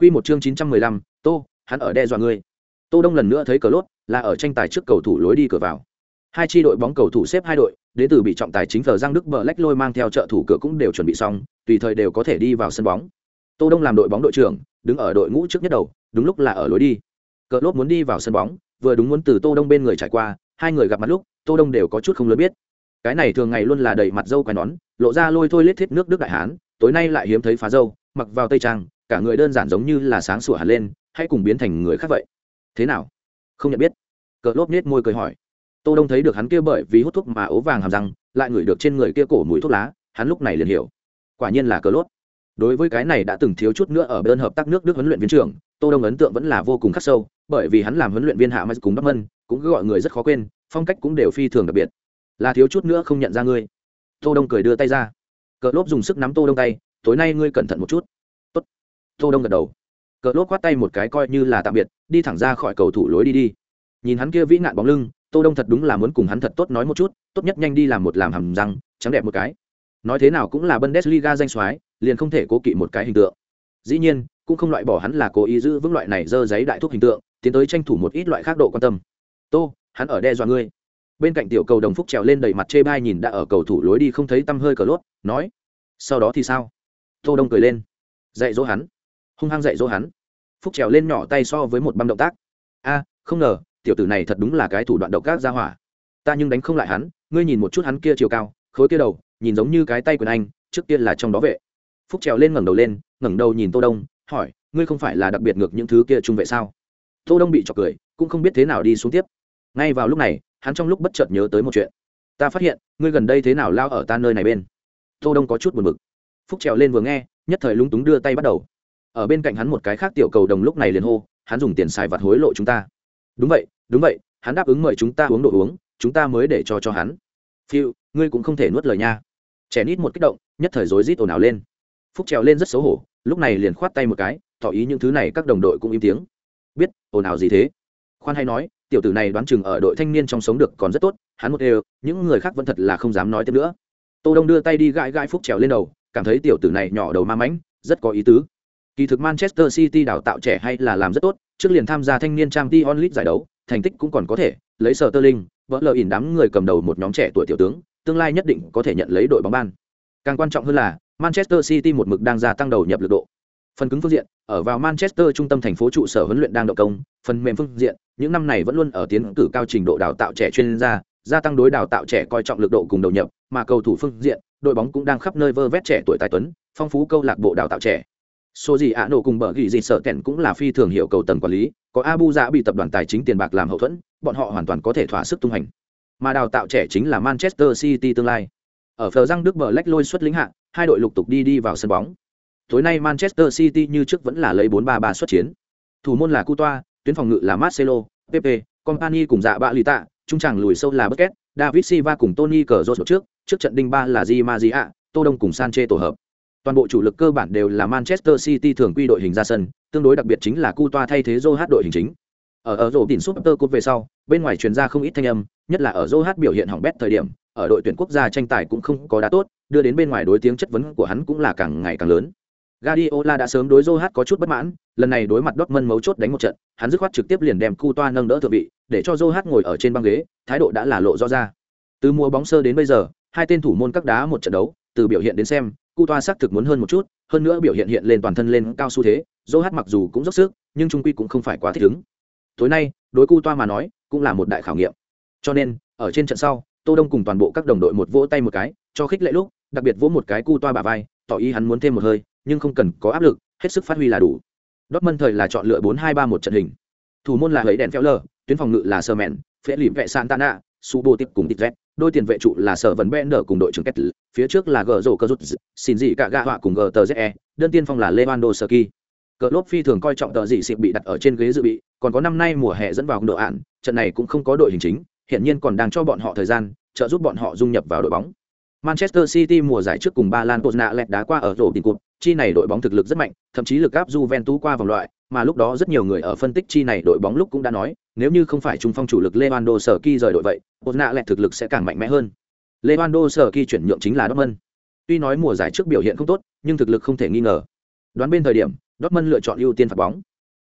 Quy một chương chín trăm mười lăm, Tô, hắn ở đe dọa ngươi. Tô Đông lần nữa thấy cờ lốt, là ở tranh tài trước cầu thủ lối đi cửa vào. Hai chi đội bóng cầu thủ xếp hai đội, đến từ bị trọng tài chính giờ Giang Đức bờ lách lôi mang theo trợ thủ cửa cũng đều chuẩn bị xong, tùy thời đều có thể đi vào sân bóng. Tô Đông làm đội bóng đội trưởng, đứng ở đội ngũ trước nhất đầu, đúng lúc là ở lối đi. Cờ lốt muốn đi vào sân bóng, vừa đúng muốn từ Tô Đông bên người trải qua, hai người gặp mặt lúc, Tô Đông đều có chút không lớn biết. Cái này thường ngày luôn là đầy mặt dâu quai nón, lộ ra lôi thôi lết thiết nước Đức đại hán, tối nay lại hiếm thấy phá dâu, mặc vào tây trang, cả người đơn giản giống như là sáng sủa hẳn lên, hay cùng biến thành người khác vậy. Thế nào? Không nhận biết. Cờ lốp nết môi cười hỏi tô đông thấy được hắn kia bởi vì hút thuốc mà ố vàng hàm răng lại ngửi được trên người kia cổ mùi thuốc lá hắn lúc này liền hiểu quả nhiên là cờ lốp. đối với cái này đã từng thiếu chút nữa ở bên hợp tác nước đức huấn luyện viên trưởng tô đông ấn tượng vẫn là vô cùng khắc sâu bởi vì hắn làm huấn luyện viên hạ mai cùng bắc mân cũng gọi người rất khó quên phong cách cũng đều phi thường đặc biệt là thiếu chút nữa không nhận ra ngươi tô đông cười đưa tay ra cờ lốp dùng sức nắm tô đông tay tối nay ngươi cẩn thận một chút tô đông gật đầu. Cờ lốt quát tay một cái coi như là tạm biệt, đi thẳng ra khỏi cầu thủ lối đi đi. Nhìn hắn kia vĩ ngạn bóng lưng, tô đông thật đúng là muốn cùng hắn thật tốt nói một chút, tốt nhất nhanh đi làm một làm hầm răng, trắng đẹp một cái. Nói thế nào cũng là bundesliga danh soái, liền không thể cố kỵ một cái hình tượng. Dĩ nhiên, cũng không loại bỏ hắn là cố ý giữ vững loại này dơ giấy đại thúc hình tượng, tiến tới tranh thủ một ít loại khác độ quan tâm. Tô, hắn ở đe dọa ngươi. Bên cạnh tiểu cầu đồng phúc trèo lên đầy mặt chê bai nhìn đã ở cầu thủ lối đi không thấy tăm hơi cờ lốt, nói, sau đó thì sao? Tô đông cười lên, dạy dỗ hắn hung hăng dạy dỗ hắn. Phúc trèo lên nhỏ tay so với một băm động tác. A, không ngờ, tiểu tử này thật đúng là cái thủ đoạn độc gác ra hỏa. Ta nhưng đánh không lại hắn, ngươi nhìn một chút hắn kia chiều cao, khối kia đầu, nhìn giống như cái tay của anh, trước kia là trong đó vệ. Phúc trèo lên ngẩng đầu lên, ngẩng đầu nhìn tô đông, hỏi, ngươi không phải là đặc biệt ngược những thứ kia trung vệ sao? Tô đông bị chọc cười, cũng không biết thế nào đi xuống tiếp. Ngay vào lúc này, hắn trong lúc bất chợt nhớ tới một chuyện. Ta phát hiện, ngươi gần đây thế nào lao ở ta nơi này bên? Tô đông có chút buồn bực. Phúc trèo lên vừa nghe, nhất thời lúng túng đưa tay bắt đầu ở bên cạnh hắn một cái khác tiểu cầu đồng lúc này liền hô, hắn dùng tiền xài vặt hối lộ chúng ta. Đúng vậy đúng vậy, hắn đáp ứng mời chúng ta uống đồ uống, chúng ta mới để cho cho hắn. Phiêu, ngươi cũng không thể nuốt lời nha. Trẻ nít một kích động, nhất thời rối rít ồn ào lên. Phúc trèo lên rất xấu hổ, lúc này liền khoát tay một cái, tỏ ý những thứ này các đồng đội cũng im tiếng. Biết, ồn ào gì thế? Khoan hay nói, tiểu tử này đoán chừng ở đội thanh niên trong sống được còn rất tốt, hắn một đều, những người khác vẫn thật là không dám nói tiếp nữa. Tô đông đưa tay đi gãi gãi phúc trèo lên đầu, cảm thấy tiểu tử này nhỏ đầu ma mãnh, rất có ý tứ kỳ thực manchester city đào tạo trẻ hay là làm rất tốt, trước liền tham gia thanh niên trang League giải đấu, thành tích cũng còn có thể, lấy sở tơ linh vỡ lờ ỉn đám người cầm đầu một nhóm trẻ tuổi tiểu tướng, tương lai nhất định có thể nhận lấy đội bóng ban. Càng quan trọng hơn là, manchester city một mực đang gia tăng đầu nhập lực độ. Phần cứng phương diện, ở vào manchester trung tâm thành phố trụ sở huấn luyện đang động công, phần mềm phương diện, những năm này vẫn luôn ở tiến cử cao trình độ đào tạo trẻ chuyên gia gia tăng đối đào tạo trẻ coi trọng lực độ cùng đầu nhập, mà cầu thủ phương diện, đội bóng cũng đang khắp nơi vơ vét trẻ tuổi tài tuấn, phong phú câu lạc bộ đào tạo trẻ số gì ạ nổ cùng bờ ghi gì sợ kèn cũng là phi thường hiệu cầu tầng quản lý có abu dạ bị tập đoàn tài chính tiền bạc làm hậu thuẫn bọn họ hoàn toàn có thể thỏa sức tung hành. Mà đào tạo trẻ chính là manchester city tương lai. Ở phờ răng đức bờ lách lôi xuất lĩnh hạ hai đội lục tục đi đi vào sân bóng. Tối nay manchester city như trước vẫn là lấy 4-3-3 xuất chiến. Thủ môn là Coutoa, tuyến phòng ngự là marcelo pepe company cùng dạ bạ lì tạ trung tràng lùi sâu là bucket david silva cùng tony cờ trước trước trận đinh ba là di maria tô đông cùng sanche tổ hợp toàn bộ chủ lực cơ bản đều là manchester city thường quy đội hình ra sân tương đối đặc biệt chính là cu toa thay thế joe đội hình chính ở ở rổ đỉnh super cup về sau bên ngoài truyền ra không ít thanh âm nhất là ở joe biểu hiện hỏng bét thời điểm ở đội tuyển quốc gia tranh tài cũng không có đá tốt đưa đến bên ngoài đối tiếng chất vấn của hắn cũng là càng ngày càng lớn Guardiola đã sớm đối Joe có chút bất mãn, lần này đối mặt Dortmund mấu chốt đánh một trận, hắn dứt khoát trực tiếp liền đem Cu Toa nâng đỡ thượng vị, để cho Joe ngồi ở trên băng ghế, thái độ đã là lộ rõ ra. Từ mùa bóng sơ đến bây giờ, hai tên thủ môn các đá một trận đấu, từ biểu hiện đến xem, cu toa xác thực muốn hơn một chút, hơn nữa biểu hiện hiện lên toàn thân lên cao xu thế, dô hát mặc dù cũng dốc sức, nhưng trung quy cũng không phải quá thích ứng. Tối nay, đối cu toa mà nói, cũng là một đại khảo nghiệm. Cho nên, ở trên trận sau, tô đông cùng toàn bộ các đồng đội một vỗ tay một cái, cho khích lệ lúc, đặc biệt vỗ một cái cu toa bả vai, tỏ ý hắn muốn thêm một hơi, nhưng không cần có áp lực, hết sức phát huy là đủ. Dortmund thời là chọn lựa 4-2-3 một trận hình. Thủ môn là hấy đèn phéo lờ tuyến phòng ngự là sơ mẹn phễ lìm vệ santana, su bô tiếp cùng tít red đôi tiền vệ trụ là sở vấn bn cùng đội trưởng kết phía trước là gờ rổ cơ rút xin gì cả gạ họa cùng gờ tờ ze đơn tiên phong là lewandowski. Cờ lốp phi thường coi trọng tờ dị xịp bị đặt ở trên ghế dự bị, còn có năm nay mùa hè dẫn vào độ ạn trận này cũng không có đội hình chính hiện nhiên còn đang cho bọn họ thời gian, trợ giúp bọn họ dung nhập vào đội bóng. Manchester city mùa giải trước cùng ba lan pozna lẹt đá qua ở rổ tình cụt chi này đội bóng thực lực rất mạnh, thậm chí lực áp Juventus qua vòng loại mà lúc đó rất nhiều người ở phân tích chi này đội bóng lúc cũng đã nói nếu như không phải trung phong chủ lực Lewandowski rời đội vậy, Pozna lẹt thực lực sẽ càng mạnh mẽ hơn. Lewandowski chuyển nhượng chính là Dortmund. Tuy nói mùa giải trước biểu hiện không tốt, nhưng thực lực không thể nghi ngờ. Đoán bên thời điểm, Dortmund lựa chọn ưu tiên phạt bóng.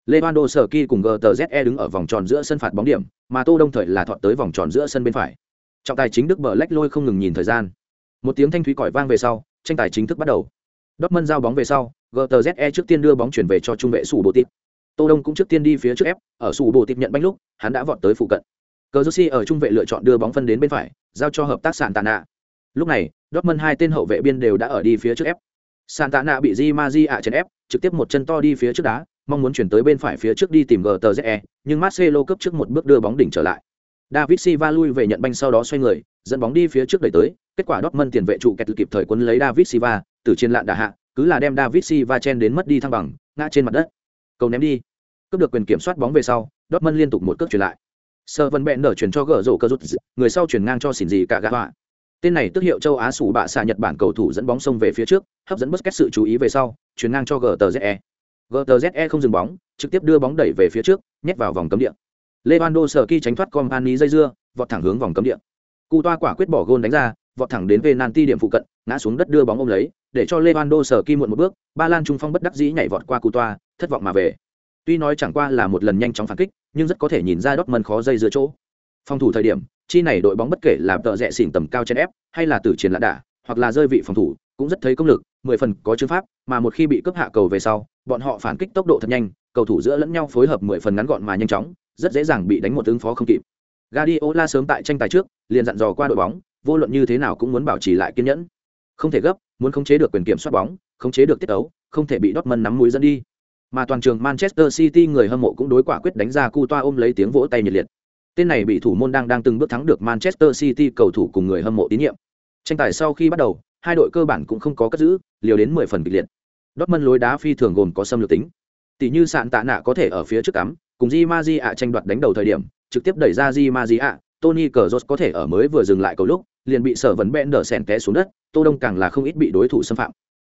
Lewandowski cùng GTZE đứng ở vòng tròn giữa sân phạt bóng điểm, mà Tô Đông thời là thọt tới vòng tròn giữa sân bên phải. Trọng tài chính Đức bờ lách lôi không ngừng nhìn thời gian. Một tiếng thanh thúy còi vang về sau, tranh tài chính thức bắt đầu. Dortmund giao bóng về sau, GTZE trước tiên đưa bóng chuyển về cho trung vệ Sủ Bộ Tịp. Tô Đông cũng trước tiên đi phía trước ép, ở Sủ Bộ Tịp nhận banh lúc, hắn đã vọt tới phụ cận. Cờ ở trung vệ lựa chọn đưa bóng phân đến bên phải, giao cho hợp tác sạn tàn nạ. Lúc này, Dortmund hai tên hậu vệ biên đều đã ở đi phía trước ép. Santana bị Di Maji ạ chèn ép, trực tiếp một chân to đi phía trước đá, mong muốn chuyển tới bên phải phía trước đi tìm GTZE, nhưng Marcelo cấp trước một bước đưa bóng đỉnh trở lại. David Silva lui về nhận banh sau đó xoay người, dẫn bóng đi phía trước đẩy tới, kết quả Dortmund tiền vệ trụ kẹt kịp thời cuốn lấy David Silva, từ trên lạn đả hạ, cứ là đem David Silva chen đến mất đi thăng bằng, ngã trên mặt đất. Cầu ném đi. Cướp được quyền kiểm soát bóng về sau, Dortmund liên tục một cước chuyển lại. Sơ Vân bẹn nở chuyển cho gỡ rổ cơ rút, người sau chuyển ngang cho xỉn gì cả gã họa. Tên này tức hiệu châu Á sủ bạ xạ Nhật Bản cầu thủ dẫn bóng xông về phía trước, hấp dẫn Busquets sự chú ý về sau, chuyển ngang cho GTZE. GTZE không dừng bóng, trực tiếp đưa bóng đẩy về phía trước, nhét vào vòng cấm địa. Lewandowski tránh thoát Company dây dưa, vọt thẳng hướng vòng cấm địa. Cú toa quả quyết bỏ gôn đánh ra, vọt thẳng đến penalty điểm phụ cận, ngã xuống đất đưa bóng ôm lấy, để cho Lewandowski muộn một bước, Ba Lan trung phong bất đắc dĩ nhảy vọt qua cú toa, thất vọng mà về. Tuy nói chẳng qua là một lần nhanh chóng phản kích, nhưng rất có thể nhìn ra Dortmund khó dây dưa chỗ. Phòng thủ thời điểm, chi này đội bóng bất kể là tợ rẻ xỉn tầm cao trên ép, hay là tử chiến lạ đả, hoặc là rơi vị phòng thủ, cũng rất thấy công lực, mười phần có chứng pháp, mà một khi bị cướp hạ cầu về sau, bọn họ phản kích tốc độ thật nhanh, cầu thủ giữa lẫn nhau phối hợp mười phần ngắn gọn mà nhanh chóng, rất dễ dàng bị đánh một ứng phó không kịp. Guardiola sớm tại tranh tài trước, liền dặn dò qua đội bóng, vô luận như thế nào cũng muốn bảo trì lại kiên nhẫn. Không thể gấp, muốn khống chế được quyền kiểm soát bóng, khống chế được tiết tấu, không thể bị Dortmund nắm mũi dẫn đi. Mà toàn trường Manchester City người hâm mộ cũng đối quả quyết đánh ra cu toa ôm lấy tiếng vỗ tay nhiệt liệt. Tên này bị thủ môn đang đang từng bước thắng được Manchester City cầu thủ cùng người hâm mộ tín nhiệm. Tranh tài sau khi bắt đầu, hai đội cơ bản cũng không có cất giữ, liều đến 10 phần kịch liệt. Dortmund lối đá phi thường gồm có xâm lược tính. Tỷ như sạn tạ nạ có thể ở phía trước cắm, cùng Di Ma Di ạ tranh đoạt đánh đầu thời điểm, trực tiếp đẩy ra Di Ma Di ạ, Tony Cazorla có thể ở mới vừa dừng lại cầu lúc, liền bị sở vấn bẽn đỡ sèn té xuống đất, Tô Đông càng là không ít bị đối thủ xâm phạm.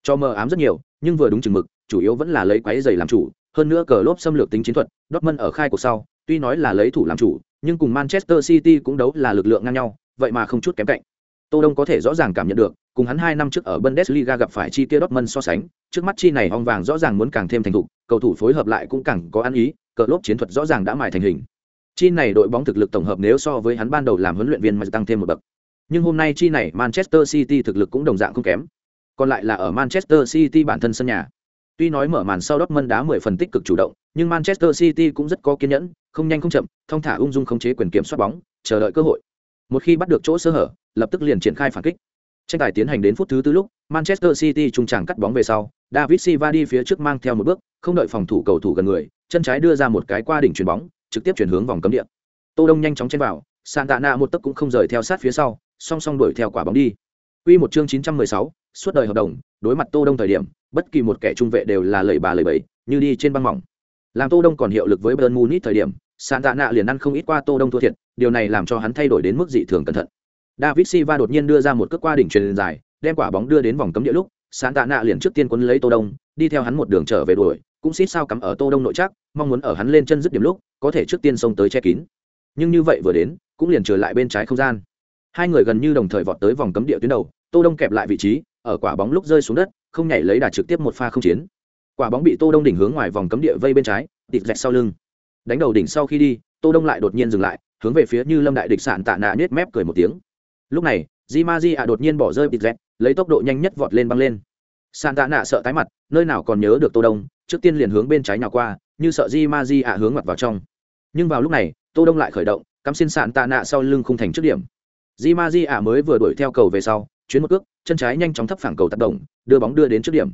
Cho mờ ám rất nhiều, nhưng vừa đúng chừng mực, chủ yếu vẫn là lấy quái giày làm chủ, hơn nữa cờ lốp xâm lược tính chiến thuật, Dortmund ở khai cuộc sau, tuy nói là lấy thủ làm chủ, nhưng cùng Manchester City cũng đấu là lực lượng ngang nhau, vậy mà không chút kém cạnh. Tô Đông có thể rõ ràng cảm nhận được, cùng hắn hai năm trước ở Bundesliga gặp phải chi kia Dortmund so sánh, trước mắt chi này ong vàng rõ ràng muốn càng thêm thành thục, cầu thủ phối hợp lại cũng càng có ăn ý, cờ lốp chiến thuật rõ ràng đã mài thành hình. Chi này đội bóng thực lực tổng hợp nếu so với hắn ban đầu làm huấn luyện viên mà tăng thêm một bậc. Nhưng hôm nay chi này Manchester City thực lực cũng đồng dạng không kém. Còn lại là ở Manchester City bản thân sân nhà. Tuy nói mở màn sau Dortmund đá 10 phần tích cực chủ động, nhưng Manchester City cũng rất có kiên nhẫn, không nhanh không chậm, thông thả ung dung khống chế quyền kiểm soát bóng, chờ đợi cơ hội. Một khi bắt được chỗ sơ hở, lập tức liền triển khai phản kích. Tranh tài tiến hành đến phút thứ tư lúc, Manchester City trung tràng cắt bóng về sau, David Silva đi phía trước mang theo một bước, không đợi phòng thủ cầu thủ gần người, chân trái đưa ra một cái qua đỉnh chuyền bóng, trực tiếp chuyển hướng vòng cấm địa. Tô Đông nhanh chóng chen vào, Santana một tấc cũng không rời theo sát phía sau, song song đuổi theo quả bóng đi. Quy một chương 916, suốt đời hợp đồng, đối mặt Tô Đông thời điểm, bất kỳ một kẻ trung vệ đều là lầy bà lầy bẫy, như đi trên băng mỏng. Làm Tô Đông còn hiệu lực với Bayern Munich thời điểm, Santana liền ăn không ít qua Tô Đông thua thiệt, điều này làm cho hắn thay đổi đến mức dị thường cẩn thận. David Silva đột nhiên đưa ra một cước qua đỉnh truyền dài, đem quả bóng đưa đến vòng cấm địa lúc, Santana liền trước tiên quấn lấy Tô Đông, đi theo hắn một đường trở về đuổi, cũng xít sao cắm ở Tô Đông nội chắc, mong muốn ở hắn lên chân dứt điểm lúc, có thể trước tiên xông tới che kín. Nhưng như vậy vừa đến, cũng liền trở lại bên trái không gian. Hai người gần như đồng thời vọt tới vòng cấm địa tuyến đầu, Tô Đông kẹp lại vị trí, ở quả bóng lúc rơi xuống đất, không nhảy lấy đà trực tiếp một pha không chiến. Quả bóng bị Tô Đông đỉnh hướng ngoài vòng cấm địa vây bên trái, tịt dẹt sau lưng. Đánh đầu đỉnh sau khi đi, Tô Đông lại đột nhiên dừng lại, hướng về phía Như Lâm đại địch sạn tạ nạ nhếch mép cười một tiếng. Lúc này, Di Ma Di ạ đột nhiên bỏ rơi tịt dẹt, lấy tốc độ nhanh nhất vọt lên băng lên. Sạn tạ nạ sợ tái mặt, nơi nào còn nhớ được Tô Đông, trước tiên liền hướng bên trái nào qua, như sợ Di Ma Di ạ hướng mặt vào trong. Nhưng vào lúc này, Tô Đông lại khởi động, cắm xin sạn tạ nạ sau lưng khung thành trước điểm. Di Ma Di ạ mới vừa đuổi theo cầu về sau, chuyến một cước, chân trái nhanh chóng thấp phẳng cầu tác động, đưa bóng đưa đến trước điểm.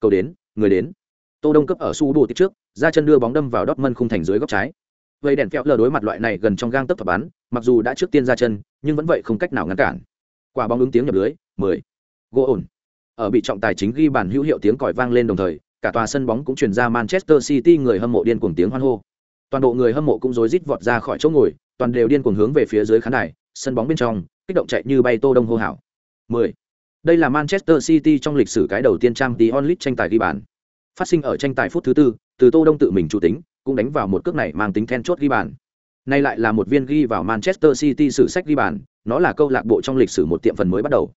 Cầu đến, người đến. Tô Đông cấp ở su bù tích trước, ra chân đưa bóng đâm vào Dortmund khung thành dưới góc trái. Vậy đèn kẹo lờ đối mặt loại này gần trong gang tấc thập bắn, mặc dù đã trước tiên ra chân, nhưng vẫn vậy không cách nào ngăn cản. Quả bóng ứng tiếng nhập lưới, 10. Gỗ ổn. Ở bị trọng tài chính ghi bàn hữu hiệu tiếng còi vang lên đồng thời, cả tòa sân bóng cũng truyền ra Manchester City người hâm mộ điên cuồng tiếng hoan hô. Toàn bộ người hâm mộ cũng rối rít vọt ra khỏi chỗ ngồi, toàn đều điên cuồng hướng về phía dưới khán đài, sân bóng bên trong, kích động chạy như bay Tô Đông hô hào. 10. Đây là Manchester City trong lịch sử cái đầu tiên trang tí onlit tranh tài ghi bàn. Phát sinh ở tranh tài phút thứ tư, từ Tô Đông tự mình chủ tính, cũng đánh vào một cước này mang tính then chốt ghi bàn. Nay lại là một viên ghi vào Manchester City sử sách ghi bàn, nó là câu lạc bộ trong lịch sử một tiệm phần mới bắt đầu.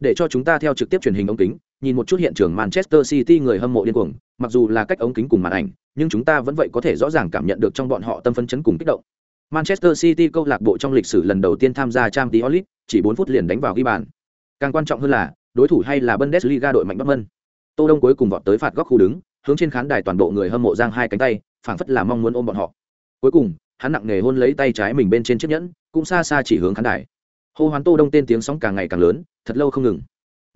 Để cho chúng ta theo trực tiếp truyền hình ống kính, nhìn một chút hiện trường manchester city người hâm mộ điên cuồng mặc dù là cách ống kính cùng màn ảnh nhưng chúng ta vẫn vậy có thể rõ ràng cảm nhận được trong bọn họ tâm phấn chấn cùng kích động. Manchester city câu lạc bộ trong lịch sử lần đầu tiên tham gia Champions League, chỉ bốn phút liền đánh vào ghi bàn. Càng quan trọng hơn là đối thủ hay là bundesliga đội mạnh bắc mân. Tô đông cuối cùng vọt tới phạt góc khu đứng hướng trên khán đài toàn bộ người hâm mộ giang hai cánh tay phảng phất là mong muốn ôm bọn họ. Cuối cùng hắn nặng nề hôn lấy tay trái mình bên trên chiếc nhẫn cũng xa xa chỉ hướng khán đài. Hô hoán tô đông tên tiếng sóng càng ngày càng lớn thật lâu không ngừng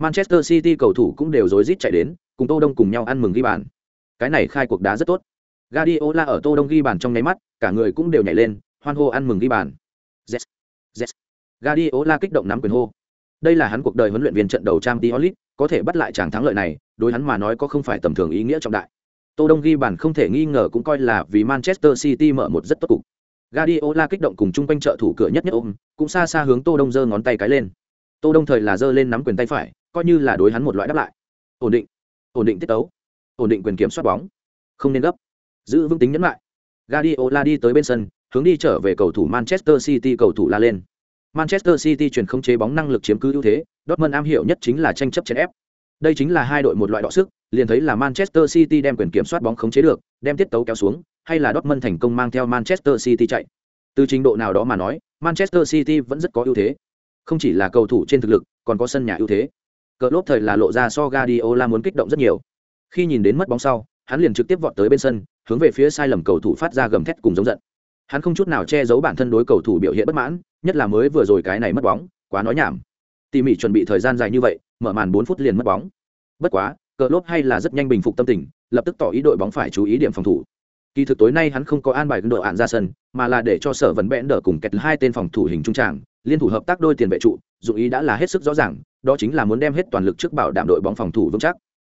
manchester city cầu thủ cũng đều rối rít chạy đến cùng tô đông cùng nhau ăn mừng ghi bàn cái này khai cuộc đá rất tốt Guardiola ở tô đông ghi bàn trong nháy mắt cả người cũng đều nhảy lên hoan hô ăn mừng ghi bàn yes. yes. Guardiola kích động nắm quyền hô đây là hắn cuộc đời huấn luyện viên trận đầu Champions League có thể bắt lại chàng thắng lợi này đối hắn mà nói có không phải tầm thường ý nghĩa trọng đại tô đông ghi bàn không thể nghi ngờ cũng coi là vì manchester city mở một rất tốt cục Guardiola kích động cùng chung quanh trợ thủ cửa nhất nhất ôm, cũng xa xa hướng Tô Đông giơ ngón tay cái lên. Tô Đông thời là giơ lên nắm quyền tay phải, coi như là đối hắn một loại đáp lại. Ổn định, ổn định tiết tấu, ổn định quyền kiểm soát bóng, không nên gấp, giữ vững tính nhẫn lại. Guardiola đi tới bên sân, hướng đi trở về cầu thủ Manchester City cầu thủ la lên. Manchester City chuyển không chế bóng năng lực chiếm cứ ưu thế, Dortmund am hiểu nhất chính là tranh chấp chèn ép. Đây chính là hai đội một loại đọ sức, liền thấy là Manchester City đem quyền kiểm soát bóng khống chế được, đem tiết tấu kéo xuống, hay là Dortmund thành công mang theo Manchester City chạy. Từ trình độ nào đó mà nói, Manchester City vẫn rất có ưu thế. Không chỉ là cầu thủ trên thực lực, còn có sân nhà ưu thế. Cờ lốp thời là lộ ra so Guardiola muốn kích động rất nhiều. Khi nhìn đến mất bóng sau, hắn liền trực tiếp vọt tới bên sân, hướng về phía sai lầm cầu thủ phát ra gầm thét cùng giống giận. Hắn không chút nào che giấu bản thân đối cầu thủ biểu hiện bất mãn, nhất là mới vừa rồi cái này mất bóng, quá nói nhảm. Tỉ mỉ chuẩn bị thời gian dài như vậy, mở màn 4 phút liền mất bóng. Bất quá, cờ lốp hay là rất nhanh bình phục tâm tình, lập tức tỏ ý đội bóng phải chú ý điểm phòng thủ. Kỳ thực tối nay hắn không có an bài đội ạn ra sân, mà là để cho Sở vấn Bẽn đỡ cùng kẹt hai tên phòng thủ hình trung tràng, liên thủ hợp tác đôi tiền vệ trụ, dụng ý đã là hết sức rõ ràng, đó chính là muốn đem hết toàn lực trước bảo đảm đội bóng phòng thủ vững chắc.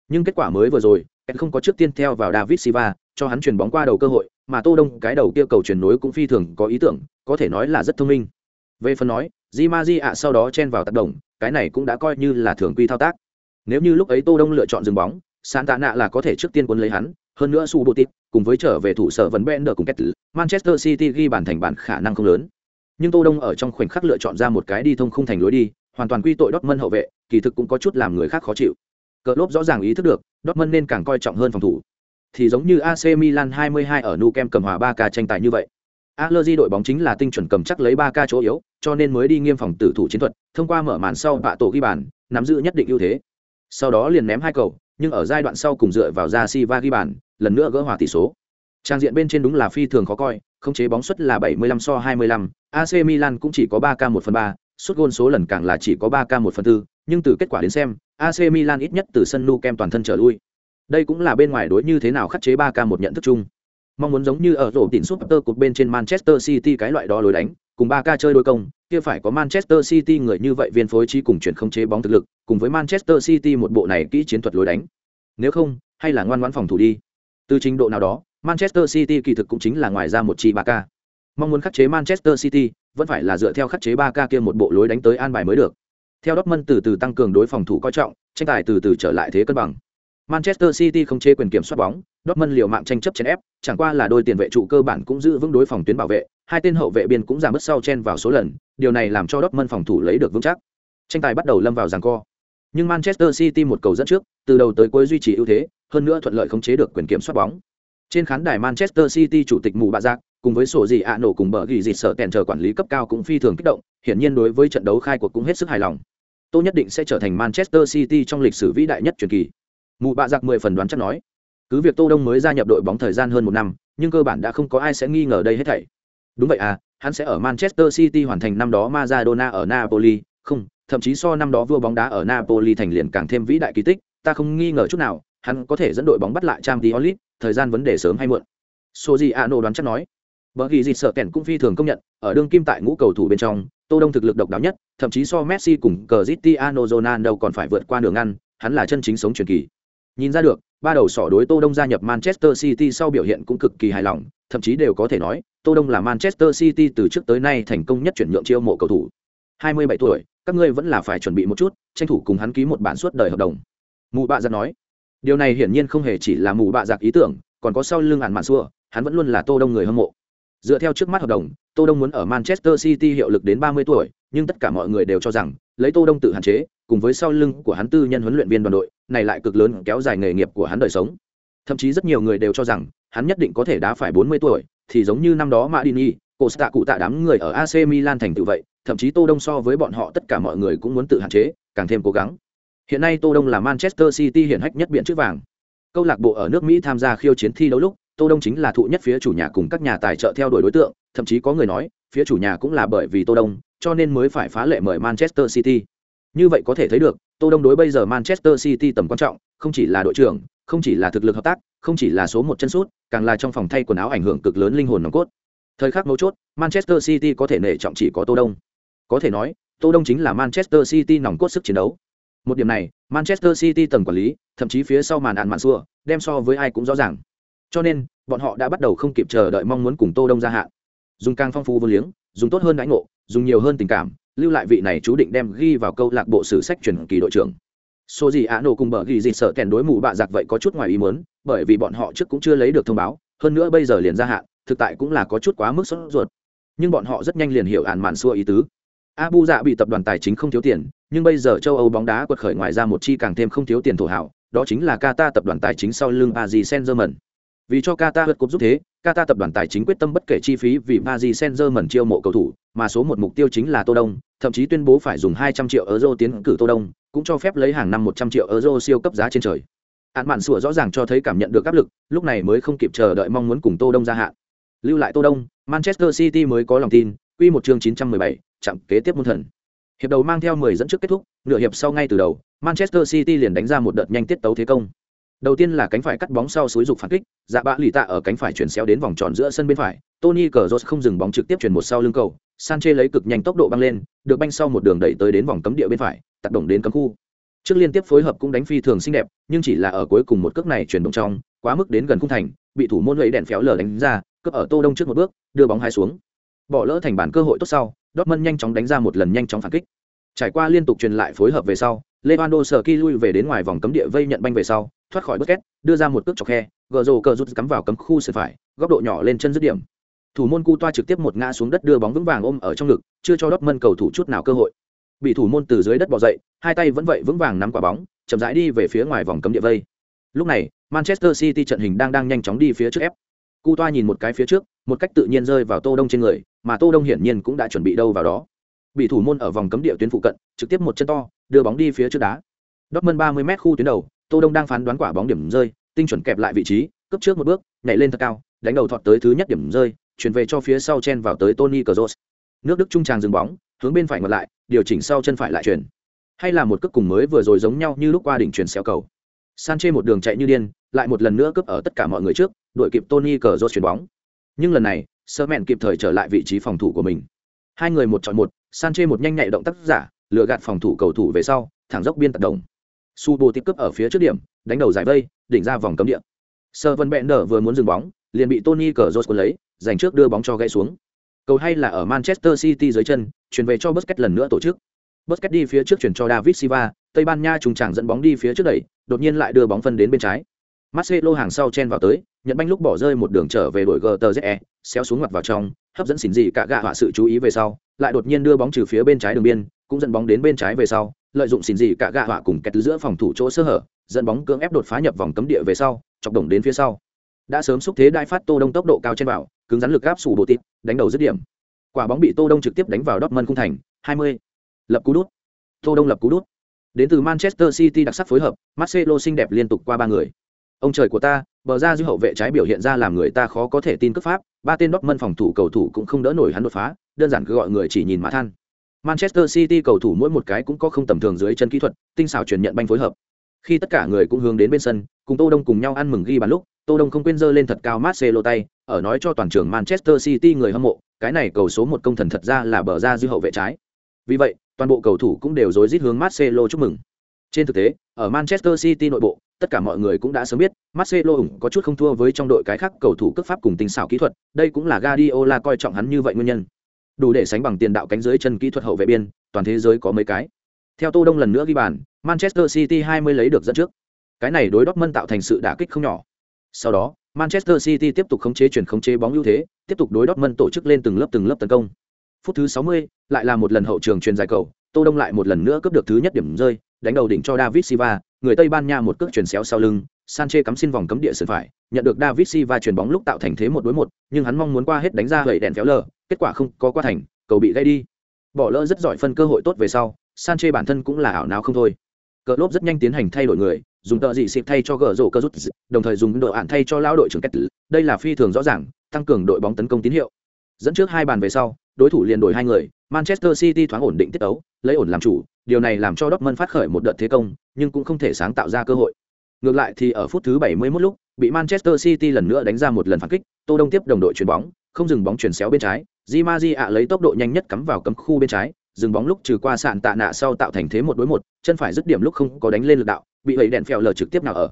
Nhưng kết quả mới vừa rồi, kẹt không có trước tiên theo vào David Silva, cho hắn chuyền bóng qua đầu cơ hội, mà Tô Đông cái đầu kia cầu chuyển nối cũng phi thường có ý tưởng, có thể nói là rất thông minh. Về phần nói, Di Maji ạ sau đó chen vào tác động, cái này cũng đã coi như là thường quy thao tác. Nếu như lúc ấy Tô Đông lựa chọn dừng bóng, Santa nạ là có thể trước tiên cuốn lấy hắn, hơn nữa su bô tít cùng với trở về thủ sở vấn bender cùng kết manchester city ghi bàn thành bản khả năng không lớn. Nhưng tô đông ở trong khoảnh khắc lựa chọn ra một cái đi thông không thành lối đi hoàn toàn quy tội Dortmund hậu vệ kỳ thực cũng có chút làm người khác khó chịu. Cờ lốp rõ ràng ý thức được Dortmund nên càng coi trọng hơn phòng thủ. Thì giống như AC Milan 22 ở Nou Camp cầm hòa 3K tranh tài như vậy. Allegri đội bóng chính là tinh chuẩn cầm chắc lấy 3K chỗ yếu, cho nên mới đi nghiêm phòng tử thủ chiến thuật, thông qua mở màn sau bạ tổ ghi bàn, nắm giữ nhất định ưu thế. Sau đó liền ném hai cầu, nhưng ở giai đoạn sau cùng dựa vào ra Silva ghi bàn, lần nữa gỡ hòa tỷ số. Trang diện bên trên đúng là phi thường khó coi, khống chế bóng suất là 75 so 25, AC Milan cũng chỉ có 3K 1 phần 3, suất gôn số lần càng là chỉ có 3K 1 phần 4, nhưng từ kết quả đến xem, AC Milan ít nhất từ sân Nou kem toàn thân trở lui. Đây cũng là bên ngoài đối như thế nào khắc chế 3K một nhận thức chung. Mong muốn giống như ở rổ tỉnh Super cột bên trên Manchester City cái loại đó lối đánh, cùng 3K chơi đối công, kia phải có Manchester City người như vậy viên phối trí cùng chuyển không chế bóng thực lực, cùng với Manchester City một bộ này kỹ chiến thuật lối đánh. Nếu không, hay là ngoan ngoãn phòng thủ đi. Từ trình độ nào đó, Manchester City kỳ thực cũng chính là ngoài ra một chi 3K. Mong muốn khắc chế Manchester City, vẫn phải là dựa theo khắc chế 3K kia một bộ lối đánh tới an bài mới được. Theo Dortmund từ từ tăng cường đối phòng thủ coi trọng, tranh tài từ từ trở lại thế cân bằng. Manchester City không chế quyền kiểm soát bóng, Dortmund liều mạng tranh chấp chèn ép, chẳng qua là đôi tiền vệ trụ cơ bản cũng giữ vững đối phòng tuyến bảo vệ, hai tên hậu vệ biên cũng giảm bớt sau chen vào số lần, điều này làm cho Dortmund phòng thủ lấy được vững chắc. Tranh tài bắt đầu lâm vào giằng co. Nhưng Manchester City một cầu dẫn trước, từ đầu tới cuối duy trì ưu thế, hơn nữa thuận lợi khống chế được quyền kiểm soát bóng. Trên khán đài Manchester City chủ tịch mù bạ giác, cùng với sổ gì ạ nổ cùng bờ gỉ dịt sợ kèn chờ quản lý cấp cao cũng phi thường kích động, hiển nhiên đối với trận đấu khai cuộc cũng hết sức hài lòng. Tô nhất định sẽ trở thành Manchester City trong lịch sử vĩ đại nhất truyền kỳ. Mù bạ giặc mười phần đoán chắc nói. Cứ việc Tô Đông mới gia nhập đội bóng thời gian hơn một năm, nhưng cơ bản đã không có ai sẽ nghi ngờ đây hết thảy. Đúng vậy à, hắn sẽ ở Manchester City hoàn thành năm đó Maradona ở Napoli, không, thậm chí so năm đó vua bóng đá ở Napoli thành liền càng thêm vĩ đại kỳ tích, ta không nghi ngờ chút nào, hắn có thể dẫn đội bóng bắt lại Champions League, thời gian vấn đề sớm hay muộn. Sojiano đoán chắc nói. Bởi vì dịch sợ kèn cũng phi thường công nhận, ở đương kim tại ngũ cầu thủ bên trong, Tô Đông thực lực độc đáo nhất, thậm chí so Messi cùng Cristiano Ronaldo còn phải vượt qua đường ngăn, hắn là chân chính sống truyền kỳ. Nhìn ra được, ba đầu sỏ đối Tô Đông gia nhập Manchester City sau biểu hiện cũng cực kỳ hài lòng, thậm chí đều có thể nói, Tô Đông là Manchester City từ trước tới nay thành công nhất chuyển nhượng chiêu mộ cầu thủ. 27 tuổi, các ngươi vẫn là phải chuẩn bị một chút, tranh thủ cùng hắn ký một bản suốt đời hợp đồng. Mù bạ giặc nói. Điều này hiển nhiên không hề chỉ là mù bạ giặc ý tưởng, còn có sau lưng ạn mạn xua, hắn vẫn luôn là Tô Đông người hâm mộ. Dựa theo trước mắt hợp đồng, Tô Đông muốn ở Manchester City hiệu lực đến 30 tuổi, nhưng tất cả mọi người đều cho rằng lấy tô đông tự hạn chế cùng với sau lưng của hắn tư nhân huấn luyện viên đoàn đội này lại cực lớn kéo dài nghề nghiệp của hắn đời sống thậm chí rất nhiều người đều cho rằng hắn nhất định có thể đá phải 40 tuổi thì giống như năm đó Madini, Costa cụ tạ đám người ở AC Milan thành tựu vậy thậm chí tô đông so với bọn họ tất cả mọi người cũng muốn tự hạn chế, càng thêm cố gắng. Hiện nay tô đông là Manchester City hiện hách nhất biện chữ vàng. Câu lạc bộ ở nước Mỹ tham gia khiêu chiến thi đấu lúc, tô đông chính là thụ nhất phía chủ nhà cùng các nhà tài trợ theo đuổi đối tượng, thậm chí có người nói, phía chủ nhà cũng là bởi vì tô đông, cho nên mới phải phá lệ mời manchester city. Như vậy có thể thấy được, tô đông đối bây giờ manchester city tầm quan trọng, không chỉ là đội trưởng, không chỉ là thực lực hợp tác, không chỉ là số một chân sút, càng là trong phòng thay quần áo ảnh hưởng cực lớn linh hồn nòng cốt. Thời khắc mấu chốt, manchester city có thể nể trọng chỉ có tô đông có thể nói, tô đông chính là manchester city nòng cốt sức chiến đấu. Một điểm này, manchester city tầng quản lý, thậm chí phía sau màn ạn màn xua, đem so với ai cũng rõ ràng. Cho nên, bọn họ đã bắt đầu không kịp chờ đợi mong muốn cùng tô đông gia hạn. Dùng càng phong phú vô liếng, dùng tốt hơn đãi ngộ, dùng nhiều hơn tình cảm, lưu lại vị này chú định đem ghi vào câu lạc bộ sử sách truyền kỳ đội trưởng. Số gì Á nổ cùng bờ ghi gì sợ kèn đối mù bạ giặc vậy có chút ngoài ý muốn, bởi vì bọn họ trước cũng chưa lấy được thông báo, hơn nữa bây giờ liền gia hạn, thực tại cũng là có chút quá mức sốt ruột. Nhưng bọn họ rất nhanh liền hiểu ản mạn xua ý tứ abu dạ bị tập đoàn tài chính không thiếu tiền nhưng bây giờ châu âu bóng đá quật khởi ngoài ra một chi càng thêm không thiếu tiền thổ hảo đó chính là qatar tập đoàn tài chính sau lưng paris saint germain vì cho Qatar vượt cúp giúp thế, Qatar tập đoàn tài chính quyết tâm bất kể chi phí vì Paris Saint-Germain chiêu mộ cầu thủ, mà số một mục tiêu chính là Tô Đông, thậm chí tuyên bố phải dùng 200 triệu euro tiến cử Tô Đông, cũng cho phép lấy hàng năm 100 triệu euro siêu cấp giá trên trời. Án mạn sủa rõ ràng cho thấy cảm nhận được áp lực, lúc này mới không kịp chờ đợi mong muốn cùng Tô Đông gia hạn. Lưu lại Tô Đông, Manchester City mới có lòng tin, quy một chương 917, chạm kế tiếp môn thần. Hiệp đầu mang theo 10 dẫn trước kết thúc, nửa hiệp sau ngay từ đầu, Manchester City liền đánh ra một đợt nhanh tiết tấu thế công. Đầu tiên là cánh phải cắt bóng sau suối dục phản kích dạ bạ lì tạ ở cánh phải chuyển xéo đến vòng tròn giữa sân bên phải tony cờ không dừng bóng trực tiếp chuyển một sau lưng cầu sanche lấy cực nhanh tốc độ băng lên được banh sau một đường đẩy tới đến vòng cấm địa bên phải tác động đến cấm khu. Trước liên tiếp phối hợp cũng đánh phi thường xinh đẹp nhưng chỉ là ở cuối cùng một cước này chuyển động trong quá mức đến gần khung thành bị thủ môn lấy đèn phéo lờ đánh ra cướp ở tô đông trước một bước đưa bóng hai xuống. Bỏ lỡ thành bản cơ hội tốt sau Dortmund nhanh chóng đánh ra một lần nhanh chóng phản kích. Trải qua liên tục truyền lại phối hợp về sau Lewandowski lui về đến ngoài vòng cấm địa vây nhận banh về sau thoát khỏi Busquets, két đưa ra một cước chọc khe gờ cờ rút cắm vào cấm khu sườn phải góc độ nhỏ lên chân dứt điểm. Thủ môn cu toa trực tiếp một ngã xuống đất đưa bóng vững vàng ôm ở trong ngực chưa cho Dortmund cầu thủ chút nào cơ hội. Bị thủ môn từ dưới đất bò dậy hai tay vẫn vậy vững vàng nắm quả bóng chậm rãi đi về phía ngoài vòng cấm địa vây. Lúc này manchester city trận hình đang đang nhanh chóng đi phía trước ép. Cu toa nhìn một cái phía trước một cách tự nhiên rơi vào tô đông trên người mà tô đông hiển nhiên cũng đã chuẩn bị đâu vào đó. Bị thủ môn ở vòng cấm địa tuyến phụ cận, trực tiếp một chân to, đưa bóng đi phía trước đá. Dortmund 30 mét khu tuyến đầu, tô đông đang phán đoán quả bóng điểm rơi, tinh chuẩn kẹp lại vị trí cấp trước một bước, nhảy lên thật cao, đánh đầu thọt tới thứ nhất điểm rơi, chuyển về cho phía sau chen vào tới tony kroos. Nước đức trung tràng dừng bóng, hướng bên phải ngược lại, điều chỉnh sau chân phải lại chuyển. Hay là một cước cùng mới vừa rồi giống nhau như lúc qua đỉnh chuyển xéo cầu. Sanche một đường chạy như điên, lại một lần nữa cướp ở tất cả mọi người trước đội kịp tony cờ chuyển bóng. Nhưng lần này sơ mẹn kịp thời trở lại vị trí phòng thủ của mình. Hai người một chọn một Sanche một nhanh nhạy động tác giả, lừa gạt phòng thủ cầu thủ về sau, thẳng dốc biên tật đồng. Su bồ tiếp cướp ở phía trước điểm, đánh đầu giải vây, đỉnh ra vòng cấm địa. Sơ vân bẹn nở vừa muốn dừng bóng, liền bị tony cờ jose lấy, giành trước đưa bóng cho gãy xuống. Cầu hay là ở manchester city dưới chân, chuyển về cho busquets lần nữa tổ chức. Busquets đi phía trước chuyển cho david silva, tây ban nha trùng tràng dẫn bóng đi phía trước đẩy, đột nhiên lại đưa bóng phân đến bên trái marcelo hàng sau chen vào tới, nhận banh lúc bỏ rơi một đường trở về đội gtze xéo xuống ngoặt vào trong, hấp dẫn xỉn gì cả gạ họa sự chú ý về sau, lại đột nhiên đưa bóng trừ phía bên trái đường biên, cũng dẫn bóng đến bên trái về sau, lợi dụng xỉn gì cả gạ họa cùng kẹt giữa phòng thủ chỗ sơ hở, dẫn bóng cưỡng ép đột phá nhập vòng cấm địa về sau, chọc đồng đến phía sau. Đã sớm xúc thế đai phát tô đông tốc độ cao trên vào, cứng rắn lực áp sủ bộ tịt đánh đầu dứt điểm. Quả bóng bị tô đông trực tiếp đánh vào Dortmund khung thành 20. lập cú đút. Tô đông lập cú đút. Đến từ manchester city đặc sắc phối hợp, marcelo xinh đẹp liên tục qua ba người ông trời của ta bờ ra dư hậu vệ trái biểu hiện ra làm người ta khó có thể tin cấp pháp ba tên Dortmund phòng thủ cầu thủ cũng không đỡ nổi hắn đột phá đơn giản cứ gọi người chỉ nhìn mà than Manchester City cầu thủ mỗi một cái cũng có không tầm thường dưới chân kỹ thuật, tinh xảo chuyển nhận banh phối hợp. Khi tất cả người cũng hướng đến bên sân, cùng Tô Đông cùng nhau ăn mừng ghi bàn lúc, Tô Đông không quên giơ lên thật cao Marcelo tay, ở nói cho toàn trường Manchester City người hâm mộ, cái này cầu số một công thần thật ra là bờ ra dư hậu vệ trái. Vì vậy, toàn bộ cầu thủ cũng đều rối rít hướng Marcelo chúc mừng. Trên thực tế, ở Manchester City nội bộ, tất cả mọi người cũng đã sớm biết, Marcelo ủng có chút không thua với trong đội cái khác cầu thủ cấp pháp cùng tinh xảo kỹ thuật, đây cũng là Guardiola coi trọng hắn như vậy nguyên nhân. Đủ để sánh bằng tiền đạo cánh dưới chân kỹ thuật hậu vệ biên toàn thế giới có mấy cái. Theo tô đông lần nữa ghi bàn manchester city 20 lấy được dẫn trước. Cái này đối dortmund tạo thành sự đả kích không nhỏ. Sau đó manchester city tiếp tục khống chế chuyển khống chế bóng ưu thế tiếp tục đối dortmund tổ chức lên từng lớp từng lớp tấn công. Phút thứ 60, lại là một lần hậu trường truyền dài cầu Tô Đông lại một lần nữa cướp được thứ nhất điểm rơi, đánh đầu đỉnh cho David Silva, người Tây Ban Nha một cước chuyển xéo sau lưng, Sanchez cắm xin vòng cấm địa sườn phải, nhận được David Silva chuyền bóng lúc tạo thành thế một đối một, nhưng hắn mong muốn qua hết đánh ra gậy đèn phéo lờ, kết quả không có qua thành, cầu bị gây đi. Bỏ lỡ rất giỏi phân cơ hội tốt về sau, Sanchez bản thân cũng là ảo não không thôi. Cờ lốp rất nhanh tiến hành thay đổi người, dùng tợ dị xịp thay cho gờ rổ cơ rút, đồng thời dùng đội ạn thay cho lão đội trưởng Kết. Đây là phi thường rõ ràng, tăng cường đội bóng tấn công tín hiệu. Dẫn trước hai bàn về sau, đối thủ liền đổi hai người, Manchester City thoáng ổn định tiết tấu, lấy ổn làm chủ, điều này làm cho Dortmund phát khởi một đợt thế công, nhưng cũng không thể sáng tạo ra cơ hội. Ngược lại thì ở phút thứ 71 lúc, bị Manchester City lần nữa đánh ra một lần phản kích, Tô Đông tiếp đồng đội chuyển bóng, không dừng bóng chuyển xéo bên trái, Di ạ lấy tốc độ nhanh nhất cắm vào cấm khu bên trái, dừng bóng lúc trừ qua sạn tạ nạ sau tạo thành thế một đối một, chân phải dứt điểm lúc không có đánh lên lực đạo, bị ấy đèn phèo lở trực tiếp nào ở.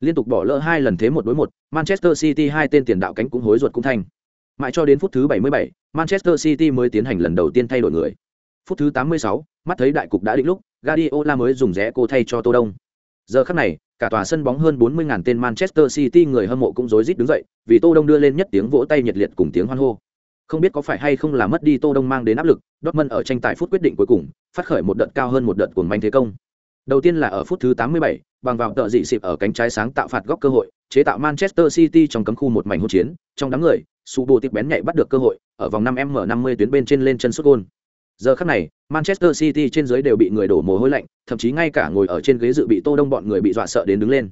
Liên tục bỏ lỡ hai lần thế một đối một, Manchester City hai tên tiền đạo cánh cũng hối ruột cũng thành. Mãi cho đến phút thứ 77, Manchester City mới tiến hành lần đầu tiên thay đổi người. Phút thứ 86, mắt thấy đại cục đã định lúc, Guardiola mới dùng rẽ cô thay cho Tô Đông. Giờ khắc này, cả tòa sân bóng hơn 40.000 tên Manchester City người hâm mộ cũng rối rít đứng dậy, vì Tô Đông đưa lên nhất tiếng vỗ tay nhiệt liệt cùng tiếng hoan hô. Không biết có phải hay không là mất đi Tô Đông mang đến áp lực, Dortmund ở tranh tài phút quyết định cuối cùng, phát khởi một đợt cao hơn một đợt cuồng manh thế công. Đầu tiên là ở phút thứ 87, bằng vào tợ dị xịp ở cánh trái sáng tạo phạt góc cơ hội, chế tạo Manchester City trong cấm khu một mảnh hỗn chiến, trong đám người, Su Bộ tiếp bén nhạy bắt được cơ hội, ở vòng 5m50 tuyến bên trên lên chân sút gol. Giờ khắc này, Manchester City trên dưới đều bị người đổ mồ hôi lạnh, thậm chí ngay cả ngồi ở trên ghế dự bị Tô Đông bọn người bị dọa sợ đến đứng lên.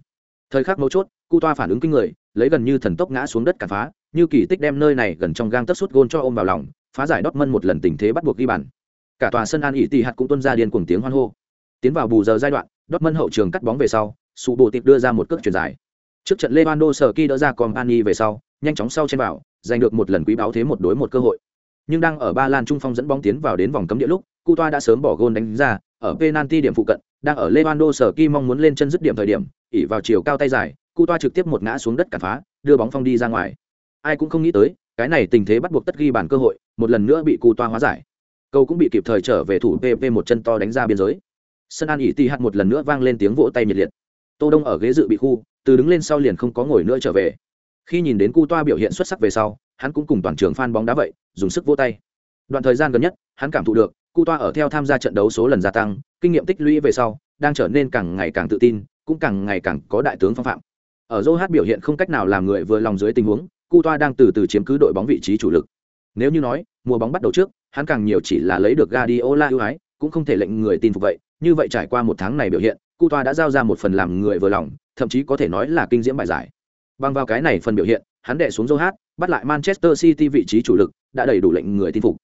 Thời khắc mấu chốt, Cu Toa phản ứng kinh người, lấy gần như thần tốc ngã xuống đất cản phá, như kỳ tích đem nơi này gần trong gang tấc sút gôn cho ôm vào lòng, phá giải Dortmund một lần tình thế bắt buộc ghi bàn. Cả tòa sân An ỉ tỷ hạt cũng tuôn ra điên cuồng tiếng hoan hô. Tiến vào bù giờ giai đoạn, Dortmund hậu trường cắt bóng về sau, Su Bộ Tịch đưa ra một cước chuyền dài. Trước trận Lewandowski đỡ ra Company về sau, nhanh chóng sau trên vào, giành được một lần quý báo thế một đối một cơ hội. Nhưng đang ở ba lan trung phong dẫn bóng tiến vào đến vòng cấm địa lúc cu toa đã sớm bỏ gôn đánh ra ở penalty điểm phụ cận đang ở levando sở kỳ mong muốn lên chân dứt điểm thời điểm ỉ vào chiều cao tay dài cu toa trực tiếp một ngã xuống đất cản phá đưa bóng phong đi ra ngoài. Ai cũng không nghĩ tới cái này tình thế bắt buộc tất ghi bàn cơ hội một lần nữa bị cu toa hóa giải. Cầu cũng bị kịp thời trở về thủ pp một chân to đánh ra biên giới sân an ỉ tị hạt một lần nữa vang lên tiếng vỗ tay nhiệt liệt. Tô đông ở ghế dự bị khu, từ đứng lên sau liền không có ngồi nữa trở về. Khi nhìn đến cu toa biểu hiện xuất sắc về sau, hắn cũng cùng toàn trường fan bóng đá vậy, dùng sức vỗ tay. Đoạn thời gian gần nhất, hắn cảm thụ được, cu toa ở theo tham gia trận đấu số lần gia tăng, kinh nghiệm tích lũy về sau, đang trở nên càng ngày càng tự tin, cũng càng ngày càng có đại tướng phong phạm. Ở dô hát biểu hiện không cách nào làm người vừa lòng dưới tình huống, cu toa đang từ từ chiếm cứ đội bóng vị trí chủ lực. Nếu như nói, mùa bóng bắt đầu trước, hắn càng nhiều chỉ là lấy được Gadiola ưu ái, cũng không thể lệnh người tin phục vậy như vậy trải qua một tháng này biểu hiện, cu toa đã giao ra một phần làm người vừa lòng, thậm chí có thể nói là kinh diễm bài giải. Bằng vào cái này phần biểu hiện, hắn đệ xuống dô hát, bắt lại manchester city vị trí chủ lực, đã đầy đủ lệnh người tin phục.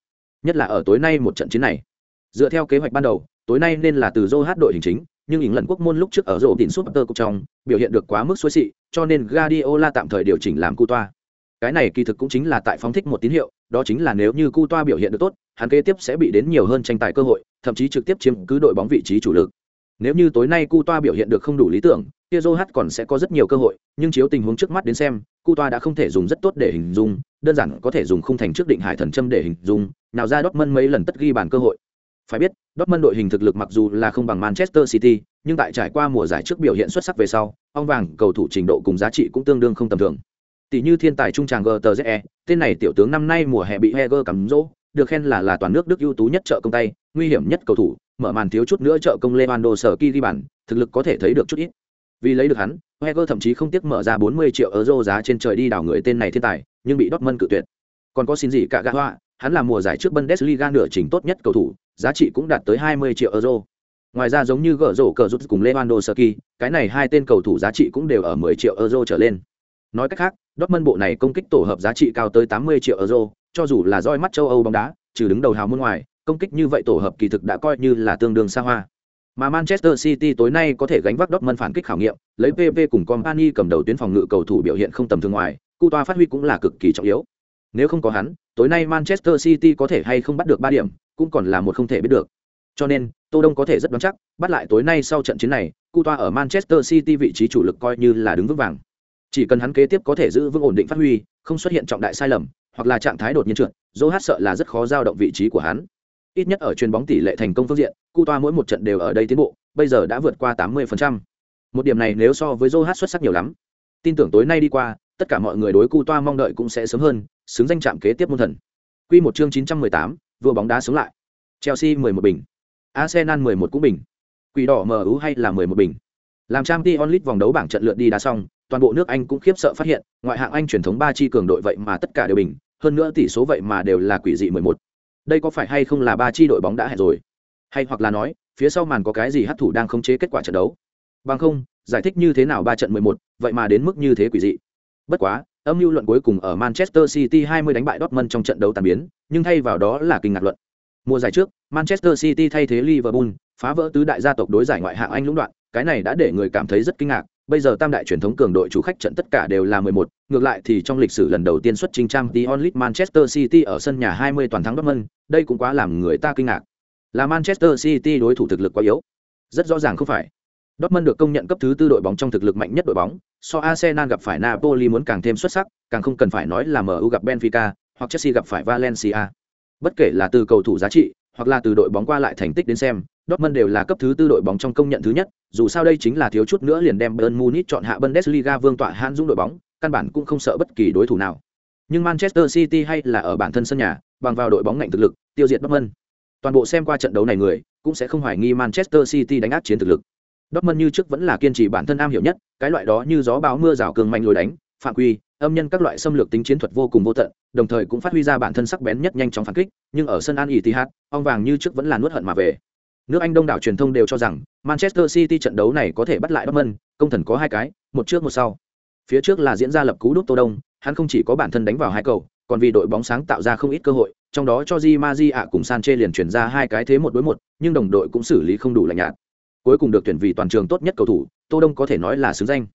Nhất là ở tối nay một trận chiến này. Dựa theo kế hoạch ban đầu, tối nay nên là từ dô hát đội hình chính, nhưng ỉng lần quốc môn lúc trước ở rổ tín súp tơ cục trong, biểu hiện được quá mức xuôi xị, cho nên Guardiola tạm thời điều chỉnh làm cu toa. Cái này kỳ thực cũng chính là tại phóng thích một tín hiệu đó chính là nếu như cu toa biểu hiện được tốt hắn kế tiếp sẽ bị đến nhiều hơn tranh tài cơ hội thậm chí trực tiếp chiếm cứ đội bóng vị trí chủ lực nếu như tối nay cu toa biểu hiện được không đủ lý tưởng kia joh còn sẽ có rất nhiều cơ hội, nhưng chiếu tình huống trước mắt đến xem, Cu Toa đã không thể dùng rất tốt để hình dung, đơn giản có thể dùng khung thành trước định hải thần châm để hình dung, nào ra Dortmund mấy lần tất ghi bàn cơ hội. Phải biết, Dortmund đội hình thực lực mặc dù là không bằng Manchester City, nhưng tại trải qua mùa giải trước biểu hiện xuất sắc về sau, ong vàng cầu thủ trình độ cùng giá trị cũng tương đương không tầm thường. Tỷ như thiên tài trung tràng GTZE, tên này tiểu tướng năm nay mùa hè bị Heger cắm rỗ được khen là là toàn nước Đức ưu tú nhất trợ công tay, nguy hiểm nhất cầu thủ, mở màn thiếu chút nữa trợ công Lewandowski ghi bàn, thực lực có thể thấy được chút ít. Vì lấy được hắn, Heger thậm chí không tiếc mở ra 40 triệu euro giá trên trời đi đào người tên này thiên tài, nhưng bị Dortmund cự tuyệt. Còn có xin gì cả Gawa, hắn là mùa giải trước Bundesliga nửa trình tốt nhất cầu thủ, giá trị cũng đạt tới 20 triệu euro. Ngoài ra giống như gỡ rổ cờ rút cùng Lewandowski, cái này hai tên cầu thủ giá trị cũng đều ở 10 triệu euro trở lên. Nói cách khác, Dortmund bộ này công kích tổ hợp giá trị cao tới 80 triệu euro, cho dù là roi mắt châu Âu bóng đá, trừ đứng đầu hào môn ngoài, công kích như vậy tổ hợp kỳ thực đã coi như là tương đương xa hoa. Mà Manchester City tối nay có thể gánh vác Dortmund phản kích khảo nghiệm, lấy PP cùng Company cầm đầu tuyến phòng ngự cầu thủ biểu hiện không tầm thường ngoài, Cu toa phát huy cũng là cực kỳ trọng yếu. Nếu không có hắn, tối nay Manchester City có thể hay không bắt được 3 điểm, cũng còn là một không thể biết được. Cho nên, Tô Đông có thể rất đoán chắc, bắt lại tối nay sau trận chiến này, Cu toa ở Manchester City vị trí chủ lực coi như là đứng vững vàng. Chỉ cần hắn kế tiếp có thể giữ vững ổn định phát huy, không xuất hiện trọng đại sai lầm, hoặc là trạng thái đột nhiên trượt, Zohat sợ là rất khó giao động vị trí của hắn ít nhất ở chuyền bóng tỷ lệ thành công phương diện, Cu Toa mỗi một trận đều ở đây tiến bộ, bây giờ đã vượt qua 80%. Một điểm này nếu so với Joe xuất sắc nhiều lắm. Tin tưởng tối nay đi qua, tất cả mọi người đối Cu Toa mong đợi cũng sẽ sớm hơn, xứng danh chạm kế tiếp môn thần. Quy một chương 918, vừa bóng đá sống lại. Chelsea 11 bình. Arsenal 11 cũng bình. Quỷ đỏ MU hay là 11 bình. Làm Champions League vòng đấu bảng trận lượt đi đã xong, toàn bộ nước Anh cũng khiếp sợ phát hiện, ngoại hạng Anh truyền thống ba chi cường đội vậy mà tất cả đều bình, hơn nữa tỷ số vậy mà đều là quỷ dị 11. Đây có phải hay không là ba chi đội bóng đã hẹn rồi? Hay hoặc là nói, phía sau màn có cái gì hấp thủ đang khống chế kết quả trận đấu? Bằng không, giải thích như thế nào ba trận 11, vậy mà đến mức như thế quỷ dị. Bất quá, âm mưu luận cuối cùng ở Manchester City 20 đánh bại Dortmund trong trận đấu tàn biến, nhưng thay vào đó là kinh ngạc luận. Mùa giải trước, Manchester City thay thế Liverpool, phá vỡ tứ đại gia tộc đối giải ngoại hạng Anh lũng đoạn, cái này đã để người cảm thấy rất kinh ngạc. Bây giờ tam đại truyền thống cường đội chủ khách trận tất cả đều là 11, ngược lại thì trong lịch sử lần đầu tiên xuất trình trang Dion League Manchester City ở sân nhà 20 toàn thắng Dortmund, đây cũng quá làm người ta kinh ngạc. Là Manchester City đối thủ thực lực quá yếu. Rất rõ ràng không phải. Dortmund được công nhận cấp thứ tư đội bóng trong thực lực mạnh nhất đội bóng, so Arsenal gặp phải Napoli muốn càng thêm xuất sắc, càng không cần phải nói là MU gặp Benfica, hoặc Chelsea gặp phải Valencia. Bất kể là từ cầu thủ giá trị, hoặc là từ đội bóng qua lại thành tích đến xem, Dortmund đều là cấp thứ tư đội bóng trong công nhận thứ nhất, dù sao đây chính là thiếu chút nữa liền đem Bayern Munich chọn hạ Bundesliga vương tọa hãn dũng đội bóng, căn bản cũng không sợ bất kỳ đối thủ nào. Nhưng Manchester City hay là ở bản thân sân nhà, bằng vào đội bóng ngạnh thực lực, tiêu diệt Dortmund. Toàn bộ xem qua trận đấu này người, cũng sẽ không hoài nghi Manchester City đánh áp chiến thực lực. Dortmund như trước vẫn là kiên trì bản thân am hiểu nhất, cái loại đó như gió bão mưa rào cường mạnh lùi đánh, phạm quy, âm nhân các loại xâm lược tính chiến thuật vô cùng vô tận, đồng thời cũng phát huy ra bản thân sắc bén nhất nhanh chóng phản kích, nhưng ở sân An Etihad, ong vàng như trước vẫn là nuốt hận mà về. Nước Anh đông đảo truyền thông đều cho rằng Manchester City trận đấu này có thể bắt lại Dortmund, công thần có hai cái, một trước một sau. Phía trước là diễn ra lập cú đút Tô Đông, hắn không chỉ có bản thân đánh vào hai cầu, còn vì đội bóng sáng tạo ra không ít cơ hội, trong đó cho Di Maji ạ cùng Sanchez liền chuyển ra hai cái thế một đối một, nhưng đồng đội cũng xử lý không đủ lạnh nhạt. Cuối cùng được tuyển vì toàn trường tốt nhất cầu thủ, Tô Đông có thể nói là xứng danh.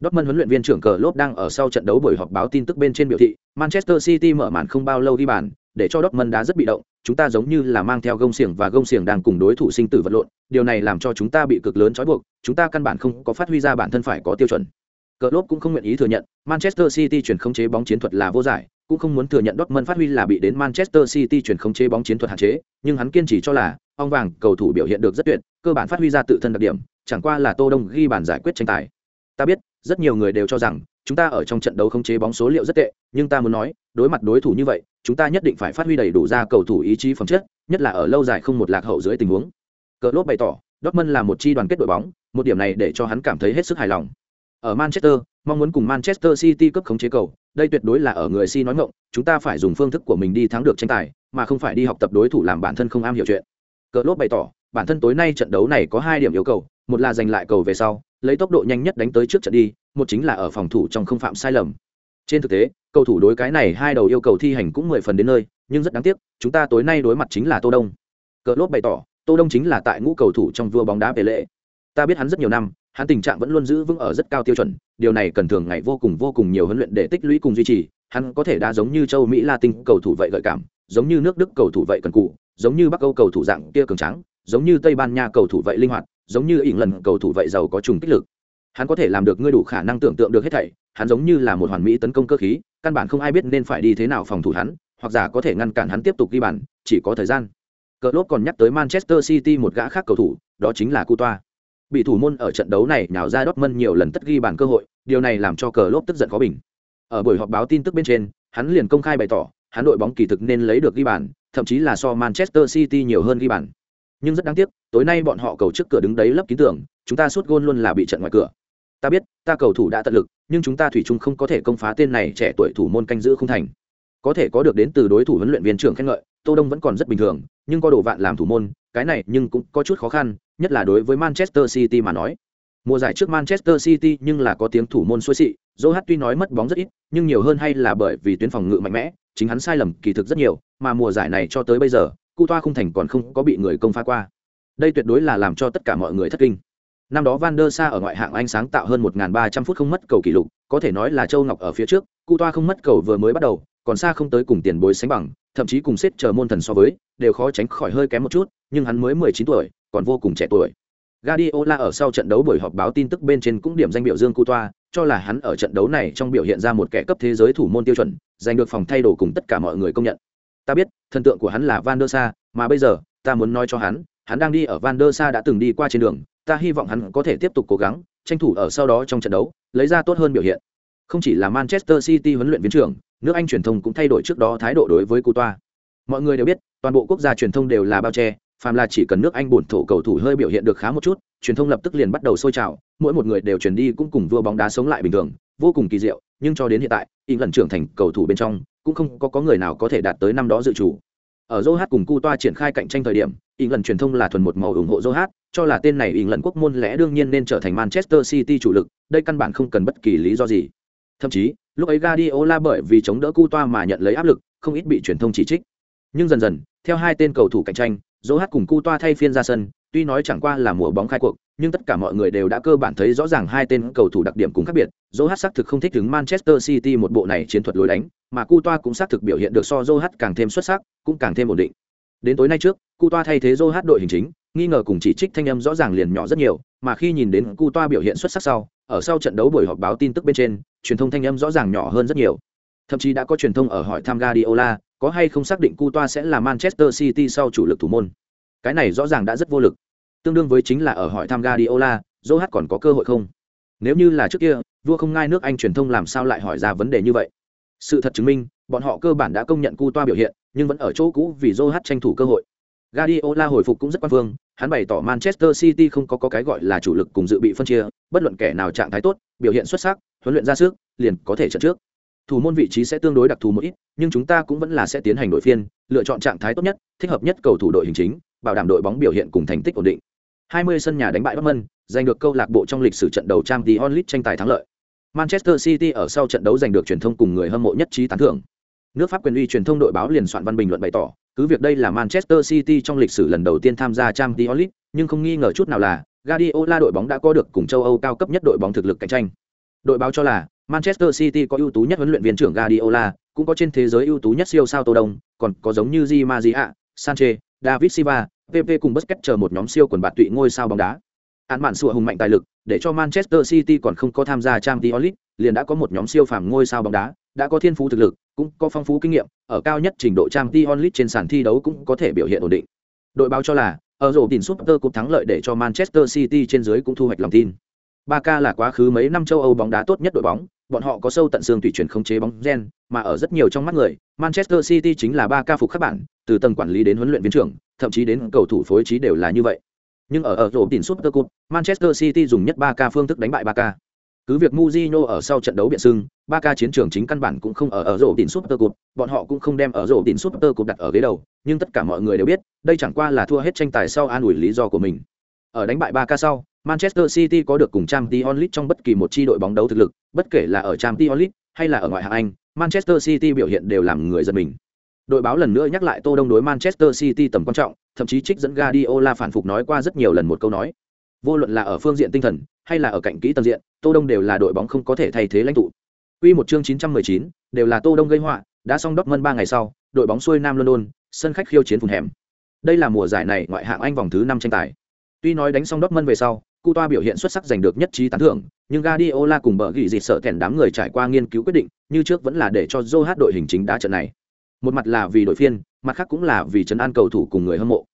Dortmund huấn luyện viên trưởng cờ lốp đang ở sau trận đấu buổi họp báo tin tức bên trên biểu thị, Manchester City mở màn không bao lâu đi bàn, để cho Dortmund đá rất bị động, chúng ta giống như là mang theo gông xiềng và gông xiềng đang cùng đối thủ sinh tử vật lộn, điều này làm cho chúng ta bị cực lớn trói buộc, chúng ta căn bản không có phát huy ra bản thân phải có tiêu chuẩn. Klopp cũng không nguyện ý thừa nhận, Manchester City chuyển khống chế bóng chiến thuật là vô giải, cũng không muốn thừa nhận Dortmund phát huy là bị đến Manchester City chuyển khống chế bóng chiến thuật hạn chế, nhưng hắn kiên trì cho là, ông vàng, cầu thủ biểu hiện được rất tuyệt, cơ bản phát huy ra tự thân đặc điểm, chẳng qua là Tô Đông ghi bàn giải quyết tranh tài. Ta biết, rất nhiều người đều cho rằng chúng ta ở trong trận đấu khống chế bóng số liệu rất tệ, nhưng ta muốn nói, đối mặt đối thủ như vậy, chúng ta nhất định phải phát huy đầy đủ ra cầu thủ ý chí phẩm chất, nhất là ở lâu dài không một lạc hậu dưới tình huống. Cờ lốp bày tỏ, Dortmund là một chi đoàn kết đội bóng, một điểm này để cho hắn cảm thấy hết sức hài lòng. Ở Manchester, mong muốn cùng Manchester City cấp khống chế cầu, đây tuyệt đối là ở người si nói ngọng, chúng ta phải dùng phương thức của mình đi thắng được tranh tài, mà không phải đi học tập đối thủ làm bản thân không am hiểu chuyện. Cờ lốp bày tỏ, bản thân tối nay trận đấu này có hai điểm yêu cầu, một là giành lại cầu về sau, lấy tốc độ nhanh nhất đánh tới trước trận đi, một chính là ở phòng thủ trong không phạm sai lầm. Trên thực tế, cầu thủ đối cái này hai đầu yêu cầu thi hành cũng mười phần đến nơi, nhưng rất đáng tiếc, chúng ta tối nay đối mặt chính là Tô Đông. Cờ lốp bày tỏ, Tô Đông chính là tại ngũ cầu thủ trong vua bóng đá về lệ. Ta biết hắn rất nhiều năm, hắn tình trạng vẫn luôn giữ vững ở rất cao tiêu chuẩn, điều này cần thường ngày vô cùng vô cùng nhiều huấn luyện để tích lũy cùng duy trì, hắn có thể đa giống như châu Mỹ Latin cầu thủ vậy gợi cảm, giống như nước Đức cầu thủ vậy cần cụ, giống như Bắc Âu cầu thủ dạng kia cường tráng, giống như Tây Ban Nha cầu thủ vậy linh hoạt, giống như ỉn lần cầu thủ vậy giàu có trùng kích lực. Hắn có thể làm được ngươi đủ khả năng tưởng tượng được hết thảy, hắn giống như là một hoàn mỹ tấn công cơ khí, căn bản không ai biết nên phải đi thế nào phòng thủ hắn, hoặc giả có thể ngăn cản hắn tiếp tục ghi bàn, chỉ có thời gian. Cờ lốt còn nhắc tới Manchester City một gã khác cầu thủ, đó chính là Coutoa. Bị thủ môn ở trận đấu này nhào ra Dortmund nhiều lần tất ghi bàn cơ hội, điều này làm cho cờ lốt tức giận khó bình. Ở buổi họp báo tin tức bên trên, hắn liền công khai bày tỏ, hắn đội bóng kỳ thực nên lấy được ghi bàn, thậm chí là so Manchester City nhiều hơn ghi bàn. Nhưng rất đáng tiếc, tối nay bọn họ cầu trước cửa đứng đấy lấp kín tưởng, chúng ta suốt gôn luôn là bị trận ngoài cửa. Ta biết, ta cầu thủ đã tận lực, nhưng chúng ta thủy chung không có thể công phá tên này trẻ tuổi thủ môn canh giữ không thành. Có thể có được đến từ đối thủ huấn luyện viên trưởng khen ngợi, Tô Đông vẫn còn rất bình thường, nhưng có đồ vạn làm thủ môn, cái này nhưng cũng có chút khó khăn, nhất là đối với Manchester City mà nói. Mùa giải trước Manchester City nhưng là có tiếng thủ môn xuôi xị, Joe tuy nói mất bóng rất ít, nhưng nhiều hơn hay là bởi vì tuyến phòng ngự mạnh mẽ, chính hắn sai lầm kỳ thực rất nhiều, mà mùa giải này cho tới bây giờ, Cu Toa không thành còn không có bị người công phá qua. Đây tuyệt đối là làm cho tất cả mọi người thất kinh. Năm đó Van der Sa ở ngoại hạng Anh sáng tạo hơn 1.300 phút không mất cầu kỷ lục, có thể nói là Châu Ngọc ở phía trước, Cu Toa không mất cầu vừa mới bắt đầu, còn xa không tới cùng tiền bối sánh bằng, thậm chí cùng xếp chờ môn thần so với, đều khó tránh khỏi hơi kém một chút, nhưng hắn mới 19 tuổi, còn vô cùng trẻ tuổi. Guardiola ở sau trận đấu buổi họp báo tin tức bên trên cũng điểm danh biểu dương Cu Toa, cho là hắn ở trận đấu này trong biểu hiện ra một kẻ cấp thế giới thủ môn tiêu chuẩn, giành được phòng thay đồ cùng tất cả mọi người công nhận. Ta biết, thần tượng của hắn là Van der Sa, mà bây giờ, ta muốn nói cho hắn, hắn đang đi ở Van der Sa đã từng đi qua trên đường, ta hy vọng hắn có thể tiếp tục cố gắng, tranh thủ ở sau đó trong trận đấu, lấy ra tốt hơn biểu hiện. Không chỉ là Manchester City huấn luyện viên trưởng, nước Anh truyền thông cũng thay đổi trước đó thái độ đối với Toa. Mọi người đều biết, toàn bộ quốc gia truyền thông đều là bao che, phàm là chỉ cần nước anh bổn thổ cầu thủ hơi biểu hiện được khá một chút truyền thông lập tức liền bắt đầu sôi trào mỗi một người đều truyền đi cũng cùng vua bóng đá sống lại bình thường vô cùng kỳ diệu nhưng cho đến hiện tại England lần trưởng thành cầu thủ bên trong cũng không có, có người nào có thể đạt tới năm đó dự chủ ở Johat cùng Cu Toa triển khai cạnh tranh thời điểm, Ý lần truyền thông là thuần một màu ủng hộ Johat, cho là tên này Ý lần quốc môn lẽ đương nhiên nên trở thành Manchester City chủ lực, đây căn bản không cần bất kỳ lý do gì. Thậm chí, lúc ấy Guardiola bởi vì chống đỡ Cu Toa mà nhận lấy áp lực, không ít bị truyền thông chỉ trích. Nhưng dần dần, theo hai tên cầu thủ cạnh tranh, Johat cùng Cu Toa thay phiên ra sân, tuy nói chẳng qua là mùa bóng khai cuộc, nhưng tất cả mọi người đều đã cơ bản thấy rõ ràng hai tên cầu thủ đặc điểm cũng khác biệt. Joe Hart xác thực không thích ứng Manchester City một bộ này chiến thuật lối đánh, mà Cu Toa cũng xác thực biểu hiện được so Joe Hart càng thêm xuất sắc, cũng càng thêm ổn định. Đến tối nay trước, Cu Toa thay thế Joe Hart đội hình chính, nghi ngờ cùng chỉ trích thanh âm rõ ràng liền nhỏ rất nhiều, mà khi nhìn đến Cu Toa biểu hiện xuất sắc sau, ở sau trận đấu buổi họp báo tin tức bên trên, truyền thông thanh âm rõ ràng nhỏ hơn rất nhiều. Thậm chí đã có truyền thông ở hỏi tham Guardiola, có hay không xác định Cu Toa sẽ là Manchester City sau chủ lực thủ môn. Cái này rõ ràng đã rất vô lực. Tương đương với chính là ở hỏi thăm Guardiola, Johat còn có cơ hội không? Nếu như là trước kia, vua không ngai nước Anh truyền thông làm sao lại hỏi ra vấn đề như vậy? Sự thật chứng minh, bọn họ cơ bản đã công nhận Cu Toa biểu hiện, nhưng vẫn ở chỗ cũ vì Johat tranh thủ cơ hội. Guardiola hồi phục cũng rất quan phương, hắn bày tỏ Manchester City không có, có cái gọi là chủ lực cùng dự bị phân chia, bất luận kẻ nào trạng thái tốt, biểu hiện xuất sắc, huấn luyện ra sức, liền có thể trận trước. Thủ môn vị trí sẽ tương đối đặc thù một ít, nhưng chúng ta cũng vẫn là sẽ tiến hành đội phiên, lựa chọn trạng thái tốt nhất, thích hợp nhất cầu thủ đội hình chính, bảo đảm đội bóng biểu hiện cùng thành tích ổn định. 20 sân nhà đánh bại Dortmund, giành được câu lạc bộ trong lịch sử trận đấu Champions League tranh tài thắng lợi. Manchester City ở sau trận đấu giành được truyền thông cùng người hâm mộ nhất trí tán thưởng. Nước Pháp quyền uy truyền thông đội báo liền soạn văn bình luận bày tỏ, cứ việc đây là Manchester City trong lịch sử lần đầu tiên tham gia Champions League, nhưng không nghi ngờ chút nào là Guardiola đội bóng đã có được cùng châu Âu cao cấp nhất đội bóng thực lực cạnh tranh. Đội báo cho là Manchester City có ưu tú nhất huấn luyện viên trưởng Guardiola, cũng có trên thế giới ưu tú nhất siêu sao Tô Đông, còn có giống như Di Maria, Sanchez, David Silva, PP cùng Busquets chờ một nhóm siêu quần bạt tụy ngôi sao bóng đá. Án mạn sủa hùng mạnh tài lực, để cho Manchester City còn không có tham gia Champions League, liền đã có một nhóm siêu phàm ngôi sao bóng đá, đã có thiên phú thực lực, cũng có phong phú kinh nghiệm, ở cao nhất trình độ Champions League trên sàn thi đấu cũng có thể biểu hiện ổn định. Đội báo cho là, ở rổ tiền suất cũng thắng lợi để cho Manchester City trên dưới cũng thu hoạch lòng tin. Barca là quá khứ mấy năm châu Âu bóng đá tốt nhất đội bóng, bọn họ có sâu tận xương tùy chuyển khống chế bóng gen, mà ở rất nhiều trong mắt người, Manchester City chính là Barca phục các bạn, từ tầng quản lý đến huấn luyện viên trưởng, thậm chí đến cầu thủ phối trí đều là như vậy. Nhưng ở ở rổ tiền Super Cup, Manchester City dùng nhất Barca phương thức đánh bại Barca. Cứ việc Mourinho ở sau trận đấu biện sưng, Barca chiến trường chính căn bản cũng không ở ở rổ tiền Super Cup, bọn họ cũng không đem ở rổ tiền Super Cup đặt ở ghế đầu, nhưng tất cả mọi người đều biết, đây chẳng qua là thua hết tranh tài sau an ủi lý do của mình. Ở đánh bại Barca sau, Manchester City có được cùng Champions League trong bất kỳ một chi đội bóng đấu thực lực, bất kể là ở Champions League hay là ở ngoại hạng Anh, Manchester City biểu hiện đều làm người giật mình. Đội báo lần nữa nhắc lại Tô Đông đối Manchester City tầm quan trọng, thậm chí trích dẫn Guardiola phản phục nói qua rất nhiều lần một câu nói. Vô luận là ở phương diện tinh thần hay là ở cạnh kỹ tầng diện, Tô Đông đều là đội bóng không có thể thay thế lãnh tụ. Quy một chương 919, đều là Tô Đông gây họa, đã xong Dortmund 3 ngày sau, đội bóng xuôi Nam London, sân khách khiêu chiến phùn hẻm. Đây là mùa giải này ngoại hạng Anh vòng thứ 5 tranh tài. Tuy nói đánh xong Dortmund về sau, Cu Toa biểu hiện xuất sắc giành được nhất trí tán thưởng, nhưng Guardiola cùng bở gỉ dịt sợ kèn đám người trải qua nghiên cứu quyết định, như trước vẫn là để cho Joe đội hình chính đá trận này. Một mặt là vì đội phiên, mặt khác cũng là vì trấn an cầu thủ cùng người hâm mộ.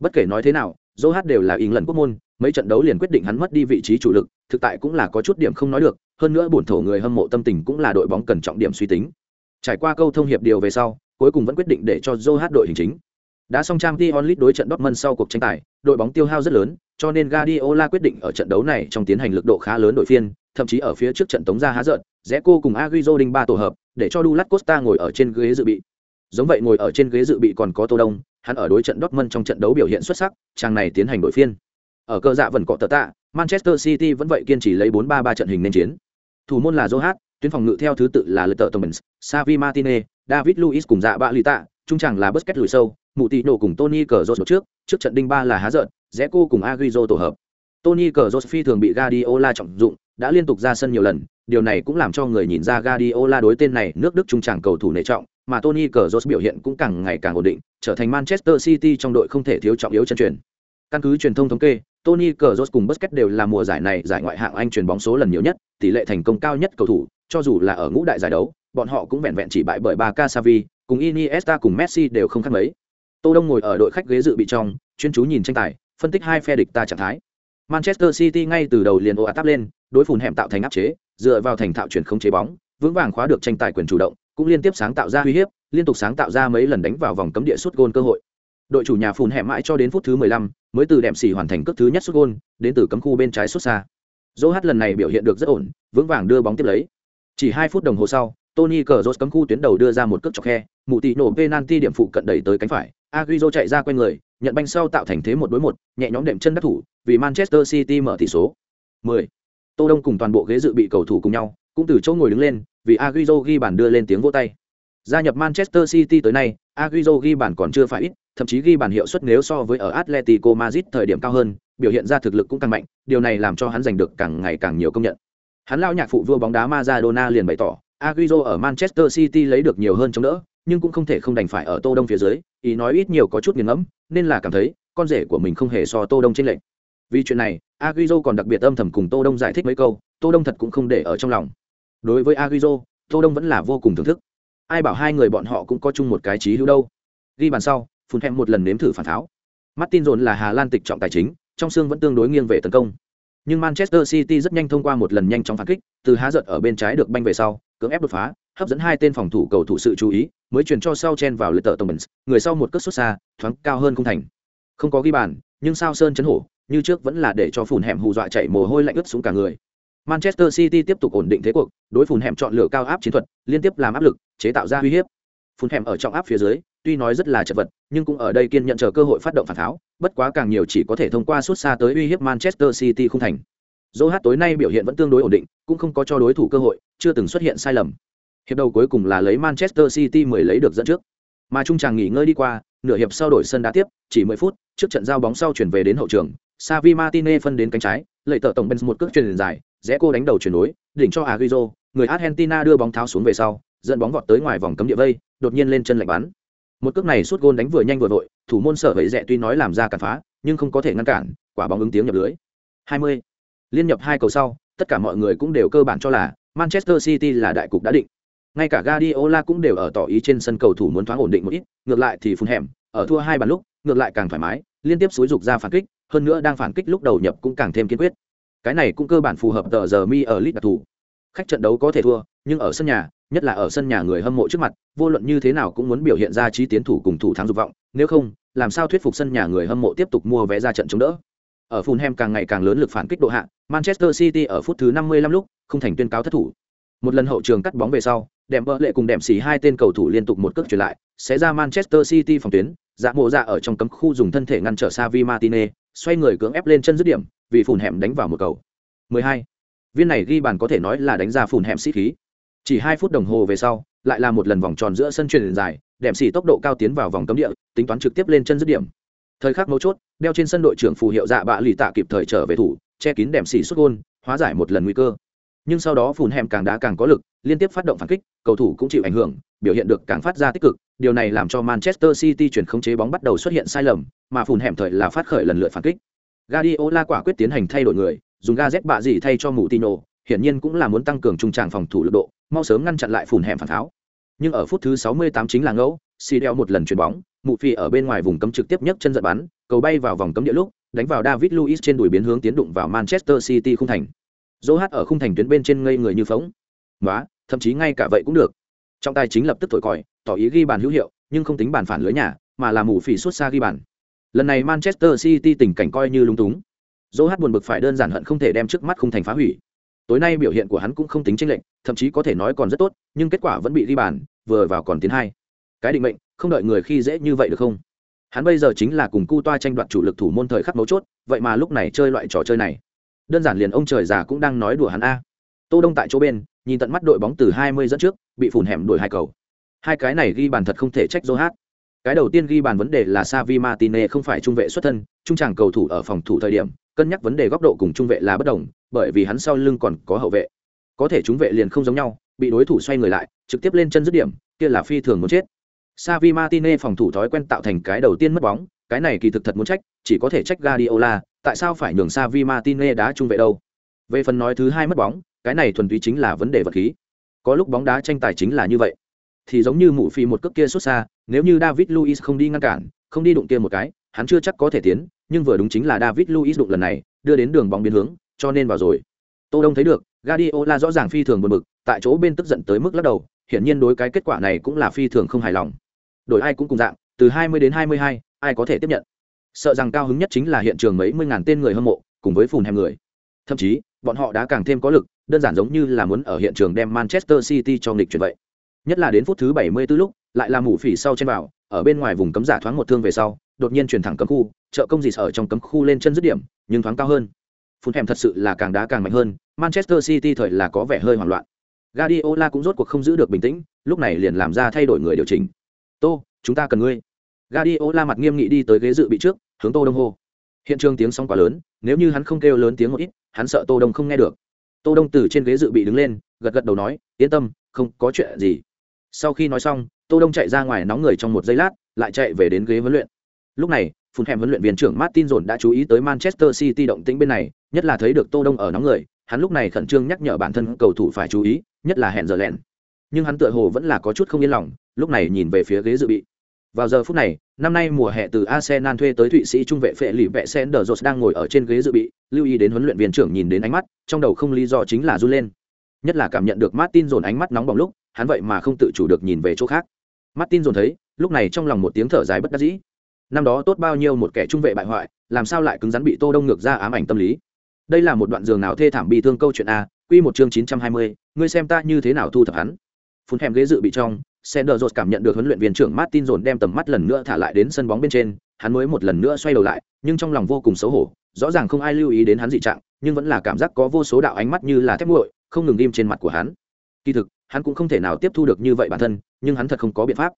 Bất kể nói thế nào, Joe đều là ỉng lần quốc môn, mấy trận đấu liền quyết định hắn mất đi vị trí chủ lực, thực tại cũng là có chút điểm không nói được, hơn nữa bổn thổ người hâm mộ tâm tình cũng là đội bóng cần trọng điểm suy tính. Trải qua câu thông hiệp điều về sau, cuối cùng vẫn quyết định để cho Joe đội hình chính. Đã xong trang t onlit đối trận Dortmund sau cuộc tranh tài, đội bóng tiêu hao rất lớn, cho nên Guardiola quyết định ở trận đấu này trong tiến hành lực độ khá lớn đội phiên, thậm chí ở phía trước trận tống ra há giận, cô cùng Agüero đinh ba tổ hợp, để cho Douglas Costa ngồi ở trên ghế dự bị. Giống vậy ngồi ở trên ghế dự bị còn có Tô Đông, hắn ở đối trận Dortmund trong trận đấu biểu hiện xuất sắc, trang này tiến hành đội phiên. Ở cơ dạ vẫn cọ tờ tạ, Manchester City vẫn vậy kiên trì lấy 4-3-3 trận hình nên chiến. Thủ môn là johat tuyến phòng ngự theo thứ tự là Letter Thomas, Xavi Martinez, David Luiz cùng dạ bạ lì tạ, trung tràng là Busquets lùi sâu, mụ tị nổ cùng Tony Cazorla trước, trước trận đinh ba là há giận, rẽ cô cùng Agüero tổ hợp. Tony Cazorla phi thường bị Guardiola trọng dụng, đã liên tục ra sân nhiều lần, điều này cũng làm cho người nhìn ra Guardiola đối tên này nước Đức trung tràng cầu thủ nể trọng, mà Tony Cazorla biểu hiện cũng càng ngày càng ổn định, trở thành Manchester City trong đội không thể thiếu trọng yếu chân truyền. Căn cứ truyền thông thống kê, Tony Cazorla cùng Busquets đều là mùa giải này giải ngoại hạng Anh truyền bóng số lần nhiều nhất, tỷ lệ thành công cao nhất cầu thủ, cho dù là ở ngũ đại giải đấu, bọn họ cũng vẹn vẹn chỉ bại bởi Barca Xavi, cùng Iniesta cùng Messi đều không khác mấy. Tô Đông ngồi ở đội khách ghế dự bị trong, chuyên chú nhìn tranh tài, phân tích hai phe địch ta trạng thái. Manchester City ngay từ đầu liền ồ ạt táp lên, đối phùn hẻm tạo thành áp chế, dựa vào thành thạo chuyển không chế bóng, vững vàng khóa được tranh tài quyền chủ động, cũng liên tiếp sáng tạo ra uy hiếp, liên tục sáng tạo ra mấy lần đánh vào vòng cấm địa sút gôn cơ hội. đội chủ nhà phùn hẻm mãi cho đến phút thứ 15, mới từ đệm xỉ hoàn thành cước thứ nhất sút gôn đến từ cấm khu bên trái sút xa dỗ hát lần này biểu hiện được rất ổn vững vàng đưa bóng tiếp lấy chỉ hai phút đồng hồ sau tony cờ cấm khu tuyến đầu đưa ra một cước chọc khe mụ tỷ nổ penalty điểm phụ cận đẩy tới cánh phải Agüero chạy ra quen người nhận banh sau tạo thành thế một đối một nhẹ nhõm đệm chân đắc thủ vì manchester city mở tỷ số 10. tô đông cùng toàn bộ ghế dự bị cầu thủ cùng nhau cũng từ chỗ ngồi đứng lên vì Agüero ghi bàn đưa lên tiếng vỗ tay gia nhập manchester city tới nay Agüero ghi bàn còn chưa phải ít thậm chí ghi bàn hiệu suất nếu so với ở Atletico Madrid thời điểm cao hơn, biểu hiện ra thực lực cũng càng mạnh, điều này làm cho hắn giành được càng ngày càng nhiều công nhận. Hắn lao nhạc phụ vua bóng đá Maradona liền bày tỏ, Agüero ở Manchester City lấy được nhiều hơn chống đỡ, nhưng cũng không thể không đành phải ở Tô Đông phía dưới, ý nói ít nhiều có chút nghiền ngẫm, nên là cảm thấy con rể của mình không hề so Tô Đông trên lệnh. Vì chuyện này, Agüero còn đặc biệt âm thầm cùng Tô Đông giải thích mấy câu, Tô Đông thật cũng không để ở trong lòng. Đối với Agüero, Tô Đông vẫn là vô cùng thưởng thức. Ai bảo hai người bọn họ cũng có chung một cái chí hữu đâu. Ghi bàn sau, phun hem một lần nếm thử phản tháo martin dồn là hà lan tịch trọng tài chính trong xương vẫn tương đối nghiêng về tấn công. Nhưng manchester city rất nhanh thông qua một lần nhanh chóng phản kích từ há giận ở bên trái được banh về sau cưỡng ép đột phá hấp dẫn hai tên phòng thủ cầu thủ sự chú ý mới chuyển cho sau chen vào lưới tờ tổng người sau một cất xuất xa thoáng cao hơn không thành. Không có ghi bàn nhưng sao sơn chấn hổ như trước vẫn là để cho phùn hẻm hù dọa chạy mồ hôi lạnh ướt xuống cả người manchester city tiếp tục ổn định thế cuộc đối phùn hẻm chọn lựa cao áp chiến thuật liên tiếp làm áp lực chế tạo ra uy hiếp. Phùn hẻm ở trong áp phía dưới tuy nói rất là chật vật nhưng cũng ở đây kiên nhận chờ cơ hội phát động phản tháo bất quá càng nhiều chỉ có thể thông qua suốt xa tới uy hiếp manchester city không thành. Dô hát tối nay biểu hiện vẫn tương đối ổn định cũng không có cho đối thủ cơ hội chưa từng xuất hiện sai lầm. Hiệp đầu cuối cùng là lấy manchester city mới lấy được dẫn trước. Mà trung tràng nghỉ ngơi đi qua nửa hiệp sau đổi sân đá tiếp chỉ 10 phút trước trận giao bóng sau chuyển về đến hậu trường Savi Martinez phân đến cánh trái, lợi tợ tổng Benz một cước chuyền dài, rẽ cô đánh đầu chuyển đối, đỉnh cho Agüero, người Argentina đưa bóng tháo xuống về sau, dẫn bóng vọt tới ngoài vòng cấm địa vây, đột nhiên lên chân lạnh bắn. Một cước này suốt gôn đánh vừa nhanh vừa vội thủ môn sở hữu rẽ tuy nói làm ra cản phá nhưng không có thể ngăn cản quả bóng ứng tiếng nhập lưới. 20. liên nhập hai cầu sau tất cả mọi người cũng đều cơ bản cho là manchester city là đại cục đã định. Ngay cả Guardiola cũng đều ở tỏ ý trên sân cầu thủ muốn thoáng ổn định một ít ngược lại thì phun hẻm ở thua hai bàn lúc ngược lại càng thoải mái liên tiếp xúi dục ra phản kích hơn nữa đang phản kích lúc đầu nhập cũng càng thêm kiên quyết cái này cũng cơ bản phù hợp tờ giờ mi ở lit đặc thù. Khách trận đấu có thể thua, nhưng ở sân nhà, nhất là ở sân nhà người hâm mộ trước mặt, vô luận như thế nào cũng muốn biểu hiện ra trí tiến thủ cùng thủ thắng dục vọng, nếu không, làm sao thuyết phục sân nhà người hâm mộ tiếp tục mua vé ra trận chống đỡ? Ở Fulham càng ngày càng lớn lực phản kích độ hạ, Manchester City ở phút thứ 55 lúc không thành tuyên cáo thất thủ. Một lần hậu trường cắt bóng về sau đệm bỡ lệ cùng đệm xì hai tên cầu thủ liên tục một cước chuyển lại, sẽ ra Manchester City phòng tuyến dạ mộ dạ ở trong cấm khu dùng thân thể ngăn trở Savi Martinez xoay người cưỡng ép lên chân dứt điểm, vì phùn hẻm đánh vào một cầu. 12. viên này ghi bàn có thể nói là đánh ra phùn hẻm sĩ khí. Chỉ hai phút đồng hồ về sau, lại là một lần vòng tròn giữa sân truyền dài, đệm xỉ tốc độ cao tiến vào vòng cấm địa, tính toán trực tiếp lên chân dứt điểm. Thời khắc mấu chốt, đeo trên sân đội trưởng phù hiệu dạ bạ lì tạ kịp thời trở về thủ, che kín đệm xỉ xuất gôn, hóa giải một lần nguy cơ. Nhưng sau đó phùn hẻm càng đá càng có lực, liên tiếp phát động phản kích, cầu thủ cũng chịu ảnh hưởng, biểu hiện được càng phát ra tích cực điều này làm cho manchester city chuyển khống chế bóng bắt đầu xuất hiện sai lầm mà phùn hẻm thời là phát khởi lần lượt phản kích. Guardiola quả quyết tiến hành thay đổi người dùng ga bạ gì thay cho Moutinho hiển nhiên cũng là muốn tăng cường trung tràng phòng thủ lực độ mau sớm ngăn chặn lại phùn hẻm phản tháo nhưng ở phút thứ 68 chính là ngẫu Sidel đeo một lần chuyền bóng mụ phi ở bên ngoài vùng cấm trực tiếp nhấc chân giật bắn cầu bay vào vòng cấm địa lúc đánh vào david Luiz trên đùi biến hướng tiến đụng vào manchester city khung thành. Zohat ở khung thành tuyến bên trên ngây người như phóng. Ngoá, thậm chí ngay cả vậy cũng được. Trong tay chính lập tức thổi còi tỏ ý ghi bàn hữu hiệu, nhưng không tính bàn phản lưới nhà, mà là mù phỉ xuất xa ghi bàn. Lần này manchester city tình cảnh coi như lung túng. Dỗ hát buồn bực phải đơn giản hận không thể đem trước mắt không thành phá hủy. Tối nay biểu hiện của hắn cũng không tính chênh lệch, thậm chí có thể nói còn rất tốt, nhưng kết quả vẫn bị ghi bàn, vừa vào còn tiến hai. Cái định mệnh, không đợi người khi dễ như vậy được không? Hắn bây giờ chính là cùng cu toa tranh đoạt chủ lực thủ môn thời khắc mấu chốt, vậy mà lúc này chơi loại trò chơi này. Đơn giản liền ông trời già cũng đang nói đùa hắn a. Tô đông tại chỗ bên, nhìn tận mắt đội bóng từ hai mươi dẫn trước, bị phủn hẻm đuổi hai cầu hai cái này ghi bàn thật không thể trách dô hát cái đầu tiên ghi bàn vấn đề là Savi Martinez không phải trung vệ xuất thân, trung tràng cầu thủ ở phòng thủ thời điểm, cân nhắc vấn đề góc độ cùng trung vệ là bất đồng, bởi vì hắn sau lưng còn có hậu vệ. Có thể trung vệ liền không giống nhau, bị đối thủ xoay người lại, trực tiếp lên chân dứt điểm, kia là phi thường muốn chết. Savi Martinez phòng thủ thói quen tạo thành cái đầu tiên mất bóng, cái này kỳ thực thật muốn trách, chỉ có thể trách Guardiola, tại sao phải nhường Savi Martinez đá trung vệ đâu? Về phần nói thứ hai mất bóng, cái này thuần túy chính là vấn đề vật khí. Có lúc bóng đá tranh tài chính là như vậy. Thì giống như mụ phi một cước kia xuất xa, nếu như David Luiz không đi ngăn cản, không đi đụng kia một cái, hắn chưa chắc có thể tiến, nhưng vừa đúng chính là David Luiz đụng lần này, đưa đến đường bóng biến hướng, cho nên vào rồi. Tô Đông thấy được, Guardiola rõ ràng phi thường buồn bực, tại chỗ bên tức giận tới mức lắc đầu, hiển nhiên đối cái kết quả này cũng là phi thường không hài lòng. Đổi ai cũng cùng dạng, từ 20 đến 22, ai có thể tiếp nhận sợ rằng cao hứng nhất chính là hiện trường mấy mươi ngàn tên người hâm mộ cùng với phùn hèm người thậm chí bọn họ đã càng thêm có lực đơn giản giống như là muốn ở hiện trường đem manchester city cho nghịch chuyển vậy nhất là đến phút thứ 74 lúc, lại là mủ phỉ sau trên vào, ở bên ngoài vùng cấm giả thoáng một thương về sau, đột nhiên chuyển thẳng cấm khu trợ công gì ở trong cấm khu lên chân dứt điểm, nhưng thoáng cao hơn. Phun hẻm thật sự là càng đá càng mạnh hơn, manchester city thời là có vẻ hơi hoảng loạn. Guardiola cũng rốt cuộc không giữ được bình tĩnh, lúc này liền làm ra thay đổi người điều chỉnh. Tô, chúng ta cần ngươi. Guardiola mặt nghiêm nghị đi tới ghế dự bị trước, hướng tô đông hô. Hiện trường tiếng sóng quá lớn, nếu như hắn không kêu lớn tiếng một ít, hắn sợ tô đông không nghe được. Tô đông từ trên ghế dự bị đứng lên, gật gật đầu nói, yên tâm, không có chuyện gì sau khi nói xong, tô đông chạy ra ngoài nóng người trong một giây lát, lại chạy về đến ghế huấn luyện. Lúc này phun hẻm huấn luyện viên trưởng martin dồn đã chú ý tới manchester city động tĩnh bên này, nhất là thấy được tô đông ở nóng người, hắn lúc này khẩn trương nhắc nhở bản thân cầu thủ phải chú ý, nhất là hẹn giờ lẹn. Nhưng hắn tựa hồ vẫn là có chút không yên lòng, lúc này nhìn về phía ghế dự bị. Vào giờ phút này, năm nay mùa hè từ arsenal thuê tới thụy sĩ trung vệ phệ lì vệ sender đang ngồi ở trên ghế dự bị, lưu ý đến huấn luyện viên trưởng nhìn đến ánh mắt, trong đầu không lý do chính là run lên. Nhất là cảm nhận được martin dồn ánh mắt nóng bỏng lúc hắn vậy mà không tự chủ được nhìn về chỗ khác. Martin dồn thấy lúc này trong lòng một tiếng thở dài bất đắc dĩ. Năm đó tốt bao nhiêu một kẻ trung vệ bại hoại làm sao lại cứng rắn bị tô đông ngược ra ám ảnh tâm lý? Đây là một đoạn giường nào thê thảm bi thương câu chuyện a quy một chương chín trăm hai mươi, ngươi xem ta như thế nào thu thập hắn. Phun hèm ghế dự bị trong Sender cảm nhận được huấn luyện viên trưởng Martin dồn đem tầm mắt lần nữa thả lại đến sân bóng bên trên, hắn mới một lần nữa xoay đầu lại, nhưng trong lòng vô cùng xấu hổ, rõ ràng không ai lưu ý đến hắn dị trạng, nhưng vẫn là cảm giác có vô số đạo ánh mắt như là thép nguội, không ngừng ghim trên mặt của hắn. Kỳ thực, hắn cũng không thể nào tiếp thu được như vậy bản thân, nhưng hắn thật không có biện pháp.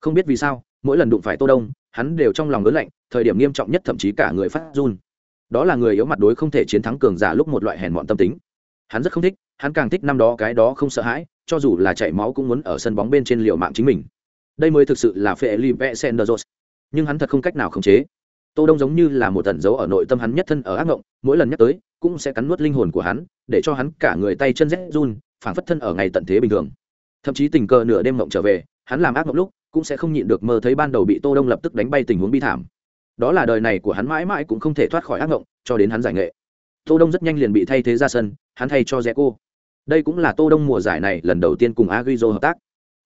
Không biết vì sao, mỗi lần đụng phải Tô Đông, hắn đều trong lòng lớn lạnh, thời điểm nghiêm trọng nhất thậm chí cả người phát run. Đó là người yếu mặt đối không thể chiến thắng cường giả lúc một loại hèn mọn tâm tính. Hắn rất không thích, hắn càng thích năm đó cái đó không sợ hãi, cho dù là chảy máu cũng muốn ở sân bóng bên trên liều mạng chính mình. Đây mới thực sự là Felipe Senderos. Nhưng hắn thật không cách nào khống chế. Tô Đông giống như là một tẩn dấu ở nội tâm hắn nhất thân ở ác ngộng, mỗi lần nhắc tới, cũng sẽ cắn nuốt linh hồn của hắn, để cho hắn cả người tay chân rét run, phảng phất thân ở ngày tận thế bình thường. Thậm chí tình cờ nửa đêm mộng trở về, hắn làm ác mộng lúc, cũng sẽ không nhịn được mơ thấy ban đầu bị Tô Đông lập tức đánh bay tình huống bi thảm. Đó là đời này của hắn mãi mãi cũng không thể thoát khỏi ác mộng, cho đến hắn giải nghệ. Tô Đông rất nhanh liền bị thay thế ra sân, hắn thay cho Zeco. Đây cũng là Tô Đông mùa giải này lần đầu tiên cùng Agüero hợp tác.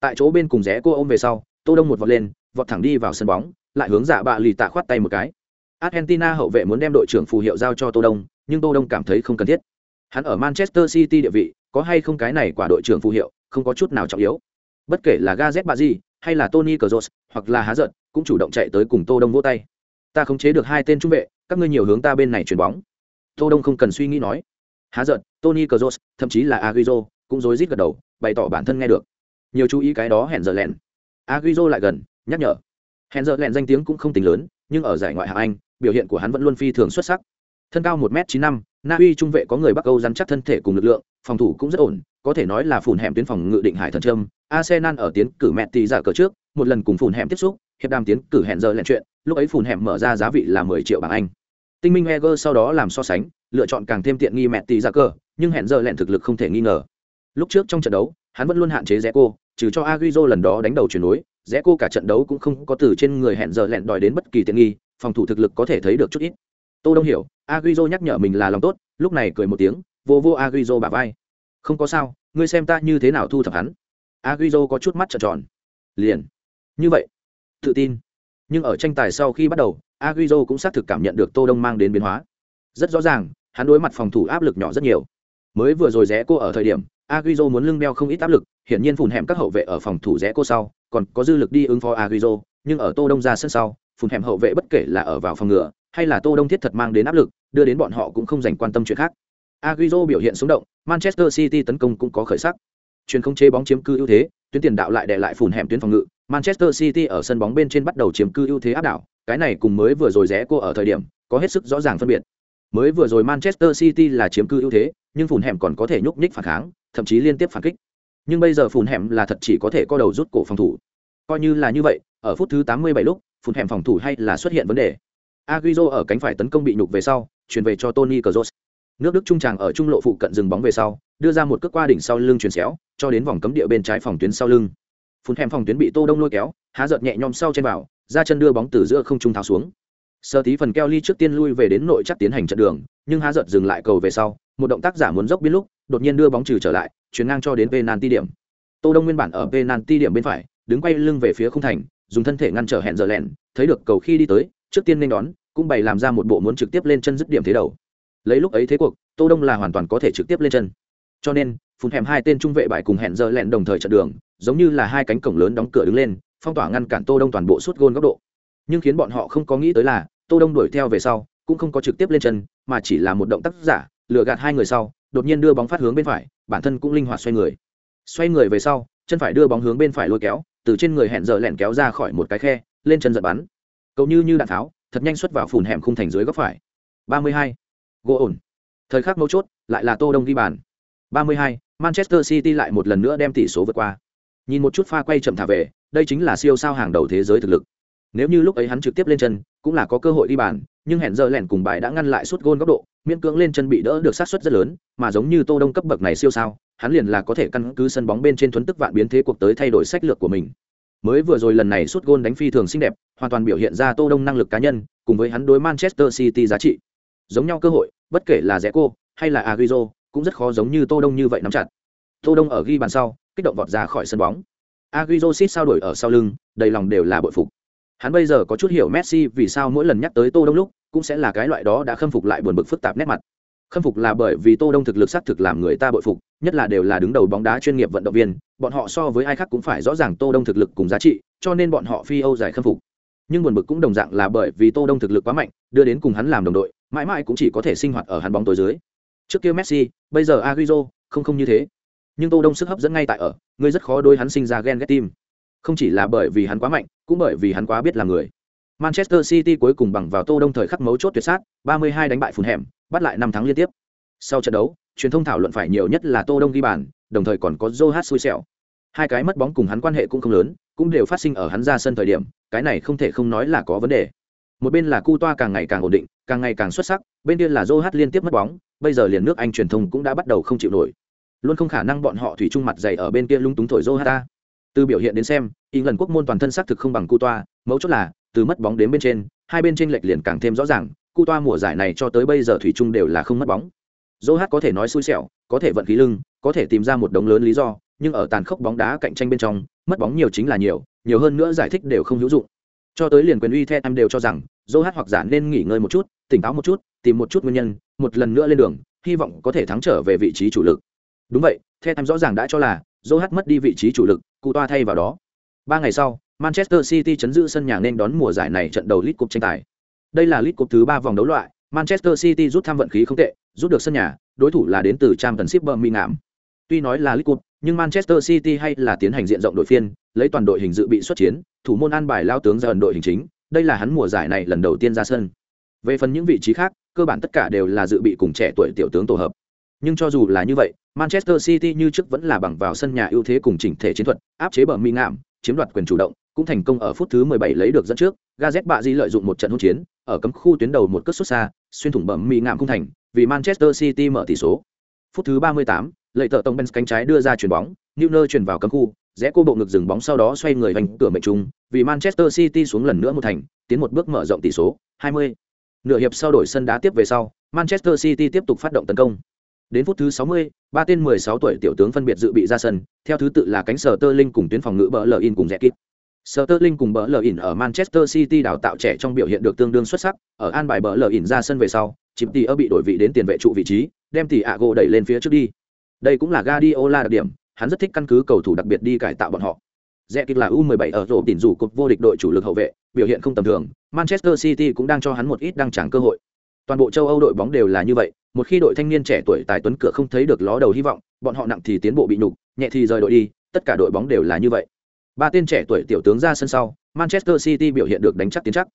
Tại chỗ bên cùng Zeco ôm về sau, Tô Đông một vọt lên, vọt thẳng đi vào sân bóng, lại hướng dạ bạ lì tạ khoát tay một cái. Argentina hậu vệ muốn đem đội trưởng phù hiệu giao cho Tô Đông, nhưng Tô Đông cảm thấy không cần thiết. Hắn ở Manchester City địa vị, có hay không cái này quả đội trưởng phù hiệu, không có chút nào trọng yếu. Bất kể là Gazet di hay là Tony Kroos, hoặc là Há giận, cũng chủ động chạy tới cùng Tô Đông vỗ tay. Ta khống chế được hai tên trung vệ, các ngươi nhiều hướng ta bên này chuyển bóng. Tô Đông không cần suy nghĩ nói. Há giận, Tony Kroos, thậm chí là aguizo cũng rối rít gật đầu, bày tỏ bản thân nghe được. Nhiều chú ý cái đó hẹn giờ lẹn. aguizo lại gần, nhắc nhở. Hẹn giờ lẹn danh tiếng cũng không tính lớn, nhưng ở giải ngoại hạng Anh, biểu hiện của hắn vẫn luôn phi thường xuất sắc thân cao một m chín năm na uy trung vệ có người bắc âu rắn chắc thân thể cùng lực lượng phòng thủ cũng rất ổn, có thể nói là phủn hẻm tuyến phòng ngự định hải thần trâm arsenal ở tiến cử mẹ tỷ giả cờ trước, một lần cùng phủn hẻm tiếp xúc, hiệp đàm tiến cử hẹn giờ lẹn chuyện, lúc ấy phủn hẻm mở ra giá vị là mười triệu bảng anh. Tinh minh eger sau đó làm so sánh, lựa chọn càng thêm tiện nghi mẹ tỷ giả cờ, nhưng hẹn giờ lẹn thực lực không thể nghi ngờ. Lúc trước trong trận đấu, hắn vẫn luôn hạn chế rẽ trừ cho Agüero lần đó đánh đầu chuyển nối rẽ cả trận đấu cũng không có từ trên người hẹn giờ lẹn đòi đến bất kỳ tiện nghi, phòng thủ thực lực có thể thấy được chút ít. Tô đông hiểu, Agüero nhắc nhở mình là lòng tốt, lúc này cười một tiếng vô vô Agüero bả vai. Không có sao, ngươi xem ta như thế nào thu thập hắn. Agüero có chút mắt trợn tròn. Liền. Như vậy. Tự tin. Nhưng ở tranh tài sau khi bắt đầu Agüero cũng xác thực cảm nhận được tô đông mang đến biến hóa. Rất rõ ràng, hắn đối mặt phòng thủ áp lực nhỏ rất nhiều. Mới vừa rồi rẽ cô ở thời điểm Agüero muốn lưng đeo không ít áp lực, hiển nhiên phùn hẻm các hậu vệ ở phòng thủ rẽ cô sau, còn có dư lực đi ứng phó Agüero nhưng ở tô đông ra sân sau, phùn hẻm hậu vệ bất kể là ở vào phòng ngựa, hay là tô đông thiết thật mang đến áp lực, đưa đến bọn họ cũng không dành quan tâm chuyện khác. Agüero biểu hiện sống động, Manchester City tấn công cũng có khởi sắc. Truyền không chế bóng chiếm cư ưu thế, tuyến tiền đạo lại để lại phùn hẻm tuyến phòng ngự. Manchester City ở sân bóng bên trên bắt đầu chiếm cư ưu thế áp đảo, cái này cùng mới vừa rồi rẽ cô ở thời điểm, có hết sức rõ ràng phân biệt. Mới vừa rồi Manchester City là chiếm cư ưu thế, nhưng phùn hẻm còn có thể nhúc nhích phản kháng, thậm chí liên tiếp phản kích. Nhưng bây giờ phùn hẻm là thật chỉ có thể co đầu rút cổ phòng thủ. Coi như là như vậy, ở phút thứ 87 lúc phun hẻm phòng thủ hay là xuất hiện vấn đề. Agüero ở cánh phải tấn công bị nhục về sau, chuyển về cho Tony Kroos nước đức trung tràng ở trung lộ phụ cận dừng bóng về sau, đưa ra một cước qua đỉnh sau lưng chuyển xéo, cho đến vòng cấm địa bên trái phòng tuyến sau lưng. Phun hẻm phòng tuyến bị tô đông lôi kéo, há giật nhẹ nhom sau trên vào, ra chân đưa bóng từ giữa không trung tháo xuống. Sơ tí phần keo ly trước tiên lui về đến nội chắc tiến hành trận đường, nhưng há giật dừng lại cầu về sau, một động tác giả muốn dốc biến lúc, đột nhiên đưa bóng trừ trở lại, chuyển ngang cho đến penalty điểm. Tô đông nguyên bản ở penalty điểm bên phải, đứng quay lưng về phía khung thành, dùng thân thể ngăn trở hẹn giờ lẹn, thấy được cầu khi đi tới, trước tiên nên đón, cũng bày làm ra một bộ muốn trực tiếp lên chân dứt điểm thế đầu lấy lúc ấy thế cuộc, tô đông là hoàn toàn có thể trực tiếp lên chân. Cho nên, phun hẻm hai tên trung vệ bại cùng hẹn giờ lẹn đồng thời trận đường, giống như là hai cánh cổng lớn đóng cửa đứng lên, phong tỏa ngăn cản tô đông toàn bộ suốt gôn góc độ. Nhưng khiến bọn họ không có nghĩ tới là, tô đông đuổi theo về sau, cũng không có trực tiếp lên chân, mà chỉ là một động tác giả, lừa gạt hai người sau, đột nhiên đưa bóng phát hướng bên phải, bản thân cũng linh hoạt xoay người. Xoay người về sau, chân phải đưa bóng hướng bên phải lôi kéo, từ trên người hẹn giờ lẹn kéo ra khỏi một cái khe, lên chân giật bắn. Cậu như như đạn tháo, thật nhanh xuất vào phùn hẻm khung thành dưới góc phải. 32 gỗ ổn. Thời khắc mấu chốt, lại là tô đông ghi bàn. 32. manchester city lại một lần nữa đem tỷ số vượt qua. Nhìn một chút pha quay chậm thả về, đây chính là siêu sao hàng đầu thế giới thực lực. Nếu như lúc ấy hắn trực tiếp lên chân, cũng là có cơ hội đi bàn, nhưng hẹn giờ lẻn cùng bài đã ngăn lại suốt gôn góc độ, miễn cưỡng lên chân bị đỡ được sát suất rất lớn, mà giống như tô đông cấp bậc này siêu sao, hắn liền là có thể căn cứ sân bóng bên trên thuấn tức vạn biến thế cuộc tới thay đổi sách lược của mình. Mới vừa rồi lần này suốt gôn đánh phi thường xinh đẹp, hoàn toàn biểu hiện ra tô đông năng lực cá nhân, cùng với hắn đối manchester city giá trị giống nhau cơ hội, bất kể là rẽ cô hay là Agüero, cũng rất khó giống như tô đông như vậy nắm chặt. Tô đông ở ghi bàn sau, kích động vọt ra khỏi sân bóng. Agüero xít sao đổi ở sau lưng, đầy lòng đều là bội phục. Hắn bây giờ có chút hiểu messi vì sao mỗi lần nhắc tới tô đông lúc, cũng sẽ là cái loại đó đã khâm phục lại buồn bực phức tạp nét mặt. Khâm phục là bởi vì tô đông thực lực xác thực làm người ta bội phục, nhất là đều là đứng đầu bóng đá chuyên nghiệp vận động viên, bọn họ so với ai khác cũng phải rõ ràng tô đông thực lực cùng giá trị, cho nên bọn họ phi âu giải khâm phục. Nhưng buồn bực cũng đồng dạng là bởi vì tô đông thực lực quá mạnh, đưa đến cùng hắn làm đồng đội mãi mãi cũng chỉ có thể sinh hoạt ở hắn bóng tối dưới. Trước kia messi, bây giờ agüero, không không như thế. Nhưng tô đông sức hấp dẫn ngay tại ở, ngươi rất khó đối hắn sinh ra ghen ghét tim. Không chỉ là bởi vì hắn quá mạnh, cũng bởi vì hắn quá biết làm người. Manchester city cuối cùng bằng vào tô đông thời khắc mấu chốt tuyệt sát 32 đánh bại phun hẻm bắt lại năm tháng liên tiếp. Sau trận đấu, truyền thông thảo luận phải nhiều nhất là tô đông ghi bàn, đồng thời còn có joe xui xẻo. Hai cái mất bóng cùng hắn quan hệ cũng không lớn, cũng đều phát sinh ở hắn ra sân thời điểm, cái này không thể không nói là có vấn đề. Một bên là cu toa càng ngày càng ổn định càng ngày càng xuất sắc, bên kia là joe liên tiếp mất bóng, bây giờ liền nước anh truyền thông cũng đã bắt đầu không chịu nổi. Luôn không khả năng bọn họ thủy chung mặt dày ở bên kia lung túng thổi joe ta. Từ biểu hiện đến xem y lần quốc môn toàn thân sắc thực không bằng cu toa mấu chốt là, từ mất bóng đến bên trên, hai bên chênh lệch liền càng thêm rõ ràng cu toa mùa giải này cho tới bây giờ thủy chung đều là không mất bóng. Dô có thể nói xui xẻo, có thể vận khí lưng, có thể tìm ra một đống lớn lý do, nhưng ở tàn khốc bóng đá cạnh tranh bên trong, mất bóng nhiều chính là nhiều nhiều hơn nữa giải thích đều không hữu dụng. Cho tới liền quyền uy The em đều cho rằng dô hoặc giả nên nghỉ ngơi một chút tỉnh táo một chút, tìm một chút nguyên nhân, một lần nữa lên đường, hy vọng có thể thắng trở về vị trí chủ lực. Đúng vậy, the time rõ ràng đã cho là dô hát mất đi vị trí chủ lực cụ toa thay vào đó. Ba ngày sau, manchester city chấn giữ sân nhà nên đón mùa giải này trận đầu league cup tranh tài. Đây là league cup thứ ba vòng đấu loại, manchester city rút tham vận khí không tệ, rút được sân nhà, đối thủ là đến từ trang tần ship ngảm. tuy nói là league cup, nhưng manchester city hay là tiến hành diện rộng đội phiên, lấy toàn đội hình dự bị xuất chiến, thủ môn an bài lao tướng ra ẩn đội hình chính, đây là hắn mùa giải này lần đầu tiên ra sân về phần những vị trí khác cơ bản tất cả đều là dự bị cùng trẻ tuổi tiểu tướng tổ hợp. Nhưng cho dù là như vậy manchester city như trước vẫn là bằng vào sân nhà ưu thế cùng chỉnh thể chiến thuật áp chế bờ mi ngạm chiếm đoạt quyền chủ động cũng thành công ở phút thứ 17 lấy được dẫn trước. Gazet bạ di lợi dụng một trận hỗn chiến ở cấm khu tuyến đầu một cất xuất xa xuyên thủng bờ mi ngạm cung thành vì manchester city mở tỷ số. Phút thứ 38, lợi tợ tông bên cánh trái đưa ra chuyền bóng Neuer chuyển vào cấm khu rẽ cô bộ ngực dừng bóng sau đó xoay người vành cửa mệnh trung vì manchester city xuống lần nữa một thành tiến một bước mở rộng tỷ số. 20 nửa hiệp sau đổi sân đá tiếp về sau manchester city tiếp tục phát động tấn công Đến phút thứ 60, ba tên 16 tuổi tiểu tướng phân biệt dự bị ra sân, theo thứ tự là cánh sở Tơ Linh cùng tuyến phòng ngự bỡ in cùng Rẽ Sterling cùng bỡ in ở Manchester City đào tạo trẻ trong biểu hiện được tương đương xuất sắc, ở an bài bỡ in ra sân về sau, chìm tỷ ở bị đổi vị đến tiền vệ trụ vị trí, đem tỷ Ago đẩy lên phía trước đi. Đây cũng là Guardiola đặc điểm, hắn rất thích căn cứ cầu thủ đặc biệt đi cải tạo bọn họ. Rẽ là U17 ở rổ tỉnh rủ cột vô địch đội chủ lực hậu vệ, biểu hiện không tầm thường, Manchester City cũng đang cho hắn một ít đăng tràng cơ hội. Toàn bộ châu Âu đội bóng đều là như vậy, một khi đội thanh niên trẻ tuổi tài tuấn cửa không thấy được ló đầu hy vọng bọn họ nặng thì tiến bộ bị nhục nhẹ thì rời đội đi tất cả đội bóng đều là như vậy. Ba tên trẻ tuổi tiểu tướng ra sân sau manchester city biểu hiện được đánh chắc tiến chắc.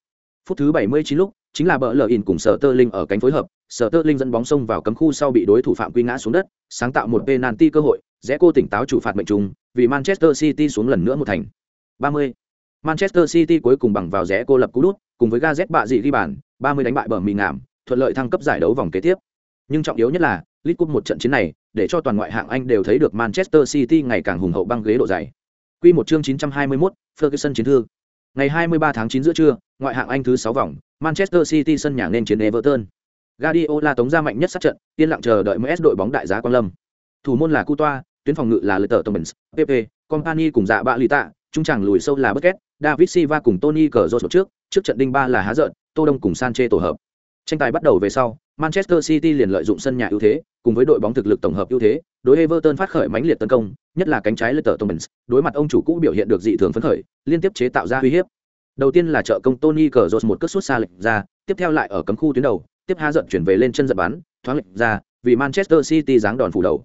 Phút thứ 79 lúc chính là bờ lờ in cùng sở tơ linh ở cánh phối hợp sở tơ linh dẫn bóng xông vào cấm khu sau bị đối thủ phạm quy ngã xuống đất sáng tạo một penalty cơ hội rẽ cô tỉnh táo chủ phạt mệnh trùng vì manchester city xuống lần nữa một thành 30. manchester city cuối cùng bằng vào rẽ cô lập cú đút cùng với gazet bạ dị ghi bàn 30 đánh bại bờ mì ngảm thuận lợi thăng cấp giải đấu vòng kế tiếp nhưng trọng yếu nhất là League Cup một trận chiến này, để cho toàn ngoại hạng Anh đều thấy được Manchester City ngày càng hùng hậu băng ghế độ dày. Quy một chương 921, Ferguson chiến thương. Ngày 23 tháng 9 giữa trưa, ngoại hạng Anh thứ 6 vòng, Manchester City sân nhà nên chiến Everton. Guardiola tống ra mạnh nhất sát trận, yên lặng chờ đợi MS đội bóng đại giá Quang Lâm. Thủ môn là Coutoa, tuyến phòng ngự là Leicester Thomas, PP, Company cùng dạ bạ lì tạ, trung tràng lùi sâu là Busquets, David Silva cùng Tony Cazorla trước, trước trận đinh ba là há rợn, Tô Đông cùng Sanche tổ hợp. Tranh tài bắt đầu về sau, Manchester City liền lợi dụng sân nhà ưu thế, cùng với đội bóng thực lực tổng hợp ưu thế, đối Everton phát khởi mãnh liệt tấn công, nhất là cánh trái Leicester Thomas, đối mặt ông chủ cũ biểu hiện được dị thường phấn khởi, liên tiếp chế tạo ra uy hiếp. Đầu tiên là trợ công Tony Cazorla một cước sút xa lệch ra, tiếp theo lại ở cấm khu tuyến đầu, tiếp há giận chuyển về lên chân giật bắn, thoáng lệch ra, vì Manchester City giáng đòn phủ đầu.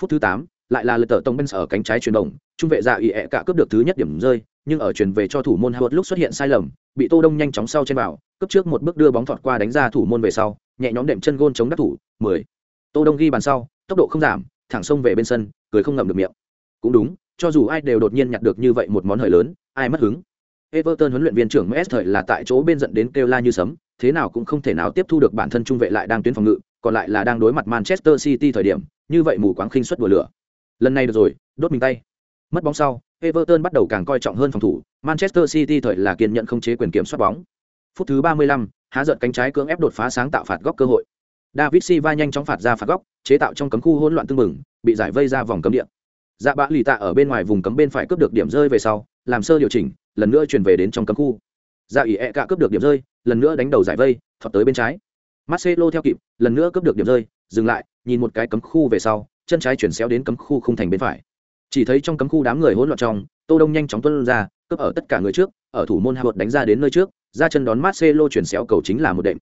Phút thứ 8, lại là Leicester Thomas ở cánh trái chuyển động, trung vệ dạ ẻ cả cướp được thứ nhất điểm rơi, nhưng ở chuyển về cho thủ môn Howard lúc xuất hiện sai lầm, bị Tô Đông nhanh chóng sau trên bảo cướp trước một bước đưa bóng thọt qua đánh ra thủ môn về sau, nhẹ nhõm đệm chân gôn chống đắc thủ, 10. Tô Đông ghi bàn sau, tốc độ không giảm, thẳng xông về bên sân, cười không ngậm được miệng. Cũng đúng, cho dù ai đều đột nhiên nhặt được như vậy một món hời lớn, ai mất hứng. Everton huấn luyện viên trưởng MS thời là tại chỗ bên giận đến kêu la như sấm, thế nào cũng không thể nào tiếp thu được bản thân trung vệ lại đang tuyến phòng ngự, còn lại là đang đối mặt Manchester City thời điểm, như vậy mù quáng khinh suất đùa lửa. Lần này được rồi, đốt mình tay. Mất bóng sau, Everton bắt đầu càng coi trọng hơn phòng thủ, Manchester City thời là kiên nhận không chế quyền kiểm soát bóng. Phút thứ 35, há giận cánh trái cưỡng ép đột phá sáng tạo phạt góc cơ hội. David Silva nhanh chóng phạt ra phạt góc, chế tạo trong cấm khu hỗn loạn tương mừng, bị giải vây ra vòng cấm địa. Dạ bã lì tạ ở bên ngoài vùng cấm bên phải cướp được điểm rơi về sau, làm sơ điều chỉnh, lần nữa chuyển về đến trong cấm khu. Dạ ỉ e cả cướp được điểm rơi, lần nữa đánh đầu giải vây, thọt tới bên trái. Marcelo theo kịp, lần nữa cướp được điểm rơi, dừng lại, nhìn một cái cấm khu về sau, chân trái chuyển xéo đến cấm khu không thành bên phải. Chỉ thấy trong cấm khu đám người hỗn loạn trong, Tô Đông nhanh chóng tuôn ra, cướp ở tất cả người trước, ở thủ môn Howard đánh ra đến nơi trước, ra chân đón Marcelo chuyển xéo cầu chính là một đệm.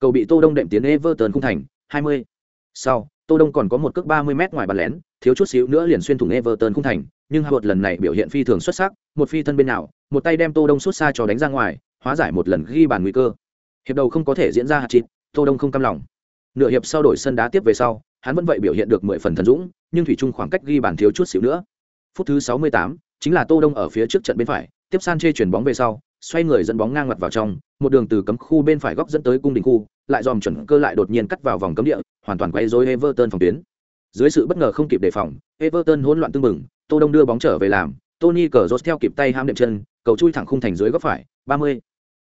Cầu bị Tô Đông đệm tiến Everton khung thành, 20. Sau, Tô Đông còn có một cước 30 mét ngoài bàn lén, thiếu chút xíu nữa liền xuyên thủng Everton khung thành, nhưng Howard lần này biểu hiện phi thường xuất sắc, một phi thân bên nào, một tay đem Tô Đông suốt xa cho đánh ra ngoài, hóa giải một lần ghi bàn nguy cơ. Hiệp đầu không có thể diễn ra hạt chít, Tô Đông không cam lòng. Nửa hiệp sau đổi sân đá tiếp về sau, hắn vẫn vậy biểu hiện được 10 phần thần dũng, nhưng thủy chung khoảng cách ghi bàn thiếu chút xíu nữa. Phút thứ 68, chính là Tô Đông ở phía trước trận bên phải, tiếp san chê chuyển bóng về sau, xoay người dẫn bóng ngang mặt vào trong, một đường từ cấm khu bên phải góc dẫn tới cung đình khu, lại dòm chuẩn cơ lại đột nhiên cắt vào vòng cấm địa, hoàn toàn quay rối Everton phòng tuyến. Dưới sự bất ngờ không kịp đề phòng, Everton hỗn loạn tương mừng, Tô Đông đưa bóng trở về làm, Tony cờ rốt theo kịp tay ham đệm chân, cầu chui thẳng khung thành dưới góc phải, 30.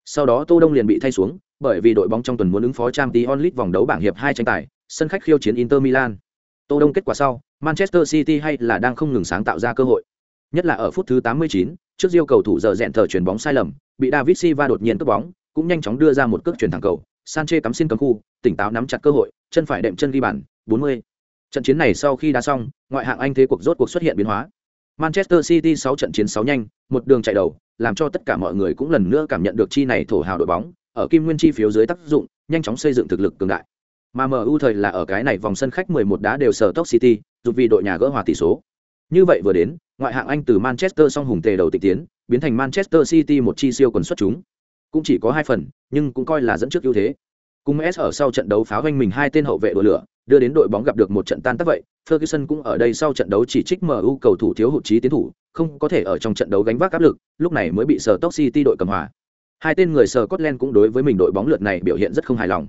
Sau đó Tô Đông liền bị thay xuống, bởi vì đội bóng trong tuần muốn ứng phó Champions League vòng đấu bảng hiệp 2 tranh tài, sân khách khiêu chiến Inter Milan. Tô Đông kết quả sau, Manchester City hay là đang không ngừng sáng tạo ra cơ hội. Nhất là ở phút thứ 89, trước diêu cầu thủ giờ dẹn thở chuyển bóng sai lầm, bị David Silva đột nhiên cướp bóng, cũng nhanh chóng đưa ra một cước chuyển thẳng cầu, Sanchez cắm xin cấm khu, tỉnh táo nắm chặt cơ hội, chân phải đệm chân ghi bàn, 40. Trận chiến này sau khi đá xong, ngoại hạng Anh thế cuộc rốt cuộc xuất hiện biến hóa. Manchester City 6 trận chiến 6 nhanh, một đường chạy đầu, làm cho tất cả mọi người cũng lần nữa cảm nhận được chi này thổ hào đội bóng, ở kim nguyên chi phiếu dưới tác dụng, nhanh chóng xây dựng thực lực cường đại. Mà MU thời là ở cái này vòng sân khách 11 đá đều sở Top City, dù vì đội nhà gỡ hòa tỷ số. Như vậy vừa đến, ngoại hạng Anh từ Manchester song hùng tề đầu tịch tiến, biến thành Manchester City một chi siêu quần xuất chúng. Cũng chỉ có hai phần, nhưng cũng coi là dẫn trước ưu thế. Cùng S ở sau trận đấu pháo hoanh mình hai tên hậu vệ đổ lửa, đưa đến đội bóng gặp được một trận tan tác vậy. Ferguson cũng ở đây sau trận đấu chỉ trích MU cầu thủ thiếu hụt trí tiến thủ, không có thể ở trong trận đấu gánh vác áp lực, lúc này mới bị sở top City đội cầm hòa. Hai tên người sở Scotland cũng đối với mình đội bóng lượt này biểu hiện rất không hài lòng.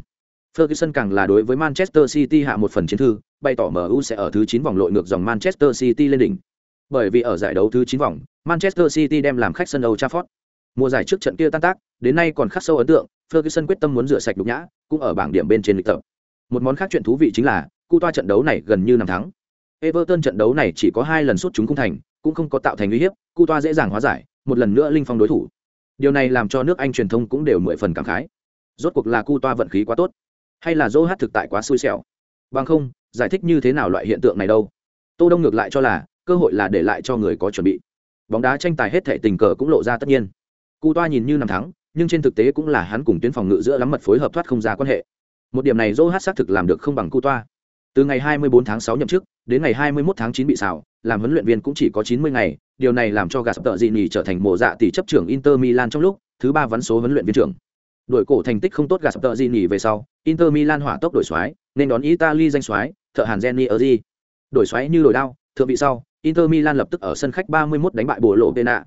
Ferguson càng là đối với Manchester City hạ một phần chiến thư, bày tỏ MU sẽ ở thứ 9 vòng lội ngược dòng Manchester City lên đỉnh. Bởi vì ở giải đấu thứ 9 vòng, Manchester City đem làm khách sân Old Trafford. Mùa giải trước trận kia tan tác, đến nay còn khắc sâu ấn tượng, Ferguson quyết tâm muốn rửa sạch nhục nhã, cũng ở bảng điểm bên trên lịch tập. Một món khác chuyện thú vị chính là, cu toa trận đấu này gần như năm thắng. Everton trận đấu này chỉ có hai lần sút chúng cung thành, cũng không có tạo thành nguy hiếp, cu toa dễ dàng hóa giải, một lần nữa linh phong đối thủ. Điều này làm cho nước Anh truyền thông cũng đều mười phần cảm khái. Rốt cuộc là cu toa vận khí quá tốt, hay là Joe hát thực tại quá xui xẻo. Bằng không, giải thích như thế nào loại hiện tượng này đâu? Tô Đông ngược lại cho là, cơ hội là để lại cho người có chuẩn bị. Bóng đá tranh tài hết thể tình cờ cũng lộ ra tất nhiên. Cu toa nhìn như năm thắng, nhưng trên thực tế cũng là hắn cùng tuyến phòng ngự giữa lắm mật phối hợp thoát không ra quan hệ. Một điểm này Joe hát xác thực làm được không bằng Cu toa. Từ ngày 24 tháng 6 nhậm chức, đến ngày 21 tháng 9 bị xào, làm huấn luyện viên cũng chỉ có 90 ngày, điều này làm cho Gasperini trở thành mộ dạ tỷ chấp trưởng Inter Milan trong lúc thứ ba vấn số huấn luyện viên trưởng. Đội cổ thành tích không tốt Gasperini về sau, Inter Milan hỏa tốc đổi xoái, nên đón Italy danh xoái, thợ hàn Geni Erzi. Đổi xoái như đổi đao, thượng vị sau, Inter Milan lập tức ở sân khách 31 đánh bại Bộ Lộ Pena.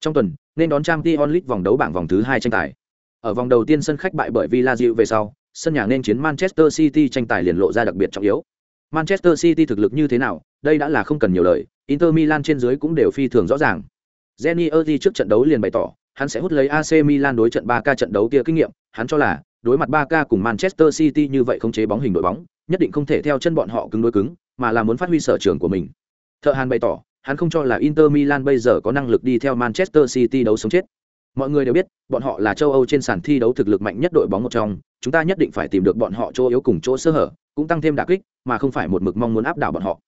Trong tuần, nên đón Champions League vòng đấu bảng vòng thứ 2 tranh tài. Ở vòng đầu tiên sân khách bại bởi Villarreal về sau, sân nhà nên chiến Manchester City tranh tài liền lộ ra đặc biệt trọng yếu. Manchester City thực lực như thế nào, đây đã là không cần nhiều lời, Inter Milan trên dưới cũng đều phi thường rõ ràng. Jenny Erdi trước trận đấu liền bày tỏ, hắn sẽ hút lấy AC Milan đối trận 3K trận đấu kia kinh nghiệm, hắn cho là, đối mặt 3K cùng Manchester City như vậy không chế bóng hình đội bóng, nhất định không thể theo chân bọn họ cứng đối cứng, mà là muốn phát huy sở trường của mình. Thợ Hàn bày tỏ, hắn không cho là Inter Milan bây giờ có năng lực đi theo Manchester City đấu sống chết. Mọi người đều biết, bọn họ là châu Âu trên sàn thi đấu thực lực mạnh nhất đội bóng một trong, chúng ta nhất định phải tìm được bọn họ chỗ yếu cùng chỗ sơ hở, cũng tăng thêm đả kích, mà không phải một mực mong muốn áp đảo bọn họ.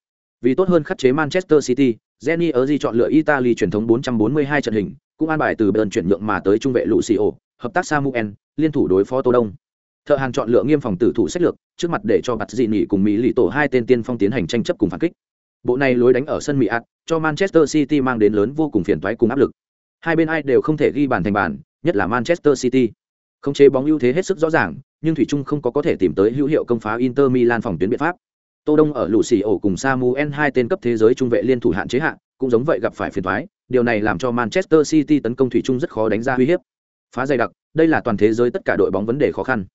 Vì tốt hơn khắc chế Manchester City, Jenny Erzi chọn lựa Italy truyền thống 442 trận hình, cũng an bài từ bên chuyển nhượng mà tới trung vệ Lucio, hợp tác Samuel, liên thủ đối phó Tô Đông. Thợ hàng chọn lựa nghiêm phòng tử thủ sách lược, trước mặt để cho bạt dị nghị cùng Mỹ lì tổ hai tên tiên phong tiến hành tranh chấp cùng phản kích. Bộ này lối đánh ở sân Mỹ ạt, cho Manchester City mang đến lớn vô cùng phiền toái cùng áp lực. Hai bên ai đều không thể ghi bàn thành bàn, nhất là Manchester City. Không chế bóng ưu thế hết sức rõ ràng, nhưng thủy chung không có có thể tìm tới hữu hiệu công phá Inter Milan phòng tuyến biện pháp. Tô Đông ở lũ xì ổ cùng Samuel hai tên cấp thế giới trung vệ liên thủ hạn chế hạn, cũng giống vậy gặp phải phiền toái, điều này làm cho Manchester City tấn công thủy chung rất khó đánh ra uy hiếp. Phá dày đặc, đây là toàn thế giới tất cả đội bóng vấn đề khó khăn.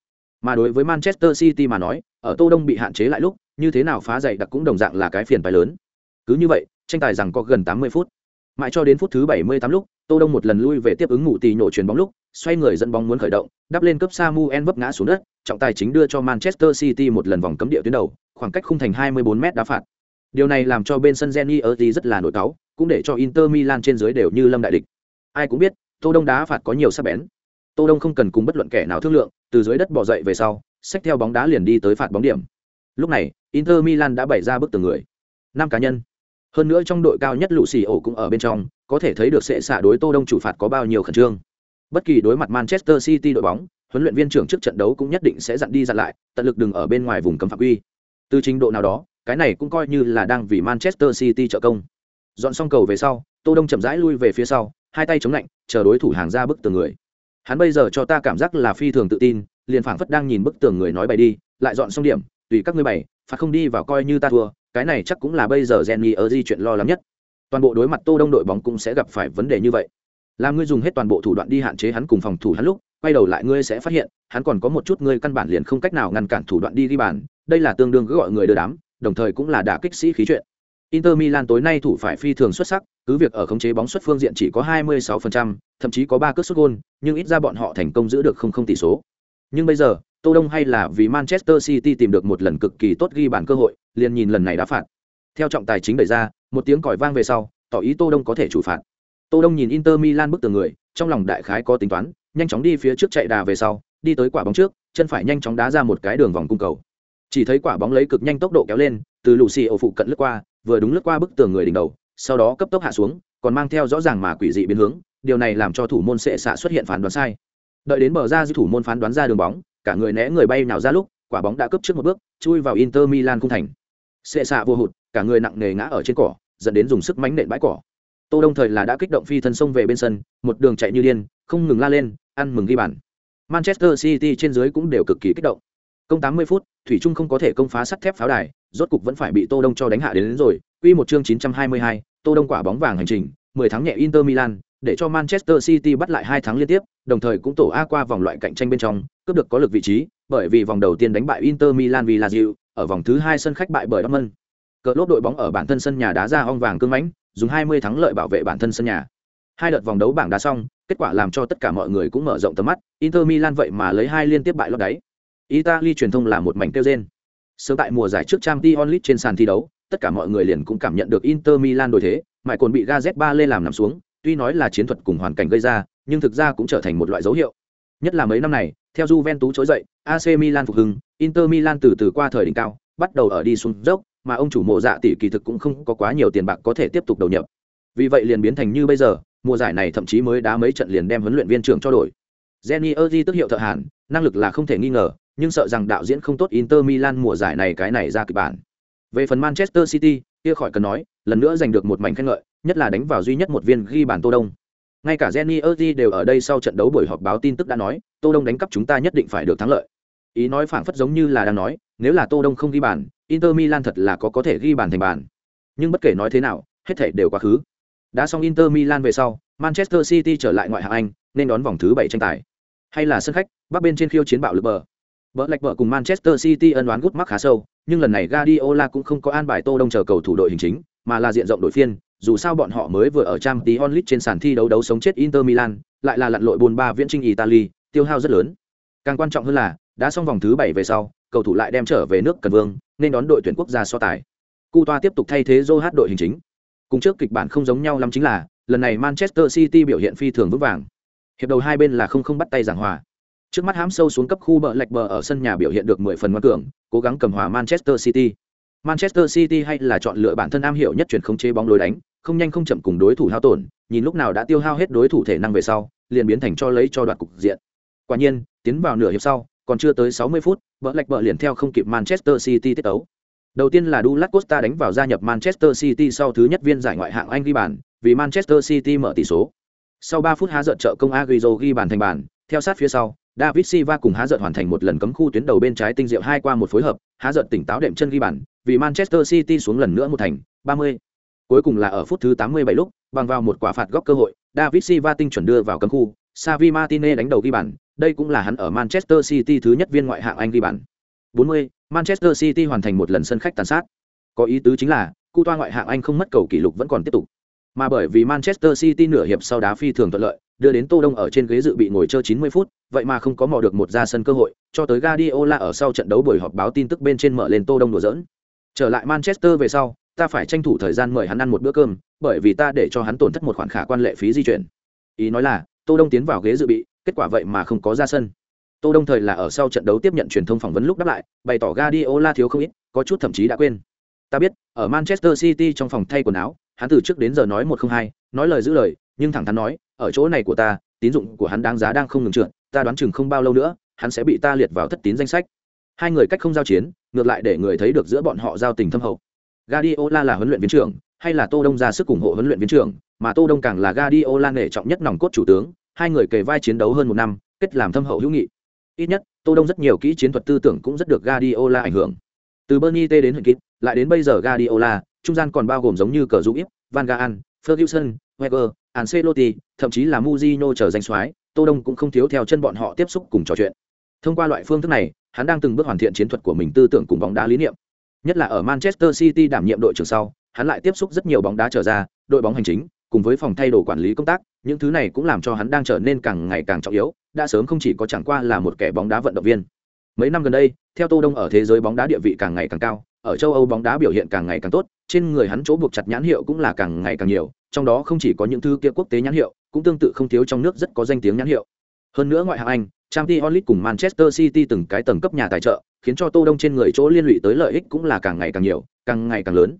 Mà đối với Manchester City mà nói, ở Tô Đông bị hạn chế lại lúc, như thế nào phá dày đặc cũng đồng dạng là cái phiền toái lớn. Cứ như vậy, tranh tài rằng có gần 80 phút. Mãi cho đến phút thứ 78 lúc, Tô Đông một lần lui về tiếp ứng ngủ tì nhổ chuyền bóng lúc, xoay người dẫn bóng muốn khởi động, đắp lên cấp Samuel vấp ngã xuống đất, trọng tài chính đưa cho Manchester City một lần vòng cấm địa tuyến đầu, khoảng cách khung thành 24m đá phạt. Điều này làm cho bên sân Jenny Erdi rất là nổi cáu, cũng để cho Inter Milan trên dưới đều như lâm đại địch. Ai cũng biết, Tô Đông đá phạt có nhiều sắc bén. Tô Đông không cần cùng bất luận kẻ nào thương lượng, từ dưới đất bò dậy về sau, xách theo bóng đá liền đi tới phạt bóng điểm. Lúc này, Inter Milan đã bày ra bức tường người. Năm cá nhân. Hơn nữa trong đội cao nhất lũ xì ổ cũng ở bên trong, có thể thấy được sẽ xạ đối Tô Đông chủ phạt có bao nhiêu khẩn trương. Bất kỳ đối mặt Manchester City đội bóng, huấn luyện viên trưởng trước trận đấu cũng nhất định sẽ dặn đi dặn lại, tận lực đừng ở bên ngoài vùng cấm phạm quy. Từ trình độ nào đó, cái này cũng coi như là đang vì Manchester City trợ công. Dọn xong cầu về sau, Tô Đông chậm rãi lui về phía sau, hai tay chống lạnh, chờ đối thủ hàng ra bức tường người. Hắn bây giờ cho ta cảm giác là phi thường tự tin, liền phảng phất đang nhìn bức tường người nói bày đi, lại dọn xong điểm, tùy các ngươi bày, phạt không đi vào coi như ta thua, cái này chắc cũng là bây giờ Jenny ở di chuyện lo lắng nhất. Toàn bộ đối mặt Tô Đông đội bóng cũng sẽ gặp phải vấn đề như vậy. Làm ngươi dùng hết toàn bộ thủ đoạn đi hạn chế hắn cùng phòng thủ hắn lúc, quay đầu lại ngươi sẽ phát hiện, hắn còn có một chút ngươi căn bản liền không cách nào ngăn cản thủ đoạn đi ghi bàn, đây là tương đương gọi người đưa đám, đồng thời cũng là đả kích sĩ khí chuyện. Inter Milan tối nay thủ phải phi thường xuất sắc, cứ việc ở khống chế bóng xuất phương diện chỉ có 26%, thậm chí có 3 cước sút gol, nhưng ít ra bọn họ thành công giữ được không không tỷ số. Nhưng bây giờ, Tô Đông hay là vì Manchester City tìm được một lần cực kỳ tốt ghi bàn cơ hội, liền nhìn lần này đã phạt. Theo trọng tài chính đẩy ra, một tiếng còi vang về sau, tỏ ý Tô Đông có thể chủ phạt. Tô Đông nhìn Inter Milan bức tường người, trong lòng đại khái có tính toán, nhanh chóng đi phía trước chạy đà về sau, đi tới quả bóng trước, chân phải nhanh chóng đá ra một cái đường vòng cung cầu. Chỉ thấy quả bóng lấy cực nhanh tốc độ kéo lên, từ lùi xì ổ phụ cận lướt qua, vừa đúng lướt qua bức tường người đỉnh đầu, sau đó cấp tốc hạ xuống, còn mang theo rõ ràng mà quỷ dị biến hướng, điều này làm cho thủ môn sệ xạ xuất hiện phán đoán sai. Đợi đến bờ ra dư thủ môn phán đoán ra đường bóng, cả người né người bay nào ra lúc, quả bóng đã cấp trước một bước, chui vào Inter Milan cung thành. sệ xạ vô hụt, cả người nặng nề ngã ở trên cỏ, dẫn đến dùng sức mánh nện bãi cỏ. Tô đồng thời là đã kích động phi thân sông về bên sân, một đường chạy như điên, không ngừng la lên, ăn mừng ghi bàn. Manchester City trên dưới cũng đều cực kỳ kích động. Công 80 phút, thủy trung không có thể công phá sắt thép pháo đài, rốt cục vẫn phải bị Tô Đông cho đánh hạ đến, đến rồi. Quy một chương 922, Tô Đông quả bóng vàng hành trình, 10 tháng nhẹ Inter Milan, để cho Manchester City bắt lại hai tháng liên tiếp, đồng thời cũng tổ A qua vòng loại cạnh tranh bên trong, cướp được có lực vị trí, bởi vì vòng đầu tiên đánh bại Inter Milan vì là dịu, ở vòng thứ hai sân khách bại bởi Dortmund. Cờ lốp đội bóng ở bản thân sân nhà đá ra ong vàng cương mãnh, dùng 20 thắng lợi bảo vệ bản thân sân nhà. Hai đợt vòng đấu bảng đá xong, kết quả làm cho tất cả mọi người cũng mở rộng tầm mắt, Inter Milan vậy mà lấy hai liên tiếp bại lót đáy. Italy truyền thông là một mảnh tiêu rên. Sớm tại mùa giải trước Champions League trên sàn thi đấu, tất cả mọi người liền cũng cảm nhận được Inter Milan đổi thế, mãi còn bị Gazet lên làm nằm xuống, tuy nói là chiến thuật cùng hoàn cảnh gây ra, nhưng thực ra cũng trở thành một loại dấu hiệu. Nhất là mấy năm này, theo Juventus trỗi dậy, AC Milan phục hưng, Inter Milan từ từ qua thời đỉnh cao, bắt đầu ở đi xuống dốc, mà ông chủ mộ dạ tỷ kỳ thực cũng không có quá nhiều tiền bạc có thể tiếp tục đầu nhập. Vì vậy liền biến thành như bây giờ, mùa giải này thậm chí mới đá mấy trận liền đem huấn luyện viên trưởng cho đổi. Jenny Erdi tức hiệu thợ hàn, năng lực là không thể nghi ngờ, nhưng sợ rằng đạo diễn không tốt Inter Milan mùa giải này cái này ra kịch bản. Về phần Manchester City, kia khỏi cần nói, lần nữa giành được một mảnh khen ngợi, nhất là đánh vào duy nhất một viên ghi bàn Tô Đông. Ngay cả Jenny Erdi đều ở đây sau trận đấu buổi họp báo tin tức đã nói, Tô Đông đánh cắp chúng ta nhất định phải được thắng lợi. Ý nói phảng phất giống như là đang nói, nếu là Tô Đông không ghi bàn, Inter Milan thật là có có thể ghi bàn thành bàn. Nhưng bất kể nói thế nào, hết thảy đều quá khứ. Đã xong Inter Milan về sau, Manchester City trở lại ngoại hạng Anh, nên đón vòng thứ 7 tranh tài. Hay là sân khách, bắc bên trên khiêu chiến bạo lực bờ. Bỡ lệch bờ cùng Manchester City ân đoán gút mắc khá sâu, nhưng lần này Guardiola cũng không có an bài Tô Đông chờ cầu thủ đội hình chính, mà là diện rộng đội phiên, dù sao bọn họ mới vừa ở Champions League trên sàn thi đấu đấu sống chết Inter Milan, lại là lặn lội buồn ba viễn chinh Italy, tiêu hao rất lớn. Càng quan trọng hơn là, đã xong vòng thứ 7 về sau, cầu thủ lại đem trở về nước Cần Vương, nên đón đội tuyển quốc gia so tài. Cu Toa tiếp tục thay thế Joe đội hình chính. Cùng trước kịch bản không giống nhau lắm chính là, lần này Manchester City biểu hiện phi thường vững vàng. hiệp đầu hai bên là không không bắt tay giảng hòa. Trước mắt hãm sâu xuống cấp khu bờ lạch bờ ở sân nhà biểu hiện được mười phần ngoan cường cố gắng cầm hòa manchester city. Manchester city hay là chọn lựa bản thân am hiểu nhất chuyển không chế bóng lối đánh không nhanh không chậm cùng đối thủ hao tổn nhìn lúc nào đã tiêu hao hết đối thủ thể năng về sau liền biến thành cho lấy cho đoạt cục diện. Quả nhiên tiến vào nửa hiệp sau còn chưa tới 60 phút bờ lạch bờ liền theo không kịp manchester city tiết ấu đầu tiên là Douglas Costa đánh vào gia nhập manchester city sau thứ nhất viên giải ngoại hạng anh ghi bàn vì manchester city mở tỷ số sau 3 phút há giận trợ công Agüero ghi bàn thành bàn theo sát phía sau David Silva cùng há giận hoàn thành một lần cấm khu tuyến đầu bên trái tinh diệu hai qua một phối hợp, há giận tỉnh táo đệm chân ghi bàn, vì Manchester City xuống lần nữa một thành, 30. Cuối cùng là ở phút thứ 87 lúc, bằng vào một quả phạt góc cơ hội, David Silva tinh chuẩn đưa vào cấm khu, Xavi Martinez đánh đầu ghi bàn, đây cũng là hắn ở Manchester City thứ nhất viên ngoại hạng Anh ghi bàn. 40. Manchester City hoàn thành một lần sân khách tàn sát. Có ý tứ chính là, cu toa ngoại hạng Anh không mất cầu kỷ lục vẫn còn tiếp tục. Mà bởi vì Manchester City nửa hiệp sau đá phi thường thuận lợi, đưa đến Tô Đông ở trên ghế dự bị ngồi chơi 90 phút, vậy mà không có mò được một ra sân cơ hội, cho tới Guardiola ở sau trận đấu buổi họp báo tin tức bên trên mở lên Tô Đông đùa giỡn. Trở lại Manchester về sau, ta phải tranh thủ thời gian mời hắn ăn một bữa cơm, bởi vì ta để cho hắn tổn thất một khoản khả quan lệ phí di chuyển. Ý nói là, Tô Đông tiến vào ghế dự bị, kết quả vậy mà không có ra sân. Tô Đông thời là ở sau trận đấu tiếp nhận truyền thông phỏng vấn lúc đáp lại, bày tỏ Guardiola thiếu không ít, có chút thậm chí đã quên. Ta biết, ở Manchester City trong phòng thay quần áo, hắn từ trước đến giờ nói một không hai, nói lời giữ lời, nhưng thẳng thắn nói, ở chỗ này của ta, tín dụng của hắn đáng giá đang không ngừng trượt, ta đoán chừng không bao lâu nữa, hắn sẽ bị ta liệt vào thất tín danh sách. Hai người cách không giao chiến, ngược lại để người thấy được giữa bọn họ giao tình thâm hậu. Guardiola là huấn luyện viên trưởng, hay là Tô Đông ra sức ủng hộ huấn luyện viên trưởng, mà Tô Đông càng là Guardiola nể trọng nhất nòng cốt chủ tướng, hai người kề vai chiến đấu hơn một năm, kết làm thâm hậu hữu nghị. Ít nhất, Tô Đông rất nhiều kỹ chiến thuật tư tưởng cũng rất được Guardiola ảnh hưởng. Từ Bernie T đến Huyền Kít, lại đến bây giờ Guardiola, trung gian còn bao gồm giống như cờ Dũng Van Gaal, Ferguson, Wenger, Ancelotti, thậm chí là Mourinho trở danh soái, Tô Đông cũng không thiếu theo chân bọn họ tiếp xúc cùng trò chuyện. Thông qua loại phương thức này, hắn đang từng bước hoàn thiện chiến thuật của mình tư tưởng cùng bóng đá lý niệm. Nhất là ở Manchester City đảm nhiệm đội trưởng sau, hắn lại tiếp xúc rất nhiều bóng đá trở ra, đội bóng hành chính, cùng với phòng thay đồ quản lý công tác, những thứ này cũng làm cho hắn đang trở nên càng ngày càng trọng yếu, đã sớm không chỉ có chẳng qua là một kẻ bóng đá vận động viên. Mấy năm gần đây, theo Tô Đông ở thế giới bóng đá địa vị càng ngày càng cao, ở châu Âu bóng đá biểu hiện càng ngày càng tốt, trên người hắn chỗ buộc chặt nhãn hiệu cũng là càng ngày càng nhiều, trong đó không chỉ có những thứ kia quốc tế nhãn hiệu, cũng tương tự không thiếu trong nước rất có danh tiếng nhãn hiệu. Hơn nữa ngoại hạng Anh, Champions League cùng Manchester City từng cái tầng cấp nhà tài trợ, khiến cho Tô Đông trên người chỗ liên lụy tới lợi ích cũng là càng ngày càng nhiều, càng ngày càng lớn.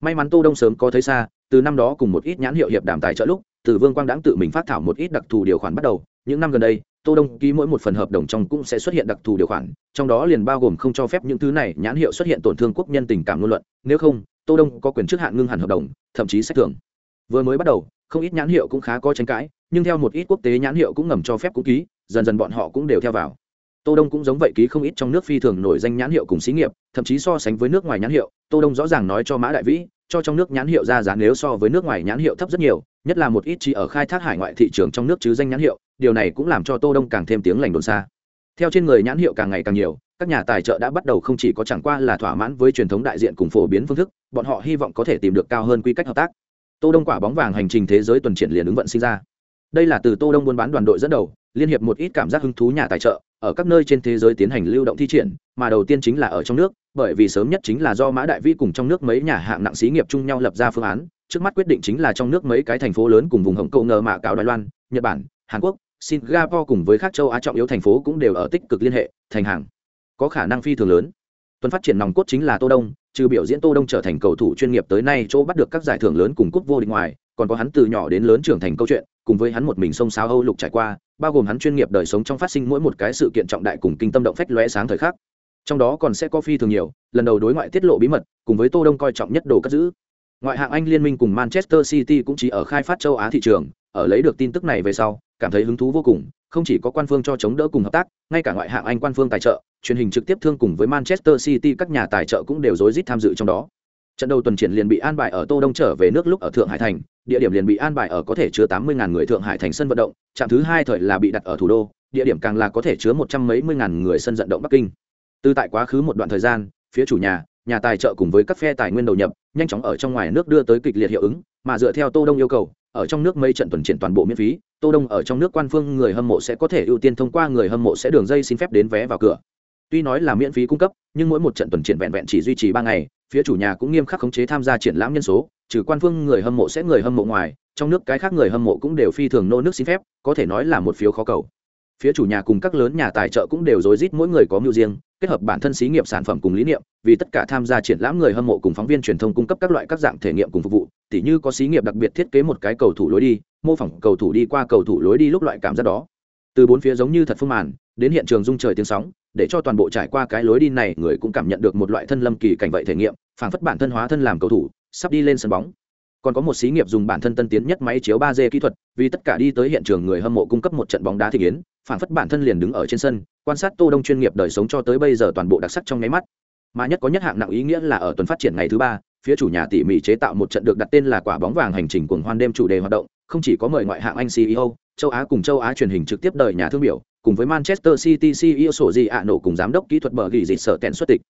May mắn Tô Đông sớm có thấy xa, từ năm đó cùng một ít nhãn hiệu hiệp đàm tài trợ lúc, từ Vương Quang đáng tự mình phát thảo một ít đặc thù điều khoản bắt đầu, những năm gần đây, Tô Đông ký mỗi một phần hợp đồng trong cũng sẽ xuất hiện đặc thù điều khoản, trong đó liền bao gồm không cho phép những thứ này nhãn hiệu xuất hiện tổn thương quốc nhân tình cảm ngôn luận, nếu không, Tô Đông có quyền trước hạn ngưng hẳn hợp đồng, thậm chí xét thưởng. Vừa mới bắt đầu, không ít nhãn hiệu cũng khá có tranh cãi, nhưng theo một ít quốc tế nhãn hiệu cũng ngầm cho phép cũng ký, dần dần bọn họ cũng đều theo vào. Tô Đông cũng giống vậy ký không ít trong nước phi thường nổi danh nhãn hiệu cùng xí nghiệp, thậm chí so sánh với nước ngoài nhãn hiệu, Tô Đông rõ ràng nói cho Mã Đại Vĩ, cho trong nước nhãn hiệu ra giá nếu so với nước ngoài nhãn hiệu thấp rất nhiều, nhất là một ít chỉ ở khai thác hải ngoại thị trường trong nước chứ danh nhãn hiệu, điều này cũng làm cho Tô Đông càng thêm tiếng lành đồn xa. Theo trên người nhãn hiệu càng ngày càng nhiều, các nhà tài trợ đã bắt đầu không chỉ có chẳng qua là thỏa mãn với truyền thống đại diện cùng phổ biến phương thức, bọn họ hy vọng có thể tìm được cao hơn quy cách hợp tác. Tô Đông quả bóng vàng hành trình thế giới tuần triển liền ứng vận sinh ra. Đây là từ Tô Đông buôn bán đoàn đội dẫn đầu, liên hiệp một ít cảm giác hứng thú nhà tài trợ, ở các nơi trên thế giới tiến hành lưu động thi triển, mà đầu tiên chính là ở trong nước, bởi vì sớm nhất chính là do Mã Đại Vi cùng trong nước mấy nhà hạng nặng xí nghiệp chung nhau lập ra phương án, trước mắt quyết định chính là trong nước mấy cái thành phố lớn cùng vùng Hồng Cầu ngờ mạ cáo Đài Loan, Nhật Bản, Hàn Quốc, Singapore cùng với các châu Á trọng yếu thành phố cũng đều ở tích cực liên hệ, thành hàng. Có khả năng phi thường lớn. Tuần phát triển nòng cốt chính là Tô Đông, trừ biểu diễn Tô Đông trở thành cầu thủ chuyên nghiệp tới nay chỗ bắt được các giải thưởng lớn cùng cúp vô địch ngoài, còn có hắn từ nhỏ đến lớn trưởng thành câu chuyện, cùng với hắn một mình sông sáo Âu lục trải qua, bao gồm hắn chuyên nghiệp đời sống trong phát sinh mỗi một cái sự kiện trọng đại cùng kinh tâm động phách lóe sáng thời khắc. Trong đó còn sẽ có phi thường nhiều, lần đầu đối ngoại tiết lộ bí mật, cùng với Tô Đông coi trọng nhất đồ cất giữ. Ngoại hạng Anh liên minh cùng Manchester City cũng chỉ ở khai phát châu Á thị trường, ở lấy được tin tức này về sau, cảm thấy hứng thú vô cùng, không chỉ có quan phương cho chống đỡ cùng hợp tác, ngay cả ngoại hạng Anh quan phương tài trợ, truyền hình trực tiếp thương cùng với Manchester City các nhà tài trợ cũng đều rối rít tham dự trong đó. Trận đầu tuần triển liền bị an bài ở Tô Đông trở về nước lúc ở Thượng Hải thành, địa điểm liền bị an bài ở có thể chứa 80.000 người Thượng Hải thành sân vận động, trạm thứ hai thời là bị đặt ở thủ đô, địa điểm càng là có thể chứa một trăm mấy mươi ngàn người sân vận động Bắc Kinh. Từ tại quá khứ một đoạn thời gian, phía chủ nhà, nhà tài trợ cùng với các phe tài nguyên đầu nhập, nhanh chóng ở trong ngoài nước đưa tới kịch liệt hiệu ứng, mà dựa theo Tô Đông yêu cầu, ở trong nước mấy trận tuần triển toàn bộ miễn phí, Tô Đông ở trong nước quan phương người hâm mộ sẽ có thể ưu tiên thông qua người hâm mộ sẽ đường dây xin phép đến vé vào cửa. Tuy nói là miễn phí cung cấp, nhưng mỗi một trận tuần triển vẹn vẹn chỉ duy trì ba ngày, phía chủ nhà cũng nghiêm khắc khống chế tham gia triển lãm nhân số, trừ quan phương người hâm mộ sẽ người hâm mộ ngoài, trong nước cái khác người hâm mộ cũng đều phi thường nô nước xin phép có thể nói là một phiếu khó cầu. Phía chủ nhà cùng các lớn nhà tài trợ cũng đều rối rít mỗi người có mưu riêng kết hợp bản thân xí nghiệp sản phẩm cùng lý niệm vì tất cả tham gia triển lãm người hâm mộ cùng phóng viên truyền thông cung cấp các loại các dạng thể nghiệm cùng phục vụ tỉ như có xí nghiệp đặc biệt thiết kế một cái cầu thủ lối đi mô phỏng cầu thủ đi qua cầu thủ lối đi lúc loại cảm giác đó. Từ bốn phía giống như thật phương màn đến hiện trường rung trời tiếng sóng để cho toàn bộ trải qua cái lối đi này, người cũng cảm nhận được một loại thân lâm kỳ cảnh vậy thể nghiệm, phảng phất bản thân hóa thân làm cầu thủ, sắp đi lên sân bóng. Còn có một xí nghiệp dùng bản thân tân tiến nhất máy chiếu ba d kỹ thuật, vì tất cả đi tới hiện trường người hâm mộ cung cấp một trận bóng đá thị kiến phản phất bản thân liền đứng ở trên sân, quan sát tô đông chuyên nghiệp đời sống cho tới bây giờ toàn bộ đặc sắc trong nháy mắt. Mà nhất có nhất hạng nặng ý nghĩa là ở tuần phát triển ngày thứ ba, phía chủ nhà tỉ mỉ chế tạo một trận được đặt tên là quả bóng vàng hành trình cuồng hoan đêm chủ đề hoạt động, không chỉ có mời ngoại hạng anh ceo châu á cùng châu á truyền hình trực tiếp đời nhà thương biểu cùng với manchester city ceo sổ gì ạ nổ cùng giám đốc kỹ thuật bờ gỉ dịch sở tèn xuất tịch.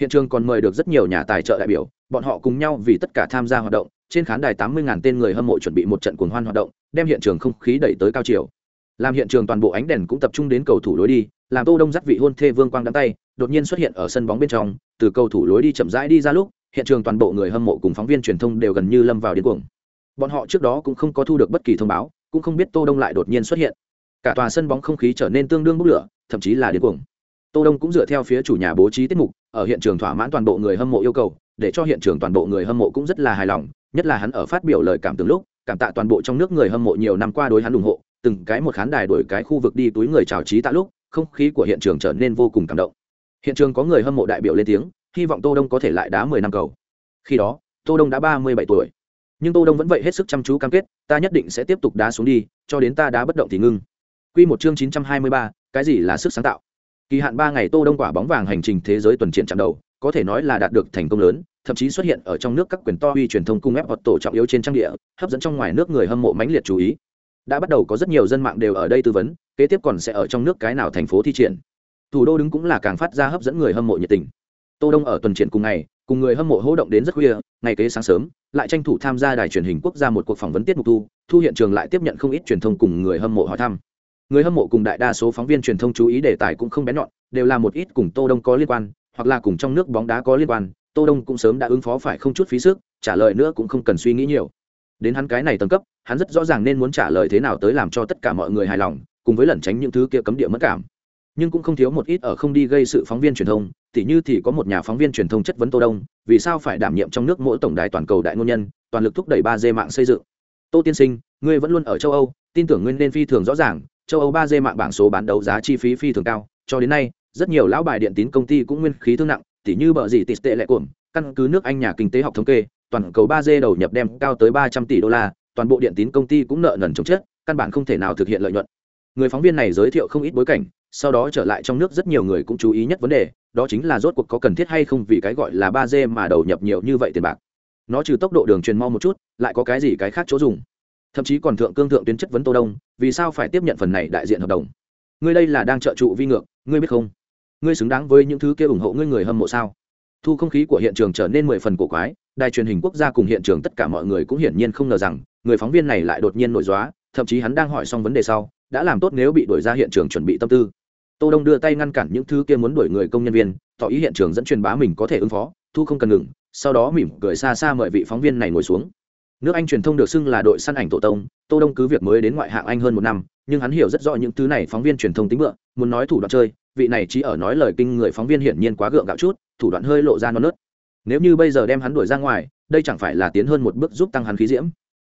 Hiện trường còn mời được rất nhiều nhà tài trợ đại biểu, bọn họ cùng nhau vì tất cả tham gia hoạt động, trên khán đài 80.000 tên người hâm mộ chuẩn bị một trận cuồng hoan hoạt động, đem hiện trường không khí đẩy tới cao chiều. Làm hiện trường toàn bộ ánh đèn cũng tập trung đến cầu thủ lối đi, làm tô đông dắt vị hôn thê vương quang đắm tay, đột nhiên xuất hiện ở sân bóng bên trong, từ cầu thủ lối đi chậm rãi đi ra lúc, hiện trường toàn bộ người hâm mộ cùng phóng viên truyền thông đều gần như lâm vào điên cuồng. Bọn họ trước đó cũng không có thu được bất kỳ thông báo, cũng không biết tô đông lại đột nhiên xuất hiện cả tòa sân bóng không khí trở nên tương đương bốc lửa, thậm chí là điên cuồng. Tô đông cũng dựa theo phía chủ nhà bố trí tiết mục, ở hiện trường thỏa mãn toàn bộ người hâm mộ yêu cầu, để cho hiện trường toàn bộ người hâm mộ cũng rất là hài lòng, nhất là hắn ở phát biểu lời cảm tưởng lúc, cảm tạ toàn bộ trong nước người hâm mộ nhiều năm qua đối hắn ủng hộ, từng cái một khán đài đổi cái khu vực đi túi người chào trí tạ lúc, không khí của hiện trường trở nên vô cùng cảm động. Hiện trường có người hâm mộ đại biểu lên tiếng, hy vọng tô đông có thể lại đá mười năm cầu. Khi đó, tô đông đã ba mươi bảy tuổi. Nhưng tô đông vẫn vậy hết sức chăm chú cam kết, ta nhất định sẽ tiếp tục đá xuống đi, cho đến ta đá bất động thì ngưng quy một chương chín trăm hai mươi ba, cái gì là sức sáng tạo? Kỳ hạn ba ngày tô đông quả bóng vàng hành trình thế giới tuần triển chạm đầu có thể nói là đạt được thành công lớn thậm chí xuất hiện ở trong nước các quyền to uy truyền thông cung ép hoạt tổ trọng yếu trên trang địa hấp dẫn trong ngoài nước người hâm mộ mãnh liệt chú ý. Đã bắt đầu có rất nhiều dân mạng đều ở đây tư vấn kế tiếp còn sẽ ở trong nước cái nào thành phố thi triển. Thủ đô đứng cũng là càng phát ra hấp dẫn người hâm mộ nhiệt tình. Tô đông ở tuần triển cùng ngày cùng người hâm mộ hô động đến rất khuya ngày kế sáng sớm lại tranh thủ tham gia đài truyền hình quốc gia một cuộc phỏng vấn tiết mục thu thu hiện trường lại tiếp nhận không ít truyền thông cùng người hâm mộ hỏi thăm người hâm mộ cùng đại đa số phóng viên truyền thông chú ý đề tài cũng không bén nhọn, đều là một ít cùng tô đông có liên quan, hoặc là cùng trong nước bóng đá có liên quan. Tô đông cũng sớm đã ứng phó phải không chút phí sức, trả lời nữa cũng không cần suy nghĩ nhiều. Đến hắn cái này tầng cấp, hắn rất rõ ràng nên muốn trả lời thế nào tới làm cho tất cả mọi người hài lòng, cùng với lẩn tránh những thứ kia cấm địa mất cảm. Nhưng cũng không thiếu một ít ở không đi gây sự phóng viên truyền thông, tỉ như thì có một nhà phóng viên truyền thông chất vấn tô đông, vì sao phải đảm nhiệm trong nước mỗi tổng đài toàn cầu đại ngôn nhân, toàn lực thúc đẩy ba d mạng xây dựng. Tô tiên sinh, ngươi vẫn luôn ở châu âu, tin tưởng ngươi nên phi thường rõ ràng châu âu ba d mạng bảng số bán đấu giá chi phí phi thường cao, cho đến nay, rất nhiều lão bài điện tín công ty cũng nguyên khí thương nặng, tỉ như bợ gì tịt tệ lệ cuồng. căn cứ nước anh nhà kinh tế học thống kê, toàn cầu ba d đầu nhập đem cao tới ba trăm tỷ đô la, toàn bộ điện tín công ty cũng nợ nần chống chết, căn bản không thể nào thực hiện lợi nhuận người phóng viên này giới thiệu không ít bối cảnh, sau đó trở lại trong nước rất nhiều người cũng chú ý nhất vấn đề, đó chính là rốt cuộc có cần thiết hay không vì cái gọi là ba d mà đầu nhập nhiều như vậy tiền bạc nó trừ tốc độ đường truyền mau một chút, lại có cái gì cái khác chỗ dùng thậm chí còn thượng cương thượng tuyến chất vấn tô đông, vì sao phải tiếp nhận phần này đại diện hợp đồng? Ngươi đây là đang trợ trụ vi ngược, ngươi biết không? Ngươi xứng đáng với những thứ kia ủng hộ ngươi người hâm mộ sao? Thu không khí của hiện trường trở nên mười phần cổ quái, đài truyền hình quốc gia cùng hiện trường tất cả mọi người cũng hiển nhiên không ngờ rằng, người phóng viên này lại đột nhiên nổi dóa thậm chí hắn đang hỏi xong vấn đề sau, đã làm tốt nếu bị đuổi ra hiện trường chuẩn bị tâm tư. Tô đông đưa tay ngăn cản những thứ kia muốn đuổi người công nhân viên, tỏ ý hiện trường dẫn truyền bá mình có thể ứng phó, thu không cần ngừng, sau đó mỉm cười xa xa mời vị phóng viên này ngồi xuống nước anh truyền thông được xưng là đội săn ảnh tổ tông, tô đông cứ việc mới đến ngoại hạng anh hơn một năm, nhưng hắn hiểu rất rõ những thứ này phóng viên truyền thông tính bựa, muốn nói thủ đoạn chơi, vị này chỉ ở nói lời kinh người phóng viên hiển nhiên quá gượng gạo chút, thủ đoạn hơi lộ ra non nớt. Nếu như bây giờ đem hắn đuổi ra ngoài, đây chẳng phải là tiến hơn một bước giúp tăng hắn khí diễm.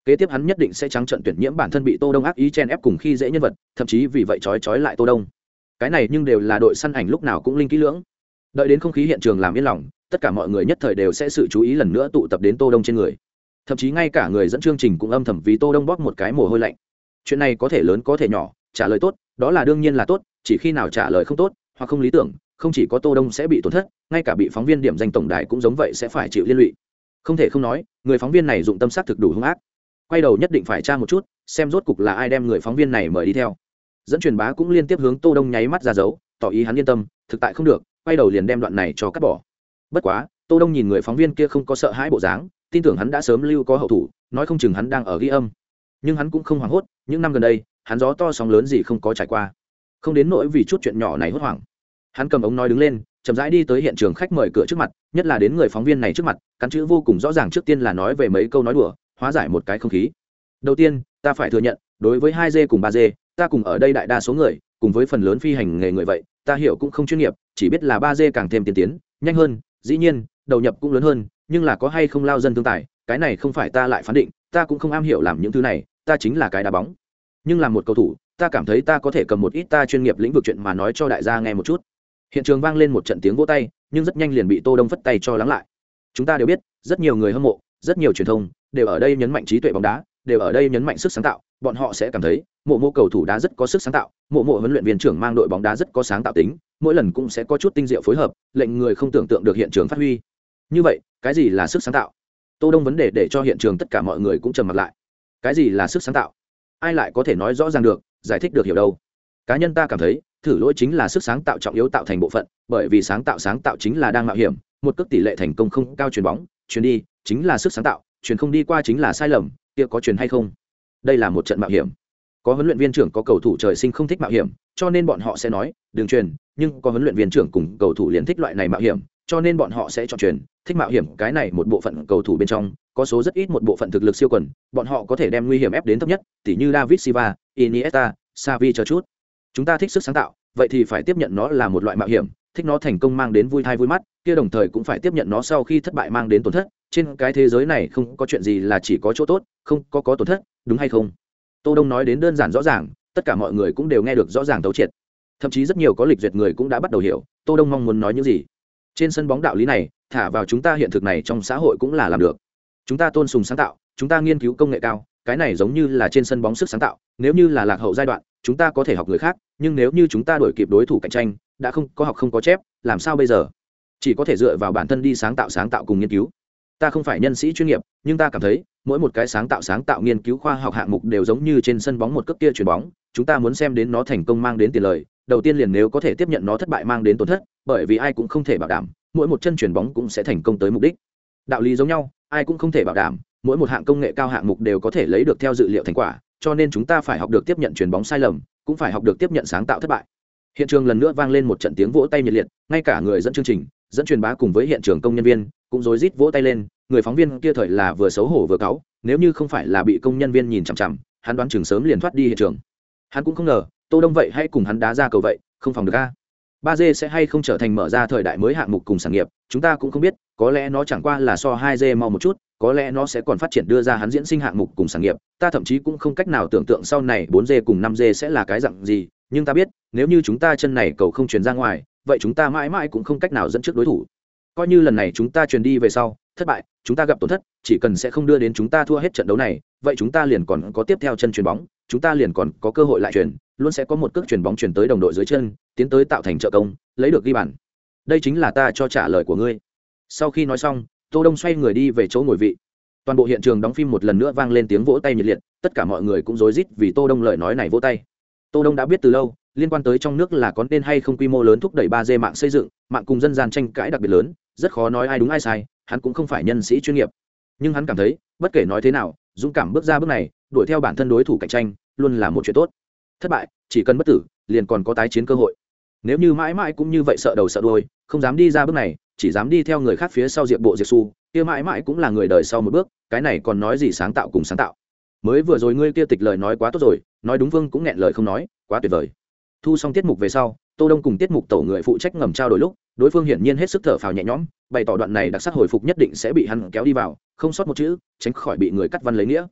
Kế tiếp hắn nhất định sẽ trắng trận tuyển nhiễm bản thân bị tô đông ác ý chen ép cùng khi dễ nhân vật, thậm chí vì vậy trói trói lại tô đông. Cái này nhưng đều là đội săn ảnh lúc nào cũng linh kỹ lưỡng. Đợi đến không khí hiện trường làm yên lòng, tất cả mọi người nhất thời đều sẽ sự chú ý lần nữa tụ tập đến tô đông trên người thậm chí ngay cả người dẫn chương trình cũng âm thầm vì tô đông bóp một cái mồ hôi lạnh. Chuyện này có thể lớn có thể nhỏ, trả lời tốt, đó là đương nhiên là tốt, chỉ khi nào trả lời không tốt, hoặc không lý tưởng, không chỉ có tô đông sẽ bị tổn thất, ngay cả bị phóng viên điểm danh tổng đài cũng giống vậy sẽ phải chịu liên lụy. Không thể không nói, người phóng viên này dụng tâm sát thực đủ hung ác. Quay đầu nhất định phải tra một chút, xem rốt cục là ai đem người phóng viên này mời đi theo. Dẫn truyền bá cũng liên tiếp hướng tô đông nháy mắt ra dấu, tỏ ý hắn yên tâm, thực tại không được, quay đầu liền đem đoạn này cho cắt bỏ. Bất quá, tô đông nhìn người phóng viên kia không có sợ hãi bộ dáng tin tưởng hắn đã sớm lưu có hậu thủ, nói không chừng hắn đang ở ghi âm. Nhưng hắn cũng không hoảng hốt, những năm gần đây, hắn gió to sóng lớn gì không có trải qua. Không đến nỗi vì chút chuyện nhỏ này hốt hoảng. Hắn cầm ống nói đứng lên, chậm rãi đi tới hiện trường khách mời cửa trước mặt, nhất là đến người phóng viên này trước mặt, cắn chữ vô cùng rõ ràng trước tiên là nói về mấy câu nói đùa, hóa giải một cái không khí. Đầu tiên, ta phải thừa nhận, đối với hai d cùng ba d ta cùng ở đây đại đa số người, cùng với phần lớn phi hành nghề người vậy, ta hiểu cũng không chuyên nghiệp, chỉ biết là ba d càng thêm tiên tiến, nhanh hơn, dĩ nhiên, đầu nhập cũng lớn hơn nhưng là có hay không lao dân tương tài, cái này không phải ta lại phán định, ta cũng không am hiểu làm những thứ này, ta chính là cái đá bóng. Nhưng làm một cầu thủ, ta cảm thấy ta có thể cầm một ít ta chuyên nghiệp lĩnh vực chuyện mà nói cho đại gia nghe một chút. Hiện trường vang lên một trận tiếng vỗ tay, nhưng rất nhanh liền bị tô đông phất tay cho lắng lại. Chúng ta đều biết, rất nhiều người hâm mộ, rất nhiều truyền thông đều ở đây nhấn mạnh trí tuệ bóng đá, đều ở đây nhấn mạnh sức sáng tạo, bọn họ sẽ cảm thấy, mộ mộ cầu thủ đá rất có sức sáng tạo, mộ mộ huấn luyện viên trưởng mang đội bóng đá rất có sáng tạo tính, mỗi lần cũng sẽ có chút tinh diệu phối hợp, lệnh người không tưởng tượng được hiện trường phát huy như vậy, cái gì là sức sáng tạo? Tô đông vấn đề để cho hiện trường tất cả mọi người cũng trầm mặt lại. Cái gì là sức sáng tạo? Ai lại có thể nói rõ ràng được, giải thích được hiểu đâu? Cá nhân ta cảm thấy, thử lỗi chính là sức sáng tạo trọng yếu tạo thành bộ phận, bởi vì sáng tạo sáng tạo chính là đang mạo hiểm, một cước tỷ lệ thành công không cao chuyền bóng, chuyền đi, chính là sức sáng tạo, chuyền không đi qua chính là sai lầm, kia có chuyền hay không? Đây là một trận mạo hiểm. Có huấn luyện viên trưởng có cầu thủ trời sinh không thích mạo hiểm, cho nên bọn họ sẽ nói, đừng truyền nhưng có huấn luyện viên trưởng cùng cầu thủ liền thích loại này mạo hiểm cho nên bọn họ sẽ chọn truyền. Thích mạo hiểm, cái này một bộ phận cầu thủ bên trong, có số rất ít một bộ phận thực lực siêu quần. Bọn họ có thể đem nguy hiểm ép đến thấp nhất, tỉ như david silva, iniesta savi chờ chút. Chúng ta thích sức sáng tạo, vậy thì phải tiếp nhận nó là một loại mạo hiểm. Thích nó thành công mang đến vui thai vui mắt, kia đồng thời cũng phải tiếp nhận nó sau khi thất bại mang đến tổn thất. Trên cái thế giới này không có chuyện gì là chỉ có chỗ tốt, không có có tổn thất, đúng hay không? Tô đông nói đến đơn giản rõ ràng, tất cả mọi người cũng đều nghe được rõ ràng tấu triệt. Thậm chí rất nhiều có lịch duyệt người cũng đã bắt đầu hiểu, tô đông mong muốn nói những gì trên sân bóng đạo lý này, thả vào chúng ta hiện thực này trong xã hội cũng là làm được. Chúng ta tôn sùng sáng tạo, chúng ta nghiên cứu công nghệ cao, cái này giống như là trên sân bóng sức sáng tạo, nếu như là lạc hậu giai đoạn, chúng ta có thể học người khác, nhưng nếu như chúng ta đổi kịp đối thủ cạnh tranh, đã không có học không có chép, làm sao bây giờ? Chỉ có thể dựa vào bản thân đi sáng tạo sáng tạo cùng nghiên cứu. Ta không phải nhân sĩ chuyên nghiệp, nhưng ta cảm thấy, mỗi một cái sáng tạo sáng tạo nghiên cứu khoa học hạng mục đều giống như trên sân bóng một cấp kia chuyền bóng, chúng ta muốn xem đến nó thành công mang đến tiền lời đầu tiên liền nếu có thể tiếp nhận nó thất bại mang đến tổn thất, bởi vì ai cũng không thể bảo đảm, mỗi một chân chuyển bóng cũng sẽ thành công tới mục đích. Đạo lý giống nhau, ai cũng không thể bảo đảm, mỗi một hạng công nghệ cao hạng mục đều có thể lấy được theo dự liệu thành quả, cho nên chúng ta phải học được tiếp nhận chuyền bóng sai lầm, cũng phải học được tiếp nhận sáng tạo thất bại. Hiện trường lần nữa vang lên một trận tiếng vỗ tay nhiệt liệt, ngay cả người dẫn chương trình, dẫn truyền bá cùng với hiện trường công nhân viên cũng rối rít vỗ tay lên, người phóng viên kia thời là vừa xấu hổ vừa cáu, nếu như không phải là bị công nhân viên nhìn chằm chằm, hắn đoán chừng sớm liền thoát đi hiện trường. Hắn cũng không ngờ tô đông vậy hay cùng hắn đá ra cầu vậy, không phòng được a. Ba d sẽ hay không trở thành mở ra thời đại mới hạng mục cùng sản nghiệp, chúng ta cũng không biết, có lẽ nó chẳng qua là so hai d mau một chút, có lẽ nó sẽ còn phát triển đưa ra hắn diễn sinh hạng mục cùng sản nghiệp, ta thậm chí cũng không cách nào tưởng tượng sau này bốn d cùng năm d sẽ là cái dạng gì, nhưng ta biết, nếu như chúng ta chân này cầu không truyền ra ngoài, vậy chúng ta mãi mãi cũng không cách nào dẫn trước đối thủ. Coi như lần này chúng ta truyền đi về sau thất bại, chúng ta gặp tổn thất, chỉ cần sẽ không đưa đến chúng ta thua hết trận đấu này, vậy chúng ta liền còn có tiếp theo chân chuyền bóng, chúng ta liền còn có cơ hội lại truyền luôn sẽ có một cước chuyền bóng chuyển tới đồng đội dưới chân, tiến tới tạo thành trợ công, lấy được ghi bàn. Đây chính là ta cho trả lời của ngươi. Sau khi nói xong, tô đông xoay người đi về chỗ ngồi vị. Toàn bộ hiện trường đóng phim một lần nữa vang lên tiếng vỗ tay nhiệt liệt, tất cả mọi người cũng rối rít vì tô đông lời nói này vỗ tay. Tô đông đã biết từ lâu, liên quan tới trong nước là có nên hay không quy mô lớn thúc đẩy ba d mạng xây dựng, mạng cùng dân gian tranh cãi đặc biệt lớn, rất khó nói ai đúng ai sai hắn cũng không phải nhân sĩ chuyên nghiệp. Nhưng hắn cảm thấy, bất kể nói thế nào, dũng cảm bước ra bước này, đuổi theo bản thân đối thủ cạnh tranh, luôn là một chuyện tốt. Thất bại, chỉ cần bất tử, liền còn có tái chiến cơ hội. Nếu như mãi mãi cũng như vậy sợ đầu sợ đuôi, không dám đi ra bước này, chỉ dám đi theo người khác phía sau diệp bộ diệp su kia mãi mãi cũng là người đời sau một bước, cái này còn nói gì sáng tạo cùng sáng tạo. Mới vừa rồi ngươi kia tịch lời nói quá tốt rồi, nói đúng vương cũng nghẹn lời không nói, quá tuyệt vời. Thu xong tiết mục về sau, tô đông cùng tiết mục tổ người phụ trách ngầm trao đổi lúc, đối phương hiển nhiên hết sức thở phào nhẹ nhõm bày tỏ đoạn này đặc sắc hồi phục nhất định sẽ bị hắn kéo đi vào, không sót một chữ, tránh khỏi bị người cắt văn lấy nghĩa.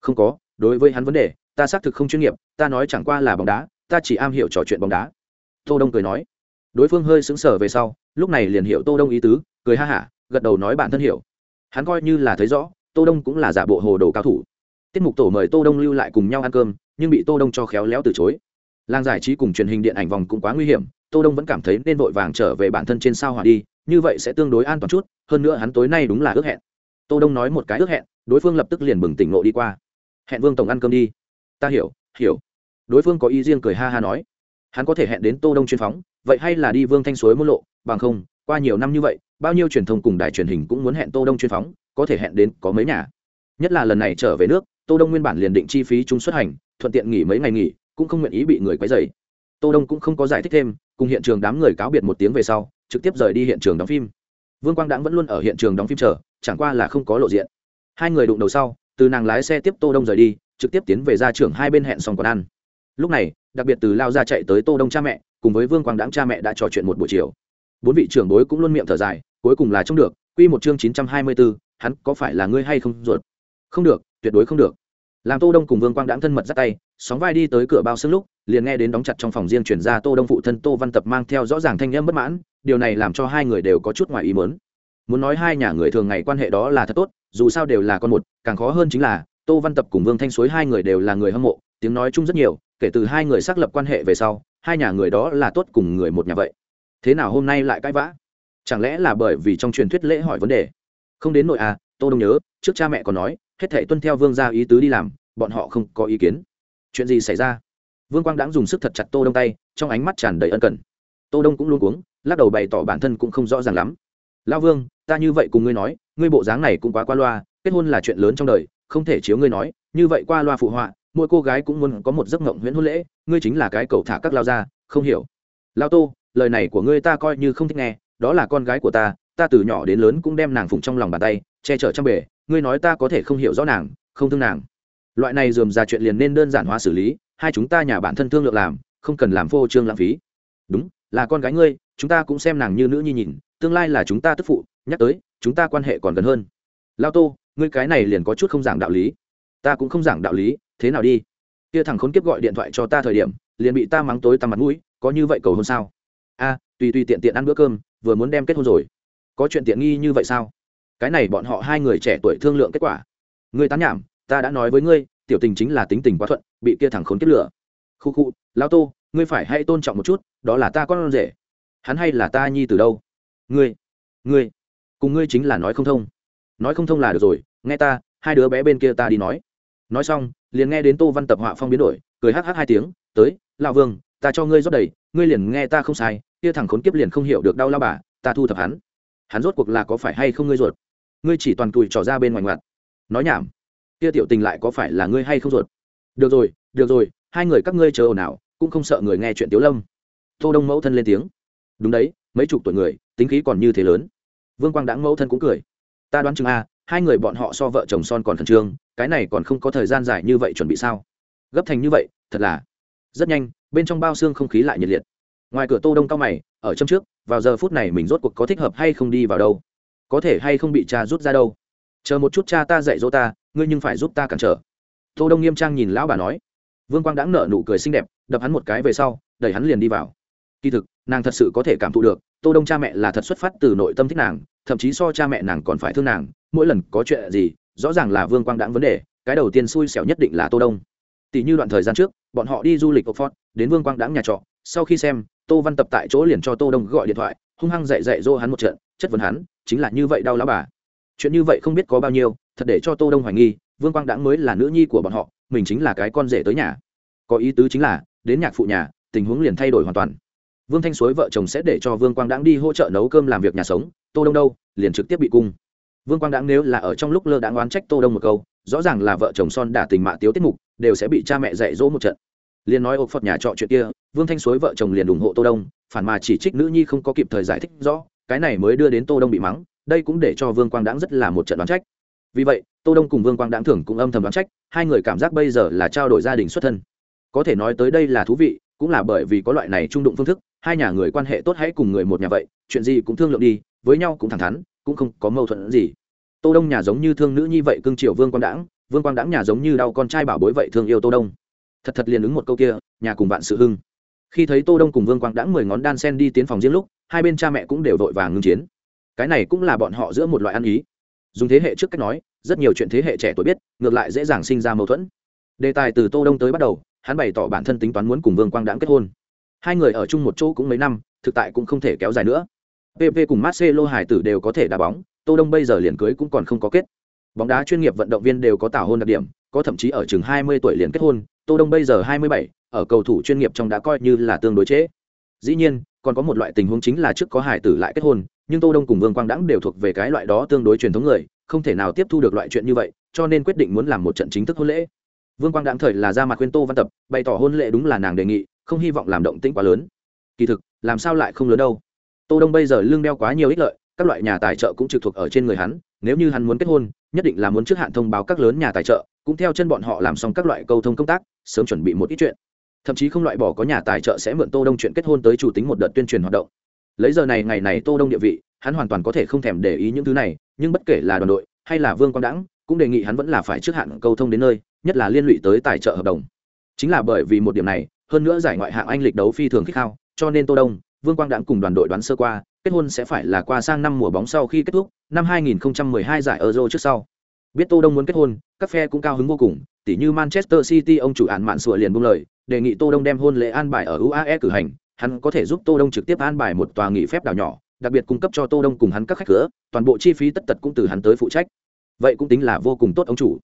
Không có, đối với hắn vấn đề, ta xác thực không chuyên nghiệp, ta nói chẳng qua là bóng đá, ta chỉ am hiểu trò chuyện bóng đá. Tô đông cười nói. Đối phương hơi sững sờ về sau, lúc này liền hiểu tô đông ý tứ, cười ha hả, gật đầu nói bản thân hiểu. Hắn coi như là thấy rõ, tô đông cũng là giả bộ hồ đồ cao thủ. Tiết mục tổ mời tô đông lưu lại cùng nhau ăn cơm, nhưng bị tô đông cho khéo léo từ chối. Làng giải trí cùng truyền hình điện ảnh vòng cũng quá nguy hiểm, tô đông vẫn cảm thấy nên vội vàng trở về bản thân trên sao hỏa đi như vậy sẽ tương đối an toàn chút, hơn nữa hắn tối nay đúng là ước hẹn. Tô đông nói một cái ước hẹn, đối phương lập tức liền bừng tỉnh ngộ đi qua. Hẹn vương tổng ăn cơm đi. Ta hiểu hiểu. Đối phương có ý riêng cười ha ha nói. Hắn có thể hẹn đến tô đông chuyên phóng, vậy hay là đi vương thanh suối môn lộ, bằng không, qua nhiều năm như vậy, bao nhiêu truyền thông cùng đài truyền hình cũng muốn hẹn tô đông chuyên phóng, có thể hẹn đến có mấy nhà. Nhất là lần này trở về nước, tô đông nguyên bản liền định chi phí chung xuất hành, thuận tiện nghỉ mấy ngày nghỉ, cũng không nguyện ý bị người quấy rầy. Tô đông cũng không có giải thích thêm, cùng hiện trường đám người cáo biệt một tiếng về sau trực tiếp rời đi hiện trường đóng phim. Vương quang đãng vẫn luôn ở hiện trường đóng phim chờ chẳng qua là không có lộ diện. Hai người đụng đầu sau từ nàng lái xe tiếp tô đông rời đi trực tiếp tiến về gia trưởng hai bên hẹn xong còn ăn. Lúc này đặc biệt từ lao ra chạy tới tô đông cha mẹ cùng với vương quang đãng cha mẹ đã trò chuyện một buổi chiều. Bốn vị trưởng bối cũng luôn miệng thở dài cuối cùng là trông được quy một chương chín trăm hai mươi 924, hắn có phải là ngươi hay không ruột? Không được tuyệt đối không được. Làm tô đông cùng vương quang đãng thân mật dắt tay sóng vai đi tới cửa bao xương lúc liền nghe đến đóng chặt trong phòng riêng chuyển ra tô đông phụ thân tô văn tập mang theo rõ ràng thanh âm bất mãn điều này làm cho hai người đều có chút ngoài ý muốn. Muốn nói hai nhà người thường ngày quan hệ đó là thật tốt, dù sao đều là con một, càng khó hơn chính là, tô văn tập cùng vương thanh suối hai người đều là người hâm mộ, tiếng nói chung rất nhiều, kể từ hai người xác lập quan hệ về sau, hai nhà người đó là tốt cùng người một nhà vậy. Thế nào hôm nay lại cãi vã? Chẳng lẽ là bởi vì trong truyền thuyết lễ hỏi vấn đề? Không đến nội à tô đông nhớ, trước cha mẹ còn nói, hết thể tuân theo vương gia ý tứ đi làm, bọn họ không có ý kiến. Chuyện gì xảy ra? Vương quang đãng dùng sức thật chặt tô đông tay, trong ánh mắt tràn đầy ân cần. Tô đông cũng luôn cuống lắc đầu bày tỏ bản thân cũng không rõ ràng lắm. Lao vương, ta như vậy cùng ngươi nói, ngươi bộ dáng này cũng quá qua loa, kết hôn là chuyện lớn trong đời, không thể chiếu ngươi nói, như vậy qua loa phụ họa, mỗi cô gái cũng muốn có một giấc ngộng huyễn hôn lễ, ngươi chính là cái cầu thả các lao ra, không hiểu. Lao tô, lời này của ngươi ta coi như không thích nghe, đó là con gái của ta ta từ nhỏ đến lớn cũng đem nàng phụng trong lòng bàn tay, che chở trong bể, ngươi nói ta có thể không hiểu rõ nàng, không thương nàng. Loại này dườm ra chuyện liền nên đơn giản hóa xử lý, hai chúng ta nhà bản thân thương lượng làm, không cần làm phô trương lãng phí. Đúng là con gái ngươi, chúng ta cũng xem nàng như nữ nhi nhìn, tương lai là chúng ta tức phụ, nhắc tới, chúng ta quan hệ còn gần hơn. Lao tô, ngươi cái này liền có chút không giảng đạo lý. Ta cũng không giảng đạo lý, thế nào đi? Kia thằng khốn kiếp gọi điện thoại cho ta thời điểm, liền bị ta mắng tối tăm mặt mũi, có như vậy cầu hôn sao? A, tùy tùy tiện tiện ăn bữa cơm, vừa muốn đem kết hôn rồi. Có chuyện tiện nghi như vậy sao? Cái này bọn họ hai người trẻ tuổi thương lượng kết quả. Ngươi tán nhảm, ta đã nói với ngươi, tiểu tình chính là tính tình quá thuận, bị kia thằng khốn kiếp lửa khu khu, lao tô, ngươi phải hãy tôn trọng một chút đó là ta con rể. Hắn hay là ta nhi từ đâu? Ngươi ngươi, cùng ngươi chính là nói không thông. Nói không thông là được rồi, nghe ta, hai đứa bé bên kia ta đi nói. Nói xong, liền nghe đến tô văn tập họa phong biến đổi, cười hh hai tiếng, tới, lão vương, ta cho ngươi rót đầy, ngươi liền nghe ta không sai, kia thằng khốn kiếp liền không hiểu được đau lao bà, ta thu thập hắn. Hắn rốt cuộc là có phải hay không ngươi ruột? Ngươi chỉ toàn cùi trò ra bên ngoài ngoặt. Nói nhảm, kia tiểu tình lại có phải là ngươi hay không ruột? Được rồi được rồi, hai người các ngươi chờ ồn ào, cũng không sợ người nghe chuyện tiếu lâm tô đông mẫu thân lên tiếng. Đúng đấy, mấy chục tuổi người, tính khí còn như thế lớn. Vương quang đãng mẫu thân cũng cười. Ta đoán chừng a, hai người bọn họ so vợ chồng son còn khẩn trương, cái này còn không có thời gian dài như vậy chuẩn bị sao? Gấp thành như vậy, thật là rất nhanh, bên trong bao xương không khí lại nhiệt liệt. Ngoài cửa tô đông cao mày, ở trong trước, vào giờ phút này mình rốt cuộc có thích hợp hay không đi vào đâu? Có thể hay không bị cha rút ra đâu? Chờ một chút cha ta dạy dỗ ta, ngươi nhưng phải giúp ta cản trở. Tô đông nghiêm trang nhìn lão bà nói. Vương quang đãng nở nụ cười xinh đẹp, đập hắn một cái về sau, đẩy hắn liền đi vào kỳ thực, nàng thật sự có thể cảm thụ được, tô đông cha mẹ là thật xuất phát từ nội tâm thích nàng, thậm chí so cha mẹ nàng còn phải thương nàng, mỗi lần có chuyện gì, rõ ràng là vương quang đãng vấn đề, cái đầu tiên xui xẻo nhất định là tô đông. Tỷ như đoạn thời gian trước, bọn họ đi du lịch oxford, đến vương quang đãng nhà trọ, sau khi xem, tô văn tập tại chỗ liền cho tô đông gọi điện thoại, hung hăng dạy dạy dỗ hắn một trận, chất vấn hắn, chính là như vậy đau lão bà. Chuyện như vậy không biết có bao nhiêu, thật để cho tô đông hoài nghi, vương quang đãng mới là nữ nhi của bọn họ, mình chính là cái con rể tới nhà. Có ý tứ chính là, đến nhạc phụ nhà, tình huống liền thay đổi hoàn toàn vương thanh suối vợ chồng sẽ để cho vương quang đãng đi hỗ trợ nấu cơm làm việc nhà sống, tô đông đâu, liền trực tiếp bị cung. Vương quang đãng nếu là ở trong lúc lơ đãng oán trách tô đông một câu, rõ ràng là vợ chồng son đả tình mạ tiếu tiết mục, đều sẽ bị cha mẹ dạy dỗ một trận. Liền nói ộp phật nhà trọ chuyện kia, vương thanh suối vợ chồng liền ủng hộ tô đông, phản mà chỉ trích nữ nhi không có kịp thời giải thích rõ, cái này mới đưa đến tô đông bị mắng, đây cũng để cho vương quang đãng rất là một trận đoán trách. Vì vậy, tô đông cùng vương quang đãng thưởng cũng âm thầm đoán trách, hai người cảm giác bây giờ là trao đổi gia đình xuất thân. Có thể nói tới đây là thú vị, cũng là bởi vì có loại này trung đụng phương thức hai nhà người quan hệ tốt hãy cùng người một nhà vậy, chuyện gì cũng thương lượng đi, với nhau cũng thẳng thắn, cũng không có mâu thuẫn gì. Tô đông nhà giống như thương nữ nhi vậy cương triều vương quang đãng, vương quang đãng nhà giống như đau con trai bảo bối vậy thương yêu tô đông. Thật thật liền ứng một câu kia, nhà cùng bạn sự hưng. Khi thấy tô đông cùng vương quang đãng mười ngón đan sen đi tiến phòng riêng lúc, hai bên cha mẹ cũng đều vội vàng ngưng chiến. Cái này cũng là bọn họ giữa một loại ăn ý. Dùng thế hệ trước cách nói, rất nhiều chuyện thế hệ trẻ tuổi biết, ngược lại dễ dàng sinh ra mâu thuẫn. Đề tài từ tô đông tới bắt đầu, hắn bày tỏ bản thân tính toán muốn cùng vương quang đãng kết hôn hai người ở chung một chỗ cũng mấy năm thực tại cũng không thể kéo dài nữa. Pp cùng marcelo hải tử đều có thể đá bóng tô đông bây giờ liền cưới cũng còn không có kết. Bóng đá chuyên nghiệp vận động viên đều có tảo hôn đặc điểm có thậm chí ở chừng 20 tuổi liền kết hôn tô đông bây giờ 27, ở cầu thủ chuyên nghiệp trong đã coi như là tương đối chế. dĩ nhiên còn có một loại tình huống chính là trước có hải tử lại kết hôn nhưng tô đông cùng vương quang đãng đều thuộc về cái loại đó tương đối truyền thống người không thể nào tiếp thu được loại chuyện như vậy cho nên quyết định muốn làm một trận chính thức hôn lễ. Vương quang đãng thời là ra mặt khuyên tô văn tập bày tỏ hôn lễ đúng là nàng đề nghị không hy vọng làm động tĩnh quá lớn. Kỳ thực, làm sao lại không lớn đâu? Tô đông bây giờ lương đeo quá nhiều ích lợi, các loại nhà tài trợ cũng trực thuộc ở trên người hắn, nếu như hắn muốn kết hôn, nhất định là muốn trước hạn thông báo các lớn nhà tài trợ, cũng theo chân bọn họ làm xong các loại câu thông công tác, sớm chuẩn bị một ít chuyện. Thậm chí không loại bỏ có nhà tài trợ sẽ mượn tô đông chuyện kết hôn tới chủ tính một đợt tuyên truyền hoạt động. Lấy giờ này ngày này tô đông địa vị, hắn hoàn toàn có thể không thèm để ý những thứ này, nhưng bất kể là đoàn đội hay là vương quang đãng cũng đề nghị hắn vẫn là phải trước hạn câu thông đến nơi, nhất là liên lụy tới tài trợ hợp đồng. Chính là bởi vì một điểm này hơn nữa giải ngoại hạng anh lịch đấu phi thường khích khao, cho nên tô đông, vương quang đãng cùng đoàn đội đoán sơ qua, kết hôn sẽ phải là qua sang năm mùa bóng sau khi kết thúc, năm 2012 giải euro trước sau. Biết tô đông muốn kết hôn, các phe cũng cao hứng vô cùng tỷ như manchester city, ông chủ án mạn sủa liền buông lời, đề nghị tô đông đem hôn lễ an bài ở uae cử hành, hắn có thể giúp tô đông trực tiếp an bài một tòa nghỉ phép đảo nhỏ, đặc biệt cung cấp cho tô đông cùng hắn các khách cửa, toàn bộ chi phí tất tật cũng từ hắn tới phụ trách. Vậy cũng tính là vô cùng tốt, ông chủ.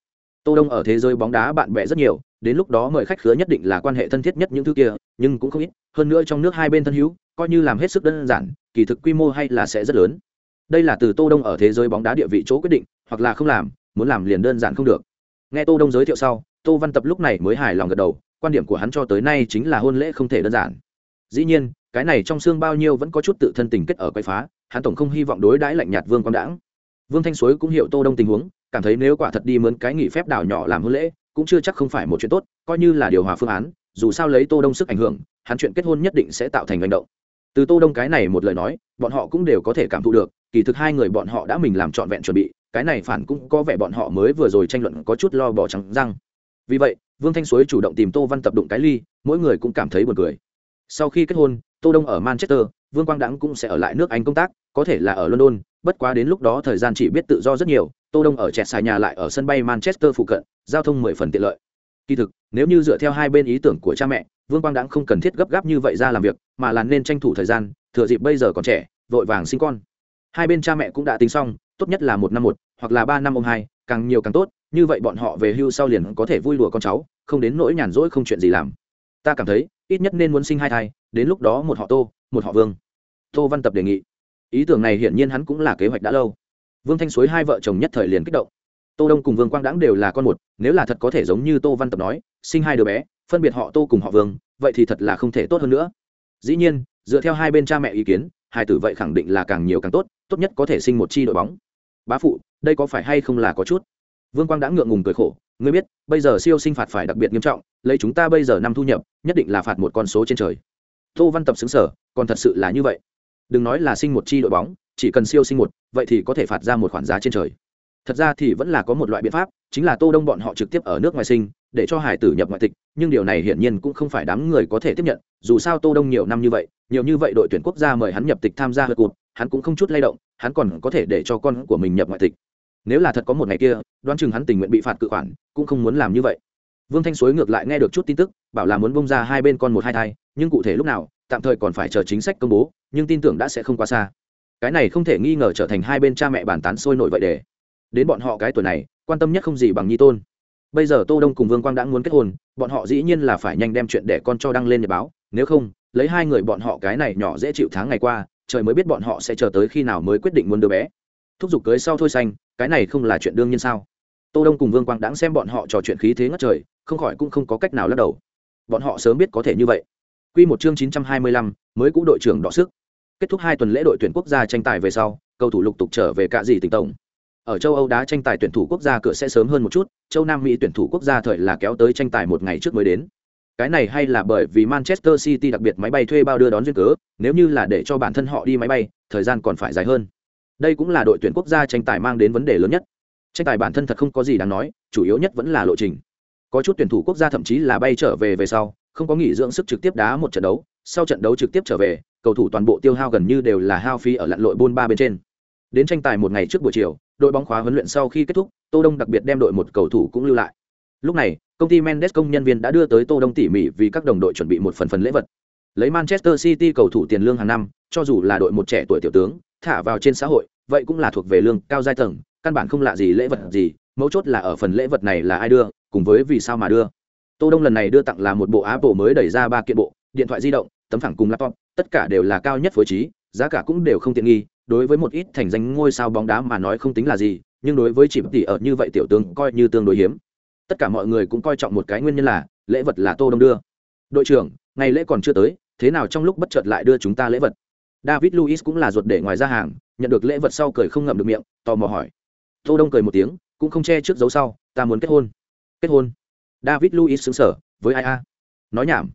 Tô đông ở thế giới bóng đá bạn bè rất nhiều đến lúc đó mời khách khứa nhất định là quan hệ thân thiết nhất những thứ kia, nhưng cũng không ít, hơn nữa trong nước hai bên thân hữu, coi như làm hết sức đơn giản, kỳ thực quy mô hay là sẽ rất lớn. Đây là từ tô đông ở thế giới bóng đá địa vị chỗ quyết định, hoặc là không làm, muốn làm liền đơn giản không được. Nghe tô đông giới thiệu sau, tô văn tập lúc này mới hài lòng gật đầu, quan điểm của hắn cho tới nay chính là hôn lễ không thể đơn giản. Dĩ nhiên, cái này trong xương bao nhiêu vẫn có chút tự thân tình kết ở quay phá, hắn tổng không hy vọng đối đãi lạnh nhạt vương quang đãng. Vương thanh suối cũng hiểu tô đông tình huống, cảm thấy nếu quả thật đi mướn cái nghỉ phép đảo nhỏ làm hôn lễ cũng chưa chắc không phải một chuyện tốt, coi như là điều hòa phương án, dù sao lấy tô đông sức ảnh hưởng, hắn chuyện kết hôn nhất định sẽ tạo thành hành động. Từ tô đông cái này một lời nói, bọn họ cũng đều có thể cảm thụ được, kỳ thực hai người bọn họ đã mình làm trọn vẹn chuẩn bị, cái này phản cũng có vẻ bọn họ mới vừa rồi tranh luận có chút lo bỏ trắng răng. Vì vậy, vương thanh suối chủ động tìm tô văn tập đụng cái ly, mỗi người cũng cảm thấy buồn cười. Sau khi kết hôn, tô đông ở manchester, vương quang đãng cũng sẽ ở lại nước anh công tác, có thể là ở london, bất quá đến lúc đó thời gian chỉ biết tự do rất nhiều tô đông ở chẹt xài nhà lại ở sân bay manchester phụ cận, giao thông mười phần tiện lợi. Kỳ thực, nếu như dựa theo hai bên ý tưởng của cha mẹ, vương quang đãng không cần thiết gấp gáp như vậy ra làm việc, mà là nên tranh thủ thời gian, thừa dịp bây giờ còn trẻ, vội vàng sinh con. Hai bên cha mẹ cũng đã tính xong, tốt nhất là một năm một, hoặc là ba năm ông hai, càng nhiều càng tốt, như vậy bọn họ về hưu sau liền có thể vui đùa con cháu, không đến nỗi nhàn rỗi không chuyện gì làm. Ta cảm thấy, ít nhất nên muốn sinh hai thai, đến lúc đó một họ tô, một họ vương. Tô văn tập đề nghị. Ý tưởng này hiển nhiên hắn cũng là kế hoạch đã lâu vương thanh suối hai vợ chồng nhất thời liền kích động. Tô đông cùng vương quang đãng đều là con một, nếu là thật có thể giống như tô văn tập nói, sinh hai đứa bé, phân biệt họ tô cùng họ vương, vậy thì thật là không thể tốt hơn nữa. Dĩ nhiên, dựa theo hai bên cha mẹ ý kiến, hai tử vậy khẳng định là càng nhiều càng tốt tốt nhất có thể sinh một chi đội bóng. Bá phụ, đây có phải hay không là có chút? Vương quang đã ngượng ngùng cười khổ, ngươi biết, bây giờ siêu sinh phạt phải đặc biệt nghiêm trọng, lấy chúng ta bây giờ năm thu nhập, nhất định là phạt một con số trên trời. Tô văn tập xứng sở, còn thật sự là như vậy. Đừng nói là sinh một chi đội bóng chỉ cần siêu sinh một, vậy thì có thể phạt ra một khoản giá trên trời. Thật ra thì vẫn là có một loại biện pháp, chính là tô đông bọn họ trực tiếp ở nước ngoài sinh, để cho hải tử nhập ngoại tịch, nhưng điều này hiển nhiên cũng không phải đám người có thể tiếp nhận, dù sao tô đông nhiều năm như vậy, nhiều như vậy đội tuyển quốc gia mời hắn nhập tịch tham gia hợp cụt hắn cũng không chút lay động, hắn còn có thể để cho con của mình nhập ngoại tịch. Nếu là thật có một ngày kia, đoán chừng hắn tình nguyện bị phạt cự khoản, cũng không muốn làm như vậy. Vương thanh suối ngược lại nghe được chút tin tức, bảo là muốn bông ra hai bên con một hai thai, nhưng cụ thể lúc nào, tạm thời còn phải chờ chính sách công bố, nhưng tin tưởng đã sẽ không quá xa cái này không thể nghi ngờ trở thành hai bên cha mẹ bàn tán sôi nổi vậy để. Đến bọn họ cái tuổi này quan tâm nhất không gì bằng nhi tôn. Bây giờ tô đông cùng vương quang đã muốn kết hôn bọn họ dĩ nhiên là phải nhanh đem chuyện để con cho đăng lên nhật báo nếu không lấy hai người bọn họ cái này nhỏ dễ chịu tháng ngày qua trời mới biết bọn họ sẽ chờ tới khi nào mới quyết định muốn đứa bé. Thúc giục cưới sau thôi xanh cái này không là chuyện đương nhiên sao? Tô đông cùng vương quang đãng xem bọn họ trò chuyện khí thế ngất trời không khỏi cũng không có cách nào lắc đầu. Bọn họ sớm biết có thể như vậy. Quy một chương 925, mới cũ đội trưởng đọ sức kết thúc hai tuần lễ đội tuyển quốc gia tranh tài về sau, cầu thủ lục tục trở về cả gì tỉnh tổng. Ở châu âu đá tranh tài tuyển thủ quốc gia cửa sẽ sớm hơn một chút, châu nam mỹ tuyển thủ quốc gia thời là kéo tới tranh tài một ngày trước mới đến. Cái này hay là bởi vì manchester city đặc biệt máy bay thuê bao đưa đón duyên cớ, nếu như là để cho bản thân họ đi máy bay, thời gian còn phải dài hơn. Đây cũng là đội tuyển quốc gia tranh tài mang đến vấn đề lớn nhất. Tranh tài bản thân thật không có gì đáng nói, chủ yếu nhất vẫn là lộ trình. Có chút tuyển thủ quốc gia thậm chí là bay trở về về sau, không có nghỉ dưỡng sức trực tiếp đá một trận đấu, sau trận đấu trực tiếp trở về cầu thủ toàn bộ tiêu hao gần như đều là hao phí ở lặn lội bôn ba bên trên. Đến tranh tài một ngày trước buổi chiều, đội bóng khóa huấn luyện sau khi kết thúc, tô đông đặc biệt đem đội một cầu thủ cũng lưu lại. Lúc này, công ty mendes công nhân viên đã đưa tới tô đông tỉ mỉ vì các đồng đội chuẩn bị một phần phần lễ vật. Lấy manchester city cầu thủ tiền lương hàng năm, cho dù là đội một trẻ tuổi tiểu tướng, thả vào trên xã hội, vậy cũng là thuộc về lương cao giai tầng, căn bản không lạ gì lễ vật gì, mấu chốt là ở phần lễ vật này là ai đưa, cùng với vì sao mà đưa. Tô đông lần này đưa tặng là một bộ apple mới đẩy ra ba kiện bộ, điện thoại di động, tấm phẳng cùng laptop tất cả đều là cao nhất phối trí, giá cả cũng đều không tiện nghi, đối với một ít thành danh ngôi sao bóng đá mà nói không tính là gì, nhưng đối với chỉ tỷ ở như vậy tiểu tướng coi như tương đối hiếm. Tất cả mọi người cũng coi trọng một cái nguyên nhân là, lễ vật là tô đông đưa. Đội trưởng, ngày lễ còn chưa tới, thế nào trong lúc bất chợt lại đưa chúng ta lễ vật? David luis cũng là ruột để ngoài ra hàng, nhận được lễ vật sau cười không ngậm được miệng, tò mò hỏi. Tô đông cười một tiếng, cũng không che trước dấu sau, ta muốn kết hôn. Kết hôn? David luis xứng sở với ai a? Nói nhảm.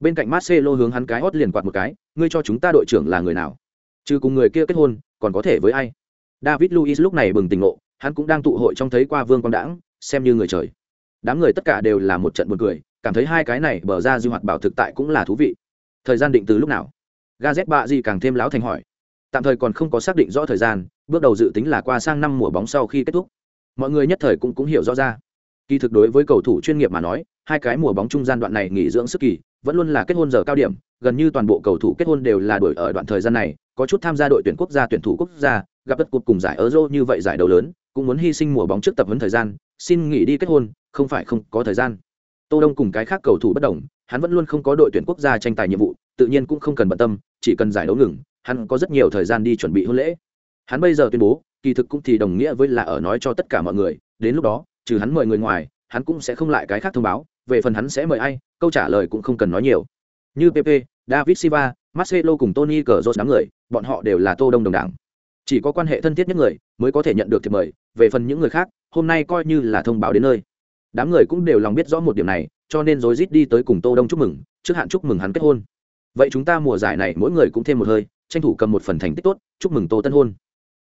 Bên cạnh marcelo hướng hắn cái hót liền quạt một cái ngươi cho chúng ta đội trưởng là người nào? Chứ cùng người kia kết hôn, còn có thể với ai? David luis lúc này bừng tỉnh ngộ, hắn cũng đang tụ hội trong thấy qua vương quang đãng, xem như người trời. Đám người tất cả đều là một trận buồn cười, cảm thấy hai cái này bờ ra dư hoạt bảo thực tại cũng là thú vị. Thời gian định từ lúc nào? Gazet bạ gì càng thêm láo thành hỏi. Tạm thời còn không có xác định rõ thời gian, bước đầu dự tính là qua sang năm mùa bóng sau khi kết thúc. Mọi người nhất thời cũng cũng hiểu rõ ra. Kỳ thực đối với cầu thủ chuyên nghiệp mà nói, hai cái mùa bóng trung gian đoạn này nghỉ dưỡng sức kỳ vẫn luôn là kết hôn giờ cao điểm, gần như toàn bộ cầu thủ kết hôn đều là đuổi ở đoạn thời gian này, có chút tham gia đội tuyển quốc gia, tuyển thủ quốc gia, gặp đất cuộc cùng giải euro như vậy giải đấu lớn, cũng muốn hy sinh mùa bóng trước tập huấn thời gian, xin nghỉ đi kết hôn, không phải không có thời gian. Tô đông cùng cái khác cầu thủ bất đồng, hắn vẫn luôn không có đội tuyển quốc gia tranh tài nhiệm vụ, tự nhiên cũng không cần bận tâm, chỉ cần giải đấu ngừng, hắn có rất nhiều thời gian đi chuẩn bị hôn lễ. Hắn bây giờ tuyên bố, kỳ thực cũng thì đồng nghĩa với là ở nói cho tất cả mọi người, đến lúc đó, trừ hắn mời người ngoài, hắn cũng sẽ không lại cái khác thông báo, về phần hắn sẽ mời ai câu trả lời cũng không cần nói nhiều. Như pp david silva, marcelo cùng tony cờ đám người, bọn họ đều là tô đông đồng đảng. Chỉ có quan hệ thân thiết nhất người mới có thể nhận được thiệp mời. Về phần những người khác, hôm nay coi như là thông báo đến nơi. Đám người cũng đều lòng biết rõ một điểm này, cho nên rối rít đi tới cùng tô đông chúc mừng, trước hạn chúc mừng hắn kết hôn. Vậy chúng ta mùa giải này mỗi người cũng thêm một hơi, tranh thủ cầm một phần thành tích tốt, chúc mừng tô tân hôn.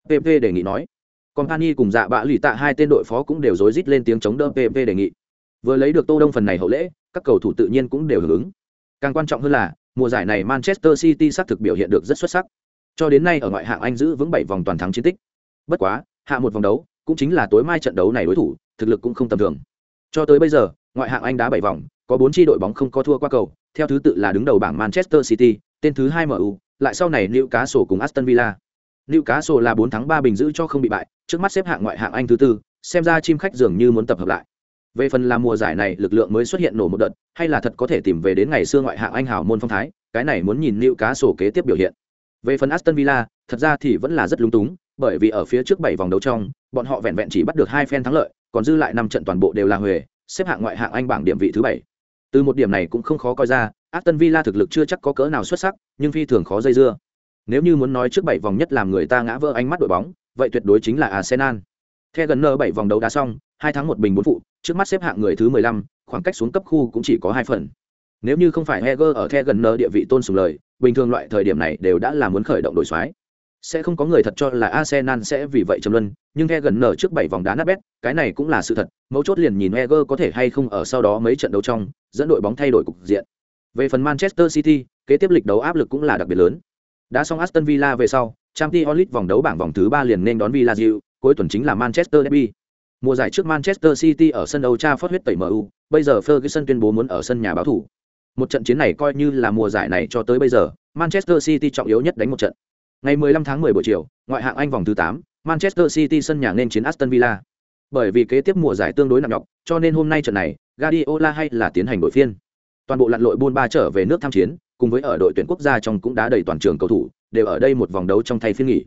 Pp đề nghị nói. Company cùng dạ bạ lì tạ hai tên đội phó cũng đều rối rít lên tiếng chống đỡ pp đề nghị. Vừa lấy được tô đông phần này hậu lễ các cầu thủ tự nhiên cũng đều hưởng ứng. Càng quan trọng hơn là, mùa giải này manchester city xác thực biểu hiện được rất xuất sắc. Cho đến nay ở ngoại hạng anh giữ vững bảy vòng toàn thắng chiến tích. Bất quá, hạ một vòng đấu cũng chính là tối mai trận đấu này đối thủ, thực lực cũng không tầm thường. Cho tới bây giờ, ngoại hạng anh đá bảy vòng, có bốn chi đội bóng không có thua qua cầu, theo thứ tự là đứng đầu bảng manchester city, tên thứ hai mu lại sau này newcastle cùng aston villa. Newcastle là bốn thắng ba bình giữ cho không bị bại, trước mắt xếp hạng ngoại hạng anh thứ tư, xem ra chim khách dường như muốn tập hợp lại về phần là mùa giải này, lực lượng mới xuất hiện nổ một đợt, hay là thật có thể tìm về đến ngày xưa ngoại hạng anh hào môn phong thái, cái này muốn nhìn lưu cá sổ kế tiếp biểu hiện. Về phần aston villa, thật ra thì vẫn là rất lung túng, bởi vì ở phía trước bảy vòng đấu trong, bọn họ vẹn vẹn chỉ bắt được hai phen thắng lợi, còn dư lại năm trận toàn bộ đều là huề, xếp hạng ngoại hạng anh bảng điểm vị thứ bảy. Từ một điểm này cũng không khó coi ra, aston villa thực lực chưa chắc có cỡ nào xuất sắc, nhưng phi thường khó dây dưa. Nếu như muốn nói trước bảy vòng nhất làm người ta ngã vỡ ánh mắt đội bóng, vậy tuyệt đối chính là arsenal. Theo gần nơ bảy vòng đấu đá xong hai tháng một bình bốn phụ trước mắt xếp hạng người thứ mười lăm khoảng cách xuống cấp khu cũng chỉ có hai phần nếu như không phải heger ở the gần nơ địa vị tôn sùng lời bình thường loại thời điểm này đều đã là muốn khởi động đổi xoái sẽ không có người thật cho là Arsenal sẽ vì vậy trầm luân, nhưng The gần nở trước bảy vòng đá nát bét, cái này cũng là sự thật, mấu chốt liền nhìn heger có thể hay không ở sau đó mấy trận đấu trong, dẫn đội bóng thay đổi cục diện. Về phần Manchester City, kế tiếp lịch đấu áp lực cũng là đặc biệt lớn. Đã xong Aston Villa về sau, Champions League vòng đấu bảng vòng thứ 3 liền nên đón Villa Real, cuối tuần chính là Manchester Derby. Mùa giải trước Manchester City ở sân Old Trafford huyết tẩy MU, bây giờ Ferguson tuyên bố muốn ở sân nhà báo thủ. Một trận chiến này coi như là mùa giải này cho tới bây giờ, Manchester City trọng yếu nhất đánh một trận. Ngày 15 tháng 10 buổi chiều, ngoại hạng Anh vòng thứ 8, Manchester City sân nhà nên chiến Aston Villa. Bởi vì kế tiếp mùa giải tương đối nặng nhọc, cho nên hôm nay trận này, Guardiola hay là tiến hành đổi phiên. Toàn bộ lặn lội buôn ba trở về nước tham chiến, cùng với ở đội tuyển quốc gia trong cũng đã đầy toàn trường cầu thủ, đều ở đây một vòng đấu trong thay phiên nghỉ.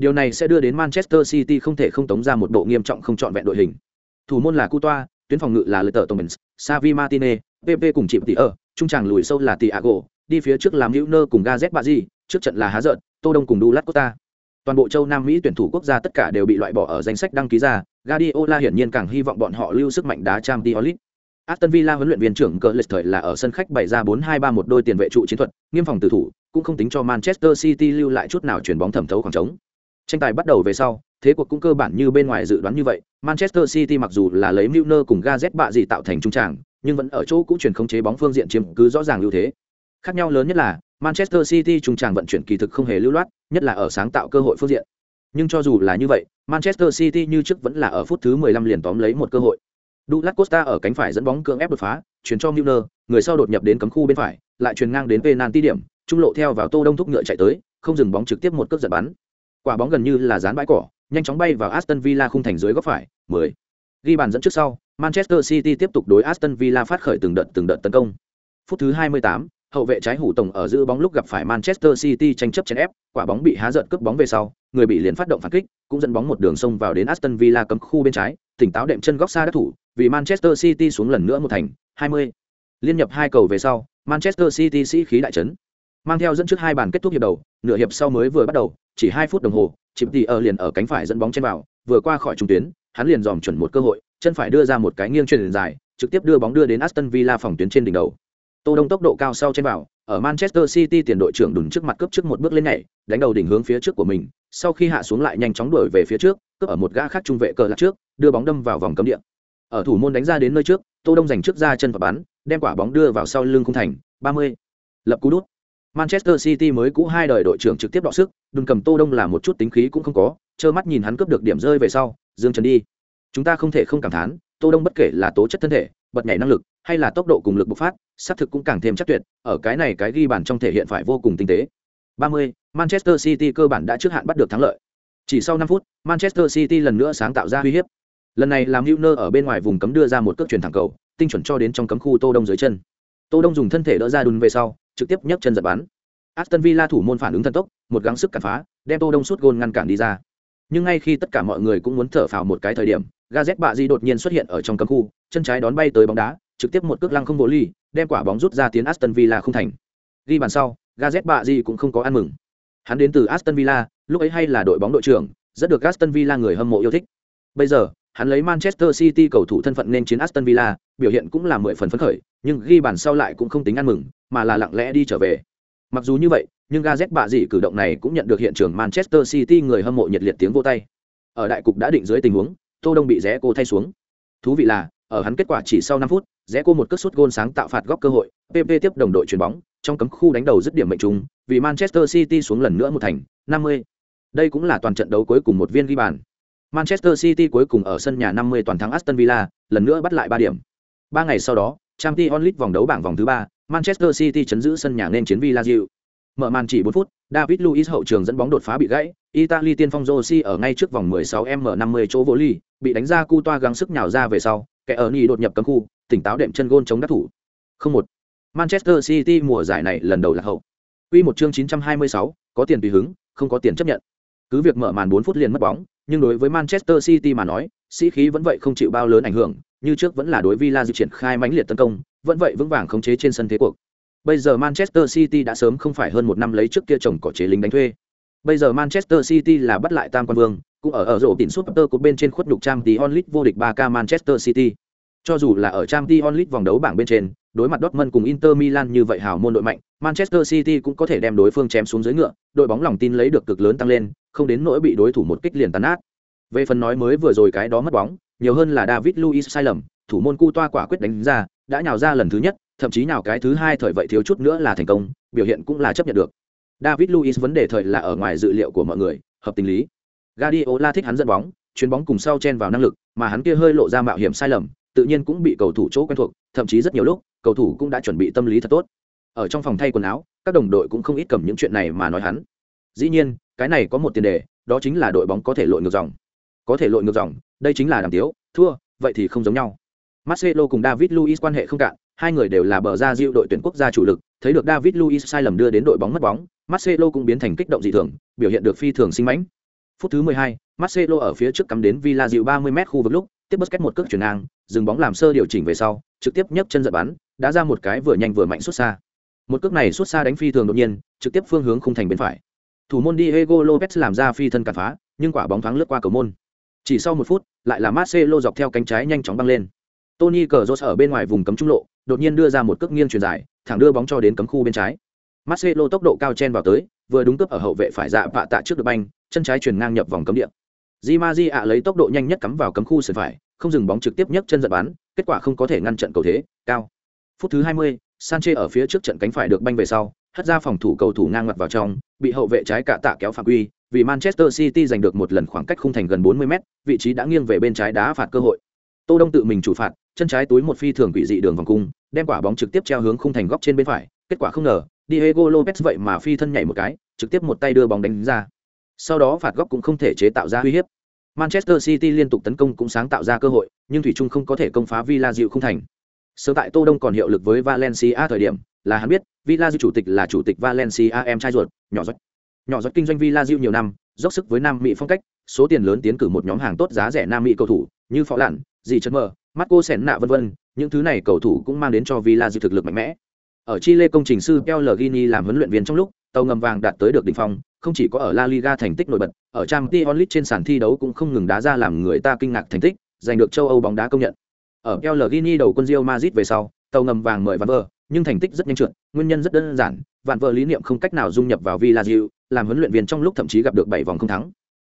Điều này sẽ đưa đến Manchester City không thể không tống ra một độ nghiêm trọng không chọn vẹn đội hình. Thủ môn là Coutoa, tuyến phòng ngự là Leiter Tomens, Savi Martinez, PP cùng chịu tỷ ở, trung tràng lùi sâu là Thiago, đi phía trước làm Hữu cùng Gazet Bazi, trước trận là Há Giận, Tô Đông cùng Dulac Costa. Toàn bộ châu Nam Mỹ tuyển thủ quốc gia tất cả đều bị loại bỏ ở danh sách đăng ký ra, Guardiola hiển nhiên càng hy vọng bọn họ lưu sức mạnh đá Champions League. Aston Villa huấn luyện viên trưởng cỡ lịch thời là ở sân khách bày ra 4-2-3 một đôi tiền vệ trụ chiến thuật, nghiêm phòng tử thủ, cũng không tính cho Manchester City lưu lại chút nào chuyển bóng thẩm thấu khoảng trống. Tranh tài bắt đầu về sau, thế cuộc cũng cơ bản như bên ngoài dự đoán như vậy, Manchester City mặc dù là lấy Milner cùng Gazet bạ gì tạo thành trung tràng, nhưng vẫn ở chỗ cũ chuyển khống chế bóng phương diện chiếm cứ rõ ràng ưu thế. Khác nhau lớn nhất là Manchester City trung tràng vận chuyển kỳ thực không hề lưu loát, nhất là ở sáng tạo cơ hội phương diện. Nhưng cho dù là như vậy, Manchester City như trước vẫn là ở phút thứ 15 liền tóm lấy một cơ hội. Douglas Costa ở cánh phải dẫn bóng cưỡng ép đột phá, chuyển cho Milner, người sau đột nhập đến cấm khu bên phải, lại chuyển ngang đến penalty điểm, trung lộ theo vào Tô Đông thúc ngựa chạy tới, không dừng bóng trực tiếp một cước giật bắn. Quả bóng gần như là dán bãi cỏ, nhanh chóng bay vào Aston Villa khung thành dưới góc phải, 10. Ghi bàn dẫn trước sau, Manchester City tiếp tục đối Aston Villa phát khởi từng đợt từng đợt tấn công. Phút thứ 28, hậu vệ trái hủ tổng ở giữ bóng lúc gặp phải Manchester City tranh chấp chèn ép, quả bóng bị há giận cướp bóng về sau, người bị liền phát động phản kích, cũng dẫn bóng một đường sông vào đến Aston Villa cấm khu bên trái, tỉnh táo đệm chân góc xa đất thủ, vì Manchester City xuống lần nữa một thành, 20. Liên nhập hai cầu về sau, Manchester City sĩ khí đại chấn. Mang theo dẫn trước hai bàn kết thúc hiệp đầu, nửa hiệp sau mới vừa bắt đầu, chỉ 2 phút đồng hồ, chịp tỷ ở ờ liền ở cánh phải dẫn bóng trên vào, vừa qua khỏi trung tuyến, hắn liền dòm chuẩn một cơ hội chân phải đưa ra một cái nghiêng truyền dài trực tiếp đưa bóng đưa đến aston villa phòng tuyến trên đỉnh đầu. Tô đông tốc độ cao sau trên vào ở manchester city tiền đội trưởng đùn trước mặt cướp trước một bước lên nhảy đánh đầu đỉnh hướng phía trước của mình sau khi hạ xuống lại nhanh chóng đuổi về phía trước cướp ở một gã khác trung vệ cờ lạc trước đưa bóng đâm vào vòng cấm địa. Ở thủ môn đánh ra đến nơi trước tô đông giành trước ra chân và bắn đem quả bóng đưa vào sau lưng khung thành 30. lập cú đút manchester city mới cũ hai đời đội trưởng trực tiếp đọ sức, đừng cầm tô đông là một chút tính khí cũng không có, trơ mắt nhìn hắn cướp được điểm rơi về sau, dương trần đi. Chúng ta không thể không cảm thán, tô đông bất kể là tố chất thân thể, bật nhảy năng lực, hay là tốc độ cùng lực bộc phát sát thực cũng càng thêm chắc tuyệt, ở cái này cái ghi bàn trong thể hiện phải vô cùng tinh tế. 30. manchester city cơ bản đã trước hạn bắt được thắng lợi. Chỉ sau 5 phút, manchester city lần nữa sáng tạo ra uy hiếp. Lần này làm hữu ở bên ngoài vùng cấm đưa ra một cước truyền thẳng cầu, tinh chuẩn cho đến trong cấm khu tô đông dưới chân. Tô đông dùng thân thể đỡ ra đùn về sau trực tiếp nhấc chân giật bắn. Aston villa thủ môn phản ứng thần tốc, một gắng sức cản phá, đem tô đông sút gôn ngăn cản đi ra. Nhưng ngay khi tất cả mọi người cũng muốn thở phào một cái thời điểm, gazet bạ di đột nhiên xuất hiện ở trong cấm khu, chân trái đón bay tới bóng đá, trực tiếp một cước lăng không vô ly, đem quả bóng rút ra tiến aston villa không thành. Ghi bàn sau, gazet bạ di cũng không có ăn mừng. Hắn đến từ aston villa, lúc ấy hay là đội bóng đội trưởng, rất được aston villa người hâm mộ yêu thích. Bây giờ, hắn lấy manchester city cầu thủ thân phận nên chiến aston villa, biểu hiện cũng là mười phần phấn khởi nhưng ghi bàn sau lại cũng không tính ăn mừng, mà là lặng lẽ đi trở về. Mặc dù như vậy, nhưng gazet bạ dị cử động này cũng nhận được hiện trường manchester city người hâm mộ nhiệt liệt tiếng vô tay. Ở đại cục đã định dưới tình huống, tô đông bị rẽ cô thay xuống. Thú vị là, ở hắn kết quả chỉ sau 5 phút rẽ cô một cước sút gôn sáng tạo phạt góc cơ hội pp tiếp đồng đội chuyền bóng, trong cấm khu đánh đầu dứt điểm mệnh trung, vì manchester city xuống lần nữa một thành 50. đây cũng là toàn trận đấu cuối cùng một viên ghi bàn. Manchester city cuối cùng ở sân nhà 50 toàn thắng aston villa, lần nữa bắt lại 3 điểm. Ba ngày sau đó Champions League vòng đấu bảng vòng thứ ba Manchester City chấn giữ sân nhà nên chiến Villarreal. Mở màn chỉ 4 phút, David Luiz hậu trường dẫn bóng đột phá bị gãy, Italy tiên phong Rossi ở ngay trước vòng 16m50 chỗ vô ly, bị đánh ra cu toa gắng sức nhào ra về sau, kẻ ở nhì đột nhập cấm khu, tỉnh táo đệm chân gôn chống đắc thủ. Không một. Manchester City mùa giải này lần đầu là hậu. Quy một chương 926, có tiền tùy hứng, không có tiền chấp nhận. Cứ việc mở màn 4 phút liền mất bóng, nhưng đối với Manchester City mà nói, sĩ khí vẫn vậy không chịu bao lớn ảnh hưởng, như trước vẫn là đối Villa dự triển khai mãnh liệt tấn công, vẫn vậy vững vàng khống chế trên sân thế cuộc. Bây giờ Manchester City đã sớm không phải hơn một năm lấy trước kia chồng cỏ chế lính đánh thuê. Bây giờ Manchester City là bắt lại tam quan vương, cũng ở ở rổ tỉnh Super của bên trên khuất nhục trang tí onlit vô địch 3K Manchester City. Cho dù là ở trang tí onlit vòng đấu bảng bên trên, đối mặt Dortmund cùng Inter Milan như vậy hào môn đội mạnh, Manchester City cũng có thể đem đối phương chém xuống dưới ngựa, đội bóng lòng tin lấy được cực lớn tăng lên, không đến nỗi bị đối thủ một kích liền tàn nát. Về phần nói mới vừa rồi cái đó mất bóng, nhiều hơn là David Luiz sai lầm, thủ môn cu toa quả quyết đánh ra, đã nhào ra lần thứ nhất, thậm chí nào cái thứ hai thời vậy thiếu chút nữa là thành công, biểu hiện cũng là chấp nhận được. David Luiz vấn đề thời là ở ngoài dự liệu của mọi người, hợp tình lý. Guardiola thích hắn dẫn bóng, chuyến bóng cùng sau chen vào năng lực, mà hắn kia hơi lộ ra mạo hiểm sai lầm, tự nhiên cũng bị cầu thủ chỗ quen thuộc, thậm chí rất nhiều lúc, cầu thủ cũng đã chuẩn bị tâm lý thật tốt. Ở trong phòng thay quần áo, các đồng đội cũng không ít cầm những chuyện này mà nói hắn. Dĩ nhiên, cái này có một tiền đề, đó chính là đội bóng có thể lội ngược dòng. Có thể lội ngược dòng, đây chính là đàm tiếu, thua, vậy thì không giống nhau. Marcelo cùng David Luiz quan hệ không cạn, hai người đều là bờ ra diệu đội tuyển quốc gia chủ lực, thấy được David Luiz sai lầm đưa đến đội bóng mất bóng, Marcelo cũng biến thành kích động dị thường, biểu hiện được phi thường sinh mãnh. Phút thứ 12, Marcelo ở phía trước cắm đến Villa Diệu 30m khu vực lúc, tiếp Busquets một cước chuyển ngang, dừng bóng làm sơ điều chỉnh về sau, trực tiếp nhấc chân giật bắn, đã ra một cái vừa nhanh vừa mạnh xuất xa. Một cước này xuất xa đánh phi thường đột nhiên, trực tiếp phương hướng khung thành bên phải. Thủ môn Diego Lopez làm ra phi thân cản phá, nhưng quả bóng thoáng lướt qua cầu môn. Chỉ sau một phút, lại là Marcelo dọc theo cánh trái nhanh chóng băng lên. Tony Cazorla ở bên ngoài vùng cấm trung lộ, đột nhiên đưa ra một cước nghiêng truyền dài, thẳng đưa bóng cho đến cấm khu bên trái. Marcelo tốc độ cao chen vào tới, vừa đúng cướp ở hậu vệ phải dạ vạ tạ trước được banh, chân trái chuyển ngang nhập vòng cấm địa. Di ạ lấy tốc độ nhanh nhất cắm vào cấm khu sườn phải, không dừng bóng trực tiếp nhấc chân giật bắn, kết quả không có thể ngăn trận cầu thế, cao. Phút thứ 20, Sanchez ở phía trước trận cánh phải được banh về sau, hất ra phòng thủ cầu thủ ngang mặt vào trong, bị hậu vệ trái cả tạ kéo phạm quy, vì Manchester City giành được một lần khoảng cách khung thành gần 40 m vị trí đã nghiêng về bên trái đá phạt cơ hội. Tô Đông tự mình chủ phạt, chân trái túi một phi thường quỷ dị đường vòng cung, đem quả bóng trực tiếp treo hướng khung thành góc trên bên phải, kết quả không ngờ, Diego Lopez vậy mà phi thân nhảy một cái, trực tiếp một tay đưa bóng đánh ra. Sau đó phạt góc cũng không thể chế tạo ra uy hiếp. Manchester City liên tục tấn công cũng sáng tạo ra cơ hội, nhưng thủy chung không có thể công phá Villa dịu không thành. Sớm tại Tô Đông còn hiệu lực với Valencia thời điểm, là hắn biết, Villa dịu chủ tịch là chủ tịch Valencia em trai ruột, nhỏ giọt. Nhỏ giọt kinh doanh Villa diêu nhiều năm, dốc sức với Nam Mỹ phong cách, số tiền lớn tiến cử một nhóm hàng tốt giá rẻ Nam Mỹ cầu thủ, như Phó Lặn, Dì chân mờ, Marco nạ vân vân, những thứ này cầu thủ cũng mang đến cho Villa diêu thực lực mạnh mẽ. Ở Chile công trình sư Pellegrini làm huấn luyện viên trong lúc, tàu ngầm vàng đạt tới được đỉnh phong, không chỉ có ở La Liga thành tích nổi bật, ở Champions League trên sàn thi đấu cũng không ngừng đá ra làm người ta kinh ngạc thành tích, giành được châu Âu bóng đá công nhận. Ở Pellegrini đầu quân Real Madrid về sau, tàu ngầm vàng mời Van Ver, nhưng thành tích rất nhanh trượt, nguyên nhân rất đơn giản, vạn vợ lý niệm không cách nào dung nhập vào Villarreal, làm huấn luyện viên trong lúc thậm chí gặp được 7 vòng không thắng.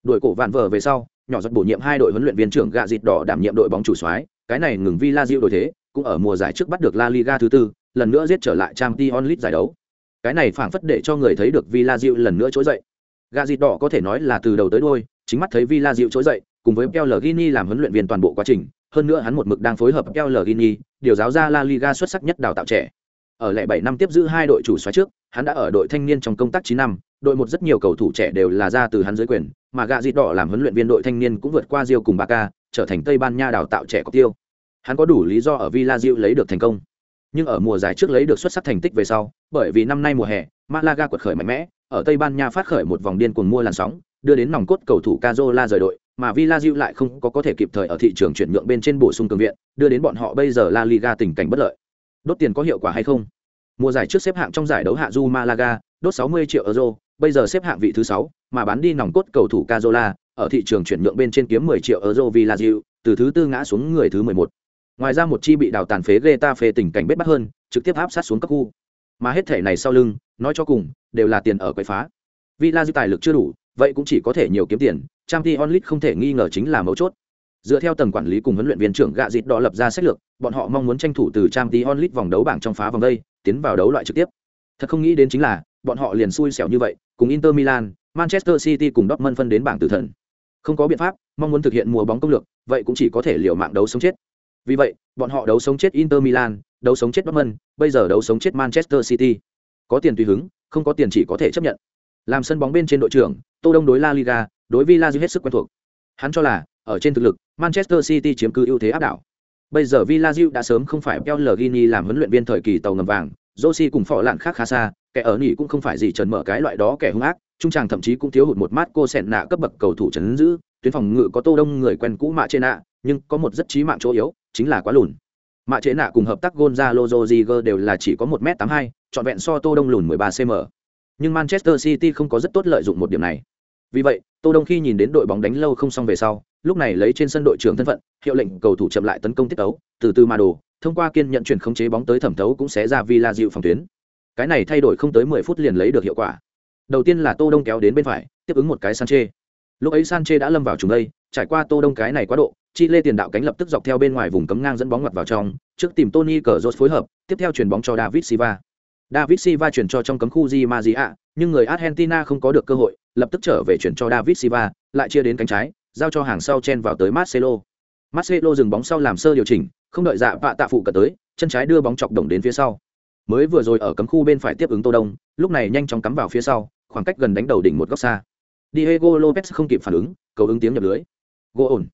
Đội cổ vạn vở về sau, nhỏ giọt bổ nhiệm hai đội huấn luyện viên trưởng gạ dịt đỏ đảm nhiệm đội bóng chủ soái, cái này ngừng Villarreal đổi thế, cũng ở mùa giải trước bắt được La Liga thứ tư, lần nữa giết trở lại Champions League giải đấu. Cái này phảng phất để cho người thấy được Villarreal lần nữa trỗi dậy. Gạ dịt đỏ có thể nói là từ đầu tới đuôi, chính mắt thấy Villarreal trỗi dậy, cùng với Pellegrini làm huấn luyện viên toàn bộ quá trình, hơn nữa hắn một mực đang phối hợp Pellegrini, điều giáo ra La Liga xuất sắc nhất đào tạo trẻ. Ở lẻ bảy năm tiếp giữ hai đội chủ soái trước, hắn đã ở đội thanh niên trong công tác chín năm, đội một rất nhiều cầu thủ trẻ đều là ra từ hắn dưới quyền, mà gạ dịt đỏ làm huấn luyện viên đội thanh niên cũng vượt qua Rio cùng Barca, trở thành Tây Ban Nha đào tạo trẻ có tiêu. Hắn có đủ lý do ở Villarreal lấy được thành công. Nhưng ở mùa giải trước lấy được xuất sắc thành tích về sau, bởi vì năm nay mùa hè, Malaga quật khởi mạnh mẽ, ở Tây Ban Nha phát khởi một vòng điên cuồng mua làn sóng, đưa đến nòng cốt cầu thủ Cazola rời đội, mà Villarreal lại không có có thể kịp thời ở thị trường chuyển nhượng bên trên bổ sung cường viện, đưa đến bọn họ bây giờ La Liga tình cảnh bất lợi. Đốt tiền có hiệu quả hay không? Mùa giải trước xếp hạng trong giải đấu hạ du Malaga, đốt 60 triệu euro, bây giờ xếp hạng vị thứ 6, mà bán đi nòng cốt cầu thủ Cazola, ở thị trường chuyển nhượng bên trên kiếm 10 triệu euro Villarreal, từ thứ tư ngã xuống người thứ 11. Ngoài ra một chi bị đào tàn phế Getafe tình cảnh bết bát hơn, trực tiếp áp sát xuống cấp khu. Mà hết thể này sau lưng, nói cho cùng, đều là tiền ở quậy phá. Villarreal tài lực chưa đủ, vậy cũng chỉ có thể nhiều kiếm tiền, Champions League không thể nghi ngờ chính là mấu chốt. Dựa theo tầng quản lý cùng huấn luyện viên trưởng gạ dịt đó lập ra sách lược, bọn họ mong muốn tranh thủ từ Champions League vòng đấu bảng trong phá vòng đây, tiến vào đấu loại trực tiếp. Thật không nghĩ đến chính là, bọn họ liền xui xẻo như vậy, cùng Inter Milan, Manchester City cùng Dortmund phân đến bảng tử thần. Không có biện pháp, mong muốn thực hiện mùa bóng công lược, vậy cũng chỉ có thể liều mạng đấu sống chết. Vì vậy, bọn họ đấu sống chết Inter Milan, đấu sống chết Dortmund, bây giờ đấu sống chết Manchester City. Có tiền tùy hứng, không có tiền chỉ có thể chấp nhận. Làm sân bóng bên trên đội trưởng, Tô Đông đối La Liga, đối Villa hết sức quen thuộc. Hắn cho là, ở trên thực lực, Manchester City chiếm cứ ưu thế áp đảo. Bây giờ Villa đã sớm không phải Pellegrini làm huấn luyện viên thời kỳ tàu ngầm vàng, Josie cùng phò lạn khác khá xa, kẻ ở nhỉ cũng không phải gì trần mở cái loại đó kẻ hung ác, trung tràng thậm chí cũng thiếu hụt một mát cô sẹn nạ cấp bậc cầu thủ trấn giữ, tuyến phòng ngự có Tô Đông người quen cũ mạ trên nạ, nhưng có một rất chí mạng chỗ yếu, chính là quá lùn. Mạ chế nạ cùng hợp tác Gonzalo Rodriguez đều là chỉ có 1m82, trọn vẹn so Tô Đông lùn 13cm. Nhưng Manchester City không có rất tốt lợi dụng một điểm này. Vì vậy, Tô Đông khi nhìn đến đội bóng đánh lâu không xong về sau, lúc này lấy trên sân đội trưởng thân phận, hiệu lệnh cầu thủ chậm lại tấn công tiết tấu, từ từ mà đồ, thông qua kiên nhận chuyển khống chế bóng tới thẩm thấu cũng sẽ ra Villa dịu phòng tuyến. Cái này thay đổi không tới 10 phút liền lấy được hiệu quả. Đầu tiên là Tô Đông kéo đến bên phải, tiếp ứng một cái sanche Lúc ấy sanche đã lâm vào trùng đây, trải qua Tô Đông cái này quá độ, chi lê tiền đạo cánh lập tức dọc theo bên ngoài vùng cấm ngang dẫn bóng ngoặt vào trong, trước tìm Tony Cazorla phối hợp, tiếp theo chuyển bóng cho David Silva. David Silva chuyển cho trong cấm khu Di Maria, nhưng người Argentina không có được cơ hội, lập tức trở về chuyển cho David Silva, lại chia đến cánh trái, giao cho hàng sau chen vào tới Marcelo. Marcelo dừng bóng sau làm sơ điều chỉnh, không đợi dạ vạ tạ phụ cận tới, chân trái đưa bóng chọc đồng đến phía sau. Mới vừa rồi ở cấm khu bên phải tiếp ứng Tô Đông, lúc này nhanh chóng cắm vào phía sau, khoảng cách gần đánh đầu đỉnh một góc xa. Diego Lopez không kịp phản ứng, cầu ứng tiếng nhập lưới. Gỗ ổn.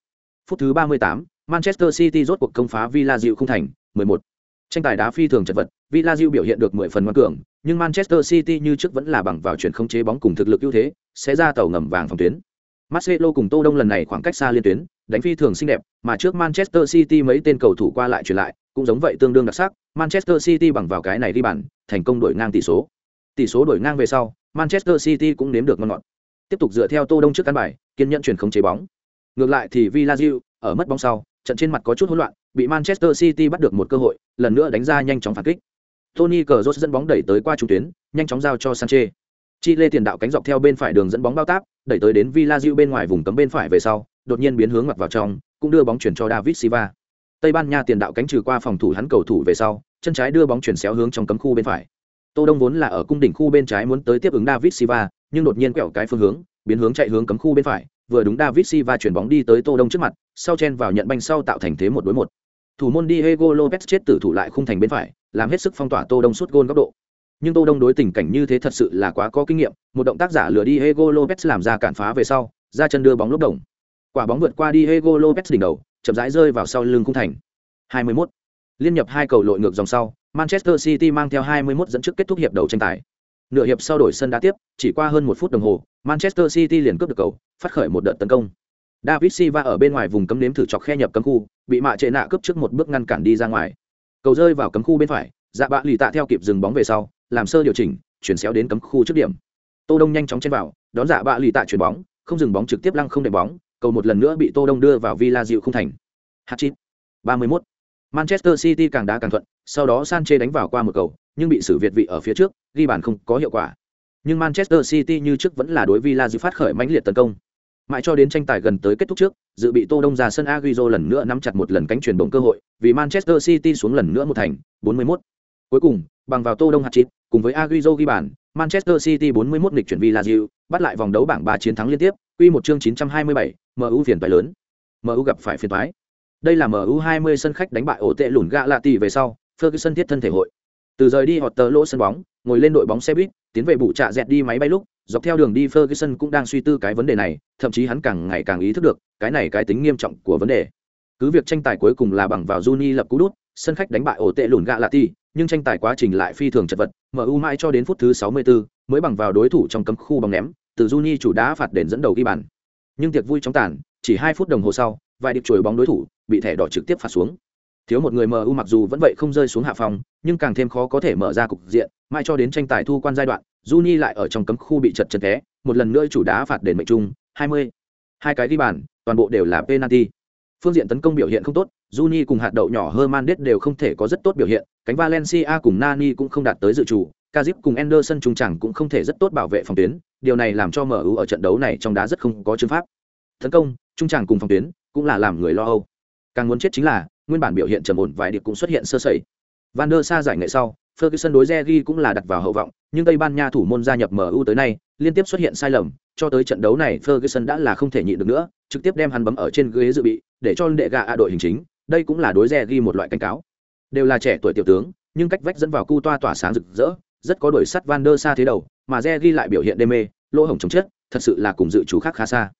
Phút thứ 38, Manchester City rốt cuộc công phá Villa Dịu không thành, 11. Tranh tài đá phi thường chật vật, Villa Dịu biểu hiện được 10 phần ngoan cường, nhưng Manchester City như trước vẫn là bằng vào chuyển không chế bóng cùng thực lực ưu thế, sẽ ra tàu ngầm vàng phòng tuyến. Marcelo cùng Tô Đông lần này khoảng cách xa liên tuyến, đánh phi thường xinh đẹp, mà trước Manchester City mấy tên cầu thủ qua lại chuyển lại, cũng giống vậy tương đương đặc sắc, Manchester City bằng vào cái này đi bàn, thành công đổi ngang tỷ số. Tỷ số đổi ngang về sau, Manchester City cũng nếm được ngon ngọt. Tiếp tục dựa theo Tô Đông trước căn bài, kiên nhẫn chuyển không chế bóng. Ngược lại thì Villarreal, ở mất bóng sau, trận trên mặt có chút hỗn loạn, bị Manchester City bắt được một cơ hội, lần nữa đánh ra nhanh chóng phản kích. Tony Cazorla dẫn bóng đẩy tới qua trung tuyến, nhanh chóng giao cho Sanchez. Chi lê tiền đạo cánh dọc theo bên phải đường dẫn bóng bao táp, đẩy tới đến Villarreal bên ngoài vùng cấm bên phải về sau, đột nhiên biến hướng mặt vào trong, cũng đưa bóng chuyển cho David Silva. Tây Ban Nha tiền đạo cánh trừ qua phòng thủ hắn cầu thủ về sau, chân trái đưa bóng chuyển xéo hướng trong cấm khu bên phải. Tô Đông vốn là ở cung đỉnh khu bên trái muốn tới tiếp ứng David Silva, nhưng đột nhiên quẹo cái phương hướng, biến hướng chạy hướng cấm khu bên phải, vừa đúng David Silva chuyển bóng đi tới Tô Đông trước mặt, sau chen vào nhận banh sau tạo thành thế một đối một. Thủ môn Diego Lopez chết tử thủ lại khung thành bên phải, làm hết sức phong tỏa Tô Đông suốt gôn góc độ. Nhưng Tô Đông đối tình cảnh như thế thật sự là quá có kinh nghiệm, một động tác giả lừa Diego Lopez làm ra cản phá về sau, ra chân đưa bóng lốp đồng. Quả bóng vượt qua Diego Lopez đỉnh đầu, chậm rãi rơi vào sau lưng khung thành. 21. Liên nhập hai cầu lội ngược dòng sau, Manchester City mang theo 21 dẫn trước kết thúc hiệp đầu tranh tài. Nửa hiệp sau đổi sân đá tiếp, chỉ qua hơn một phút đồng hồ, Manchester City liền cướp được cầu, phát khởi một đợt tấn công. David Silva ở bên ngoài vùng cấm nếm thử chọc khe nhập cấm khu, bị mạ trệ nạ cướp trước một bước ngăn cản đi ra ngoài. Cầu rơi vào cấm khu bên phải, dạ bạ lì tạ theo kịp dừng bóng về sau, làm sơ điều chỉnh, chuyển xéo đến cấm khu trước điểm. Tô Đông nhanh chóng chen vào, đón giả bạ lì tạ chuyển bóng không dừng bóng trực tiếp lăng không đệm bóng cầu một lần nữa bị tô đông đưa vào villa dịu không thành hat trick 31. manchester city càng đá càng thuận sau đó sanche đánh vào qua một cầu nhưng bị xử việt vị ở phía trước ghi bàn không có hiệu quả nhưng manchester city như trước vẫn là đối villa dịu phát khởi mãnh liệt tấn công mãi cho đến tranh tài gần tới kết thúc trước dự bị tô đông ra sân Agüero lần nữa nắm chặt một lần cánh chuyển bóng cơ hội vì manchester city xuống lần nữa một thành 41. cuối cùng bằng vào tô đông hạt chít cùng với Agüero ghi bàn manchester city 41 nghịch chuyển villa dịu bắt lại vòng đấu bảng ba chiến thắng liên tiếp quy một chương 927, mu phiền toái lớn. Mu gặp phải phiền toái. Đây là mu 20 sân khách đánh bại ổ tệ lùn gạ lạ tỷ về sau ferguson thiết thân thể hội. Từ rời đi họ tờ lỗ sân bóng ngồi lên đội bóng xe buýt tiến về bụ trạ dẹt đi máy bay lúc dọc theo đường đi Ferguson cũng đang suy tư cái vấn đề này, thậm chí hắn càng ngày càng ý thức được, cái này cái tính nghiêm trọng của vấn đề. Cứ việc tranh tài cuối cùng là bằng vào Juni lập cú đút, sân khách đánh bại ổ tệ lùn gạ lạ ti, nhưng tranh tài quá trình lại phi thường chật vật, MU mãi cho đến phút thứ 64 mới bằng vào đối thủ trong cấm khu bóng ném, từ Juni chủ đá phạt đền dẫn đầu ghi bàn. Nhưng tiệc vui chóng tàn, chỉ 2 phút đồng hồ sau, vài điệp chùi bóng đối thủ, bị thẻ đỏ trực tiếp phạt xuống. Thiếu một người MU mặc dù vẫn vậy không rơi xuống hạ phòng, nhưng càng thêm khó có thể mở ra cục diện, mãi cho đến tranh tài thu quan giai đoạn, Juni lại ở trong cấm khu bị chật chân té, một lần nữa chủ đá phạt đền mệnh trung, 20. Hai cái ghi bàn, toàn bộ đều là penalty. Phương diện tấn công biểu hiện không tốt, Juni cùng hạt đậu nhỏ Hernandez đều không thể có rất tốt biểu hiện, cánh Valencia cùng Nani cũng không đạt tới dự chủ, Kazip cùng Anderson trung chẳng cũng không thể rất tốt bảo vệ phòng tuyến, điều này làm cho MU ở trận đấu này trong đá rất không có chứng pháp. Tấn công, trung chẳng cùng phòng tuyến cũng là làm người lo âu. Càng muốn chết chính là, nguyên bản biểu hiện trầm ổn vài điệp cũng xuất hiện sơ sẩy. Van der Sa giải nghệ sau, Ferguson đối Regi cũng là đặt vào hậu vọng, nhưng Tây Ban Nha thủ môn gia nhập MU tới nay, liên tiếp xuất hiện sai lầm, cho tới trận đấu này Ferguson đã là không thể nhịn được nữa, trực tiếp đem hắn bấm ở trên ghế dự bị, để cho đệ gạ đội hình chính, đây cũng là đối Regi một loại cảnh cáo. Đều là trẻ tuổi tiểu tướng, nhưng cách vách dẫn vào cu toa tỏa sáng rực rỡ, rất có đuổi sắt Van der Sa thế đầu, mà Regi lại biểu hiện đê mê, lỗ hổng chống chết, thật sự là cùng dự chú khác khá xa.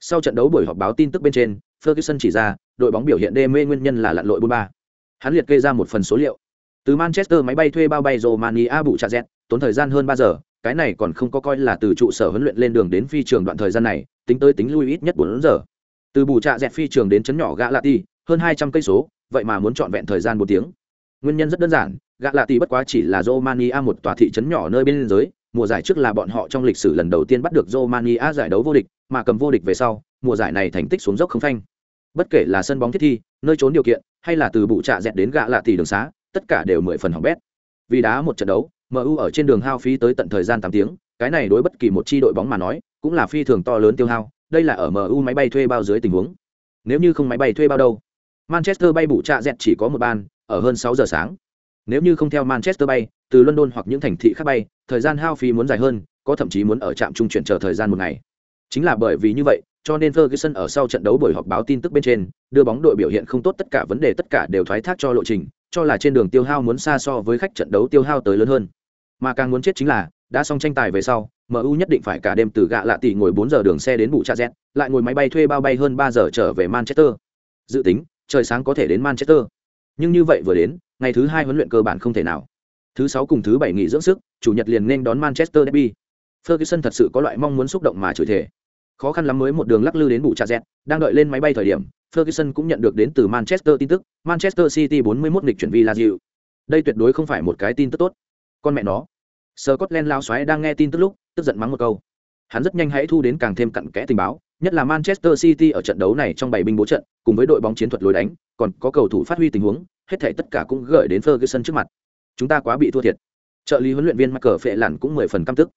Sau trận đấu buổi họp báo tin tức bên trên, Ferguson chỉ ra, đội bóng biểu hiện đê mê nguyên nhân là lặn lội 43. Hắn liệt kê ra một phần số liệu, từ manchester máy bay thuê bao bay romania bụ trà z tốn thời gian hơn ba giờ cái này còn không có coi là từ trụ sở huấn luyện lên đường đến phi trường đoạn thời gian này tính tới tính lui ít nhất bốn giờ từ bù trạ dẹt phi trường đến chấn nhỏ gã lạ ti hơn hai trăm cây số, vậy mà muốn trọn vẹn thời gian một tiếng. Nguyên nhân rất đơn giản gã lạ ti bất quá chỉ là romania một tòa thị trấn nhỏ nơi biên giới mùa giải trước là bọn họ trong lịch sử lần đầu tiên bắt được romania giải đấu vô địch, mà cầm vô địch về sau, mùa giải này thành tích xuống dốc không phanh. Bất kể là sân bóng thiết thi, nơi trốn điều kiện, hay là từ bụ trạ dẹt đến gã lạ tỷ đường xá, tất cả đều mười phần hỏng bét. Vì đá một trận đấu mu ở trên đường hao phí tới tận thời gian tám tiếng, cái này đối bất kỳ một chi đội bóng mà nói, cũng là phi thường to lớn tiêu hao đây là ở mu máy bay thuê bao dưới tình huống. Nếu như không máy bay thuê bao đâu? Manchester bay bù trạ dẹt chỉ có một ban ở hơn sáu giờ sáng. Nếu như không theo manchester bay từ london hoặc những thành thị khác bay thời gian hao phí muốn dài hơn có thậm chí muốn ở trạm trung chuyển chờ thời gian một ngày. Chính là bởi vì như vậy cho nên Ferguson ở sau trận đấu buổi họp báo tin tức bên trên, đưa bóng đội biểu hiện không tốt tất cả vấn đề tất cả đều thoái thác cho lộ trình, cho là trên đường tiêu hao muốn xa so với khách trận đấu tiêu hao tới lớn hơn. Mà càng muốn chết chính là, đã xong tranh tài về sau, MU nhất định phải cả đêm từ gạ lạ tỷ ngồi bốn giờ đường xe đến bù cha Z, lại ngồi máy bay thuê bao bay hơn ba giờ trở về Manchester. Dự tính, trời sáng có thể đến Manchester. Nhưng như vậy vừa đến, ngày thứ hai huấn luyện cơ bản không thể nào. Thứ sáu cùng thứ bảy nghỉ dưỡng sức, chủ nhật liền nên đón Manchester derby. Ferguson thật sự có loại mong muốn xúc động mà chửi thể. Khó khăn lắm mới một đường lắc lư đến bù cha Z, đang đợi lên máy bay thời điểm, Ferguson cũng nhận được đến từ Manchester tin tức, Manchester City 41 lịch chuyển vi là Diệu. Đây tuyệt đối không phải một cái tin tức tốt. Con mẹ nó. Scotland lao xoáy đang nghe tin tức lúc, tức giận mắng một câu. Hắn rất nhanh hãy thu đến càng thêm cặn kẽ tình báo, nhất là Manchester City ở trận đấu này trong bảy binh bố trận, cùng với đội bóng chiến thuật lối đánh, còn có cầu thủ phát huy tình huống, hết thảy tất cả cũng gửi đến Ferguson trước mặt. Chúng ta quá bị thua thiệt. Trợ lý huấn luyện viên Michael Phệ Lặn cũng mười phần căm tức.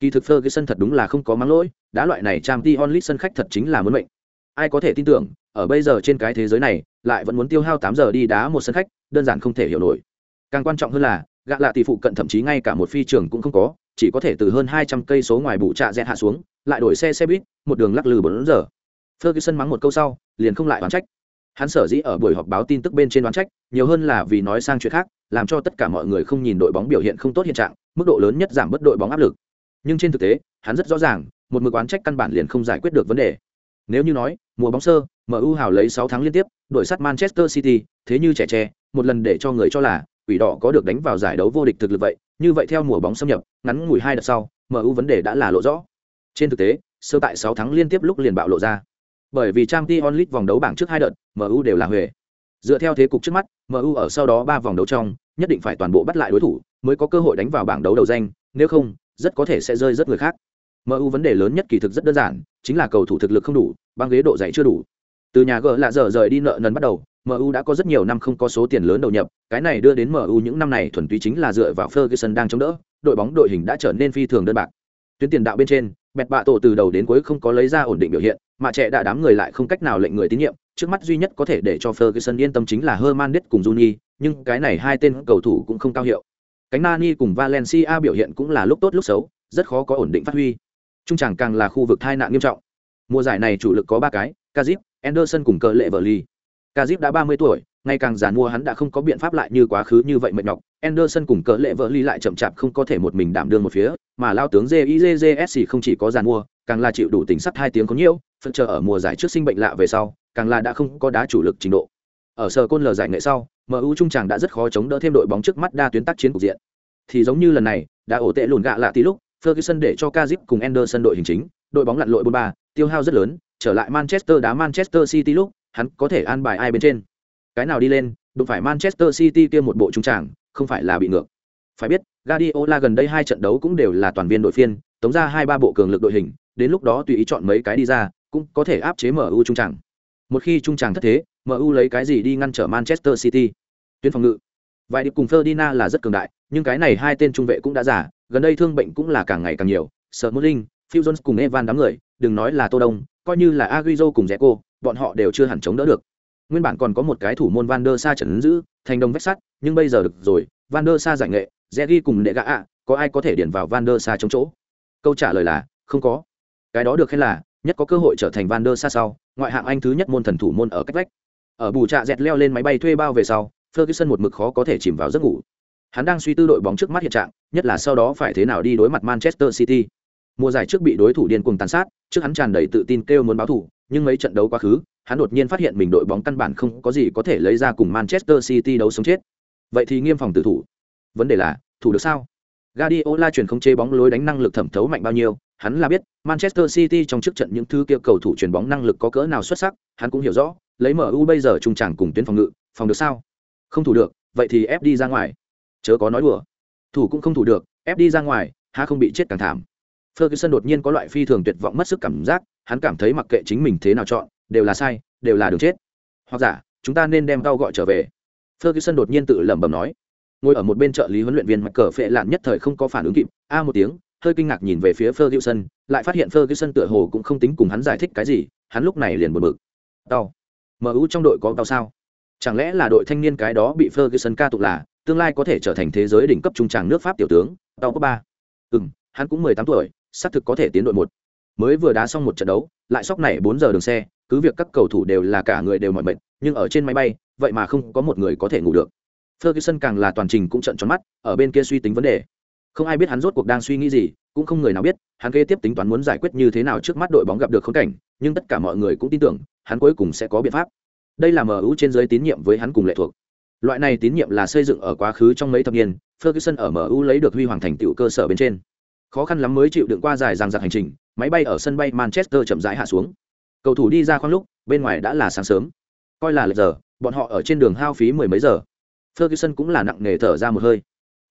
Kỳ thực Ferguson thật đúng là không có mắng lỗi, đá loại này Champions League sân khách thật chính là muốn mệnh. Ai có thể tin tưởng, ở bây giờ trên cái thế giới này, lại vẫn muốn tiêu hao tám giờ đi đá một sân khách, đơn giản không thể hiểu nổi. Càng quan trọng hơn là, gạ lạ tỷ phụ cận thậm chí ngay cả một phi trường cũng không có, chỉ có thể từ hơn hai trăm cây số ngoài bụ trạ dẹt hạ xuống, lại đổi xe xe buýt, một đường lắc lư bốn giờ. Ferguson mắng một câu sau, liền không lại đoán trách. Hắn sở dĩ ở buổi họp báo tin tức bên trên đoán trách, nhiều hơn là vì nói sang chuyện khác, làm cho tất cả mọi người không nhìn đội bóng biểu hiện không tốt hiện trạng, mức độ lớn nhất giảm bớt đội bóng áp lực nhưng trên thực tế hắn rất rõ ràng một mực oán trách căn bản liền không giải quyết được vấn đề nếu như nói mùa bóng sơ mu hào lấy sáu tháng liên tiếp đội sắt manchester city thế như trẻ tre một lần để cho người cho là quỷ đỏ có được đánh vào giải đấu vô địch thực lực vậy như vậy theo mùa bóng xâm nhập ngắn ngủi hai đợt sau mu vấn đề đã là lộ rõ. Trên thực tế sơ tại sáu tháng liên tiếp lúc liền bạo lộ ra. Bởi vì trang t onlit vòng đấu bảng trước hai đợt mu đều là huề. Dựa theo thế cục trước mắt mu ở sau đó ba vòng đấu trong nhất định phải toàn bộ bắt lại đối thủ mới có cơ hội đánh vào bảng đấu đầu danh nếu không rất có thể sẽ rơi rất người khác. MU vấn đề lớn nhất kỳ thực rất đơn giản, chính là cầu thủ thực lực không đủ, băng ghế độ dày chưa đủ. Từ nhà gỡ lạ giờ rời đi nợ nần bắt đầu, MU đã có rất nhiều năm không có số tiền lớn đầu nhập, cái này đưa đến MU những năm này thuần túy chính là dựa vào Ferguson đang chống đỡ, đội bóng đội hình đã trở nên phi thường đơn bạc. Tuyến tiền đạo bên trên, bẹt bạ tổ từ đầu đến cuối không có lấy ra ổn định biểu hiện, mà trẻ đã đám người lại không cách nào lệnh người tín nhiệm, trước mắt duy nhất có thể để cho Ferguson yên tâm chính là Hernandez cùng Juni, nhưng cái này hai tên cầu thủ cũng không cao hiệu. Cánh Nani cùng Valencia biểu hiện cũng là lúc tốt lúc xấu, rất khó có ổn định phát huy. Trung chẳng càng là khu vực tai nạn nghiêm trọng. Mùa giải này chủ lực có ba cái, Kazip, Anderson cùng cờ lệ vợ ly. Kazip đã 30 tuổi, ngày càng già mua hắn đã không có biện pháp lại như quá khứ như vậy mệt nhọc. Anderson cùng cỡ lệ vợ ly lại chậm chạp không có thể một mình đảm đương một phía, mà lao tướng JIJJSC không chỉ có già mua, càng là chịu đủ tình sắt hai tiếng có nhiều, phân chờ ở mùa giải trước sinh bệnh lạ về sau, càng là đã không có đá chủ lực trình độ. Ở sở côn lờ giải nghệ sau, MU trung tràng đã rất khó chống đỡ thêm đội bóng trước mắt đa tuyến tác chiến cục diện. Thì giống như lần này, đã ổ tệ lùn gạ lạ tí lúc, Ferguson để cho Kazip cùng Anderson đội hình chính, đội bóng lặn lội 4-3, tiêu hao rất lớn, trở lại Manchester đá Manchester City lúc, hắn có thể an bài ai bên trên. Cái nào đi lên, đụng phải Manchester City kia một bộ trung tràng, không phải là bị ngược. Phải biết, Guardiola gần đây hai trận đấu cũng đều là toàn viên đội phiên, tống ra hai ba bộ cường lực đội hình, đến lúc đó tùy ý chọn mấy cái đi ra, cũng có thể áp chế MU trung tràng. Một khi trung tràng thất thế, MU lấy cái gì đi ngăn trở Manchester City? Tuyến phòng ngự. Vài điệp cùng Ferdinand là rất cường đại, nhưng cái này hai tên trung vệ cũng đã giả, gần đây thương bệnh cũng là càng ngày càng nhiều. Smalling, Phil Jones cùng Evan đám người, đừng nói là Tô Đông, coi như là Agüero cùng Zeko, bọn họ đều chưa hẳn chống đỡ được. Nguyên bản còn có một cái thủ môn Van der Sa trấn giữ, thành đồng vách sắt, nhưng bây giờ được rồi, Van der Sa giải nghệ, Zegi cùng Đệ Gã ạ, có ai có thể điền vào Van der Sa chống chỗ? Câu trả lời là không có. Cái đó được khen là nhất có cơ hội trở thành Van der Sa sau, ngoại hạng Anh thứ nhất môn thần thủ môn ở cách vách. Ở bù trạ dẹt leo lên máy bay thuê bao về sau, Ferguson một mực khó có thể chìm vào giấc ngủ. Hắn đang suy tư đội bóng trước mắt hiện trạng, nhất là sau đó phải thế nào đi đối mặt Manchester City. Mùa giải trước bị đối thủ điên cuồng tàn sát, trước hắn tràn đầy tự tin kêu muốn báo thù, nhưng mấy trận đấu quá khứ, hắn đột nhiên phát hiện mình đội bóng căn bản không có gì có thể lấy ra cùng Manchester City đấu sống chết. Vậy thì nghiêm phòng tử thủ. Vấn đề là, thủ được sao? Guardiola chuyển không chế bóng lối đánh năng lực thẩm thấu mạnh bao nhiêu, hắn là biết, Manchester City trong trước trận những thứ kia cầu thủ chuyển bóng năng lực có cỡ nào xuất sắc, hắn cũng hiểu rõ, lấy MU bây giờ trung trảng cùng tuyến phòng ngự, phòng được sao? Không thủ được, vậy thì ép đi ra ngoài. Chớ có nói đùa. Thủ cũng không thủ được, ép đi ra ngoài, há không bị chết càng thảm. Ferguson đột nhiên có loại phi thường tuyệt vọng mất sức cảm giác, hắn cảm thấy mặc kệ chính mình thế nào chọn, đều là sai, đều là đường chết. Hoặc giả, chúng ta nên đem tao gọi trở về. Ferguson đột nhiên tự lẩm bẩm nói. Ngồi ở một bên trợ lý huấn luyện viên mặc cờ phệ lạn nhất thời không có phản ứng kịp, a một tiếng, hơi kinh ngạc nhìn về phía Ferguson, lại phát hiện Ferguson tựa hồ cũng không tính cùng hắn giải thích cái gì, hắn lúc này liền buồn bực. Tao, MU trong đội có tao sao? Chẳng lẽ là đội thanh niên cái đó bị Ferguson ca tụng là tương lai có thể trở thành thế giới đỉnh cấp trung tràng nước Pháp tiểu tướng, tao có ba. Ừm, hắn cũng mười tám tuổi, xác thực có thể tiến đội một. Mới vừa đá xong một trận đấu, lại sóc này bốn giờ đường xe, cứ việc các cầu thủ đều là cả người đều mỏi mệt, nhưng ở trên máy bay, vậy mà không có một người có thể ngủ được. Ferguson càng là toàn trình cũng trợn tròn mắt, ở bên kia suy tính vấn đề. Không ai biết hắn rốt cuộc đang suy nghĩ gì, cũng không người nào biết, hắn kế tiếp tính toán muốn giải quyết như thế nào trước mắt đội bóng gặp được khốn cảnh, nhưng tất cả mọi người cũng tin tưởng, hắn cuối cùng sẽ có biện pháp. Đây là MU trên dưới tín nhiệm với hắn cùng lệ thuộc. Loại này tín nhiệm là xây dựng ở quá khứ trong mấy thập niên, Ferguson ở MU lấy được huy hoàng thành tựu cơ sở bên trên. Khó khăn lắm mới chịu đựng qua dài dằng dặc hành trình, máy bay ở sân bay Manchester chậm rãi hạ xuống. Cầu thủ đi ra khoang lúc, bên ngoài đã là sáng sớm. Coi là lệch giờ, bọn họ ở trên đường hao phí mười mấy giờ. Ferguson cũng là nặng nề thở ra một hơi.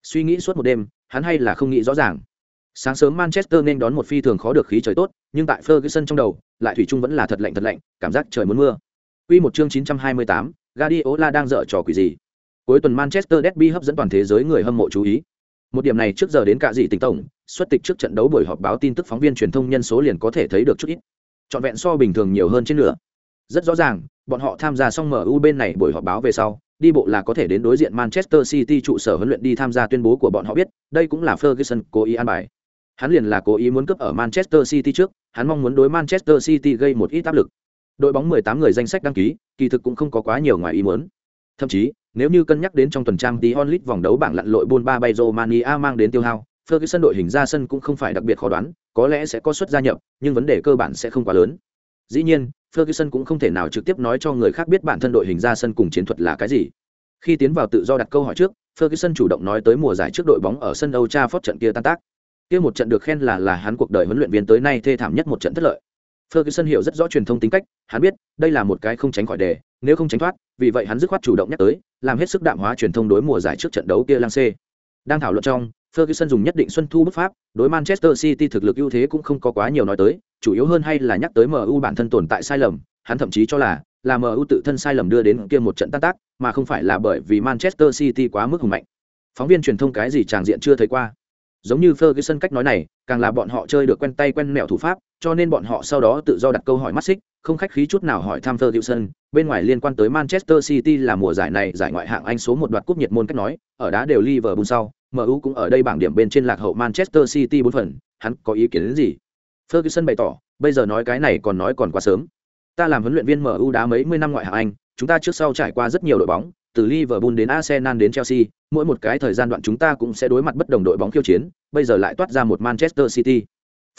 Suy nghĩ suốt một đêm, hắn hay là không nghĩ rõ ràng. Sáng sớm Manchester nên đón một phi thường khó được khí trời tốt, nhưng tại Ferguson trong đầu, lại thủy chung vẫn là thật lạnh thật lạnh, cảm giác trời muốn mưa. Quy một chương 928, Guardiola đang dở trò quỷ gì? Cuối tuần Manchester Derby hấp dẫn toàn thế giới người hâm mộ chú ý. Một điểm này trước giờ đến cả gì tỉnh tổng, xuất tịch trước trận đấu buổi họp báo tin tức phóng viên truyền thông nhân số liền có thể thấy được chút ít. Trọn vẹn so bình thường nhiều hơn trên nửa. Rất rõ ràng, bọn họ tham gia xong MU bên này buổi họp báo về sau, đi bộ là có thể đến đối diện Manchester City trụ sở huấn luyện đi tham gia tuyên bố của bọn họ biết, đây cũng là Ferguson cố ý an bài. Hắn liền là cố ý muốn cướp ở Manchester City trước, hắn mong muốn đối Manchester City gây một ít áp lực. Đội bóng 18 người danh sách đăng ký, kỳ thực cũng không có quá nhiều ngoài ý muốn. Thậm chí, nếu như cân nhắc đến trong tuần trang tí onlit vòng đấu bảng lặn lội buôn ba bay Romania mang đến tiêu hao, Ferguson đội hình ra sân cũng không phải đặc biệt khó đoán, có lẽ sẽ có suất gia nhập, nhưng vấn đề cơ bản sẽ không quá lớn. Dĩ nhiên, Ferguson cũng không thể nào trực tiếp nói cho người khác biết bản thân đội hình ra sân cùng chiến thuật là cái gì. Khi tiến vào tự do đặt câu hỏi trước, Ferguson chủ động nói tới mùa giải trước đội bóng ở sân âu cha phót trận kia tan tác. Kia một trận được khen là là hắn cuộc đời huấn luyện viên tới nay thê thảm nhất một trận thất lợi. Ferguson hiểu rất rõ truyền thông tính cách, hắn biết, đây là một cái không tránh khỏi đề, nếu không tránh thoát, vì vậy hắn dứt khoát chủ động nhắc tới, làm hết sức đạm hóa truyền thông đối mùa giải trước trận đấu kia lang xê. Đang thảo luận trong, Ferguson dùng nhất định xuân thu bức pháp, đối Manchester City thực lực ưu thế cũng không có quá nhiều nói tới, chủ yếu hơn hay là nhắc tới MU bản thân tồn tại sai lầm, hắn thậm chí cho là là MU tự thân sai lầm đưa đến kia một trận tan tác, mà không phải là bởi vì Manchester City quá mức hùng mạnh. Phóng viên truyền thông cái gì tràng diện chưa thấy qua. Giống như Ferguson cách nói này, càng là bọn họ chơi được quen tay quen mẹo thủ pháp, cho nên bọn họ sau đó tự do đặt câu hỏi mắt xích, không khách khí chút nào hỏi tham thăm sơn bên ngoài liên quan tới Manchester City là mùa giải này giải ngoại hạng Anh số một đoạt cúp nhiệt môn cách nói, ở đá đều Liverpool sau, MU cũng ở đây bảng điểm bên trên lạc hậu Manchester City 4 phần, hắn có ý kiến đến gì? Ferguson bày tỏ, bây giờ nói cái này còn nói còn quá sớm. Ta làm huấn luyện viên MU đá mấy mươi năm ngoại hạng Anh, chúng ta trước sau trải qua rất nhiều đội bóng, từ Liverpool đến Arsenal đến Chelsea, mỗi một cái thời gian đoạn chúng ta cũng sẽ đối mặt bất đồng đội bóng khiêu chiến, bây giờ lại toát ra một Manchester City.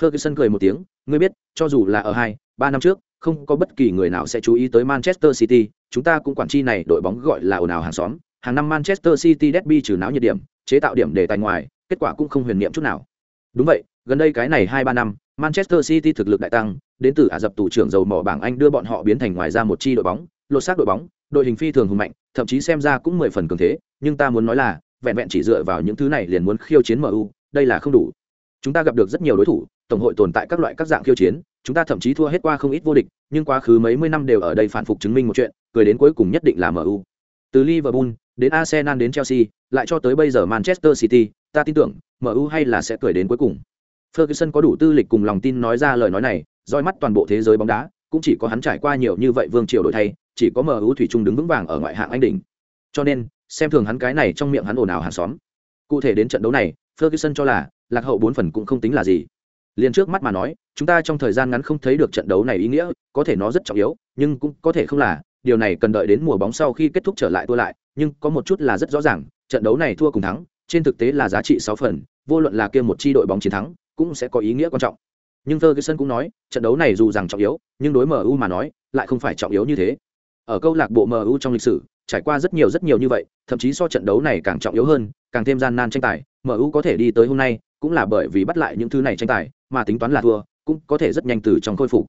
Ferguson cười một tiếng, ngươi biết, cho dù là ở hai, ba năm trước, không có bất kỳ người nào sẽ chú ý tới Manchester City, chúng ta cũng quản chi này đội bóng gọi là ồn ào hàng xóm, hàng năm Manchester City derby trừ náo nhiệt điểm, chế tạo điểm để tài ngoài, kết quả cũng không huyền niệm chút nào. Đúng vậy, gần đây cái này hai ba năm, Manchester City thực lực đại tăng, đến từ Ả Dập tù trưởng dầu mỏ bảng Anh đưa bọn họ biến thành ngoài ra một chi đội bóng, lột xác đội bóng, đội hình phi thường hùng mạnh, thậm chí xem ra cũng mười phần cường thế, nhưng ta muốn nói là, vẹn vẹn chỉ dựa vào những thứ này liền muốn khiêu chiến MU, đây là không đủ. Chúng ta gặp được rất nhiều đối thủ, tổng hội tồn tại các loại các dạng khiêu chiến, chúng ta thậm chí thua hết qua không ít vô địch, nhưng quá khứ mấy mươi năm đều ở đây phản phục chứng minh một chuyện, cười đến cuối cùng nhất định là MU. Từ Liverpool đến Arsenal đến Chelsea, lại cho tới bây giờ Manchester City, ta tin tưởng, MU hay là sẽ cười đến cuối cùng. Ferguson có đủ tư lịch cùng lòng tin nói ra lời nói này, roi mắt toàn bộ thế giới bóng đá, cũng chỉ có hắn trải qua nhiều như vậy vương triều đổi thay, chỉ có MU thủy chung đứng vững vàng ở ngoại hạng Anh đỉnh. Cho nên, xem thường hắn cái này trong miệng hắn ồn ào hàng xóm. Cụ thể đến trận đấu này, Ferguson cho là, lạc hậu bốn phần cũng không tính là gì. Liên trước mắt mà nói, chúng ta trong thời gian ngắn không thấy được trận đấu này ý nghĩa, có thể nó rất trọng yếu, nhưng cũng có thể không là, điều này cần đợi đến mùa bóng sau khi kết thúc trở lại tua lại, nhưng có một chút là rất rõ ràng, trận đấu này thua cùng thắng, trên thực tế là giá trị sáu phần, vô luận là kia một chi đội bóng chiến thắng, cũng sẽ có ý nghĩa quan trọng. Nhưng Ferguson cũng nói, trận đấu này dù rằng trọng yếu, nhưng đối MU mà nói, lại không phải trọng yếu như thế. Ở câu lạc bộ MU trong lịch sử, trải qua rất nhiều rất nhiều như vậy, thậm chí so trận đấu này càng trọng yếu hơn, càng thêm gian nan tranh tài, MU có thể đi tới hôm nay, cũng là bởi vì bắt lại những thứ này tranh tài, mà tính toán là thua, cũng có thể rất nhanh từ trong khôi phục.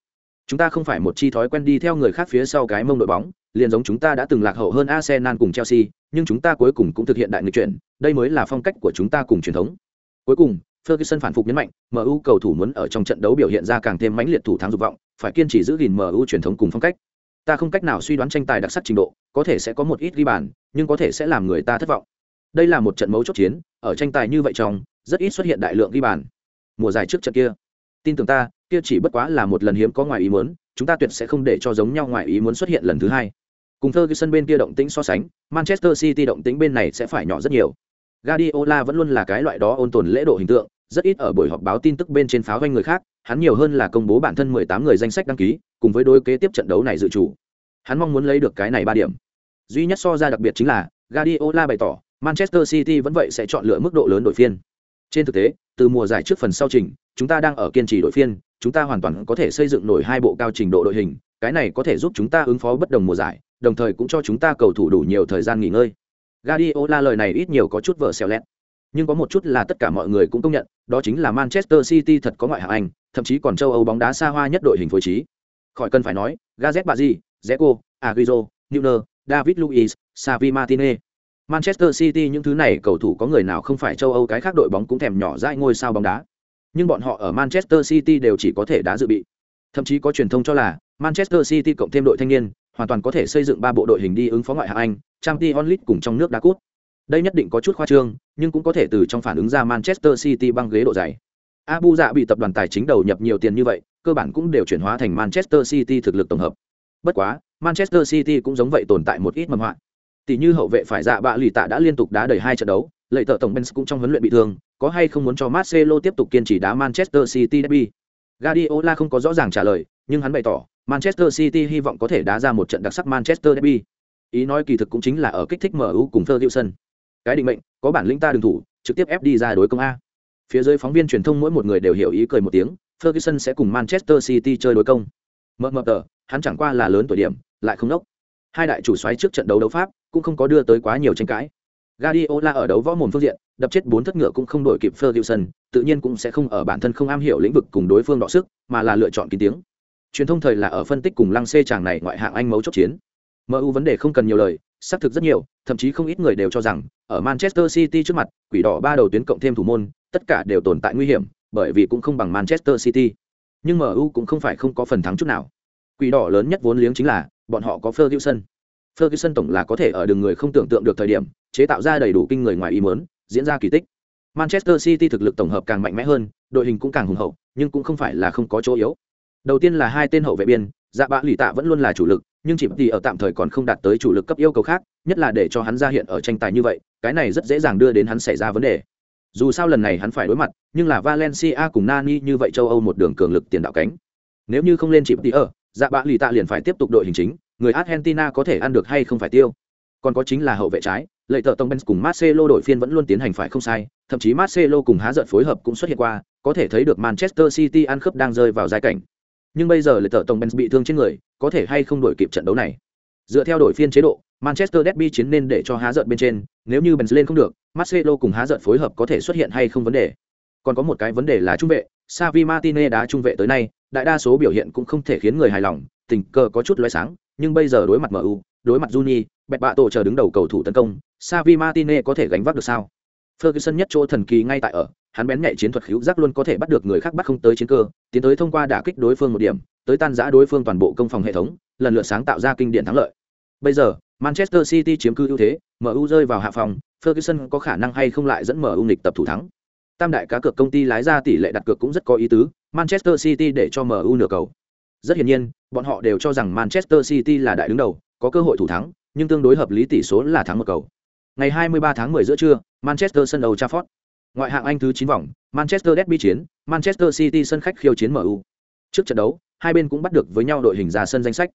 Chúng ta không phải một chi thói quen đi theo người khác phía sau cái mông đội bóng, liền giống chúng ta đã từng lạc hậu hơn Arsenal cùng Chelsea, nhưng chúng ta cuối cùng cũng thực hiện đại nghịch chuyển, đây mới là phong cách của chúng ta cùng truyền thống. Cuối cùng, Ferguson phản phục nhấn mạnh, MU cầu thủ muốn ở trong trận đấu biểu hiện ra càng thêm mãnh liệt thủ thắng dục vọng, phải kiên trì giữ gìn MU truyền thống cùng phong cách. Ta không cách nào suy đoán tranh tài đặc sắc trình độ, có thể sẽ có một ít ghi bàn, nhưng có thể sẽ làm người ta thất vọng. Đây là một trận mấu chốt chiến, ở tranh tài như vậy trong, rất ít xuất hiện đại lượng ghi bàn. Mùa giải trước trận kia, tin tưởng ta, kia chỉ bất quá là một lần hiếm có ngoài ý muốn, chúng ta tuyệt sẽ không để cho giống nhau ngoài ý muốn xuất hiện lần thứ hai. Cùng Ferguson bên kia động tĩnh so sánh, Manchester City động tĩnh bên này sẽ phải nhỏ rất nhiều. Guardiola vẫn luôn là cái loại đó ôn tồn lễ độ hình tượng, rất ít ở buổi họp báo tin tức bên trên pháo doanh người khác, hắn nhiều hơn là công bố bản thân 18 người danh sách đăng ký, cùng với đối kế tiếp trận đấu này dự chủ. Hắn mong muốn lấy được cái này 3 điểm. Duy nhất so ra đặc biệt chính là, Guardiola bày tỏ, Manchester City vẫn vậy sẽ chọn lựa mức độ lớn đội phiên. Trên thực tế, từ mùa giải trước phần sau trình, chúng ta đang ở kiên trì đội phiên, chúng ta hoàn toàn có thể xây dựng nổi hai bộ cao trình độ đội hình, cái này có thể giúp chúng ta ứng phó bất đồng mùa giải, đồng thời cũng cho chúng ta cầu thủ đủ nhiều thời gian nghỉ ngơi. Guardiola lời này ít nhiều có chút vợ xèo lẹt. Nhưng có một chút là tất cả mọi người cũng công nhận, đó chính là Manchester City thật có ngoại hạng Anh, thậm chí còn châu Âu bóng đá xa hoa nhất đội hình phối trí. Khỏi cần phải nói, Gazet Bazi, Zeko, Agüero, Neuer, David Luiz, Xavi Martinez. Manchester City những thứ này cầu thủ có người nào không phải châu Âu cái khác đội bóng cũng thèm nhỏ dãi ngôi sao bóng đá. Nhưng bọn họ ở Manchester City đều chỉ có thể đá dự bị. Thậm chí có truyền thông cho là Manchester City cộng thêm đội thanh niên, hoàn toàn có thể xây dựng ba bộ đội hình đi ứng phó ngoại hạng Anh, Champions League cùng trong nước đá cút. Đây nhất định có chút khoa trương, nhưng cũng có thể từ trong phản ứng ra Manchester City băng ghế độ dày. Abu Dạ bị tập đoàn tài chính đầu nhập nhiều tiền như vậy, cơ bản cũng đều chuyển hóa thành Manchester City thực lực tổng hợp. Bất quá, Manchester City cũng giống vậy tồn tại một ít mầm họa. Tỷ như hậu vệ phải dạ bạ lì tạ đã liên tục đá đầy hai trận đấu, lệ tợ tổng Benz cũng trong huấn luyện bị thương, có hay không muốn cho Marcelo tiếp tục kiên trì đá Manchester City derby. Guardiola không có rõ ràng trả lời, nhưng hắn bày tỏ, Manchester City hy vọng có thể đá ra một trận đặc sắc Manchester derby. Ý nói kỳ thực cũng chính là ở kích thích MU cùng Ferguson. Cái định mệnh, có bản lĩnh ta đừng thủ, trực tiếp ép đi ra đối công a. Phía dưới phóng viên truyền thông mỗi một người đều hiểu ý cười một tiếng, Ferguson sẽ cùng Manchester City chơi đối công. Mập mập tờ, hắn chẳng qua là lớn tuổi điểm, lại không nốc. Hai đại chủ xoáy trước trận đấu đấu pháp, cũng không có đưa tới quá nhiều tranh cãi. Guardiola ở đấu võ mồm phương diện, đập chết bốn thất ngựa cũng không đổi kịp Ferguson, tự nhiên cũng sẽ không ở bản thân không am hiểu lĩnh vực cùng đối phương đọ sức, mà là lựa chọn kín tiếng. Truyền thông thời là ở phân tích cùng lăng xê chàng này ngoại hạng Anh mấu chốt chiến. MU vấn đề không cần nhiều lời, xác thực rất nhiều, thậm chí không ít người đều cho rằng, ở Manchester City trước mặt, quỷ đỏ ba đầu tuyến cộng thêm thủ môn, tất cả đều tồn tại nguy hiểm, bởi vì cũng không bằng Manchester City. Nhưng MU cũng không phải không có phần thắng chút nào. Quỷ đỏ lớn nhất vốn liếng chính là, bọn họ có Ferguson. Ferguson tổng là có thể ở đường người không tưởng tượng được thời điểm, chế tạo ra đầy đủ kinh người ngoài ý muốn, diễn ra kỳ tích. Manchester City thực lực tổng hợp càng mạnh mẽ hơn, đội hình cũng càng hùng hậu, nhưng cũng không phải là không có chỗ yếu. Đầu tiên là hai tên hậu vệ biên, Dạ Bạ Lỷ Tạ vẫn luôn là chủ lực, nhưng chỉ thì ở tạm thời còn không đạt tới chủ lực cấp yêu cầu khác, nhất là để cho hắn ra hiện ở tranh tài như vậy, cái này rất dễ dàng đưa đến hắn xảy ra vấn đề. Dù sao lần này hắn phải đối mặt, nhưng là Valencia cùng Nani như vậy châu Âu một đường cường lực tiền đạo cánh. Nếu như không lên chỉ thì ở, Dạ Bạ lì Tạ liền phải tiếp tục đội hình chính, người Argentina có thể ăn được hay không phải tiêu. Còn có chính là hậu vệ trái, lệ tờ tông benz cùng marcelo đội phiên vẫn luôn tiến hành phải không sai thậm chí marcelo cùng há giận phối hợp cũng xuất hiện qua có thể thấy được manchester city ăn khớp đang rơi vào giai cảnh. Nhưng bây giờ lệ tờ tông benz bị thương trên người có thể hay không đổi kịp trận đấu này? Dựa theo đội phiên chế độ manchester derby chiến nên để cho há giận bên trên nếu như benz lên không được marcelo cùng há giận phối hợp có thể xuất hiện hay không vấn đề. Còn có một cái vấn đề là trung vệ savi martinez đá trung vệ tới nay đại đa số biểu hiện cũng không thể khiến người hài lòng tình cờ có chút lóe sáng nhưng bây giờ đối mặt mu đối mặt Juni, bẹt bạ tổ chờ đứng đầu cầu thủ tấn công, Savi Martinez có thể gánh vác được sao? Ferguson nhất chỗ thần kỳ ngay tại ở, hắn bén nhạy chiến thuật hữu giác luôn có thể bắt được người khác bắt không tới chiến cơ, tiến tới thông qua đả kích đối phương một điểm, tới tan rã đối phương toàn bộ công phòng hệ thống, lần lượt sáng tạo ra kinh điển thắng lợi. Bây giờ, Manchester City chiếm cứ ưu thế, MU rơi vào hạ phòng, Ferguson có khả năng hay không lại dẫn MU nghịch tập thủ thắng. Tam đại cá cược công ty lái ra tỷ lệ đặt cược cũng rất có ý tứ, Manchester City để cho MU nửa cầu. Rất hiển nhiên, bọn họ đều cho rằng Manchester City là đại đứng đầu, có cơ hội thủ thắng, nhưng tương đối hợp lý tỷ số là thắng một cầu. Ngày 23 tháng 10 giữa trưa, Manchester sân Old Trafford. Ngoại hạng Anh thứ 9 vòng, Manchester Derby chiến, Manchester City sân khách khiêu chiến MU. Trước trận đấu, hai bên cũng bắt được với nhau đội hình ra sân danh sách.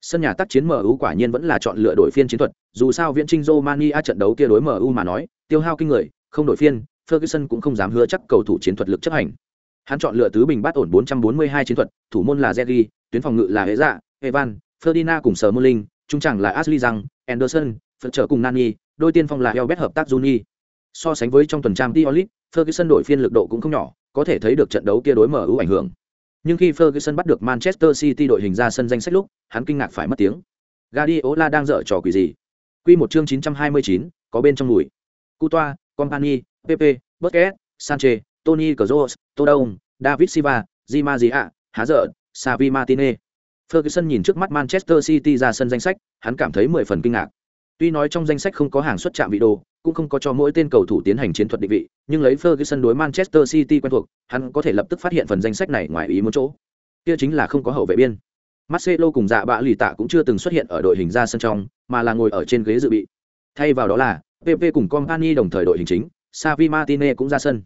Sân nhà tác chiến MU quả nhiên vẫn là chọn lựa đội phiên chiến thuật, dù sao Viễn Trinh Romania trận đấu kia đối MU mà nói, tiêu hao kinh người, không đội phiên, Ferguson cũng không dám hứa chắc cầu thủ chiến thuật lực chấp hành. Hắn chọn lựa tứ bình bát ổn 442 chiến thuật, thủ môn là Zeri, tuyến phòng ngự là Hế Dạ, Evan, Ferdinand cùng Sở Mulling, trung chẳng là Ashley Young, Anderson, phật trở cùng Nani, đôi tiên phong là Elbert hợp tác Juni. So sánh với trong tuần trang Diolit, Ferguson đội phiên lực độ cũng không nhỏ, có thể thấy được trận đấu kia đối mở ưu ảnh hưởng. Nhưng khi Ferguson bắt được Manchester City đội hình ra sân danh sách lúc, hắn kinh ngạc phải mất tiếng. Guardiola đang dở trò quỷ gì? Quy một chương 929, có bên trong mùi. Coutoa, Company, Pepe, Busquets, Sanchez, Toni Kroos, Tô Đông, David Silva, Di Maria, Há Xavi Martinez. Ferguson nhìn trước mắt Manchester City ra sân danh sách, hắn cảm thấy mười phần kinh ngạc. Tuy nói trong danh sách không có hàng xuất chạm vị đồ, cũng không có cho mỗi tên cầu thủ tiến hành chiến thuật định vị, nhưng lấy Ferguson đối Manchester City quen thuộc, hắn có thể lập tức phát hiện phần danh sách này ngoài ý muốn chỗ. Kia chính là không có hậu vệ biên. Marcelo cùng dạ bạ lì tạ cũng chưa từng xuất hiện ở đội hình ra sân trong, mà là ngồi ở trên ghế dự bị. Thay vào đó là, PP cùng Company đồng thời đội hình chính, Savi Martinez cũng ra sân.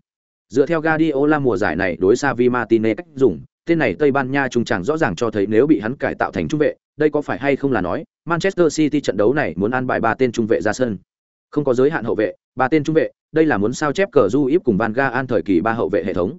Dựa theo Guardiola mùa giải này đối Savi Martinez cách dùng, tên này Tây Ban Nha trung tràng rõ ràng cho thấy nếu bị hắn cải tạo thành trung vệ, đây có phải hay không là nói, Manchester City trận đấu này muốn an bài ba tên trung vệ ra sân. Không có giới hạn hậu vệ, ba tên trung vệ, đây là muốn sao chép cờ du íp cùng Van Gaal thời kỳ ba hậu vệ hệ thống.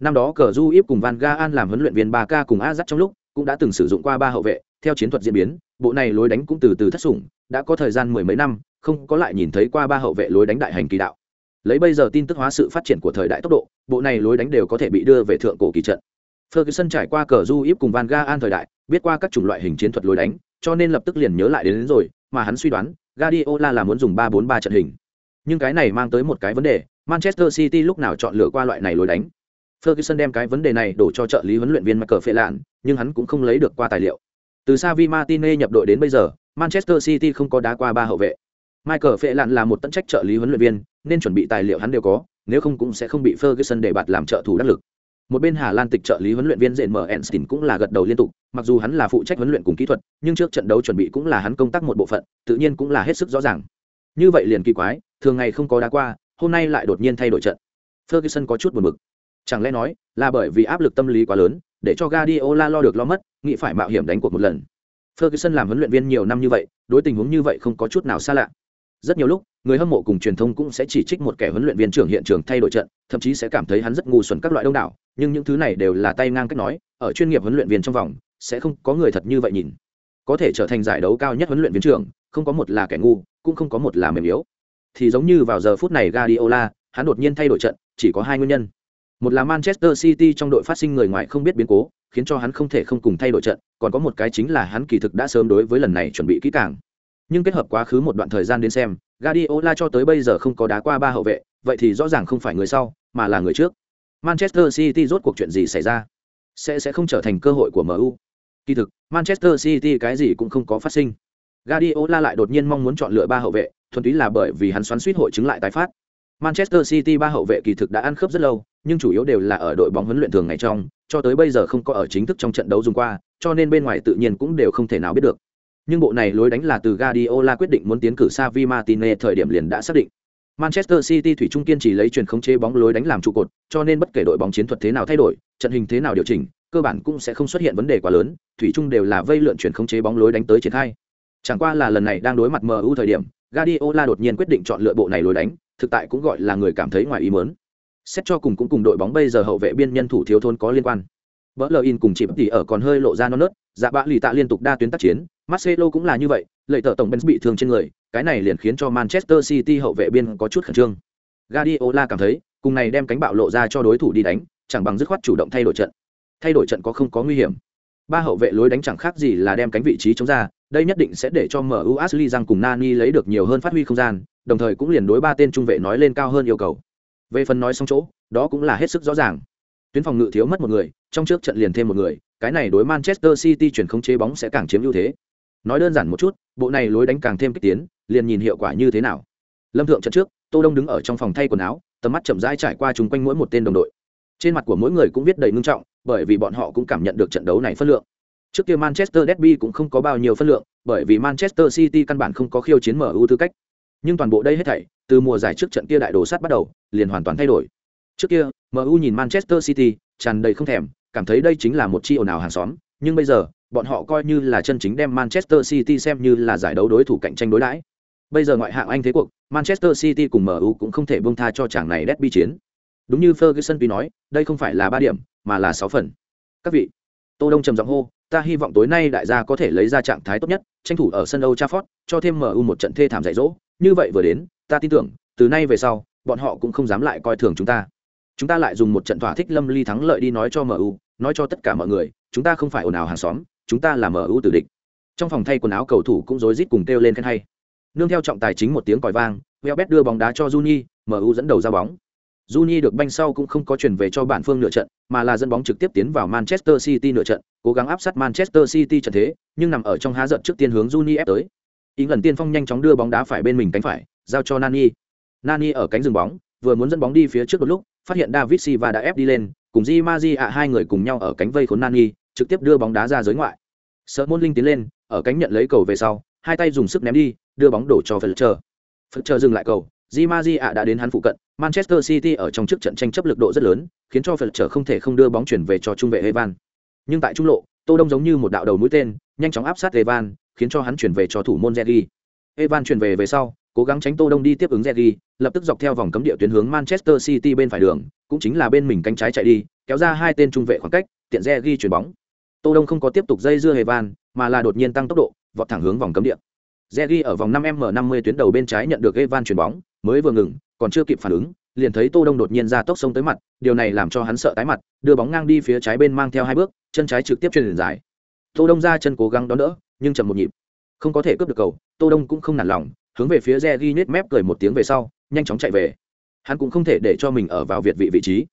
Năm đó cờ du íp cùng Van Gaal làm huấn luyện viên 3K cùng Azat trong lúc, cũng đã từng sử dụng qua ba hậu vệ, theo chiến thuật diễn biến, bộ này lối đánh cũng từ từ thất sủng, đã có thời gian mười mấy năm, không có lại nhìn thấy qua ba hậu vệ lối đánh đại hành kỳ đạo. Lấy bây giờ tin tức hóa sự phát triển của thời đại tốc độ, bộ này lối đánh đều có thể bị đưa về thượng cổ kỳ trận. Ferguson trải qua cờ du íp cùng Van Gaal thời đại, biết qua các chủng loại hình chiến thuật lối đánh, cho nên lập tức liền nhớ lại đến, đến rồi, mà hắn suy đoán, Guardiola là muốn dùng 3-4-3 trận hình. Nhưng cái này mang tới một cái vấn đề, Manchester City lúc nào chọn lựa qua loại này lối đánh. Ferguson đem cái vấn đề này đổ cho trợ lý huấn luyện viên Michael Phệ Lạn, nhưng hắn cũng không lấy được qua tài liệu. Từ Xavi Martinez nhập đội đến bây giờ, Manchester City không có đá qua ba hậu vệ. Michael Phệ Lạn là một tận trách trợ lý huấn luyện viên, nên chuẩn bị tài liệu hắn đều có, nếu không cũng sẽ không bị Ferguson để bạt làm trợ thủ đắc lực. Một bên hà lan tịch trợ lý huấn luyện viên Jens mở enstein cũng là gật đầu liên tục mặc dù hắn là phụ trách huấn luyện cùng kỹ thuật nhưng trước trận đấu chuẩn bị cũng là hắn công tác một bộ phận tự nhiên cũng là hết sức rõ ràng. Như vậy liền kỳ quái thường ngày không có đá qua hôm nay lại đột nhiên thay đổi trận. Ferguson có chút buồn bực. Chẳng lẽ nói là bởi vì áp lực tâm lý quá lớn để cho Guardiola lo được lo mất nghĩ phải mạo hiểm đánh cuộc một lần. Ferguson làm huấn luyện viên nhiều năm như vậy đối tình huống như vậy không có chút nào xa lạ rất nhiều lúc người hâm mộ cùng truyền thông cũng sẽ chỉ trích một kẻ huấn luyện viên trưởng hiện trường thay đổi trận thậm chí sẽ cảm thấy hắn rất ngu xuẩn các loại đông đảo nhưng những thứ này đều là tay ngang cách nói ở chuyên nghiệp huấn luyện viên trong vòng sẽ không có người thật như vậy nhìn. Có thể trở thành giải đấu cao nhất huấn luyện viên trưởng không có một là kẻ ngu cũng không có một là mềm yếu. Thì giống như vào giờ phút này Guardiola hắn đột nhiên thay đổi trận chỉ có hai nguyên nhân. Một là Manchester City trong đội phát sinh người ngoài không biết biến cố, khiến cho hắn không thể không cùng thay đổi trận, còn có một cái chính là hắn kỳ thực đã sớm đối với lần này chuẩn bị kỹ càng. Nhưng kết hợp quá khứ một đoạn thời gian đến xem, Guardiola cho tới bây giờ không có đá qua ba hậu vệ, vậy thì rõ ràng không phải người sau, mà là người trước. Manchester City rốt cuộc chuyện gì xảy ra? Sẽ sẽ không trở thành cơ hội của MU. Kỳ thực, Manchester City cái gì cũng không có phát sinh. Guardiola lại đột nhiên mong muốn chọn lựa ba hậu vệ, thuần túy là bởi vì hắn xoắn suýt hội chứng lại tái phát. Manchester City ba hậu vệ kỳ thực đã ăn khớp rất lâu, nhưng chủ yếu đều là ở đội bóng huấn luyện thường ngày trong, cho tới bây giờ không có ở chính thức trong trận đấu dùng qua, cho nên bên ngoài tự nhiên cũng đều không thể nào biết được. Nhưng bộ này lối đánh là từ Guardiola quyết định muốn tiến cử Xavi Martinez thời điểm liền đã xác định. Manchester City thủy chung kiên trì lấy truyền khống chế bóng lối đánh làm trụ cột, cho nên bất kể đội bóng chiến thuật thế nào thay đổi, trận hình thế nào điều chỉnh, cơ bản cũng sẽ không xuất hiện vấn đề quá lớn, thủy chung đều là vây lượn chuyển khống chế bóng lối đánh tới triển khai. Chẳng qua là lần này đang đối mặt MU thời điểm, Guardiola đột nhiên quyết định chọn lựa bộ này lối đánh, thực tại cũng gọi là người cảm thấy ngoài ý muốn. Xét cho cùng cũng cùng đội bóng bây giờ hậu vệ biên nhân thủ thiếu thốn có liên quan. Berlin cùng chỉ tỷ ở còn hơi lộ ra non nớt, dạ bạ lì tạ liên tục đa tuyến tác chiến, Marcelo cũng là như vậy, lợi tợ tổng Benz bị thương trên người, cái này liền khiến cho Manchester City hậu vệ biên có chút khẩn trương. Guardiola cảm thấy, cùng này đem cánh bạo lộ ra cho đối thủ đi đánh, chẳng bằng dứt khoát chủ động thay đổi trận. Thay đổi trận có không có nguy hiểm. Ba hậu vệ lối đánh chẳng khác gì là đem cánh vị trí chống ra, đây nhất định sẽ để cho MU Ashley Giang cùng Nani lấy được nhiều hơn phát huy không gian, đồng thời cũng liền đối ba tên trung vệ nói lên cao hơn yêu cầu. Về phần nói xong chỗ, đó cũng là hết sức rõ ràng. Tuyến phòng ngự thiếu mất một người, trong trước trận liền thêm một người, cái này đối Manchester City chuyển không chế bóng sẽ càng chiếm ưu thế. Nói đơn giản một chút, bộ này lối đánh càng thêm kích tiến, liền nhìn hiệu quả như thế nào. Lâm thượng trận trước, Tô Đông đứng ở trong phòng thay quần áo, tầm mắt chậm rãi trải qua chúng quanh mỗi một tên đồng đội. Trên mặt của mỗi người cũng viết đầy ngưng trọng, bởi vì bọn họ cũng cảm nhận được trận đấu này phân lượng. Trước kia Manchester Derby cũng không có bao nhiêu phân lượng, bởi vì Manchester City căn bản không có khiêu chiến MU tư cách. Nhưng toàn bộ đây hết thảy, từ mùa giải trước trận kia đại đồ sát bắt đầu, liền hoàn toàn thay đổi. Trước kia, MU nhìn Manchester City, tràn đầy không thèm, cảm thấy đây chính là một chi ồn ào hàng xóm, nhưng bây giờ, bọn họ coi như là chân chính đem Manchester City xem như là giải đấu đối thủ cạnh tranh đối đãi. Bây giờ ngoại hạng Anh thế cuộc, Manchester City cùng MU cũng không thể buông tha cho chàng này derby chiến. Đúng như Ferguson tuy nói, đây không phải là ba điểm, mà là sáu phần. Các vị, Tô Đông trầm giọng hô, ta hy vọng tối nay đại gia có thể lấy ra trạng thái tốt nhất, tranh thủ ở sân Old Trafford, cho thêm MU một trận thê thảm dạy dỗ, như vậy vừa đến, ta tin tưởng, từ nay về sau, bọn họ cũng không dám lại coi thường chúng ta. Chúng ta lại dùng một trận thỏa thích lâm ly thắng lợi đi nói cho MU, nói cho tất cả mọi người, chúng ta không phải ồn ào hàng xóm, chúng ta là MU tử địch. Trong phòng thay quần áo cầu thủ cũng rối rít cùng kêu lên khen hay. Nương theo trọng tài chính một tiếng còi vang, Welbeck đưa bóng đá cho Juni, MU dẫn đầu ra bóng. Juni được banh sau cũng không có chuyển về cho bản phương nửa trận, mà là dẫn bóng trực tiếp tiến vào Manchester City nửa trận, cố gắng áp sát Manchester City trận thế, nhưng nằm ở trong há giận trước tiên hướng Juni ép tới. Ý lần tiên phong nhanh chóng đưa bóng đá phải bên mình cánh phải, giao cho Nani. Nani ở cánh dừng bóng, vừa muốn dẫn bóng đi phía trước một lúc, phát hiện David Silva đã ép đi lên, cùng Di Maji ạ hai người cùng nhau ở cánh vây khốn Nani, trực tiếp đưa bóng đá ra giới ngoại. Sợ môn linh tiến lên, ở cánh nhận lấy cầu về sau, hai tay dùng sức ném đi, đưa bóng đổ cho Fletcher. Fletcher dừng lại cầu, Di Maji ạ đã đến hắn phụ cận, Manchester City ở trong trước trận tranh chấp lực độ rất lớn, khiến cho Fletcher không thể không đưa bóng chuyển về cho trung vệ Evan. Nhưng tại trung lộ, Tô Đông giống như một đạo đầu mũi tên, nhanh chóng áp sát Evan, khiến cho hắn chuyển về cho thủ môn Zegi. Evan chuyển về về sau, cố gắng tránh Tô Đông đi tiếp ứng Zegi, lập tức dọc theo vòng cấm địa tuyến hướng Manchester City bên phải đường, cũng chính là bên mình cánh trái chạy đi, kéo ra hai tên trung vệ khoảng cách, tiện Zegi chuyển bóng. Tô Đông không có tiếp tục dây dưa Evan, mà là đột nhiên tăng tốc độ, vọt thẳng hướng vòng cấm địa. Zergi ở vòng 5m50 tuyến đầu bên trái nhận được Evan chuyển bóng, mới vừa ngừng, còn chưa kịp phản ứng, liền thấy Tô Đông đột nhiên ra tốc sông tới mặt, điều này làm cho hắn sợ tái mặt, đưa bóng ngang đi phía trái bên mang theo hai bước, chân trái trực tiếp truyền dài. Tô Đông ra chân cố gắng đón đỡ, nhưng chậm một nhịp, không có thể cướp được cầu, Tô Đông cũng không nản lòng, hướng về phía Zergi nhếch mép cười một tiếng về sau, nhanh chóng chạy về. Hắn cũng không thể để cho mình ở vào việt vị vị trí.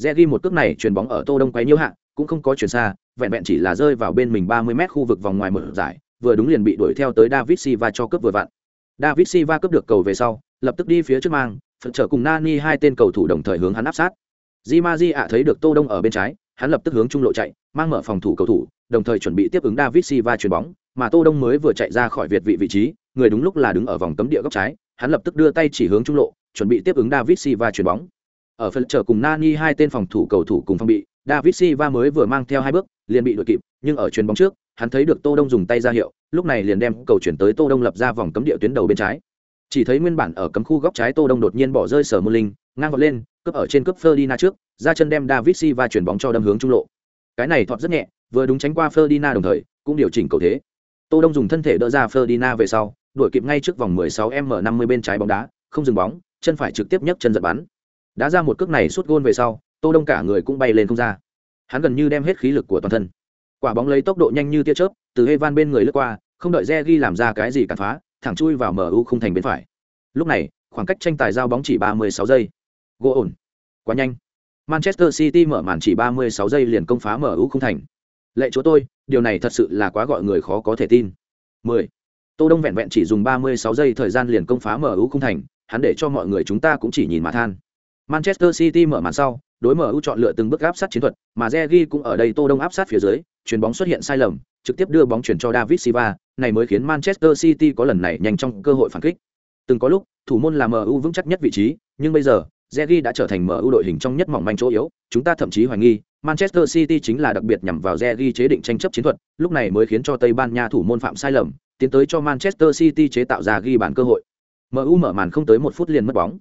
Zergi một cước này chuyền bóng ở Tô Đông quấy nhiễu hạ, cũng không có chuyển xa, vẹn vẹn chỉ là rơi vào bên mình 30m khu vực vòng ngoài mở giải, vừa đúng liền bị đuổi theo tới David Silva cho cướp vừa vặn. David Silva cướp được cầu về sau, lập tức đi phía trước mang, phần trở cùng Nani hai tên cầu thủ đồng thời hướng hắn áp sát. Jimaji ạ thấy được Tô Đông ở bên trái, hắn lập tức hướng trung lộ chạy, mang mở phòng thủ cầu thủ, đồng thời chuẩn bị tiếp ứng David Silva chuyền bóng, mà Tô Đông mới vừa chạy ra khỏi việt vị vị trí, người đúng lúc là đứng ở vòng cấm địa góc trái, hắn lập tức đưa tay chỉ hướng trung lộ, chuẩn bị tiếp ứng David Silva chuyền bóng. Ở phần trở cùng Nani hai tên phòng thủ cầu thủ cùng phòng bị, David Silva mới vừa mang theo hai bước, liền bị đuổi kịp, nhưng ở chuyền bóng trước, hắn thấy được Tô Đông dùng tay ra hiệu, lúc này liền đem cầu chuyển tới Tô Đông lập ra vòng cấm địa tuyến đầu bên trái. Chỉ thấy nguyên bản ở cấm khu góc trái Tô Đông đột nhiên bỏ rơi sở môn linh, ngang vọt lên, cướp ở trên cướp Ferdinand trước, ra chân đem David Silva chuyển bóng cho đâm hướng trung lộ. Cái này thọt rất nhẹ, vừa đúng tránh qua Ferdinand đồng thời, cũng điều chỉnh cầu thế. Tô Đông dùng thân thể đỡ ra Ferdinand về sau, đuổi kịp ngay trước vòng 16m50 bên trái bóng đá, không dừng bóng, chân phải trực tiếp nhấc chân giật bắn. Đá ra một cước này suốt gôn về sau, tô đông cả người cũng bay lên không ra hắn gần như đem hết khí lực của toàn thân. Quả bóng lấy tốc độ nhanh như tia chớp, từ Evan bên người lướt qua, không đợi Regi làm ra cái gì cản phá, thẳng chui vào MU không thành bên phải. Lúc này, khoảng cách tranh tài giao bóng chỉ 36 giây. Gỗ ổn. Quá nhanh. Manchester City mở màn chỉ 36 giây liền công phá MU không thành. Lệ chúa tôi, điều này thật sự là quá gọi người khó có thể tin. 10. Tô Đông vẹn vẹn chỉ dùng 36 giây thời gian liền công phá MU không thành, hắn để cho mọi người chúng ta cũng chỉ nhìn mà than. Manchester City mở màn sau đối MU chọn lựa từng bước áp sát chiến thuật mà Regi cũng ở đây Tô Đông áp sát phía dưới chuyền bóng xuất hiện sai lầm trực tiếp đưa bóng chuyển cho David Silva này mới khiến Manchester City có lần này nhanh trong cơ hội phản kích từng có lúc thủ môn là MU vững chắc nhất vị trí nhưng bây giờ Zeri đã trở thành MU đội hình trong nhất mỏng manh chỗ yếu, chúng ta thậm chí hoài nghi, Manchester City chính là đặc biệt nhằm vào Zeri chế định tranh chấp chiến thuật, lúc này mới khiến cho Tây Ban Nha thủ môn phạm sai lầm, tiến tới cho Manchester City chế tạo ra ghi bàn cơ hội. MU mở màn không tới một phút liền mất bóng.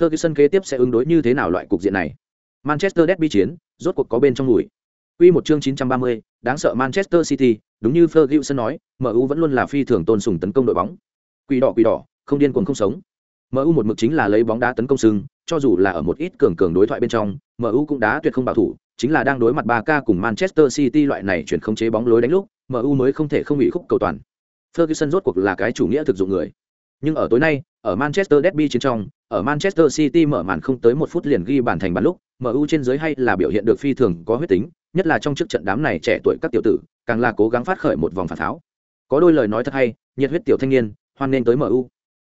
Ferguson kế tiếp sẽ ứng đối như thế nào loại cục diện này? Manchester derby chiến, rốt cuộc có bên trong mùi. Quy một chương 930, đáng sợ Manchester City, đúng như Ferguson nói, MU vẫn luôn là phi thường tôn sùng tấn công đội bóng. Quỷ đỏ quỷ đỏ, không điên cuồng không sống. MU một mực chính là lấy bóng đá tấn công sừng, cho dù là ở một ít cường cường đối thoại bên trong, MU cũng đá tuyệt không bảo thủ, chính là đang đối mặt 3K cùng Manchester City loại này chuyển không chế bóng lối đánh lúc, MU mới không thể không bị khúc cầu toàn. Ferguson rốt cuộc là cái chủ nghĩa thực dụng người. Nhưng ở tối nay, ở Manchester Derby chiến trong, ở Manchester City mở màn không tới một phút liền ghi bàn thành bàn lúc, MU trên dưới hay là biểu hiện được phi thường có huyết tính, nhất là trong trước trận đám này trẻ tuổi các tiểu tử, càng là cố gắng phát khởi một vòng phản tháo. Có đôi lời nói thật hay, nhiệt huyết tiểu thanh niên, hoan nên tới MU.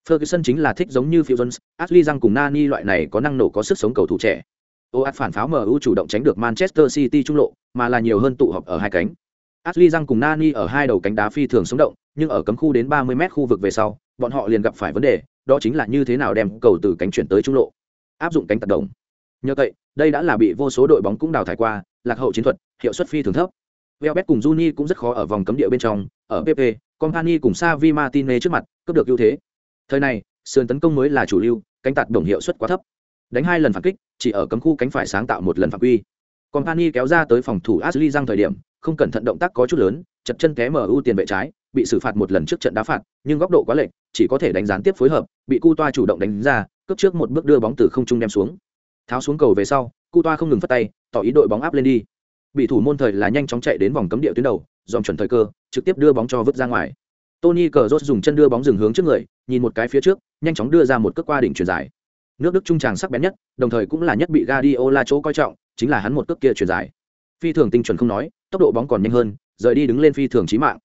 Ferguson chính là thích giống như Phil Jones, Ashley Young cùng Nani loại này có năng nổ có sức sống cầu thủ trẻ. Oat phản pháo MU chủ động tránh được Manchester City trung lộ, mà là nhiều hơn tụ họp ở hai cánh. Ashley Young cùng Nani ở hai đầu cánh đá phi thường sống động, nhưng ở cấm khu đến 30m khu vực về sau, bọn họ liền gặp phải vấn đề, đó chính là như thế nào đem cầu từ cánh chuyển tới trung lộ. Áp dụng cánh tạt động. Nhờ vậy, đây đã là bị vô số đội bóng cũng đào thải qua, lạc hậu chiến thuật, hiệu suất phi thường thấp. Welbeck cùng Juni cũng rất khó ở vòng cấm địa bên trong, ở PP, Company cùng Savi Martinez trước mặt, cướp được ưu thế. Thời này, sườn tấn công mới là chủ lưu, cánh tạt đồng hiệu suất quá thấp. Đánh hai lần phản kích, chỉ ở cấm khu cánh phải sáng tạo một lần phạm quy. Company kéo ra tới phòng thủ Ashley Young thời điểm, không cẩn thận động tác có chút lớn, chật chân té mở ưu tiền vệ trái, bị xử phạt một lần trước trận đá phạt, nhưng góc độ quá lệch, chỉ có thể đánh gián tiếp phối hợp, bị Cu Toa chủ động đánh ra, cướp trước một bước đưa bóng từ không trung đem xuống. Tháo xuống cầu về sau, Cu Toa không ngừng phất tay, tỏ ý đội bóng áp lên đi. Bị thủ môn thời là nhanh chóng chạy đến vòng cấm địa tuyến đầu, dòm chuẩn thời cơ, trực tiếp đưa bóng cho vứt ra ngoài. Tony Cazorla dùng chân đưa bóng dừng hướng trước người, nhìn một cái phía trước, nhanh chóng đưa ra một cước qua đỉnh truyền dài. Nước Đức trung tràng sắc bén nhất, đồng thời cũng là nhất bị Guardiola chỗ coi trọng, chính là hắn một cước kia truyền dài. Phi thường tinh chuẩn không nói, tốc độ bóng còn nhanh hơn, rời đi đứng lên phi thường chí mạng.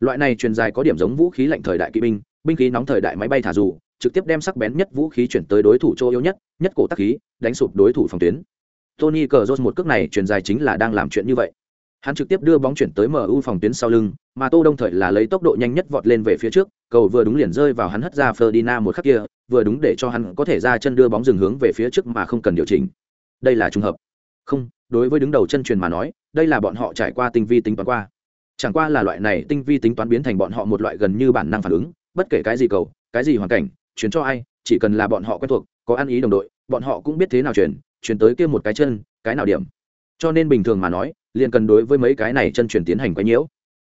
Loại này truyền dài có điểm giống vũ khí lạnh thời đại kỵ binh, binh khí nóng thời đại máy bay thả dù, trực tiếp đem sắc bén nhất vũ khí chuyển tới đối thủ chỗ yếu nhất, nhất cổ tắc khí, đánh sụp đối thủ phòng tuyến. Tony Cazorla một cước này truyền dài chính là đang làm chuyện như vậy. Hắn trực tiếp đưa bóng chuyển tới MU phòng tuyến sau lưng, mà Tô Đông thời là lấy tốc độ nhanh nhất vọt lên về phía trước, cầu vừa đúng liền rơi vào hắn hất ra Ferdinand một khắc kia, vừa đúng để cho hắn có thể ra chân đưa bóng dừng hướng về phía trước mà không cần điều chỉnh. Đây là trùng hợp. Không, đối với đứng đầu chân truyền mà nói, đây là bọn họ trải qua tinh vi tính toán qua. Chẳng qua là loại này tinh vi tính toán biến thành bọn họ một loại gần như bản năng phản ứng, bất kể cái gì cầu, cái gì hoàn cảnh, chuyển cho ai, chỉ cần là bọn họ quen thuộc, có ăn ý đồng đội, bọn họ cũng biết thế nào chuyển, chuyển tới kia một cái chân, cái nào điểm. Cho nên bình thường mà nói, liền cần đối với mấy cái này chân chuyển tiến hành quấy nhiễu.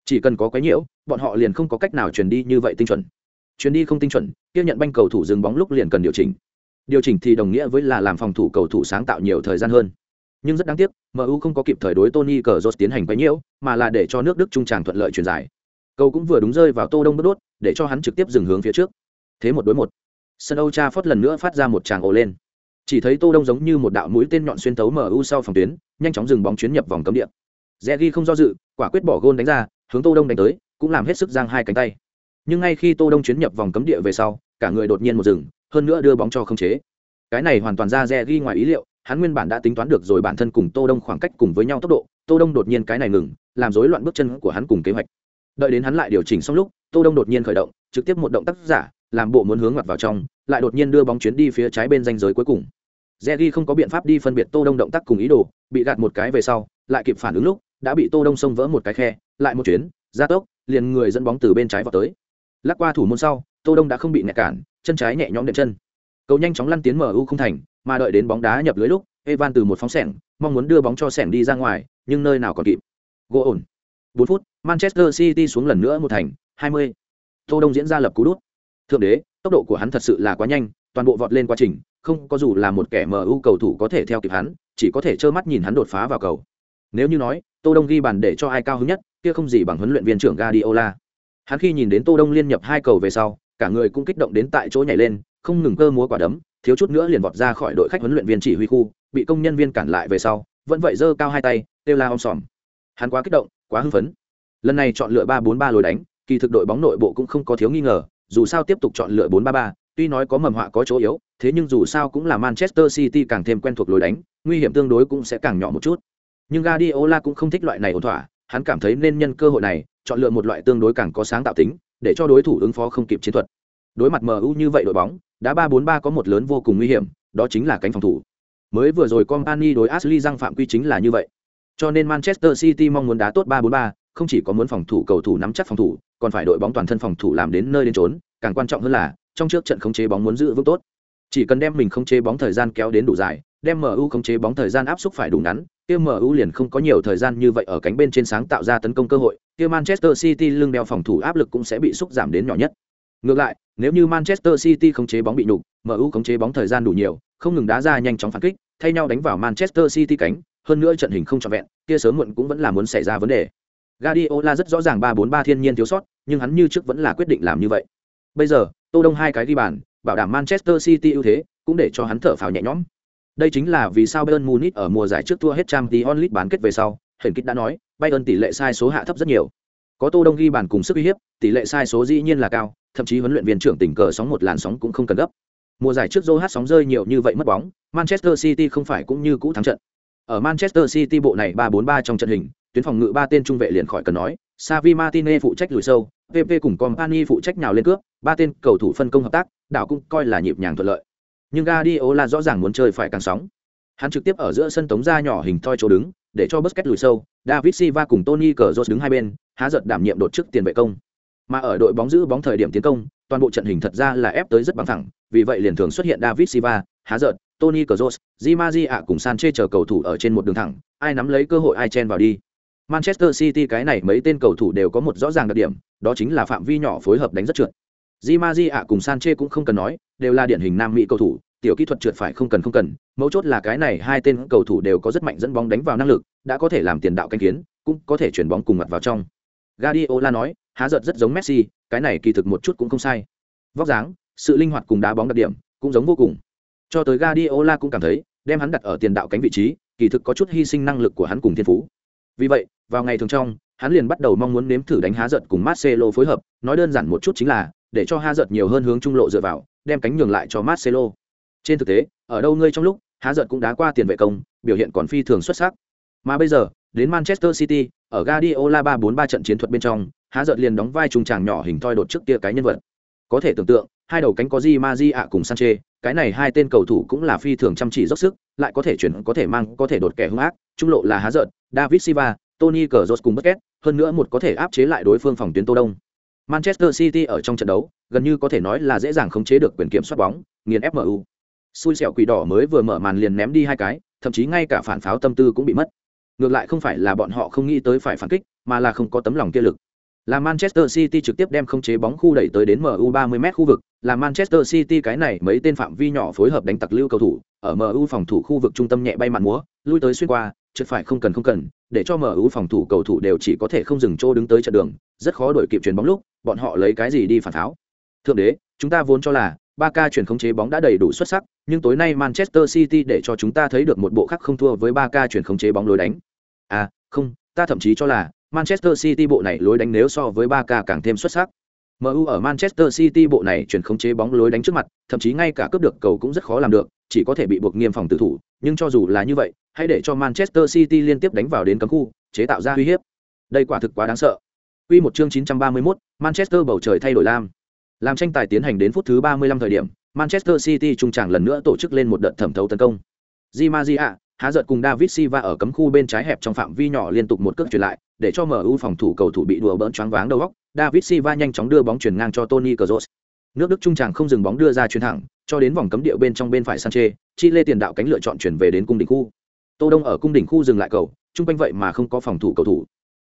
Chỉ cần có quấy nhiễu bọn họ liền không có cách nào chuyển đi như vậy tinh chuẩn. Chuyển đi không tinh chuẩn tiếp nhận banh cầu thủ dừng bóng lúc liền cần điều chỉnh. Điều chỉnh thì đồng nghĩa với là làm phòng thủ cầu thủ sáng tạo nhiều thời gian hơn nhưng rất đáng tiếc mu không có kịp thời đối tony cờ jose tiến hành quấy nhiễu, mà là để cho nước đức trung tràng thuận lợi truyền giải. Cầu cũng vừa đúng rơi vào tô đông bất đốt, để cho hắn trực tiếp dừng hướng phía trước. Thế một đối một. Sân âu cha phót lần nữa phát ra một tràng ồ lên. Chỉ thấy tô đông giống như một đạo mũi tên nhọn xuyên tấu mu sau phòng tuyến, nhanh chóng dừng bóng chuyến nhập vòng cấm địa. Regi không do dự, quả quyết bỏ gôn đánh ra, hướng tô đông đánh tới, cũng làm hết sức giang hai cánh tay. Nhưng ngay khi tô đông chuyến nhập vòng cấm địa về sau, cả người đột nhiên một dừng, hơn nữa đưa bóng cho không chế. Cái này hoàn toàn ra Regi ngoài ý liệu hắn nguyên bản đã tính toán được rồi bản thân cùng tô đông khoảng cách cùng với nhau tốc độ tô đông đột nhiên cái này ngừng làm rối loạn bước chân của hắn cùng kế hoạch đợi đến hắn lại điều chỉnh xong lúc tô đông đột nhiên khởi động trực tiếp một động tác giả làm bộ muốn hướng mặt vào trong lại đột nhiên đưa bóng chuyến đi phía trái bên ranh giới cuối cùng Jerry không có biện pháp đi phân biệt Tô Đông động tác cùng ý đồ, bị gạt một cái về sau, lại kịp phản ứng lúc, đã bị Tô Đông xông vỡ một cái khe, lại một chuyến, gia tốc, liền người dẫn bóng từ bên trái vào tới. Lắc qua thủ môn sau, Tô Đông đã không bị nẹt cản, chân trái nhẹ nhõm đệm chân. Cầu nhanh chóng lăn tiến mở MU không thành, mà đợi đến bóng đá nhập lưới lúc, Evan từ một phóng sẻng, mong muốn đưa bóng cho sẻng đi ra ngoài, nhưng nơi nào còn kịp. Gỗ ổn. 4 phút, Manchester City xuống lần nữa một thành, 20. Tô Đông diễn ra lập cú đút. Thượng đế, tốc độ của hắn thật sự là quá nhanh, toàn bộ vọt lên quá trình, không có dù là một kẻ MU cầu thủ có thể theo kịp hắn, chỉ có thể trơ mắt nhìn hắn đột phá vào cầu nếu như nói tô đông ghi bàn để cho ai cao hứng nhất kia không gì bằng huấn luyện viên trưởng Guardiola hắn khi nhìn đến tô đông liên nhập hai cầu về sau cả người cũng kích động đến tại chỗ nhảy lên không ngừng cơ múa quả đấm thiếu chút nữa liền vọt ra khỏi đội khách huấn luyện viên chỉ huy khu, bị công nhân viên cản lại về sau, vẫn vậy giơ cao hai tay, kêu la om sòm. Hắn quá kích động, quá hưng phấn. Lần này chọn lựa ba bốn ba lối đánh, kỳ thực đội bóng nội bộ cũng không có thiếu nghi ngờ, dù sao tiếp tục chọn lựa bốn ba ba, tuy nói có mầm họa có chỗ yếu, thế nhưng dù sao cũng là manchester city càng thêm quen thuộc lối đánh, nguy hiểm tương đối cũng sẽ càng nhỏ một chút. Nhưng Guardiola cũng không thích loại này ổn thỏa, hắn cảm thấy nên nhân cơ hội này, chọn lựa một loại tương đối càng có sáng tạo tính, để cho đối thủ ứng phó không kịp chiến thuật đối mặt mu như vậy đội bóng, đá ba bốn ba có một lớn vô cùng nguy hiểm, đó chính là cánh phòng thủ. Mới vừa rồi company đối ashley răng phạm quy chính là như vậy. Cho nên manchester city mong muốn đá tốt ba bốn ba, không chỉ có muốn phòng thủ cầu thủ nắm chắc phòng thủ, còn phải đội bóng toàn thân phòng thủ làm đến nơi đến trốn càng quan trọng hơn là, trong trước trận khống chế bóng muốn giữ vững tốt. Chỉ cần đem mình khống chế bóng thời gian kéo đến đủ dài, đem mu khống chế bóng thời gian áp suất phải đủ ngắn, kia mu liền không có nhiều thời gian như vậy ở cánh bên trên sáng tạo ra tấn công cơ hội, kia manchester city lưng đeo phòng thủ áp lực cũng sẽ bị xúc giảm đến nhỏ nhất. Ngược lại nếu như manchester city khống chế bóng bị nhục mu khống chế bóng thời gian đủ nhiều không ngừng đá ra nhanh chóng phản kích thay nhau đánh vào manchester city cánh hơn nữa trận hình không trọn vẹn kia sớm muộn cũng vẫn là muốn xảy ra vấn đề Guardiola rất rõ ràng 3-4-3 thiên nhiên thiếu sót, nhưng hắn như trước vẫn là quyết định làm như vậy. Bây giờ, Tô Đông hai cái ghi bàn, bảo đảm Manchester City ưu thế, cũng để cho hắn thở phào nhẹ nhõm. Đây chính là vì sao Bayern Munich ở mùa giải trước thua hết Champions League bán kết về sau, Hển Kịch đã nói, Bayern tỷ lệ sai số hạ thấp rất nhiều. Có Tô Đông ghi bàn cùng sức uy hiếp, tỷ lệ sai số dĩ nhiên là cao, thậm chí huấn luyện viên trưởng tỉnh cờ sóng một làn sóng cũng không cần gấp. Mùa giải trước Joe hát sóng rơi nhiều như vậy mất bóng, Manchester City không phải cũng như cũ thắng trận. Ở Manchester City bộ này 3-4-3 trong trận hình, tuyến phòng ngự ba tên trung vệ liền khỏi cần nói, Savi Martinez phụ trách lùi sâu, PP cùng Company phụ trách nào lên cướp, ba tên cầu thủ phân công hợp tác, đảo cũng coi là nhịp nhàng thuận lợi. Nhưng Guardiola rõ ràng muốn chơi phải càng sóng. Hắn trực tiếp ở giữa sân tống ra nhỏ hình thoi chỗ đứng, để cho Busquets lùi sâu, David Silva cùng Tony Kroos đứng hai bên, há giật đảm nhiệm đột trước tiền vệ công. Mà ở đội bóng giữ bóng thời điểm tiến công, toàn bộ trận hình thật ra là ép tới rất bằng thẳng, vì vậy liền thường xuất hiện David Silva, há giật, Tony Kroos, Di Maria cùng Sanchez chờ cầu thủ ở trên một đường thẳng, ai nắm lấy cơ hội ai chen vào đi. Manchester City cái này mấy tên cầu thủ đều có một rõ ràng đặc điểm, đó chính là phạm vi nhỏ phối hợp đánh rất trượt. Di Maria cùng Sanchez cũng không cần nói, đều là điển hình nam mỹ cầu thủ, tiểu kỹ thuật trượt phải không cần không cần, mấu chốt là cái này hai tên cầu thủ đều có rất mạnh dẫn bóng đánh vào năng lực, đã có thể làm tiền đạo canh kiến, cũng có thể chuyển bóng cùng mặt vào trong. Guardiola nói, há giật rất giống Messi, cái này kỳ thực một chút cũng không sai. Vóc dáng, sự linh hoạt cùng đá bóng đặc điểm, cũng giống vô cùng. Cho tới Guardiola cũng cảm thấy, đem hắn đặt ở tiền đạo cánh vị trí, kỳ thực có chút hy sinh năng lực của hắn cùng thiên phú. Vì vậy, vào ngày thường trong, hắn liền bắt đầu mong muốn nếm thử đánh há giật cùng Marcelo phối hợp, nói đơn giản một chút chính là để cho há giật nhiều hơn hướng trung lộ dựa vào, đem cánh nhường lại cho Marcelo. Trên thực tế, ở đâu ngươi trong lúc, há giận cũng đá qua tiền vệ công, biểu hiện còn phi thường xuất sắc. Mà bây giờ, đến Manchester City, ở Guardiola 3-4-3 trận chiến thuật bên trong, há giận liền đóng vai trung tràng nhỏ hình thoi đột trước kia cái nhân vật. Có thể tưởng tượng, hai đầu cánh có Di Maji ạ cùng Sanche, cái này hai tên cầu thủ cũng là phi thường chăm chỉ dốc sức, lại có thể chuyển có thể mang, có thể đột kẻ hung ác, trung lộ là há giận, David Silva, Tony Kroos cùng Busquets, hơn nữa một có thể áp chế lại đối phương phòng tuyến Tô Đông. Manchester City ở trong trận đấu, gần như có thể nói là dễ dàng khống chế được quyền kiểm soát bóng, nghiền FMU. MU. Xui xẻo quỷ đỏ mới vừa mở màn liền ném đi hai cái, thậm chí ngay cả phản pháo tâm tư cũng bị mất. Ngược lại không phải là bọn họ không nghĩ tới phải phản kích, mà là không có tấm lòng kia lực. Là Manchester City trực tiếp đem không chế bóng khu đẩy tới đến MU 30m khu vực, là Manchester City cái này mấy tên phạm vi nhỏ phối hợp đánh tặc lưu cầu thủ, ở MU phòng thủ khu vực trung tâm nhẹ bay mạn múa, lui tới xuyên qua, trượt phải không cần không cần, để cho MU phòng thủ cầu thủ đều chỉ có thể không dừng chỗ đứng tới trận đường, rất khó đuổi kịp chuyền bóng lúc, bọn họ lấy cái gì đi phản tháo. Thượng đế, chúng ta vốn cho là Barca chuyển khống chế bóng đã đầy đủ xuất sắc, nhưng tối nay Manchester City để cho chúng ta thấy được một bộ khác không thua với Barca chuyển khống chế bóng lối đánh. À, không, ta thậm chí cho là Manchester City bộ này lối đánh nếu so với Barca càng thêm xuất sắc. MU ở Manchester City bộ này chuyển khống chế bóng lối đánh trước mặt, thậm chí ngay cả cướp được cầu cũng rất khó làm được, chỉ có thể bị buộc nghiêm phòng tử thủ, nhưng cho dù là như vậy, hãy để cho Manchester City liên tiếp đánh vào đến cấm khu, chế tạo ra uy hiếp. Đây quả thực quá đáng sợ. Quy một chương 931, Manchester bầu trời thay đổi lam. Làm tranh tài tiến hành đến phút thứ 35 thời điểm, Manchester City trung trảng lần nữa tổ chức lên một đợt thẩm thấu tấn công. Di Maria, há giật cùng David Silva ở cấm khu bên trái hẹp trong phạm vi nhỏ liên tục một cước chuyển lại, để cho MU phòng thủ cầu thủ bị đùa bỡn choáng váng đầu óc. David Silva nhanh chóng đưa bóng chuyển ngang cho Tony Kroos. Nước Đức trung trảng không dừng bóng đưa ra chuyền thẳng, cho đến vòng cấm địa bên trong bên phải Sanchez, chi lê tiền đạo cánh lựa chọn chuyển về đến cung đỉnh khu. Tô Đông ở cung đỉnh khu dừng lại cầu, trung quanh vậy mà không có phòng thủ cầu thủ.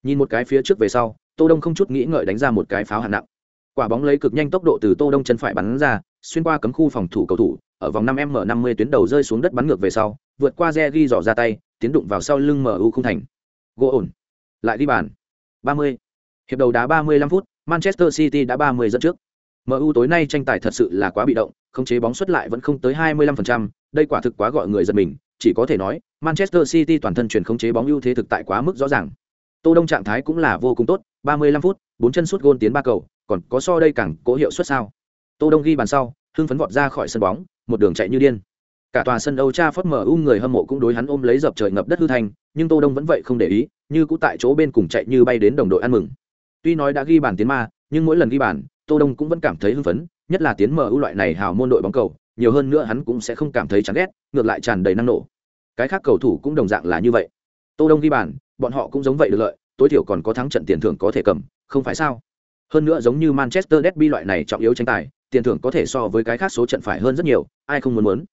Nhìn một cái phía trước về sau, Tô Đông không chút nghĩ ngợi đánh ra một cái pháo hạng nặng. Quả bóng lấy cực nhanh tốc độ từ Tô Đông chân phải bắn ra, xuyên qua cấm khu phòng thủ cầu thủ, ở vòng 5m50 tuyến đầu rơi xuống đất bắn ngược về sau, vượt qua re ghi dò ra tay tiến đụng vào sau lưng mu không thành. Gỗ ổn. Lại đi bàn. 30. hiệp đầu đá 35 phút manchester city đã 30 dẫn trước. Mu tối nay tranh tài thật sự là quá bị động khống chế bóng xuất lại vẫn không tới 25%, đây quả thực quá gọi người giật mình chỉ có thể nói manchester city toàn thân chuyển khống chế bóng ưu thế thực tại quá mức rõ ràng. Tô đông trạng thái cũng là vô cùng tốt 35 phút bốn chân sút gôn tiến ba cầu còn có so đây càng cố hiệu suất sao? Tô đông ghi bàn sau, hưng phấn vọt ra khỏi sân bóng, một đường chạy như điên. Cả tòa sân Âu Cha phất mở u người hâm mộ cũng đối hắn ôm lấy dập trời ngập đất hư thành, nhưng tô đông vẫn vậy không để ý, như cũ tại chỗ bên cùng chạy như bay đến đồng đội ăn mừng. Tuy nói đã ghi bàn tiến ma, nhưng mỗi lần ghi bàn, tô đông cũng vẫn cảm thấy hưng phấn, nhất là tiến mở ưu loại này hào môn đội bóng cầu, nhiều hơn nữa hắn cũng sẽ không cảm thấy chán ghét, ngược lại tràn đầy năng nổ. Cái khác cầu thủ cũng đồng dạng là như vậy. Tô đông ghi bàn, bọn họ cũng giống vậy được lợi, tối thiểu còn có thắng trận tiền thưởng có thể cầm, không phải sao? Hơn nữa giống như manchester derby loại này trọng yếu tranh tài, tiền thưởng có thể so với cái khác số trận phải hơn rất nhiều, ai không muốn muốn.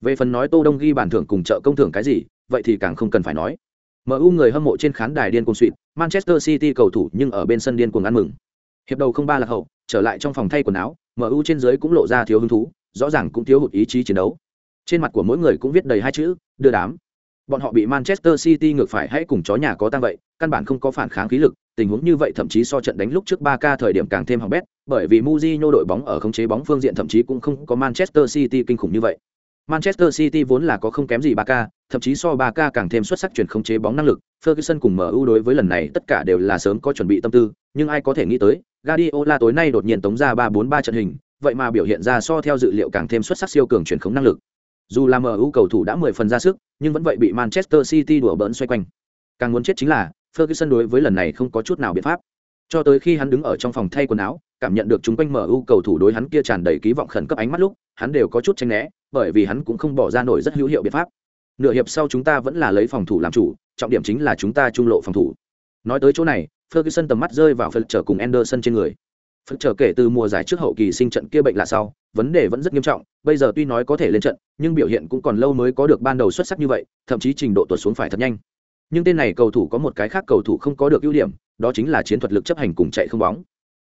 Về phần nói tô đông ghi bàn thưởng cùng trợ công thưởng cái gì, vậy thì càng không cần phải nói. Mu người hâm mộ trên khán đài điên cuồng suỵt manchester city cầu thủ nhưng ở bên sân điên cuồng ăn mừng. Hiệp đầu không ba là hậu, trở lại trong phòng thay quần áo mu trên dưới cũng lộ ra thiếu hứng thú, rõ ràng cũng thiếu hụt ý chí chiến đấu. Trên mặt của mỗi người cũng viết đầy hai chữ, đưa đám bọn họ bị manchester city ngược phải hãy cùng chó nhà có tăng vậy căn bản không có phản kháng khí lực tình huống như vậy thậm chí so trận đánh lúc trước 3K thời điểm càng thêm hỏng bét bởi vì Mourinho đội bóng ở khống chế bóng phương diện thậm chí cũng không có Manchester City kinh khủng như vậy Manchester City vốn là có không kém gì 3K, thậm chí so 3K càng thêm xuất sắc chuyển khống chế bóng năng lực. Ferguson cùng MU đối với lần này tất cả đều là sớm có chuẩn bị tâm tư, nhưng ai có thể nghĩ tới, Guardiola tối nay đột nhiên tống ra 3-4-3 trận hình, vậy mà biểu hiện ra so theo dự liệu càng thêm xuất sắc siêu cường chuyển khống năng lực. Dù là MU cầu thủ đã 10 phần ra sức, nhưng vẫn vậy bị Manchester City đùa bỡn xoay quanh. Càng muốn chết chính là, Ferguson đối với lần này không có chút nào biện pháp. Cho tới khi hắn đứng ở trong phòng thay quần áo, cảm nhận được chúng quanh MU cầu thủ đối hắn kia tràn đầy ký vọng khẩn cấp ánh mắt lúc, hắn đều có chút tránh né, bởi vì hắn cũng không bỏ ra nổi rất hữu hiệu biện pháp. Nửa hiệp sau chúng ta vẫn là lấy phòng thủ làm chủ, trọng điểm chính là chúng ta trung lộ phòng thủ. Nói tới chỗ này, Ferguson tầm mắt rơi vào Fletcher cùng Anderson trên người. Fletcher kể từ mùa giải trước hậu kỳ sinh trận kia bệnh là sau, vấn đề vẫn rất nghiêm trọng, bây giờ tuy nói có thể lên trận, nhưng biểu hiện cũng còn lâu mới có được ban đầu xuất sắc như vậy, thậm chí trình độ tuột xuống phải thật nhanh. Nhưng tên này cầu thủ có một cái khác cầu thủ không có được ưu điểm, đó chính là chiến thuật lực chấp hành cùng chạy không bóng.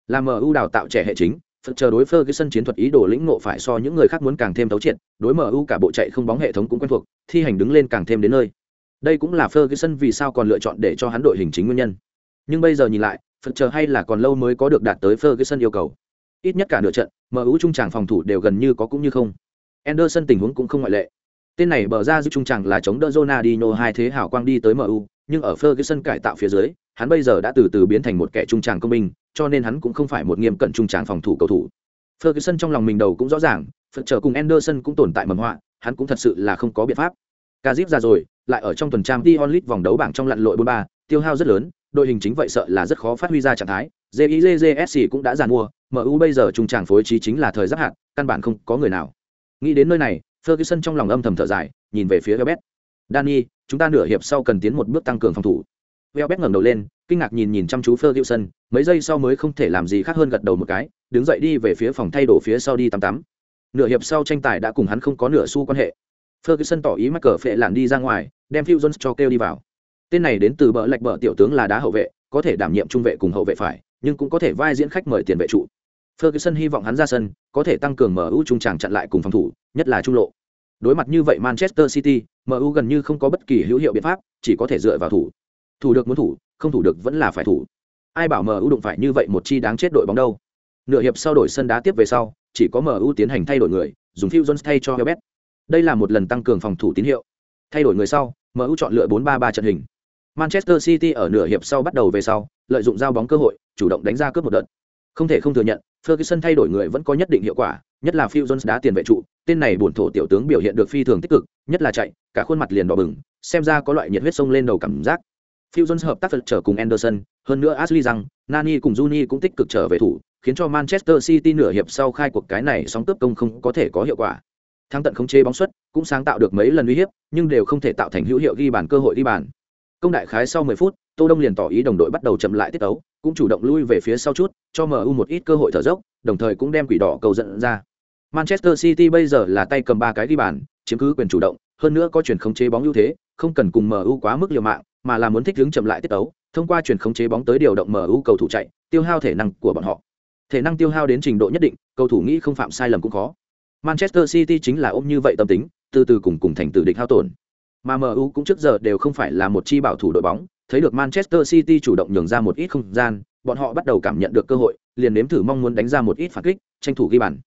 Là MU đào tạo trẻ hệ chính, Phật chờ đối Ferguson chiến thuật ý đồ lĩnh ngộ phải so những người khác muốn càng thêm thấu triệt, đối MU cả bộ chạy không bóng hệ thống cũng quen thuộc, thi hành đứng lên càng thêm đến nơi. Đây cũng là Ferguson vì sao còn lựa chọn để cho hắn đội hình chính nguyên nhân. Nhưng bây giờ nhìn lại, Phật chờ hay là còn lâu mới có được đạt tới Ferguson yêu cầu. Ít nhất cả nửa trận, MU trung tràng phòng thủ đều gần như có cũng như không. Anderson tình huống cũng không ngoại lệ. Tên này bờ ra giữ trung tràng là chống đỡ Ronaldinho hai thế hảo quang đi tới MU, nhưng ở Ferguson cải tạo phía dưới, hắn bây giờ đã từ từ biến thành một kẻ trung tràng công minh, cho nên hắn cũng không phải một nghiêm cận trung tràng phòng thủ cầu thủ. Ferguson trong lòng mình đầu cũng rõ ràng, Phật trở cùng Anderson cũng tồn tại mầm họa, hắn cũng thật sự là không có biện pháp. Cazip ra rồi, lại ở trong tuần trang Dion Lit vòng đấu bảng trong lặn lội 43, tiêu hao rất lớn, đội hình chính vậy sợ là rất khó phát huy ra trạng thái. JIJJSC cũng đã giàn mua, MU bây giờ trung tràng phối trí chính là thời giáp hạn, căn bản không có người nào. Nghĩ đến nơi này, Ferguson trong lòng âm thầm thở dài, nhìn về phía Welbeck. Dani, chúng ta nửa hiệp sau cần tiến một bước tăng cường phòng thủ. Welbeck ngẩng đầu lên, kinh ngạc nhìn nhìn chăm chú Ferguson, mấy giây sau mới không thể làm gì khác hơn gật đầu một cái, đứng dậy đi về phía phòng thay đồ phía sau đi tắm tắm. Nửa hiệp sau tranh tài đã cùng hắn không có nửa xu quan hệ. Ferguson tỏ ý mắc cờ phệ lạn đi ra ngoài, đem Phil Jones cho kêu đi vào. Tên này đến từ bờ lệch bờ tiểu tướng là đá hậu vệ, có thể đảm nhiệm trung vệ cùng hậu vệ phải, nhưng cũng có thể vai diễn khách mời tiền vệ trụ. Ferguson hy vọng hắn ra sân, có thể tăng cường MU trung tràng chặn lại cùng phòng thủ, nhất là trung lộ. Đối mặt như vậy Manchester City, MU gần như không có bất kỳ hữu hiệu biện pháp, chỉ có thể dựa vào thủ. Thủ được muốn thủ, không thủ được vẫn là phải thủ. Ai bảo MU đụng phải như vậy một chi đáng chết đội bóng đâu. Nửa hiệp sau đổi sân đá tiếp về sau, chỉ có MU tiến hành thay đổi người, dùng Phil Jones thay cho Hebet. Đây là một lần tăng cường phòng thủ tín hiệu. Thay đổi người sau, MU chọn lựa 4-3-3 trận hình. Manchester City ở nửa hiệp sau bắt đầu về sau, lợi dụng giao bóng cơ hội, chủ động đánh ra cướp một đợt. Không thể không thừa nhận, Ferguson thay đổi người vẫn có nhất định hiệu quả, nhất là Phil Jones đá tiền vệ trụ, tên này buồn thổ tiểu tướng biểu hiện được phi thường tích cực, nhất là chạy, cả khuôn mặt liền đỏ bừng, xem ra có loại nhiệt huyết sông lên đầu cảm giác. Phil Jones hợp tác phật trở cùng Anderson, hơn nữa Ashley rằng, Nani cùng Juni cũng tích cực trở về thủ, khiến cho Manchester City nửa hiệp sau khai cuộc cái này sóng cướp công không có thể có hiệu quả. Thắng tận không chế bóng xuất, cũng sáng tạo được mấy lần uy hiếp, nhưng đều không thể tạo thành hữu hiệu ghi bàn cơ hội ghi bàn. Công đại khái sau 10 phút, Tô Đông liền tỏ ý đồng đội bắt đầu chậm lại tiết tấu, cũng chủ động lui về phía sau chút, cho MU một ít cơ hội thở dốc, đồng thời cũng đem quỷ đỏ cầu dẫn ra. Manchester City bây giờ là tay cầm ba cái ghi bàn, chiếm cứ quyền chủ động, hơn nữa có chuyển khống chế bóng ưu thế, không cần cùng MU quá mức liều mạng, mà là muốn thích ứng chậm lại tiết tấu, thông qua chuyển khống chế bóng tới điều động MU cầu thủ chạy, tiêu hao thể năng của bọn họ. Thể năng tiêu hao đến trình độ nhất định, cầu thủ nghĩ không phạm sai lầm cũng khó. Manchester City chính là ôm như vậy tâm tính, từ từ cùng cùng thành tử địch hao tổn. Mà MU cũng trước giờ đều không phải là một chi bảo thủ đội bóng, thấy được Manchester City chủ động nhường ra một ít không gian, bọn họ bắt đầu cảm nhận được cơ hội, liền nếm thử mong muốn đánh ra một ít phản kích, tranh thủ ghi bàn.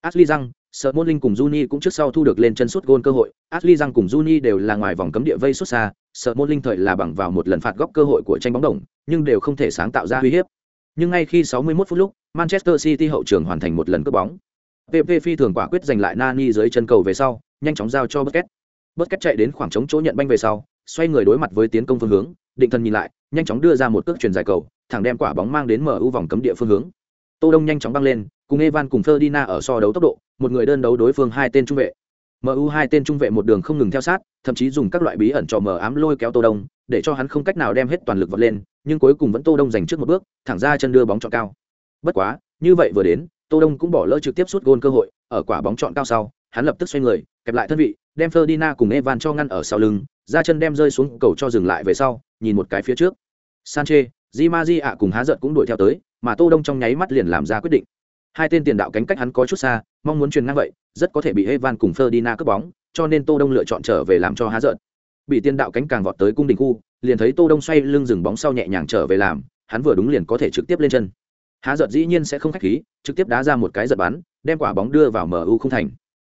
Ashley Young, Smalling cùng Juni cũng trước sau thu được lên chân sút gôn cơ hội, Ashley Young cùng Juni đều là ngoài vòng cấm địa vây sút xa, Smalling thời là bằng vào một lần phạt góc cơ hội của tranh bóng đồng, nhưng đều không thể sáng tạo ra uy hiếp. Nhưng ngay khi 61 phút lúc, Manchester City hậu trường hoàn thành một lần cướp bóng. PP phi thường quả quyết giành lại Nani dưới chân cầu về sau, nhanh chóng giao cho Busquets. Busquets chạy đến khoảng trống chỗ nhận banh về sau, xoay người đối mặt với tiến công phương hướng, định thần nhìn lại, nhanh chóng đưa ra một cước truyền dài cầu, thẳng đem quả bóng mang đến mở ưu vòng cấm địa phương hướng. Tô Đông nhanh chóng băng lên, cùng Evan cùng ferdina ở so đấu tốc độ, một người đơn đấu đối phương hai tên trung vệ. MU hai tên trung vệ một đường không ngừng theo sát, thậm chí dùng các loại bí ẩn trò mờ ám lôi kéo Tô Đông, để cho hắn không cách nào đem hết toàn lực vọt lên, nhưng cuối cùng vẫn Tô Đông giành trước một bước, thẳng ra chân đưa bóng chọn cao. Bất quá, như vậy vừa đến, Tô Đông cũng bỏ lỡ trực tiếp suốt gôn cơ hội, ở quả bóng chọn cao sau, hắn lập tức xoay người, kẹp lại thân vị, đem ferdina cùng Evan cho ngăn ở sau lưng, ra chân đem rơi xuống cầu cho dừng lại về sau, nhìn một cái phía trước. Sanche, Di Maria cùng há giận cũng đuổi theo tới, mà Tô Đông trong nháy mắt liền làm ra quyết định. Hai tên tiền đạo cánh cách hắn có chút xa, mong muốn truyền ngang vậy, rất có thể bị Evan cùng Ferdinand cướp bóng, cho nên Tô Đông lựa chọn trở về làm cho há giận. Bị tiền đạo cánh càng vọt tới cung đình khu, liền thấy Tô Đông xoay lưng dừng bóng sau nhẹ nhàng trở về làm, hắn vừa đúng liền có thể trực tiếp lên chân. Há giận dĩ nhiên sẽ không khách khí, trực tiếp đá ra một cái giật bắn, đem quả bóng đưa vào MU không thành.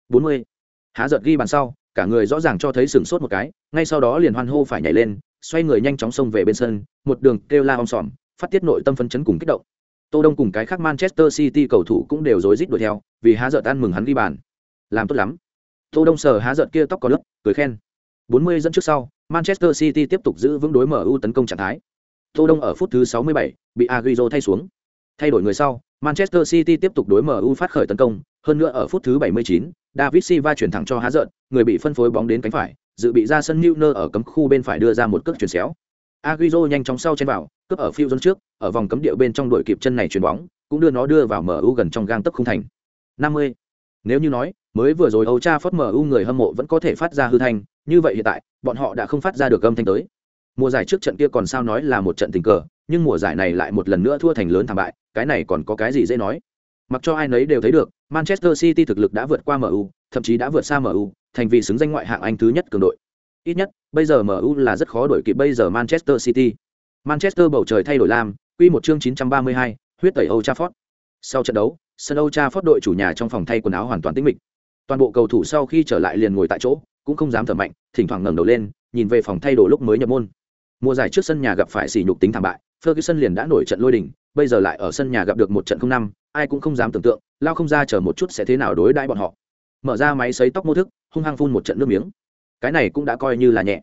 40. Há giận ghi bàn sau, cả người rõ ràng cho thấy sừng sốt một cái, ngay sau đó liền hoan hô phải nhảy lên, xoay người nhanh chóng xông về bên sân, một đường kêu la om sòm, phát tiết nội tâm phấn chấn cùng kích động. Tô Đông cùng cái khác Manchester City cầu thủ cũng đều rối rít đuổi theo, vì há giật ăn mừng hắn ghi bàn. Làm tốt lắm. Tô Đông sờ há giật kia tóc có lớp, cười khen. 40 dẫn trước sau, Manchester City tiếp tục giữ vững đối mở ưu tấn công trạng thái. Tô Đông ở phút thứ 67 bị Agüero thay xuống. Thay đổi người sau, Manchester City tiếp tục đối MU phát khởi tấn công, hơn nữa ở phút thứ 79, David Silva chuyển thẳng cho Há Dợn, người bị phân phối bóng đến cánh phải, dự bị ra sân Newner ở cấm khu bên phải đưa ra một cước chuyển xéo. Agüero nhanh chóng sau chen vào, cướp ở phiêu dẫn trước, ở vòng cấm địa bên trong đội kịp chân này chuyền bóng, cũng đưa nó đưa vào MU gần trong gang tấc khung thành. 50. Nếu như nói, mới vừa rồi Old Trafford MU người hâm mộ vẫn có thể phát ra hư thanh, như vậy hiện tại, bọn họ đã không phát ra được âm thanh tới. Mùa giải trước trận kia còn sao nói là một trận tình cờ, nhưng mùa giải này lại một lần nữa thua thành lớn thảm bại, cái này còn có cái gì dễ nói. Mặc cho ai nấy đều thấy được, Manchester City thực lực đã vượt qua MU, thậm chí đã vượt xa MU, thành vị xứng danh ngoại hạng Anh thứ nhất cường đội. Ít nhất, bây giờ MU là rất khó đuổi kịp bây giờ Manchester City. Manchester bầu trời thay đổi lam, quy một chương 932, huyết tẩy Old Trafford. Sau trận đấu, sân Old Trafford đội chủ nhà trong phòng thay quần áo hoàn toàn tĩnh mịch. Toàn bộ cầu thủ sau khi trở lại liền ngồi tại chỗ, cũng không dám thở mạnh, thỉnh thoảng ngẩng đầu lên, nhìn về phòng thay đồ lúc mới nhập môn. Mùa giải trước sân nhà gặp phải sỉ nhục tính thảm bại, Ferguson liền đã nổi trận lôi đình, bây giờ lại ở sân nhà gặp được một trận không năm, ai cũng không dám tưởng tượng, lao không ra chờ một chút sẽ thế nào đối đãi bọn họ. Mở ra máy sấy tóc mô thức, hung hăng phun một trận nước miếng. Cái này cũng đã coi như là nhẹ.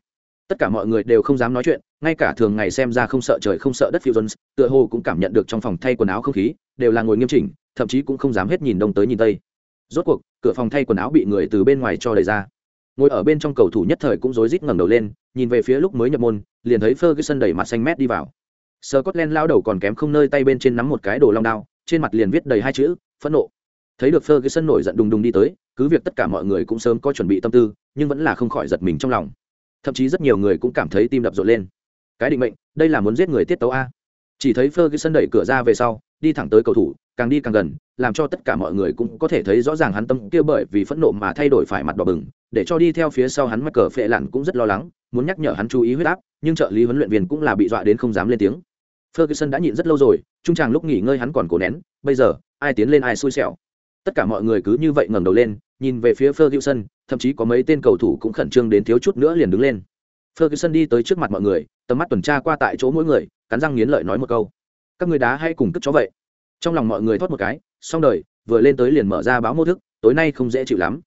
Tất cả mọi người đều không dám nói chuyện, ngay cả thường ngày xem ra không sợ trời không sợ đất Fusions, tựa hồ cũng cảm nhận được trong phòng thay quần áo không khí, đều là ngồi nghiêm chỉnh, thậm chí cũng không dám hết nhìn đông tới nhìn tây. Rốt cuộc, cửa phòng thay quần áo bị người từ bên ngoài cho đẩy ra. Ngồi ở bên trong cầu thủ nhất thời cũng rối rít ngẩng đầu lên, nhìn về phía lúc mới nhập môn, liền thấy Ferguson đẩy mặt xanh mét đi vào. Scotland lao đầu còn kém không nơi tay bên trên nắm một cái đồ long đao, trên mặt liền viết đầy hai chữ, phẫn nộ. Thấy được Ferguson nổi giận đùng đùng đi tới, cứ việc tất cả mọi người cũng sớm có chuẩn bị tâm tư, nhưng vẫn là không khỏi giật mình trong lòng. Thậm chí rất nhiều người cũng cảm thấy tim đập rộn lên. Cái định mệnh, đây là muốn giết người tiết tấu a. Chỉ thấy Ferguson đẩy cửa ra về sau, đi thẳng tới cầu thủ, càng đi càng gần, làm cho tất cả mọi người cũng có thể thấy rõ ràng hắn tâm kia bởi vì phẫn nộ mà thay đổi phải mặt đỏ bừng, để cho đi theo phía sau hắn mắc cờ phệ lặn cũng rất lo lắng, muốn nhắc nhở hắn chú ý huyết áp, nhưng trợ lý huấn luyện viên cũng là bị dọa đến không dám lên tiếng. Ferguson đã nhịn rất lâu rồi, trung tràng lúc nghỉ ngơi hắn còn cố nén, bây giờ, ai tiến lên ai xui xẻo. Tất cả mọi người cứ như vậy ngẩng đầu lên, nhìn về phía Ferguson, thậm chí có mấy tên cầu thủ cũng khẩn trương đến thiếu chút nữa liền đứng lên. Ferguson đi tới trước mặt mọi người, tầm mắt tuần tra qua tại chỗ mỗi người, cắn răng nghiến lợi nói một câu: "Các người đá hay cùng cất chó vậy?" Trong lòng mọi người thoát một cái, xong đời, vừa lên tới liền mở ra báo mô thức, tối nay không dễ chịu lắm.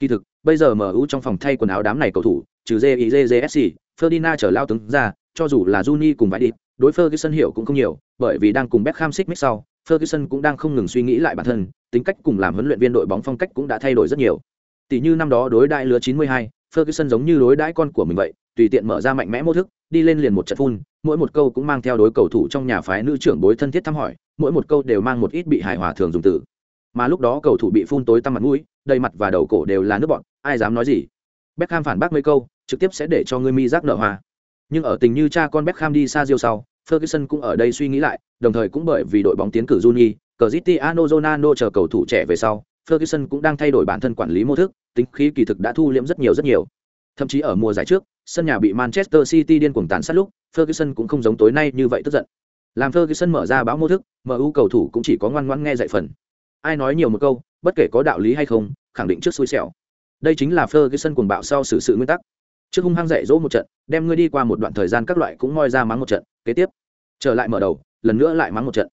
Kỳ thực, bây giờ MU trong phòng thay quần áo đám này cầu thủ, trừ JIJJSC, Ferdinand trở lao tướng ra, cho dù là Juni cùng vãi đi, đối Ferguson hiểu cũng không nhiều, bởi vì đang cùng Beckham xích mích sau, Ferguson cũng đang không ngừng suy nghĩ lại bản thân, tính cách cùng làm huấn luyện viên đội bóng phong cách cũng đã thay đổi rất nhiều. Tỷ như năm đó đối đại lứa 92, Ferguson giống như đối đãi con của mình vậy, tùy tiện mở ra mạnh mẽ mô thức, đi lên liền một trận phun, mỗi một câu cũng mang theo đối cầu thủ trong nhà phái nữ trưởng bối thân thiết thăm hỏi, mỗi một câu đều mang một ít bị hài hòa thường dùng từ. Mà lúc đó cầu thủ bị phun tối tăm mặt mũi, đầy mặt và đầu cổ đều là nước bọt, ai dám nói gì. Beckham phản bác mấy câu, trực tiếp sẽ để cho ngươi mi giác nở hoa. Nhưng ở tình như cha con Beckham đi xa diêu sau, Ferguson cũng ở đây suy nghĩ lại, đồng thời cũng bởi vì đội bóng tiến cử Juni, Cristiano Ronaldo chờ cầu thủ trẻ về sau, Ferguson cũng đang thay đổi bản thân quản lý mô thức, tính khí kỳ thực đã thu liễm rất nhiều rất nhiều. Thậm chí ở mùa giải trước, sân nhà bị Manchester City điên cuồng tàn sát lúc, Ferguson cũng không giống tối nay như vậy tức giận. Làm Ferguson mở ra báo mô thức, MU cầu thủ cũng chỉ có ngoan ngoãn nghe dạy phần. Ai nói nhiều một câu, bất kể có đạo lý hay không, khẳng định trước xui xẻo. Đây chính là Ferguson cuồng bạo sau xử sự nguyên tắc. Trước hung hăng dạy dỗ một trận, đem ngươi đi qua một đoạn thời gian các loại cũng moi ra mắng một trận, kế tiếp, trở lại mở đầu, lần nữa lại mắng một trận.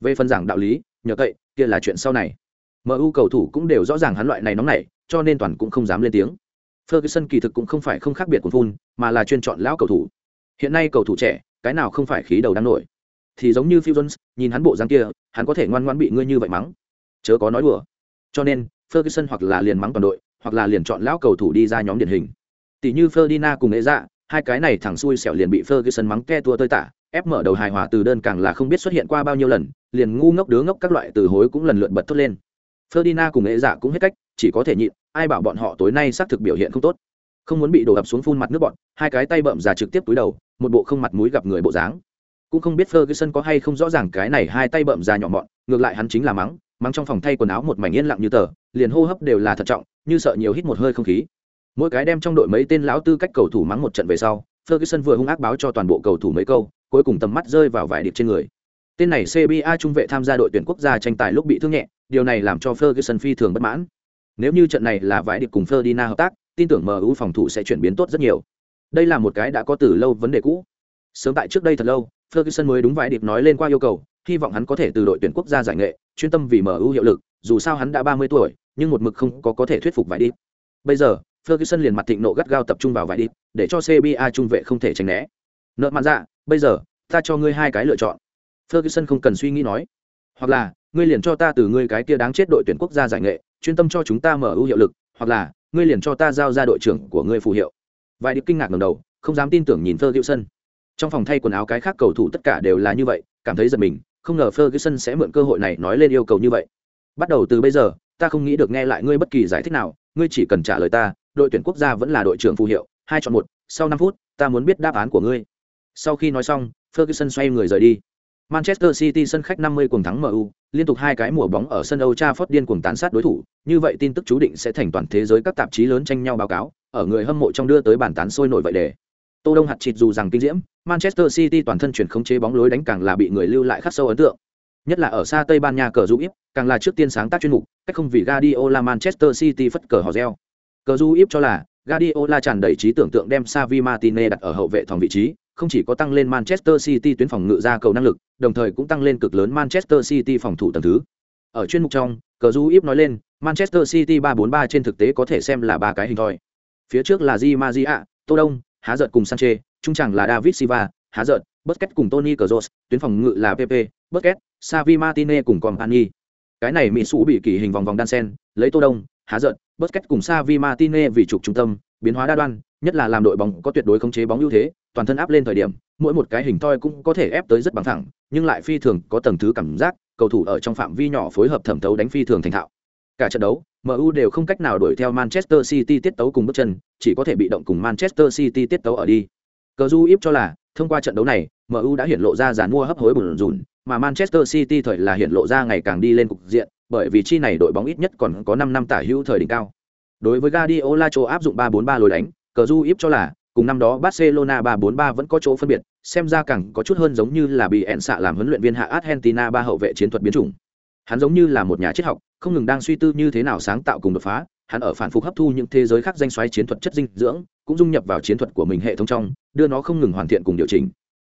Về phần giảng đạo lý, nhờ cậy, kia là chuyện sau này. MU cầu thủ cũng đều rõ ràng hắn loại này nóng nảy, cho nên toàn cũng không dám lên tiếng. Ferguson kỳ thực cũng không phải không khác biệt của phun, mà là chuyên chọn lão cầu thủ. Hiện nay cầu thủ trẻ, cái nào không phải khí đầu đang nổi. Thì giống như Phil Jones, nhìn hắn bộ dáng kia, hắn có thể ngoan ngoãn bị ngươi như vậy mắng. Chớ có nói đùa. Cho nên, Ferguson hoặc là liền mắng toàn đội, hoặc là liền chọn lão cầu thủ đi ra nhóm điển hình. Tỷ như Ferdinand cùng Eza, dạ, hai cái này thẳng xui xẻo liền bị Ferguson mắng ke tua tơi tả, ép mở đầu hài hòa từ đơn càng là không biết xuất hiện qua bao nhiêu lần, liền ngu ngốc đứa ngốc các loại từ hối cũng lần lượt bật thốt lên. Ferdinand cùng Eza dạ cũng hết cách, chỉ có thể nhịn, ai bảo bọn họ tối nay xác thực biểu hiện không tốt. Không muốn bị đổ ập xuống phun mặt nước bọn hai cái tay bậm già trực tiếp túi đầu một bộ không mặt mũi gặp người bộ dáng. Cũng không biết Ferguson có hay không rõ ràng cái này hai tay bậm già nhỏ mọn ngược lại hắn chính là mắng mắng trong phòng thay quần áo một mảnh yên lặng như tờ liền hô hấp đều là thận trọng như sợ nhiều hít một hơi không khí mỗi cái đem trong đội mấy tên lão tư cách cầu thủ mắng một trận về sau Ferguson vừa hung ác báo cho toàn bộ cầu thủ mấy câu cuối cùng tầm mắt rơi vào vải điệp trên người tên này CBA trung vệ tham gia đội tuyển quốc gia tranh tài lúc bị thương nhẹ điều này làm cho Ferguson phi thường bất mãn nếu như trận này là vải điệp cùng Ferdinand hợp tác, tin tưởng MU phòng thủ sẽ chuyển biến tốt rất nhiều. Đây là một cái đã có từ lâu vấn đề cũ. Sớm tại trước đây thật lâu, Ferguson mới đúng vải điệp nói lên qua yêu cầu, hy vọng hắn có thể từ đội tuyển quốc gia giải nghệ, chuyên tâm vì MU hiệu lực, dù sao hắn đã 30 tuổi, nhưng một mực không có có thể thuyết phục vải điệp. Bây giờ, Ferguson liền mặt thịnh nộ gắt gao tập trung vào vải đi, để cho CBA trung vệ không thể tránh né. Nợ mạn dạ, bây giờ, ta cho ngươi hai cái lựa chọn. Ferguson không cần suy nghĩ nói, hoặc là, ngươi liền cho ta từ ngươi cái kia đáng chết đội tuyển quốc gia giải nghệ, chuyên tâm cho chúng ta mở ưu hiệu lực hoặc là ngươi liền cho ta giao ra đội trưởng của ngươi phù hiệu vài điệp kinh ngạc ngẩng đầu không dám tin tưởng nhìn ferguson trong phòng thay quần áo cái khác cầu thủ tất cả đều là như vậy cảm thấy giật mình không ngờ ferguson sẽ mượn cơ hội này nói lên yêu cầu như vậy bắt đầu từ bây giờ ta không nghĩ được nghe lại ngươi bất kỳ giải thích nào ngươi chỉ cần trả lời ta đội tuyển quốc gia vẫn là đội trưởng phù hiệu hai chọn một sau năm phút ta muốn biết đáp án của ngươi sau khi nói xong ferguson xoay người rời đi Manchester City sân khách 50 cuồng thắng MU, liên tục hai cái mùa bóng ở sân Old Trafford điên cuồng tàn sát đối thủ, như vậy tin tức chú định sẽ thành toàn thế giới các tạp chí lớn tranh nhau báo cáo, ở người hâm mộ trong đưa tới bản tán sôi nổi vậy để. Tô Đông hạt chịt dù rằng kinh diễm, Manchester City toàn thân chuyển khống chế bóng lối đánh càng là bị người lưu lại khắc sâu ấn tượng. Nhất là ở xa Tây Ban Nha cờ du ít, càng là trước tiên sáng tác chuyên mục, cách không vì Guardiola Manchester City phất cờ hò reo. Cờ du íp cho là Guardiola tràn đầy trí tưởng tượng đem Xavi Martinez đặt ở hậu vệ phòng vị trí, không chỉ có tăng lên Manchester City tuyến phòng ngự ra cầu năng lực, đồng thời cũng tăng lên cực lớn Manchester City phòng thủ tầng thứ. Ở chuyên mục trong, cờ du íp nói lên, Manchester City 343 trên thực tế có thể xem là ba cái hình thôi. Phía trước là Di Maria, Tô Đông, Há Giật cùng Sanchez, trung chẳng là David Silva, Há Giật, Busquets cùng Tony Kroos, tuyến phòng ngự là Pepe, Busquets, Xavi Martinez cùng Company. Cái này mỹ Sủ bị kỳ hình vòng vòng đan sen, lấy Tô Đông, Há Giật, Busquets cùng Xavi Martinez vì trục trung tâm, biến hóa đa đoan, nhất là làm đội bóng có tuyệt đối khống chế bóng ưu thế, toàn thân áp lên thời điểm, mỗi một cái hình thoi cũng có thể ép tới rất bằng thẳng, nhưng lại phi thường có tầng thứ cảm giác, cầu thủ ở trong phạm vi nhỏ phối hợp thẩm thấu đánh phi thường thành thạo. Cả trận đấu, MU đều không cách nào đuổi theo Manchester City tiết tấu cùng bước chân, chỉ có thể bị động cùng Manchester City tiết tấu ở đi. Cờ du íp cho là, thông qua trận đấu này, MU đã hiện lộ ra giàn mua hấp hối bùn rùn, mà Manchester City thời là hiện lộ ra ngày càng đi lên cục diện, bởi vì chi này đội bóng ít nhất còn có 5 năm tả hữu thời đỉnh cao. Đối với Guardiola chỗ áp dụng 3-4-3 lối đánh, cờ du íp cho là cùng năm đó Barcelona 3-4-3 vẫn có chỗ phân biệt, xem ra càng có chút hơn giống như là bị ẹn xạ làm huấn luyện viên hạ Argentina ba hậu vệ chiến thuật biến chủng. Hắn giống như là một nhà triết học, không ngừng đang suy tư như thế nào sáng tạo cùng đột phá, hắn ở phản phục hấp thu những thế giới khác danh xoáy chiến thuật chất dinh dưỡng, cũng dung nhập vào chiến thuật của mình hệ thống trong, đưa nó không ngừng hoàn thiện cùng điều chỉnh.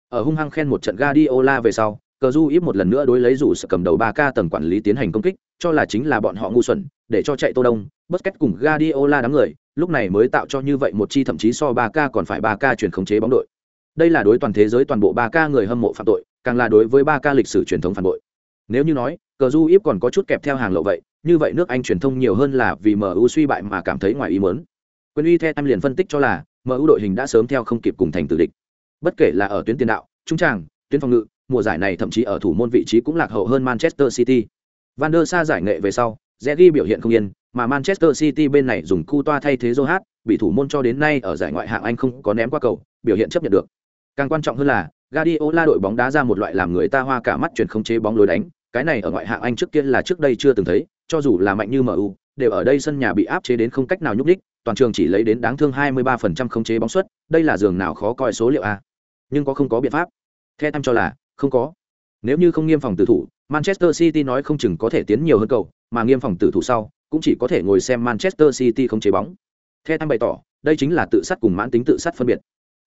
Ở hung hăng khen một trận Guardiola về sau, cờ du ít một lần nữa đối lấy rủ sợ cầm đầu ba k tầng quản lý tiến hành công kích, cho là chính là bọn họ ngu xuẩn, để cho chạy tô đông bất cách cùng Guardiola đám người, lúc này mới tạo cho như vậy một chi thậm chí so ba k còn phải ba k chuyển khống chế bóng đội. Đây là đối toàn thế giới toàn bộ ba k người hâm mộ phạm tội, càng là đối với ba k lịch sử truyền thống phản bội. Nếu như nói, cờ du ít còn có chút kẹp theo hàng lậu vậy, như vậy nước anh truyền thông nhiều hơn là vì mu suy bại mà cảm thấy ngoài ý muốn. Quân uy theo em liền phân tích cho là mu đội hình đã sớm theo không kịp cùng thành tử địch. Bất kể là ở tuyến tiền đạo, trung tràng, tuyến phòng ngự mùa giải này thậm chí ở thủ môn vị trí cũng lạc hậu hơn Manchester City. Van der Sar giải nghệ về sau, Zeri biểu hiện không yên, mà Manchester City bên này dùng cu toa thay thế Joe bị thủ môn cho đến nay ở giải ngoại hạng Anh không có ném qua cầu, biểu hiện chấp nhận được. Càng quan trọng hơn là, Guardiola đội bóng đá ra một loại làm người ta hoa cả mắt chuyển không chế bóng lối đánh, cái này ở ngoại hạng Anh trước kia là trước đây chưa từng thấy, cho dù là mạnh như MU, đều ở đây sân nhà bị áp chế đến không cách nào nhúc nhích, toàn trường chỉ lấy đến đáng thương 23% khống chế bóng suất, đây là giường nào khó coi số liệu a. Nhưng có không có biện pháp. Theo tham cho là không có. Nếu như không nghiêm phòng tử thủ, Manchester City nói không chừng có thể tiến nhiều hơn cầu, mà nghiêm phòng tử thủ sau, cũng chỉ có thể ngồi xem Manchester City không chế bóng. Theo tham bày tỏ, đây chính là tự sát cùng mãn tính tự sát phân biệt.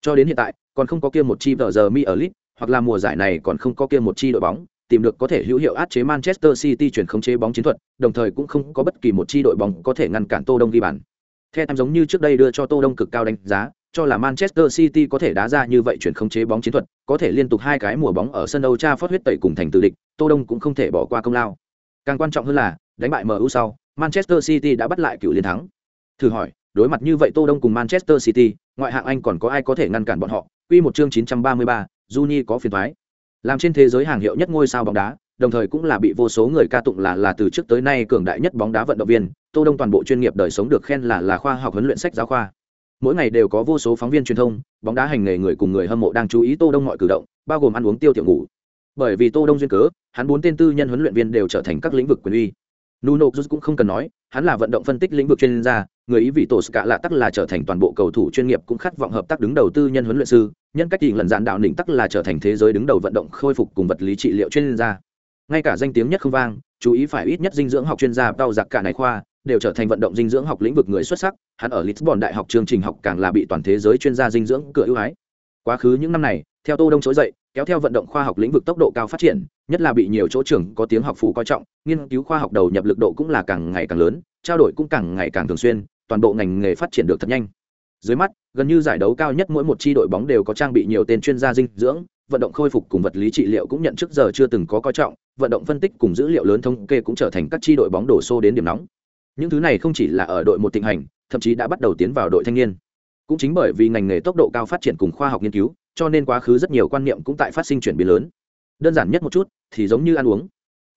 Cho đến hiện tại, còn không có kia một chi vợ giờ mi ở lit, hoặc là mùa giải này còn không có kia một chi đội bóng, tìm được có thể hữu hiệu áp chế Manchester City chuyển khống chế bóng chiến thuật, đồng thời cũng không có bất kỳ một chi đội bóng có thể ngăn cản Tô Đông ghi bàn. Theo tham giống như trước đây đưa cho Tô Đông cực cao đánh giá, cho là Manchester City có thể đá ra như vậy chuyển không chế bóng chiến thuật, có thể liên tục hai cái mùa bóng ở sân Old Trafford huyết tẩy cùng thành tự địch, Tô Đông cũng không thể bỏ qua công lao. Càng quan trọng hơn là, đánh bại MU sau, Manchester City đã bắt lại cựu liên thắng. Thử hỏi, đối mặt như vậy Tô Đông cùng Manchester City, ngoại hạng Anh còn có ai có thể ngăn cản bọn họ? Quy một chương 933, Juni có phiền toái. Làm trên thế giới hàng hiệu nhất ngôi sao bóng đá, đồng thời cũng là bị vô số người ca tụng là là từ trước tới nay cường đại nhất bóng đá vận động viên, Tô Đông toàn bộ chuyên nghiệp đời sống được khen là là khoa học huấn luyện sách giáo khoa. Mỗi ngày đều có vô số phóng viên truyền thông, bóng đá hành nghề người cùng người hâm mộ đang chú ý Tô Đông mọi cử động, bao gồm ăn uống tiêu tiểu ngủ. Bởi vì Tô Đông duyên cớ, hắn bốn tên tư nhân huấn luyện viên đều trở thành các lĩnh vực quyền uy. Nuno jus cũng không cần nói, hắn là vận động phân tích lĩnh vực chuyên gia, người ý vị tổ cả lạ tắc là trở thành toàn bộ cầu thủ chuyên nghiệp cũng khát vọng hợp tác đứng đầu tư nhân huấn luyện sư, nhân cách tình lần dạn đạo đỉnh tắc là trở thành thế giới đứng đầu vận động khôi phục cùng vật lý trị liệu chuyên gia. Ngay cả danh tiếng nhất không vang, chú ý phải ít nhất dinh dưỡng học chuyên gia tao giặc cả này khoa, đều trở thành vận động dinh dưỡng học lĩnh vực người xuất sắc, hắn ở Lisbon đại học chương trình học càng là bị toàn thế giới chuyên gia dinh dưỡng cửa ưu ái. Quá khứ những năm này, theo Tô Đông trỗi dậy, kéo theo vận động khoa học lĩnh vực tốc độ cao phát triển, nhất là bị nhiều chỗ trưởng có tiếng học phụ coi trọng, nghiên cứu khoa học đầu nhập lực độ cũng là càng ngày càng lớn, trao đổi cũng càng ngày càng thường xuyên, toàn bộ ngành nghề phát triển được thật nhanh. Dưới mắt, gần như giải đấu cao nhất mỗi một chi đội bóng đều có trang bị nhiều tên chuyên gia dinh dưỡng, vận động khôi phục cùng vật lý trị liệu cũng nhận trước giờ chưa từng có coi trọng, vận động phân tích cùng dữ liệu lớn thống kê cũng trở thành các chi đội bóng đổ xô đến điểm nóng. Những thứ này không chỉ là ở đội một thịnh hành, thậm chí đã bắt đầu tiến vào đội thanh niên. Cũng chính bởi vì ngành nghề tốc độ cao phát triển cùng khoa học nghiên cứu, cho nên quá khứ rất nhiều quan niệm cũng tại phát sinh chuyển biến lớn. Đơn giản nhất một chút, thì giống như ăn uống.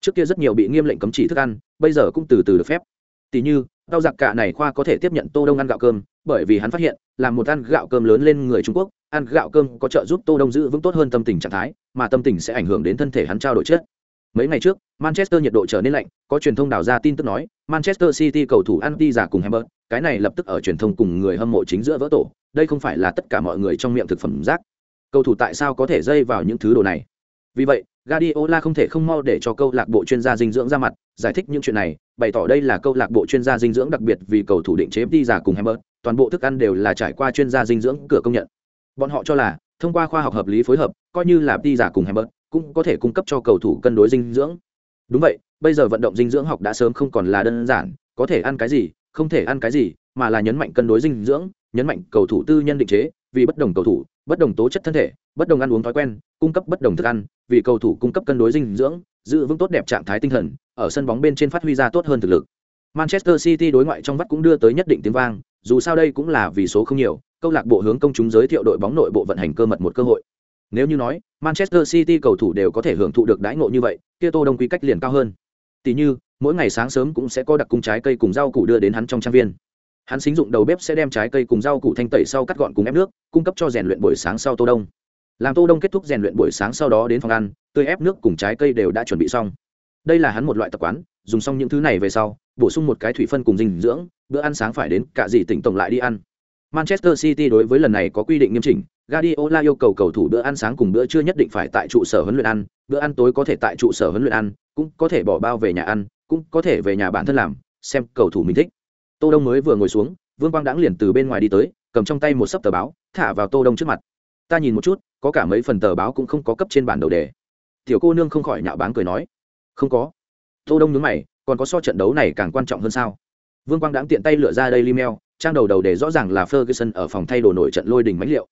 Trước kia rất nhiều bị nghiêm lệnh cấm chỉ thức ăn, bây giờ cũng từ từ được phép. Tỷ như, đau giặc cả này khoa có thể tiếp nhận Tô Đông ăn gạo cơm, bởi vì hắn phát hiện, làm một ăn gạo cơm lớn lên người Trung Quốc, ăn gạo cơm có trợ giúp Tô Đông giữ vững tốt hơn tâm tình trạng thái, mà tâm tình sẽ ảnh hưởng đến thân thể hắn trao đổi chết Mấy ngày trước, Manchester nhiệt độ trở nên lạnh, có truyền thông đào ra tin tức nói, Manchester City cầu thủ anti giả cùng Hammer, cái này lập tức ở truyền thông cùng người hâm mộ chính giữa vỡ tổ, đây không phải là tất cả mọi người trong miệng thực phẩm rác. Cầu thủ tại sao có thể dây vào những thứ đồ này? Vì vậy, Guardiola không thể không mau để cho câu lạc bộ chuyên gia dinh dưỡng ra mặt, giải thích những chuyện này, bày tỏ đây là câu lạc bộ chuyên gia dinh dưỡng đặc biệt vì cầu thủ định chế đi giả cùng Hammer, toàn bộ thức ăn đều là trải qua chuyên gia dinh dưỡng cửa công nhận. Bọn họ cho là, thông qua khoa học hợp lý phối hợp, coi như là đi giả cùng Hammer, cũng có thể cung cấp cho cầu thủ cân đối dinh dưỡng. Đúng vậy, bây giờ vận động dinh dưỡng học đã sớm không còn là đơn giản, có thể ăn cái gì, không thể ăn cái gì, mà là nhấn mạnh cân đối dinh dưỡng, nhấn mạnh cầu thủ tư nhân định chế, vì bất đồng cầu thủ, bất đồng tố chất thân thể, bất đồng ăn uống thói quen, cung cấp bất đồng thức ăn, vì cầu thủ cung cấp cân đối dinh dưỡng, giữ vững tốt đẹp trạng thái tinh thần, ở sân bóng bên trên phát huy ra tốt hơn thực lực. Manchester City đối ngoại trong vắt cũng đưa tới nhất định tiếng vang, dù sao đây cũng là vì số không nhiều, câu lạc bộ hướng công chúng giới thiệu đội bóng nội bộ vận hành cơ mật một cơ hội. Nếu như nói, Manchester City cầu thủ đều có thể hưởng thụ được đãi ngộ như vậy, kia Tô Đông quy cách liền cao hơn. Tỷ như, mỗi ngày sáng sớm cũng sẽ có đặc cung trái cây cùng rau củ đưa đến hắn trong trang viên. Hắn xính dụng đầu bếp sẽ đem trái cây cùng rau củ thanh tẩy sau cắt gọn cùng ép nước, cung cấp cho rèn luyện buổi sáng sau Tô Đông. Làm Tô Đông kết thúc rèn luyện buổi sáng sau đó đến phòng ăn, tươi ép nước cùng trái cây đều đã chuẩn bị xong. Đây là hắn một loại tập quán, dùng xong những thứ này về sau, bổ sung một cái thủy phân cùng dinh dưỡng, bữa ăn sáng phải đến cả gì tỉnh tổng lại đi ăn. Manchester City đối với lần này có quy định nghiêm chỉnh, Guardiola yêu cầu cầu thủ bữa ăn sáng cùng bữa trưa nhất định phải tại trụ sở huấn luyện ăn, bữa ăn tối có thể tại trụ sở huấn luyện ăn, cũng có thể bỏ bao về nhà ăn, cũng có thể về nhà bản thân làm, xem cầu thủ mình thích. Tô Đông mới vừa ngồi xuống, Vương Quang đãng liền từ bên ngoài đi tới, cầm trong tay một sấp tờ báo, thả vào Tô Đông trước mặt. Ta nhìn một chút, có cả mấy phần tờ báo cũng không có cấp trên bản đầu đề. Tiểu cô nương không khỏi nhạo báng cười nói, không có. Tô Đông nhướng mày, còn có so trận đấu này càng quan trọng hơn sao? Vương Quang đãng tiện tay lựa ra đây email, trang đầu đầu đề rõ ràng là Ferguson ở phòng thay đồ nổi trận lôi đình mãnh liệu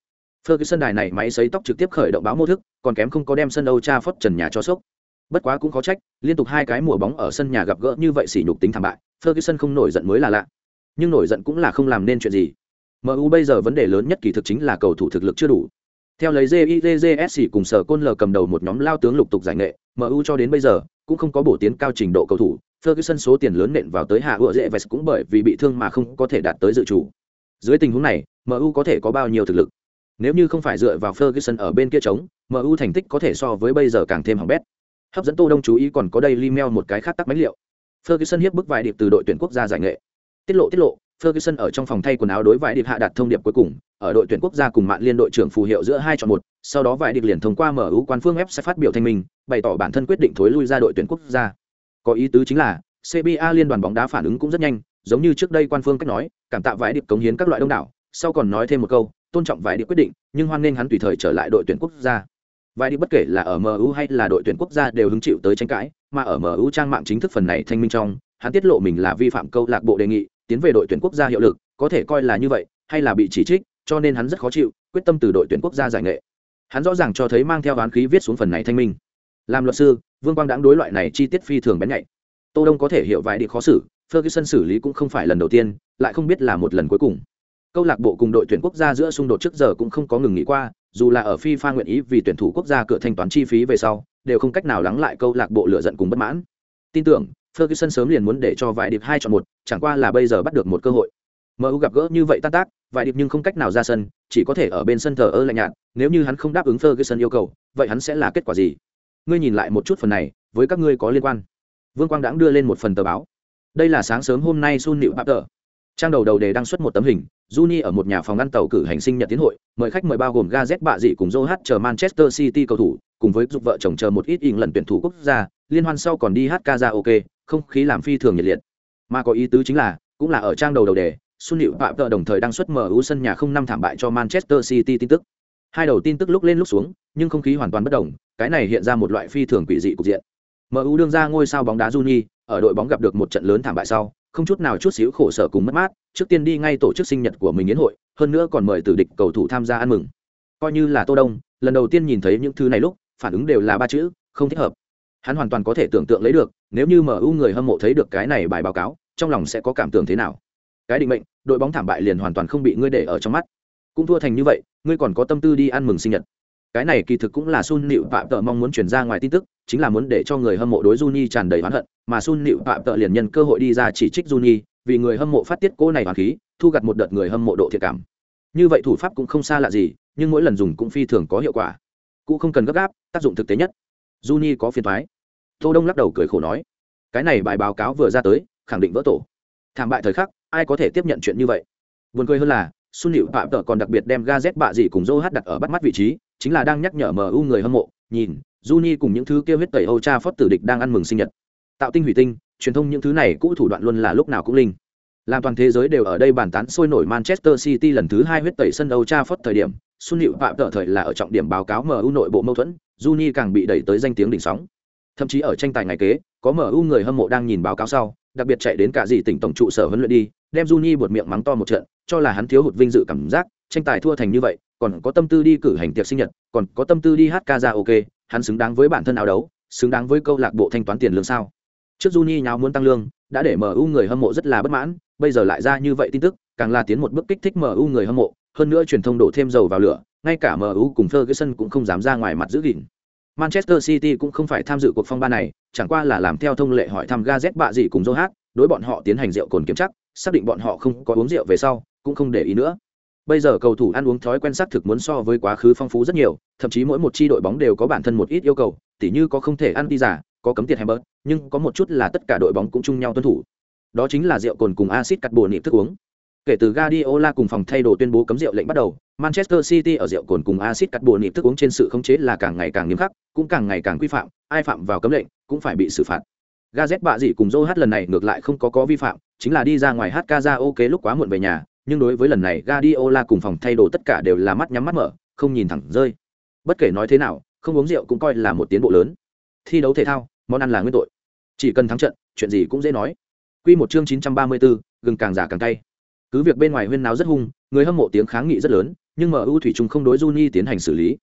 cái sân đài này máy sấy tóc trực tiếp khởi động báo mô thức, còn kém không có đem sân Âu Cha Phót trần nhà cho sốc. Bất quá cũng khó trách, liên tục hai cái mùa bóng ở sân nhà gặp gỡ như vậy sỉ nhục tính thảm bại, Ferguson không nổi giận mới là lạ. Nhưng nổi giận cũng là không làm nên chuyện gì. MU bây giờ vấn đề lớn nhất kỳ thực chính là cầu thủ thực lực chưa đủ. Theo lấy JIJSC cùng sở côn lờ cầm đầu một nhóm lao tướng lục tục giải nghệ, MU cho đến bây giờ cũng không có bổ tiến cao trình độ cầu thủ, Ferguson số tiền lớn nện vào tới hạ ựa dễ Vest cũng bởi vì bị thương mà không có thể đạt tới dự chủ. Dưới tình huống này, MU có thể có bao nhiêu thực lực? Nếu như không phải dựa vào Ferguson ở bên kia chống, MU thành tích có thể so với bây giờ càng thêm hỏng bét. Hấp dẫn Tô Đông chú ý còn có đây Limel một cái khác tắc bánh liệu. Ferguson hiếp bức vài điệp từ đội tuyển quốc gia giải nghệ. Tiết lộ tiết lộ, Ferguson ở trong phòng thay quần áo đối vải điệp hạ đạt thông điệp cuối cùng, ở đội tuyển quốc gia cùng mạng liên đội trưởng phù hiệu giữa hai chọn một, sau đó vải điệp liền thông qua MU quan phương web sẽ phát biểu thanh minh, bày tỏ bản thân quyết định thối lui ra đội tuyển quốc gia. Có ý tứ chính là, CBA liên đoàn bóng đá phản ứng cũng rất nhanh, giống như trước đây quan phương cách nói, cảm tạ vải điệp cống hiến các loại đông đảo, sau còn nói thêm một câu, tôn trọng vài điệp quyết định, nhưng hoan nghênh hắn tùy thời trở lại đội tuyển quốc gia. Vài điệp bất kể là ở MU hay là đội tuyển quốc gia đều hứng chịu tới tranh cãi, mà ở MU trang mạng chính thức phần này thanh minh trong, hắn tiết lộ mình là vi phạm câu lạc bộ đề nghị, tiến về đội tuyển quốc gia hiệu lực, có thể coi là như vậy, hay là bị chỉ trích, cho nên hắn rất khó chịu, quyết tâm từ đội tuyển quốc gia giải nghệ. Hắn rõ ràng cho thấy mang theo oán khí viết xuống phần này thanh minh. Làm luật sư, Vương Quang đãng đối loại này chi tiết phi thường bén nhạy. Tô Đông có thể hiểu vài đi khó xử, Ferguson xử lý cũng không phải lần đầu tiên, lại không biết là một lần cuối cùng. Câu lạc bộ cùng đội tuyển quốc gia giữa xung đột trước giờ cũng không có ngừng nghỉ qua, dù là ở FIFA nguyện ý vì tuyển thủ quốc gia cửa thanh toán chi phí về sau, đều không cách nào lắng lại câu lạc bộ lựa giận cùng bất mãn. Tin tưởng, Ferguson sớm liền muốn để cho vài điệp hai chọn một, chẳng qua là bây giờ bắt được một cơ hội. MU gặp gỡ như vậy tan tác, vài điệp nhưng không cách nào ra sân, chỉ có thể ở bên sân thờ ơ lạnh nhạt, nếu như hắn không đáp ứng Ferguson yêu cầu, vậy hắn sẽ là kết quả gì? Ngươi nhìn lại một chút phần này, với các ngươi có liên quan. Vương Quang đãng đưa lên một phần tờ báo. Đây là sáng sớm hôm nay Sun Nịu tờ, Trang đầu đầu đề đăng xuất một tấm hình, Juni ở một nhà phòng ăn tàu cử hành sinh nhật tiến hội, mời khách mời bao gồm Gazet bạ dị cùng Joe chờ Manchester City cầu thủ, cùng với giúp vợ chồng chờ một ít ỉn lần tuyển thủ quốc gia, liên hoan sau còn đi hát karaoke, không khí làm phi thường nhiệt liệt. Mà có ý tứ chính là, cũng là ở trang đầu đầu đề, Sun Liễu Phạm Tợ đồng thời đăng xuất mở ưu sân nhà không năm thảm bại cho Manchester City tin tức. Hai đầu tin tức lúc lên lúc xuống, nhưng không khí hoàn toàn bất động, cái này hiện ra một loại phi thường quỷ dị cục diện. MU đương ra ngôi sao bóng đá Juni, ở đội bóng gặp được một trận lớn thảm bại sau, không chút nào chút xíu khổ sở cùng mất mát, trước tiên đi ngay tổ chức sinh nhật của mình yến hội, hơn nữa còn mời tử địch cầu thủ tham gia ăn mừng. Coi như là Tô Đông, lần đầu tiên nhìn thấy những thứ này lúc, phản ứng đều là ba chữ, không thích hợp. Hắn hoàn toàn có thể tưởng tượng lấy được, nếu như MU người hâm mộ thấy được cái này bài báo cáo, trong lòng sẽ có cảm tưởng thế nào. Cái định mệnh, đội bóng thảm bại liền hoàn toàn không bị ngươi để ở trong mắt. Cũng thua thành như vậy, ngươi còn có tâm tư đi ăn mừng sinh nhật. Cái này kỳ thực cũng là Sun nịu Phạm tợ mong muốn truyền ra ngoài tin tức, chính là muốn để cho người hâm mộ đối Juni tràn đầy oán hận, mà Sun Liễu Phạm Tự liền nhân cơ hội đi ra chỉ trích Juni, vì người hâm mộ phát tiết cô này hoàn khí, thu gặt một đợt người hâm mộ độ thiệt cảm. Như vậy thủ pháp cũng không xa lạ gì, nhưng mỗi lần dùng cũng phi thường có hiệu quả. Cũng không cần gấp gáp, tác dụng thực tế nhất. Juni có phiền toái. Tô Đông lắc đầu cười khổ nói, cái này bài báo cáo vừa ra tới, khẳng định vỡ tổ. Thảm bại thời khắc, ai có thể tiếp nhận chuyện như vậy? Buồn cười hơn là, Sun Liễu Phạm Tự còn đặc biệt đem Gazet bạ gì cùng Joe đặt ở bắt mắt vị trí, chính là đang nhắc nhở MU người hâm mộ, nhìn, Juni cùng những thứ kia huyết tẩy Âu Cha Phót tử địch đang ăn mừng sinh nhật. Tạo tinh hủy tinh, truyền thông những thứ này cũ thủ đoạn luôn là lúc nào cũng linh. Làm toàn thế giới đều ở đây bàn tán sôi nổi Manchester City lần thứ hai huyết tẩy sân Âu Cha Phót thời điểm, Sun Liễu Phạm tợ thời là ở trọng điểm báo cáo MU nội bộ mâu thuẫn, Juni càng bị đẩy tới danh tiếng đỉnh sóng. Thậm chí ở tranh tài ngày kế, có MU người hâm mộ đang nhìn báo cáo sau, đặc biệt chạy đến cả gì tỉnh tổng trụ sở huấn luyện đi, đem Juni buột miệng mắng to một trận, cho là hắn thiếu hụt vinh dự cảm giác, tranh tài thua thành như vậy, còn có tâm tư đi cử hành tiệc sinh nhật, còn có tâm tư đi hát karaoke, hắn xứng đáng với bản thân áo đấu, xứng đáng với câu lạc bộ thanh toán tiền lương sao? Trước Juni nháo muốn tăng lương, đã để MU người hâm mộ rất là bất mãn, bây giờ lại ra như vậy tin tức, càng là tiến một bước kích thích MU người hâm mộ, hơn nữa truyền thông đổ thêm dầu vào lửa, ngay cả MU cùng Ferguson cũng không dám ra ngoài mặt giữ gìn. Manchester City cũng không phải tham dự cuộc phong ba này, chẳng qua là làm theo thông lệ hỏi thăm Gazet bạ gì cùng Joe đối bọn họ tiến hành rượu cồn kiểm chắc, xác định bọn họ không có uống rượu về sau, cũng không để ý nữa. Bây giờ cầu thủ ăn uống thói quen xác thực muốn so với quá khứ phong phú rất nhiều, thậm chí mỗi một chi đội bóng đều có bản thân một ít yêu cầu, tỉ như có không thể ăn đi giả, có cấm tiệt hamburger, nhưng có một chút là tất cả đội bóng cũng chung nhau tuân thủ. Đó chính là rượu cồn cùng axit nịp thức uống. Kể từ Guardiola cùng phòng thay đồ tuyên bố cấm rượu lệnh bắt đầu, Manchester City ở rượu cồn cùng axit nịp thức uống trên sự khống chế là càng ngày càng nghiêm khắc, cũng càng ngày càng quy phạm, ai phạm vào cấm lệnh cũng phải bị xử phạt. Gazet bạ dị cùng Joe hát lần này ngược lại không có có vi phạm, chính là đi ra ngoài hát karaoke lúc quá muộn về nhà, nhưng đối với lần này Guardiola cùng phòng thay đồ tất cả đều là mắt nhắm mắt mở, không nhìn thẳng rơi. Bất kể nói thế nào, không uống rượu cũng coi là một tiến bộ lớn. Thi đấu thể thao, món ăn là nguyên tội. Chỉ cần thắng trận, chuyện gì cũng dễ nói. Quy một chương 934, gừng càng già càng cay. Cứ việc bên ngoài huyên náo rất hung, người hâm mộ tiếng kháng nghị rất lớn, nhưng MU thủy chung không đối Juni tiến hành xử lý.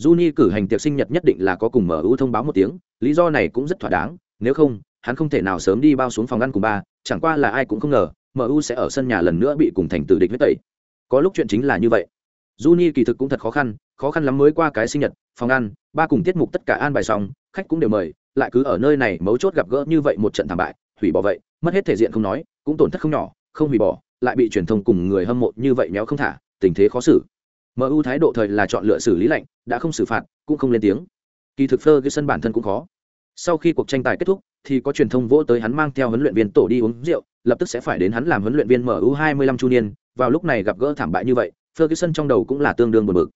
Juni cử hành tiệc sinh nhật nhất định là có cùng MU thông báo một tiếng, lý do này cũng rất thỏa đáng, nếu không, hắn không thể nào sớm đi bao xuống phòng ăn cùng ba, chẳng qua là ai cũng không ngờ, MU sẽ ở sân nhà lần nữa bị cùng thành tử địch huyết tẩy. Có lúc chuyện chính là như vậy. Juni kỳ thực cũng thật khó khăn, khó khăn lắm mới qua cái sinh nhật, phòng ăn, ba cùng tiết mục tất cả an bài xong, khách cũng đều mời, lại cứ ở nơi này mấu chốt gặp gỡ như vậy một trận thảm bại, hủy bỏ vậy, mất hết thể diện không nói, cũng tổn thất không nhỏ, không hủy bỏ, lại bị truyền thông cùng người hâm mộ như vậy méo không thả, tình thế khó xử. MU thái độ thời là chọn lựa xử lý lạnh, đã không xử phạt, cũng không lên tiếng. Kỳ thực Ferguson bản thân cũng khó. Sau khi cuộc tranh tài kết thúc, thì có truyền thông vỗ tới hắn mang theo huấn luyện viên tổ đi uống rượu, lập tức sẽ phải đến hắn làm huấn luyện viên MU 25 chu niên, vào lúc này gặp gỡ thảm bại như vậy, Ferguson trong đầu cũng là tương đương buồn bực.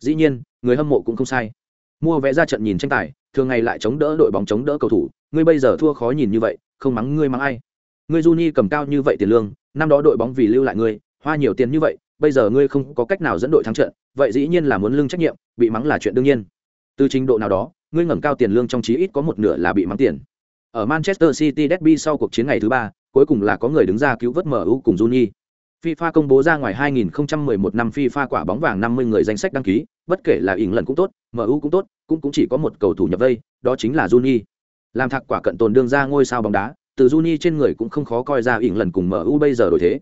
Dĩ nhiên, người hâm mộ cũng không sai. Mua vé ra trận nhìn tranh tài, thường ngày lại chống đỡ đội bóng chống đỡ cầu thủ, ngươi bây giờ thua khó nhìn như vậy, không mắng ngươi mắng ai? Ngươi Juni cầm cao như vậy tiền lương, năm đó đội bóng vì lưu lại ngươi, hoa nhiều tiền như vậy, bây giờ ngươi không có cách nào dẫn đội thắng trận, vậy dĩ nhiên là muốn lưng trách nhiệm, bị mắng là chuyện đương nhiên. Từ trình độ nào đó, ngươi ngẩng cao tiền lương trong chí ít có một nửa là bị mắng tiền. Ở Manchester City derby sau cuộc chiến ngày thứ ba, cuối cùng là có người đứng ra cứu vớt MU cùng Juni. FIFA công bố ra ngoài 2011 năm FIFA quả bóng vàng 50 người danh sách đăng ký, bất kể là ỉn lần cũng tốt, MU cũng tốt, cũng cũng chỉ có một cầu thủ nhập vây, đó chính là Juni. Làm thạc quả cận tồn đương ra ngôi sao bóng đá, từ Juni trên người cũng không khó coi ra ỉn lần cùng MU bây giờ đổi thế.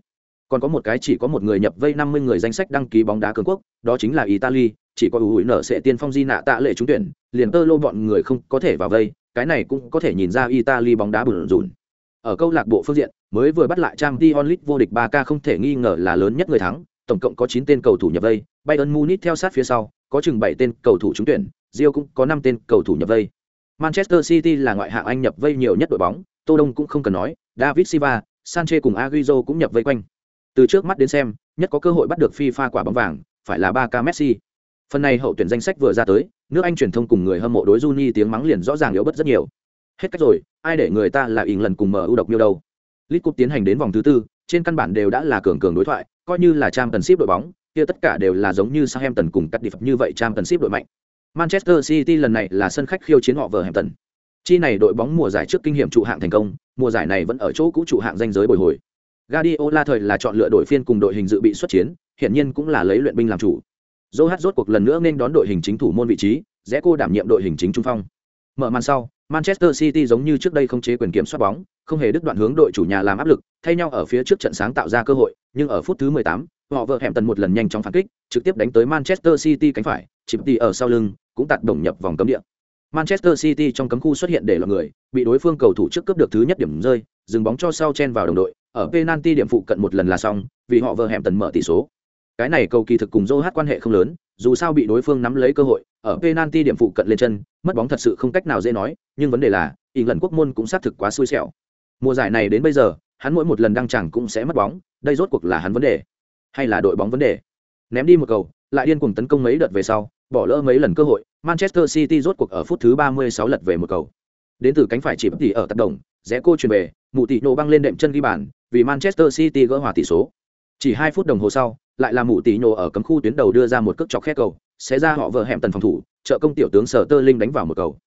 Còn có một cái chỉ có một người nhập vây 50 người danh sách đăng ký bóng đá cường quốc, đó chính là Italy, chỉ có ủi nở sẽ tiên phong di nạ tạ lệ trúng tuyển, liền tơ lô bọn người không có thể vào vây, cái này cũng có thể nhìn ra Italy bóng đá bùn rùn. Ở câu lạc bộ phương diện, mới vừa bắt lại Champions League vô địch 3K không thể nghi ngờ là lớn nhất người thắng, tổng cộng có 9 tên cầu thủ nhập vây, Bayern Munich theo sát phía sau, có chừng 7 tên cầu thủ trúng tuyển, Real cũng có 5 tên cầu thủ nhập vây. Manchester City là ngoại hạng Anh nhập vây nhiều nhất đội bóng, Tô Đông cũng không cần nói, David Silva, Sanchez cùng Agüero cũng nhập vây quanh. Từ trước mắt đến xem, nhất có cơ hội bắt được FIFA quả bóng vàng, phải là 3K Messi. Phần này hậu tuyển danh sách vừa ra tới, nước Anh truyền thông cùng người hâm mộ đối Juni tiếng mắng liền rõ ràng yếu bất rất nhiều. Hết cách rồi, ai để người ta là ỉn lần cùng mở ưu độc miêu đâu. Lit Cup tiến hành đến vòng thứ tư, trên căn bản đều đã là cường cường đối thoại, coi như là trang tần ship đội bóng, kia tất cả đều là giống như Southampton cùng cắt đi phật như vậy trang tần ship đội mạnh. Manchester City lần này là sân khách khiêu chiến họ Wolverhampton. Chi này đội bóng mùa giải trước kinh nghiệm trụ hạng thành công, mùa giải này vẫn ở chỗ cũ trụ hạng danh giới bồi hồi. Guardiola thời là chọn lựa đội phiên cùng đội hình dự bị xuất chiến, hiển nhiên cũng là lấy luyện binh làm chủ. Joe rốt cuộc lần nữa nên đón đội hình chính thủ môn vị trí, rẽ cô đảm nhiệm đội hình chính trung phong. Mở màn sau, Manchester City giống như trước đây không chế quyền kiểm soát bóng, không hề đứt đoạn hướng đội chủ nhà làm áp lực, thay nhau ở phía trước trận sáng tạo ra cơ hội, nhưng ở phút thứ 18, họ vợ hẻm tần một lần nhanh chóng phản kích, trực tiếp đánh tới Manchester City cánh phải, chìm tỉ ở sau lưng, cũng tạt đồng nhập vòng cấm địa. Manchester City trong cấm khu xuất hiện để lọt người, bị đối phương cầu thủ trước cướp được thứ nhất điểm rơi, dừng bóng cho sau chen vào đồng đội, ở penalty điểm phụ cận một lần là xong, vì họ vợ hẻm tần mở tỷ số. Cái này cầu kỳ thực cùng Joe quan hệ không lớn, dù sao bị đối phương nắm lấy cơ hội, ở penalty điểm phụ cận lên chân, mất bóng thật sự không cách nào dễ nói, nhưng vấn đề là, ỉn lần quốc môn cũng xác thực quá xui xẻo. Mùa giải này đến bây giờ, hắn mỗi một lần đăng chẳng cũng sẽ mất bóng, đây rốt cuộc là hắn vấn đề, hay là đội bóng vấn đề. Ném đi một cầu, lại điên cuồng tấn công mấy đợt về sau, bỏ lỡ mấy lần cơ hội, Manchester City rốt cuộc ở phút thứ 36 lật về một cầu. Đến từ cánh phải chỉ bất tỷ ở tác động, rẽ cô chuyển về, mụ tỷ nổ băng lên đệm chân ghi bàn, vì Manchester City gỡ hòa tỷ số. Chỉ hai phút đồng hồ sau, lại là mụ tỷ nhổ ở cấm khu tuyến đầu đưa ra một cước chọc khét cầu, sẽ ra họ vợ hẻm tần phòng thủ, trợ công tiểu tướng Sở Tơ Linh đánh vào một cầu.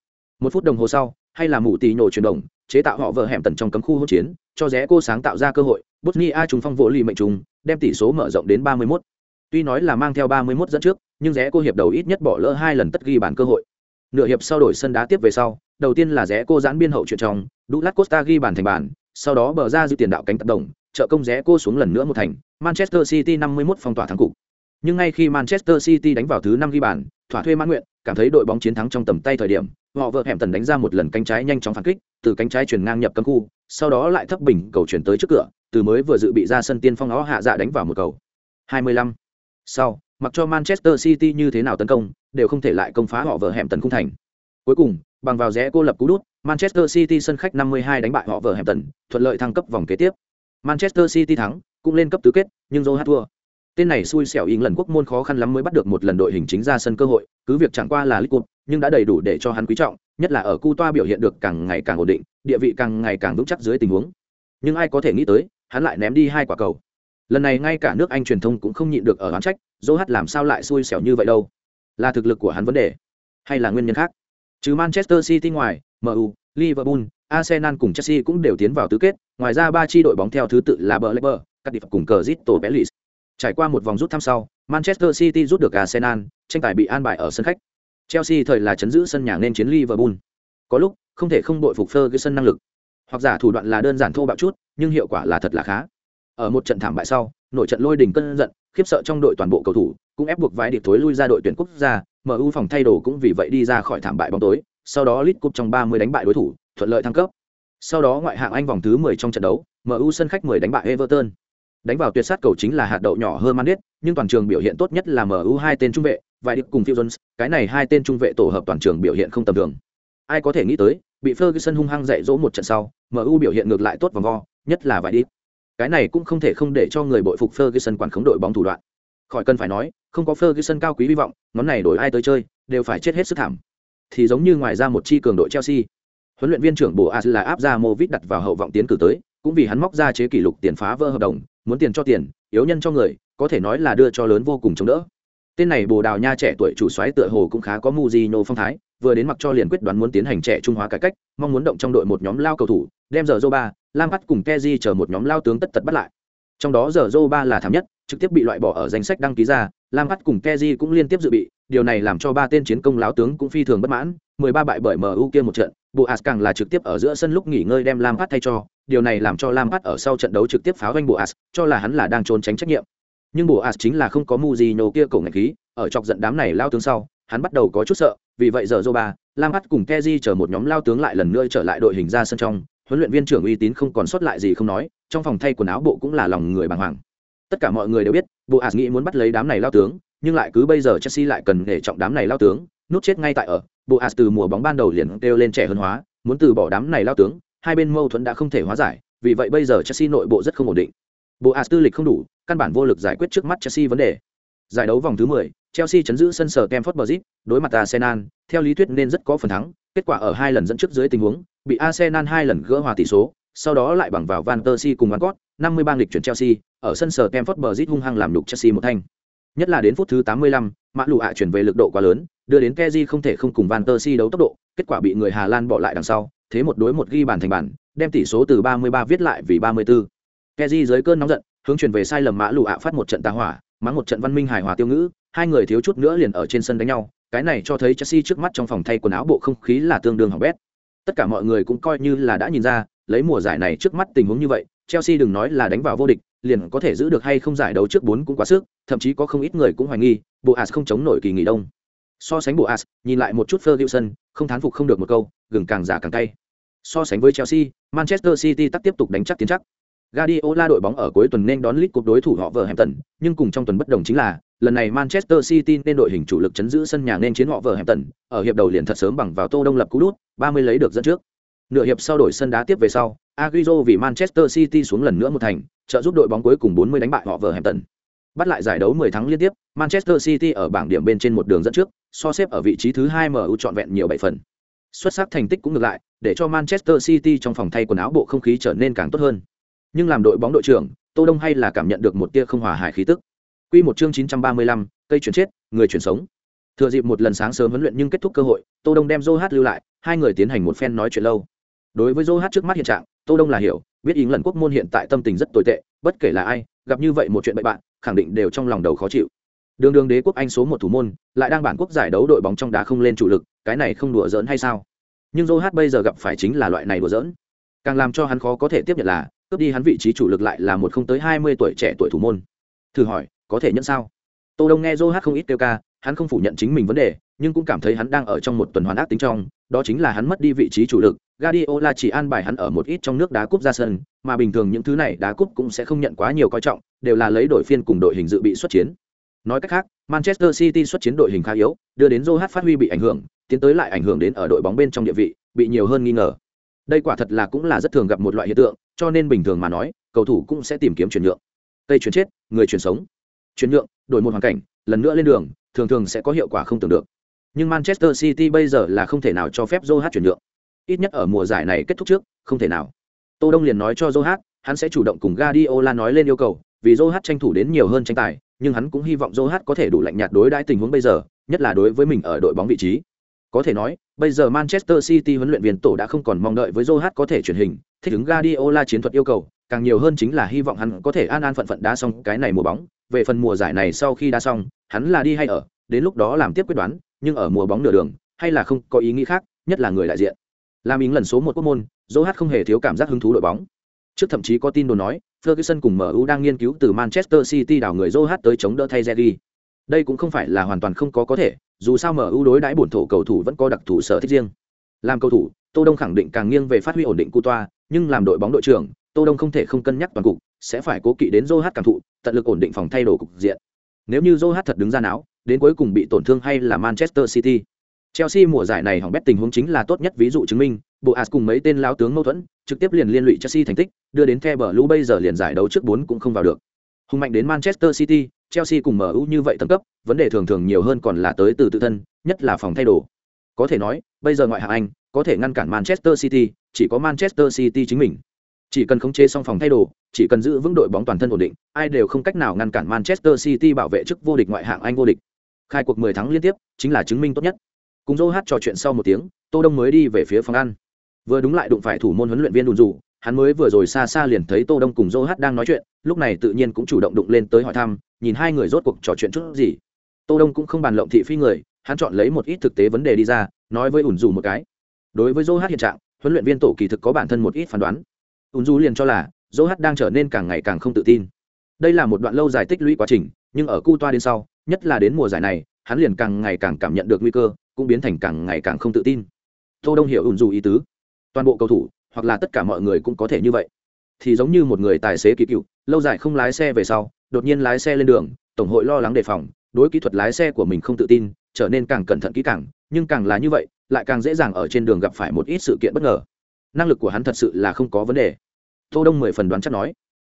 Một phút đồng hồ sau, hay là mụ tỷ nhổ chuyển động, chế tạo họ vợ hẻm tần trong cấm khu hỗn chiến, cho rẽ cô sáng tạo ra cơ hội, Bosnia trúng phong vỗ lì mệnh trùng, đem tỷ số mở rộng đến 31. Tuy nói là mang theo 31 dẫn trước, nhưng rẽ cô hiệp đầu ít nhất bỏ lỡ hai lần tất ghi bàn cơ hội. Nửa hiệp sau đổi sân đá tiếp về sau, đầu tiên là rẽ cô giãn biên hậu chuyện trong, lát Costa ghi bàn thành bàn, sau đó bờ ra dư tiền đạo cánh tập động, trợ công rẽ cô xuống lần nữa một thành, Manchester City 51 phong tỏa thắng cục. Nhưng ngay khi Manchester City đánh vào thứ 5 ghi bàn, thỏa thuê mãn nguyện, cảm thấy đội bóng chiến thắng trong tầm tay thời điểm, họ vợ hẻm tần đánh ra một lần cánh trái nhanh chóng phản kích, từ cánh trái chuyển ngang nhập cấm khu, sau đó lại thấp bình cầu chuyển tới trước cửa, từ mới vừa dự bị ra sân tiên phong ó hạ dạ đánh vào một cầu. 25. Sau, mặc cho Manchester City như thế nào tấn công, đều không thể lại công phá họ vợ hẻm tần cung thành. Cuối cùng, bằng vào rẽ cô lập cú đút, Manchester City sân khách 52 đánh bại họ vợ hẻm tần, thuận lợi thăng cấp vòng kế tiếp. Manchester City thắng, cũng lên cấp tứ kết, nhưng Joe thua. Tên này xui xẻo ỉn lần quốc môn khó khăn lắm mới bắt được một lần đội hình chính ra sân cơ hội, cứ việc chẳng qua là lít cụt nhưng đã đầy đủ để cho hắn quý trọng, nhất là ở Cu Toa biểu hiện được càng ngày càng ổn định, địa vị càng ngày càng vững chắc dưới tình huống. Nhưng ai có thể nghĩ tới, hắn lại ném đi hai quả cầu. Lần này ngay cả nước Anh truyền thông cũng không nhịn được ở hắn trách, Joe làm sao lại xui xẻo như vậy đâu? Là thực lực của hắn vấn đề, hay là nguyên nhân khác? Trừ Manchester City ngoài, MU, Liverpool, Arsenal cùng Chelsea cũng đều tiến vào tứ kết, ngoài ra ba chi đội bóng theo thứ tự là cắt điệp cùng Crystal Palace. Trải qua một vòng rút thăm sau, Manchester City rút được Arsenal, tranh tài bị an bài ở sân khách. Chelsea thời là chấn giữ sân nhà nên chiến Liverpool. Có lúc, không thể không đội phục Ferguson năng lực. Hoặc giả thủ đoạn là đơn giản thô bạo chút, nhưng hiệu quả là thật là khá. Ở một trận thảm bại sau, nội trận lôi đình cơn giận, khiếp sợ trong đội toàn bộ cầu thủ, cũng ép buộc vái điệp thối lui ra đội tuyển quốc gia, MU phòng thay đồ cũng vì vậy đi ra khỏi thảm bại bóng tối, sau đó League Cup trong 30 đánh bại đối thủ, thuận lợi thăng cấp. Sau đó ngoại hạng Anh vòng thứ 10 trong trận đấu, MU sân khách 10 đánh bại Everton. Đánh vào tuyệt sát cầu chính là hạt đậu nhỏ hơn Manet, nhưng toàn trường biểu hiện tốt nhất là MU hai tên trung vệ, vài điệp cùng Phil Jones, cái này hai tên trung vệ tổ hợp toàn trường biểu hiện không tầm thường. Ai có thể nghĩ tới, bị Ferguson hung hăng dạy dỗ một trận sau, MU biểu hiện ngược lại tốt vòng vo, nhất là vài đi. Cái này cũng không thể không để cho người bội phục Ferguson quản khống đội bóng thủ đoạn. Khỏi cần phải nói, không có Ferguson cao quý hy vọng, ngón này đổi ai tới chơi, đều phải chết hết sức thảm. Thì giống như ngoài ra một chi cường đội Chelsea, huấn luyện viên trưởng Boas là áp ra Movit đặt vào hậu vọng tiến cử tới, cũng vì hắn móc ra chế kỷ lục tiền phá vỡ hợp đồng, muốn tiền cho tiền, yếu nhân cho người, có thể nói là đưa cho lớn vô cùng chống đỡ. Tên này Bồ Đào Nha trẻ tuổi chủ xoáy tựa hồ cũng khá có ngưu di nhô phong thái, vừa đến mặc cho liền quyết đoán muốn tiến hành trẻ trung hóa cải cách, mong muốn động trong đội một nhóm lao cầu thủ, đem giờ dô ba lam bắt cùng keji chờ một nhóm lao tướng tất tật bắt lại. Trong đó giờ Zoba là thảm nhất, trực tiếp bị loại bỏ ở danh sách đăng ký ra, lam bắt cùng keji cũng liên tiếp dự bị, điều này làm cho ba tên chiến công láo tướng cũng phi thường bất mãn, 13 bại bởi MU kia một trận, Boas càng là trực tiếp ở giữa sân lúc nghỉ ngơi đem Lampard thay cho, điều này làm cho Lampard ở sau trận đấu trực tiếp phá vanh Boas, cho là hắn là đang trốn tránh trách nhiệm. Nhưng Boas chính là không có Mujinho kia cổ ngạnh khí, ở chọc giận đám này lao tướng sau, hắn bắt đầu có chút sợ, vì vậy giờ Zoba, Lampard cùng Kessié chờ một nhóm lao tướng lại lần nữa trở lại đội hình ra sân trong, huấn luyện viên trưởng uy tín không còn sót lại gì không nói, trong phòng thay quần áo bộ cũng là lòng người bàng hoàng. Tất cả mọi người đều biết, Boas nghĩ muốn bắt lấy đám này lao tướng, nhưng lại cứ bây giờ Chelsea lại cần để trọng đám này lao tướng, nút chết ngay tại ở. Boas từ mùa bóng ban đầu liền kêu lên trẻ hơn hóa, muốn từ bỏ đám này lao tướng, hai bên mâu thuẫn đã không thể hóa giải, vì vậy bây giờ Chelsea nội bộ rất không ổn định. Boas tư lịch không đủ, căn bản vô lực giải quyết trước mắt Chelsea vấn đề. Giải đấu vòng thứ 10, Chelsea chấn giữ sân sở Stamford Bridge, đối mặt Arsenal, theo lý thuyết nên rất có phần thắng, kết quả ở hai lần dẫn trước dưới tình huống, bị Arsenal hai lần gỡ hòa tỷ số, sau đó lại bằng vào Van der cùng Van Gogh, 53 lịch chuyển Chelsea, ở sân sở Stamford Bridge hung hăng làm nhục Chelsea một thanh. Nhất là đến phút thứ 85, mã lù ạ chuyển về lực độ quá lớn, đưa đến Kessié không thể không cùng Van der Si đấu tốc độ, kết quả bị người Hà Lan bỏ lại đằng sau, thế một đối một ghi bàn thành bàn, đem tỷ số từ 33 viết lại vì 34. Kessié dưới cơn nóng giận, hướng chuyển về sai lầm mã lù ạ phát một trận tà hỏa, mắng một trận văn minh hài hòa tiêu ngữ, hai người thiếu chút nữa liền ở trên sân đánh nhau, cái này cho thấy Chelsea trước mắt trong phòng thay quần áo bộ không khí là tương đương hỏng bét. Tất cả mọi người cũng coi như là đã nhìn ra, lấy mùa giải này trước mắt tình huống như vậy, Chelsea đừng nói là đánh vào vô địch, liền có thể giữ được hay không giải đấu trước bốn cũng quá sức, thậm chí có không ít người cũng hoài nghi, Boas không chống nổi kỳ nghỉ đông. So sánh Boas, nhìn lại một chút Ferguson, không thán phục không được một câu, gừng càng già càng cay. So sánh với Chelsea, Manchester City tắc tiếp tục đánh chắc tiến chắc. Guardiola đội bóng ở cuối tuần nên đón lít cuộc đối thủ họ Wolverhampton, nhưng cùng trong tuần bất đồng chính là, lần này Manchester City nên đội hình chủ lực chấn giữ sân nhà nên chiến họ Wolverhampton, ở hiệp đầu liền thật sớm bằng vào Tô Đông lập cú đút, 30 lấy được dẫn trước. Nửa hiệp sau đổi sân đá tiếp về sau, Agüero vì Manchester City xuống lần nữa một thành, trợ giúp đội bóng cuối cùng 40 đánh bại họ Wolverhampton. Bắt lại giải đấu 10 thắng liên tiếp, Manchester City ở bảng điểm bên trên một đường dẫn trước, so xếp ở vị trí thứ 2 MU trọn vẹn nhiều 7 phần. Xuất sắc thành tích cũng ngược lại, để cho Manchester City trong phòng thay quần áo bộ không khí trở nên càng tốt hơn. Nhưng làm đội bóng đội trưởng, Tô Đông hay là cảm nhận được một tia không hòa hài khí tức. Quy một chương 935, cây chuyển chết, người chuyển sống. Thừa dịp một lần sáng sớm huấn luyện nhưng kết thúc cơ hội, Tô Đông đem Joe Hát lưu lại, hai người tiến hành một phen nói chuyện lâu. Đối với dô Hát trước mắt hiện trạng, Tô Đông là hiểu, biết ý lần quốc môn hiện tại tâm tình rất tồi tệ, bất kể là ai, gặp như vậy một chuyện bậy bạn, khẳng định đều trong lòng đầu khó chịu. Đường đường đế quốc Anh số một thủ môn, lại đang bản quốc giải đấu đội bóng trong đá không lên chủ lực, cái này không đùa giỡn hay sao? Nhưng dô Hát bây giờ gặp phải chính là loại này đùa giỡn. Càng làm cho hắn khó có thể tiếp nhận là, cướp đi hắn vị trí chủ lực lại là một không tới hai mươi tuổi trẻ tuổi thủ môn. Thử hỏi, có thể nhận sao? Tô Đông nghe dô Hát không ít kêu ca, hắn không phủ nhận chính mình vấn đề, nhưng cũng cảm thấy hắn đang ở trong một tuần hoàn ác tính trong, đó chính là hắn mất đi vị trí chủ lực, Guardiola chỉ an bài hắn ở một ít trong nước đá cúp ra sân, mà bình thường những thứ này đá cúp cũng sẽ không nhận quá nhiều coi trọng, đều là lấy đội phiên cùng đội hình dự bị xuất chiến. Nói cách khác, Manchester City xuất chiến đội hình khá yếu, đưa đến Joe phát huy bị ảnh hưởng, tiến tới lại ảnh hưởng đến ở đội bóng bên trong địa vị, bị nhiều hơn nghi ngờ. Đây quả thật là cũng là rất thường gặp một loại hiện tượng, cho nên bình thường mà nói, cầu thủ cũng sẽ tìm kiếm chuyển nhượng. Tây chuyển chết, người chuyển sống. Chuyển nhượng, đổi một hoàn cảnh, lần nữa lên đường, thường thường sẽ có hiệu quả không tưởng được. Nhưng Manchester City bây giờ là không thể nào cho phép Joe chuyển nhượng ít nhất ở mùa giải này kết thúc trước, không thể nào. Tô đông liền nói cho joe hắn sẽ chủ động cùng Guardiola nói lên yêu cầu, vì joe tranh thủ đến nhiều hơn tranh tài, nhưng hắn cũng hy vọng joe có thể đủ lạnh nhạt đối đãi tình huống bây giờ, nhất là đối với mình ở đội bóng vị trí. Có thể nói, bây giờ manchester city huấn luyện viên tổ đã không còn mong đợi với joe có thể chuyển hình, thích ứng Guardiola chiến thuật yêu cầu, càng nhiều hơn chính là hy vọng hắn có thể an an phận phận đá xong cái này mùa bóng. Về phần mùa giải này sau khi đá xong, hắn là đi hay ở, đến lúc đó làm tiếp quyết đoán, nhưng ở mùa bóng nửa đường, hay là không có ý nghĩ khác, nhất là người đại diện làm ý lần số một quốc môn, Joe không hề thiếu cảm giác hứng thú đội bóng. Trước thậm chí có tin đồn nói, Ferguson cùng MU đang nghiên cứu từ Manchester City đào người Joe tới chống đỡ thay jerry Đây cũng không phải là hoàn toàn không có có thể, dù sao MU đối đãi bổn thổ cầu thủ vẫn có đặc thù sở thích riêng. Làm cầu thủ, Tô Đông khẳng định càng nghiêng về phát huy ổn định cu toa, nhưng làm đội bóng đội trưởng, Tô Đông không thể không cân nhắc toàn cục, sẽ phải cố kỵ đến Joe cảm thụ, tận lực ổn định phòng thay đổi cục diện. Nếu như Joe thật đứng ra não, đến cuối cùng bị tổn thương hay là Manchester City. Chelsea mùa giải này hỏng bét tình huống chính là tốt nhất ví dụ chứng minh, Boas cùng mấy tên lão tướng mâu thuẫn trực tiếp liền liên lụy chelsea thành tích đưa đến the Blue bây giờ liền giải đấu trước bốn cũng không vào được. Hùng mạnh đến manchester city chelsea cùng mu như vậy tầng cấp vấn đề thường thường nhiều hơn còn là tới từ tự thân nhất là phòng thay đồ. Có thể nói bây giờ ngoại hạng anh có thể ngăn cản manchester city chỉ có manchester city chính mình. Chỉ cần khống chế xong phòng thay đồ chỉ cần giữ vững đội bóng toàn thân ổn định ai đều không cách nào ngăn cản manchester city bảo vệ chức vô địch ngoại hạng anh vô địch. Khai cuộc 10 tháng liên tiếp chính là chứng minh tốt nhất cùng dô hát trò chuyện sau một tiếng, tô đông mới đi về phía phòng ăn. Vừa đúng lại đụng phải thủ môn huấn luyện viên đùn rủ hắn mới vừa rồi xa xa liền thấy tô đông cùng dô hát đang nói chuyện, lúc này tự nhiên cũng chủ động đụng lên tới hỏi thăm, nhìn hai người rốt cuộc trò chuyện chút gì. Tô đông cũng không bàn lộng thị phi người, hắn chọn lấy một ít thực tế vấn đề đi ra, nói với ủn dù một cái. Đối với dô hát hiện trạng, huấn luyện viên tổ kỳ thực có bản thân một ít phán đoán. Ủn dù liền cho là, dô hát đang trở nên càng ngày càng không tự tin. Đây là một đoạn lâu dài tích lũy quá trình, nhưng ở cu toa đến sau, nhất là đến mùa giải này, hắn liền càng ngày càng cảm nhận được nguy cơ cũng biến thành càng ngày càng không tự tin. Tô đông hiểu ủn dù ý tứ. Toàn bộ cầu thủ, hoặc là tất cả mọi người cũng có thể như vậy. Thì giống như một người tài xế kỳ cựu, lâu dài không lái xe về sau, đột nhiên lái xe lên đường, tổng hội lo lắng đề phòng, đối kỹ thuật lái xe của mình không tự tin, trở nên càng cẩn thận kỹ càng, nhưng càng là như vậy, lại càng dễ dàng ở trên đường gặp phải một ít sự kiện bất ngờ. Năng lực của hắn thật sự là không có vấn đề. Tô đông mười phần đoán chắc nói.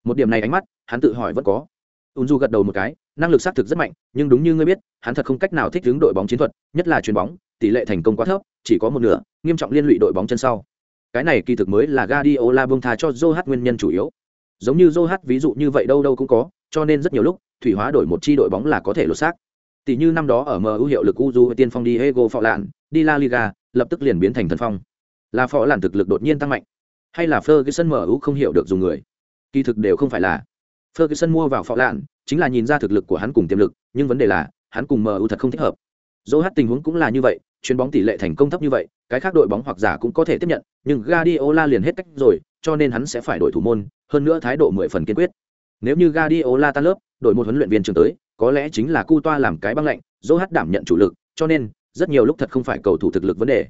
Một điểm này ánh mắt, hắn tự hỏi vẫn có ùn du gật đầu một cái năng lực xác thực rất mạnh nhưng đúng như ngươi biết hắn thật không cách nào thích ứng đội bóng chiến thuật nhất là chuyền bóng tỷ lệ thành công quá thấp chỉ có một nửa nghiêm trọng liên lụy đội bóng chân sau cái này kỳ thực mới là Guardiola buông tha cho Joe nguyên nhân chủ yếu giống như Joe ví dụ như vậy đâu đâu cũng có cho nên rất nhiều lúc thủy hóa đổi một chi đội bóng là có thể lột xác tỷ như năm đó ở MU hiệu lực Uju tiên phong Diego Phọ Lạn, đi La Liga, lập tức liền biến thành thần phong. Là Phọ Lạn thực lực đột nhiên tăng mạnh, hay là Ferguson MU không hiểu được dùng người. Kỳ thực đều không phải là. Ferguson mua vào Phọ Lạn, chính là nhìn ra thực lực của hắn cùng tiềm lực, nhưng vấn đề là, hắn cùng MU thật không thích hợp. Dỗ hát tình huống cũng là như vậy, chuyền bóng tỷ lệ thành công thấp như vậy, cái khác đội bóng hoặc giả cũng có thể tiếp nhận, nhưng Guardiola liền hết cách rồi, cho nên hắn sẽ phải đổi thủ môn, hơn nữa thái độ mười phần kiên quyết. Nếu như Guardiola tan lớp, đổi một huấn luyện viên trường tới, có lẽ chính là Cu Toa làm cái băng lạnh, Dỗ hát đảm nhận chủ lực, cho nên rất nhiều lúc thật không phải cầu thủ thực lực vấn đề.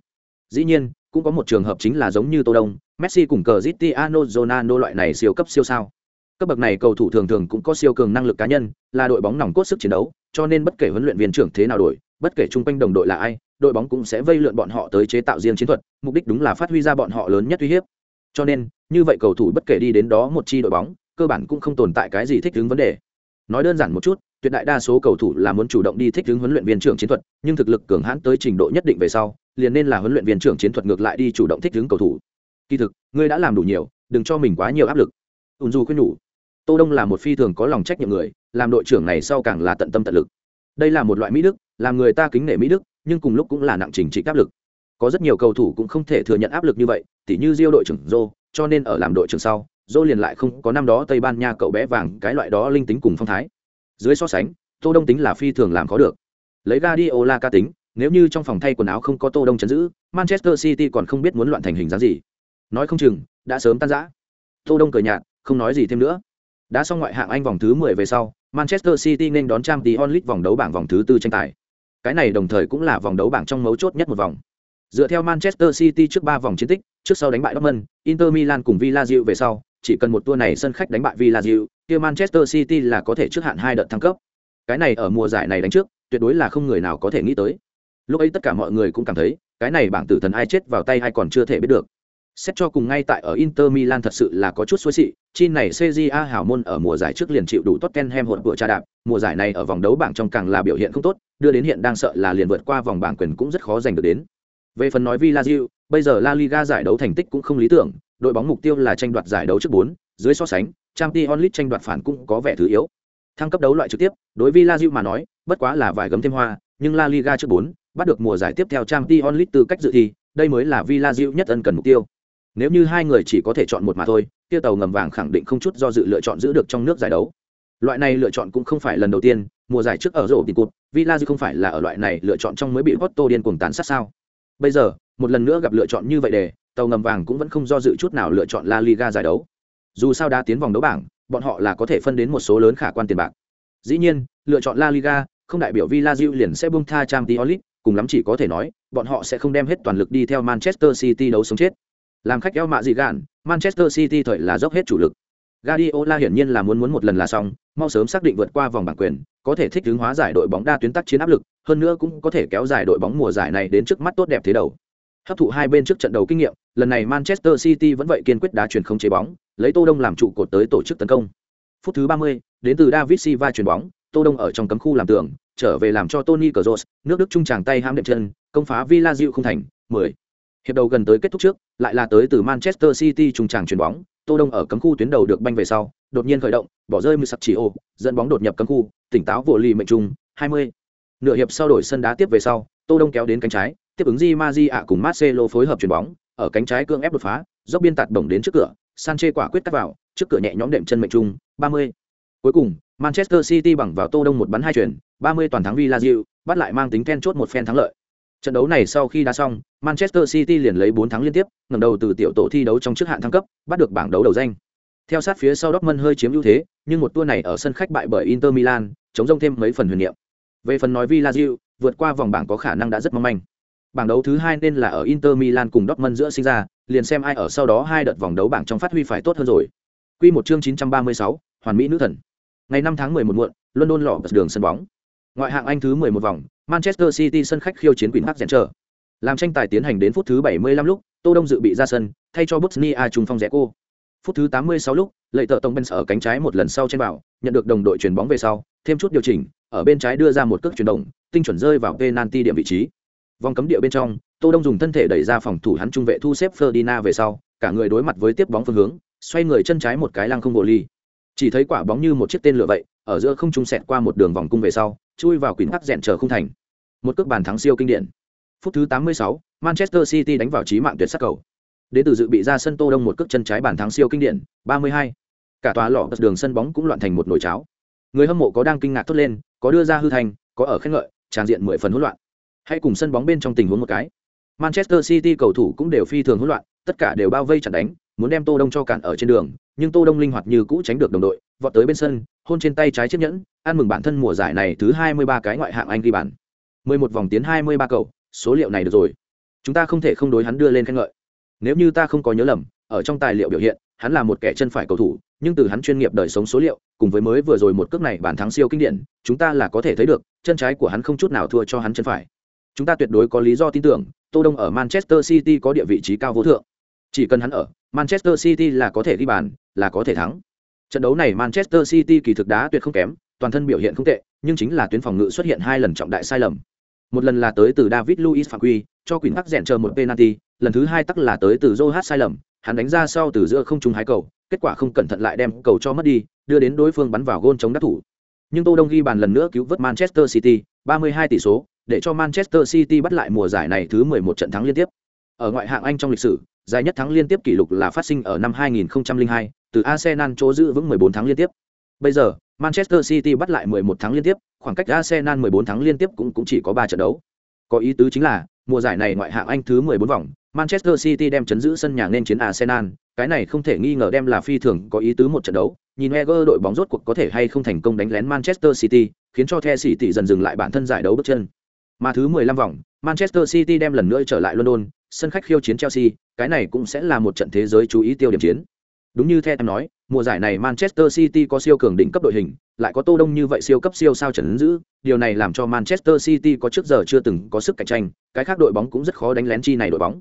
Dĩ nhiên, cũng có một trường hợp chính là giống như Tô Đông, Messi cùng Cristiano Ronaldo loại này siêu cấp siêu sao cấp bậc này cầu thủ thường thường cũng có siêu cường năng lực cá nhân, là đội bóng nòng cốt sức chiến đấu, cho nên bất kể huấn luyện viên trưởng thế nào đổi, bất kể chung quanh đồng đội là ai, đội bóng cũng sẽ vây lượn bọn họ tới chế tạo riêng chiến thuật, mục đích đúng là phát huy ra bọn họ lớn nhất uy hiếp. Cho nên, như vậy cầu thủ bất kể đi đến đó một chi đội bóng, cơ bản cũng không tồn tại cái gì thích ứng vấn đề. Nói đơn giản một chút, tuyệt đại đa số cầu thủ là muốn chủ động đi thích ứng huấn luyện viên trưởng chiến thuật, nhưng thực lực cường hãn tới trình độ nhất định về sau, liền nên là huấn luyện viên trưởng chiến thuật ngược lại đi chủ động thích ứng cầu thủ. Kỳ thực, ngươi đã làm đủ nhiều, đừng cho mình quá nhiều áp lực. Ùn dù khuyên nhủ tô đông là một phi thường có lòng trách nhiệm người làm đội trưởng này sau càng là tận tâm tận lực. Đây là một loại mỹ đức làm người ta kính nể mỹ đức nhưng cùng lúc cũng là nặng trình trị áp lực. Có rất nhiều cầu thủ cũng không thể thừa nhận áp lực như vậy tỉ như diêu đội trưởng Rô, cho nên ở làm đội trưởng sau Rô liền lại không có năm đó tây ban nha cậu bé vàng cái loại đó linh tính cùng phong thái. Dưới so sánh tô đông tính là phi thường làm khó được. Lấy Guardiola ca tính nếu như trong phòng thay quần áo không có tô đông chấn giữ manchester city còn không biết muốn loạn thành hình dáng gì. Nói không chừng đã sớm tan rã. Tô đông cười nhạt không nói gì thêm nữa đã xong ngoại hạng Anh vòng thứ 10 về sau, Manchester City nên đón Champions League vòng đấu bảng vòng thứ tư tranh tài. Cái này đồng thời cũng là vòng đấu bảng trong mấu chốt nhất một vòng. Dựa theo Manchester City trước 3 vòng chiến tích, trước sau đánh bại Dortmund, Inter Milan cùng Villarreal về sau, chỉ cần một tour này sân khách đánh bại Villarreal, kia Manchester City là có thể trước hạn hai đợt thăng cấp. Cái này ở mùa giải này đánh trước, tuyệt đối là không người nào có thể nghĩ tới. Lúc ấy tất cả mọi người cũng cảm thấy, cái này bảng tử thần ai chết vào tay ai còn chưa thể biết được. Xét cho cùng ngay tại ở Inter Milan thật sự là có chút xuôi xị, chi này CJA hảo môn ở mùa giải trước liền chịu đủ Tottenham hột của tra đạp, mùa giải này ở vòng đấu bảng trong càng là biểu hiện không tốt, đưa đến hiện đang sợ là liền vượt qua vòng bảng quyền cũng rất khó giành được đến. Về phần nói Villarreal, bây giờ La Liga giải đấu thành tích cũng không lý tưởng, đội bóng mục tiêu là tranh đoạt giải đấu trước 4, dưới so sánh, Champions League tranh đoạt phản cũng có vẻ thứ yếu. Thăng cấp đấu loại trực tiếp, đối Villarreal mà nói, bất quá là vài gấm thêm hoa, nhưng La Liga trước 4, bắt được mùa giải tiếp theo Champions League tư cách dự thi, đây mới là Villarreal nhất ân cần mục tiêu nếu như hai người chỉ có thể chọn một mà thôi, kia tàu ngầm vàng khẳng định không chút do dự lựa chọn giữ được trong nước giải đấu. Loại này lựa chọn cũng không phải lần đầu tiên, mùa giải trước ở rổ tìm cụt villa không phải là ở loại này lựa chọn trong mới bị Otto điên cuồng tán sát sao? Bây giờ, một lần nữa gặp lựa chọn như vậy để, tàu ngầm vàng cũng vẫn không do dự chút nào lựa chọn la liga giải đấu. Dù sao đã tiến vòng đấu bảng, bọn họ là có thể phân đến một số lớn khả quan tiền bạc. Dĩ nhiên, lựa chọn la liga, không đại biểu villa liền sẽ buông tha trang t cùng lắm chỉ có thể nói, bọn họ sẽ không đem hết toàn lực đi theo manchester city đấu sống chết làm khách eo mạ dị gạn, Manchester City thời là dốc hết chủ lực. Guardiola hiển nhiên là muốn muốn một lần là xong, mau sớm xác định vượt qua vòng bảng quyền, có thể thích ứng hóa giải đội bóng đa tuyến tác chiến áp lực, hơn nữa cũng có thể kéo dài đội bóng mùa giải này đến trước mắt tốt đẹp thế đầu. Hấp thụ hai bên trước trận đấu kinh nghiệm, lần này Manchester City vẫn vậy kiên quyết đá chuyển không chế bóng, lấy Tô Đông làm trụ cột tới tổ chức tấn công. Phút thứ 30, đến từ David Silva chuyển bóng, Tô Đông ở trong cấm khu làm tường, trở về làm cho Tony Kroos, nước Đức trung tràng tay ham đệm chân, công phá Villa Real không thành, 10. Hiệp đầu gần tới kết thúc trước, lại là tới từ Manchester City trùng tràng chuyển bóng, Tô Đông ở cấm khu tuyến đầu được banh về sau, đột nhiên khởi động, bỏ rơi Musacchio, dẫn bóng đột nhập cấm khu, tỉnh táo vô lì mệnh trung, 20. Nửa hiệp sau đổi sân đá tiếp về sau, Tô Đông kéo đến cánh trái, tiếp ứng Di Maji ạ cùng Marcelo phối hợp chuyền bóng, ở cánh trái cương ép đột phá, dốc biên tạt bổng đến trước cửa, Sanchez quả quyết cắt vào, trước cửa nhẹ nhõm đệm chân mệnh trung, 30. Cuối cùng, Manchester City bằng vào Tô Đông một bắn hai chuyển, 30 toàn thắng Villarreal, bắt lại mang tính then chốt một phen thắng lợi. Trận đấu này sau khi đá xong, Manchester City liền lấy 4 thắng liên tiếp, ngẩng đầu từ tiểu tổ thi đấu trong trước hạn thăng cấp, bắt được bảng đấu đầu danh. Theo sát phía sau Dortmund hơi chiếm ưu thế, nhưng một tour này ở sân khách bại bởi Inter Milan, chống rông thêm mấy phần huyền niệm. Về phần nói Villarreal, vượt qua vòng bảng có khả năng đã rất mong manh. Bảng đấu thứ hai nên là ở Inter Milan cùng Dortmund giữa sinh ra, liền xem ai ở sau đó hai đợt vòng đấu bảng trong phát huy phải tốt hơn rồi. Quy một chương 936, hoàn mỹ nữ thần. Ngày 5 tháng 11 muộn, London lọ đường sân bóng. Ngoại hạng Anh thứ 11 vòng, Manchester City sân khách khiêu chiến Queen Park Rangers. Làm tranh tài tiến hành đến phút thứ 75 lúc, Tô Đông dự bị ra sân, thay cho Bosnia trung phong cô. Phút thứ 86 lúc, lợi tợ tổng bên ở cánh trái một lần sau trên bảo, nhận được đồng đội chuyển bóng về sau, thêm chút điều chỉnh, ở bên trái đưa ra một cước chuyển động, tinh chuẩn rơi vào penalty điểm vị trí. Vòng cấm địa bên trong, Tô Đông dùng thân thể đẩy ra phòng thủ hắn trung vệ thu xếp Ferdinand về sau, cả người đối mặt với tiếp bóng phương hướng, xoay người chân trái một cái lăng không bộ ly. Chỉ thấy quả bóng như một chiếc tên lửa vậy, ở giữa không trung xẹt qua một đường vòng cung về sau, chui vào quỷ hắc rèn chờ không thành. Một cước bàn thắng siêu kinh điển. Phút thứ 86, Manchester City đánh vào chí mạng tuyệt sắc cầu. Đến từ dự bị ra sân Tô Đông một cước chân trái bàn thắng siêu kinh điển, 32. Cả tòa lọ đường sân bóng cũng loạn thành một nồi cháo. Người hâm mộ có đang kinh ngạc thốt lên, có đưa ra hư thành, có ở khen ngợi, tràn diện mười phần hỗn loạn. Hãy cùng sân bóng bên trong tình huống một cái. Manchester City cầu thủ cũng đều phi thường hỗn loạn, tất cả đều bao vây chặn đánh, muốn đem Tô Đông cho cản ở trên đường, nhưng Tô Đông linh hoạt như cũ tránh được đồng đội, vọt tới bên sân, hôn trên tay trái chiếc nhẫn, ăn mừng bản thân mùa giải này thứ 23 cái ngoại hạng Anh ghi bàn. 11 vòng tiến 23 cầu, số liệu này được rồi. Chúng ta không thể không đối hắn đưa lên khen ngợi. Nếu như ta không có nhớ lầm, ở trong tài liệu biểu hiện, hắn là một kẻ chân phải cầu thủ, nhưng từ hắn chuyên nghiệp đời sống số liệu, cùng với mới vừa rồi một cước này bàn thắng siêu kinh điển, chúng ta là có thể thấy được, chân trái của hắn không chút nào thua cho hắn chân phải. Chúng ta tuyệt đối có lý do tin tưởng, Tô Đông ở Manchester City có địa vị trí cao vô thượng. Chỉ cần hắn ở, Manchester City là có thể ghi bàn, là có thể thắng. Trận đấu này Manchester City kỳ thực đá tuyệt không kém, toàn thân biểu hiện không tệ, nhưng chính là tuyến phòng ngự xuất hiện hai lần trọng đại sai lầm. Một lần là tới từ David Luiz phạm quy, cho Quỷ tắc rèn chờ một penalty, lần thứ hai tắc là tới từ Joe sai lầm, hắn đánh ra sau từ giữa không trung hái cầu, kết quả không cẩn thận lại đem cầu cho mất đi, đưa đến đối phương bắn vào gôn chống đắc thủ. Nhưng Tô Đông ghi bàn lần nữa cứu vớt Manchester City, 32 tỷ số, để cho Manchester City bắt lại mùa giải này thứ 11 trận thắng liên tiếp. Ở ngoại hạng Anh trong lịch sử, dài nhất thắng liên tiếp kỷ lục là phát sinh ở năm 2002, từ Arsenal chỗ giữ vững 14 tháng liên tiếp. Bây giờ, Manchester City bắt lại 11 tháng liên tiếp, khoảng cách Arsenal 14 thắng liên tiếp cũng cũng chỉ có 3 trận đấu. Có ý tứ chính là, mùa giải này ngoại hạng Anh thứ 14 vòng, Manchester City đem chấn giữ sân nhà nên chiến Arsenal, cái này không thể nghi ngờ đem là phi thường có ý tứ một trận đấu. Nhìn Wenger đội bóng rốt cuộc có thể hay không thành công đánh lén Manchester City, khiến cho The City dần dừng lại bản thân giải đấu bước chân. Mà thứ 15 vòng, Manchester City đem lần nữa trở lại London, sân khách khiêu chiến Chelsea, cái này cũng sẽ là một trận thế giới chú ý tiêu điểm chiến. Đúng như The em nói, mùa giải này Manchester City có siêu cường đỉnh cấp đội hình, lại có Tô Đông như vậy siêu cấp siêu sao trấn giữ, điều này làm cho Manchester City có trước giờ chưa từng có sức cạnh tranh, cái khác đội bóng cũng rất khó đánh lén chi này đội bóng.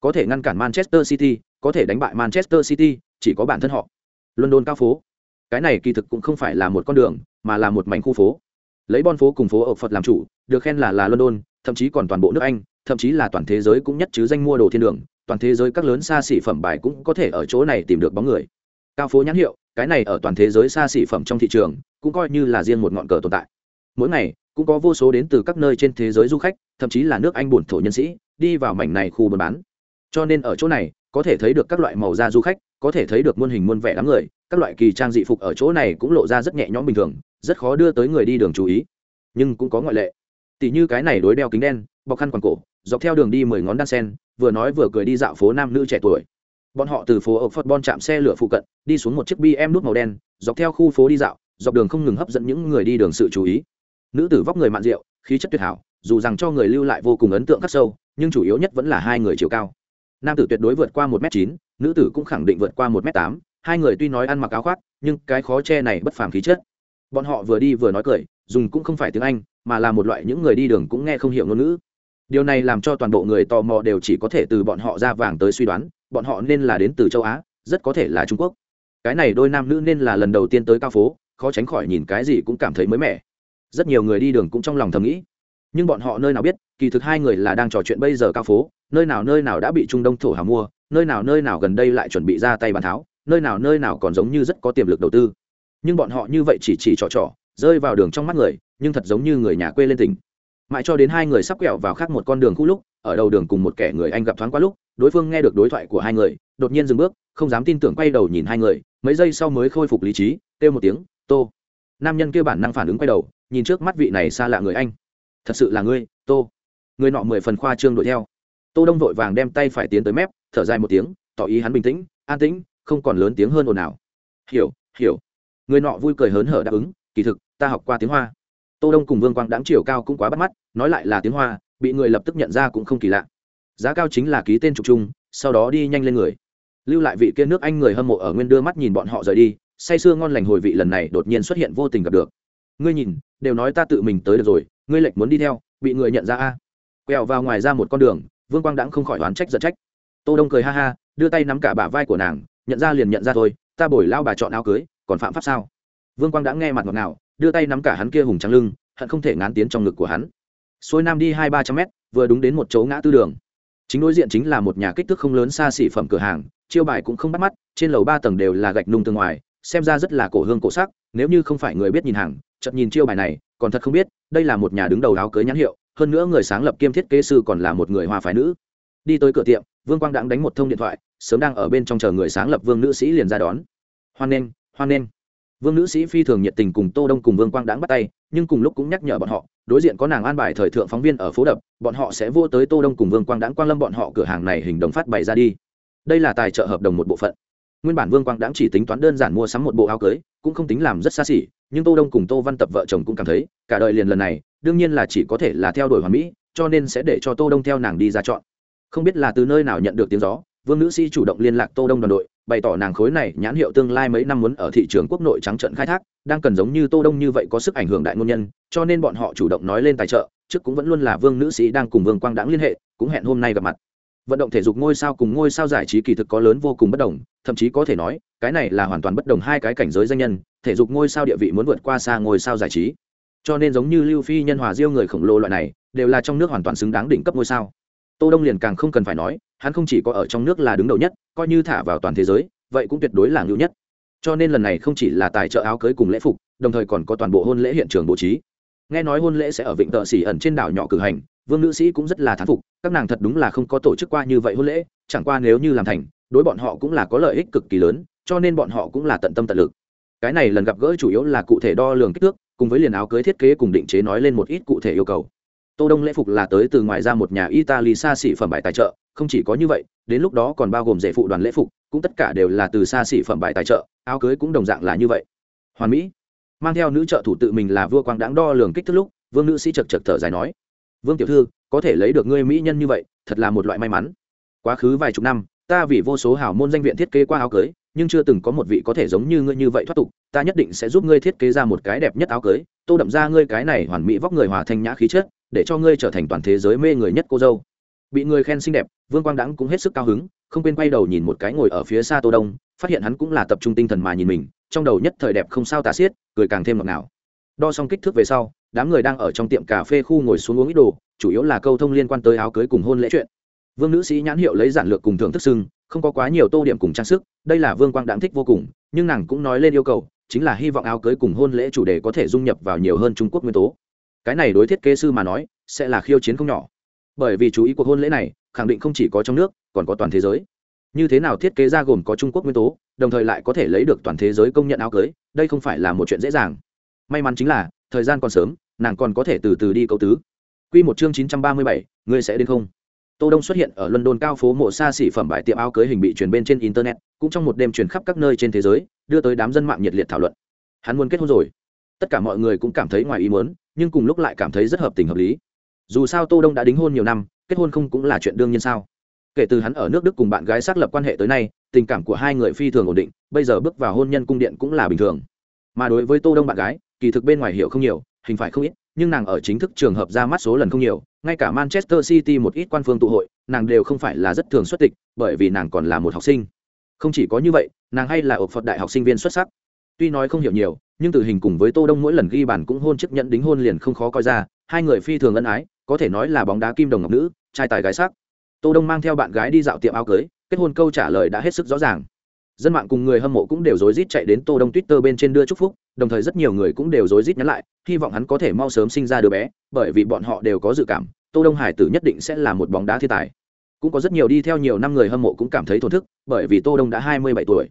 Có thể ngăn cản Manchester City, có thể đánh bại Manchester City, chỉ có bản thân họ. London cao phố. Cái này kỳ thực cũng không phải là một con đường, mà là một mảnh khu phố. Lấy bon phố cùng phố ở Phật làm chủ, được khen là là London, thậm chí còn toàn bộ nước Anh, thậm chí là toàn thế giới cũng nhất chứ danh mua đồ thiên đường, toàn thế giới các lớn xa xỉ phẩm bài cũng có thể ở chỗ này tìm được bóng người cao phố nhãn hiệu, cái này ở toàn thế giới xa xỉ phẩm trong thị trường, cũng coi như là riêng một ngọn cờ tồn tại. Mỗi ngày, cũng có vô số đến từ các nơi trên thế giới du khách, thậm chí là nước anh bổn thổ nhân sĩ, đi vào mảnh này khu buôn bán. Cho nên ở chỗ này, có thể thấy được các loại màu da du khách, có thể thấy được muôn hình muôn vẻ đám người, các loại kỳ trang dị phục ở chỗ này cũng lộ ra rất nhẹ nhõm bình thường, rất khó đưa tới người đi đường chú ý. Nhưng cũng có ngoại lệ. Tỷ như cái này đối đeo kính đen, bọc khăn quàng cổ, dọc theo đường đi mười ngón đan sen, vừa nói vừa cười đi dạo phố nam nữ trẻ tuổi bọn họ từ phố ở phật bon chạm xe lửa phụ cận, đi xuống một chiếc bm nút màu đen, dọc theo khu phố đi dạo, dọc đường không ngừng hấp dẫn những người đi đường sự chú ý. Nữ tử vóc người mạn rượu, khí chất tuyệt hảo, dù rằng cho người lưu lại vô cùng ấn tượng khắc sâu, nhưng chủ yếu nhất vẫn là hai người chiều cao. Nam tử tuyệt đối vượt qua một m chín, nữ tử cũng khẳng định vượt qua một m tám, hai người tuy nói ăn mặc áo khoác, nhưng cái khó che này bất phàm khí chất. Bọn họ vừa đi vừa nói cười, dùng cũng không phải tiếng anh, mà là một loại những người đi đường cũng nghe không hiểu ngôn ngữ. Điều này làm cho toàn bộ người tò mò đều chỉ có thể từ bọn họ ra vàng tới suy đoán bọn họ nên là đến từ châu á, rất có thể là trung quốc. Cái này đôi nam nữ nên là lần đầu tiên tới cao phố, khó tránh khỏi nhìn cái gì cũng cảm thấy mới mẻ. Rất nhiều người đi đường cũng trong lòng thầm nghĩ. Nhưng bọn họ nơi nào biết, kỳ thực hai người là đang trò chuyện bây giờ cao phố, nơi nào nơi nào đã bị trung đông thổ hào mua, nơi nào nơi nào gần đây lại chuẩn bị ra tay bàn tháo, nơi nào nơi nào còn giống như rất có tiềm lực đầu tư. Nhưng bọn họ như vậy chỉ chỉ trò trò, rơi vào đường trong mắt người, nhưng thật giống như người nhà quê lên tỉnh mãi cho đến hai người sắp quẹo vào khác một con đường khu lúc, ở đầu đường cùng một kẻ người anh gặp thoáng qua lúc, đối phương nghe được đối thoại của hai người, đột nhiên dừng bước, không dám tin tưởng quay đầu nhìn hai người, mấy giây sau mới khôi phục lý trí, kêu một tiếng, tô. Nam nhân kêu bản năng phản ứng quay đầu, nhìn trước mắt vị này xa lạ người anh. Thật sự là ngươi, tô. Người nọ mười phần khoa trương đuổi theo. Tô đông vội vàng đem tay phải tiến tới mép, thở dài một tiếng, tỏ ý hắn bình tĩnh, an tĩnh, không còn lớn tiếng hơn ồn ào. Hiểu hiểu. Người nọ vui cười hớn hở đáp ứng, kỳ thực, ta học qua tiếng hoa tô đông cùng vương quang đáng chiều cao cũng quá bắt mắt, nói lại là tiếng hoa, bị người lập tức nhận ra cũng không kỳ lạ. Giá cao chính là ký tên trục chung, sau đó đi nhanh lên người. Lưu lại vị kia nước anh người hâm mộ ở nguyên đưa mắt nhìn bọn họ rời đi, say sưa ngon lành hồi vị lần này đột nhiên xuất hiện vô tình gặp được. Ngươi nhìn, đều nói ta tự mình tới được rồi, ngươi lệch muốn đi theo, bị người nhận ra a. Quẹo vào ngoài ra một con đường, vương quang đãng không khỏi oán trách giận trách. Tô đông cười ha ha, đưa tay nắm cả bả vai của nàng, nhận ra liền nhận ra thôi, ta bồi lao bà chọn áo cưới, còn phạm pháp sao? Vương quang đã nghe mặt ngọt ngào, đưa tay nắm cả hắn kia hùng trắng lưng, hận không thể ngán tiến trong ngực của hắn. Xuôi nam đi hai ba trăm mét, vừa đúng đến một chỗ ngã tư đường. Chính đối diện chính là một nhà kích thước không lớn xa xỉ phẩm cửa hàng, chiêu bài cũng không bắt mắt, trên lầu ba tầng đều là gạch nung từ ngoài, xem ra rất là cổ hương cổ sắc, nếu như không phải người biết nhìn hàng, chợt nhìn chiêu bài này, còn thật không biết, đây là một nhà đứng đầu áo cưới nhãn hiệu, hơn nữa người sáng lập kiêm thiết kế sư còn là một người hoa phái nữ. Đi tới cửa tiệm, vương quang đãng đánh một thông điện thoại, sớm đang ở bên trong chờ người sáng lập vương nữ sĩ liền ra đón. Hoan nghênh hoan nghênh vương nữ sĩ phi thường nhiệt tình cùng tô đông cùng vương quang đãng bắt tay, nhưng cùng lúc cũng nhắc nhở bọn họ, đối diện có nàng an bài thời thượng phóng viên ở phố đập, bọn họ sẽ vô tới tô đông cùng vương quang đãng quang lâm bọn họ cửa hàng này hình đồng phát bày ra đi. Đây là tài trợ hợp đồng một bộ phận. Nguyên bản vương quang đãng chỉ tính toán đơn giản mua sắm một bộ áo cưới, cũng không tính làm rất xa xỉ, nhưng tô đông cùng tô văn tập vợ chồng cũng cảm thấy, cả đời liền lần này, đương nhiên là chỉ có thể là theo đuổi hoàn mỹ, cho nên sẽ để cho tô đông theo nàng đi ra chọn. Không biết là từ nơi nào nhận được tiếng gió, vương nữ sĩ chủ động liên lạc tô đông đoàn đội bày tỏ nàng khối này nhãn hiệu tương lai mấy năm muốn ở thị trường quốc nội trắng trận khai thác, đang cần giống như tô đông như vậy có sức ảnh hưởng đại ngôn nhân, cho nên bọn họ chủ động nói lên tài trợ, trước cũng vẫn luôn là vương nữ sĩ đang cùng vương quang đãng liên hệ, cũng hẹn hôm nay gặp mặt. Vận động thể dục ngôi sao cùng ngôi sao giải trí kỳ thực có lớn vô cùng bất đồng, thậm chí có thể nói, cái này là hoàn toàn bất đồng hai cái cảnh giới danh nhân, thể dục ngôi sao địa vị muốn vượt qua xa ngôi sao giải trí. Cho nên giống như lưu phi, nhân hòa diêu người khổng lồ loại này, đều là trong nước hoàn toàn xứng đáng đỉnh cấp ngôi sao tô đông liền càng không cần phải nói, hắn không chỉ có ở trong nước là đứng đầu nhất, coi như thả vào toàn thế giới, vậy cũng tuyệt đối là ngưu nhất. Cho nên lần này không chỉ là tài trợ áo cưới cùng lễ phục, đồng thời còn có toàn bộ hôn lễ hiện trường bố trí. Nghe nói hôn lễ sẽ ở vịnh tợ xỉ ẩn trên đảo nhỏ cử hành, vương nữ sĩ cũng rất là thán phục, các nàng thật đúng là không có tổ chức qua như vậy hôn lễ, chẳng qua nếu như làm thành, đối bọn họ cũng là có lợi ích cực kỳ lớn, cho nên bọn họ cũng là tận tâm tận lực. Cái này lần gặp gỡ chủ yếu là cụ thể đo lường kích thước, cùng với liền áo cưới thiết kế cùng định chế nói lên một ít cụ thể yêu cầu tô đông lễ phục là tới từ ngoài ra một nhà italy xa xỉ phẩm bài tài trợ, không chỉ có như vậy, đến lúc đó còn bao gồm rể phụ đoàn lễ phục, cũng tất cả đều là từ xa xỉ phẩm bài tài trợ, áo cưới cũng đồng dạng là như vậy. Hoàn mỹ, mang theo nữ trợ thủ tự mình là vua quang đáng đo lường kích thước lúc, vương nữ sĩ chật chật thở dài nói, vương tiểu thư, có thể lấy được ngươi mỹ nhân như vậy, thật là một loại may mắn. Quá khứ vài chục năm, ta vì vô số hảo môn danh viện thiết kế qua áo cưới, nhưng chưa từng có một vị có thể giống như ngươi như vậy thoát tục, ta nhất định sẽ giúp ngươi thiết kế ra một cái đẹp nhất áo cưới. Tô đậm ra ngươi cái này hoàn mỹ vóc người hòa thanh nhã khí chất để cho ngươi trở thành toàn thế giới mê người nhất cô dâu. Bị người khen xinh đẹp, vương quang đãng cũng hết sức cao hứng, không quên quay đầu nhìn một cái ngồi ở phía xa tô đông, phát hiện hắn cũng là tập trung tinh thần mà nhìn mình, trong đầu nhất thời đẹp không sao tả xiết, cười càng thêm ngọt ngào. Đo xong kích thước về sau, đám người đang ở trong tiệm cà phê khu ngồi xuống uống ít đồ, chủ yếu là câu thông liên quan tới áo cưới cùng hôn lễ chuyện. Vương nữ sĩ nhãn hiệu lấy giản lược cùng thưởng thức sưng không có quá nhiều tô điểm cùng trang sức, đây là vương quang đáng thích vô cùng, nhưng nàng cũng nói lên yêu cầu, chính là hy vọng áo cưới cùng hôn lễ chủ đề có thể dung nhập vào nhiều hơn trung quốc nguyên tố cái này đối thiết kế sư mà nói, sẽ là khiêu chiến không nhỏ. Bởi vì chú ý cuộc hôn lễ này, khẳng định không chỉ có trong nước, còn có toàn thế giới. Như thế nào thiết kế ra gồm có trung quốc nguyên tố, đồng thời lại có thể lấy được toàn thế giới công nhận áo cưới, đây không phải là một chuyện dễ dàng. May mắn chính là, thời gian còn sớm, nàng còn có thể từ từ đi câu tứ. Q một chương chín trăm ba mươi bảy, ngươi sẽ đến không? Tô đông xuất hiện ở london cao phố mộ xa xỉ phẩm bài tiệm áo cưới hình bị truyền bên trên internet, cũng trong một đêm truyền khắp các nơi trên thế giới, đưa tới đám dân mạng nhiệt liệt thảo luận. Hắn muốn kết hôn rồi. Tất cả mọi người cũng cảm thấy ngoài ý muốn nhưng cùng lúc lại cảm thấy rất hợp tình hợp lý. Dù sao tô đông đã đính hôn nhiều năm, kết hôn không cũng là chuyện đương nhiên sao? Kể từ hắn ở nước đức cùng bạn gái xác lập quan hệ tới nay, tình cảm của hai người phi thường ổn định, bây giờ bước vào hôn nhân cung điện cũng là bình thường. Mà đối với tô đông bạn gái, kỳ thực bên ngoài hiểu không nhiều, hình phải không ít, nhưng nàng ở chính thức trường hợp ra mắt số lần không nhiều, ngay cả manchester city một ít quan phương tụ hội, nàng đều không phải là rất thường xuất tịch, bởi vì nàng còn là một học sinh. Không chỉ có như vậy, nàng hay là ở phật đại học sinh viên xuất sắc. Tuy nói không hiểu nhiều nhưng từ hình cùng với tô đông mỗi lần ghi bàn cũng hôn chấp nhận đính hôn liền không khó coi ra, hai người phi thường ân ái, có thể nói là bóng đá kim đồng ngọc nữ, trai tài gái sắc. Tô đông mang theo bạn gái đi dạo tiệm áo cưới, kết hôn câu trả lời đã hết sức rõ ràng. Dân mạng cùng người hâm mộ cũng đều rối rít chạy đến tô đông twitter bên trên đưa chúc phúc, đồng thời rất nhiều người cũng đều rối rít nhắn lại, hy vọng hắn có thể mau sớm sinh ra đứa bé, bởi vì bọn họ đều có dự cảm, tô đông hải tử nhất định sẽ là một bóng đá thiên tài. Cũng có rất nhiều đi theo nhiều năm người hâm mộ cũng cảm thấy thổn thức, bởi vì tô đông đã hai mươi bảy tuổi.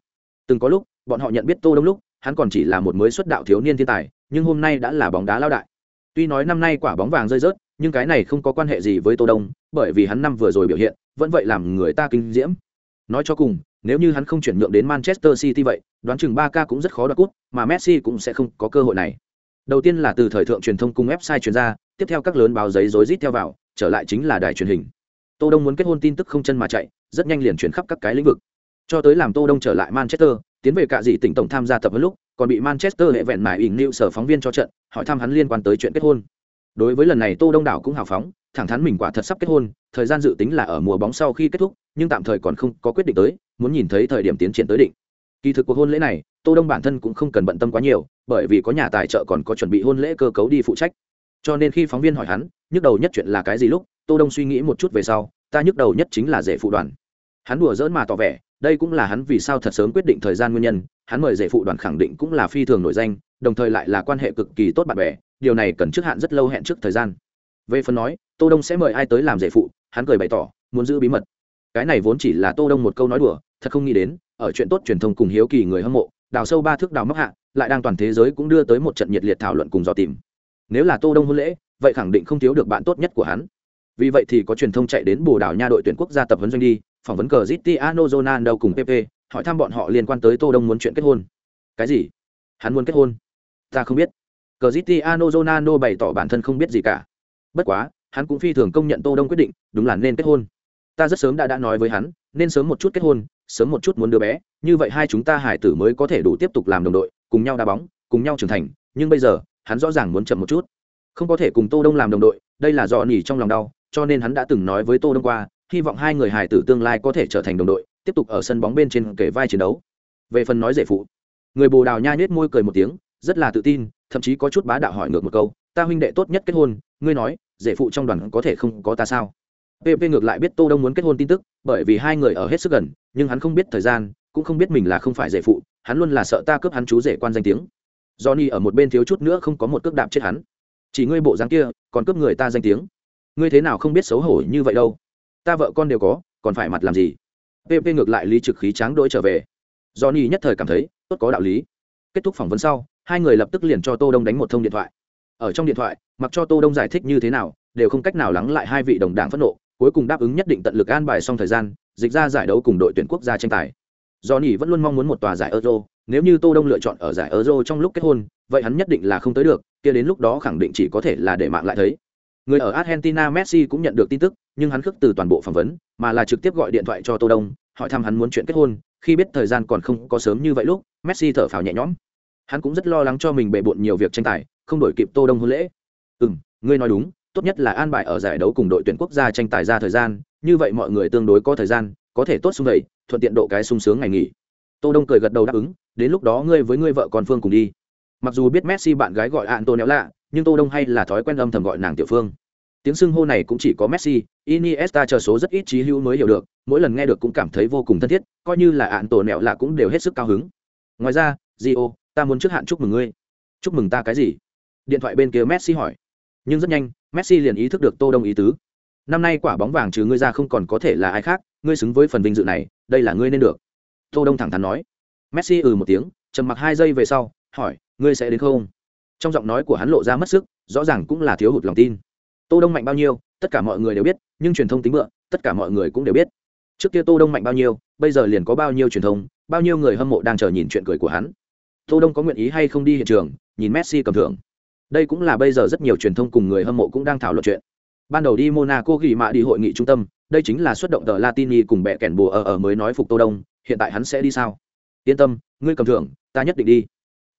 Từng có lúc, bọn họ nhận biết tô đông lúc hắn còn chỉ là một mới xuất đạo thiếu niên thiên tài, nhưng hôm nay đã là bóng đá lao đại. Tuy nói năm nay quả bóng vàng rơi rớt, nhưng cái này không có quan hệ gì với tô đông, bởi vì hắn năm vừa rồi biểu hiện, vẫn vậy làm người ta kinh diễm. Nói cho cùng, nếu như hắn không chuyển nhượng đến manchester city vậy, đoán chừng ba k cũng rất khó đoạt cút mà messi cũng sẽ không có cơ hội này. Đầu tiên là từ thời thượng truyền thông cùng website truyền ra tiếp theo các lớn báo giấy rối rít theo vào, trở lại chính là đài truyền hình. Tô đông muốn kết hôn tin tức không chân mà chạy, rất nhanh liền chuyển khắp các cái lĩnh vực. Cho tới làm tô đông trở lại manchester tiến về cả dị tỉnh tổng tham gia tập huấn lúc, còn bị manchester hệ vẹn mải ỉn nịu sở phóng viên cho trận, hỏi thăm hắn liên quan tới chuyện kết hôn. Đối với lần này tô đông đảo cũng hào phóng, thẳng thắn mình quả thật sắp kết hôn, thời gian dự tính là ở mùa bóng sau khi kết thúc, nhưng tạm thời còn không có quyết định tới, muốn nhìn thấy thời điểm tiến triển tới định kỳ thực cuộc hôn lễ này, tô đông bản thân cũng không cần bận tâm quá nhiều, bởi vì có nhà tài trợ còn có chuẩn bị hôn lễ cơ cấu đi phụ trách. Cho nên khi phóng viên hỏi hắn, nhức đầu nhất chuyện là cái gì lúc, tô đông suy nghĩ một chút về sau, ta nhức đầu nhất chính là rể phụ đoàn. Hắn đùa dỡn mà tỏ vẻ đây cũng là hắn vì sao thật sớm quyết định thời gian nguyên nhân, hắn mời rể phụ đoàn khẳng định cũng là phi thường nổi danh, đồng thời lại là quan hệ cực kỳ tốt bạn bè, điều này cần trước hạn rất lâu hẹn trước thời gian. Về phần nói, tô đông sẽ mời ai tới làm rể phụ, hắn cười bày tỏ, muốn giữ bí mật. Cái này vốn chỉ là tô đông một câu nói đùa, thật không nghĩ đến, ở chuyện tốt truyền thông cùng hiếu kỳ người hâm mộ, đào sâu ba thước đào móc hạ, lại đang toàn thế giới cũng đưa tới một trận nhiệt liệt thảo luận cùng dò tìm. Nếu là tô đông hôn lễ, vậy khẳng định không thiếu được bạn tốt nhất của hắn. Vì vậy thì có truyền thông chạy đến bồ đào nha đội tuyển quốc gia tập huấn doanh đi phỏng vấn cờ Cristiano Ronaldo cùng Pepe, hỏi thăm bọn họ liên quan tới tô đông muốn chuyện kết hôn. Cái gì? Hắn muốn kết hôn? Ta không biết. Cờ Cristiano Ronaldo bày tỏ bản thân không biết gì cả. Bất quá, hắn cũng phi thường công nhận tô đông quyết định, đúng là nên kết hôn. Ta rất sớm đã đã nói với hắn, nên sớm một chút kết hôn, sớm một chút muốn đứa bé, như vậy hai chúng ta hải tử mới có thể đủ tiếp tục làm đồng đội, cùng nhau đá bóng, cùng nhau trưởng thành, nhưng bây giờ, hắn rõ ràng muốn chậm một chút. Không có thể cùng tô đông làm đồng đội, đây là dọn nỉ trong lòng đau, cho nên hắn đã từng nói với tô đông qua hy vọng hai người hải tử tương lai có thể trở thành đồng đội, tiếp tục ở sân bóng bên trên kể vai chiến đấu. Về phần nói dễ phụ, người bồ đào nha nhết môi cười một tiếng, rất là tự tin, thậm chí có chút bá đạo hỏi ngược một câu, ta huynh đệ tốt nhất kết hôn, ngươi nói dễ phụ trong đoàn có thể không có ta sao? Pp ngược lại biết tô đông muốn kết hôn tin tức, bởi vì hai người ở hết sức gần, nhưng hắn không biết thời gian, cũng không biết mình là không phải dễ phụ, hắn luôn là sợ ta cướp hắn chú rể quan danh tiếng. Johnny ở một bên thiếu chút nữa không có một cước đạp chết hắn. Chỉ ngươi bộ dáng kia, còn cướp người ta danh tiếng. Ngươi thế nào không biết xấu hổ như vậy đâu? Ta vợ con đều có, còn phải mặt làm gì? Pp ngược lại lý trực khí tráng đỗi trở về. Johnny nhất thời cảm thấy, tốt có đạo lý. Kết thúc phỏng vấn sau, hai người lập tức liền cho tô đông đánh một thông điện thoại. Ở trong điện thoại, mặc cho tô đông giải thích như thế nào, đều không cách nào lắng lại hai vị đồng đảng phẫn nộ, cuối cùng đáp ứng nhất định tận lực an bài xong thời gian, dịch ra giải đấu cùng đội tuyển quốc gia tranh tài. Do nỉ vẫn luôn mong muốn một tòa giải euro, nếu như tô đông lựa chọn ở giải euro trong lúc kết hôn, vậy hắn nhất định là không tới được, kia đến lúc đó khẳng định chỉ có thể là để mạng lại thấy người ở argentina messi cũng nhận được tin tức nhưng hắn khước từ toàn bộ phỏng vấn mà là trực tiếp gọi điện thoại cho tô đông hỏi thăm hắn muốn chuyện kết hôn. Khi biết thời gian còn không có sớm như vậy lúc messi thở phào nhẹ nhõm. Hắn cũng rất lo lắng cho mình bệ bội nhiều việc tranh tài không đổi kịp tô đông hôn lễ. Ừ ngươi nói đúng tốt nhất là an bài ở giải đấu cùng đội tuyển quốc gia tranh tài ra thời gian như vậy mọi người tương đối có thời gian có thể tốt xung vậy thuận tiện độ cái sung sướng ngày nghỉ. Tô đông cười gật đầu đáp ứng đến lúc đó ngươi với ngươi vợ con phương cùng đi. Mặc dù biết messi bạn gái gọi Antonella, lạ nhưng tô đông hay là thói quen âm thầm gọi nàng tiểu phương. Tiếng xưng hô này cũng chỉ có messi iniesta chờ số rất ít trí hữu mới hiểu được mỗi lần nghe được cũng cảm thấy vô cùng thân thiết coi như là ạn tổ nẹo lạ cũng đều hết sức cao hứng. Ngoài ra Gio, ta muốn trước hạn chúc mừng ngươi. Chúc mừng ta cái gì? Điện thoại bên kia messi hỏi. Nhưng rất nhanh messi liền ý thức được tô đông ý tứ. Năm nay quả bóng vàng trừ ngươi ra không còn có thể là ai khác ngươi xứng với phần vinh dự này đây là ngươi nên được. Tô đông thẳng thắn nói. Messi ừ một tiếng trầm mặc hai giây về sau hỏi ngươi sẽ đến không? Trong giọng nói của hắn lộ ra mất sức, rõ ràng cũng là thiếu hụt lòng tin. Tô đông mạnh bao nhiêu, tất cả mọi người đều biết, nhưng truyền thông tính bựa tất cả mọi người cũng đều biết. Trước kia tô đông mạnh bao nhiêu, bây giờ liền có bao nhiêu truyền thông, bao nhiêu người hâm mộ đang chờ nhìn chuyện cười của hắn. Tô đông có nguyện ý hay không đi hiện trường, nhìn messi cầm thưởng. Đây cũng là bây giờ rất nhiều truyền thông cùng người hâm mộ cũng đang thảo luận chuyện. Ban đầu đi monaco ghi mạ đi hội nghị trung tâm, đây chính là xuất động tờ latini cùng bẹ kẻn bùa ở ở mới nói phục tô đông, hiện tại hắn sẽ đi sao? Yên tâm, ngươi cầm thưởng, ta nhất định đi.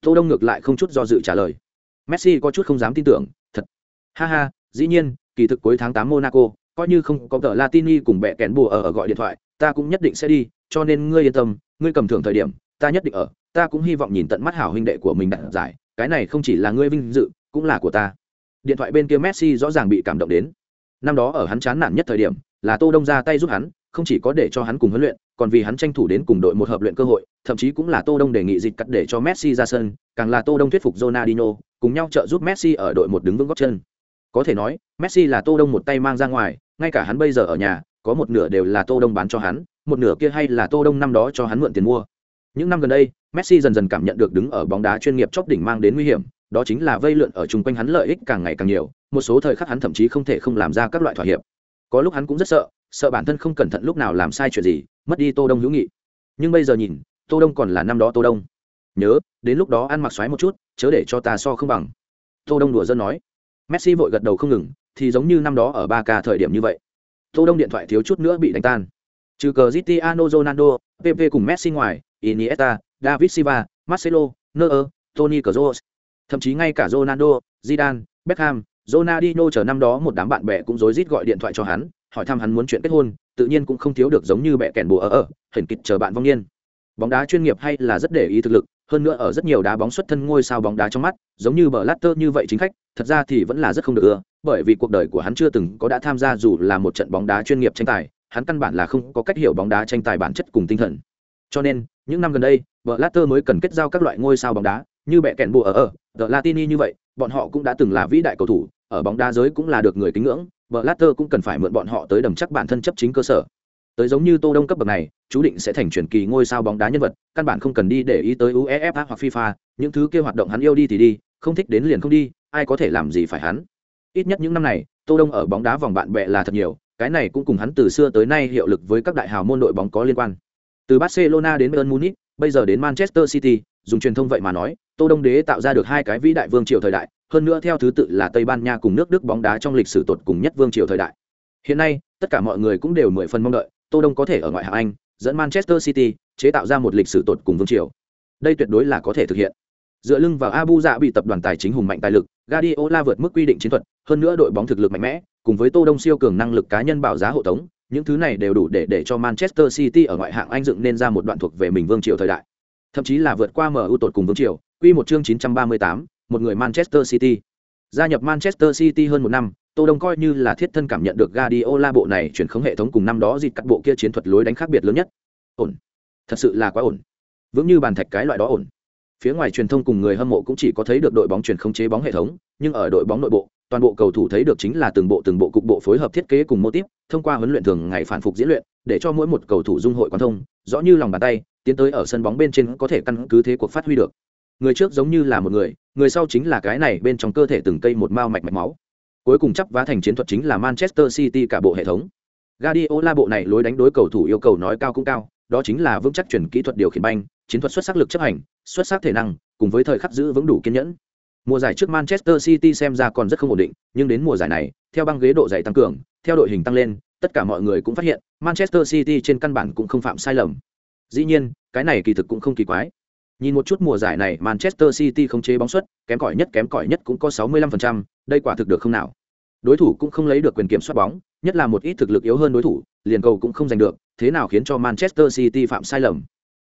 Tô đông ngược lại không chút do dự trả lời messi có chút không dám tin tưởng thật. Ha ha dĩ nhiên kỳ thực cuối tháng tám monaco coi như không có tờ latini cùng bẹ kèn bùa ở, gọi điện thoại ta cũng nhất định sẽ đi cho nên ngươi yên tâm ngươi cầm thưởng thời điểm ta nhất định ở ta cũng hy vọng nhìn tận mắt hảo huynh đệ của mình đạt giải cái này không chỉ là ngươi vinh dự cũng là của ta. Điện thoại bên kia messi rõ ràng bị cảm động đến. Năm đó ở hắn chán nản nhất thời điểm là tô đông ra tay giúp hắn không chỉ có để cho hắn cùng huấn luyện còn vì hắn tranh thủ đến cùng đội một hợp luyện cơ hội thậm chí cũng là tô đông đề nghị dịch cắt để cho messi ra sân càng là tô đông thuyết phục ronaldinho cùng nhau trợ giúp messi ở đội một đứng vững gót chân. Có thể nói, messi là tô đông một tay mang ra ngoài, ngay cả hắn bây giờ ở nhà, có một nửa đều là tô đông bán cho hắn, một nửa kia hay là tô đông năm đó cho hắn mượn tiền mua. Những năm gần đây, messi dần dần cảm nhận được đứng ở bóng đá chuyên nghiệp chóp đỉnh mang đến nguy hiểm, đó chính là vây lượn ở chung quanh hắn lợi ích càng ngày càng nhiều, một số thời khắc hắn thậm chí không thể không làm ra các loại thỏa hiệp. Có lúc hắn cũng rất sợ sợ bản thân không cẩn thận lúc nào làm sai chuyện gì, mất đi tô đông hữu nghị. Nhưng bây giờ nhìn, tô đông còn là năm đó tô đông nhớ đến lúc đó ăn mặc xoáy một chút chớ để cho ta so không bằng. Tô đông đùa dân nói. Messi vội gật đầu không ngừng thì giống như năm đó ở ba ca thời điểm như vậy. Tô đông điện thoại thiếu chút nữa bị đánh tan. Trừ cờ Cristiano Ronaldo, PP cùng Messi ngoài, Iniesta, David Silva, Marcelo, Neuer, Toni Kroos, thậm chí ngay cả Ronaldo, Zidane, Beckham, Ronaldinho chờ năm đó một đám bạn bè cũng rối rít gọi điện thoại cho hắn, hỏi thăm hắn muốn chuyện kết hôn, tự nhiên cũng không thiếu được giống như bẻ kèn bùa ở ở, hình kịch chờ bạn vong niên. Bóng đá chuyên nghiệp hay là rất để ý thực lực, hơn nữa ở rất nhiều đá bóng xuất thân ngôi sao bóng đá trong mắt, giống như Blatter như vậy chính khách, thật ra thì vẫn là rất không được ưa, bởi vì cuộc đời của hắn chưa từng có đã tham gia dù là một trận bóng đá chuyên nghiệp tranh tài, hắn căn bản là không có cách hiểu bóng đá tranh tài bản chất cùng tinh thần. Cho nên, những năm gần đây, Blatter mới cần kết giao các loại ngôi sao bóng đá, như bẹ kèn bùa ở ở, The Latini như vậy, bọn họ cũng đã từng là vĩ đại cầu thủ, ở bóng đá giới cũng là được người kính ngưỡng, Blatter cũng cần phải mượn bọn họ tới đầm chắc bản thân chấp chính cơ sở. Tới giống như Tô Đông cấp bậc này, chú định sẽ thành truyền kỳ ngôi sao bóng đá nhân vật, căn bản không cần đi để ý tới UEFA hoặc FIFA, những thứ kia hoạt động hắn yêu đi thì đi, không thích đến liền không đi, ai có thể làm gì phải hắn. Ít nhất những năm này, Tô Đông ở bóng đá vòng bạn bè là thật nhiều, cái này cũng cùng hắn từ xưa tới nay hiệu lực với các đại hào môn đội bóng có liên quan. Từ Barcelona đến Bayern Munich, bây giờ đến Manchester City, dùng truyền thông vậy mà nói, Tô Đông đế tạo ra được hai cái vĩ đại vương triều thời đại, hơn nữa theo thứ tự là Tây Ban Nha cùng nước Đức bóng đá trong lịch sử tột cùng nhất vương triều thời đại. Hiện nay, tất cả mọi người cũng đều mười phần mong đợi, Tô Đông có thể ở ngoại hạng Anh, dẫn Manchester City chế tạo ra một lịch sử tột cùng vương triều. Đây tuyệt đối là có thể thực hiện. Dựa lưng vào Abu Dạ bị tập đoàn tài chính hùng mạnh tài lực, Guardiola vượt mức quy định chiến thuật, hơn nữa đội bóng thực lực mạnh mẽ, cùng với Tô Đông siêu cường năng lực cá nhân bảo giá hộ tống, những thứ này đều đủ để để cho Manchester City ở ngoại hạng Anh dựng nên ra một đoạn thuộc về mình vương triều thời đại. Thậm chí là vượt qua MU tột cùng vương triều, quy một chương 938, một người Manchester City. Gia nhập Manchester City hơn một năm, Tô Đông coi như là thiết thân cảm nhận được Guardiola bộ này chuyển khống hệ thống cùng năm đó dịch cắt bộ kia chiến thuật lối đánh khác biệt lớn nhất. Ổn. Thật sự là quá ổn. Vững như bàn thạch cái loại đó ổn. Phía ngoài truyền thông cùng người hâm mộ cũng chỉ có thấy được đội bóng chuyển khống chế bóng hệ thống, nhưng ở đội bóng nội bộ, toàn bộ cầu thủ thấy được chính là từng bộ từng bộ cục bộ phối hợp thiết kế cùng mô típ, thông qua huấn luyện thường ngày phản phục diễn luyện, để cho mỗi một cầu thủ dung hội quan thông, rõ như lòng bàn tay, tiến tới ở sân bóng bên trên có thể căn cứ thế cuộc phát huy được. Người trước giống như là một người, người sau chính là cái này bên trong cơ thể từng cây một mao mạch mạch máu. Cuối cùng chấp vá thành chiến thuật chính là Manchester City cả bộ hệ thống. Guardiola bộ này lối đánh đối cầu thủ yêu cầu nói cao cũng cao, đó chính là vững chắc chuyển kỹ thuật điều khiển banh, chiến thuật xuất sắc lực chấp hành, xuất sắc thể năng, cùng với thời khắc giữ vững đủ kiên nhẫn. Mùa giải trước Manchester City xem ra còn rất không ổn định, nhưng đến mùa giải này, theo băng ghế độ dày tăng cường, theo đội hình tăng lên, tất cả mọi người cũng phát hiện, Manchester City trên căn bản cũng không phạm sai lầm. Dĩ nhiên, cái này kỳ thực cũng không kỳ quái. Nhìn một chút mùa giải này Manchester City không chế bóng suất, kém cỏi nhất kém cỏi nhất cũng có 65%, đây quả thực được không nào. Đối thủ cũng không lấy được quyền kiểm soát bóng, nhất là một ít thực lực yếu hơn đối thủ, liền cầu cũng không giành được, thế nào khiến cho Manchester City phạm sai lầm.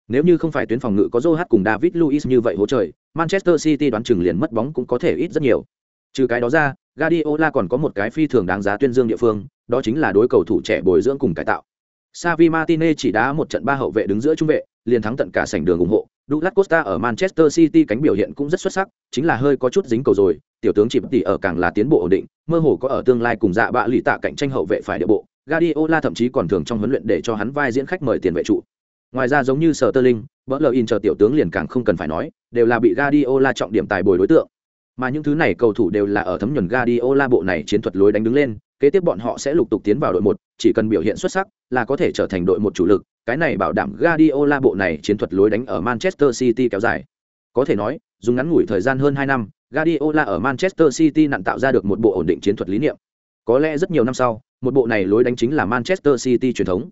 Nếu như không phải tuyến phòng ngự có Joe cùng David Luiz như vậy hỗ trợ, Manchester City đoán chừng liền mất bóng cũng có thể ít rất nhiều. Trừ cái đó ra, Guardiola còn có một cái phi thường đáng giá tuyên dương địa phương, đó chính là đối cầu thủ trẻ bồi dưỡng cùng cải tạo. Xavi Martinez chỉ đá một trận ba hậu vệ đứng giữa trung vệ, liền thắng tận cả sảnh đường ủng hộ. Douglas Costa ở Manchester City cánh biểu hiện cũng rất xuất sắc, chính là hơi có chút dính cầu rồi, tiểu tướng chỉ tỷ ở càng là tiến bộ ổn định, mơ hồ có ở tương lai cùng dạ bạ lì tạ cạnh tranh hậu vệ phải địa bộ. Guardiola thậm chí còn thường trong huấn luyện để cho hắn vai diễn khách mời tiền vệ trụ. Ngoài ra giống như Sterling, Butler chờ tiểu tướng liền càng không cần phải nói, đều là bị Guardiola trọng điểm tài bồi đối tượng. Mà những thứ này cầu thủ đều là ở thấm nhuần Guardiola bộ này chiến thuật lối đánh đứng lên, kế tiếp bọn họ sẽ lục tục tiến vào đội một, chỉ cần biểu hiện xuất sắc là có thể trở thành đội một chủ lực, cái này bảo đảm Guardiola bộ này chiến thuật lối đánh ở Manchester City kéo dài. Có thể nói, dùng ngắn ngủi thời gian hơn 2 năm, Guardiola ở Manchester City nặn tạo ra được một bộ ổn định chiến thuật lý niệm. Có lẽ rất nhiều năm sau, một bộ này lối đánh chính là Manchester City truyền thống.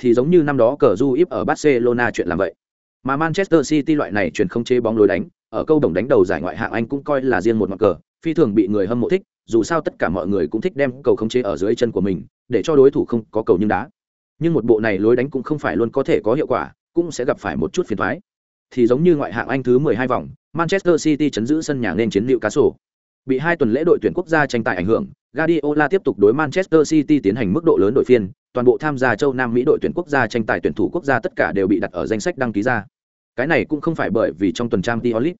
Thì giống như năm đó cờ Juip ở Barcelona chuyện làm vậy. Mà Manchester City loại này truyền không chế bóng lối đánh, ở câu đồng đánh đầu giải ngoại hạng Anh cũng coi là riêng một mặt cờ, phi thường bị người hâm mộ thích, dù sao tất cả mọi người cũng thích đem cầu khống chế ở dưới chân của mình để cho đối thủ không có cầu nhưng đá. Nhưng một bộ này lối đánh cũng không phải luôn có thể có hiệu quả cũng sẽ gặp phải một chút phiền thoái thì giống như ngoại hạng anh thứ 12 vòng manchester city chấn giữ sân nhà nên chiến liệu cá sổ bị hai tuần lễ đội tuyển quốc gia tranh tài ảnh hưởng Guardiola tiếp tục đối Manchester City tiến hành mức độ lớn đội phiên, toàn bộ tham gia châu Nam Mỹ đội tuyển quốc gia tranh tài tuyển thủ quốc gia tất cả đều bị đặt ở danh sách đăng ký ra. Cái này cũng không phải bởi vì trong tuần trang League,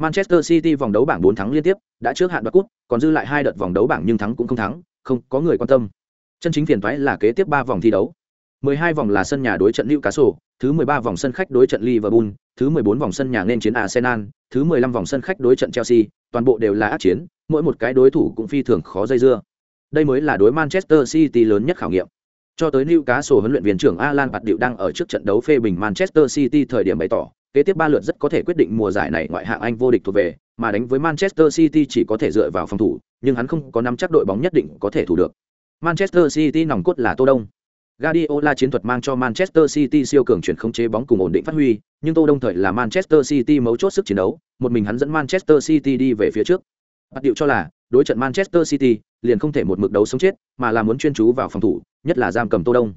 Manchester City vòng đấu bảng 4 thắng liên tiếp, đã trước hạn đoạt cúp, còn dư lại hai đợt vòng đấu bảng nhưng thắng cũng không thắng, không có người quan tâm. Chân chính phiền toái là kế tiếp 3 vòng thi đấu. 12 vòng là sân nhà đối trận Newcastle, thứ 13 vòng sân khách đối trận Liverpool, thứ 14 vòng sân nhà nên chiến Arsenal, thứ 15 vòng sân khách đối trận Chelsea, toàn bộ đều là ác chiến, mỗi một cái đối thủ cũng phi thường khó dây dưa. Đây mới là đối Manchester City lớn nhất khảo nghiệm. Cho tới Newcastle huấn luyện viên trưởng Alan Bạt Điệu đang ở trước trận đấu phê bình Manchester City thời điểm bày tỏ, kế tiếp ba lượt rất có thể quyết định mùa giải này ngoại hạng Anh vô địch thuộc về, mà đánh với Manchester City chỉ có thể dựa vào phòng thủ, nhưng hắn không có nắm chắc đội bóng nhất định có thể thủ được. Manchester City nòng cốt là Tô Đông. Guardiola chiến thuật mang cho Manchester City siêu cường chuyển không chế bóng cùng ổn định phát huy, nhưng Tô Đông thời là Manchester City mấu chốt sức chiến đấu, một mình hắn dẫn Manchester City đi về phía trước. Bắt điệu cho là, đối trận Manchester City, liền không thể một mực đấu sống chết, mà là muốn chuyên chú vào phòng thủ, nhất là giam cầm Tô Đông.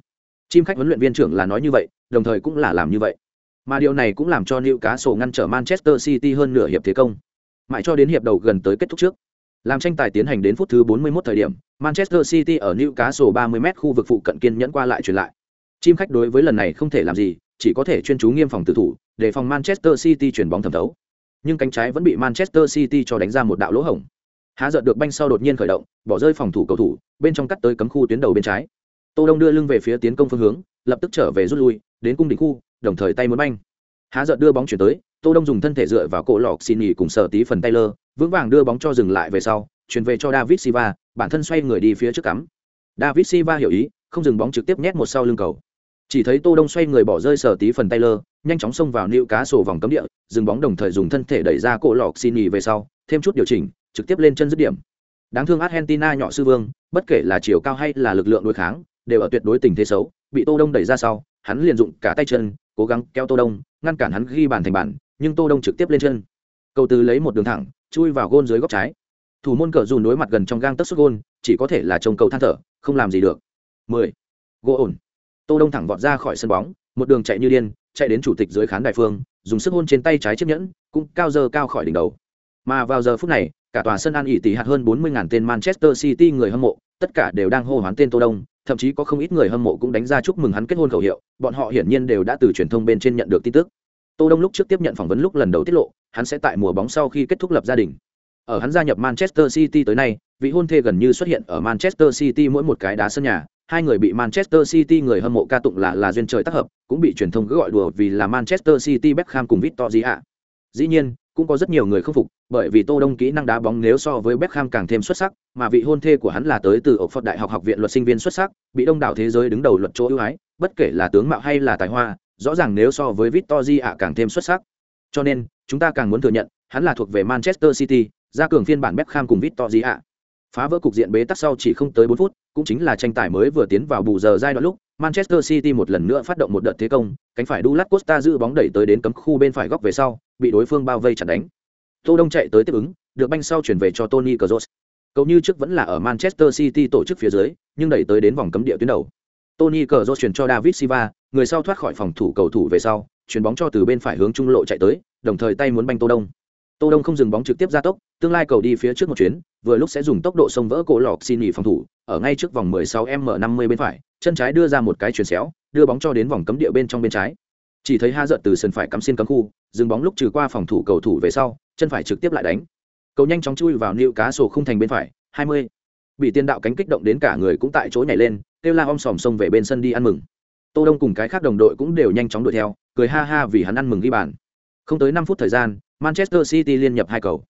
Chim khách huấn luyện viên trưởng là nói như vậy, đồng thời cũng là làm như vậy. Mà điều này cũng làm cho Newcastle ngăn trở Manchester City hơn nửa hiệp thế công. Mãi cho đến hiệp đầu gần tới kết thúc trước. Làm tranh tài tiến hành đến phút thứ 41 thời điểm, Manchester City ở Newcastle 30m khu vực phụ cận kiên nhẫn qua lại truyền lại. Chim khách đối với lần này không thể làm gì, chỉ có thể chuyên chú nghiêm phòng tử thủ, để phòng Manchester City chuyển bóng thẩm thấu. Nhưng cánh trái vẫn bị Manchester City cho đánh ra một đạo lỗ hổng. Há giật được banh sau đột nhiên khởi động, bỏ rơi phòng thủ cầu thủ, bên trong cắt tới cấm khu tuyến đầu bên trái. Tô Đông đưa lưng về phía tiến công phương hướng, lập tức trở về rút lui, đến cung đỉnh khu, đồng thời tay muốn banh. Há giật đưa bóng chuyển tới, Tô Đông dùng thân thể dựa vào cổ lọc xin nghỉ cùng sở tí phần Taylor, vững vàng đưa bóng cho dừng lại về sau, chuyển về cho David Silva, bản thân xoay người đi phía trước cắm. David Silva hiểu ý, không dừng bóng trực tiếp nhét một sau lưng cầu. Chỉ thấy Tô Đông xoay người bỏ rơi sở tí phần Taylor, nhanh chóng xông vào nịu cá sổ vòng cấm địa, dừng bóng đồng thời dùng thân thể đẩy ra cổ lọc xin nghỉ về sau, thêm chút điều chỉnh, trực tiếp lên chân dứt điểm. Đáng thương Argentina nhỏ sư vương, bất kể là chiều cao hay là lực lượng đối kháng, đều ở tuyệt đối tình thế xấu, bị Tô Đông đẩy ra sau, hắn liền dụng cả tay chân, cố gắng kéo Tô Đông, ngăn cản hắn ghi bàn thành bàn, nhưng Tô Đông trực tiếp lên chân. Cầu từ lấy một đường thẳng, chui vào gôn dưới góc trái. Thủ môn cờ dùn đối mặt gần trong gang tấc xuất gôn, chỉ có thể là trông cầu than thở, không làm gì được. 10. Gỗ ổn. Tô Đông thẳng vọt ra khỏi sân bóng, một đường chạy như điên, chạy đến chủ tịch dưới khán đài phương, dùng sức hôn trên tay trái chiếc nhẫn, cũng cao giờ cao khỏi đỉnh đầu. Mà vào giờ phút này, cả tòa sân An ỉ tỷ hạt hơn 40.000 tên Manchester City người hâm mộ, tất cả đều đang hô hoán tên Tô Đông, thậm chí có không ít người hâm mộ cũng đánh ra chúc mừng hắn kết hôn khẩu hiệu, bọn họ hiển nhiên đều đã từ truyền thông bên trên nhận được tin tức. Tô Đông lúc trước tiếp nhận phỏng vấn lúc lần đầu tiết lộ, hắn sẽ tại mùa bóng sau khi kết thúc lập gia đình. Ở hắn gia nhập Manchester City tới nay, vị hôn thê gần như xuất hiện ở Manchester City mỗi một cái đá sân nhà, hai người bị Manchester City người hâm mộ ca tụng là là duyên trời tác hợp, cũng bị truyền thông cứ gọi đùa vì là Manchester City Beckham cùng Victor gì ạ. Dĩ nhiên, cũng có rất nhiều người không phục, bởi vì Tô Đông kỹ năng đá bóng nếu so với Beckham càng thêm xuất sắc, mà vị hôn thê của hắn là tới từ Oxford Đại học học viện luật sinh viên xuất sắc, bị đông đảo thế giới đứng đầu luật chỗ ưu ái, bất kể là tướng mạo hay là tài hoa, rõ ràng nếu so với Victoria càng thêm xuất sắc. Cho nên, chúng ta càng muốn thừa nhận, hắn là thuộc về Manchester City, ra cường phiên bản Beckham cùng Victoria. Phá vỡ cục diện bế tắc sau chỉ không tới 4 phút, cũng chính là tranh tài mới vừa tiến vào bù giờ giai đoạn lúc, Manchester City một lần nữa phát động một đợt thế công, cánh phải Douglas Costa giữ bóng đẩy tới đến cấm khu bên phải góc về sau, bị đối phương bao vây chặn đánh. Tô Đông chạy tới tiếp ứng, được banh sau chuyển về cho Tony Kroos. Cậu như trước vẫn là ở Manchester City tổ chức phía dưới, nhưng đẩy tới đến vòng cấm địa tuyến đầu. Tony Kroos chuyển cho David Silva, người sau thoát khỏi phòng thủ cầu thủ về sau, chuyển bóng cho từ bên phải hướng trung lộ chạy tới, đồng thời tay muốn banh Tô Đông. Tô Đông không dừng bóng trực tiếp ra tốc, tương lai cầu đi phía trước một chuyến, vừa lúc sẽ dùng tốc độ sông vỡ cổ lọc xin nghỉ phòng thủ, ở ngay trước vòng 16m50 bên phải, chân trái đưa ra một cái chuyền xéo, đưa bóng cho đến vòng cấm địa bên trong bên trái. Chỉ thấy Ha giận từ sân phải cắm xuyên cấm khu, dừng bóng lúc trừ qua phòng thủ cầu thủ về sau, chân phải trực tiếp lại đánh. Cầu nhanh chóng chui vào nịu cá sổ không thành bên phải, 20. Bị tiên đạo cánh kích động đến cả người cũng tại chỗ nhảy lên, kêu la om sòm sông về bên sân đi ăn mừng. Tô Đông cùng cái khác đồng đội cũng đều nhanh chóng đuổi theo, cười ha ha vì hắn ăn mừng ghi bàn. Không tới 5 phút thời gian, Manchester City liên nhập hai cầu.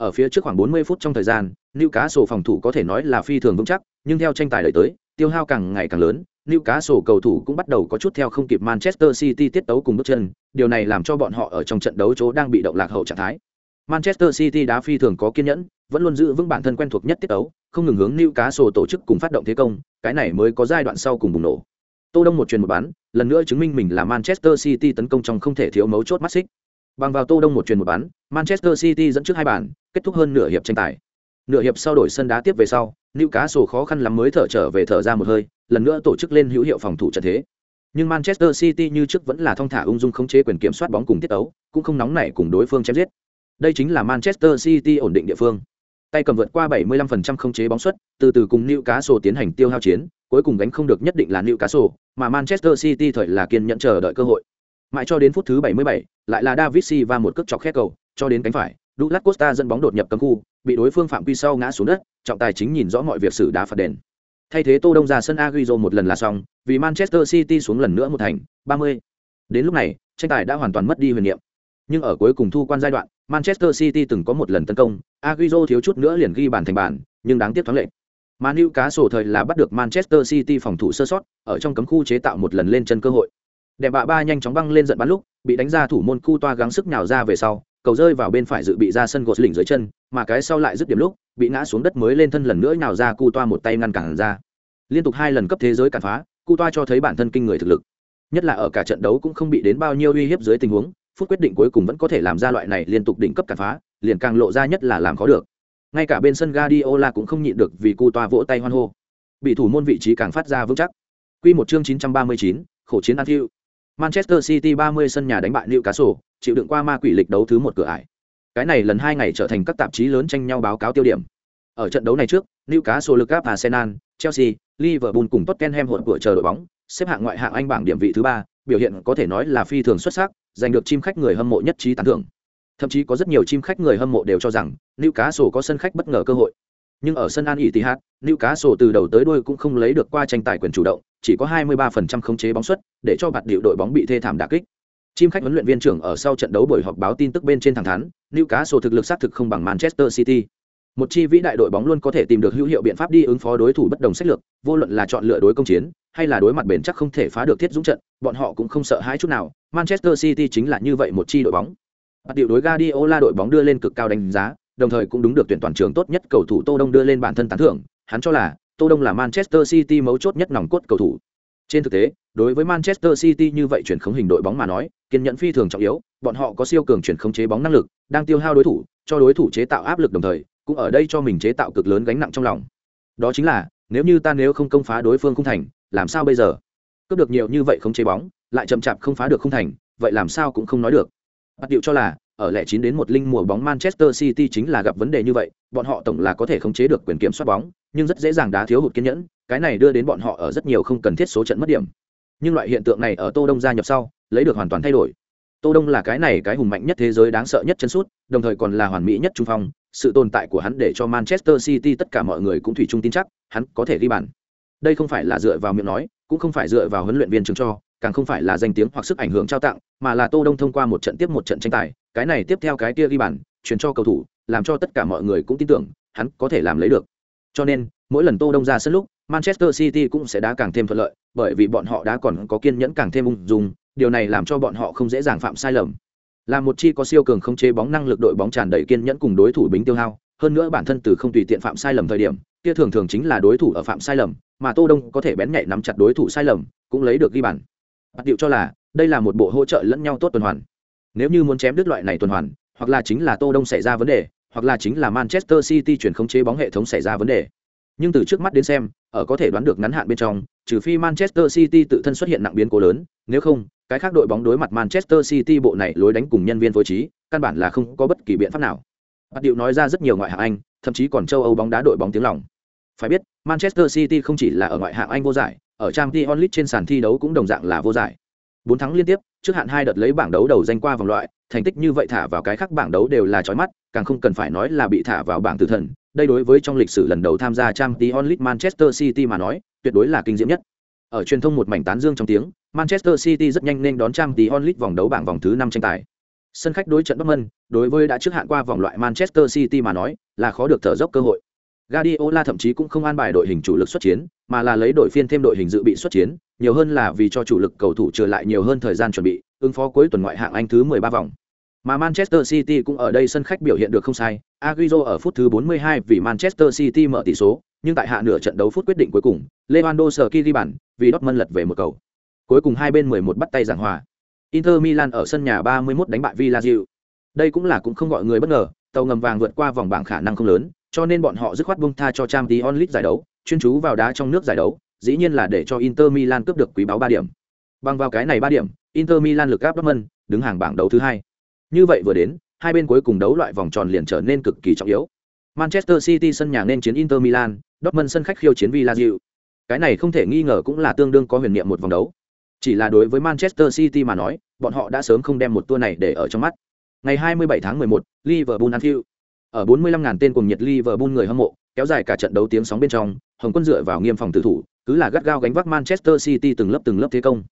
Ở phía trước khoảng 40 phút trong thời gian, Newcastle phòng thủ có thể nói là phi thường vững chắc, nhưng theo tranh tài đợi tới, tiêu hao càng ngày càng lớn, Newcastle cầu thủ cũng bắt đầu có chút theo không kịp Manchester City tiết tấu cùng bước chân, điều này làm cho bọn họ ở trong trận đấu chỗ đang bị động lạc hậu trạng thái. Manchester City đá phi thường có kiên nhẫn, vẫn luôn giữ vững bản thân quen thuộc nhất tiết tấu, không ngừng hướng Newcastle tổ chức cùng phát động thế công, cái này mới có giai đoạn sau cùng bùng nổ. Tô Đông một truyền một bán, lần nữa chứng minh mình là Manchester City tấn công trong không thể thiếu mấu chốt mắt xích. Bằng vào Tô Đông một truyền một bán, Manchester City dẫn trước hai bàn, kết thúc hơn nửa hiệp tranh tài. nửa hiệp sau đổi sân đá tiếp về sau nữ cá sổ khó khăn lắm mới thở trở về thở ra một hơi lần nữa tổ chức lên hữu hiệu phòng thủ trận thế. Nhưng manchester city như trước vẫn là thong thả ung dung khống chế quyền kiểm soát bóng cùng tiết ấu cũng không nóng nảy cùng đối phương chém giết. Đây chính là manchester city ổn định địa phương. Tay cầm vượt qua 75% khống chế bóng suất từ từ cùng Newcastle tiến hành tiêu hao chiến cuối cùng gánh không được nhất định là Newcastle mà manchester city thời là kiên nhẫn chờ đợi cơ hội mãi cho đến phút thứ 77, lại là david silva một cước chọc khe cầu cho đến cánh phải Douglas Costa dẫn bóng đột nhập cấm khu, bị đối phương phạm quy sau ngã xuống đất, trọng tài chính nhìn rõ mọi việc xử đá phạt đền. Thay thế Tô Đông ra sân Agüero một lần là xong, vì Manchester City xuống lần nữa một thành, 30. Đến lúc này, tranh tài đã hoàn toàn mất đi huyền niệm. Nhưng ở cuối cùng thu quan giai đoạn, Manchester City từng có một lần tấn công, Agüero thiếu chút nữa liền ghi bàn thành bàn, nhưng đáng tiếc thoáng lệ. Mà Newcastle thời là bắt được Manchester City phòng thủ sơ sót, ở trong cấm khu chế tạo một lần lên chân cơ hội. Đẹp bạ ba nhanh chóng băng lên giận bắn lúc, bị đánh ra thủ môn cu toa gắng sức nhào ra về sau, cầu rơi vào bên phải dự bị ra sân gột lỉnh dưới chân, mà cái sau lại dứt điểm lúc, bị ngã xuống đất mới lên thân lần nữa nhào ra cu toa một tay ngăn cản ra. Liên tục hai lần cấp thế giới cản phá, cu toa cho thấy bản thân kinh người thực lực. Nhất là ở cả trận đấu cũng không bị đến bao nhiêu uy hiếp dưới tình huống, phút quyết định cuối cùng vẫn có thể làm ra loại này liên tục đỉnh cấp cản phá, liền càng lộ ra nhất là làm khó được. Ngay cả bên sân Guardiola cũng không nhịn được vì cu toa vỗ tay hoan hô. Bị thủ môn vị trí càng phát ra vững chắc. Quy một chương 939, khổ chiến Anfield. Manchester City 30 sân nhà đánh bại Newcastle, chịu đựng qua ma quỷ lịch đấu thứ một cửa ải. Cái này lần hai ngày trở thành các tạp chí lớn tranh nhau báo cáo tiêu điểm. Ở trận đấu này trước, Newcastle lực áp Arsenal, Chelsea, Liverpool cùng Tottenham hỗn của chờ đội bóng, xếp hạng ngoại hạng Anh bảng điểm vị thứ ba, biểu hiện có thể nói là phi thường xuất sắc, giành được chim khách người hâm mộ nhất trí tán thưởng. Thậm chí có rất nhiều chim khách người hâm mộ đều cho rằng Newcastle có sân khách bất ngờ cơ hội. Nhưng ở sân An Etihad, Newcastle từ đầu tới đuôi cũng không lấy được qua tranh tài quyền chủ động, chỉ có 23% khống chế bóng suất, để cho bạt điệu đội bóng bị thê thảm đả kích. Chim khách huấn luyện viên trưởng ở sau trận đấu buổi họp báo tin tức bên trên thẳng thắn, Newcastle thực lực xác thực không bằng Manchester City. Một chi vĩ đại đội bóng luôn có thể tìm được hữu hiệu biện pháp đi ứng phó đối thủ bất đồng sách lược, vô luận là chọn lựa đối công chiến, hay là đối mặt bền chắc không thể phá được thiết dũng trận, bọn họ cũng không sợ hãi chút nào. Manchester City chính là như vậy một chi đội bóng. Bạt điệu đối Guardiola đội bóng đưa lên cực cao đánh giá, đồng thời cũng đúng được tuyển toàn trường tốt nhất cầu thủ Tô Đông đưa lên bản thân tán thưởng, hắn cho là Tô Đông là Manchester City mấu chốt nhất nòng cốt cầu thủ. Trên thực tế, đối với Manchester City như vậy chuyển khống hình đội bóng mà nói, kiên nhẫn phi thường trọng yếu, bọn họ có siêu cường chuyển khống chế bóng năng lực, đang tiêu hao đối thủ, cho đối thủ chế tạo áp lực đồng thời, cũng ở đây cho mình chế tạo cực lớn gánh nặng trong lòng. Đó chính là, nếu như ta nếu không công phá đối phương không thành, làm sao bây giờ? Cướp được nhiều như vậy không chế bóng, lại chậm chạp không phá được không thành, vậy làm sao cũng không nói được. Bắt điệu cho là, ở lẻ chín đến một linh mùa bóng Manchester City chính là gặp vấn đề như vậy, bọn họ tổng là có thể khống chế được quyền kiểm soát bóng, nhưng rất dễ dàng đá thiếu hụt kiên nhẫn, cái này đưa đến bọn họ ở rất nhiều không cần thiết số trận mất điểm. Nhưng loại hiện tượng này ở Tô Đông gia nhập sau, lấy được hoàn toàn thay đổi. Tô Đông là cái này cái hùng mạnh nhất thế giới đáng sợ nhất chân sút, đồng thời còn là hoàn mỹ nhất trung phong, sự tồn tại của hắn để cho Manchester City tất cả mọi người cũng thủy chung tin chắc, hắn có thể ghi bàn. Đây không phải là dựa vào miệng nói, cũng không phải dựa vào huấn luyện viên trường cho, càng không phải là danh tiếng hoặc sức ảnh hưởng trao tặng, mà là Tô Đông thông qua một trận tiếp một trận tranh tài, cái này tiếp theo cái kia ghi bàn, truyền cho cầu thủ, làm cho tất cả mọi người cũng tin tưởng, hắn có thể làm lấy được. Cho nên, mỗi lần Tô Đông ra sân lúc, Manchester City cũng sẽ đá càng thêm thuận lợi, bởi vì bọn họ đã còn có kiên nhẫn càng thêm ung dung, điều này làm cho bọn họ không dễ dàng phạm sai lầm. Là một chi có siêu cường không chế bóng năng lực đội bóng tràn đầy kiên nhẫn cùng đối thủ bính tiêu hao, hơn nữa bản thân từ không tùy tiện phạm sai lầm thời điểm, kia thường thường chính là đối thủ ở phạm sai lầm, mà Tô Đông có thể bén nhạy nắm chặt đối thủ sai lầm, cũng lấy được ghi bàn. Bắt điệu cho là, đây là một bộ hỗ trợ lẫn nhau tốt tuần hoàn. Nếu như muốn chém đứt loại này tuần hoàn, hoặc là chính là Tô Đông xảy ra vấn đề, hoặc là chính là Manchester City chuyển khống chế bóng hệ thống xảy ra vấn đề. Nhưng từ trước mắt đến xem, ở có thể đoán được ngắn hạn bên trong, trừ phi Manchester City tự thân xuất hiện nặng biến cố lớn, nếu không, cái khác đội bóng đối mặt Manchester City bộ này lối đánh cùng nhân viên phối trí, căn bản là không có bất kỳ biện pháp nào. Bắt điệu nói ra rất nhiều ngoại hạng Anh, thậm chí còn châu Âu bóng đá đội bóng tiếng lòng. Phải biết, Manchester City không chỉ là ở ngoại hạng Anh vô giải, ở Champions League trên sàn thi đấu cũng đồng dạng là vô giải. Bốn thắng liên tiếp, trước hạn hai đợt lấy bảng đấu đầu danh qua vòng loại, thành tích như vậy thả vào cái khác bảng đấu đều là chói mắt, càng không cần phải nói là bị thả vào bảng tử thần. Đây đối với trong lịch sử lần đầu tham gia Champions League Manchester City mà nói, tuyệt đối là kinh diễm nhất. Ở truyền thông một mảnh tán dương trong tiếng, Manchester City rất nhanh nên đón Champions League vòng đấu bảng vòng thứ năm tranh tài. Sân khách đối trận Dortmund, đối với đã trước hạn qua vòng loại Manchester City mà nói, là khó được thở dốc cơ hội. Guardiola thậm chí cũng không an bài đội hình chủ lực xuất chiến, mà là lấy đội phiên thêm đội hình dự bị xuất chiến, nhiều hơn là vì cho chủ lực cầu thủ trở lại nhiều hơn thời gian chuẩn bị, ứng phó cuối tuần ngoại hạng Anh thứ 13 vòng. Mà Manchester City cũng ở đây sân khách biểu hiện được không sai, Agüero ở phút thứ 42 vì Manchester City mở tỷ số, nhưng tại hạ nửa trận đấu phút quyết định cuối cùng, Lewandowski ghi bàn, vì Dortmund lật về một cầu. Cuối cùng hai bên 11 bắt tay giảng hòa. Inter Milan ở sân nhà 31 đánh bại Villarreal. Đây cũng là cũng không gọi người bất ngờ, tàu ngầm vàng vượt qua vòng bảng khả năng không lớn, cho nên bọn họ dứt khoát buông tha cho Champions League giải đấu, chuyên chú vào đá trong nước giải đấu, dĩ nhiên là để cho Inter Milan cướp được quý báo ba điểm. Bằng vào cái này ba điểm, Inter Milan lực áp Dortmund, đứng hàng bảng đấu thứ hai. Như vậy vừa đến, hai bên cuối cùng đấu loại vòng tròn liền trở nên cực kỳ trọng yếu. Manchester City sân nhà nên chiến Inter Milan, Dortmund sân khách khiêu chiến Villarreal. Cái này không thể nghi ngờ cũng là tương đương có huyền niệm một vòng đấu. Chỉ là đối với Manchester City mà nói, bọn họ đã sớm không đem một tour này để ở trong mắt. Ngày 27 tháng 11, Liverpool Anfield. Ở 45.000 tên cùng nhiệt Liverpool người hâm mộ, kéo dài cả trận đấu tiếng sóng bên trong, Hồng Quân dựa vào nghiêm phòng tử thủ, cứ là gắt gao gánh vác Manchester City từng lớp từng lớp thế công.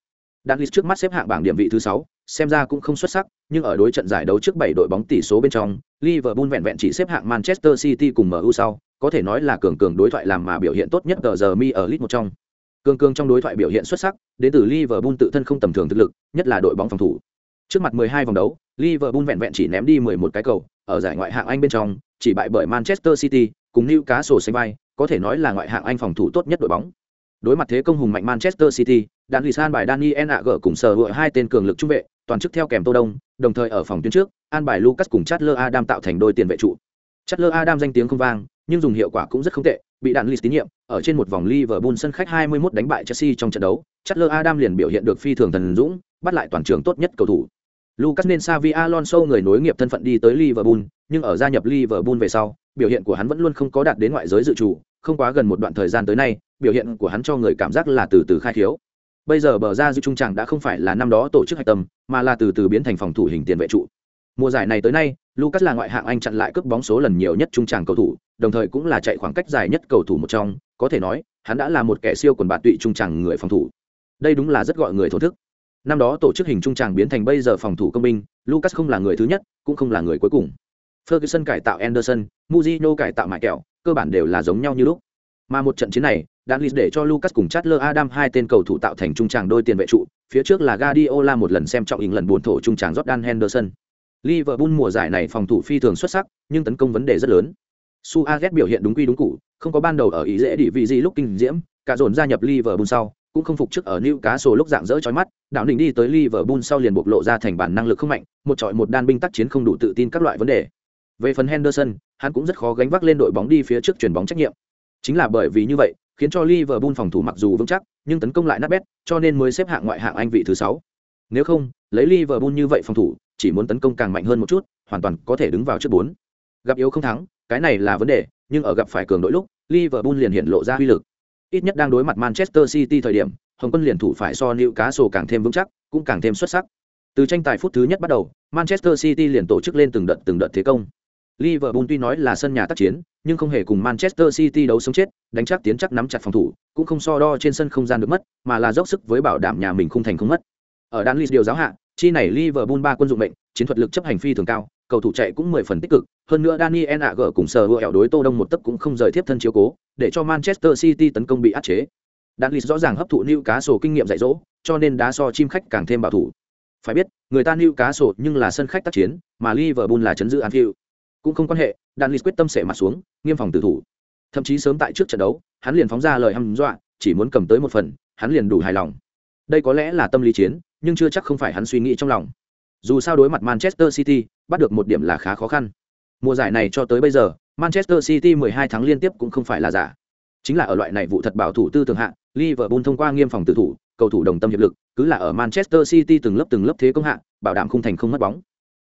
Đan trước mắt xếp hạng bảng điểm vị thứ 6, xem ra cũng không xuất sắc, nhưng ở đối trận giải đấu trước 7 đội bóng tỷ số bên trong, Liverpool vẹn vẹn chỉ xếp hạng Manchester City cùng MU sau, có thể nói là cường cường đối thoại làm mà biểu hiện tốt nhất tờ giờ mi ở League một trong. Cường cường trong đối thoại biểu hiện xuất sắc, đến từ Liverpool tự thân không tầm thường thực lực, nhất là đội bóng phòng thủ. Trước mặt 12 vòng đấu, Liverpool vẹn vẹn chỉ ném đi 11 cái cầu, ở giải ngoại hạng Anh bên trong, chỉ bại bởi Manchester City, cùng Newcastle sánh vai, có thể nói là ngoại hạng Anh phòng thủ tốt nhất đội bóng. Đối mặt thế công hùng mạnh Manchester City, đạn lì san bài Daniel Agger cùng sở hữu hai tên cường lực trung vệ, toàn chức theo kèm Tô Đông, đồng thời ở phòng tuyến trước, an bài Lucas cùng Chatler Adam tạo thành đôi tiền vệ trụ. Chatler Adam danh tiếng không vang, nhưng dùng hiệu quả cũng rất không tệ, bị đạn lì tín nhiệm, ở trên một vòng Liverpool sân khách 21 đánh bại Chelsea trong trận đấu, Chatler Adam liền biểu hiện được phi thường thần dũng, bắt lại toàn trường tốt nhất cầu thủ. Lucas nên Xavi Alonso người nối nghiệp thân phận đi tới Liverpool, nhưng ở gia nhập Liverpool về sau, biểu hiện của hắn vẫn luôn không có đạt đến ngoại giới dự trù, không quá gần một đoạn thời gian tới nay, biểu hiện của hắn cho người cảm giác là từ từ khai thiếu. Bây giờ bờ ra dư trung tràng đã không phải là năm đó tổ chức hạch tâm, mà là từ từ biến thành phòng thủ hình tiền vệ trụ. Mùa giải này tới nay, Lucas là ngoại hạng Anh chặn lại cướp bóng số lần nhiều nhất trung tràng cầu thủ, đồng thời cũng là chạy khoảng cách dài nhất cầu thủ một trong, có thể nói, hắn đã là một kẻ siêu quần bạt tụy trung tràng người phòng thủ. Đây đúng là rất gọi người thổ thức. Năm đó tổ chức hình trung tràng biến thành bây giờ phòng thủ công binh, Lucas không là người thứ nhất, cũng không là người cuối cùng. Ferguson cải tạo Anderson, muzino cải tạo mãi Kẹo, cơ bản đều là giống nhau như lúc. Mà một trận chiến này, đã list để cho Lucas cùng Chatler Adam hai tên cầu thủ tạo thành trung tràng đôi tiền vệ trụ, phía trước là Guardiola một lần xem trọng hình lần buồn thổ trung tràng Jordan Henderson. Liverpool mùa giải này phòng thủ phi thường xuất sắc, nhưng tấn công vấn đề rất lớn. Suarez biểu hiện đúng quy đúng cụ, không có ban đầu ở ý dễ địa vị gì lúc kinh diễm, cả dồn gia nhập Liverpool sau, cũng không phục trước ở Newcastle lúc dạng dỡ chói mắt, đạo đỉnh đi tới Liverpool sau liền bộc lộ ra thành bản năng lực không mạnh, một trọi một đan binh tác chiến không đủ tự tin các loại vấn đề. Về phần Henderson, hắn cũng rất khó gánh vác lên đội bóng đi phía trước chuyển bóng trách nhiệm. Chính là bởi vì như vậy, khiến cho Liverpool phòng thủ mặc dù vững chắc, nhưng tấn công lại nát bét, cho nên mới xếp hạng ngoại hạng Anh vị thứ 6. Nếu không, lấy Liverpool như vậy phòng thủ, chỉ muốn tấn công càng mạnh hơn một chút, hoàn toàn có thể đứng vào trước 4. Gặp yếu không thắng, cái này là vấn đề, nhưng ở gặp phải cường đội lúc, Liverpool liền hiện lộ ra uy lực. Ít nhất đang đối mặt Manchester City thời điểm, Hồng quân liền thủ phải so Newcastle càng thêm vững chắc, cũng càng thêm xuất sắc. Từ tranh tài phút thứ nhất bắt đầu, Manchester City liền tổ chức lên từng đợt từng đợt thế công. Liverpool tuy nói là sân nhà tác chiến, nhưng không hề cùng Manchester City đấu sống chết, đánh chắc tiến chắc nắm chặt phòng thủ, cũng không so đo trên sân không gian được mất, mà là dốc sức với bảo đảm nhà mình không thành không mất. Ở Danley điều giáo hạ, chi này Liverpool ba quân dụng mệnh, chiến thuật lực chấp hành phi thường cao, cầu thủ chạy cũng mười phần tích cực, hơn nữa Daniel Agg cùng sờ hẹo đối Tô Đông một tấc cũng không rời tiếp thân chiếu cố, để cho Manchester City tấn công bị áp chế. Danley rõ ràng hấp thụ Newcastle kinh nghiệm dạy dỗ, cho nên đá so chim khách càng thêm bảo thủ. Phải biết, người ta Newcastle nhưng là sân khách tác chiến, mà Liverpool là chấn giữ Anfield cũng không quan hệ đan lì quyết tâm sẻ mặt xuống nghiêm phòng tử thủ. Thậm chí sớm tại trước trận đấu hắn liền phóng ra lời hăm dọa chỉ muốn cầm tới một phần hắn liền đủ hài lòng. Đây có lẽ là tâm lý chiến nhưng chưa chắc không phải hắn suy nghĩ trong lòng. Dù sao đối mặt manchester city bắt được một điểm là khá khó khăn. Mùa giải này cho tới bây giờ manchester city 12 tháng liên tiếp cũng không phải là giả. Chính là ở loại này vụ thật bảo thủ tư tưởng hạng liverpool thông qua nghiêm phòng tử thủ cầu thủ đồng tâm hiệp lực cứ là ở manchester city từng lớp từng lớp thế công hạng, bảo đảm không thành không mất bóng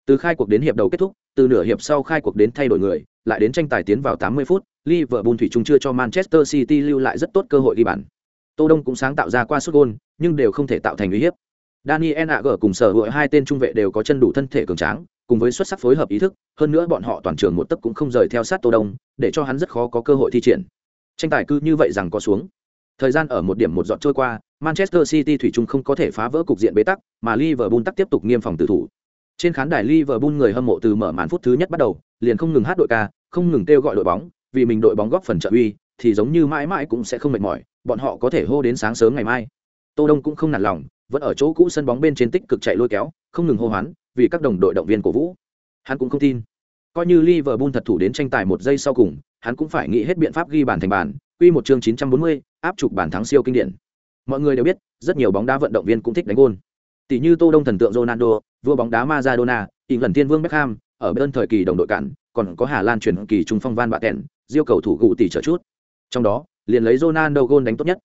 từ khai cuộc đến hiệp đầu kết thúc, từ nửa hiệp sau khai cuộc đến thay đổi người, lại đến tranh tài tiến vào 80 phút, Liverpool thủy chung chưa cho Manchester City lưu lại rất tốt cơ hội ghi bàn. Tô Đông cũng sáng tạo ra qua sút gol, nhưng đều không thể tạo thành uy hiếp. Daniel Agger cùng sở hữu hai tên trung vệ đều có chân đủ thân thể cường tráng, cùng với xuất sắc phối hợp ý thức, hơn nữa bọn họ toàn trường một tấc cũng không rời theo sát Tô Đông, để cho hắn rất khó có cơ hội thi triển. Tranh tài cứ như vậy rằng có xuống. Thời gian ở một điểm một dọn trôi qua, Manchester City thủy chung không có thể phá vỡ cục diện bế tắc, mà Liverpool tắc tiếp tục nghiêm phòng tử thủ. Trên khán đài Liverpool người hâm mộ từ mở màn phút thứ nhất bắt đầu, liền không ngừng hát đội ca, không ngừng kêu gọi đội bóng, vì mình đội bóng góp phần trợ uy, thì giống như mãi mãi cũng sẽ không mệt mỏi, bọn họ có thể hô đến sáng sớm ngày mai. Tô Đông cũng không nản lòng, vẫn ở chỗ cũ sân bóng bên trên tích cực chạy lôi kéo, không ngừng hô hoán, vì các đồng đội động viên cổ vũ. Hắn cũng không tin, coi như Liverpool thật thủ đến tranh tài một giây sau cùng, hắn cũng phải nghĩ hết biện pháp ghi bàn thành bàn, quy một chương 940, áp chụp bàn thắng siêu kinh điển. Mọi người đều biết, rất nhiều bóng đá vận động viên cũng thích đánh gôn. Tỷ như Tô Đông thần tượng Ronaldo, vua bóng đá Maradona, lần tiên vương Beckham, ở bên thời kỳ đồng đội cản, còn có Hà Lan chuyển kỳ trung phong Van Baten, diêu cầu thủ gù tỷ trở chút. Trong đó liền lấy Ronaldo gôn đánh tốt nhất.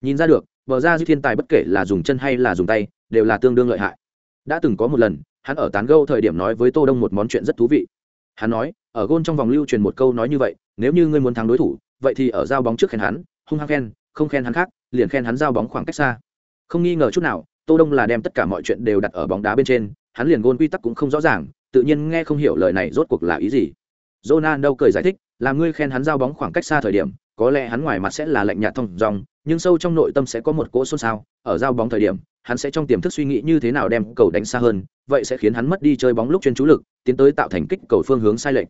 Nhìn ra được bờ ra dư thiên tài bất kể là dùng chân hay là dùng tay đều là tương đương lợi hại. Đã từng có một lần hắn ở tán gâu thời điểm nói với tô đông một món chuyện rất thú vị. Hắn nói ở gôn trong vòng lưu truyền một câu nói như vậy nếu như ngươi muốn thắng đối thủ vậy thì ở giao bóng trước khen hắn hung hăng khen không khen hắn khác liền khen hắn giao bóng khoảng cách xa. Không nghi ngờ chút nào tô đông là đem tất cả mọi chuyện đều đặt ở bóng đá bên trên hắn liền gôn quy tắc cũng không rõ ràng, tự nhiên nghe không hiểu lời này rốt cuộc là ý gì. Ronaldo cười giải thích, là ngươi khen hắn giao bóng khoảng cách xa thời điểm, có lẽ hắn ngoài mặt sẽ là lạnh nhạt thông dòng, nhưng sâu trong nội tâm sẽ có một cỗ xôn xao, ở giao bóng thời điểm, hắn sẽ trong tiềm thức suy nghĩ như thế nào đem cầu đánh xa hơn, vậy sẽ khiến hắn mất đi chơi bóng lúc chuyên chú lực, tiến tới tạo thành kích cầu phương hướng sai lệch.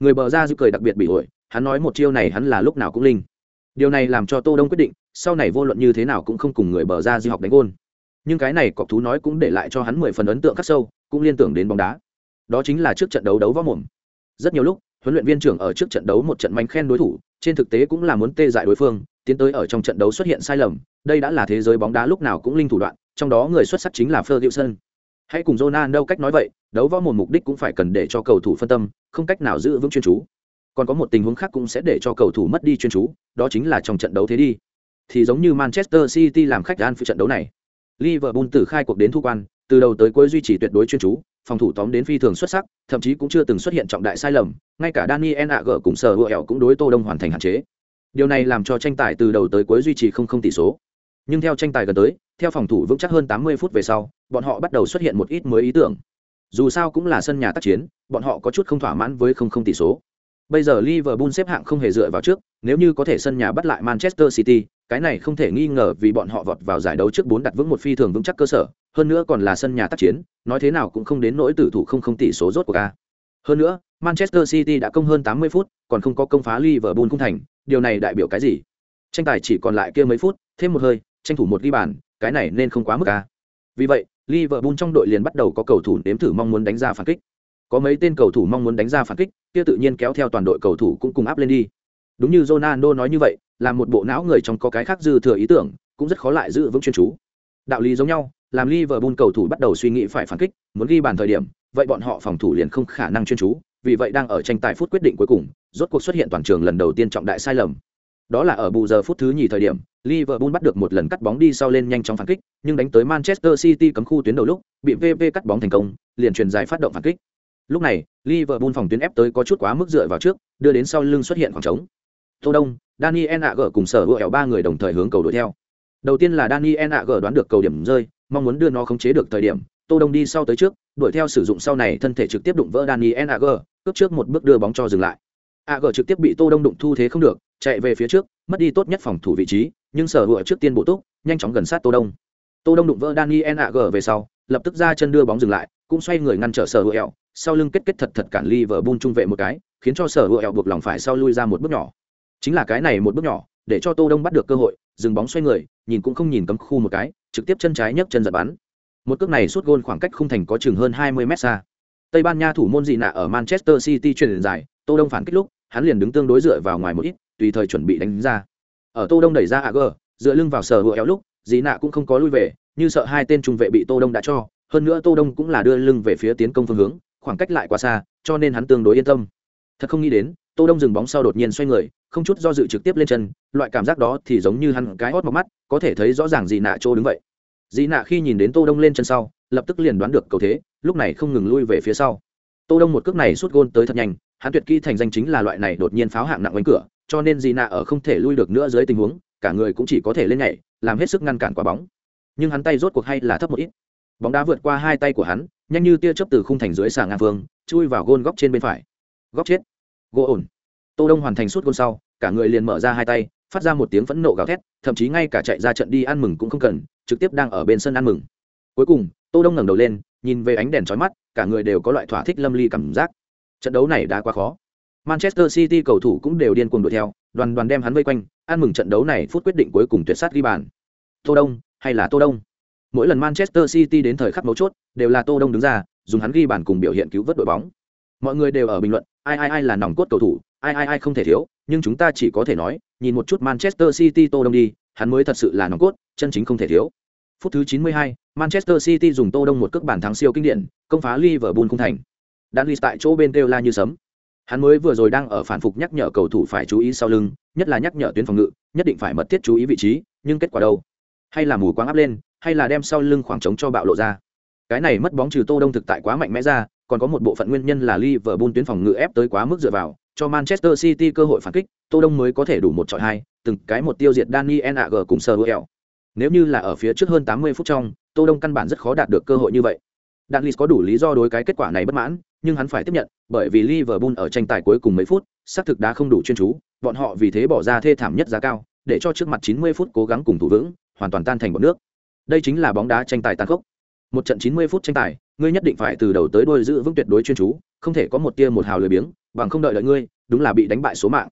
Người bờ ra giữ cười đặc biệt bị ổi, hắn nói một chiêu này hắn là lúc nào cũng linh. Điều này làm cho tô đông quyết định, sau này vô luận như thế nào cũng không cùng người bờ ra dư học đánh gôn nhưng cái này cọc thú nói cũng để lại cho hắn mười phần ấn tượng khắc sâu, cũng liên tưởng đến bóng đá. Đó chính là trước trận đấu đấu võ mồm. Rất nhiều lúc, huấn luyện viên trưởng ở trước trận đấu một trận manh khen đối thủ, trên thực tế cũng là muốn tê dại đối phương, tiến tới ở trong trận đấu xuất hiện sai lầm, đây đã là thế giới bóng đá lúc nào cũng linh thủ đoạn, trong đó người xuất sắc chính là Ferguson. Hãy cùng Ronaldo cách nói vậy, đấu võ mồm mục đích cũng phải cần để cho cầu thủ phân tâm, không cách nào giữ vững chuyên chú. Còn có một tình huống khác cũng sẽ để cho cầu thủ mất đi chuyên chú, đó chính là trong trận đấu thế đi. Thì giống như Manchester City làm khách Anfield trận đấu này. Liverpool từ khai cuộc đến thu quan, từ đầu tới cuối duy trì tuyệt đối chuyên chú, phòng thủ tóm đến phi thường xuất sắc, thậm chí cũng chưa từng xuất hiện trọng đại sai lầm, ngay cả daniel a cùng sở hữu cũng đối tô đông hoàn thành hạn chế. Điều này làm cho tranh tài từ đầu tới cuối duy trì không không tỷ số. Nhưng theo tranh tài gần tới, theo phòng thủ vững chắc hơn 80 phút về sau, bọn họ bắt đầu xuất hiện một ít mới ý tưởng. Dù sao cũng là sân nhà tác chiến, bọn họ có chút không thỏa mãn với không không tỷ số. Bây giờ liverpool xếp hạng không hề dựa vào trước, nếu như có thể sân nhà bắt lại manchester city cái này không thể nghi ngờ vì bọn họ vọt vào giải đấu trước bốn đặt vững một phi thường vững chắc cơ sở, hơn nữa còn là sân nhà tác chiến, nói thế nào cũng không đến nỗi tử thủ không không tỷ số rốt của ca. Hơn nữa, manchester city đã công hơn 80 phút, còn không có công phá liverpool cung thành, điều này đại biểu cái gì? Tranh tài chỉ còn lại kia mấy phút, thêm một hơi, tranh thủ một ghi bàn, cái này nên không quá mức ca vì vậy, liverpool trong đội liền bắt đầu có cầu thủ nếm thử mong muốn đánh ra phản kích. Có mấy tên cầu thủ mong muốn đánh ra phản kích, kia tự nhiên kéo theo toàn đội cầu thủ cũng cùng áp lên đi. Đúng như Ronaldo nói như vậy làm một bộ não người trong có cái khác dư thừa ý tưởng, cũng rất khó lại giữ vững chuyên chú. Đạo lý giống nhau, làm Liverpool cầu thủ bắt đầu suy nghĩ phải phản kích, muốn ghi bàn thời điểm, vậy bọn họ phòng thủ liền không khả năng chuyên chú, vì vậy đang ở tranh tài phút quyết định cuối cùng, rốt cuộc xuất hiện toàn trường lần đầu tiên trọng đại sai lầm. Đó là ở bù giờ phút thứ nhì thời điểm, Liverpool bắt được một lần cắt bóng đi sau lên nhanh chóng phản kích, nhưng đánh tới Manchester City cấm khu tuyến đầu lúc, bị VV cắt bóng thành công, liền truyền dài phát động phản kích. Lúc này, Liverpool phòng tuyến ép tới có chút quá mức dựa vào trước, đưa đến sau lưng xuất hiện khoảng trống tô đông daniel nag cùng sở hữu ba người đồng thời hướng cầu đuổi theo. Đầu tiên là daniel nag đoán được cầu điểm rơi mong muốn đưa nó khống chế được thời điểm tô đông đi sau tới trước đuổi theo sử dụng sau này thân thể trực tiếp đụng vỡ daniel nag cướp trước một bước đưa bóng cho dừng lại. Ag trực tiếp bị tô đông đụng thu thế không được chạy về phía trước mất đi tốt nhất phòng thủ vị trí nhưng sở hữu trước tiên bộ túc nhanh chóng gần sát tô đông. Tô đông đụng vỡ daniel nag về sau lập tức ra chân đưa bóng dừng lại cũng xoay người ngăn trở sở hữu sau lưng kết kết thật thật cản ly vợ bung trung vệ một cái, khiến cho Sở Hữu buộc lòng phải sau lui ra một bước nhỏ. Chính là cái này một bước nhỏ, để cho Tô Đông bắt được cơ hội, dừng bóng xoay người, nhìn cũng không nhìn cấm khu một cái, trực tiếp chân trái nhấc chân giật bắn. Một cước này suốt gôn khoảng cách khung thành có chừng hơn 20 mét xa. Tây Ban Nha thủ môn dị nạ ở Manchester City truyền dài, Tô Đông phản kích lúc, hắn liền đứng tương đối dựa vào ngoài một ít, tùy thời chuẩn bị đánh ra. Ở Tô Đông đẩy ra AG, dựa lưng vào sở hữu lúc, dị nạ cũng không có lui về, như sợ hai tên trung vệ bị Tô Đông đã cho, hơn nữa Tô Đông cũng là đưa lưng về phía tiến công phương hướng, khoảng cách lại quá xa cho nên hắn tương đối yên tâm thật không nghĩ đến, tô đông dừng bóng sau đột nhiên xoay người, không chút do dự trực tiếp lên chân, loại cảm giác đó thì giống như hắn cái hót mọc mắt, có thể thấy rõ ràng dị nạ chỗ đứng vậy. Dị nạ khi nhìn đến tô đông lên chân sau, lập tức liền đoán được cầu thế, lúc này không ngừng lui về phía sau. Tô đông một cước này sút gôn tới thật nhanh, hắn tuyệt kỹ thành danh chính là loại này đột nhiên pháo hạng nặng quanh cửa, cho nên dị nạ ở không thể lui được nữa dưới tình huống, cả người cũng chỉ có thể lên nhảy, làm hết sức ngăn cản quả bóng. Nhưng hắn tay rốt cuộc hay là thấp một ít. Bóng đá vượt qua hai tay của hắn, nhanh như tia chớp từ khung thành dưới sàng ngang phương, chui vào gôn góc trên bên phải góc chết. Gỗ ổn. Tô đông hoàn thành suốt gôn sau cả người liền mở ra hai tay phát ra một tiếng phẫn nộ gào thét thậm chí ngay cả chạy ra trận đi ăn mừng cũng không cần trực tiếp đang ở bên sân ăn mừng. Cuối cùng tô đông ngẩng đầu lên nhìn về ánh đèn chói mắt cả người đều có loại thỏa thích lâm ly cảm giác. Trận đấu này đã quá khó. Manchester city cầu thủ cũng đều điên cuồng đuổi theo đoàn đoàn đem hắn vây quanh ăn mừng trận đấu này phút quyết định cuối cùng tuyệt sát ghi bàn. Tô đông hay là tô đông? Mỗi lần Manchester City đến thời khắc mấu chốt, đều là Tô Đông đứng ra, dùng hắn ghi bàn cùng biểu hiện cứu vớt đội bóng. Mọi người đều ở bình luận, ai ai ai là nòng cốt cầu thủ, ai ai ai không thể thiếu, nhưng chúng ta chỉ có thể nói, nhìn một chút Manchester City Tô Đông đi, hắn mới thật sự là nòng cốt, chân chính không thể thiếu. Phút thứ 92, Manchester City dùng Tô Đông một cước bàn thắng siêu kinh điển, công phá Liverpool không thành. Đan tại chỗ bên kêu la như sấm. hắn mới vừa rồi đang ở phản phục nhắc nhở cầu thủ phải chú ý sau lưng nhất là nhắc nhở tuyến phòng ngự nhất định phải mật thiết chú ý vị trí nhưng kết quả đâu hay là mù quáng áp lên hay là đem sau lưng khoảng trống cho bạo lộ ra cái này mất bóng trừ tô đông thực tại quá mạnh mẽ ra còn có một bộ phận nguyên nhân là Liverpool tuyến phòng ngự ép tới quá mức dựa vào cho Manchester City cơ hội phản kích tô đông mới có thể đủ một chọi hai từng cái một tiêu diệt Dani Nag cùng Sergio nếu như là ở phía trước hơn 80 phút trong tô đông căn bản rất khó đạt được cơ hội như vậy Dalglish có đủ lý do đối cái kết quả này bất mãn, nhưng hắn phải tiếp nhận, bởi vì Liverpool ở tranh tài cuối cùng mấy phút, xác thực đã không đủ chuyên chú, bọn họ vì thế bỏ ra thê thảm nhất giá cao, để cho trước mặt 90 phút cố gắng cùng thủ vững, hoàn toàn tan thành bọt nước. Đây chính là bóng đá tranh tài tàn khốc. Một trận 90 phút tranh tài, ngươi nhất định phải từ đầu tới đuôi giữ vững tuyệt đối chuyên chú, không thể có một tia một hào lười biếng, bằng không đợi đợi ngươi, đúng là bị đánh bại số mạng.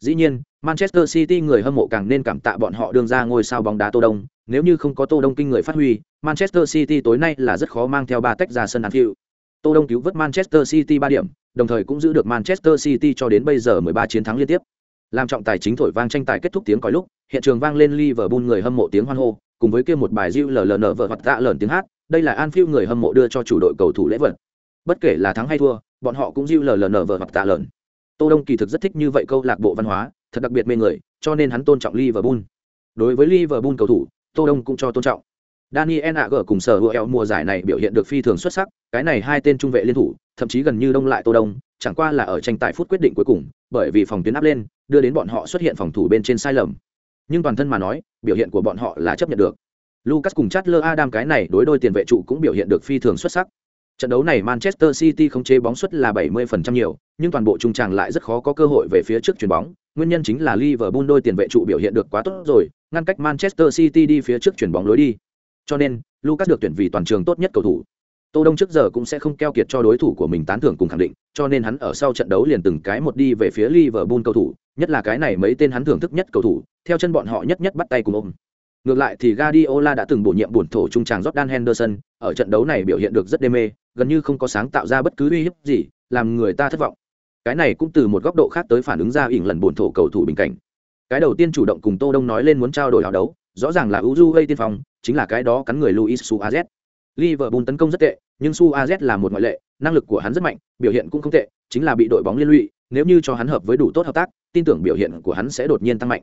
Dĩ nhiên, Manchester City người hâm mộ càng nên cảm tạ bọn họ đương ra ngôi sao bóng đá Tô Đông, nếu như không có Tô Đông kinh người phát huy, Manchester City tối nay là rất khó mang theo ba tách ra sân Anfield. Tô Đông cứu vớt Manchester City 3 điểm, đồng thời cũng giữ được Manchester City cho đến bây giờ 13 chiến thắng liên tiếp. Làm trọng tài chính thổi vang tranh tài kết thúc tiếng còi lúc, hiện trường vang lên Liverpool người hâm mộ tiếng hoan hô, cùng với kia một bài Diu LLN vợ hoặc tạ lởn tiếng hát, đây là Anfield người hâm mộ đưa cho chủ đội cầu thủ lễ vật. Bất kể là thắng hay thua, bọn họ cũng riu lờ lờ vợ hoặc tạ lợn. Tô Đông kỳ thực rất thích như vậy câu lạc bộ văn hóa, thật đặc biệt mê người, cho nên hắn tôn trọng Liverpool. Đối với Liverpool cầu thủ, Tô Đông cũng cho tôn trọng. Daniel Agger cùng sở hữu eo mùa giải này biểu hiện được phi thường xuất sắc, cái này hai tên trung vệ liên thủ, thậm chí gần như đông lại Tô Đông, chẳng qua là ở tranh tài phút quyết định cuối cùng, bởi vì phòng tuyến áp lên, đưa đến bọn họ xuất hiện phòng thủ bên trên sai lầm. Nhưng toàn thân mà nói, biểu hiện của bọn họ là chấp nhận được. Lucas cùng Chatler Adam cái này đối đôi tiền vệ trụ cũng biểu hiện được phi thường xuất sắc. Trận đấu này Manchester City không chế bóng suất là 70% nhiều, nhưng toàn bộ trung tràng lại rất khó có cơ hội về phía trước chuyền bóng, nguyên nhân chính là Liverpool đôi tiền vệ trụ biểu hiện được quá tốt rồi, ngăn cách Manchester City đi phía trước chuyển bóng lối đi. Cho nên, Lucas được tuyển vì toàn trường tốt nhất cầu thủ. Tô Đông trước giờ cũng sẽ không keo kiệt cho đối thủ của mình tán thưởng cùng khẳng định, cho nên hắn ở sau trận đấu liền từng cái một đi về phía Liverpool cầu thủ, nhất là cái này mấy tên hắn thưởng thức nhất cầu thủ, theo chân bọn họ nhất nhất bắt tay cùng ôm. Ngược lại thì Guardiola đã từng bổ nhiệm bổn thổ trung tràng Jordan Henderson, ở trận đấu này biểu hiện được rất đê mê, gần như không có sáng tạo ra bất cứ uy hiếp gì, làm người ta thất vọng. Cái này cũng từ một góc độ khác tới phản ứng ra ỉn lần bổn thổ cầu thủ bình cảnh. Cái đầu tiên chủ động cùng Tô Đông nói lên muốn trao đổi áo đấu, rõ ràng là Uruguay tiên phong, chính là cái đó cắn người Luis Suarez. Liverpool tấn công rất tệ, nhưng Suarez là một ngoại lệ, năng lực của hắn rất mạnh, biểu hiện cũng không tệ, chính là bị đội bóng liên lụy, nếu như cho hắn hợp với đủ tốt hợp tác, tin tưởng biểu hiện của hắn sẽ đột nhiên tăng mạnh.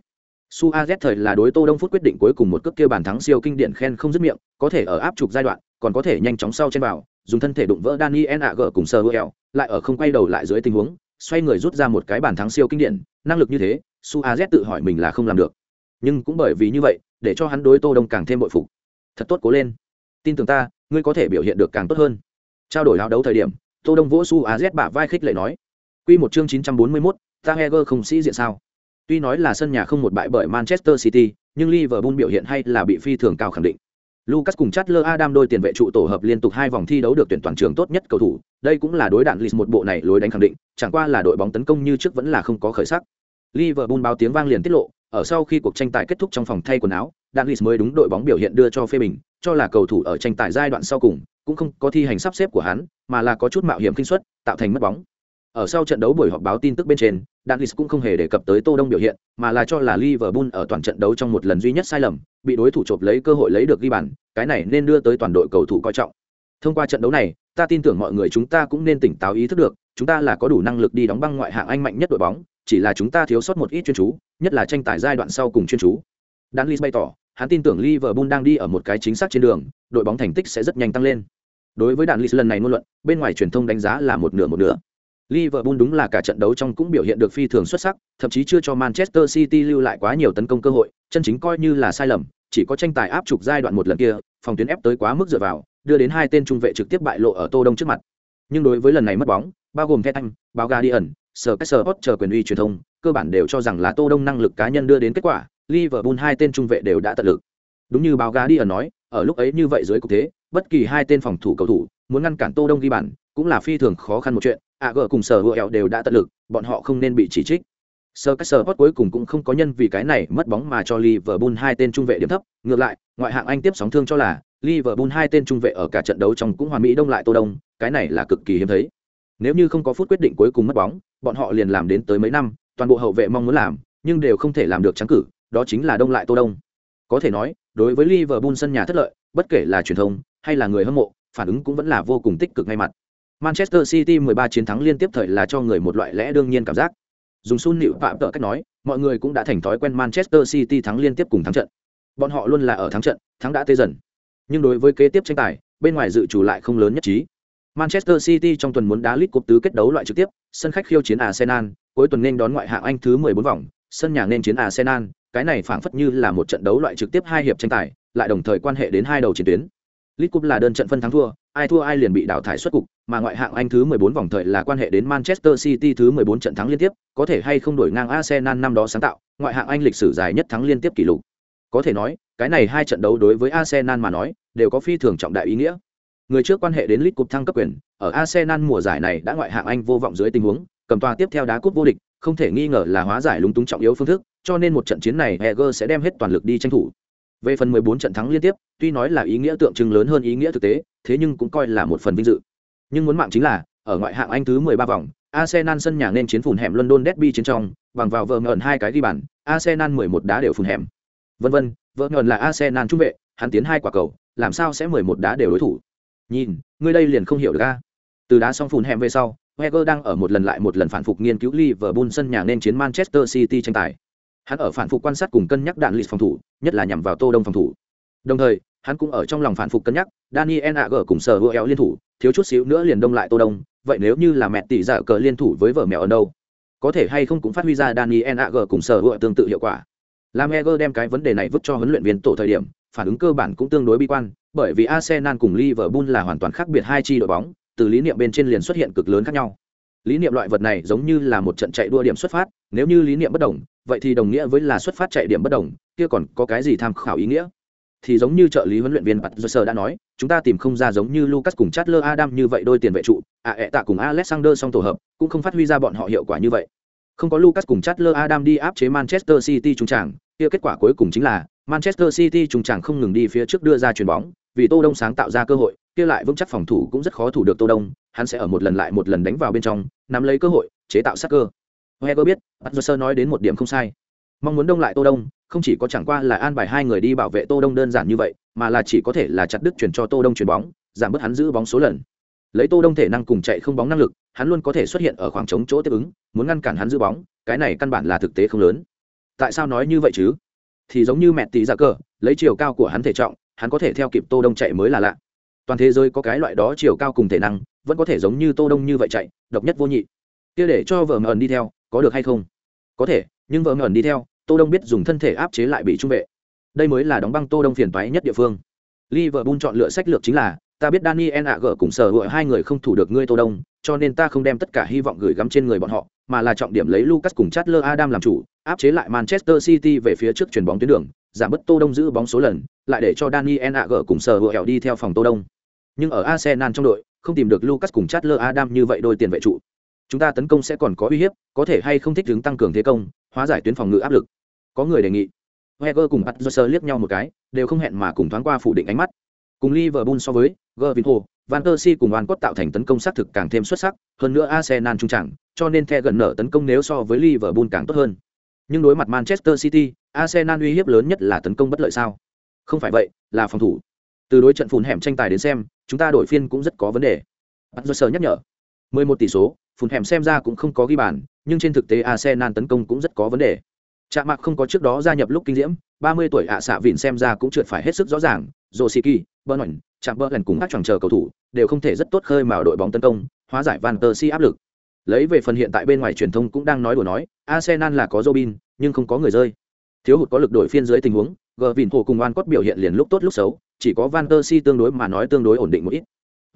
Suarez thời là đối Tô Đông phút quyết định cuối cùng một cước kia bàn thắng siêu kinh điển khen không dứt miệng, có thể ở áp trục giai đoạn, còn có thể nhanh chóng sau trên vào, dùng thân thể đụng vỡ Daniel ag cùng Samuel, lại ở không quay đầu lại dưới tình huống, xoay người rút ra một cái bàn thắng siêu kinh điển, năng lực như thế, Suarez tự hỏi mình là không làm được. Nhưng cũng bởi vì như vậy, để cho hắn đối Tô Đông càng thêm bội phục. Thật tốt cố lên. Tin tưởng ta, ngươi có thể biểu hiện được càng tốt hơn. Trao đổi áo đấu thời điểm, Tô Đông vỗ Suarez bả vai khích lệ nói: "Quy một chương 941, ta Heger không sĩ diện sao?" Tuy nói là sân nhà không một bại bởi Manchester City, nhưng Liverpool biểu hiện hay là bị phi thường cao khẳng định. Lucas cùng Chatler Adam đôi tiền vệ trụ tổ hợp liên tục hai vòng thi đấu được tuyển toàn trường tốt nhất cầu thủ, đây cũng là đối đạn Leeds một bộ này lối đánh khẳng định, chẳng qua là đội bóng tấn công như trước vẫn là không có khởi sắc. Liverpool báo tiếng vang liền tiết lộ, ở sau khi cuộc tranh tài kết thúc trong phòng thay quần áo, đạn Leeds mới đúng đội bóng biểu hiện đưa cho phê bình, cho là cầu thủ ở tranh tài giai đoạn sau cùng, cũng không có thi hành sắp xếp của hắn, mà là có chút mạo hiểm kinh suất, tạo thành mất bóng. Ở sau trận đấu buổi họp báo tin tức bên trên, Dalglish cũng không hề đề cập tới Tô Đông biểu hiện, mà là cho là Liverpool ở toàn trận đấu trong một lần duy nhất sai lầm, bị đối thủ chộp lấy cơ hội lấy được ghi bàn, cái này nên đưa tới toàn đội cầu thủ coi trọng. Thông qua trận đấu này, ta tin tưởng mọi người chúng ta cũng nên tỉnh táo ý thức được, chúng ta là có đủ năng lực đi đóng băng ngoại hạng Anh mạnh nhất đội bóng, chỉ là chúng ta thiếu sót một ít chuyên chú, nhất là tranh tài giai đoạn sau cùng chuyên chú. Dalglish bày tỏ, hắn tin tưởng Liverpool đang đi ở một cái chính xác trên đường, đội bóng thành tích sẽ rất nhanh tăng lên. Đối với Dalglish lần này ngôn luận, bên ngoài truyền thông đánh giá là một nửa một nửa. Liverpool đúng là cả trận đấu trong cũng biểu hiện được phi thường xuất sắc, thậm chí chưa cho Manchester City lưu lại quá nhiều tấn công cơ hội, chân chính coi như là sai lầm, chỉ có tranh tài áp trục giai đoạn một lần kia, phòng tuyến ép tới quá mức dựa vào, đưa đến hai tên trung vệ trực tiếp bại lộ ở Tô Đông trước mặt. Nhưng đối với lần này mất bóng, bao gồm Theta, báo Guardian, Sky chờ quyền uy truyền thông, cơ bản đều cho rằng là Tô Đông năng lực cá nhân đưa đến kết quả, Liverpool hai tên trung vệ đều đã tận lực. Đúng như báo Guardian nói, ở lúc ấy như vậy dưới cục thế, bất kỳ hai tên phòng thủ cầu thủ muốn ngăn cản Tô Đông ghi bàn, cũng là phi thường khó khăn một chuyện, AG cùng sở hữu đều đã tận lực, bọn họ không nên bị chỉ trích. sơ các sơ Caesar cuối cùng cũng không có nhân vì cái này mất bóng mà cho Liverpool hai tên trung vệ điểm thấp, ngược lại, ngoại hạng Anh tiếp sóng thương cho là Liverpool hai tên trung vệ ở cả trận đấu trong cũng hoàn mỹ đông lại Tô Đông, cái này là cực kỳ hiếm thấy. Nếu như không có phút quyết định cuối cùng mất bóng, bọn họ liền làm đến tới mấy năm, toàn bộ hậu vệ mong muốn làm, nhưng đều không thể làm được trắng cử, đó chính là đông lại Tô Đông. Có thể nói, đối với Liverpool sân nhà thất lợi, bất kể là truyền thông hay là người hâm mộ, phản ứng cũng vẫn là vô cùng tích cực ngay mặt. Manchester City 13 chiến thắng liên tiếp thời là cho người một loại lẽ đương nhiên cảm giác. Dùng Sun Nịu Phạm tợ cách nói, mọi người cũng đã thành thói quen Manchester City thắng liên tiếp cùng thắng trận. Bọn họ luôn là ở thắng trận, thắng đã tê dần. Nhưng đối với kế tiếp tranh tài, bên ngoài dự chủ lại không lớn nhất trí. Manchester City trong tuần muốn đá League Cup tứ kết đấu loại trực tiếp, sân khách khiêu chiến Arsenal, cuối tuần nên đón ngoại hạng Anh thứ 14 vòng, sân nhà nên chiến Arsenal, cái này phảng phất như là một trận đấu loại trực tiếp hai hiệp tranh tài, lại đồng thời quan hệ đến hai đầu chiến tuyến. League Cup là đơn trận phân thắng thua, ai thua ai liền bị đào thải xuất cục, mà ngoại hạng Anh thứ 14 vòng thời là quan hệ đến Manchester City thứ 14 trận thắng liên tiếp, có thể hay không đổi ngang Arsenal năm đó sáng tạo, ngoại hạng Anh lịch sử dài nhất thắng liên tiếp kỷ lục. Có thể nói, cái này hai trận đấu đối với Arsenal mà nói, đều có phi thường trọng đại ý nghĩa. Người trước quan hệ đến League Cup thăng cấp quyền, ở Arsenal mùa giải này đã ngoại hạng Anh vô vọng dưới tình huống, cầm tòa tiếp theo đá cúp vô địch, không thể nghi ngờ là hóa giải lúng túng trọng yếu phương thức, cho nên một trận chiến này Heger sẽ đem hết toàn lực đi tranh thủ. Về phần 14 trận thắng liên tiếp, tuy nói là ý nghĩa tượng trưng lớn hơn ý nghĩa thực tế, thế nhưng cũng coi là một phần vinh dự. Nhưng muốn mạng chính là, ở ngoại hạng Anh thứ 13 vòng, Arsenal sân nhà nên chiến phùn hẻm London Derby chiến trong, bằng vào vợ ngẩn hai cái ghi bàn, Arsenal 11 đá đều phùn hẻm. Vân vân, vợ ngẩn là Arsenal trung vệ, hắn tiến hai quả cầu, làm sao sẽ 11 đá đều đối thủ. Nhìn, người đây liền không hiểu được a. Từ đá xong phùn hẻm về sau, Wenger đang ở một lần lại một lần phản phục nghiên cứu Liverpool sân nhà nên chiến Manchester City tranh tài. Hắn ở phản phục quan sát cùng cân nhắc đạn lịch phòng thủ, nhất là nhằm vào Tô Đông phòng thủ. Đồng thời, hắn cũng ở trong lòng phản phục cân nhắc, Daniel ag cùng sở hữu liên thủ, thiếu chút xíu nữa liền đông lại Tô Đông, vậy nếu như là mẹ tỷ giả cờ liên thủ với vợ mèo ở đâu, có thể hay không cũng phát huy ra Daniel ag cùng sở hữu tương tự hiệu quả. Lam Eger đem cái vấn đề này vứt cho huấn luyện viên tổ thời điểm, phản ứng cơ bản cũng tương đối bi quan, bởi vì Arsenal cùng Liverpool là hoàn toàn khác biệt hai chi đội bóng, từ lý niệm bên trên liền xuất hiện cực lớn khác nhau lý niệm loại vật này giống như là một trận chạy đua điểm xuất phát nếu như lý niệm bất đồng vậy thì đồng nghĩa với là xuất phát chạy điểm bất đồng kia còn có cái gì tham khảo ý nghĩa thì giống như trợ lý huấn luyện viên Pat Sơ đã nói, chúng ta tìm không ra giống như Lucas cùng Chatler Adam như vậy đôi tiền vệ trụ, à ẹ tạ cùng Alexander song tổ hợp, cũng không phát huy ra bọn họ hiệu quả như vậy. Không có Lucas cùng Chatler Adam đi áp chế Manchester City trung tràng, kia kết quả cuối cùng chính là Manchester City trung tràng không ngừng đi phía trước đưa ra chuyền bóng, vì Tô Đông sáng tạo ra cơ hội, kia lại vững chắc phòng thủ cũng rất khó thủ được Tô Đông, hắn sẽ ở một lần lại một lần đánh vào bên trong, nắm lấy cơ hội, chế tạo sát cơ. Heger biết, Anderson nói đến một điểm không sai. Mong muốn đông lại Tô Đông, không chỉ có chẳng qua là an bài hai người đi bảo vệ Tô Đông đơn giản như vậy, mà là chỉ có thể là chặt đứt chuyển cho Tô Đông chuyển bóng, giảm bớt hắn giữ bóng số lần. Lấy Tô Đông thể năng cùng chạy không bóng năng lực, hắn luôn có thể xuất hiện ở khoảng trống chỗ tiếp ứng, muốn ngăn cản hắn giữ bóng, cái này căn bản là thực tế không lớn. Tại sao nói như vậy chứ? Thì giống như mẹ tí giả dạ cờ, lấy chiều cao của hắn thể trọng, hắn có thể theo kịp Tô Đông chạy mới là lạ toàn thế giới có cái loại đó chiều cao cùng thể năng vẫn có thể giống như tô đông như vậy chạy độc nhất vô nhị kia để cho vợ ẩn đi theo có được hay không? Có thể nhưng vợ ngẩn đi theo tô đông biết dùng thân thể áp chế lại bị trung vệ. Đây mới là đóng băng tô đông phiền toái nhất địa phương. Liverpool chọn lựa sách lược chính là ta biết daniel ạ gỡ cùng sở hữu hai người không thủ được ngươi tô đông cho nên ta không đem tất cả hy vọng gửi gắm trên người bọn họ mà là trọng điểm lấy lucas cùng chatler adam làm chủ áp chế lại manchester city về phía trước chuyền bóng tuyến đường giảm bớt tô đông giữ bóng số lần lại để cho daniel ạ gỡ cùng sở hữu đi theo phòng tô đông. Nhưng ở Arsenal trong đội, không tìm được Lucas cùng Chatler Adam như vậy đôi tiền vệ trụ. Chúng ta tấn công sẽ còn có uy hiếp, có thể hay không thích ứng tăng cường thế công, hóa giải tuyến phòng ngự áp lực. Có người đề nghị. heger cùng Patterson liếc nhau một cái, đều không hẹn mà cùng thoáng qua phủ định ánh mắt. Cùng Liverpool so với, Gervinho, Van der Si cùng Van cốt tạo thành tấn công sát thực càng thêm xuất sắc, hơn nữa Arsenal trung chẳng, cho nên the gần nở tấn công nếu so với Liverpool càng tốt hơn. Nhưng đối mặt Manchester City, Arsenal uy hiếp lớn nhất là tấn công bất lợi sao? Không phải vậy, là phòng thủ. Từ đối trận phùn hẻm tranh tài đến xem, chúng ta đổi phiên cũng rất có vấn đề bắt do nhắc nhở 11 tỷ số phùn hẻm xem ra cũng không có ghi bàn nhưng trên thực tế arsenal tấn công cũng rất có vấn đề. Trạm mạc không có trước đó gia nhập lúc kinh diễm 30 tuổi ạ xạ vịn xem ra cũng trượt phải hết sức rõ ràng Rosiki, Bernard, Trạm bơ lần cùng các chàng chờ cầu thủ đều không thể rất tốt khơi mào đội bóng tấn công hóa giải van der si áp lực. Lấy về phần hiện tại bên ngoài truyền thông cũng đang nói đùa nói arsenal là có robin nhưng không có người rơi. Thiếu hụt có lực đổi phiên dưới tình huống gờ hồ cùng oan cốt biểu hiện liền lúc tốt lúc xấu chỉ có van der si tương đối mà nói tương đối ổn định một ít.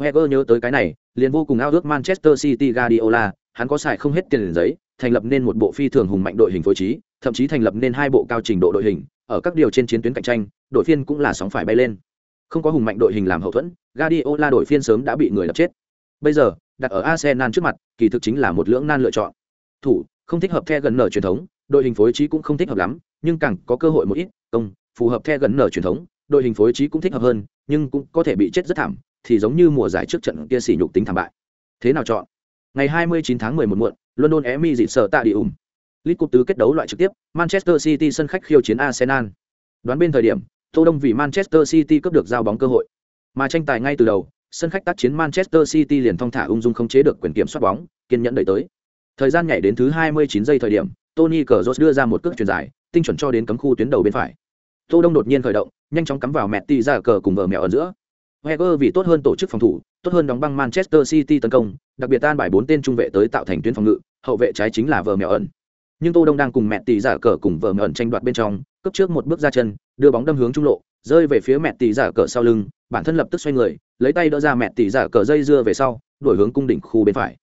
Wenger nhớ tới cái này, liền vô cùng ao ước manchester city guardiola, hắn có xài không hết tiền giấy, thành lập nên một bộ phi thường hùng mạnh đội hình phối trí, thậm chí thành lập nên hai bộ cao trình độ đội hình, ở các điều trên chiến tuyến cạnh tranh, đội phiên cũng là sóng phải bay lên. Không có hùng mạnh đội hình làm hậu thuẫn, Guardiola đội phiên sớm đã bị người lập chết. Bây giờ, đặt ở Arsenal trước mặt, kỳ thực chính là một lưỡng nan lựa chọn. Thủ, không thích hợp theo gần nở truyền thống, đội hình phối trí cũng không thích hợp lắm, nhưng càng có cơ hội một ít, công, phù hợp theo gần nở truyền thống, đội hình phối trí cũng thích hợp hơn, nhưng cũng có thể bị chết rất thảm thì giống như mùa giải trước trận kia sỉ nhục tính thảm bại thế nào chọn ngày 29 tháng 11 muộn london Emmy dịt sở tạ đi ủng League Cup tứ kết đấu loại trực tiếp manchester city sân khách khiêu chiến arsenal đoán bên thời điểm tô đông vì manchester city cướp được giao bóng cơ hội mà tranh tài ngay từ đầu sân khách tác chiến Manchester City liền thong thả ung dung không chế được quyền kiểm soát bóng, kiên nhẫn đợi tới. Thời gian nhảy đến thứ 29 giây thời điểm, Tony Cazorla đưa ra một cước chuyền dài, tinh chuẩn cho đến cấm khu tuyến đầu bên phải. Tô Đông đột nhiên khởi động, nhanh chóng cắm vào mẹt tì ra cờ cùng vợ mèo ở giữa. Wenger vì tốt hơn tổ chức phòng thủ, tốt hơn đóng băng Manchester City tấn công, đặc biệt tan bài bốn tên trung vệ tới tạo thành tuyến phòng ngự, hậu vệ trái chính là vợ mèo ẩn. Nhưng Tô Đông đang cùng mẹ tỷ giả cờ cùng vợ mèo ẩn tranh đoạt bên trong, cấp trước một bước ra chân, đưa bóng đâm hướng trung lộ, rơi về phía mẹ tỷ giả cờ sau lưng, bản thân lập tức xoay người, lấy tay đỡ ra mẹ tỷ giả cờ dây dưa về sau, đổi hướng cung đỉnh khu bên phải.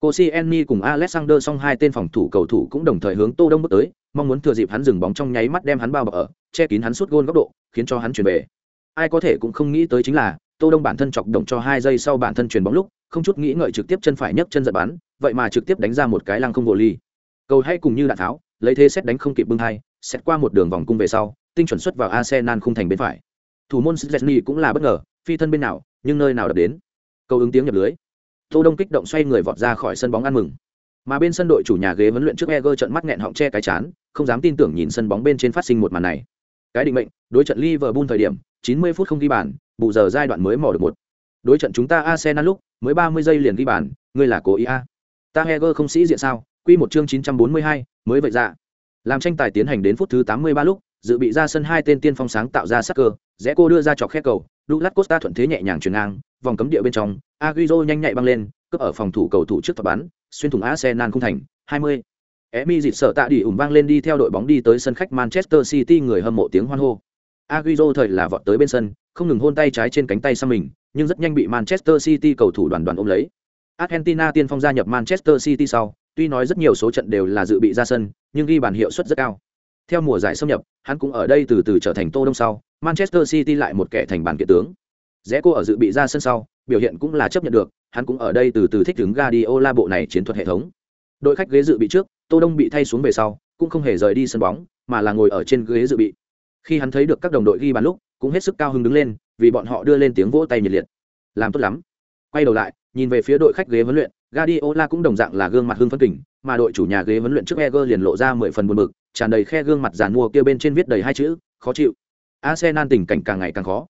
Koscielny cùng Alexander song hai tên phòng thủ cầu thủ cũng đồng thời hướng Tô Đông bước tới, mong muốn thừa dịp hắn dừng bóng trong nháy mắt đem hắn bao bọc ở, che kín hắn suốt gôn góc độ, khiến cho hắn chuyển về. Ai có thể cũng không nghĩ tới chính là, Tô Đông bản thân chọc động cho hai giây sau bản thân truyền bóng lúc, không chút nghĩ ngợi trực tiếp chân phải nhấc chân giật bắn, vậy mà trực tiếp đánh ra một cái lăng không vô ly. Cầu hay cùng như đạn tháo, lấy thế xét đánh không kịp bưng hai, xét qua một đường vòng cung về sau, tinh chuẩn xuất vào Arsenal khung thành bên phải. Thủ môn Szczesny cũng là bất ngờ, phi thân bên nào, nhưng nơi nào đập đến. Cầu ứng tiếng nhập lưới. Tô Đông kích động xoay người vọt ra khỏi sân bóng ăn mừng. Mà bên sân đội chủ nhà ghế huấn luyện trước Eger trận mắt nghẹn họng che cái chán, không dám tin tưởng nhìn sân bóng bên trên phát sinh một màn này. Cái định mệnh, đối trận Liverpool thời điểm, 90 phút không ghi bàn, bù giờ giai đoạn mới mò được một. Đối trận chúng ta Arsenal lúc, mới 30 giây liền ghi bàn, ngươi là cố ý a. À. Ta Heger không sĩ diện sao? Quy một chương 942, mới vậy dạ. Làm tranh tài tiến hành đến phút thứ 83 lúc, dự bị ra sân hai tên tiên phong sáng tạo ra sắc cơ, rẽ cô đưa ra chọc khe cầu, Douglas Costa thuận thế nhẹ nhàng chuyền ngang, vòng cấm địa bên trong, Agüero nhanh nhạy băng lên, cướp ở phòng thủ cầu thủ trước thập bắn, xuyên thủng Arsenal không thành, 20. Emi dịt sợ tạ đi ủng vang lên đi theo đội bóng đi tới sân khách Manchester City người hâm mộ tiếng hoan hô. Agüero thời là vọt tới bên sân, không ngừng hôn tay trái trên cánh tay sang mình, nhưng rất nhanh bị Manchester City cầu thủ đoàn đoàn ôm lấy. Argentina tiên phong gia nhập Manchester City sau, tuy nói rất nhiều số trận đều là dự bị ra sân, nhưng ghi bàn hiệu suất rất cao. Theo mùa giải xâm nhập, hắn cũng ở đây từ từ trở thành Tô Đông sau, Manchester City lại một kẻ thành bàn kiện tướng. Rẽ cô ở dự bị ra sân sau, biểu hiện cũng là chấp nhận được, hắn cũng ở đây từ từ thích ứng Guardiola bộ này chiến thuật hệ thống. Đội khách ghế dự bị trước, Tô Đông bị thay xuống về sau, cũng không hề rời đi sân bóng, mà là ngồi ở trên ghế dự bị. Khi hắn thấy được các đồng đội ghi bàn lúc, cũng hết sức cao hứng đứng lên, vì bọn họ đưa lên tiếng vỗ tay nhiệt liệt. Làm tốt lắm. Quay đầu lại, nhìn về phía đội khách ghế huấn luyện, Guardiola cũng đồng dạng là gương mặt hưng phấn kỉnh, mà đội chủ nhà ghế huấn luyện trước Eger liền lộ ra mười phần buồn bực, tràn đầy khe gương mặt giàn mua kia bên trên viết đầy hai chữ, khó chịu. Arsenal tình cảnh càng ngày càng khó.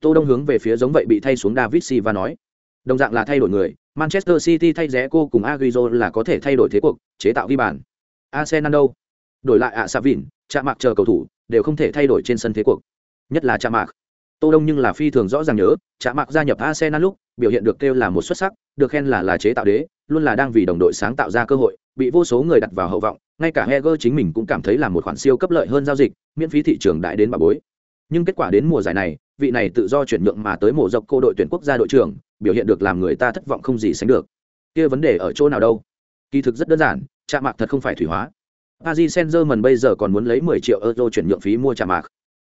Tô Đông hướng về phía giống vậy bị thay xuống David Silva nói, đồng dạng là thay đổi người, Manchester City thay rẽ cô cùng Agüero là có thể thay đổi thế cuộc, chế tạo ghi bàn. Arsenal đâu? Đổi lại ạ à Savin, chạm mạc chờ cầu thủ, đều không thể thay đổi trên sân thế cuộc. Nhất là chạm mạc. Tô Đông nhưng là phi thường rõ ràng nhớ, chạm mạc gia nhập Arsenal lúc, biểu hiện được kêu là một xuất sắc, được khen là là chế tạo đế, luôn là đang vì đồng đội sáng tạo ra cơ hội, bị vô số người đặt vào hậu vọng, ngay cả Heger chính mình cũng cảm thấy là một khoản siêu cấp lợi hơn giao dịch, miễn phí thị trường đại đến bà bối. Nhưng kết quả đến mùa giải này, vị này tự do chuyển nhượng mà tới mộ dọc cô đội tuyển quốc gia đội trưởng, biểu hiện được làm người ta thất vọng không gì sánh được. Kia vấn đề ở chỗ nào đâu? Kỳ thực rất đơn giản, chạm mạc thật không phải thủy hóa. Paris Saint-Germain bây giờ còn muốn lấy 10 triệu euro chuyển nhượng phí mua chạm mạc.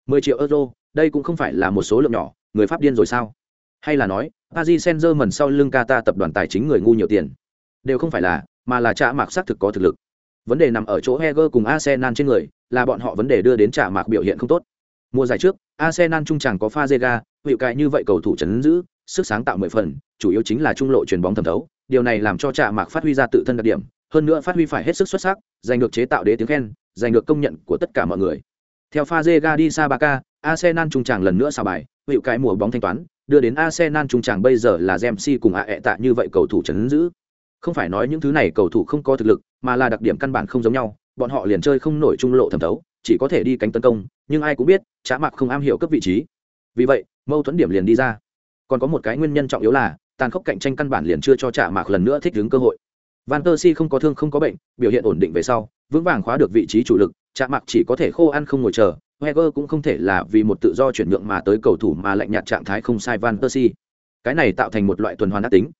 10 triệu euro, đây cũng không phải là một số lượng nhỏ, người Pháp điên rồi sao? Hay là nói, Paris Saint-Germain sau lưng Qatar tập đoàn tài chính người ngu nhiều tiền? Đều không phải là, mà là chạm mạc xác thực có thực lực. Vấn đề nằm ở chỗ Heger cùng Arsenal trên người, là bọn họ vấn đề đưa đến trạ mạc biểu hiện không tốt. Mùa giải trước, Arsenal trung chẳng có pha Zega, hiệu cài như vậy cầu thủ chấn giữ, sức sáng tạo mười phần, chủ yếu chính là trung lộ truyền bóng thẩm thấu, điều này làm cho trạ mạc phát huy ra tự thân đặc điểm, hơn nữa phát huy phải hết sức xuất sắc, giành được chế tạo đế tiếng khen, giành được công nhận của tất cả mọi người. Theo pha Zega đi Sabaka, Arsenal trung tràng lần nữa xào bài, hữu cái mùa bóng thanh toán, đưa đến Arsenal trung tràng bây giờ là Ramsey cùng AE tạ như vậy cầu thủ chấn giữ. Không phải nói những thứ này cầu thủ không có thực lực, mà là đặc điểm căn bản không giống nhau, bọn họ liền chơi không nổi trung lộ thẩm thấu, chỉ có thể đi cánh tấn công, nhưng ai cũng biết, Trá Mạc không am hiểu cấp vị trí. Vì vậy, mâu thuẫn điểm liền đi ra. Còn có một cái nguyên nhân trọng yếu là, tàn khốc cạnh tranh căn bản liền chưa cho trả Mạc lần nữa thích ứng cơ hội. Van tơ Si không có thương không có bệnh, biểu hiện ổn định về sau, vững vàng khóa được vị trí chủ lực, trả Mạc chỉ có thể khô ăn không ngồi chờ, heger cũng không thể là vì một tự do chuyển nhượng mà tới cầu thủ mà lạnh nhạt trạng thái không sai Van tơ Si. Cái này tạo thành một loại tuần hoàn ác tính.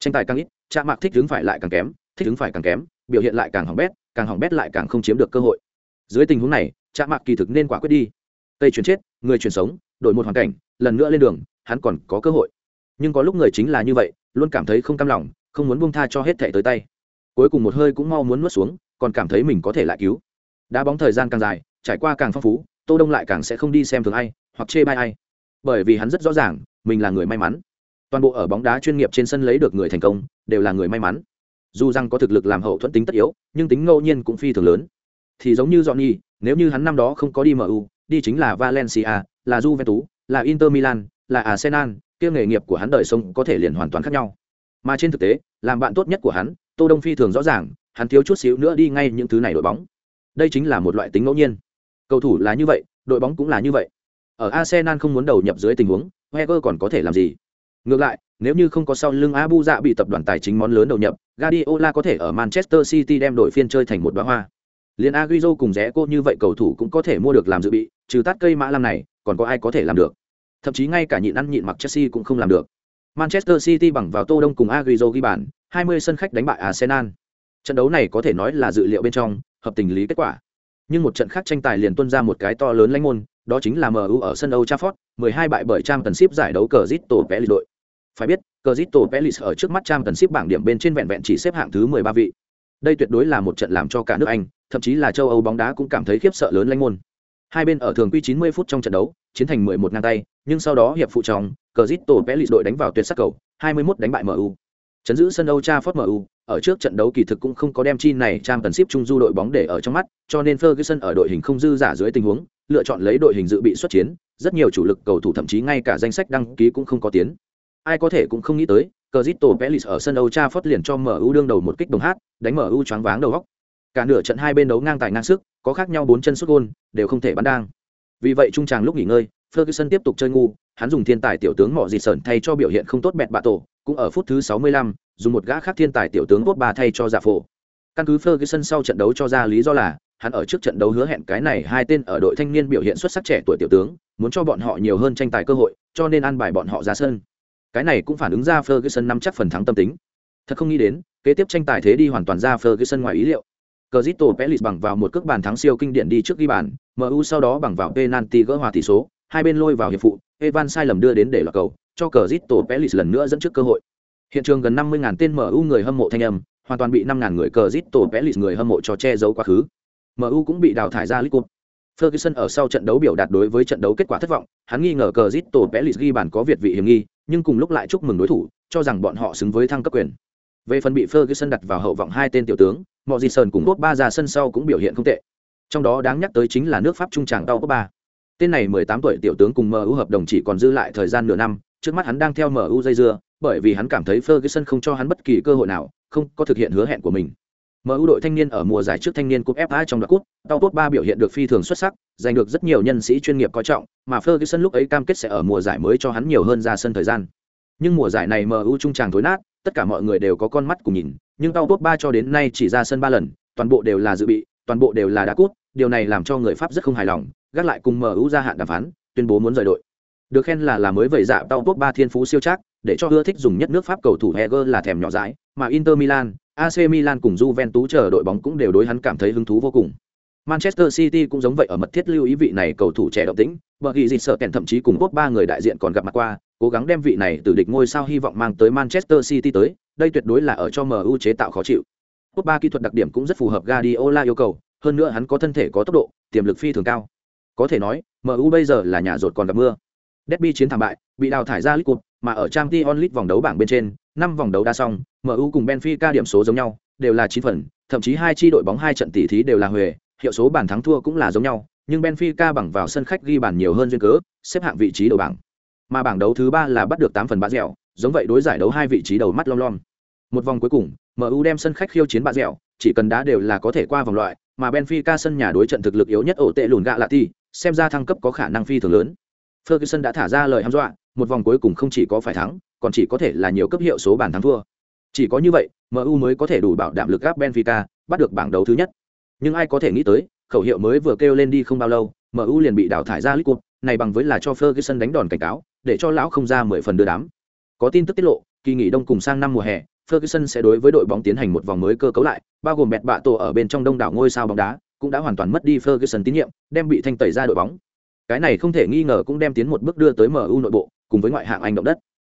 Tranh tài càng ít, trả Mạc thích ứng phải lại càng kém, thích ứng phải càng kém, biểu hiện lại càng hỏng bét, càng hỏng bét lại càng không chiếm được cơ hội. Dưới tình huống này, trả Mạc kỳ thực nên quả quyết đi. Cây chuyển chết, người chuyển sống, đổi một hoàn cảnh, lần nữa lên đường, hắn còn có cơ hội. Nhưng có lúc người chính là như vậy, luôn cảm thấy không cam lòng, không muốn buông tha cho hết thẻ tới tay. Cuối cùng một hơi cũng mau muốn nuốt xuống, còn cảm thấy mình có thể lại cứu. Đá bóng thời gian càng dài, trải qua càng phong phú, Tô Đông lại càng sẽ không đi xem thường ai, hoặc chê bai ai. Bởi vì hắn rất rõ ràng, mình là người may mắn. Toàn bộ ở bóng đá chuyên nghiệp trên sân lấy được người thành công, đều là người may mắn. Dù rằng có thực lực làm hậu thuẫn tính tất yếu, nhưng tính ngẫu nhiên cũng phi thường lớn. Thì giống như Johnny, nếu như hắn năm đó không có đi MU, đi chính là Valencia, là Juventus, là Inter Milan, là arsenal, kia nghề nghiệp của hắn đời sống có thể liền hoàn toàn khác nhau. Mà trên thực tế, làm bạn tốt nhất của hắn, tô đông phi thường rõ ràng, hắn thiếu chút xíu nữa đi ngay những thứ này đội bóng. Đây chính là một loại tính ngẫu nhiên. Cầu thủ là như vậy, đội bóng cũng là như vậy. Ở arsenal không muốn đầu nhập dưới tình huống, Wenger còn có thể làm gì? Ngược lại, nếu như không có sau lưng abu dạ bị tập đoàn tài chính món lớn đầu nhập, guardiola có thể ở manchester city đem đội phiên chơi thành một đóa hoa. Liên Agüero cùng rẽ cô như vậy cầu thủ cũng có thể mua được làm dự bị, trừ tát cây mã lam này, còn có ai có thể làm được? Thậm chí ngay cả nhịn ăn nhịn mặc chelsea cũng không làm được. Manchester city bằng vào tô đông cùng Agüero ghi bàn 20 sân khách đánh bại arsenal. Trận đấu này có thể nói là dự liệu bên trong, hợp tình lý kết quả. Nhưng một trận khác tranh tài liền tuôn ra một cái to lớn lanh môn, đó chính là MU ở sân Old Trafford 12 bại bởi trang tần giải đấu Crystal Palace đội. Phải biết, Crystal Palace ở trước mắt trang tần bảng điểm bên trên vẹn vẹn chỉ xếp hạng thứ 13 vị. Đây tuyệt đối là một trận làm cho cả nước Anh, thậm chí là châu Âu bóng đá cũng cảm thấy khiếp sợ lớn lanh môn. Hai bên ở thường quy 90 phút trong trận đấu, chiến thành 11 ngang tay nhưng sau đó hiệp phụ trong cờ Zito Pelis đội đánh vào tuyệt sắc cầu 21 đánh bại MU chấn giữ sân Old Trafford MU ở trước trận đấu kỳ thực cũng không có đem chi này trang cần ship trung du đội bóng để ở trong mắt, cho nên Ferguson ở đội hình không dư giả dưới tình huống, lựa chọn lấy đội hình dự bị xuất chiến, rất nhiều chủ lực cầu thủ thậm chí ngay cả danh sách đăng ký cũng không có tiến. Ai có thể cũng không nghĩ tới Cristo Pelis ở sân Old Trafford liền cho MU đương đầu một kích đồng hát, đánh MU choáng váng đầu góc. Cả nửa trận hai bên đấu ngang tài ngang sức, có khác nhau bốn chân sút gôn, đều không thể bắn đang. Vì vậy trung tràng lúc nghỉ ngơi Ferguson tiếp tục chơi ngu hắn dùng thiên tài tiểu tướng mọ dịt sởn thay cho biểu hiện không tốt bẹt bạ tổ cũng ở phút thứ 65, dùng một gã khác thiên tài tiểu tướng ba thay cho giả phổ. Căn cứ Ferguson sau trận đấu cho ra lý do là hắn ở trước trận đấu hứa hẹn cái này hai tên ở đội thanh niên biểu hiện xuất sắc trẻ tuổi tiểu tướng muốn cho bọn họ nhiều hơn tranh tài cơ hội cho nên an bài bọn họ ra sân. Cái này cũng phản ứng ra Ferguson nắm chắc phần thắng tâm tính. Thật không nghĩ đến kế tiếp tranh tài thế đi hoàn toàn ra Ferguson ngoài ý liệu. Cristiano Pelis bằng vào một cước bàn thắng siêu kinh điển đi trước ghi bàn, MU sau đó bằng vào penalty gỡ hòa tỷ số, hai bên lôi vào hiệp phụ, Evan sai lầm đưa đến để lọt cầu, cho Cristo Pelis lần nữa dẫn trước cơ hội. Hiện trường gần 50.000 tên MU người hâm mộ thanh âm, hoàn toàn bị 5.000 người Cristo Pelis người hâm mộ cho che giấu quá khứ. MU cũng bị đào thải ra League Cup. Ferguson ở sau trận đấu biểu đạt đối với trận đấu kết quả thất vọng, hắn nghi ngờ Cristo Pelis ghi bàn có việt vị hiểm nghi, nhưng cùng lúc lại chúc mừng đối thủ, cho rằng bọn họ xứng với thăng cấp quyền. Về phần bị Ferguson đặt vào hậu vọng hai tên tiểu tướng, Mojison cùng ba ra sân sau cũng biểu hiện không tệ. Trong đó đáng nhắc tới chính là nước Pháp trung trảng Tau ba. Tên này 18 tuổi tiểu tướng cùng MU hợp đồng chỉ còn dư lại thời gian nửa năm, trước mắt hắn đang theo MU dây dưa, bởi vì hắn cảm thấy Ferguson không cho hắn bất kỳ cơ hội nào, không có thực hiện hứa hẹn của mình. MU đội thanh niên ở mùa giải trước thanh niên cúp FA trong đoạn cúp, Tao tốt 3 biểu hiện được phi thường xuất sắc, giành được rất nhiều nhân sĩ chuyên nghiệp coi trọng, mà Ferguson lúc ấy cam kết sẽ ở mùa giải mới cho hắn nhiều hơn ra sân thời gian. Nhưng mùa giải này MU trung tràng thối nát, tất cả mọi người đều có con mắt cùng nhìn, nhưng Tao tốt 3 cho đến nay chỉ ra sân 3 lần, toàn bộ đều là dự bị, toàn bộ đều là đá cút, điều này làm cho người Pháp rất không hài lòng, gác lại cùng MU ra hạn đàm phán, tuyên bố muốn rời đội. Được khen là là mới vậy dạ tao top ba thiên phú siêu chắc, để cho ưa thích dùng nhất nước Pháp cầu thủ Heger là thèm nhỏ dãi, mà Inter Milan, AC Milan cùng Juventus chờ đội bóng cũng đều đối hắn cảm thấy hứng thú vô cùng. Manchester City cũng giống vậy ở mật thiết lưu ý vị này cầu thủ trẻ động tĩnh, bởi vì dịch sợ kèn thậm chí cùng top ba người đại diện còn gặp mặt qua, cố gắng đem vị này từ địch ngôi sao hy vọng mang tới Manchester City tới, đây tuyệt đối là ở cho MU chế tạo khó chịu. top ba kỹ thuật đặc điểm cũng rất phù hợp Guardiola yêu cầu, hơn nữa hắn có thân thể có tốc độ, tiềm lực phi thường cao. Có thể nói, MU bây giờ là nhà rột còn gặp mưa. Derby chiến thảm bại, bị đào thải ra League Cup, mà ở Champions League vòng đấu bảng bên trên, năm vòng đấu đa xong, MU cùng Benfica điểm số giống nhau, đều là 9 phần, thậm chí hai chi đội bóng hai trận tỷ thí đều là huề, hiệu số bàn thắng thua cũng là giống nhau, nhưng Benfica bằng vào sân khách ghi bàn nhiều hơn duyên cớ, xếp hạng vị trí đầu bảng. Mà bảng đấu thứ 3 là bắt được 8 phần bạ dẻo, giống vậy đối giải đấu hai vị trí đầu mắt long long. Một vòng cuối cùng, MU đem sân khách khiêu chiến bạ dẻo, chỉ cần đá đều là có thể qua vòng loại, mà Benfica sân nhà đối trận thực lực yếu nhất ổ tệ lùn gạ lạ thì, xem ra thăng cấp có khả năng phi thường lớn. Ferguson đã thả ra lời hăm dọa, một vòng cuối cùng không chỉ có phải thắng, còn chỉ có thể là nhiều cấp hiệu số bàn thắng thua. Chỉ có như vậy, MU mới có thể đủ bảo đảm lực gáp Benfica, bắt được bảng đấu thứ nhất. Nhưng ai có thể nghĩ tới, khẩu hiệu mới vừa kêu lên đi không bao lâu, MU liền bị đào thải ra League Cup, này bằng với là cho Ferguson đánh đòn cảnh cáo, để cho lão không ra 10 phần đưa đám. Có tin tức tiết lộ, kỳ nghỉ đông cùng sang năm mùa hè, Ferguson sẽ đối với đội bóng tiến hành một vòng mới cơ cấu lại, bao gồm bẹt bạ tổ ở bên trong đông đảo ngôi sao bóng đá, cũng đã hoàn toàn mất đi Ferguson tín nhiệm, đem bị thanh tẩy ra đội bóng. Cái này không thể nghi ngờ cũng đem tiến một bước đưa tới MU nội bộ, cùng với ngoại hạng Anh động đất.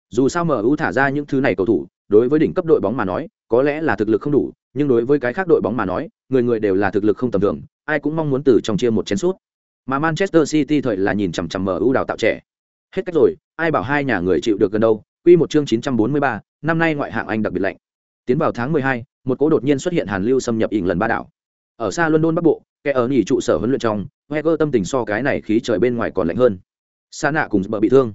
Dù sao MU thả ra những thứ này cầu thủ, đối với đỉnh cấp đội bóng mà nói, có lẽ là thực lực không đủ, nhưng đối với cái khác đội bóng mà nói, người người đều là thực lực không tầm thường, ai cũng mong muốn từ trong chia một chén suốt. Mà Manchester City thời là nhìn chằm chằm MU đào tạo trẻ. Hết cách rồi, ai bảo hai nhà người chịu được gần đâu. Quy một chương 943, năm nay ngoại hạng Anh đặc biệt lạnh. Tiến vào tháng 12, một cỗ đột nhiên xuất hiện Hàn lưu xâm nhập ỉn lần ba đảo. Ở xa London Bắc Bộ, kẻ ở nghỉ trụ sở huấn luyện trong, Wenger tâm tình so cái này khí trời bên ngoài còn lạnh hơn. Sa nạ cùng bờ bị thương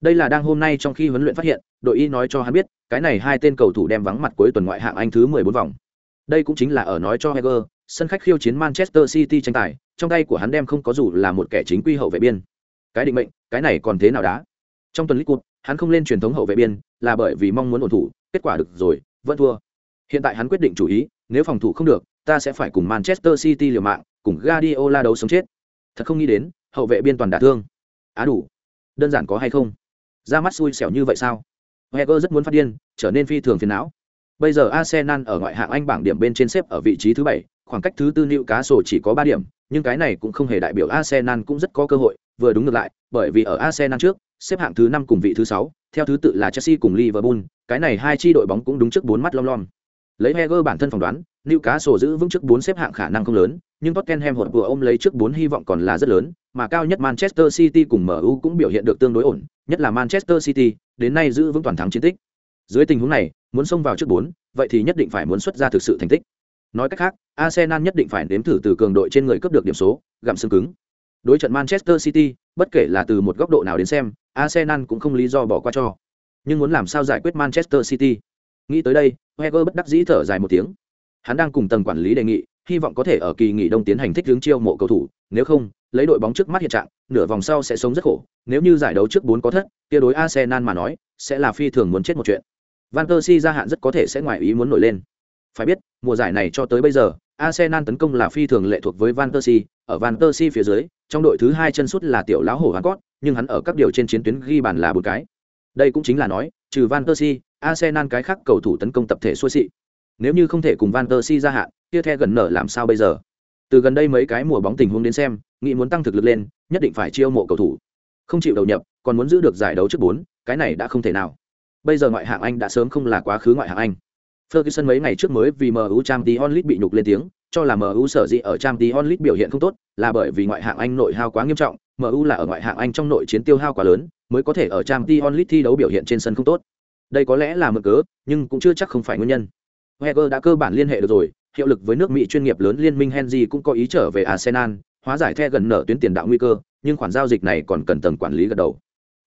Đây là đang hôm nay trong khi huấn luyện phát hiện, đội y nói cho hắn biết, cái này hai tên cầu thủ đem vắng mặt cuối tuần ngoại hạng Anh thứ 14 vòng. Đây cũng chính là ở nói cho Wenger, sân khách khiêu chiến Manchester City tranh tài, trong tay của hắn đem không có dù là một kẻ chính quy hậu vệ biên. Cái định mệnh, cái này còn thế nào đá? Trong tuần League Cup, hắn không lên truyền thống hậu vệ biên, là bởi vì mong muốn ổn thủ, kết quả được rồi, vẫn thua. Hiện tại hắn quyết định chủ ý, nếu phòng thủ không được, ta sẽ phải cùng Manchester City liều mạng, cùng Guardiola đấu sống chết. Thật không nghĩ đến, hậu vệ biên toàn đả thương. Á đủ. Đơn giản có hay không? Ra mắt xui xẻo như vậy sao? Wenger rất muốn phát điên, trở nên phi thường phiền não. Bây giờ Arsenal ở ngoại hạng Anh bảng điểm bên trên xếp ở vị trí thứ bảy, khoảng cách thứ tư liệu cá sổ chỉ có ba điểm, nhưng cái này cũng không hề đại biểu Arsenal cũng rất có cơ hội, vừa đúng ngược lại, bởi vì ở Arsenal trước, xếp hạng thứ năm cùng vị thứ sáu, theo thứ tự là Chelsea cùng Liverpool, cái này hai chi đội bóng cũng đúng trước bốn mắt lom lom. Lấy Heger bản thân phỏng đoán, Newcastle giữ vững trước bốn xếp hạng khả năng không lớn, nhưng Tottenham hột vừa ôm lấy trước bốn hy vọng còn là rất lớn, mà cao nhất Manchester City cùng MU cũng biểu hiện được tương đối ổn, nhất là Manchester City, đến nay giữ vững toàn thắng chiến tích. Dưới tình huống này, muốn xông vào trước bốn, vậy thì nhất định phải muốn xuất ra thực sự thành tích. Nói cách khác, Arsenal nhất định phải nếm thử từ cường đội trên người cướp được điểm số, gặm xương cứng. Đối trận Manchester City, bất kể là từ một góc độ nào đến xem, Arsenal cũng không lý do bỏ qua cho. Nhưng muốn làm sao giải quyết Manchester City? Nghĩ tới đây, Wenger bất đắc dĩ thở dài một tiếng. Hắn đang cùng tầng quản lý đề nghị, hy vọng có thể ở kỳ nghỉ đông tiến hành thích hướng chiêu mộ cầu thủ, nếu không, lấy đội bóng trước mắt hiện trạng, nửa vòng sau sẽ sống rất khổ, nếu như giải đấu trước 4 có thất, kia đối Arsenal mà nói, sẽ là phi thường muốn chết một chuyện. Van Persie gia hạn rất có thể sẽ ngoài ý muốn nổi lên. Phải biết, mùa giải này cho tới bây giờ, Arsenal tấn công là phi thường lệ thuộc với Van Persie, ở Van Persie phía dưới, trong đội thứ hai chân sút là tiểu lão hổ Van Cott, nhưng hắn ở các điều trên chiến tuyến ghi bàn là một cái. Đây cũng chính là nói, trừ Van Persie, Arsenal cái khác cầu thủ tấn công tập thể xuôi xị. Nếu như không thể cùng Van Persie ra hạn, kia the gần nở làm sao bây giờ? Từ gần đây mấy cái mùa bóng tình huống đến xem, nghĩ muốn tăng thực lực lên, nhất định phải chiêu mộ cầu thủ. Không chịu đầu nhập, còn muốn giữ được giải đấu trước 4, cái này đã không thể nào. Bây giờ ngoại hạng Anh đã sớm không là quá khứ ngoại hạng Anh. Ferguson mấy ngày trước mới vì MU Champions League bị nhục lên tiếng, cho là MU sở dĩ ở Champions League biểu hiện không tốt, là bởi vì ngoại hạng Anh nội hao quá nghiêm trọng, MU là ở ngoại hạng Anh trong nội chiến tiêu hao quá lớn, mới có thể ở Champions League thi đấu biểu hiện trên sân không tốt. Đây có lẽ là mực cớ, nhưng cũng chưa chắc không phải nguyên nhân. Wenger đã cơ bản liên hệ được rồi, hiệu lực với nước Mỹ chuyên nghiệp lớn liên minh Henry cũng có ý trở về Arsenal, hóa giải the gần nở tuyến tiền đạo nguy cơ, nhưng khoản giao dịch này còn cần tầng quản lý gật đầu.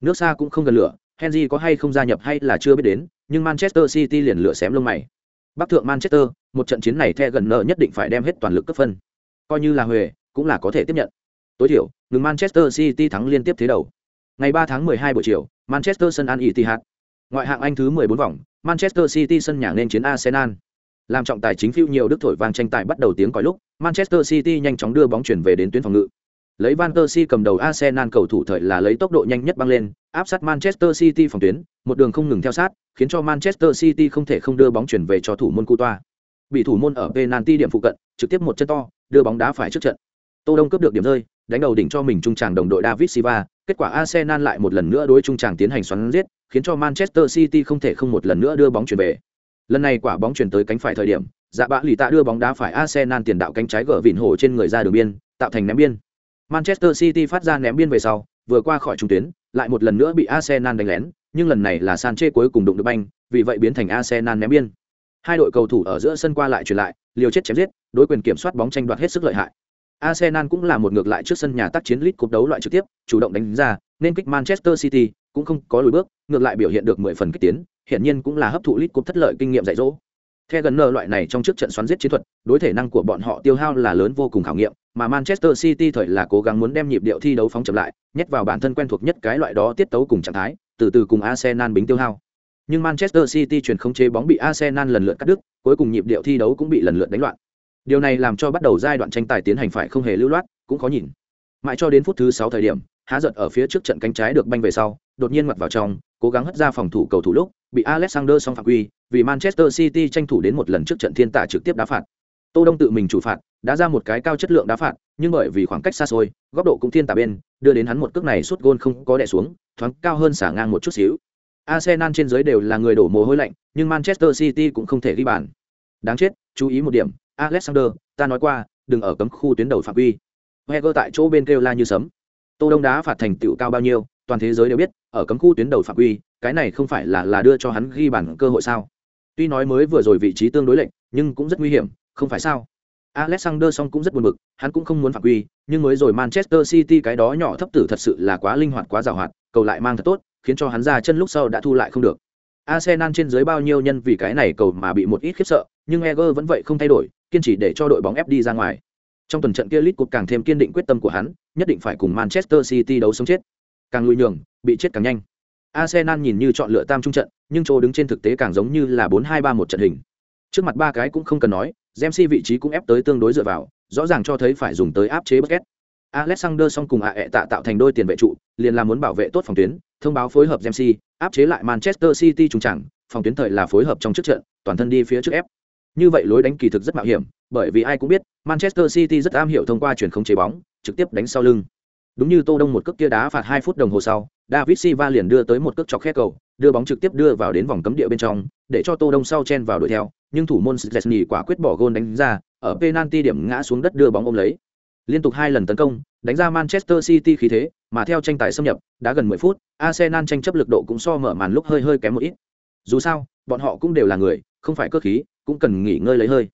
Nước xa cũng không gần lửa, Henry có hay không gia nhập hay là chưa biết đến, nhưng Manchester City liền lửa xém lông mày. Bắc thượng Manchester, một trận chiến này the gần nở nhất định phải đem hết toàn lực cấp phân. Coi như là huề, cũng là có thể tiếp nhận. Tối thiểu, ngừng Manchester City thắng liên tiếp thế đầu. Ngày 3 tháng 12 buổi chiều, Manchester sân an Ittihad. Ngoại hạng Anh thứ 14 vòng, Manchester City sân nhà nên chiến Arsenal. Làm trọng tài chính phiêu nhiều đức thổi vang tranh tài bắt đầu tiếng còi lúc, Manchester City nhanh chóng đưa bóng chuyển về đến tuyến phòng ngự. Lấy Van Persie cầm đầu Arsenal cầu thủ thời là lấy tốc độ nhanh nhất băng lên, áp sát Manchester City phòng tuyến, một đường không ngừng theo sát, khiến cho Manchester City không thể không đưa bóng chuyển về cho thủ môn Coutoa. Bị thủ môn ở penalty điểm phụ cận, trực tiếp một chân to, đưa bóng đá phải trước trận. Tô Đông cướp được điểm rơi, đánh đầu đỉnh cho mình trung tràng đồng đội David Silva, kết quả Arsenal lại một lần nữa đối trung tràng tiến hành xoắn giết, khiến cho Manchester City không thể không một lần nữa đưa bóng chuyển về. Lần này quả bóng chuyển tới cánh phải thời điểm, Dạ Bạ Lì Tạ đưa bóng đá phải Arsenal tiền đạo cánh trái gỡ vịn hổ trên người ra đường biên, tạo thành ném biên. Manchester City phát ra ném biên về sau, vừa qua khỏi trung tuyến, lại một lần nữa bị Arsenal đánh lén, nhưng lần này là Sanchez cuối cùng đụng được banh, vì vậy biến thành Arsenal ném biên. Hai đội cầu thủ ở giữa sân qua lại chuyển lại, liều chết chém giết, đối quyền kiểm soát bóng tranh đoạt hết sức lợi hại. Arsenal cũng là một ngược lại trước sân nhà tác chiến lit cuộc đấu loại trực tiếp, chủ động đánh ra, nên kích Manchester City cũng không có lùi bước, ngược lại biểu hiện được 10 phần kích tiến, hiện nhiên cũng là hấp thụ lit cuộc thất lợi kinh nghiệm dạy dỗ. Theo gần nợ loại này trong trước trận xoắn giết chiến thuật, đối thể năng của bọn họ tiêu hao là lớn vô cùng khảo nghiệm, mà Manchester City thời là cố gắng muốn đem nhịp điệu thi đấu phóng chậm lại, nhét vào bản thân quen thuộc nhất cái loại đó tiết tấu cùng trạng thái, từ từ cùng Arsenal bính tiêu hao. Nhưng Manchester City chuyển không chế bóng bị Arsenal lần lượt cắt đứt, cuối cùng nhịp điệu thi đấu cũng bị lần lượt đánh loạn. Điều này làm cho bắt đầu giai đoạn tranh tài tiến hành phải không hề lưu loát, cũng khó nhìn. Mãi cho đến phút thứ sáu thời điểm, há giật ở phía trước trận cánh trái được banh về sau, đột nhiên mặt vào trong, cố gắng hất ra phòng thủ cầu thủ lúc, bị Alexander song phạm quy, vì Manchester City tranh thủ đến một lần trước trận thiên tả trực tiếp đá phạt. Tô Đông tự mình chủ phạt, đã ra một cái cao chất lượng đá phạt, nhưng bởi vì khoảng cách xa xôi, góc độ cũng thiên tả bên, đưa đến hắn một cước này suốt gôn không có đè xuống, thoáng cao hơn xả ngang một chút xíu. Arsenal trên dưới đều là người đổ mồ hôi lạnh, nhưng Manchester City cũng không thể ghi bàn. Đáng chết, chú ý một điểm, Alexander, ta nói qua, đừng ở cấm khu tuyến đầu phạm quy. Heger tại chỗ bên kêu la như sấm. Tô Đông đá phạt thành tựu cao bao nhiêu, toàn thế giới đều biết, ở cấm khu tuyến đầu phạm quy, cái này không phải là là đưa cho hắn ghi bàn cơ hội sao? Tuy nói mới vừa rồi vị trí tương đối lệnh, nhưng cũng rất nguy hiểm, không phải sao? Alexander song cũng rất buồn bực, hắn cũng không muốn phạm quy, nhưng mới rồi Manchester City cái đó nhỏ thấp tử thật sự là quá linh hoạt quá giàu hoạt, cầu lại mang thật tốt, khiến cho hắn ra chân lúc sau đã thu lại không được Arsenal trên dưới bao nhiêu nhân vì cái này cầu mà bị một ít khiếp sợ nhưng Eger vẫn vậy không thay đổi kiên trì để cho đội bóng ép đi ra ngoài trong tuần trận kia Leeds càng thêm kiên định quyết tâm của hắn nhất định phải cùng Manchester City đấu sống chết càng lùi nhường bị chết càng nhanh Arsenal nhìn như chọn lựa tam trung trận nhưng chỗ đứng trên thực tế càng giống như là bốn hai ba một trận hình trước mặt ba cái cũng không cần nói Ramsey vị trí cũng ép tới tương đối dựa vào rõ ràng cho thấy phải dùng tới áp chế Bucket. Alexander song cùng Aệ tạ tạo thành đôi tiền vệ trụ, liền là muốn bảo vệ tốt phòng tuyến, thông báo phối hợp Ramsey áp chế lại Manchester City trùng chẳng, phòng tuyến thời là phối hợp trong trước trận, toàn thân đi phía trước ép. Như vậy lối đánh kỳ thực rất mạo hiểm, bởi vì ai cũng biết, Manchester City rất am hiểu thông qua truyền không chế bóng, trực tiếp đánh sau lưng. Đúng như Tô Đông một cước kia đá phạt hai phút đồng hồ sau, David Silva liền đưa tới một cước chọc khe cầu, đưa bóng trực tiếp đưa vào đến vòng cấm địa bên trong, để cho Tô Đông sau chen vào đuổi theo, nhưng thủ môn Szczesny quả quyết bỏ gôn đánh ra, ở penalty điểm ngã xuống đất đưa bóng ôm lấy. Liên tục hai lần tấn công, đánh ra Manchester City khí thế, mà theo tranh tài xâm nhập, đã gần 10 phút, Arsenal tranh chấp lực độ cũng so mở màn lúc hơi hơi kém một ít. Dù sao, bọn họ cũng đều là người, không phải cơ khí, cũng cần nghỉ ngơi lấy hơi.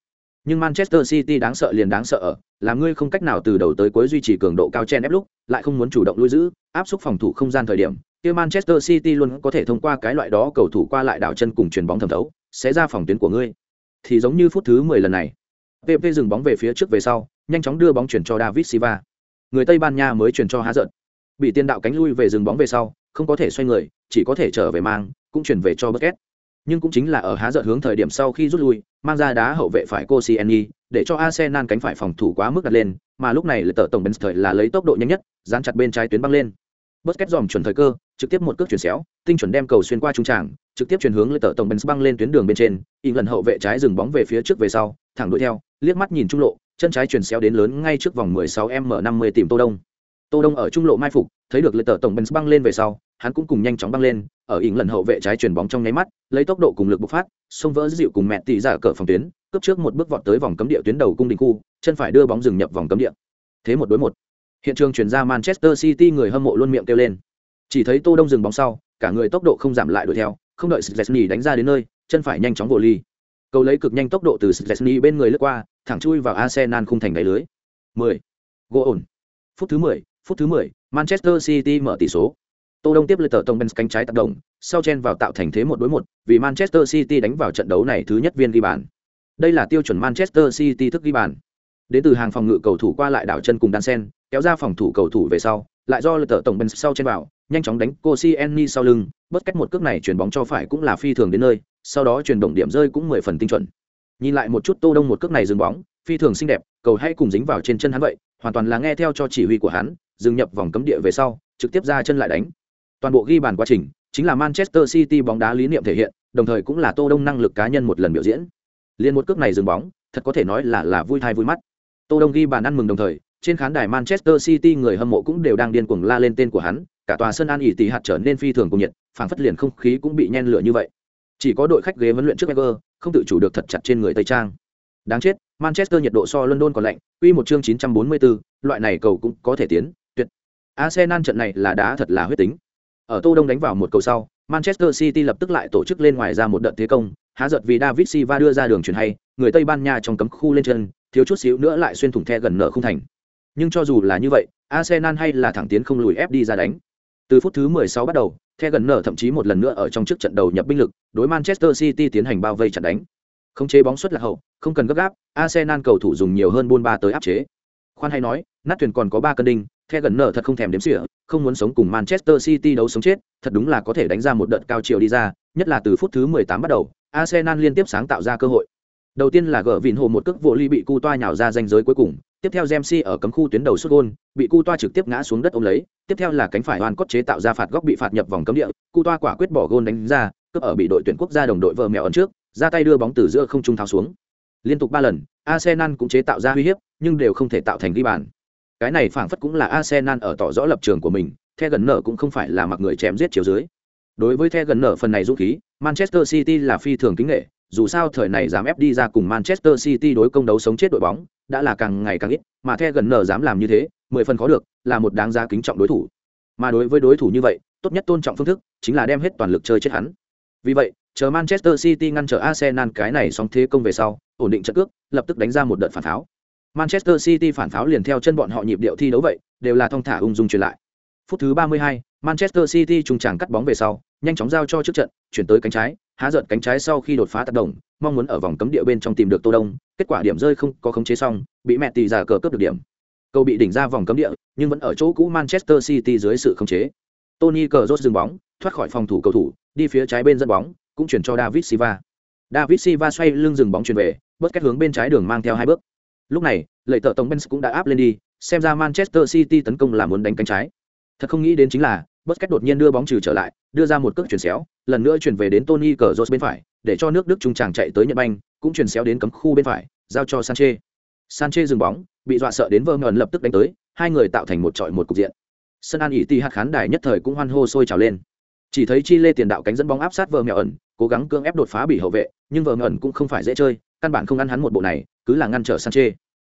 Nhưng Manchester City đáng sợ liền đáng sợ ở, là ngươi không cách nào từ đầu tới cuối duy trì cường độ cao chen ép lúc, lại không muốn chủ động lui giữ, áp xúc phòng thủ không gian thời điểm, kia Manchester City luôn có thể thông qua cái loại đó cầu thủ qua lại đảo chân cùng chuyền bóng thẩm thấu, sẽ ra phòng tuyến của ngươi. Thì giống như phút thứ 10 lần này, PP dừng bóng về phía trước về sau, nhanh chóng đưa bóng chuyển cho David Silva. Người Tây Ban Nha mới chuyển cho Há giận. Bị tiền đạo cánh lui về dừng bóng về sau, không có thể xoay người, chỉ có thể trở về mang, cũng chuyển về cho Bucket. Nhưng cũng chính là ở Há giận hướng thời điểm sau khi rút lui, mang ra đá hậu vệ phải Koscielny, để cho Arsenal cánh phải phòng thủ quá mức đặt lên, mà lúc này là tờ tổng bên thời là lấy tốc độ nhanh nhất, dán chặt bên trái tuyến băng lên. Busquets dòm chuẩn thời cơ, trực tiếp một cước chuyển xéo, tinh chuẩn đem cầu xuyên qua trung tràng, trực tiếp chuyển hướng lên tờ tổng bên băng lên tuyến đường bên trên, in lần hậu vệ trái dừng bóng về phía trước về sau, thẳng đuổi theo, liếc mắt nhìn trung lộ, chân trái chuyển xéo đến lớn ngay trước vòng 16m50 tìm Tô Đông. Tô Đông ở trung lộ mai phục, thấy được lên tờ tổng bên băng lên về sau, hắn cũng cùng nhanh chóng băng lên, ở ỉng lần hậu vệ trái chuyền bóng trong nháy mắt, lấy tốc độ cùng lực bộc phát, xông vỡ dịu cùng mẹ tỷ giả cỡ phòng tuyến, cướp trước một bước vọt tới vòng cấm địa tuyến đầu cung đình khu, chân phải đưa bóng dừng nhập vòng cấm địa. Thế một đối một. Hiện trường chuyển ra Manchester City người hâm mộ luôn miệng kêu lên. Chỉ thấy Tô Đông dừng bóng sau, cả người tốc độ không giảm lại đuổi theo, không đợi Szczesny đánh ra đến nơi, chân phải nhanh chóng vô ly. Cầu lấy cực nhanh tốc độ từ Szczesny bên người lướt qua, thẳng chui vào Arsenal khung thành đáy lưới. 10. Gỗ ổn. Phút thứ 10, phút thứ 10, Manchester City mở tỷ số. Tô Đông tiếp lên tờ tông bên cánh trái tác động, sau chen vào tạo thành thế một đối một, vì Manchester City đánh vào trận đấu này thứ nhất viên ghi bàn. Đây là tiêu chuẩn Manchester City thức ghi bàn. Đến từ hàng phòng ngự cầu thủ qua lại đảo chân cùng đan sen, kéo ra phòng thủ cầu thủ về sau, lại do lượt tờ tổng bên sau chen vào, nhanh chóng đánh Koscielny sau lưng, bất cách một cước này chuyển bóng cho phải cũng là phi thường đến nơi, sau đó chuyển động điểm rơi cũng mười phần tinh chuẩn. Nhìn lại một chút Tô Đông một cước này dừng bóng, phi thường xinh đẹp, cầu hay cùng dính vào trên chân hắn vậy, hoàn toàn là nghe theo cho chỉ huy của hắn, dừng nhập vòng cấm địa về sau, trực tiếp ra chân lại đánh. Toàn bộ ghi bàn quá trình chính là Manchester City bóng đá lý niệm thể hiện, đồng thời cũng là Tô Đông năng lực cá nhân một lần biểu diễn. Liên một cước này dừng bóng, thật có thể nói là là vui thai vui mắt. Tô Đông ghi bàn ăn mừng đồng thời, trên khán đài Manchester City người hâm mộ cũng đều đang điên cuồng la lên tên của hắn, cả tòa sân An ỉ tỷ hạt trở nên phi thường cùng nhiệt, phảng phất liền không khí cũng bị nhen lửa như vậy. Chỉ có đội khách ghế huấn luyện trước Wenger, không tự chủ được thật chặt trên người Tây Trang. Đáng chết, Manchester nhiệt độ so London còn lạnh, quy một chương 944, loại này cầu cũng có thể tiến, tuyệt. Arsenal trận này là đá thật là huyết tính. Ở Tô Đông đánh vào một cầu sau, Manchester City lập tức lại tổ chức lên ngoài ra một đợt thế công, há giật vì David Silva đưa ra đường chuyển hay, người Tây Ban Nha trong cấm khu lên chân, thiếu chút xíu nữa lại xuyên thủng the gần nở không thành. Nhưng cho dù là như vậy, Arsenal hay là thẳng tiến không lùi ép đi ra đánh. Từ phút thứ 16 bắt đầu, the gần nở thậm chí một lần nữa ở trong trước trận đầu nhập binh lực, đối Manchester City tiến hành bao vây chặn đánh. Không chế bóng xuất là hậu, không cần gấp gáp, Arsenal cầu thủ dùng nhiều hơn buôn ba tới áp chế. Khoan hay nói, nát thuyền còn có 3 cân đinh, The gần nở thật không thèm đếm xỉa, không muốn sống cùng Manchester City đấu sống chết, thật đúng là có thể đánh ra một đợt cao chiều đi ra, nhất là từ phút thứ 18 bắt đầu, Arsenal liên tiếp sáng tạo ra cơ hội. Đầu tiên là gỡ vịn hồ một cước vô ly bị cu toa nhào ra danh giới cuối cùng, tiếp theo Ramsey ở cấm khu tuyến đầu sút gôn, bị cu toa trực tiếp ngã xuống đất ôm lấy, tiếp theo là cánh phải hoàn cốt chế tạo ra phạt góc bị phạt nhập vòng cấm địa, cu toa quả quyết bỏ gôn đánh ra, cướp ở bị đội tuyển quốc gia đồng đội vợ mèo ấn trước, ra tay đưa bóng từ giữa không trung tháo xuống. Liên tục 3 lần, Arsenal cũng chế tạo ra uy hiếp, nhưng đều không thể tạo thành ghi bàn. Cái này phảng phất cũng là Arsenal ở tỏ rõ lập trường của mình, The gần nở cũng không phải là mặc người chém giết chiếu dưới. Đối với The gần nở phần này dũng khí, Manchester City là phi thường kính nghệ. dù sao thời này dám ép đi ra cùng Manchester City đối công đấu sống chết đội bóng, đã là càng ngày càng ít, mà The gần nở dám làm như thế, mười phần khó được, là một đáng giá kính trọng đối thủ. Mà đối với đối thủ như vậy, tốt nhất tôn trọng phương thức, chính là đem hết toàn lực chơi chết hắn. Vì vậy, chờ Manchester City ngăn trở Arsenal cái này xong thế công về sau, ổn định trận cước, lập tức đánh ra một đợt phản tháo. Manchester City phản pháo liền theo chân bọn họ nhịp điệu thi đấu vậy, đều là thong thả ung dung truyền lại. Phút thứ 32, Manchester City trung tràng cắt bóng về sau, nhanh chóng giao cho trước trận, chuyển tới cánh trái, há giận cánh trái sau khi đột phá tác động, mong muốn ở vòng cấm địa bên trong tìm được Tô Đông, kết quả điểm rơi không có khống chế xong, bị mẹ tỷ giả cờ cướp được điểm. Cầu bị đỉnh ra vòng cấm địa, nhưng vẫn ở chỗ cũ Manchester City dưới sự khống chế. Tony Cazorla dừng bóng, thoát khỏi phòng thủ cầu thủ, đi phía trái bên dẫn bóng, cũng chuyển cho David Silva. David Silva xoay lưng dừng bóng chuyển về, bất kết hướng bên trái đường mang theo hai bước. Lúc này, lệ tợ tổng Benz cũng đã áp lên đi, xem ra Manchester City tấn công là muốn đánh cánh trái. Thật không nghĩ đến chính là, bất cách đột nhiên đưa bóng trừ trở lại, đưa ra một cước chuyển xéo, lần nữa chuyển về đến Tony Cazorla bên phải, để cho nước Đức trung tràng chạy tới Nhật Banh, cũng chuyển xéo đến cấm khu bên phải, giao cho Sanchez. Sanchez dừng bóng, bị dọa sợ đến vơ ngẩn lập tức đánh tới, hai người tạo thành một trọi một cục diện. Sân An ỉ ti hạt khán đài nhất thời cũng hoan hô sôi trào lên. Chỉ thấy Chi Lê tiền đạo cánh dẫn bóng áp sát vơ mèo ẩn, cố gắng cưỡng ép đột phá bị hậu vệ, nhưng vơ ẩn cũng không phải dễ chơi, căn bản không ăn hắn một bộ này, cứ là ngăn trở Sanchez.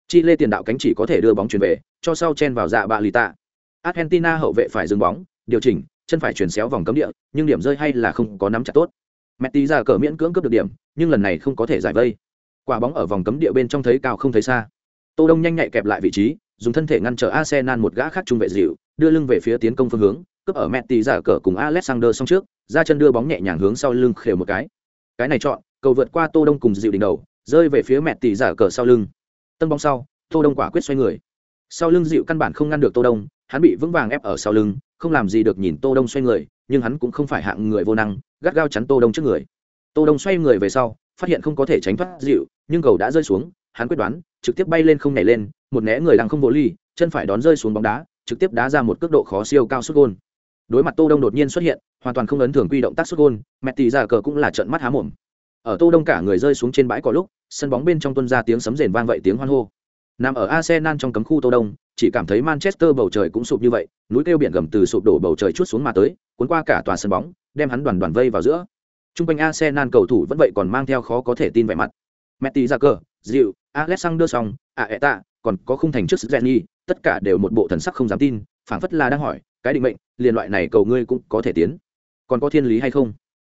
Chi Lê tiền đạo cánh chỉ có thể đưa bóng chuyển về, cho sau chen vào dạ bạ lì tạ. Argentina hậu vệ phải dừng bóng, điều chỉnh, chân phải chuyển xéo vòng cấm địa, nhưng điểm rơi hay là không có nắm chặt tốt. Messi ra cờ miễn cưỡng cướp được điểm, nhưng lần này không có thể giải vây. Quả bóng ở vòng cấm địa bên trong thấy cao không thấy xa. Tô Đông nhanh nhạy kẹp lại vị trí, dùng thân thể ngăn trở Arsenal một gã khác trung vệ dịu, đưa lưng về phía tiến công phương hướng, cướp ở Messi ra cờ cùng Alexander song trước, ra chân đưa bóng nhẹ nhàng hướng sau lưng khều một cái. Cái này chọn, cầu vượt qua Tô Đông cùng dịu đỉnh đầu, rơi về phía mẹt tỷ giả cờ sau lưng. Tân bóng sau, Tô Đông quả quyết xoay người. Sau lưng dịu căn bản không ngăn được Tô Đông, hắn bị vững vàng ép ở sau lưng, không làm gì được nhìn Tô Đông xoay người, nhưng hắn cũng không phải hạng người vô năng, gắt gao chắn Tô Đông trước người. Tô Đông xoay người về sau, phát hiện không có thể tránh thoát dịu, nhưng cầu đã rơi xuống, hắn quyết đoán, trực tiếp bay lên không nhảy lên, một né người đang không vô ly, chân phải đón rơi xuống bóng đá, trực tiếp đá ra một cước độ khó siêu cao sút gôn. Đối mặt Tô Đông đột nhiên xuất hiện, hoàn toàn không ấn thường quy động tác sút gôn, mẹ tỷ giả cờ cũng là trợn mắt há mồm. Ở Tô Đông cả người rơi xuống trên bãi cỏ lúc, sân bóng bên trong tuân ra tiếng sấm rền vang vậy tiếng hoan hô. Nằm ở Arsenal trong cấm khu Tô Đông, chỉ cảm thấy Manchester bầu trời cũng sụp như vậy, núi kêu biển gầm từ sụp đổ bầu trời chút xuống mà tới, cuốn qua cả tòa sân bóng, đem hắn đoàn đoàn vây vào giữa. Trung quanh Arsenal cầu thủ vẫn vậy còn mang theo khó có thể tin vẻ mặt. Messi ra cờ, Diệu, Alexander Song, Aeta, còn có khung thành trước Jenny, tất cả đều một bộ thần sắc không dám tin, phảng phất là đang hỏi, cái định mệnh, liền loại này cầu ngươi cũng có thể tiến. Còn có thiên lý hay không?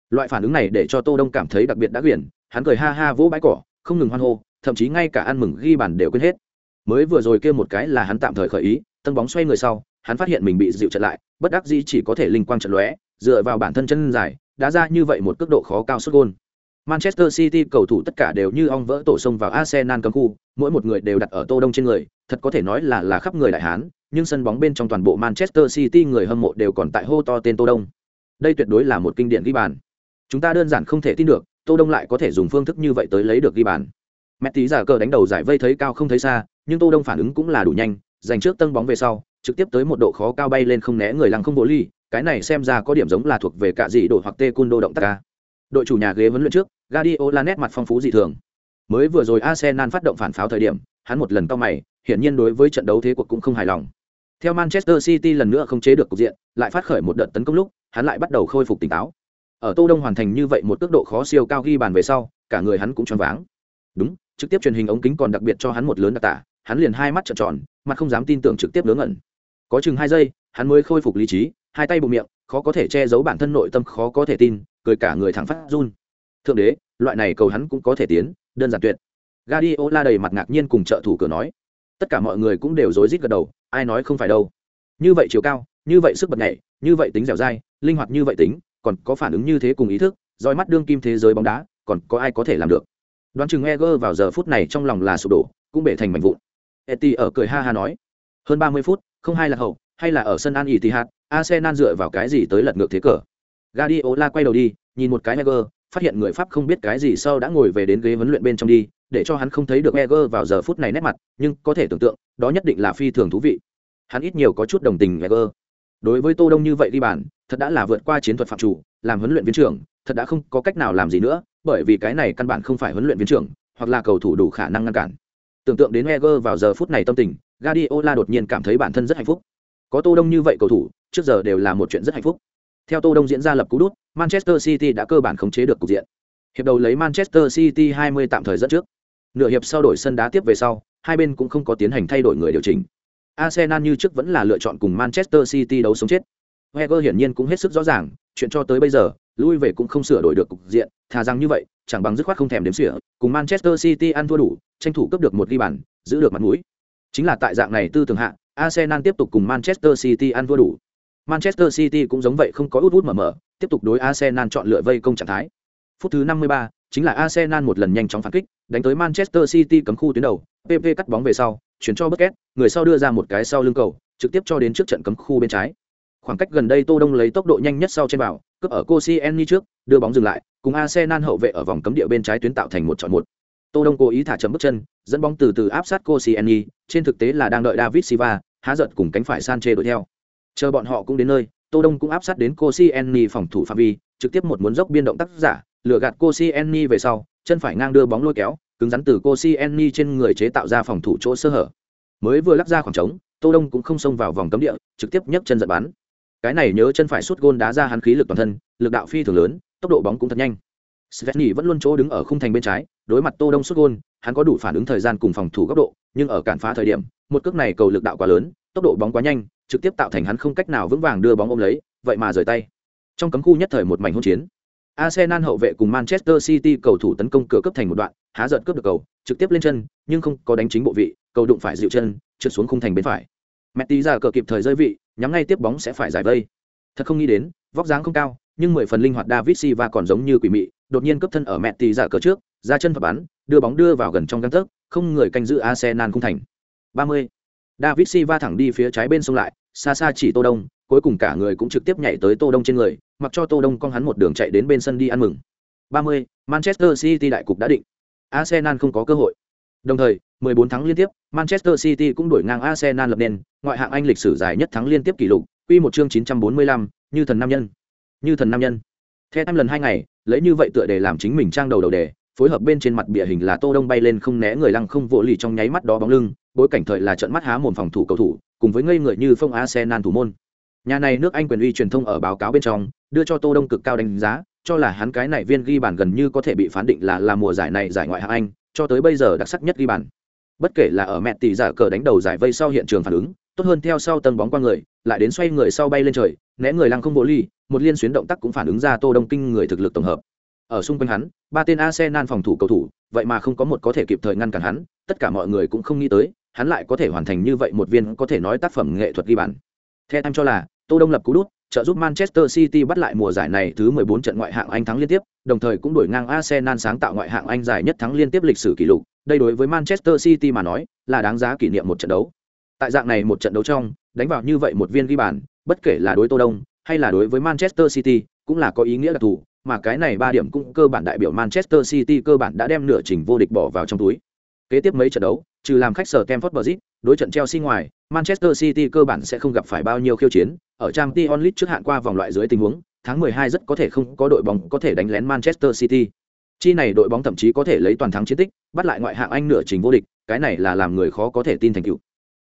Loại phản ứng này để cho Tô Đông cảm thấy đặc biệt đã quyển, hắn cười ha ha vỗ bãi cỏ, không ngừng hoan hô, thậm chí ngay cả ăn mừng ghi bàn đều quên hết. Mới vừa rồi kia một cái là hắn tạm thời khởi ý, tân bóng xoay người sau, hắn phát hiện mình bị dịu trận lại, bất đắc dĩ chỉ có thể linh quang trận lóe, dựa vào bản thân chân dài, đã ra như vậy một cước độ khó cao xuất gôn. Manchester City cầu thủ tất cả đều như ong vỡ tổ sông vào Arsenal cấm khu, mỗi một người đều đặt ở Tô Đông trên người, thật có thể nói là là khắp người đại hán, nhưng sân bóng bên trong toàn bộ Manchester City người hâm mộ đều còn tại hô to tên Tô Đông. Đây tuyệt đối là một kinh điển ghi bàn. Chúng ta đơn giản không thể tin được, Tô Đông lại có thể dùng phương thức như vậy tới lấy được ghi bàn. Messi giả cờ đánh đầu giải vây thấy cao không thấy xa, nhưng Tô Đông phản ứng cũng là đủ nhanh, giành trước tân bóng về sau, trực tiếp tới một độ khó cao bay lên không né người lăng không bộ ly, cái này xem ra có điểm giống là thuộc về cả dị đội hoặc tê cun đô động tác ca. Đội chủ nhà ghế vấn luyện trước, Guardiola nét mặt phong phú dị thường. Mới vừa rồi Arsenal phát động phản pháo thời điểm, hắn một lần cao mày, hiển nhiên đối với trận đấu thế cuộc cũng không hài lòng. Theo Manchester City lần nữa không chế được cục diện, lại phát khởi một đợt tấn công lúc, hắn lại bắt đầu khôi phục tỉnh táo. Ở Tô Đông hoàn thành như vậy một tốc độ khó siêu cao ghi bàn về sau, cả người hắn cũng choáng váng. Đúng, trực tiếp truyền hình ống kính còn đặc biệt cho hắn một lớn đặc tả, hắn liền hai mắt trợn tròn, mặt không dám tin tưởng trực tiếp ngớ ngẩn. Có chừng hai giây, hắn mới khôi phục lý trí, hai tay bụng miệng, khó có thể che giấu bản thân nội tâm khó có thể tin, cười cả người thẳng phát run. Thượng đế, loại này cầu hắn cũng có thể tiến, đơn giản tuyệt. Guardiola đầy mặt ngạc nhiên cùng trợ thủ cửa nói. Tất cả mọi người cũng đều rối rít gật đầu, ai nói không phải đâu. Như vậy chiều cao, như vậy sức bật nhảy, như vậy tính dẻo dai, linh hoạt như vậy tính, còn có phản ứng như thế cùng ý thức, roi mắt đương kim thế giới bóng đá, còn có ai có thể làm được. Đoán chừng Eger vào giờ phút này trong lòng là sụp đổ, cũng bể thành mảnh vụn. Eti ở cười ha ha nói, hơn 30 phút, không hai là hậu, hay là ở sân An hạt, Arsenal dựa vào cái gì tới lật ngược thế cờ. Guardiola quay đầu đi, nhìn một cái Eger, phát hiện người Pháp không biết cái gì sau đã ngồi về đến ghế huấn luyện bên trong đi, để cho hắn không thấy được Eger vào giờ phút này nét mặt, nhưng có thể tưởng tượng, đó nhất định là phi thường thú vị. Hắn ít nhiều có chút đồng tình Eger. Đối với Tô Đông như vậy đi bàn, thật đã là vượt qua chiến thuật phạm chủ, làm huấn luyện viên trưởng, thật đã không có cách nào làm gì nữa, bởi vì cái này căn bản không phải huấn luyện viên trưởng, hoặc là cầu thủ đủ khả năng ngăn cản. Tưởng tượng đến Eger vào giờ phút này tâm tình, Guardiola đột nhiên cảm thấy bản thân rất hạnh phúc. Có Tô Đông như vậy cầu thủ, trước giờ đều là một chuyện rất hạnh phúc. Theo Tô Đông diễn ra lập cú đút, Manchester City đã cơ bản khống chế được cục diện. Hiệp đầu lấy Manchester City 20 tạm thời dẫn trước. Nửa hiệp sau đổi sân đá tiếp về sau, hai bên cũng không có tiến hành thay đổi người điều chỉnh. Arsenal như trước vẫn là lựa chọn cùng Manchester City đấu sống chết. Wenger hiển nhiên cũng hết sức rõ ràng, chuyện cho tới bây giờ, lui về cũng không sửa đổi được cục diện, thà rằng như vậy, chẳng bằng dứt khoát không thèm đếm xỉa, cùng Manchester City ăn thua đủ, tranh thủ cấp được một ghi bàn, giữ được mặt mũi. Chính là tại dạng này tư tưởng hạ, Arsenal tiếp tục cùng Manchester City ăn thua đủ. Manchester City cũng giống vậy không có út út mở mở, tiếp tục đối Arsenal chọn lựa vây công trạng thái. Phút thứ 53, chính là Arsenal một lần nhanh chóng phản kích, đánh tới Manchester City cấm khu tuyến đầu, PP cắt bóng về sau, chuyển cho bất két người sau đưa ra một cái sau lưng cầu, trực tiếp cho đến trước trận cấm khu bên trái. Khoảng cách gần đây Tô Đông lấy tốc độ nhanh nhất sau trên bảo, cướp ở Koscielny trước, đưa bóng dừng lại, cùng Arsenal hậu vệ ở vòng cấm địa bên trái tuyến tạo thành một chọn một. Tô Đông cố ý thả chậm bước chân, dẫn bóng từ từ áp sát Koscielny, trên thực tế là đang đợi David Silva, há giật cùng cánh phải Sanche đuổi theo. Chờ bọn họ cũng đến nơi, Tô Đông cũng áp sát đến Koscielny phòng thủ phạm vi, trực tiếp một muốn dốc biên động tác giả, lừa gạt Koscielny về sau, chân phải ngang đưa bóng lôi kéo, cứng rắn từ Koscielny trên người chế tạo ra phòng thủ chỗ sơ hở. Mới vừa lắc ra khoảng trống, Tô Đông cũng không xông vào vòng cấm địa, trực tiếp nhấc chân giật bắn. Cái này nhớ chân phải sút gôn đá ra hắn khí lực toàn thân, lực đạo phi thường lớn, tốc độ bóng cũng thật nhanh. svetny vẫn luôn chỗ đứng ở khung thành bên trái, đối mặt Tô Đông sút gôn, hắn có đủ phản ứng thời gian cùng phòng thủ góc độ, nhưng ở cản phá thời điểm, một cước này cầu lực đạo quá lớn, tốc độ bóng quá nhanh, trực tiếp tạo thành hắn không cách nào vững vàng đưa bóng ôm lấy, vậy mà rời tay. Trong cấm khu nhất thời một mảnh hỗn chiến. Arsenal hậu vệ cùng Manchester City cầu thủ tấn công cửa cấp thành một đoạn, há giật cướp được cầu, trực tiếp lên chân, nhưng không có đánh chính bộ vị, cầu đụng phải dịu chân, trượt xuống khung thành bên phải. Messi ra cờ kịp thời rơi vị, nhắm ngay tiếp bóng sẽ phải giải vây. Thật không nghĩ đến, vóc dáng không cao, nhưng mười phần linh hoạt David Silva còn giống như quỷ mị, đột nhiên cấp thân ở Messi ra cờ trước, ra chân và bắn, đưa bóng đưa vào gần trong gang tấc, không người canh giữ Arsenal khung thành. 30. David Silva thẳng đi phía trái bên sông lại, xa xa chỉ Tô Đông, cuối cùng cả người cũng trực tiếp nhảy tới Tô Đông trên người, mặc cho Tô Đông con hắn một đường chạy đến bên sân đi ăn mừng. 30. Manchester City đại cục đã định. Arsenal không có cơ hội. Đồng thời, 14 thắng liên tiếp, Manchester City cũng đuổi ngang Arsenal lập nên, ngoại hạng Anh lịch sử dài nhất thắng liên tiếp kỷ lục, quy một chương 945, như thần nam nhân. Như thần nam nhân. Theo em lần hai ngày, lấy như vậy tựa để làm chính mình trang đầu đầu đề, phối hợp bên trên mặt bìa hình là Tô Đông bay lên không né người lăng không vỗ lì trong nháy mắt đó bóng lưng, bối cảnh thời là trận mắt há mồm phòng thủ cầu thủ, cùng với ngây người như phong Arsenal thủ môn. Nhà này nước Anh quyền uy truyền thông ở báo cáo bên trong, đưa cho Tô Đông cực cao đánh giá, cho là hắn cái này viên ghi bàn gần như có thể bị phán định là là mùa giải này giải ngoại hạng Anh, cho tới bây giờ đặc sắc nhất ghi bàn. Bất kể là ở mẹ tỷ giả cờ đánh đầu giải vây sau hiện trường phản ứng, tốt hơn theo sau tầng bóng qua người, lại đến xoay người sau bay lên trời, né người lăng không vô ly, một liên xuyến động tác cũng phản ứng ra Tô Đông kinh người thực lực tổng hợp. Ở xung quanh hắn, ba tên Arsenal phòng thủ cầu thủ, vậy mà không có một có thể kịp thời ngăn cản hắn, tất cả mọi người cũng không nghĩ tới, hắn lại có thể hoàn thành như vậy một viên có thể nói tác phẩm nghệ thuật ghi bàn. Theo em cho là, Tô Đông lập cú đút, trợ giúp Manchester City bắt lại mùa giải này thứ 14 trận ngoại hạng Anh thắng liên tiếp, đồng thời cũng đuổi ngang Arsenal sáng tạo ngoại hạng Anh giải nhất thắng liên tiếp lịch sử kỷ lục. Đây đối với Manchester City mà nói, là đáng giá kỷ niệm một trận đấu. Tại dạng này một trận đấu trong, đánh vào như vậy một viên ghi bàn, bất kể là đối Tô Đông hay là đối với Manchester City, cũng là có ý nghĩa đặc thù, mà cái này ba điểm cũng cơ bản đại biểu Manchester City cơ bản đã đem nửa trình vô địch bỏ vào trong túi. Kế tiếp mấy trận đấu, trừ làm khách sở Campfort Bridge, đối trận Chelsea ngoài, Manchester City cơ bản sẽ không gặp phải bao nhiêu khiêu chiến, ở Champions League trước hạn qua vòng loại dưới tình huống, tháng 12 rất có thể không có đội bóng có thể đánh lén Manchester City. Chi này đội bóng thậm chí có thể lấy toàn thắng chiến tích, bắt lại ngoại hạng Anh nửa trình vô địch, cái này là làm người khó có thể tin thành tựu.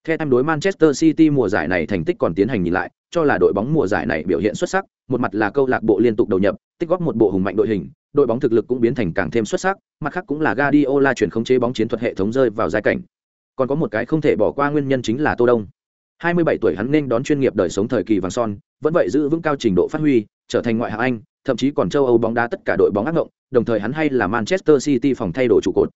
Theo tham đối Manchester City mùa giải này thành tích còn tiến hành nhìn lại, cho là đội bóng mùa giải này biểu hiện xuất sắc, một mặt là câu lạc bộ liên tục đầu nhập, tích góp một bộ hùng mạnh đội hình, đội bóng thực lực cũng biến thành càng thêm xuất sắc, mặt khác cũng là Guardiola chuyển khống chế bóng chiến thuật hệ thống rơi vào giai cảnh. Còn có một cái không thể bỏ qua nguyên nhân chính là Tô Đông. 27 tuổi hắn nên đón chuyên nghiệp đời sống thời kỳ vàng son, vẫn vậy giữ vững cao trình độ phát huy, trở thành ngoại hạng Anh, thậm chí còn châu Âu bóng đá tất cả đội bóng ác ngộng, đồng thời hắn hay là Manchester City phòng thay đổi trụ cột.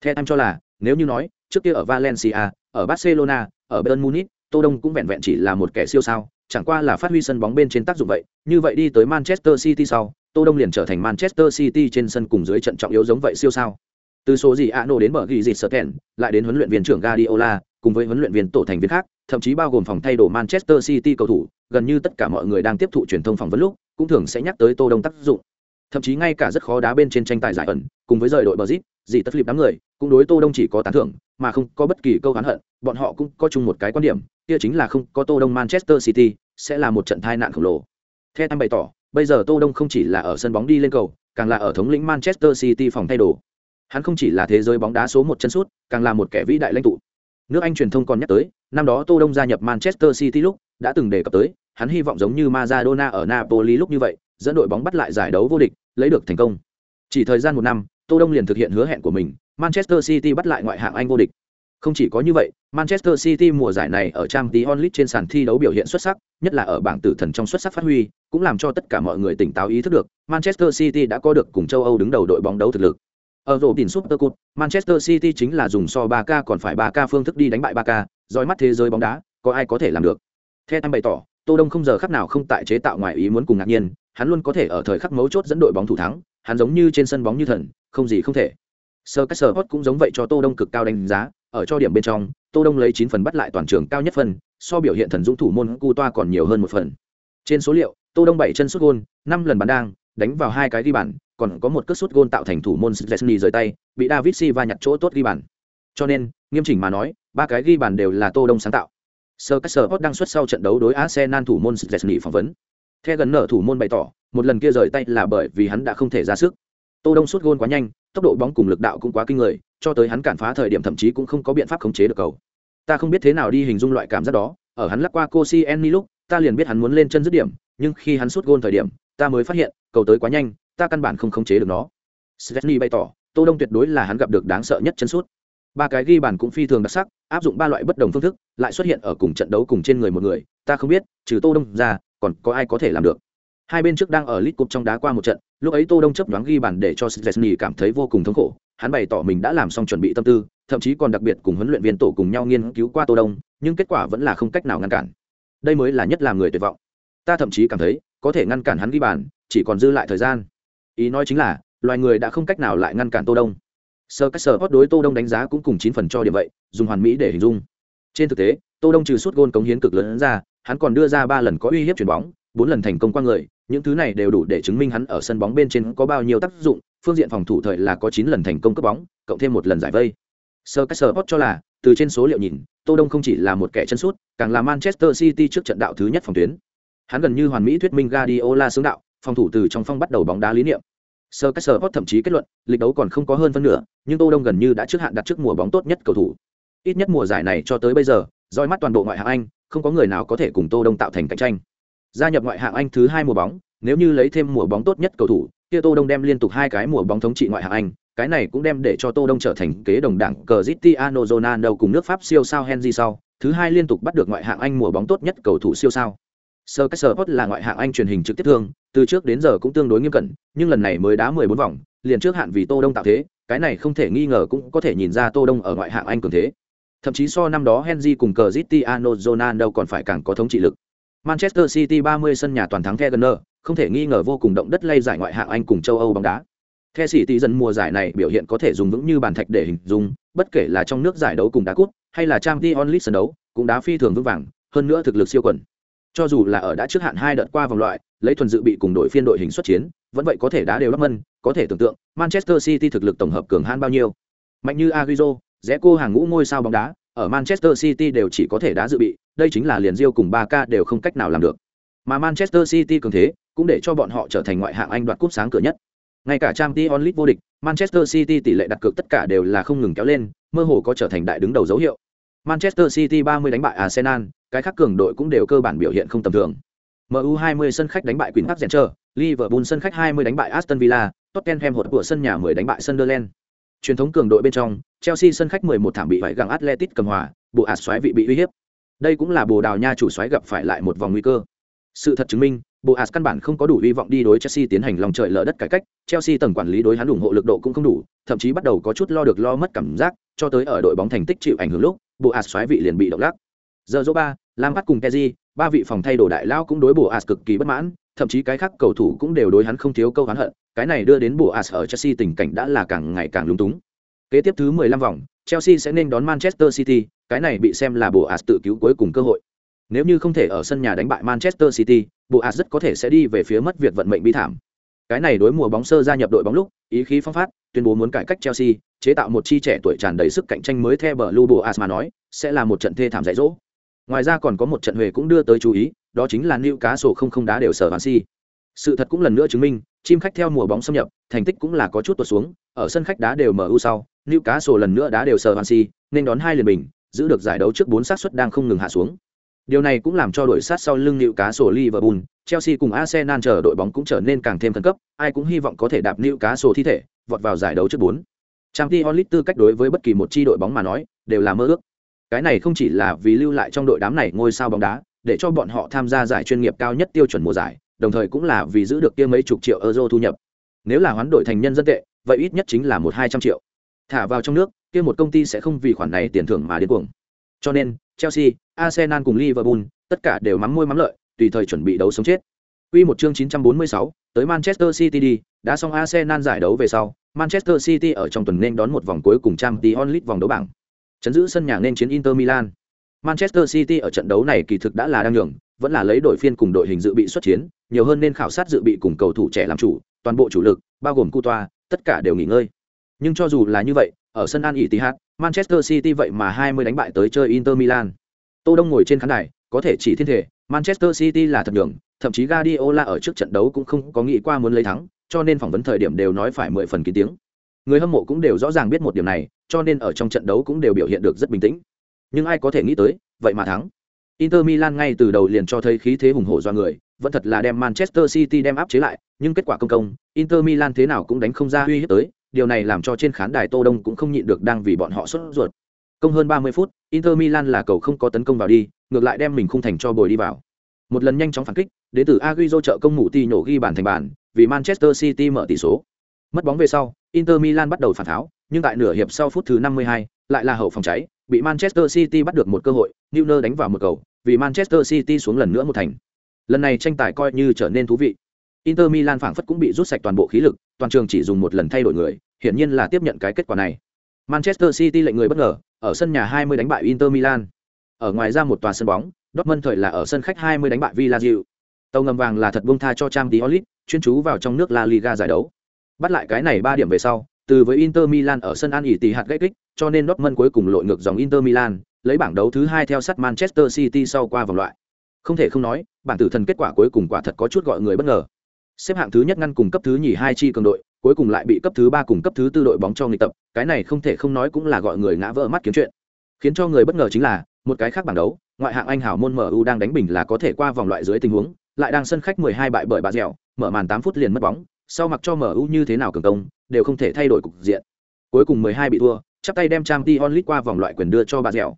Theo em cho là, nếu như nói, trước kia ở Valencia, ở Barcelona, ở Bayern Munich, Tô Đông cũng vẹn vẹn chỉ là một kẻ siêu sao, chẳng qua là phát huy sân bóng bên trên tác dụng vậy, như vậy đi tới Manchester City sau, Tô Đông liền trở thành Manchester City trên sân cùng dưới trận trọng yếu giống vậy siêu sao. Từ số gì Ano đến bờ ghi dịch Serten, lại đến huấn luyện viên trưởng Guardiola, cùng với huấn luyện viên tổ thành viên khác, thậm chí bao gồm phòng thay đồ Manchester City cầu thủ, gần như tất cả mọi người đang tiếp thụ truyền thông phỏng vấn lúc, cũng thường sẽ nhắc tới Tô Đông tác dụng. Thậm chí ngay cả rất khó đá bên trên tranh tài giải ẩn, cùng với rời đội Brazil, gì tất flip đám người, cũng đối Tô Đông chỉ có tán thưởng, mà không có bất kỳ câu oán hận, bọn họ cũng có chung một cái quan điểm, kia chính là không có Tô Đông Manchester City sẽ là một trận tai nạn khổng lồ. Theo anh bày tỏ, bây giờ Tô Đông không chỉ là ở sân bóng đi lên cầu, càng là ở thống lĩnh Manchester City phòng thay đồ. Hắn không chỉ là thế giới bóng đá số một chân sút, càng là một kẻ vĩ đại lãnh tụ. Nước Anh truyền thông còn nhắc tới, năm đó Tô Đông gia nhập Manchester City lúc, đã từng đề cập tới, hắn hy vọng giống như Maradona ở Napoli lúc như vậy, dẫn đội bóng bắt lại giải đấu vô địch, lấy được thành công. Chỉ thời gian một năm, Tô Đông liền thực hiện hứa hẹn của mình, Manchester City bắt lại ngoại hạng Anh vô địch. Không chỉ có như vậy, Manchester City mùa giải này ở Champions League trên sàn thi đấu biểu hiện xuất sắc, nhất là ở bảng tử thần trong xuất sắc phát huy, cũng làm cho tất cả mọi người tỉnh táo ý thức được, Manchester City đã có được cùng châu Âu đứng đầu đội bóng đấu thực lực. Ở rổ đỉnh Super Cup, Manchester City chính là dùng so 3K còn phải 3K phương thức đi đánh bại 3K, dõi mắt thế giới bóng đá, có ai có thể làm được. Theo anh bày tỏ, Tô Đông không giờ khắc nào không tại chế tạo ngoài ý muốn cùng ngạc nhiên, hắn luôn có thể ở thời khắc mấu chốt dẫn đội bóng thủ thắng, hắn giống như trên sân bóng như thần, không gì không thể. Sir Caesar cũng giống vậy cho Tô Đông cực cao đánh giá, ở cho điểm bên trong, Tô Đông lấy 9 phần bắt lại toàn trường cao nhất phần, so biểu hiện thần dũng thủ môn Cu Toa còn nhiều hơn một phần. Trên số liệu, Tô Đông bảy chân sút gôn, 5 lần bắn đang, đánh vào hai cái ghi bàn, còn có một cước sút gôn tạo thành thủ môn Szczesny rời tay, bị David Silva nhặt chỗ tốt ghi bàn. Cho nên, nghiêm chỉnh mà nói, ba cái ghi bàn đều là Tô Đông sáng tạo. Sir Caesar đang xuất sau trận đấu đối Arsenal thủ môn Szczesny phỏng vấn. Theo gần nở thủ môn bày tỏ, một lần kia rời tay là bởi vì hắn đã không thể ra sức. Tô Đông sút gôn quá nhanh, tốc độ bóng cùng lực đạo cũng quá kinh người, cho tới hắn cản phá thời điểm thậm chí cũng không có biện pháp khống chế được cầu. Ta không biết thế nào đi hình dung loại cảm giác đó, ở hắn lắc qua Koscielny lúc, ta liền biết hắn muốn lên chân dứt điểm, nhưng khi hắn sút gôn thời điểm, ta mới phát hiện, cầu tới quá nhanh, ta căn bản không khống chế được nó. Svetny bày tỏ, Tô Đông tuyệt đối là hắn gặp được đáng sợ nhất chân sút. Ba cái ghi bàn cũng phi thường đặc sắc, áp dụng ba loại bất đồng phương thức, lại xuất hiện ở cùng trận đấu cùng trên người một người, ta không biết, trừ Tô Đông ra, còn có ai có thể làm được. Hai bên trước đang ở lit Cup trong đá qua một trận, lúc ấy Tô Đông chấp đoán ghi bàn để cho Szczesny cảm thấy vô cùng thống khổ, hắn bày tỏ mình đã làm xong chuẩn bị tâm tư, thậm chí còn đặc biệt cùng huấn luyện viên tổ cùng nhau nghiên cứu qua Tô Đông, nhưng kết quả vẫn là không cách nào ngăn cản. Đây mới là nhất làm người tuyệt vọng. Ta thậm chí cảm thấy, có thể ngăn cản hắn ghi bàn, chỉ còn dư lại thời gian. Ý nói chính là, loài người đã không cách nào lại ngăn cản Tô Đông. Sơ cách sở hót đối Tô Đông đánh giá cũng cùng chín phần cho điểm vậy, dùng hoàn mỹ để hình dung. Trên thực tế, Tô Đông trừ suốt gôn cống hiến cực lớn ra, hắn còn đưa ra ba lần có uy hiếp chuyển bóng, bốn lần thành công qua người, những thứ này đều đủ để chứng minh hắn ở sân bóng bên trên có bao nhiêu tác dụng, phương diện phòng thủ thời là có chín lần thành công cướp bóng, cộng thêm một lần giải vây. Sir cách cho là, từ trên số liệu nhìn, Tô Đông không chỉ là một kẻ chân sút, càng là Manchester City trước trận đạo thứ nhất phòng tuyến. Hắn gần như hoàn mỹ thuyết minh Guardiola xứng đạo, phòng thủ từ trong phong bắt đầu bóng đá lý niệm. Sir cách thậm chí kết luận, lịch đấu còn không có hơn phân nửa, nhưng Tô Đông gần như đã trước hạn đặt trước mùa bóng tốt nhất cầu thủ. Ít nhất mùa giải này cho tới bây giờ, dõi mắt toàn bộ ngoại hạng Anh, không có người nào có thể cùng Tô Đông tạo thành cạnh tranh. Gia nhập ngoại hạng Anh thứ hai mùa bóng, nếu như lấy thêm mùa bóng tốt nhất cầu thủ, kia Tô Đông đem liên tục hai cái mùa bóng thống trị ngoại hạng Anh, cái này cũng đem để cho Tô Đông trở thành kế đồng đảng Cristiano Ronaldo cùng nước Pháp siêu sao Henry sau, thứ hai liên tục bắt được ngoại hạng Anh mùa bóng tốt nhất cầu thủ siêu sao. Sir Sport là ngoại hạng Anh truyền hình trực tiếp thương, từ trước đến giờ cũng tương đối nghiêm cẩn, nhưng lần này mới đá 14 vòng, liền trước hạn vì Tô Đông tạo thế, cái này không thể nghi ngờ cũng có thể nhìn ra Tô Đông ở ngoại hạng Anh cường thế. Thậm chí so năm đó Henry cùng Cristiano Ronaldo còn phải càng có thống trị lực. Manchester City 30 sân nhà toàn thắng Wenger, không thể nghi ngờ vô cùng động đất lay giải ngoại hạng Anh cùng châu Âu bóng đá. The City dần mùa giải này biểu hiện có thể dùng vững như bàn thạch để hình dung, bất kể là trong nước giải đấu cùng đá cúp, hay là Champions League sân đấu, cũng đá phi thường vững vàng, hơn nữa thực lực siêu quần. Cho dù là ở đã trước hạn hai đợt qua vòng loại, lấy thuần dự bị cùng đội phiên đội hình xuất chiến, vẫn vậy có thể đá đều lắm mân, có thể tưởng tượng Manchester City thực lực tổng hợp cường hãn bao nhiêu. Mạnh như Agüero, Zeko hàng ngũ ngôi sao bóng đá, ở Manchester City đều chỉ có thể đá dự bị, đây chính là liền Rio cùng Barca đều không cách nào làm được. Mà Manchester City cường thế, cũng để cho bọn họ trở thành ngoại hạng Anh đoạt cúp sáng cửa nhất. Ngay cả Champions League vô địch, Manchester City tỷ lệ đặt cược tất cả đều là không ngừng kéo lên, mơ hồ có trở thành đại đứng đầu dấu hiệu. Manchester City 30 đánh bại Arsenal, cái khác cường đội cũng đều cơ bản biểu hiện không tầm thường. MU 20 sân khách đánh bại Queen Park Rangers, Liverpool sân khách 20 đánh bại Aston Villa, Tottenham hột của sân nhà 10 đánh bại Sunderland. Truyền thống cường đội bên trong, Chelsea sân khách 11 thảm bị phải gặng Atletico cầm hòa, bộ ạt xoáy vị bị uy hiếp. Đây cũng là Bồ Đào Nha chủ xoáy gặp phải lại một vòng nguy cơ. Sự thật chứng minh, bộ as căn bản không có đủ hy vọng đi đối Chelsea tiến hành lòng trời lở đất cải cách, Chelsea tầng quản lý đối hắn ủng hộ lực độ cũng không đủ, thậm chí bắt đầu có chút lo được lo mất cảm giác, cho tới ở đội bóng thành tích chịu ảnh hưởng lúc, bộ as xoáy vị liền bị động lắc. Giờ dỗ ba lam bắt cùng keji ba vị phòng thay đồ đại lao cũng đối bộ as cực kỳ bất mãn, thậm chí cái khác cầu thủ cũng đều đối hắn không thiếu câu hắn hận, cái này đưa đến bộ as ở Chelsea tình cảnh đã là càng ngày càng lúng túng. Kế tiếp thứ 15 vòng, Chelsea sẽ nên đón Manchester City, cái này bị xem là bộ as tự cứu cuối cùng cơ hội. Nếu như không thể ở sân nhà đánh bại Manchester City, bộ as rất có thể sẽ đi về phía mất việc vận mệnh bi thảm. Cái này đối mùa bóng sơ gia nhập đội bóng lúc, ý khí phong phát, tuyên bố muốn cải cách Chelsea, chế tạo một chi trẻ tuổi tràn đầy sức cạnh tranh mới theo bờ lu bộ as mà nói, sẽ là một trận thê thảm dạy dỗ. Ngoài ra còn có một trận huề cũng đưa tới chú ý, đó chính là Newcastle không không đá đều sở Swansea. Sự thật cũng lần nữa chứng minh, chim khách theo mùa bóng xâm nhập, thành tích cũng là có chút tuột xuống, ở sân khách đá đều MU sau, Newcastle lần nữa đá đều sở hansi nên đón hai liền bình, giữ được giải đấu trước bốn sát suất đang không ngừng hạ xuống. Điều này cũng làm cho đội sát sau lưng nịu cá sổ Liverpool, Chelsea cùng Arsenal chờ đội bóng cũng trở nên càng thêm cân cấp, ai cũng hy vọng có thể đạp nịu cá sổ thi thể, vọt vào giải đấu trước 4. Champions League tư cách đối với bất kỳ một chi đội bóng mà nói, đều là mơ ước. Cái này không chỉ là vì lưu lại trong đội đám này ngôi sao bóng đá, để cho bọn họ tham gia giải chuyên nghiệp cao nhất tiêu chuẩn mùa giải, đồng thời cũng là vì giữ được kia mấy chục triệu euro thu nhập. Nếu là hoán đổi thành nhân dân tệ, vậy ít nhất chính là một hai trăm triệu. Thả vào trong nước, kia một công ty sẽ không vì khoản này tiền thưởng mà điên cuồng. Cho nên, Chelsea, Arsenal cùng Liverpool, tất cả đều mắm môi mắm lợi, tùy thời chuẩn bị đấu sống chết. Quy một chương 946, tới Manchester City đi, đã xong Arsenal giải đấu về sau, Manchester City ở trong tuần nên đón một vòng cuối cùng Champions League vòng đấu bảng. Chấn giữ sân nhà nên chiến Inter Milan. Manchester City ở trận đấu này kỳ thực đã là đang nhường, vẫn là lấy đội phiên cùng đội hình dự bị xuất chiến, nhiều hơn nên khảo sát dự bị cùng cầu thủ trẻ làm chủ, toàn bộ chủ lực, bao gồm Coutoa, tất cả đều nghỉ ngơi. Nhưng cho dù là như vậy, ở sân An Etihad, Manchester City vậy mà 20 đánh bại tới chơi Inter Milan. Tô Đông ngồi trên khán đài, có thể chỉ thiên thể, Manchester City là thật đường, thậm chí Guardiola ở trước trận đấu cũng không có nghĩ qua muốn lấy thắng, cho nên phỏng vấn thời điểm đều nói phải mười phần kín tiếng. Người hâm mộ cũng đều rõ ràng biết một điểm này, cho nên ở trong trận đấu cũng đều biểu hiện được rất bình tĩnh. Nhưng ai có thể nghĩ tới, vậy mà thắng. Inter Milan ngay từ đầu liền cho thấy khí thế hùng hổ do người, vẫn thật là đem Manchester City đem áp chế lại, nhưng kết quả công công, Inter Milan thế nào cũng đánh không ra uy hiếp tới, điều này làm cho trên khán đài Tô Đông cũng không nhịn được đang vì bọn họ sốt ruột. Công hơn 30 phút, Inter Milan là cầu không có tấn công vào đi, ngược lại đem mình khung thành cho bồi đi vào. Một lần nhanh chóng phản kích, đến từ Agüero trợ công mũ tì nhổ ghi bàn thành bàn, vì Manchester City mở tỷ số. Mất bóng về sau, Inter Milan bắt đầu phản tháo, nhưng tại nửa hiệp sau phút thứ 52, lại là hậu phòng cháy, bị Manchester City bắt được một cơ hội, Neuer đánh vào một cầu, vì Manchester City xuống lần nữa một thành. Lần này tranh tài coi như trở nên thú vị. Inter Milan phảng phất cũng bị rút sạch toàn bộ khí lực, toàn trường chỉ dùng một lần thay đổi người, hiển nhiên là tiếp nhận cái kết quả này. Manchester City lệnh người bất ngờ, ở sân nhà 20 đánh bại Inter Milan. Ở ngoài ra một tòa sân bóng, Dortmund thời là ở sân khách 20 đánh bại Villarreal. Tàu ngầm vàng là thật buông tha cho Champions League, chuyên chú vào trong nước La Liga giải đấu. Bắt lại cái này 3 điểm về sau, từ với Inter Milan ở sân An ỉ tỷ hạt gây kích, cho nên Dortmund cuối cùng lội ngược dòng Inter Milan, lấy bảng đấu thứ hai theo sát Manchester City sau qua vòng loại. Không thể không nói, bảng tử thần kết quả cuối cùng quả thật có chút gọi người bất ngờ. Xếp hạng thứ nhất ngăn cùng cấp thứ nhì hai chi cường đội, cuối cùng lại bị cấp thứ ba cùng cấp thứ tư đội bóng cho nghịch tập, cái này không thể không nói cũng là gọi người ngã vỡ mắt kiếm chuyện. Khiến cho người bất ngờ chính là, một cái khác bảng đấu, ngoại hạng Anh hảo môn MU đang đánh bình là có thể qua vòng loại dưới tình huống, lại đang sân khách 12 bại bởi bà dẻo, mở màn 8 phút liền mất bóng, sau mặc cho MU như thế nào cường công, đều không thể thay đổi cục diện. Cuối cùng 12 bị thua, chắp tay đem Champions League qua vòng loại quyền đưa cho bà dẻo.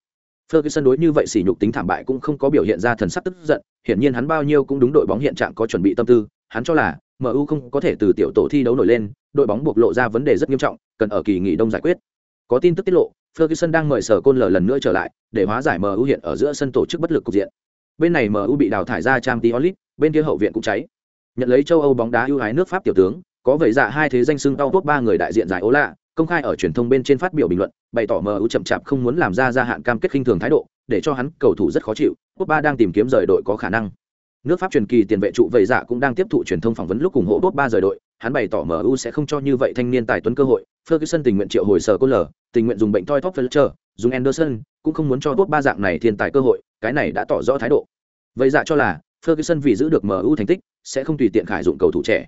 Ferguson đối như vậy sỉ nhục tính thảm bại cũng không có biểu hiện ra thần sắc tức giận, hiển nhiên hắn bao nhiêu cũng đúng đội bóng hiện trạng có chuẩn bị tâm tư, hắn cho là MU không có thể từ tiểu tổ thi đấu nổi lên, đội bóng buộc lộ ra vấn đề rất nghiêm trọng, cần ở kỳ nghỉ đông giải quyết. Có tin tức tiết lộ, Ferguson đang mời sở côn lở lần nữa trở lại, để hóa giải MU hiện ở giữa sân tổ chức bất lực cục diện. Bên này MU bị đào thải ra Champions League, bên kia hậu viện cũng cháy. Nhận lấy châu Âu bóng đá ưu ái nước Pháp tiểu tướng, có vậy dạ hai thế danh xưng tao top ba người đại diện giải ố lạ, công khai ở truyền thông bên trên phát biểu bình luận, bày tỏ MU chậm chạp không muốn làm ra gia hạn cam kết khinh thường thái độ, để cho hắn cầu thủ rất khó chịu. Quốc ba đang tìm kiếm rời đội có khả năng. Nước Pháp truyền kỳ tiền vệ trụ vậy dạ cũng đang tiếp thụ truyền thông phỏng vấn lúc ủng hộ đốt ba rời đội, hắn bày tỏ MU sẽ không cho như vậy thanh niên tài tuấn cơ hội. Ferguson tình nguyện triệu hồi sở cô lờ, tình nguyện dùng bệnh toi top Fletcher, dùng Anderson, cũng không muốn cho đốt ba dạng này thiên tài cơ hội, cái này đã tỏ rõ thái độ. Vậy dạ cho là Ferguson vì giữ được MU thành tích, sẽ không tùy tiện khải dụng cầu thủ trẻ.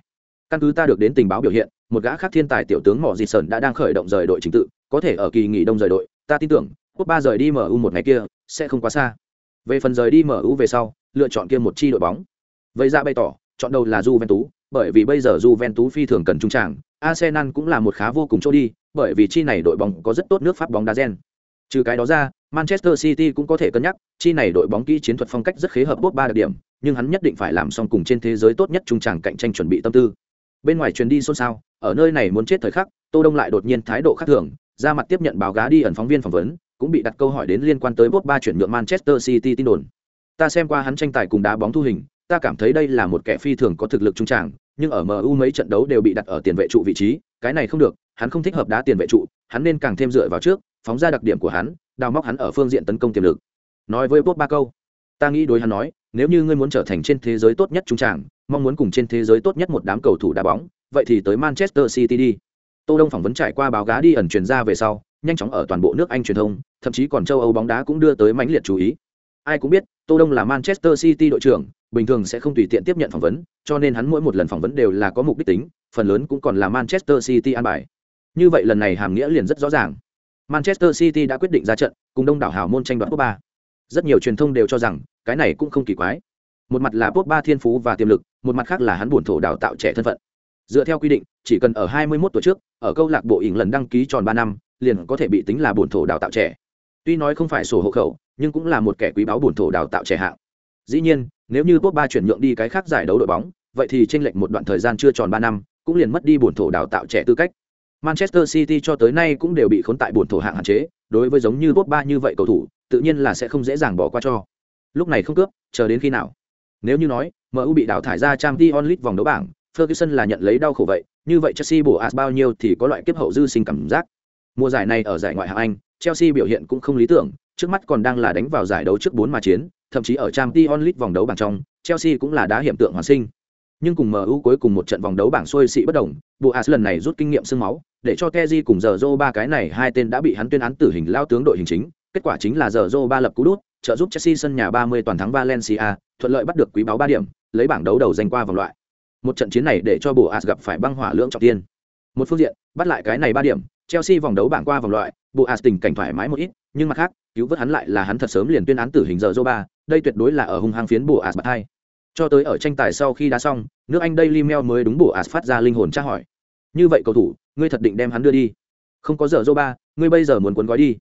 Căn cứ ta được đến tình báo biểu hiện, một gã khác thiên tài tiểu tướng Mỏ Dị Sơn đã đang khởi động rời đội chính tự, có thể ở kỳ nghỉ đông rời đội, ta tin tưởng, quốc ba rời đi MU một ngày kia sẽ không quá xa. Về phần rời đi MU về sau, lựa chọn kia một chi đội bóng. Vậy ra bày tỏ, chọn đầu là Juventus, bởi vì bây giờ Juventus phi thường cần trung tràng, Arsenal cũng là một khá vô cùng chỗ đi, bởi vì chi này đội bóng có rất tốt nước Pháp bóng đá gen. Trừ cái đó ra, Manchester City cũng có thể cân nhắc, chi này đội bóng kỹ chiến thuật phong cách rất khế hợp ba đặc điểm, nhưng hắn nhất định phải làm xong cùng trên thế giới tốt nhất trung tràng cạnh tranh chuẩn bị tâm tư. Bên ngoài truyền đi xôn xao, ở nơi này muốn chết thời khắc, Tô Đông lại đột nhiên thái độ khác thường, ra mặt tiếp nhận báo gá đi ẩn phóng viên phỏng vấn, cũng bị đặt câu hỏi đến liên quan tới ba chuyển nhượng Manchester City tin đồn. Ta xem qua hắn tranh tài cùng đá bóng thu hình, ta cảm thấy đây là một kẻ phi thường có thực lực trung tràng, nhưng ở MU mấy trận đấu đều bị đặt ở tiền vệ trụ vị trí, cái này không được, hắn không thích hợp đá tiền vệ trụ, hắn nên càng thêm dựa vào trước, phóng ra đặc điểm của hắn, đào móc hắn ở phương diện tấn công tiềm lực. Nói với bốt ba câu, ta nghĩ đối hắn nói, nếu như ngươi muốn trở thành trên thế giới tốt nhất trung tràng, mong muốn cùng trên thế giới tốt nhất một đám cầu thủ đá bóng, vậy thì tới Manchester City đi. Tô Đông phỏng vấn trải qua báo gá đi ẩn truyền ra về sau, nhanh chóng ở toàn bộ nước Anh truyền thông, thậm chí còn châu Âu bóng đá cũng đưa tới mãnh liệt chú ý. Ai cũng biết, Tô Đông là Manchester City đội trưởng, bình thường sẽ không tùy tiện tiếp nhận phỏng vấn, cho nên hắn mỗi một lần phỏng vấn đều là có mục đích tính, phần lớn cũng còn là Manchester City an bài. Như vậy lần này hàm nghĩa liền rất rõ ràng. Manchester City đã quyết định ra trận, cùng đông đảo hào môn tranh đoạt cúp ba. Rất nhiều truyền thông đều cho rằng, cái này cũng không kỳ quái. Một mặt là Pogba thiên phú và tiềm lực, một mặt khác là hắn buồn thổ đào tạo trẻ thân phận. Dựa theo quy định, chỉ cần ở 21 tuổi trước, ở câu lạc bộ ỉng lần đăng ký tròn 3 năm, liền có thể bị tính là bổn thổ đào tạo trẻ. Tuy nói không phải sổ hộ khẩu, nhưng cũng là một kẻ quý báu bổn thổ đào tạo trẻ hạng. Dĩ nhiên, nếu như Pogba chuyển nhượng đi cái khác giải đấu đội bóng, vậy thì chênh lệch một đoạn thời gian chưa tròn 3 năm, cũng liền mất đi bổn thổ đào tạo trẻ tư cách. Manchester City cho tới nay cũng đều bị khốn tại bổn thổ hạng hạn chế, đối với giống như Pogba như vậy cầu thủ, tự nhiên là sẽ không dễ dàng bỏ qua cho. Lúc này không cướp, chờ đến khi nào? Nếu như nói, MU bị đào thải ra Champions League vòng đấu bảng, Ferguson là nhận lấy đau khổ vậy, như vậy Chelsea bổ as bao nhiêu thì có loại kiếp hậu dư sinh cảm giác. Mùa giải này ở giải ngoại hạng Anh, Chelsea biểu hiện cũng không lý tưởng, trước mắt còn đang là đánh vào giải đấu trước 4 mà chiến, thậm chí ở Champions League vòng đấu bảng trong, Chelsea cũng là đá hiểm tượng hoàn sinh. Nhưng cùng MU cuối cùng một trận vòng đấu bảng xuôi xị bất động, Boas lần này rút kinh nghiệm xương máu, để cho Kezi cùng giờ ba cái này hai tên đã bị hắn tuyên án tử hình lao tướng đội hình chính, kết quả chính là giờ ba lập cú đút, trợ giúp Chelsea sân nhà 30 toàn thắng Valencia, thuận lợi bắt được quý báo 3 điểm, lấy bảng đấu đầu giành qua vòng loại. Một trận chiến này để cho Boas gặp phải băng hỏa lưỡng trọng tiên. Một phương diện, bắt lại cái này 3 điểm, Chelsea vòng đấu bảng qua vòng loại, Boas tình cảnh thoải mái một ít, nhưng mặt khác, cứu vớt hắn lại là hắn thật sớm liền tuyên án tử hình giờ ba, đây tuyệt đối là ở hung hăng phiến Boas bật hai. Cho tới ở tranh tài sau khi đá xong, nước Anh Daily Mail mới đúng Boas phát ra linh hồn tra hỏi. Như vậy cầu thủ, ngươi thật định đem hắn đưa đi? Không có giờ ba, ngươi bây giờ muốn cuốn gói đi.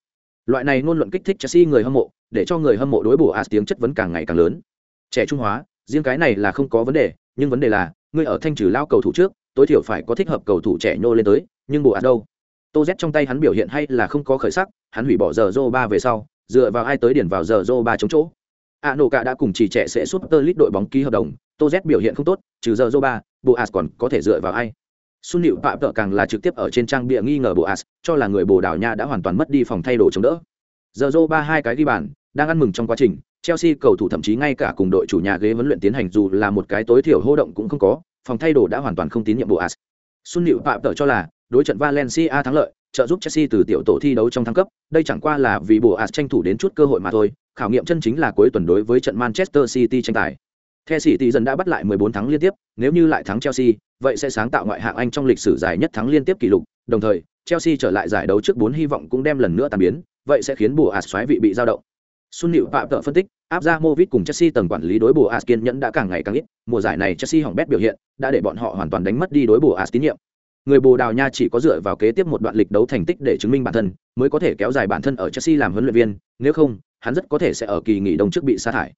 Loại này ngôn luận kích thích Chelsea người hâm mộ, để cho người hâm mộ đối Boas tiếng chất vấn càng ngày càng lớn. Trẻ trung hóa, riêng cái này là không có vấn đề, nhưng vấn đề là, ngươi ở thanh trừ lao cầu thủ trước, tối thiểu phải có thích hợp cầu thủ trẻ nhô lên tới, nhưng Boas đâu? Tô z trong tay hắn biểu hiện hay là không có khởi sắc hắn hủy bỏ giờ rô ba về sau dựa vào ai tới điển vào giờ rô ba chống chỗ a nổ cả đã cùng chỉ trẻ sẽ sút tơ lít đội bóng ký hợp đồng tô z biểu hiện không tốt trừ giờ rô ba bộ As còn có thể dựa vào ai Xuân Nịu Phạm Tợ càng là trực tiếp ở trên trang bìa nghi ngờ bộ As, cho là người Bồ Đào Nha đã hoàn toàn mất đi phòng thay đồ chống đỡ. Giờ Zô ba hai cái ghi bàn, đang ăn mừng trong quá trình, Chelsea cầu thủ thậm chí ngay cả cùng đội chủ nhà ghế huấn luyện tiến hành dù là một cái tối thiểu hô động cũng không có, phòng thay đồ đã hoàn toàn không tín nhiệm Boas. Xuân Nịu Phạm Tợ cho là, đối trận Valencia thắng lợi, trợ giúp Chelsea từ tiểu tổ thi đấu trong thăng cấp, đây chẳng qua là vì Boas tranh thủ đến chút cơ hội mà thôi, khảo nghiệm chân chính là cuối tuần đối với trận Manchester City tranh tài. The City dần đã bắt lại 14 thắng liên tiếp, nếu như lại thắng Chelsea, vậy sẽ sáng tạo ngoại hạng Anh trong lịch sử dài nhất thắng liên tiếp kỷ lục, đồng thời, Chelsea trở lại giải đấu trước 4 hy vọng cũng đem lần nữa tan biến, vậy sẽ khiến Boas xoáy vị bị dao động. Xuân Liễu Phạm tự phân tích, áp ra Movit cùng Chelsea tầng quản lý đối Boas kiên nhẫn đã càng ngày càng ít, mùa giải này Chelsea hỏng bét biểu hiện, đã để bọn họ hoàn toàn đánh mất đi đối Boas tín nhiệm người bồ đào nha chỉ có dựa vào kế tiếp một đoạn lịch đấu thành tích để chứng minh bản thân mới có thể kéo dài bản thân ở chelsea làm huấn luyện viên nếu không hắn rất có thể sẽ ở kỳ nghỉ đông trước bị sa thải.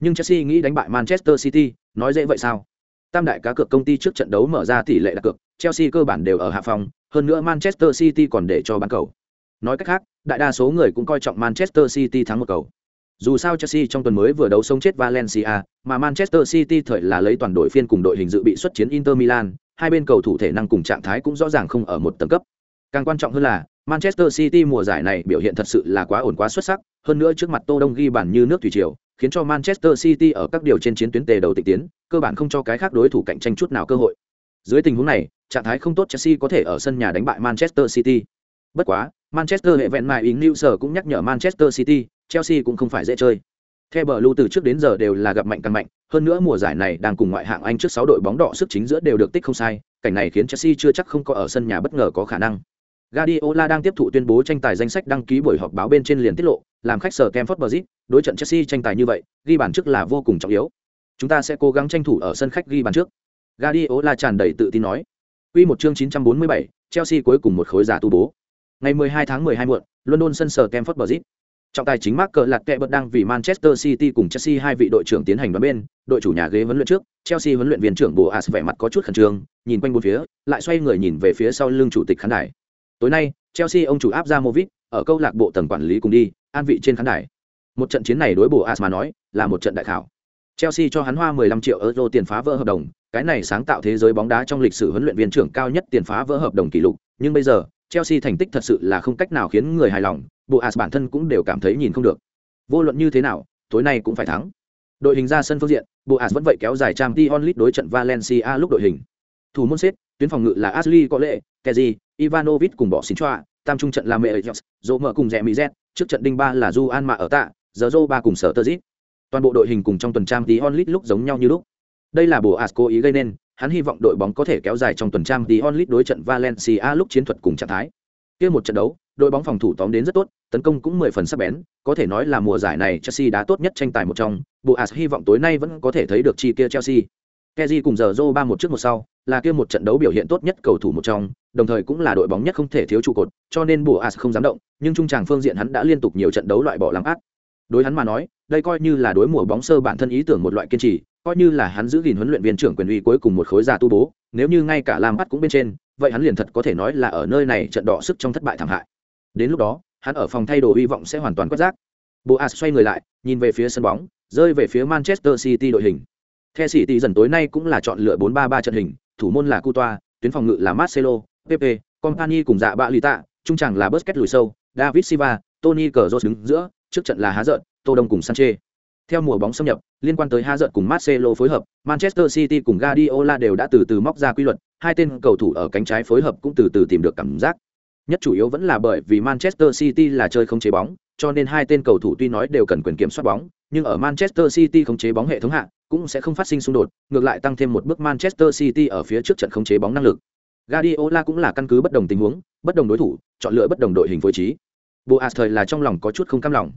Nhưng chelsea nghĩ đánh bại manchester city nói dễ vậy sao? Tam đại cá cược công ty trước trận đấu mở ra tỷ lệ đặt cược chelsea cơ bản đều ở hạ phòng hơn nữa manchester city còn để cho bán cầu. Nói cách khác đại đa số người cũng coi trọng manchester city thắng một cầu. Dù sao Chelsea trong tuần mới vừa đấu sống chết Valencia, mà Manchester City thời là lấy toàn đội phiên cùng đội hình dự bị xuất chiến Inter Milan, hai bên cầu thủ thể năng cùng trạng thái cũng rõ ràng không ở một tầng cấp. Càng quan trọng hơn là, Manchester City mùa giải này biểu hiện thật sự là quá ổn quá xuất sắc, hơn nữa trước mặt Tô Đông ghi bàn như nước thủy triều, khiến cho Manchester City ở các điều trên chiến tuyến tề đầu tịch tiến, cơ bản không cho cái khác đối thủ cạnh tranh chút nào cơ hội. Dưới tình huống này, trạng thái không tốt Chelsea có thể ở sân nhà đánh bại Manchester City. Bất quá, Manchester hệ vẹn mài ý New cũng nhắc nhở Manchester City, Chelsea cũng không phải dễ chơi. Theo bờ lưu từ trước đến giờ đều là gặp mạnh càng mạnh, hơn nữa mùa giải này đang cùng ngoại hạng Anh trước 6 đội bóng đỏ sức chính giữa đều được tích không sai, cảnh này khiến Chelsea chưa chắc không có ở sân nhà bất ngờ có khả năng. Guardiola đang tiếp thụ tuyên bố tranh tài danh sách đăng ký buổi họp báo bên trên liền tiết lộ, làm khách sở Stamford Bridge, đối trận Chelsea tranh tài như vậy, ghi bàn trước là vô cùng trọng yếu. Chúng ta sẽ cố gắng tranh thủ ở sân khách ghi bàn trước. Guardiola tràn đầy tự tin nói. Quy một chương 947, Chelsea cuối cùng một khối giả tu bố. Ngày 12 tháng 12 muộn, London sân sở Stamford Bridge. Trọng tài chính Mark cờ lạt Kệ bật đang vì Manchester City cùng Chelsea hai vị đội trưởng tiến hành đoán bên, đội chủ nhà ghế huấn luyện trước, Chelsea huấn luyện viên trưởng Boas vẻ mặt có chút khẩn trương, nhìn quanh bốn phía, lại xoay người nhìn về phía sau lưng chủ tịch khán đài. Tối nay, Chelsea ông chủ áp ra Movit, ở câu lạc bộ tầng quản lý cùng đi, an vị trên khán đài. Một trận chiến này đối Boas mà nói, là một trận đại khảo. Chelsea cho hắn hoa 15 triệu euro tiền phá vỡ hợp đồng, cái này sáng tạo thế giới bóng đá trong lịch sử huấn luyện viên trưởng cao nhất tiền phá vỡ hợp đồng kỷ lục, nhưng bây giờ, Chelsea thành tích thật sự là không cách nào khiến người hài lòng, Boas bản thân cũng đều cảm thấy nhìn không được. Vô luận như thế nào, tối nay cũng phải thắng. Đội hình ra sân phương diện, Boas vẫn vậy kéo dài Champions League đối trận Valencia lúc đội hình. Thủ môn xếp, tuyến phòng ngự là Ashley Cole, Kezi, Ivanovic cùng bỏ xin choa, tam trung trận là Meirelles, Dỗ mở cùng rẻ trước trận đinh ba là Juan mà ở tạ, giờ Zô ba cùng sở tơ. Toàn bộ đội hình cùng trong tuần trang tí lúc giống nhau như lúc. Đây là Boas cố ý gây nên, hắn hy vọng đội bóng có thể kéo dài trong tuần trang tí onlit đối trận Valencia lúc chiến thuật cùng trạng thái. Kia một trận đấu, đội bóng phòng thủ tóm đến rất tốt, tấn công cũng mười phần sắc bén, có thể nói là mùa giải này Chelsea đã tốt nhất tranh tài một trong, Boas hy vọng tối nay vẫn có thể thấy được chi kia Chelsea. Kezi cùng giờ Zoro ba một trước một sau, là kia một trận đấu biểu hiện tốt nhất cầu thủ một trong, đồng thời cũng là đội bóng nhất không thể thiếu trụ cột, cho nên Boas không dám động, nhưng trung tràng phương diện hắn đã liên tục nhiều trận đấu loại bỏ lắm ác. Đối hắn mà nói, đây coi như là đối mùa bóng sơ bản thân ý tưởng một loại kiên trì, coi như là hắn giữ gìn huấn luyện viên trưởng quyền uy cuối cùng một khối già tu bố, nếu như ngay cả làm bắt cũng bên trên, vậy hắn liền thật có thể nói là ở nơi này trận đỏ sức trong thất bại thảm hại. Đến lúc đó, hắn ở phòng thay đồ hy vọng sẽ hoàn toàn quất rác. Boas xoay người lại, nhìn về phía sân bóng, rơi về phía Manchester City đội hình. The City dần tối nay cũng là chọn lựa 4-3-3 trận hình, thủ môn là Coutoa, tuyến phòng ngự là Marcelo, Pepe, Company cùng dạ bạ lì tạ, trung tràng là Busquets lùi sâu, David Silva, Tony cờ đứng giữa, trước trận là Há Dợn, Tô Đông cùng Sanche. Theo mùa bóng xâm nhập, liên quan tới Há Dợn cùng Marcelo phối hợp, Manchester City cùng Guardiola đều đã từ từ móc ra quy luật, hai tên cầu thủ ở cánh trái phối hợp cũng từ từ tìm được cảm giác. Nhất chủ yếu vẫn là bởi vì Manchester City là chơi không chế bóng, cho nên hai tên cầu thủ tuy nói đều cần quyền kiểm soát bóng, nhưng ở Manchester City không chế bóng hệ thống hạ, cũng sẽ không phát sinh xung đột, ngược lại tăng thêm một bước Manchester City ở phía trước trận không chế bóng năng lực. Guardiola cũng là căn cứ bất đồng tình huống, bất đồng đối thủ, chọn lựa bất đồng đội hình phối trí. Boas thời là trong lòng có chút không cam lòng.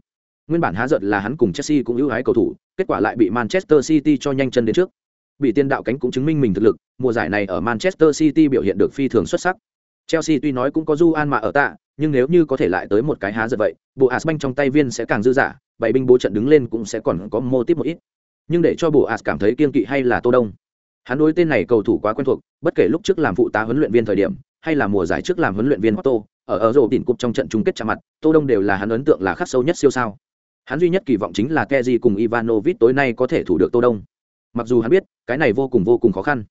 Nguyên bản há giận là hắn cùng Chelsea cũng ưu ái cầu thủ, kết quả lại bị Manchester City cho nhanh chân đến trước. Bị tiên đạo cánh cũng chứng minh mình thực lực, mùa giải này ở Manchester City biểu hiện được phi thường xuất sắc. Chelsea tuy nói cũng có Juan mà ở tạ, nhưng nếu như có thể lại tới một cái há giận vậy, Boas banh trong tay viên sẽ càng dư dả, bảy binh bố trận đứng lên cũng sẽ còn có mô tiếp một ít. Nhưng để cho Boas cảm thấy kiên kỵ hay là Tô Đông. Hắn đối tên này cầu thủ quá quen thuộc, bất kể lúc trước làm phụ tá huấn luyện viên thời điểm, hay là mùa giải trước làm huấn luyện viên Otto, ở ở rổ đỉnh cúp trong trận chung kết chạm mặt, Tô Đông đều là hắn ấn tượng là khắc sâu nhất siêu sao. Hắn duy nhất kỳ vọng chính là Kezi cùng Ivanovic tối nay có thể thủ được Tô Đông. Mặc dù hắn biết, cái này vô cùng vô cùng khó khăn.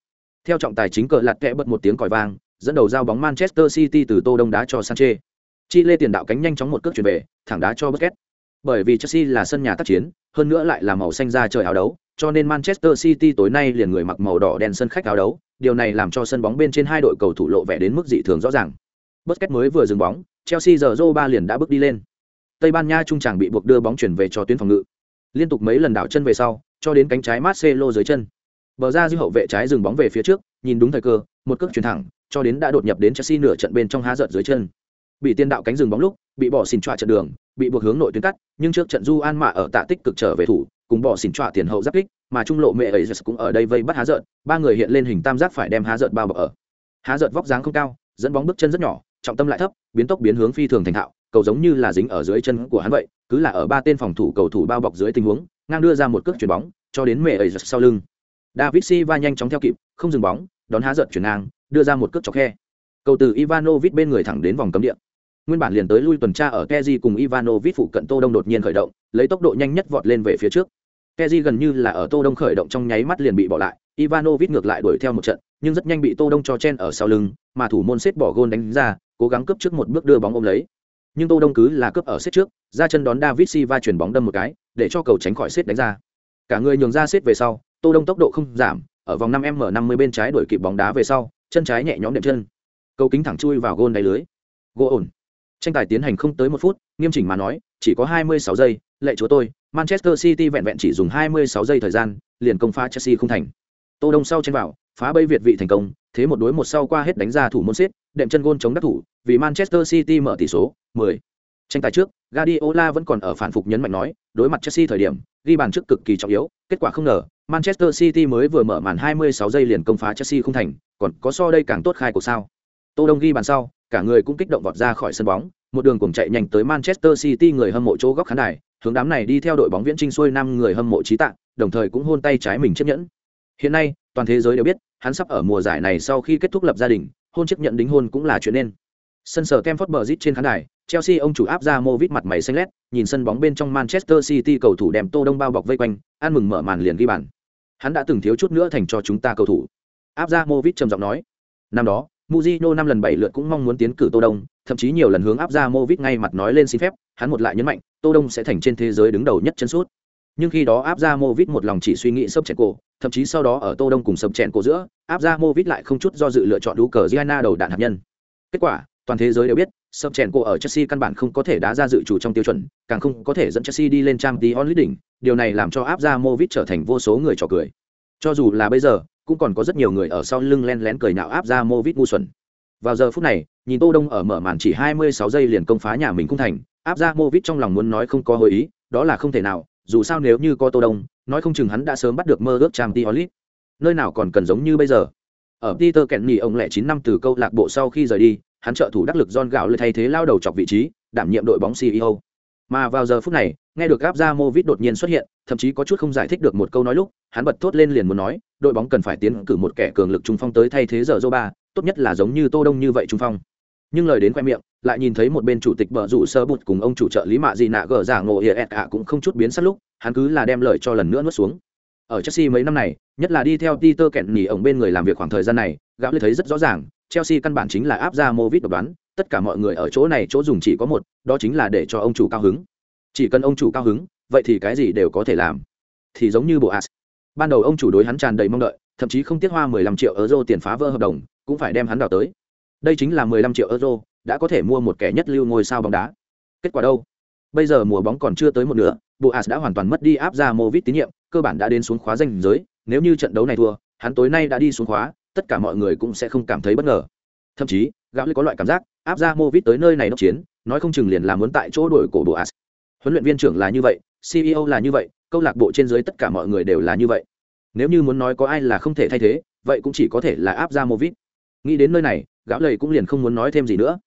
Theo trọng tài chính cờ lạt kẽ bật một tiếng còi vang, dẫn đầu giao bóng Manchester City từ Tô Đông đá cho Sanchez. Chi lê tiền đạo cánh nhanh chóng một cước chuyển về, thẳng đá cho Busquets. Bởi vì Chelsea là sân nhà tác chiến, hơn nữa lại là màu xanh da trời áo đấu, cho nên Manchester City tối nay liền người mặc màu đỏ đen sân khách áo đấu, điều này làm cho sân bóng bên trên hai đội cầu thủ lộ vẻ đến mức dị thường rõ ràng. Busquets mới vừa dừng bóng, Chelsea giờ Zoba liền đã bước đi lên. Tây Ban Nha trung trảng bị buộc đưa bóng chuyển về cho tuyến phòng ngự. Liên tục mấy lần đảo chân về sau, cho đến cánh trái Marcelo dưới chân. Bờ ra dư hậu vệ trái dừng bóng về phía trước, nhìn đúng thời cơ, một cước chuyển thẳng, cho đến đã đột nhập đến Chelsea nửa trận bên trong há giật dưới chân. Bị tiên đạo cánh dừng bóng lúc, bị bỏ xỉn trọa trận đường, bị buộc hướng nội tuyến cắt, nhưng trước trận Du An Mạ ở tạ tích cực trở về thủ, cùng bỏ xỉn trọa tiền hậu giáp kích, mà trung lộ mẹ ấy cũng ở đây vây bắt há giận, ba người hiện lên hình tam giác phải đem há giận bao bọc ở. Há giận vóc dáng không cao, dẫn bóng bước chân rất nhỏ, trọng tâm lại thấp, biến tốc biến hướng phi thường thành thạo, cầu giống như là dính ở dưới chân của hắn vậy, cứ là ở ba tên phòng thủ cầu thủ bao bọc dưới tình huống, ngang đưa ra một cước chuyền bóng, cho đến mẹ ấy sau lưng. David Silva nhanh chóng theo kịp, không dừng bóng, đón há giật chuyển ngang, đưa ra một cước chọc khe. Cầu từ Ivanovic bên người thẳng đến vòng cấm địa. Nguyên bản liền tới lui tuần tra ở keji cùng Ivanovic phụ cận Tô Đông đột nhiên khởi động, lấy tốc độ nhanh nhất vọt lên về phía trước. keji gần như là ở Tô Đông khởi động trong nháy mắt liền bị bỏ lại, Ivanovic ngược lại đuổi theo một trận, nhưng rất nhanh bị Tô Đông cho chen ở sau lưng, mà thủ môn xếp bỏ gôn đánh ra, cố gắng cướp trước một bước đưa bóng ôm lấy. Nhưng Tô Đông cứ là cướp ở xếp trước, ra chân đón David Silva chuyển bóng đâm một cái, để cho cầu tránh khỏi xếp đánh ra. Cả người nhường ra xếp về sau, Tô Đông tốc độ không giảm, ở vòng 5m50 bên trái đuổi kịp bóng đá về sau, chân trái nhẹ nhõm đệm chân. Cầu kính thẳng chui vào gôn đáy lưới. Gỗ ổn. Tranh tài tiến hành không tới một phút, nghiêm chỉnh mà nói, chỉ có 26 giây, lệ chúa tôi, Manchester City vẹn vẹn chỉ dùng 26 giây thời gian, liền công phá Chelsea không thành. Tô Đông sau trên vào, phá bẫy Việt vị thành công, thế một đối một sau qua hết đánh ra thủ môn xếp, đệm chân gôn chống đắc thủ, vì Manchester City mở tỷ số 10. Tranh tài trước, Guardiola vẫn còn ở phản phục nhấn mạnh nói, đối mặt Chelsea thời điểm, ghi bàn trước cực kỳ trọng yếu, kết quả không ngờ, Manchester City mới vừa mở màn 26 giây liền công phá Chelsea không thành, còn có so đây càng tốt khai của sao. Tô Đông ghi bàn sau, cả người cũng kích động vọt ra khỏi sân bóng, một đường cùng chạy nhanh tới Manchester City người hâm mộ chỗ góc khán đài, hướng đám này đi theo đội bóng viễn trinh xuôi năm người hâm mộ trí tạ, đồng thời cũng hôn tay trái mình chấp nhận. Hiện nay, toàn thế giới đều biết, hắn sắp ở mùa giải này sau khi kết thúc lập gia đình, hôn chức nhận đính hôn cũng là chuyện nên. Sân sở Stamford Bridge trên khán đài, Chelsea ông chủ áp ra Movit mặt mày xanh lét, nhìn sân bóng bên trong Manchester City cầu thủ đem Tô Đông bao bọc vây quanh, ăn mừng mở màn liền ghi bàn. Hắn đã từng thiếu chút nữa thành cho chúng ta cầu thủ. Áp ra Movit trầm giọng nói. Năm đó, Mujino năm lần bảy lượt cũng mong muốn tiến cử Tô Đông, thậm chí nhiều lần hướng áp ra Movit ngay mặt nói lên xin phép, hắn một lại nhấn mạnh, Tô Đông sẽ thành trên thế giới đứng đầu nhất chân suốt. Nhưng khi đó áp ra Movit một lòng chỉ suy nghĩ sấp chèn cổ, thậm chí sau đó ở Tô Đông cùng sập chèn cổ giữa, áp ra Movit lại không chút do dự lựa chọn đu cờ giana đầu đạn hạt nhân. Kết quả, toàn thế giới đều biết, sập chèn cổ ở Chelsea căn bản không có thể đá ra dự chủ trong tiêu chuẩn, càng không có thể dẫn Chelsea đi lên trang tí on đỉnh, điều này làm cho áp ra Movit trở thành vô số người trò cười. Cho dù là bây giờ, cũng còn có rất nhiều người ở sau lưng len lén cười nhạo áp ra Movit ngu xuẩn. Vào giờ phút này, nhìn Tô Đông ở mở màn chỉ 26 giây liền công phá nhà mình cung thành, áp ra Movit trong lòng muốn nói không có hồi ý, đó là không thể nào, dù sao nếu như có Tô Đông, nói không chừng hắn đã sớm bắt được mơ ước Champions League. Nơi nào còn cần giống như bây giờ. Ở Peter Kenny ông lẻ 9 năm từ câu lạc bộ sau khi rời đi, hắn trợ thủ đắc lực John gạo lên thay thế lao đầu chọc vị trí, đảm nhiệm đội bóng CEO. Mà vào giờ phút này, nghe được áp đột nhiên xuất hiện, thậm chí có chút không giải thích được một câu nói lúc, hắn bật thốt lên liền muốn nói, đội bóng cần phải tiến cử một kẻ cường lực trung phong tới thay thế giờ Zoba, tốt nhất là giống như Tô Đông như vậy trung phong. Nhưng lời đến khoe miệng, lại nhìn thấy một bên chủ tịch bờ rủ sơ bụt cùng ông chủ trợ lý mạ gì nạ gờ giả ngộ hiệa ẹt ạ cũng không chút biến sát lúc, hắn cứ là đem lời cho lần nữa nuốt xuống. Ở Chelsea mấy năm này, nhất là đi theo Peter kẹn nhỉ ổng bên người làm việc khoảng thời gian này, gã lê thấy rất rõ ràng, Chelsea căn bản chính là áp ra Movit độc đoán, tất cả mọi người ở chỗ này chỗ dùng chỉ có một, đó chính là để cho ông chủ cao hứng. Chỉ cần ông chủ cao hứng, vậy thì cái gì đều có thể làm. Thì giống như bộ as Ban đầu ông chủ đối hắn tràn đầy mong đợi, thậm chí không tiếc hoa 15 triệu euro tiền phá vỡ hợp đồng, cũng phải đem hắn đào tới. Đây chính là 15 triệu euro, đã có thể mua một kẻ nhất lưu ngôi sao bóng đá. Kết quả đâu? Bây giờ mùa bóng còn chưa tới một nửa, Boas đã hoàn toàn mất đi áp ra Movit tín nhiệm, cơ bản đã đến xuống khóa danh giới, nếu như trận đấu này thua, hắn tối nay đã đi xuống khóa, tất cả mọi người cũng sẽ không cảm thấy bất ngờ. Thậm chí, gã có loại cảm giác, áp ra Movit tới nơi này đốc chiến, nói không chừng liền là muốn tại chỗ đổi cổ Boas. Huấn luyện viên trưởng là như vậy, CEO là như vậy, câu lạc bộ trên dưới tất cả mọi người đều là như vậy. Nếu như muốn nói có ai là không thể thay thế, vậy cũng chỉ có thể là áp ra Movit. Nghĩ đến nơi này, gã lầy cũng liền không muốn nói thêm gì nữa.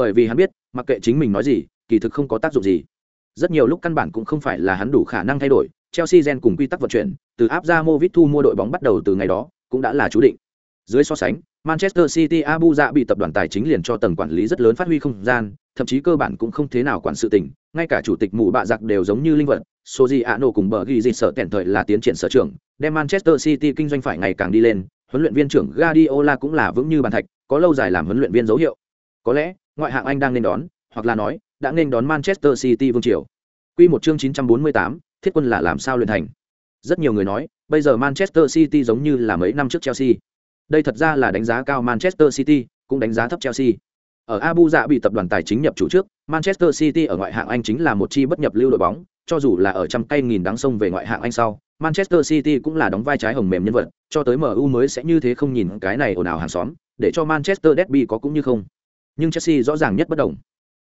Bởi vì hắn biết, mặc kệ chính mình nói gì, kỳ thực không có tác dụng gì. Rất nhiều lúc căn bản cũng không phải là hắn đủ khả năng thay đổi, Chelsea gen cùng quy tắc vận chuyển, từ áp ra Movit thu mua đội bóng bắt đầu từ ngày đó, cũng đã là chú định. Dưới so sánh, Manchester City Abu dạ bị tập đoàn tài chính liền cho tầng quản lý rất lớn phát huy không gian, thậm chí cơ bản cũng không thế nào quản sự tình, ngay cả chủ tịch mụ bạ giặc đều giống như linh vật. số gì ả nổ cùng bờ ghi dịch sở tẹn thời là tiến triển sở trưởng, đem Manchester City kinh doanh phải ngày càng đi lên, huấn luyện viên trưởng Guardiola cũng là vững như bàn thạch, có lâu dài làm huấn luyện viên dấu hiệu. Có lẽ, ngoại hạng Anh đang nên đón, hoặc là nói, đã nên đón Manchester City vương triều. Quy một chương 948, thiết quân là làm sao luyện thành. Rất nhiều người nói, bây giờ Manchester City giống như là mấy năm trước Chelsea. Đây thật ra là đánh giá cao Manchester City, cũng đánh giá thấp Chelsea. Ở Abu Dhabi bị tập đoàn tài chính nhập chủ trước, Manchester City ở ngoại hạng Anh chính là một chi bất nhập lưu đội bóng, cho dù là ở trăm cây nghìn đắng sông về ngoại hạng Anh sau, Manchester City cũng là đóng vai trái hồng mềm nhân vật, cho tới MU mới sẽ như thế không nhìn cái này ồn ào hàng xóm, để cho Manchester Derby có cũng như không. Nhưng Chelsea rõ ràng nhất bất đồng.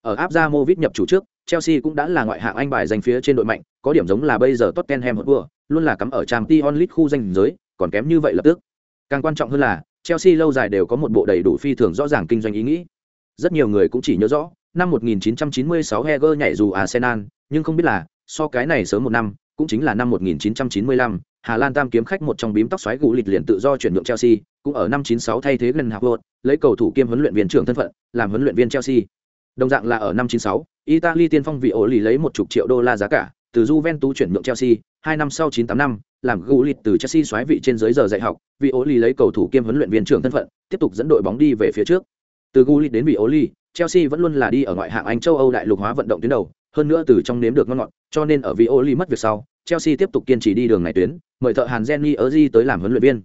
Ở Abramovich Movit nhập chủ trước, Chelsea cũng đã là ngoại hạng Anh bài danh phía trên đội mạnh, có điểm giống là bây giờ Tottenham Hotspur, luôn là cắm ở Champions League khu danh giới, còn kém như vậy lập tức. Càng quan trọng hơn là, Chelsea lâu dài đều có một bộ đầy đủ phi thường rõ ràng kinh doanh ý nghĩ. Rất nhiều người cũng chỉ nhớ rõ, năm 1996 Heger nhảy dù Arsenal, nhưng không biết là, so cái này sớm một năm, cũng chính là năm 1995, Hà Lan tam kiếm khách một trong bím tóc xoáy gù lịch liền tự do chuyển nhượng Chelsea, cũng ở năm 96 thay thế gần Howard, lấy cầu thủ kiêm huấn luyện viên trưởng thân phận, làm huấn luyện viên Chelsea. Đồng dạng là ở năm 96, Italy tiên phong vị ổ lì lấy một chục triệu đô la giá cả, từ Juventus chuyển nhượng Chelsea, hai năm sau 98 năm, làm gù lịch từ Chelsea xoáy vị trên dưới giờ dạy học, vị ổ lì lấy cầu thủ kiêm huấn luyện viên trưởng thân phận, tiếp tục dẫn đội bóng đi về phía trước. Từ gù lịch đến vị ổ lì, Chelsea vẫn luôn là đi ở ngoại hạng Anh châu Âu đại lục hóa vận động tuyến đầu, hơn nữa từ trong nếm được ngon ngọt, cho nên ở vị ổ lì mất việc sau, Chelsea tiếp tục kiên trì đi đường này tuyến, mời thợ Hàn Jenny Erzi tới làm huấn luyện viên.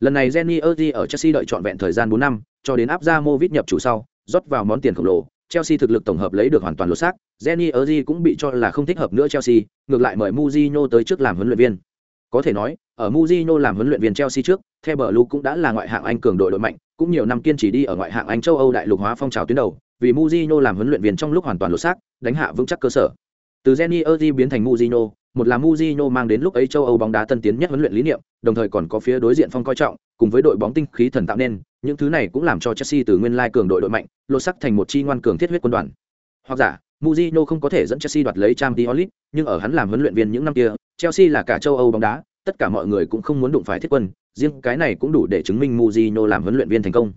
Lần này Jenny Erzi ở Chelsea đợi trọn vẹn thời gian 4 năm, cho đến áp ra Movit nhập chủ sau, rót vào món tiền khổng lồ, Chelsea thực lực tổng hợp lấy được hoàn toàn lột xác, Jenny Erzi cũng bị cho là không thích hợp nữa Chelsea, ngược lại mời Mourinho tới trước làm huấn luyện viên. Có thể nói, ở Mourinho làm huấn luyện viên Chelsea trước, The Blue cũng đã là ngoại hạng Anh cường đội đội mạnh, cũng nhiều năm kiên trì đi ở ngoại hạng Anh châu Âu đại lục hóa phong trào tuyến đầu, vì Mourinho làm huấn luyện viên trong lúc hoàn toàn lột xác, đánh hạ vững chắc cơ sở. Từ Jenny Erzi biến thành Mourinho, một là Mourinho mang đến lúc ấy châu Âu bóng đá tân tiến nhất huấn luyện lý niệm, đồng thời còn có phía đối diện phong coi trọng, cùng với đội bóng tinh khí thần tạo nên, những thứ này cũng làm cho Chelsea từ nguyên lai cường đội đội mạnh, lột sắc thành một chi ngoan cường thiết huyết quân đoàn. Hoặc giả, Mourinho không có thể dẫn Chelsea đoạt lấy Champions League, nhưng ở hắn làm huấn luyện viên những năm kia, Chelsea là cả châu Âu bóng đá, tất cả mọi người cũng không muốn đụng phải thiết quân, riêng cái này cũng đủ để chứng minh Mourinho làm huấn luyện viên thành công.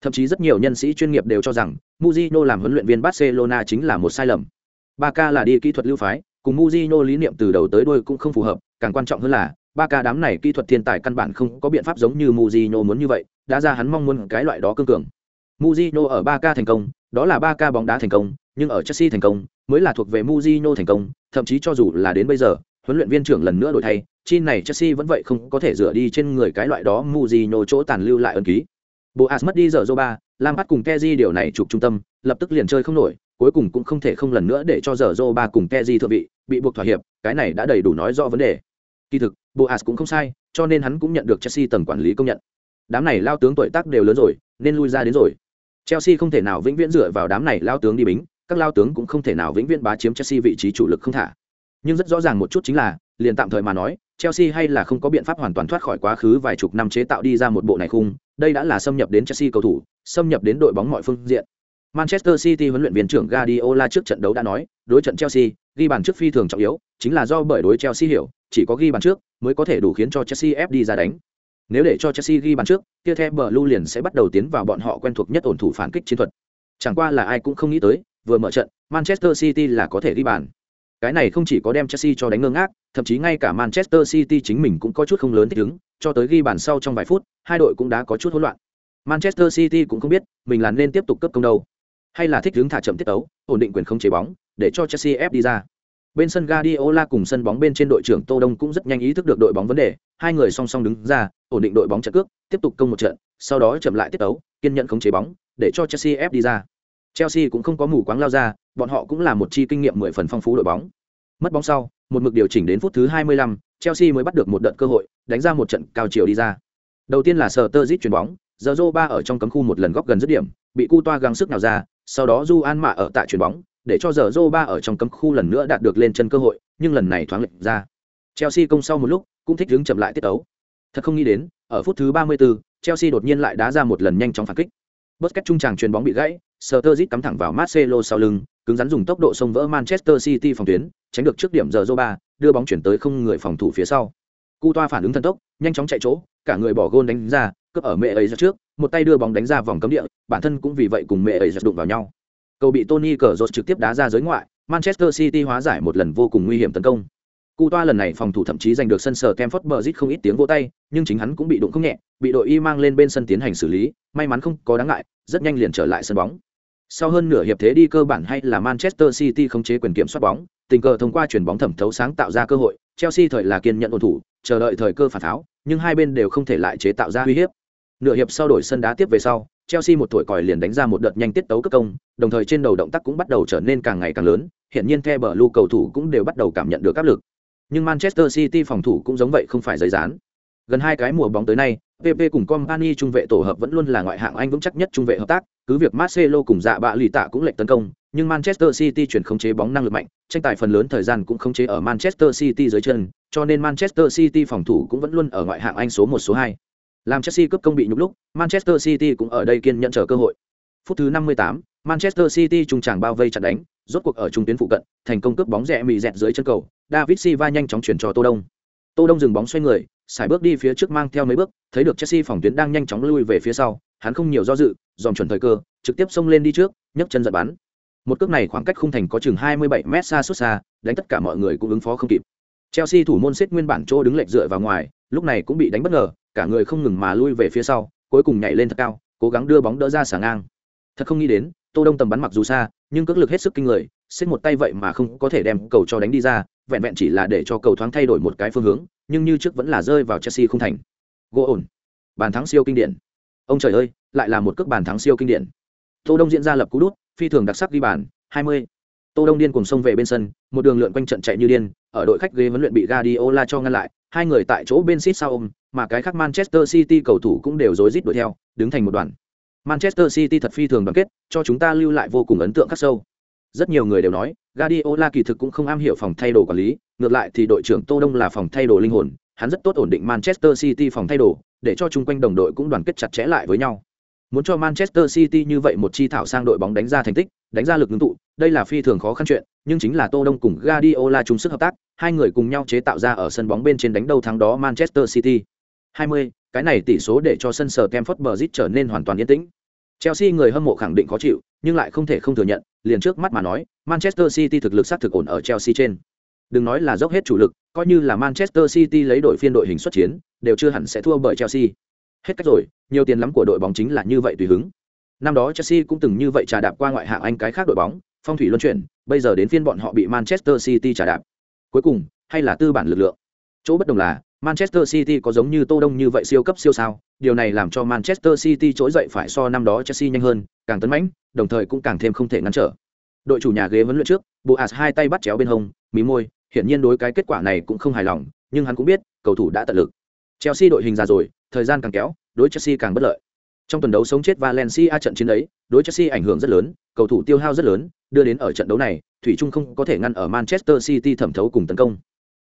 Thậm chí rất nhiều nhân sĩ chuyên nghiệp đều cho rằng, Mourinho làm huấn luyện viên Barcelona chính là một sai lầm. Barca là đi kỹ thuật lưu phái, cùng Mujino lý niệm từ đầu tới đuôi cũng không phù hợp, càng quan trọng hơn là, ba ca đám này kỹ thuật thiên tài căn bản không có biện pháp giống như Mujino muốn như vậy, đã ra hắn mong muốn cái loại đó cương cường. Mujino ở ba ca thành công, đó là ba ca bóng đá thành công, nhưng ở Chelsea thành công, mới là thuộc về Mujino thành công, thậm chí cho dù là đến bây giờ, huấn luyện viên trưởng lần nữa đổi thay, chi này Chelsea vẫn vậy không có thể dựa đi trên người cái loại đó Mujino chỗ tàn lưu lại ấn ký. Boas mất đi giờ Zoba, Lampard cùng Kessié điều này chụp trung tâm, lập tức liền chơi không nổi, cuối cùng cũng không thể không lần nữa để cho giờ Zoba cùng keji thượng vị, bị buộc thỏa hiệp, cái này đã đầy đủ nói rõ vấn đề. Kỳ thực, Boas cũng không sai, cho nên hắn cũng nhận được Chelsea tầng quản lý công nhận. Đám này lao tướng tuổi tác đều lớn rồi, nên lui ra đến rồi. Chelsea không thể nào vĩnh viễn dựa vào đám này lao tướng đi bính, các lao tướng cũng không thể nào vĩnh viễn bá chiếm Chelsea vị trí chủ lực không thả. Nhưng rất rõ ràng một chút chính là, liền tạm thời mà nói, Chelsea hay là không có biện pháp hoàn toàn thoát khỏi quá khứ vài chục năm chế tạo đi ra một bộ này khung, đây đã là xâm nhập đến Chelsea cầu thủ, xâm nhập đến đội bóng mọi phương diện. Manchester City huấn luyện viên trưởng Guardiola trước trận đấu đã nói, đối trận Chelsea, ghi bàn trước phi thường trọng yếu, chính là do bởi đối Chelsea hiểu, chỉ có ghi bàn trước mới có thể đủ khiến cho Chelsea ép đi ra đánh. Nếu để cho Chelsea ghi bàn trước, kia The Blue liền sẽ bắt đầu tiến vào bọn họ quen thuộc nhất ổn thủ phản kích chiến thuật. Chẳng qua là ai cũng không nghĩ tới, vừa mở trận, Manchester City là có thể ghi bàn. Cái này không chỉ có đem Chelsea cho đánh ngơ ngác, thậm chí ngay cả Manchester City chính mình cũng có chút không lớn thích ứng, cho tới ghi bàn sau trong vài phút, hai đội cũng đã có chút hỗn loạn. Manchester City cũng không biết mình là nên tiếp tục cấp công đâu, hay là thích hướng thả chậm tiết tấu, ổn định quyền không chế bóng, để cho Chelsea ép đi ra. Bên sân Guardiola cùng sân bóng bên trên đội trưởng Tô Đông cũng rất nhanh ý thức được đội bóng vấn đề, hai người song song đứng ra, ổn định đội bóng trận cước, tiếp tục công một trận, sau đó chậm lại tiết tấu, kiên nhẫn khống chế bóng, để cho Chelsea ép đi ra. Chelsea cũng không có mù quáng lao ra, bọn họ cũng là một chi kinh nghiệm mười phần phong phú đội bóng. Mất bóng sau, một mực điều chỉnh đến phút thứ 25, Chelsea mới bắt được một đợt cơ hội, đánh ra một trận cao chiều đi ra. Đầu tiên là Sturridge chuyền bóng, giờ ba ở trong cấm khu một lần góc gần dứt điểm, bị Cu Toa gắng sức nào ra, sau đó Du An Mạ ở tại chuyền bóng, để cho giờ ba ở trong cấm khu lần nữa đạt được lên chân cơ hội, nhưng lần này thoáng lệch ra. Chelsea công sau một lúc, cũng thích đứng chậm lại tiết tấu. Thật không nghĩ đến, ở phút thứ 34, Chelsea đột nhiên lại đá ra một lần nhanh chóng phản kích. Busquets trung tràng chuyền bóng bị gãy, Sturridge cắm thẳng vào Marcelo sau lưng, cứng rắn dùng tốc độ xông vỡ Manchester City phòng tuyến, tránh được trước điểm giờ Zoba, đưa bóng chuyển tới không người phòng thủ phía sau. Cu toa phản ứng thần tốc, nhanh chóng chạy chỗ, cả người bỏ gôn đánh ra, cướp ở mẹ ấy ra trước, một tay đưa bóng đánh ra vòng cấm địa, bản thân cũng vì vậy cùng mẹ ấy giật đụng vào nhau. Cầu bị Tony Cazorla trực tiếp đá ra giới ngoại, Manchester City hóa giải một lần vô cùng nguy hiểm tấn công. Cú toa lần này phòng thủ thậm chí giành được sân sở Campfort Bridge không ít tiếng vỗ tay, nhưng chính hắn cũng bị đụng không nhẹ, bị đội y mang lên bên sân tiến hành xử lý, may mắn không có đáng ngại, rất nhanh liền trở lại sân bóng. Sau hơn nửa hiệp thế đi cơ bản hay là Manchester City khống chế quyền kiểm soát bóng, tình cờ thông qua chuyển bóng thẩm thấu sáng tạo ra cơ hội, Chelsea thời là kiên nhận ổn thủ, chờ đợi thời cơ phản tháo, nhưng hai bên đều không thể lại chế tạo ra uy hiếp. Nửa hiệp sau đổi sân đá tiếp về sau, Chelsea một tuổi còi liền đánh ra một đợt nhanh tiết tấu cấp công, đồng thời trên đầu động tác cũng bắt đầu trở nên càng ngày càng lớn, hiện nhiên theo bờ lưu cầu thủ cũng đều bắt đầu cảm nhận được áp lực. Nhưng Manchester City phòng thủ cũng giống vậy không phải giấy dán. Gần hai cái mùa bóng tới nay, PP cùng Company trung vệ tổ hợp vẫn luôn là ngoại hạng Anh vững chắc nhất trung vệ hợp tác, cứ việc Marcelo cùng dạ bạ lì tạ cũng lệch tấn công, nhưng Manchester City chuyển khống chế bóng năng lực mạnh, tranh tài phần lớn thời gian cũng khống chế ở Manchester City dưới chân, cho nên Manchester City phòng thủ cũng vẫn luôn ở ngoại hạng Anh số 1 số 2. Làm Chelsea cướp công bị nhục lúc, Manchester City cũng ở đây kiên nhận chờ cơ hội. Phút thứ 58, Manchester City trung tràng bao vây chặn đánh, rốt cuộc ở trung tuyến phụ cận, thành công cướp bóng rẽ mì dẹt dưới chân cầu, David Silva nhanh chóng chuyển cho Tô Đông. Tô Đông dừng bóng xoay người, xài bước đi phía trước mang theo mấy bước, thấy được Chelsea phòng tuyến đang nhanh chóng lui về phía sau, hắn không nhiều do dự, dòm chuẩn thời cơ, trực tiếp xông lên đi trước, nhấc chân giật bắn. Một cước này khoảng cách khung thành có chừng 27 mét xa suốt xa, đánh tất cả mọi người cũng ứng phó không kịp. Chelsea thủ môn xếp nguyên bản chỗ đứng lệch dựa vào ngoài, lúc này cũng bị đánh bất ngờ, cả người không ngừng mà lui về phía sau, cuối cùng nhảy lên thật cao, cố gắng đưa bóng đỡ ra xả ngang. Thật không nghĩ đến, Tô Đông tầm bắn mặc dù xa, nhưng cước lực hết sức kinh người, xếp một tay vậy mà không có thể đem cầu cho đánh đi ra, vẹn vẹn chỉ là để cho cầu thoáng thay đổi một cái phương hướng, nhưng như trước vẫn là rơi vào Chelsea không thành. Gỗ ổn. Bàn thắng siêu kinh điển. Ông trời ơi, lại là một cước bàn thắng siêu kinh điển. Tô Đông diễn ra lập cú đút, phi thường đặc sắc ghi bàn, 20. Tô Đông điên cuồng xông về bên sân, một đường lượn quanh trận chạy như điên, ở đội khách ghế huấn luyện bị Guardiola cho ngăn lại, hai người tại chỗ bên sít sau ôm, mà cái khác Manchester City cầu thủ cũng đều rối rít đuổi theo, đứng thành một đoàn. Manchester City thật phi thường đoàn kết, cho chúng ta lưu lại vô cùng ấn tượng khắc sâu. Rất nhiều người đều nói, Guardiola kỳ thực cũng không am hiểu phòng thay đồ quản lý, ngược lại thì đội trưởng Tô Đông là phòng thay đồ linh hồn, hắn rất tốt ổn định Manchester City phòng thay đồ, để cho chung quanh đồng đội cũng đoàn kết chặt chẽ lại với nhau. Muốn cho Manchester City như vậy một chi thảo sang đội bóng đánh ra thành tích, đánh ra lực ngưng tụ, đây là phi thường khó khăn chuyện, nhưng chính là Tô Đông cùng Guardiola chung sức hợp tác, hai người cùng nhau chế tạo ra ở sân bóng bên trên đánh đầu thắng đó Manchester City. 20, cái này tỷ số để cho sân sở Stamford Bridge trở nên hoàn toàn yên tĩnh. Chelsea người hâm mộ khẳng định khó chịu, nhưng lại không thể không thừa nhận, liền trước mắt mà nói, Manchester City thực lực sát thực ổn ở Chelsea trên. Đừng nói là dốc hết chủ lực, coi như là Manchester City lấy đội phiên đội hình xuất chiến, đều chưa hẳn sẽ thua bởi Chelsea. Hết cách rồi, nhiều tiền lắm của đội bóng chính là như vậy tùy hứng. Năm đó Chelsea cũng từng như vậy trà đạp qua ngoại hạng Anh cái khác đội bóng, phong thủy luân chuyển, bây giờ đến phiên bọn họ bị Manchester City trà đạp. Cuối cùng, hay là tư bản lực lượng. Chỗ bất đồng là, Manchester City có giống như Tô Đông như vậy siêu cấp siêu sao, điều này làm cho Manchester City trỗi dậy phải so năm đó Chelsea nhanh hơn, càng tấn mãnh, đồng thời cũng càng thêm không thể ngăn trở. Đội chủ nhà ghế vấn luyện trước, Boas hai tay bắt chéo bên hông, mí môi, hiển nhiên đối cái kết quả này cũng không hài lòng, nhưng hắn cũng biết, cầu thủ đã tận lực. Chelsea đội hình già rồi, thời gian càng kéo, đối Chelsea càng bất lợi. Trong tuần đấu sống chết Valencia trận chiến ấy, đối Chelsea ảnh hưởng rất lớn, cầu thủ tiêu hao rất lớn, đưa đến ở trận đấu này, thủy chung không có thể ngăn ở Manchester City thẩm thấu cùng tấn công.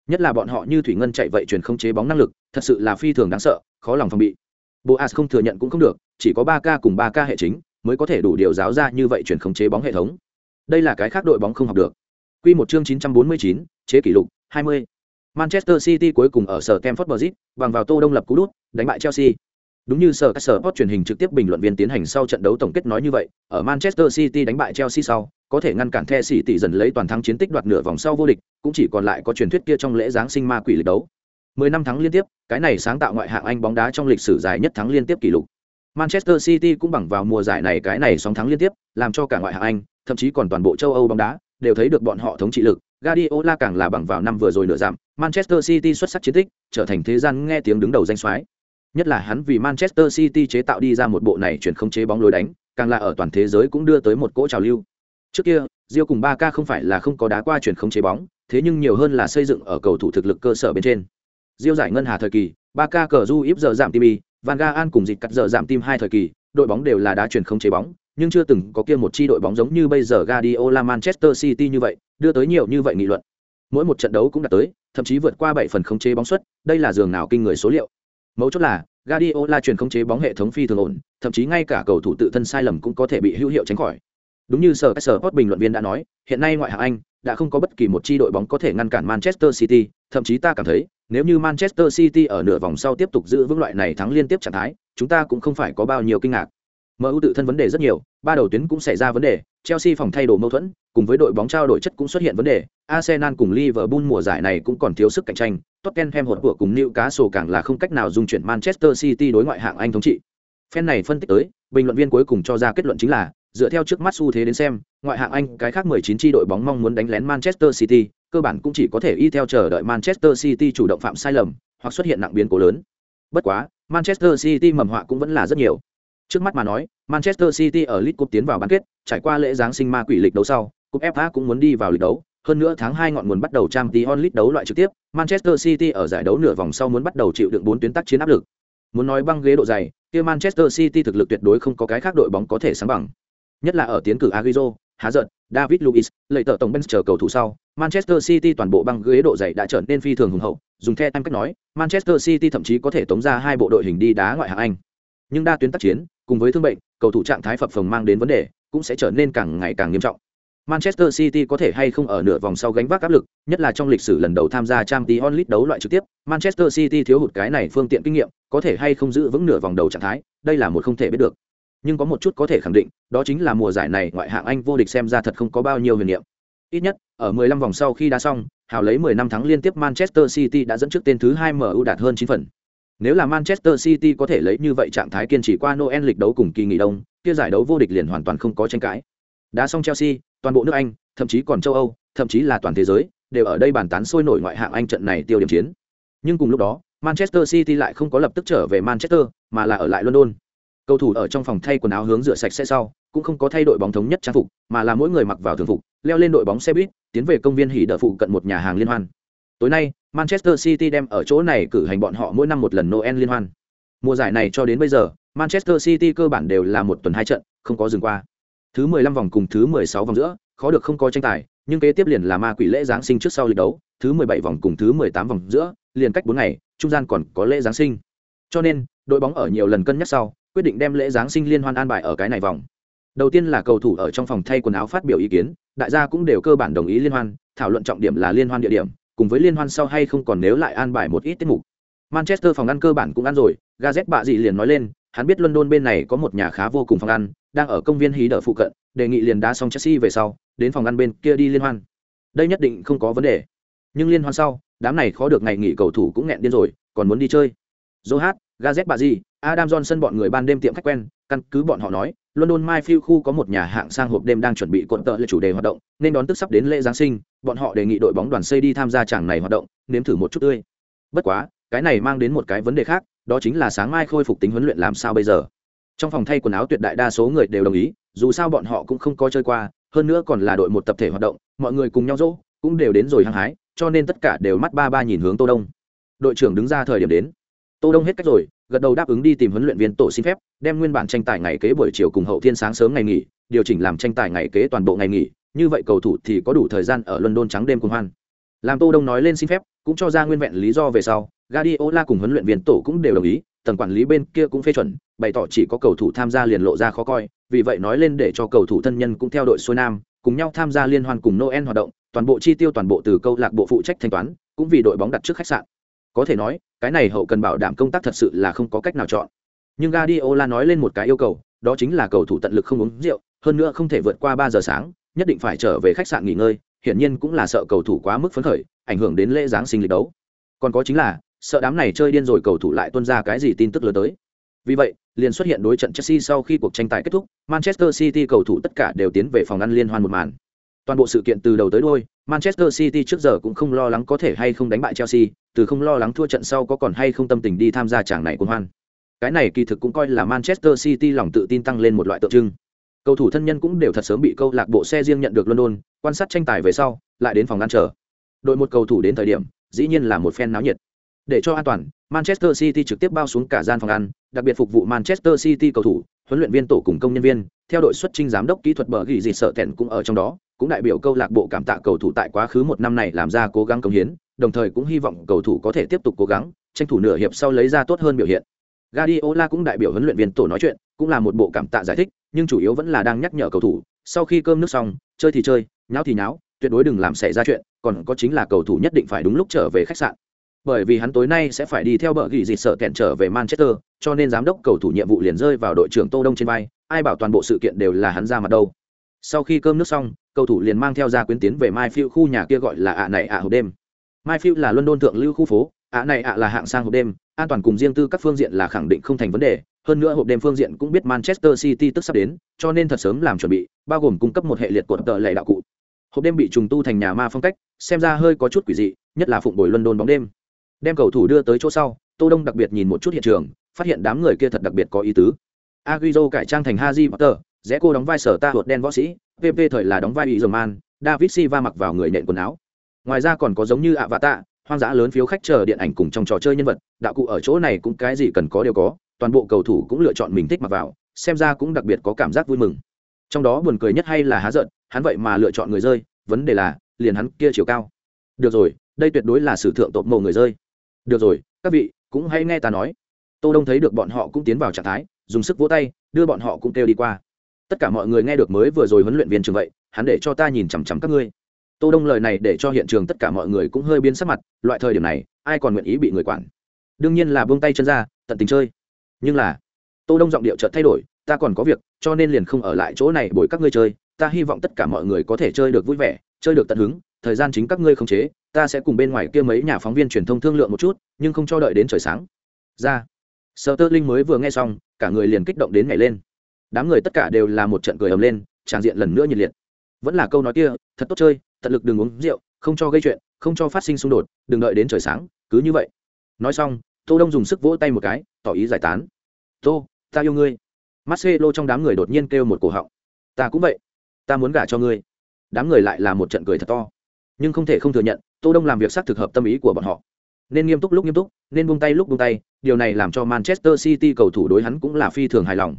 Nhất là bọn họ như thủy ngân chạy vậy truyền không chế bóng năng lực, thật sự là phi thường đáng sợ, khó lòng phòng bị. Boas không thừa nhận cũng không được, chỉ có 3K cùng 3K hệ chính mới có thể đủ điều giáo ra như vậy truyền không chế bóng hệ thống. Đây là cái khác đội bóng không học được. Quy một chương 949, chế kỷ lục 20. Manchester City cuối cùng ở sở Stamford Bridge, bằng vào Tô Đông lập cú đút, đánh bại Chelsea. Đúng như sở các sở Sport truyền hình trực tiếp bình luận viên tiến hành sau trận đấu tổng kết nói như vậy, ở Manchester City đánh bại Chelsea sau, có thể ngăn cản the City tỷ dần lấy toàn thắng chiến tích đoạt nửa vòng sau vô địch cũng chỉ còn lại có truyền thuyết kia trong lễ giáng sinh ma quỷ lịch đấu. Mười năm thắng liên tiếp cái này sáng tạo ngoại hạng anh bóng đá trong lịch sử dài nhất thắng liên tiếp kỷ lục. Manchester city cũng bằng vào mùa giải này cái này sóng thắng liên tiếp làm cho cả ngoại hạng anh thậm chí còn toàn bộ châu âu bóng đá đều thấy được bọn họ thống trị lực. Guardiola càng là bằng vào năm vừa rồi nửa giảm, Manchester City xuất sắc chiến tích, trở thành thế gian nghe tiếng đứng đầu danh soái. Nhất là hắn vì Manchester City chế tạo đi ra một bộ này chuyển không chế bóng lối đánh, càng là ở toàn thế giới cũng đưa tới một cỗ trào lưu. Trước kia, Rio cùng Barca không phải là không có đá qua chuyển không chế bóng, thế nhưng nhiều hơn là xây dựng ở cầu thủ thực lực cơ sở bên trên. Rio giải ngân hà thời kỳ, Barca cờ du íp giờ giảm tim Van Gaal cùng dịch cắt giờ giảm tim hai thời kỳ, đội bóng đều là đá chuyển không chế bóng, nhưng chưa từng có kia một chi đội bóng giống như bây giờ Guardiola Manchester City như vậy, đưa tới nhiều như vậy nghị luận. Mỗi một trận đấu cũng đạt tới, thậm chí vượt qua 7 phần khống chế bóng suất, đây là giường nào kinh người số liệu. Mấu chốt là, Guardiola chuyển khống chế bóng hệ thống phi thường ổn, thậm chí ngay cả cầu thủ tự thân sai lầm cũng có thể bị hữu hiệu tránh khỏi. Đúng như sở Sport bình luận viên đã nói, hiện nay ngoại hạng Anh đã không có bất kỳ một chi đội bóng có thể ngăn cản Manchester City, thậm chí ta cảm thấy, nếu như Manchester City ở nửa vòng sau tiếp tục giữ vững loại này thắng liên tiếp trạng thái, chúng ta cũng không phải có bao nhiêu kinh ngạc. MU tự thân vấn đề rất nhiều, ba đầu tuyến cũng xảy ra vấn đề, Chelsea phòng thay đồ mâu thuẫn, cùng với đội bóng trao đổi chất cũng xuất hiện vấn đề, Arsenal cùng Liverpool mùa giải này cũng còn thiếu sức cạnh tranh, Tottenham hột của cùng Newcastle càng là không cách nào dung chuyển Manchester City đối ngoại hạng Anh thống trị. Fan này phân tích tới, bình luận viên cuối cùng cho ra kết luận chính là, dựa theo trước mắt xu thế đến xem, ngoại hạng Anh cái khác 19 chi đội bóng mong muốn đánh lén Manchester City, cơ bản cũng chỉ có thể y theo chờ đợi Manchester City chủ động phạm sai lầm, hoặc xuất hiện nặng biến cố lớn. Bất quá, Manchester City mầm họa cũng vẫn là rất nhiều. Trước mắt mà nói, Manchester City ở League Cup tiến vào bán kết, trải qua lễ giáng sinh ma quỷ lịch đấu sau, cúp FA cũng muốn đi vào lịch đấu. Hơn nữa tháng 2 ngọn nguồn bắt đầu Champions League đấu loại trực tiếp, Manchester City ở giải đấu nửa vòng sau muốn bắt đầu chịu đựng bốn tuyến tác chiến áp lực. Muốn nói băng ghế độ dày, kia Manchester City thực lực tuyệt đối không có cái khác đội bóng có thể sánh bằng. Nhất là ở tiến cử Agüero, Há giận, David Luiz, lợi tợ tổng bên chờ cầu thủ sau, Manchester City toàn bộ băng ghế độ dày đã trở nên phi thường hùng hậu, dùng theo em cách nói, Manchester City thậm chí có thể tống ra hai bộ đội hình đi đá ngoại hạng Anh. Nhưng đa tuyến tác chiến, cùng với thương bệnh, cầu thủ trạng thái phập phồng mang đến vấn đề, cũng sẽ trở nên càng ngày càng nghiêm trọng. Manchester City có thể hay không ở nửa vòng sau gánh vác áp lực, nhất là trong lịch sử lần đầu tham gia Champions League đấu loại trực tiếp, Manchester City thiếu hụt cái này phương tiện kinh nghiệm, có thể hay không giữ vững nửa vòng đầu trạng thái, đây là một không thể biết được. Nhưng có một chút có thể khẳng định, đó chính là mùa giải này ngoại hạng Anh vô địch xem ra thật không có bao nhiêu huyền niệm. Ít nhất, ở 15 vòng sau khi đá xong, hào lấy 10 năm thắng liên tiếp Manchester City đã dẫn trước tên thứ 2 MU đạt hơn 9 phần. Nếu là Manchester City có thể lấy như vậy trạng thái kiên trì qua Noel lịch đấu cùng kỳ nghỉ đông, kia giải đấu vô địch liền hoàn toàn không có tranh cãi. Đá xong Chelsea, toàn bộ nước Anh, thậm chí còn châu Âu, thậm chí là toàn thế giới, đều ở đây bàn tán sôi nổi ngoại hạng Anh trận này tiêu điểm chiến. Nhưng cùng lúc đó, Manchester City lại không có lập tức trở về Manchester, mà là ở lại London. Cầu thủ ở trong phòng thay quần áo hướng rửa sạch sẽ sau, cũng không có thay đổi bóng thống nhất trang phục, mà là mỗi người mặc vào thường phục, leo lên đội bóng xe buýt, tiến về công viên hỉ đỡ phụ cận một nhà hàng liên hoan. Tối nay, Manchester City đem ở chỗ này cử hành bọn họ mỗi năm một lần Noel liên hoan. Mùa giải này cho đến bây giờ, Manchester City cơ bản đều là một tuần hai trận, không có dừng qua. Thứ 15 vòng cùng thứ 16 vòng giữa, khó được không có tranh tài, nhưng kế tiếp liền là ma quỷ lễ giáng sinh trước sau lịch đấu, thứ 17 vòng cùng thứ 18 vòng giữa, liền cách 4 ngày, trung gian còn có lễ giáng sinh. Cho nên, đội bóng ở nhiều lần cân nhắc sau, quyết định đem lễ giáng sinh liên hoan an bài ở cái này vòng. Đầu tiên là cầu thủ ở trong phòng thay quần áo phát biểu ý kiến, đại gia cũng đều cơ bản đồng ý liên hoan, thảo luận trọng điểm là liên hoan địa điểm, cùng với liên hoan sau hay không còn nếu lại an bài một ít tiết mục. Manchester phòng ăn cơ bản cũng ăn rồi, Gazette bạ gì liền nói lên, hắn biết London bên này có một nhà khá vô cùng phòng ăn, đang ở công viên hí đỡ phụ cận, đề nghị liền đá xong Chelsea về sau, đến phòng ăn bên kia đi liên hoan. Đây nhất định không có vấn đề. Nhưng liên hoan sau, đám này khó được ngày nghỉ cầu thủ cũng nghẹn điên rồi, còn muốn đi chơi. Zohat, Gazette bạ gì, Adam Johnson bọn người ban đêm tiệm khách quen, căn cứ bọn họ nói, London phiêu khu có một nhà hạng sang hộp đêm đang chuẩn bị cuộn tợ là chủ đề hoạt động, nên đón tức sắp đến lễ Giáng sinh, bọn họ đề nghị đội bóng đoàn xây đi tham gia chẳng này hoạt động, nếm thử một chút tươi. Bất quá, cái này mang đến một cái vấn đề khác, đó chính là sáng mai khôi phục tính huấn luyện làm sao bây giờ. Trong phòng thay quần áo tuyệt đại đa số người đều đồng ý, dù sao bọn họ cũng không có chơi qua, hơn nữa còn là đội một tập thể hoạt động, mọi người cùng nhau dỗ, cũng đều đến rồi hăng hái, cho nên tất cả đều mắt ba ba nhìn hướng Tô Đông. Đội trưởng đứng ra thời điểm đến. Tô Đông hết cách rồi, gật đầu đáp ứng đi tìm huấn luyện viên tổ xin phép, đem nguyên bản tranh tài ngày kế buổi chiều cùng hậu thiên sáng sớm ngày nghỉ, điều chỉnh làm tranh tài ngày kế toàn bộ ngày nghỉ, như vậy cầu thủ thì có đủ thời gian ở london trắng đêm cùng hoan. Làm tô đông nói lên xin phép, cũng cho ra nguyên vẹn lý do về sau, Guardiola cùng huấn luyện viên tổ cũng đều đồng ý, tầng quản lý bên kia cũng phê chuẩn, bày tỏ chỉ có cầu thủ tham gia liền lộ ra khó coi, vì vậy nói lên để cho cầu thủ thân nhân cũng theo đội xuôi nam, cùng nhau tham gia liên hoan cùng noel hoạt động, toàn bộ chi tiêu toàn bộ từ câu lạc bộ phụ trách thanh toán, cũng vì đội bóng đặt trước khách sạn có thể nói, cái này hậu cần bảo đảm công tác thật sự là không có cách nào chọn. Nhưng Guardiola nói lên một cái yêu cầu, đó chính là cầu thủ tận lực không uống rượu, hơn nữa không thể vượt qua ba giờ sáng, nhất định phải trở về khách sạn nghỉ ngơi, hiển nhiên cũng là sợ cầu thủ quá mức phấn khởi, ảnh hưởng đến lễ giáng sinh lịch đấu. Còn có chính là, sợ đám này chơi điên rồi cầu thủ lại tuân ra cái gì tin tức lớn tới. Vì vậy, liền xuất hiện đối trận chelsea sau khi cuộc tranh tài kết thúc, manchester city cầu thủ tất cả đều tiến về phòng ăn liên hoan một màn toàn bộ sự kiện từ đầu tới đôi, manchester city trước giờ cũng không lo lắng có thể hay không đánh bại chelsea, từ không lo lắng thua trận sau có còn hay không tâm tình đi tham gia tràng này cuồng hoan cái này kỳ thực cũng coi là manchester city lòng tự tin tăng lên một loại tượng trưng. Cầu thủ thân nhân cũng đều thật sớm bị câu lạc bộ xe riêng nhận được london, quan sát tranh tài về sau, lại đến phòng ăn chờ. Đội một cầu thủ đến thời điểm, dĩ nhiên là một phen náo nhiệt. Để cho an toàn, manchester city trực tiếp bao xuống cả gian phòng ăn, đặc biệt phục vụ manchester city cầu thủ, huấn luyện viên tổ cùng công nhân viên, theo đội xuất trình giám đốc kỹ thuật bờ ghi dịt sợ tẻn cũng ở trong đó cũng đại biểu câu lạc bộ cảm tạ cầu thủ tại quá khứ một năm này làm ra cố gắng công hiến, đồng thời cũng hy vọng cầu thủ có thể tiếp tục cố gắng, tranh thủ nửa hiệp sau lấy ra tốt hơn biểu hiện. Guardiola cũng đại biểu huấn luyện viên tổ nói chuyện, cũng là một bộ cảm tạ giải thích, nhưng chủ yếu vẫn là đang nhắc nhở cầu thủ, sau khi cơm nước xong, chơi thì chơi, nháo thì nháo, tuyệt đối đừng làm xảy ra chuyện, còn có chính là cầu thủ nhất định phải đúng lúc trở về khách sạn. Bởi vì hắn tối nay sẽ phải đi theo bờ gỉ dịt sợ kẹn trở về manchester, cho nên giám đốc cầu thủ nhiệm vụ liền rơi vào đội trưởng tô đông trên vai, ai bảo toàn bộ sự kiện đều là hắn ra mặt đâu sau khi cơm nước xong cầu thủ liền mang theo ra quyến tiến về myfield khu nhà kia gọi là ạ này ạ hộp đêm. Myfield là london thượng lưu khu phố ạ này ạ là hạng sang hộp đêm an toàn cùng riêng tư các phương diện là khẳng định không thành vấn đề. Hơn nữa hộp đêm phương diện cũng biết manchester city tức sắp đến cho nên thật sớm làm chuẩn bị bao gồm cung cấp một hệ liệt cột tợ lệ đạo cụ. Hộp đêm bị trùng tu thành nhà ma phong cách xem ra hơi có chút quỷ dị nhất là phụng bồi london bóng đêm. Đem cầu thủ đưa tới chỗ sau tô đông đặc biệt nhìn một chút hiện trường phát hiện đám người kia thật đặc biệt có ý tứ. Agüero cải trang thành Haji Potter, rẽ cô đóng vai sở ta hột đen võ sĩ, PP thời là đóng vai bị man, David Silva mặc vào người nện quần áo. Ngoài ra còn có giống như ạ vạ tạ hoang dã lớn phiếu khách chờ điện ảnh cùng trong trò chơi nhân vật, đạo cụ ở chỗ này cũng cái gì cần có đều có, toàn bộ cầu thủ cũng lựa chọn mình thích mặc vào, xem ra cũng đặc biệt có cảm giác vui mừng. Trong đó buồn cười nhất hay là há giận, hắn vậy mà lựa chọn người rơi, vấn đề là, liền hắn kia chiều cao. Được rồi, đây tuyệt đối là sử thượng tột mồ người rơi được rồi các vị cũng hãy nghe ta nói tô đông thấy được bọn họ cũng tiến vào trạng thái dùng sức vỗ tay đưa bọn họ cũng kêu đi qua tất cả mọi người nghe được mới vừa rồi huấn luyện viên trường vậy, hắn để cho ta nhìn chằm chằm các ngươi. Tô đông lời này để cho hiện trường tất cả mọi người cũng hơi biến sắc mặt, loại thời điểm này, ai còn nguyện ý bị người quản? Đương nhiên là buông tay chân ra, tận tình chơi. Nhưng là, tô đông giọng điệu chợt thay đổi, ta còn có việc, cho nên liền không ở lại chỗ này bồi các ngươi chơi. Ta hy vọng tất cả mọi người có thể chơi được vui vẻ, chơi được tận hứng. Thời gian chính các ngươi không chế, ta sẽ cùng bên ngoài kia mấy nhà phóng viên truyền thông thương lượng một chút, nhưng không cho đợi đến trời sáng. Ra. Sợ tơ linh mới vừa nghe xong, cả người liền kích động đến nhảy lên đám người tất cả đều là một trận cười ầm lên tràn diện lần nữa nhiệt liệt. Vẫn là câu nói kia, thật tốt chơi, tận lực đừng uống rượu, không cho gây chuyện, không cho phát sinh xung đột, đừng đợi đến trời sáng, cứ như vậy. Nói xong, tô đông dùng sức vỗ tay một cái, tỏ ý giải tán. Tô, ta yêu ngươi. Marcelo trong đám người đột nhiên kêu một cổ họng. Ta cũng vậy, ta muốn gả cho ngươi. Đám người lại là một trận cười thật to. Nhưng không thể không thừa nhận, tô đông làm việc xác thực hợp tâm ý của bọn họ. Nên nghiêm túc lúc nghiêm túc, nên buông tay lúc buông tay, điều này làm cho manchester city cầu thủ đối hắn cũng là phi thường hài lòng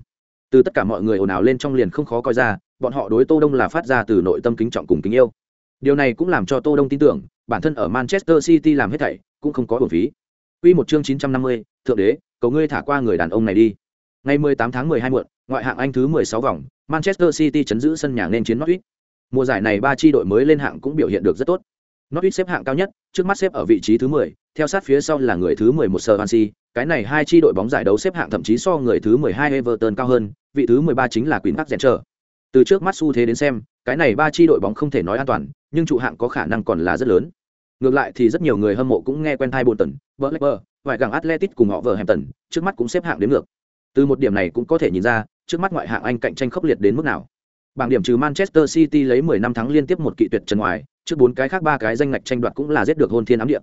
từ tất cả mọi người ồn ào lên trong liền không khó coi ra bọn họ đối tô đông là phát ra từ nội tâm kính trọng cùng kính yêu điều này cũng làm cho tô đông tin tưởng bản thân ở manchester city làm hết thảy cũng không có hồn phí Quy một chương 950, thượng đế, cầu ngươi thả qua người đàn ông này đi. Ngày 18 tháng 12 muộn, ngoại hạng Anh thứ 16 vòng, Manchester City chấn giữ sân nhà nên chiến Norwich. Mùa giải này ba chi đội mới lên hạng cũng biểu hiện được rất tốt. Norwich xếp hạng cao nhất, trước mắt xếp ở vị trí thứ 10, theo sát phía sau là người thứ 11 Swansea, cái này hai chi đội bóng giải đấu xếp hạng thậm chí so người thứ 12 Everton cao hơn, vị thứ 13 chính là Queen Park Rangers. Từ trước mắt xu thế đến xem, cái này ba chi đội bóng không thể nói an toàn, nhưng trụ hạng có khả năng còn là rất lớn. Ngược lại thì rất nhiều người hâm mộ cũng nghe quen thai Bolton, Blackburn, vài gần Atletico cùng họ Wolverhampton, trước mắt cũng xếp hạng đến ngược. Từ một điểm này cũng có thể nhìn ra, trước mắt ngoại hạng Anh cạnh tranh khốc liệt đến mức nào. Bảng điểm trừ Manchester City lấy 10 năm thắng liên tiếp một kỵ tuyệt trần ngoài, trước bốn cái khác ba cái danh ngạch tranh đoạt cũng là giết được hôn thiên ám địa.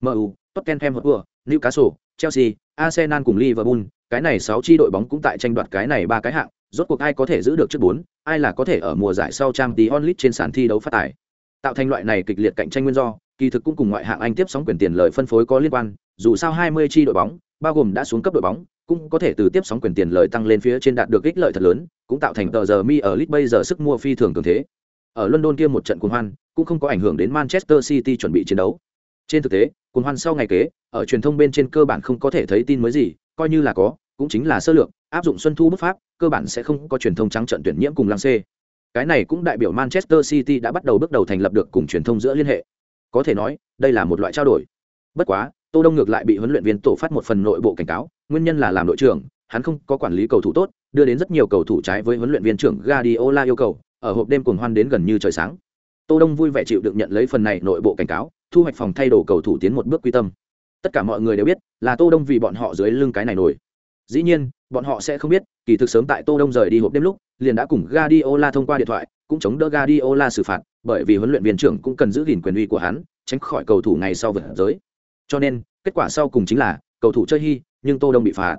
MU, Tottenham Hotspur, Newcastle, Chelsea, Arsenal cùng Liverpool, cái này 6 chi đội bóng cũng tại tranh đoạt cái này ba cái hạng, rốt cuộc ai có thể giữ được trước bốn, ai là có thể ở mùa giải sau Champions League trên sàn thi đấu phát tài. Tạo thành loại này kịch liệt cạnh tranh nguyên do, kỳ thực cũng cùng ngoại hạng Anh tiếp sóng quyền tiền lợi phân phối có liên quan, dù sao 20 chi đội bóng, bao gồm đã xuống cấp đội bóng, cũng có thể từ tiếp sóng quyền tiền lợi tăng lên phía trên đạt được ích lợi thật lớn, cũng tạo thành tờ giờ mi ở League bây giờ sức mua phi thường cường thế. Ở London kia một trận cuồng hoan, cũng không có ảnh hưởng đến Manchester City chuẩn bị chiến đấu. Trên thực tế, cuồng hoan sau ngày kế, ở truyền thông bên trên cơ bản không có thể thấy tin mới gì, coi như là có, cũng chính là sơ lược, áp dụng xuân thu bức pháp, cơ bản sẽ không có truyền thông trắng trận tuyển nhiễm cùng lăng xê. Cái này cũng đại biểu Manchester City đã bắt đầu bước đầu thành lập được cùng truyền thông giữa liên hệ. Có thể nói, đây là một loại trao đổi. Bất quá, Tô Đông ngược lại bị huấn luyện viên tổ phát một phần nội bộ cảnh cáo, nguyên nhân là làm đội trưởng, hắn không có quản lý cầu thủ tốt, đưa đến rất nhiều cầu thủ trái với huấn luyện viên trưởng Guardiola yêu cầu, ở hộp đêm cuồng hoan đến gần như trời sáng tô đông vui vẻ chịu được nhận lấy phần này nội bộ cảnh cáo thu hoạch phòng thay đồ cầu thủ tiến một bước quy tâm. Tất cả mọi người đều biết là tô đông vì bọn họ dưới lưng cái này nổi. Dĩ nhiên, bọn họ sẽ không biết, kỳ thực sớm tại tô đông rời đi hộp đêm lúc, liền đã cùng Guardiola thông qua điện thoại, cũng chống đỡ Guardiola xử phạt, bởi vì huấn luyện viên trưởng cũng cần giữ gìn quyền uy của hắn, tránh khỏi cầu thủ ngày sau vượt giới. Cho nên, kết quả sau cùng chính là, cầu thủ chơi hy nhưng tô đông bị phạt.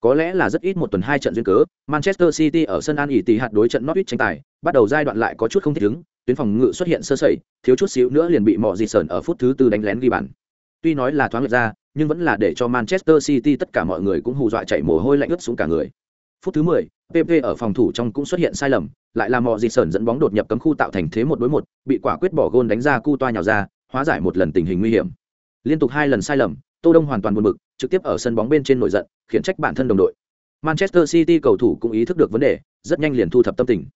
Có lẽ là rất ít một tuần hai trận duyên cớ, manchester city ở sân an ỉ tỷ hạt đối trận norwich tranh tài, bắt đầu giai đoạn lại có chút không thích ứng tuyến phòng ngự xuất hiện sơ sẩy thiếu chút xíu nữa liền bị mọ dịt sờn ở phút thứ tư đánh lén ghi bàn. Tuy nói là thoáng lệch ra nhưng vẫn là để cho manchester city tất cả mọi người cũng hù dọa chạy mồ hôi lạnh ướt xuống cả người. Phút thứ 10, pp ở phòng thủ trong cũng xuất hiện sai lầm lại là mọ dịt sờn dẫn bóng đột nhập cấm khu tạo thành thế một đối một bị quả quyết bỏ gôn đánh ra cu toa nhào ra hóa giải một lần tình hình nguy hiểm. Liên tục hai lần sai lầm tô đông hoàn toàn buồn bực trực tiếp ở sân bóng bên trên nổi giận khiển trách bản thân đồng đội. Manchester city cầu thủ cũng ý thức được vấn đề rất nhanh liền thu thập tâm tình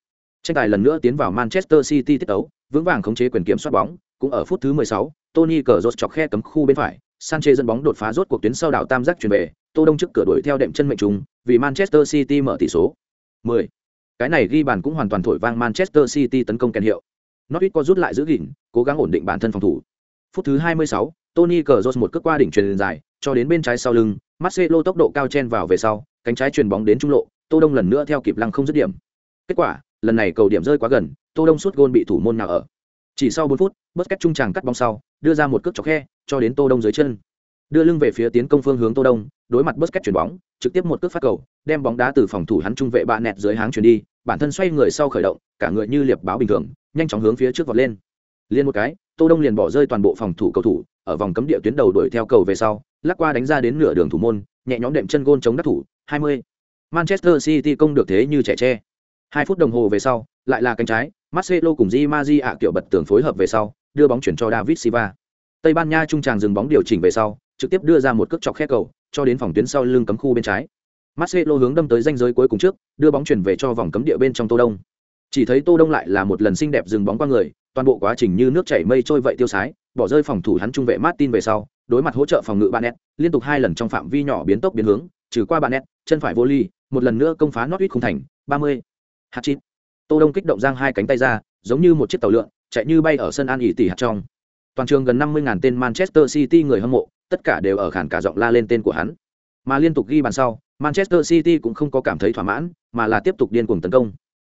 tranh tài lần nữa tiến vào manchester city tiết ấu vững vàng khống chế quyền kiểm soát bóng cũng ở phút thứ 16, tony cờ rốt chọc khe cấm khu bên phải Sanchez dẫn bóng đột phá rốt cuộc tuyến sau đảo tam giác chuyển về, Tô Đông trước cửa đuổi theo đệm chân mệnh trùng, vì Manchester City mở tỷ số. 10. Cái này ghi bàn cũng hoàn toàn thổi vang Manchester City tấn công kèn hiệu. Norwich có rút lại giữ gìn, cố gắng ổn định bản thân phòng thủ. Phút thứ 26, Tony Cazorla một cước qua đỉnh truyền dài, cho đến bên trái sau lưng, Marcelo tốc độ cao chen vào về sau, cánh trái truyền bóng đến trung lộ, Tô Đông lần nữa theo kịp lăng không dứt điểm. Kết quả, lần này cầu điểm rơi quá gần, Tô Đông suốt gôn bị thủ môn nào ở. Chỉ sau 4 phút, Busquets trung tràng cắt bóng sau, đưa ra một cước chọc khe, cho đến Tô Đông dưới chân. Đưa lưng về phía tiến công phương hướng Tô Đông, đối mặt Busquets chuyển bóng, trực tiếp một cước phát cầu, đem bóng đá từ phòng thủ hắn trung vệ bạ nẹt dưới háng chuyển đi, bản thân xoay người sau khởi động, cả người như liệp báo bình thường, nhanh chóng hướng phía trước vọt lên. Liên một cái, Tô Đông liền bỏ rơi toàn bộ phòng thủ cầu thủ, ở vòng cấm địa tuyến đầu đuổi theo cầu về sau, lắc qua đánh ra đến nửa đường thủ môn, nhẹ nhõm đệm chân gôn chống đắc thủ, 20. Manchester City công được thế như trẻ tre. 2 phút đồng hồ về sau, lại là cánh trái, Marcelo cùng Di Maria kiểu bật tường phối hợp về sau, đưa bóng chuyển cho David Silva. Tây Ban Nha trung tràng dừng bóng điều chỉnh về sau, trực tiếp đưa ra một cước chọc khe cầu, cho đến phòng tuyến sau lưng cấm khu bên trái. Marcelo hướng đâm tới ranh giới cuối cùng trước, đưa bóng chuyển về cho vòng cấm địa bên trong Tô Đông. Chỉ thấy Tô Đông lại là một lần xinh đẹp dừng bóng qua người, toàn bộ quá trình như nước chảy mây trôi vậy tiêu sái, bỏ rơi phòng thủ hắn trung vệ Martin về sau, đối mặt hỗ trợ phòng ngự Banet, liên tục hai lần trong phạm vi nhỏ biến tốc biến hướng, trừ qua Banet, chân phải vô ly, một lần nữa công phá Norwich không thành, 30 hát chít Tô Đông kích động giang hai cánh tay ra, giống như một chiếc tàu lượn, chạy như bay ở sân An ỉ tỷ hạt trong. Toàn trường gần 50.000 tên Manchester City người hâm mộ, tất cả đều ở khản cả giọng la lên tên của hắn. Mà liên tục ghi bàn sau, Manchester City cũng không có cảm thấy thỏa mãn, mà là tiếp tục điên cuồng tấn công.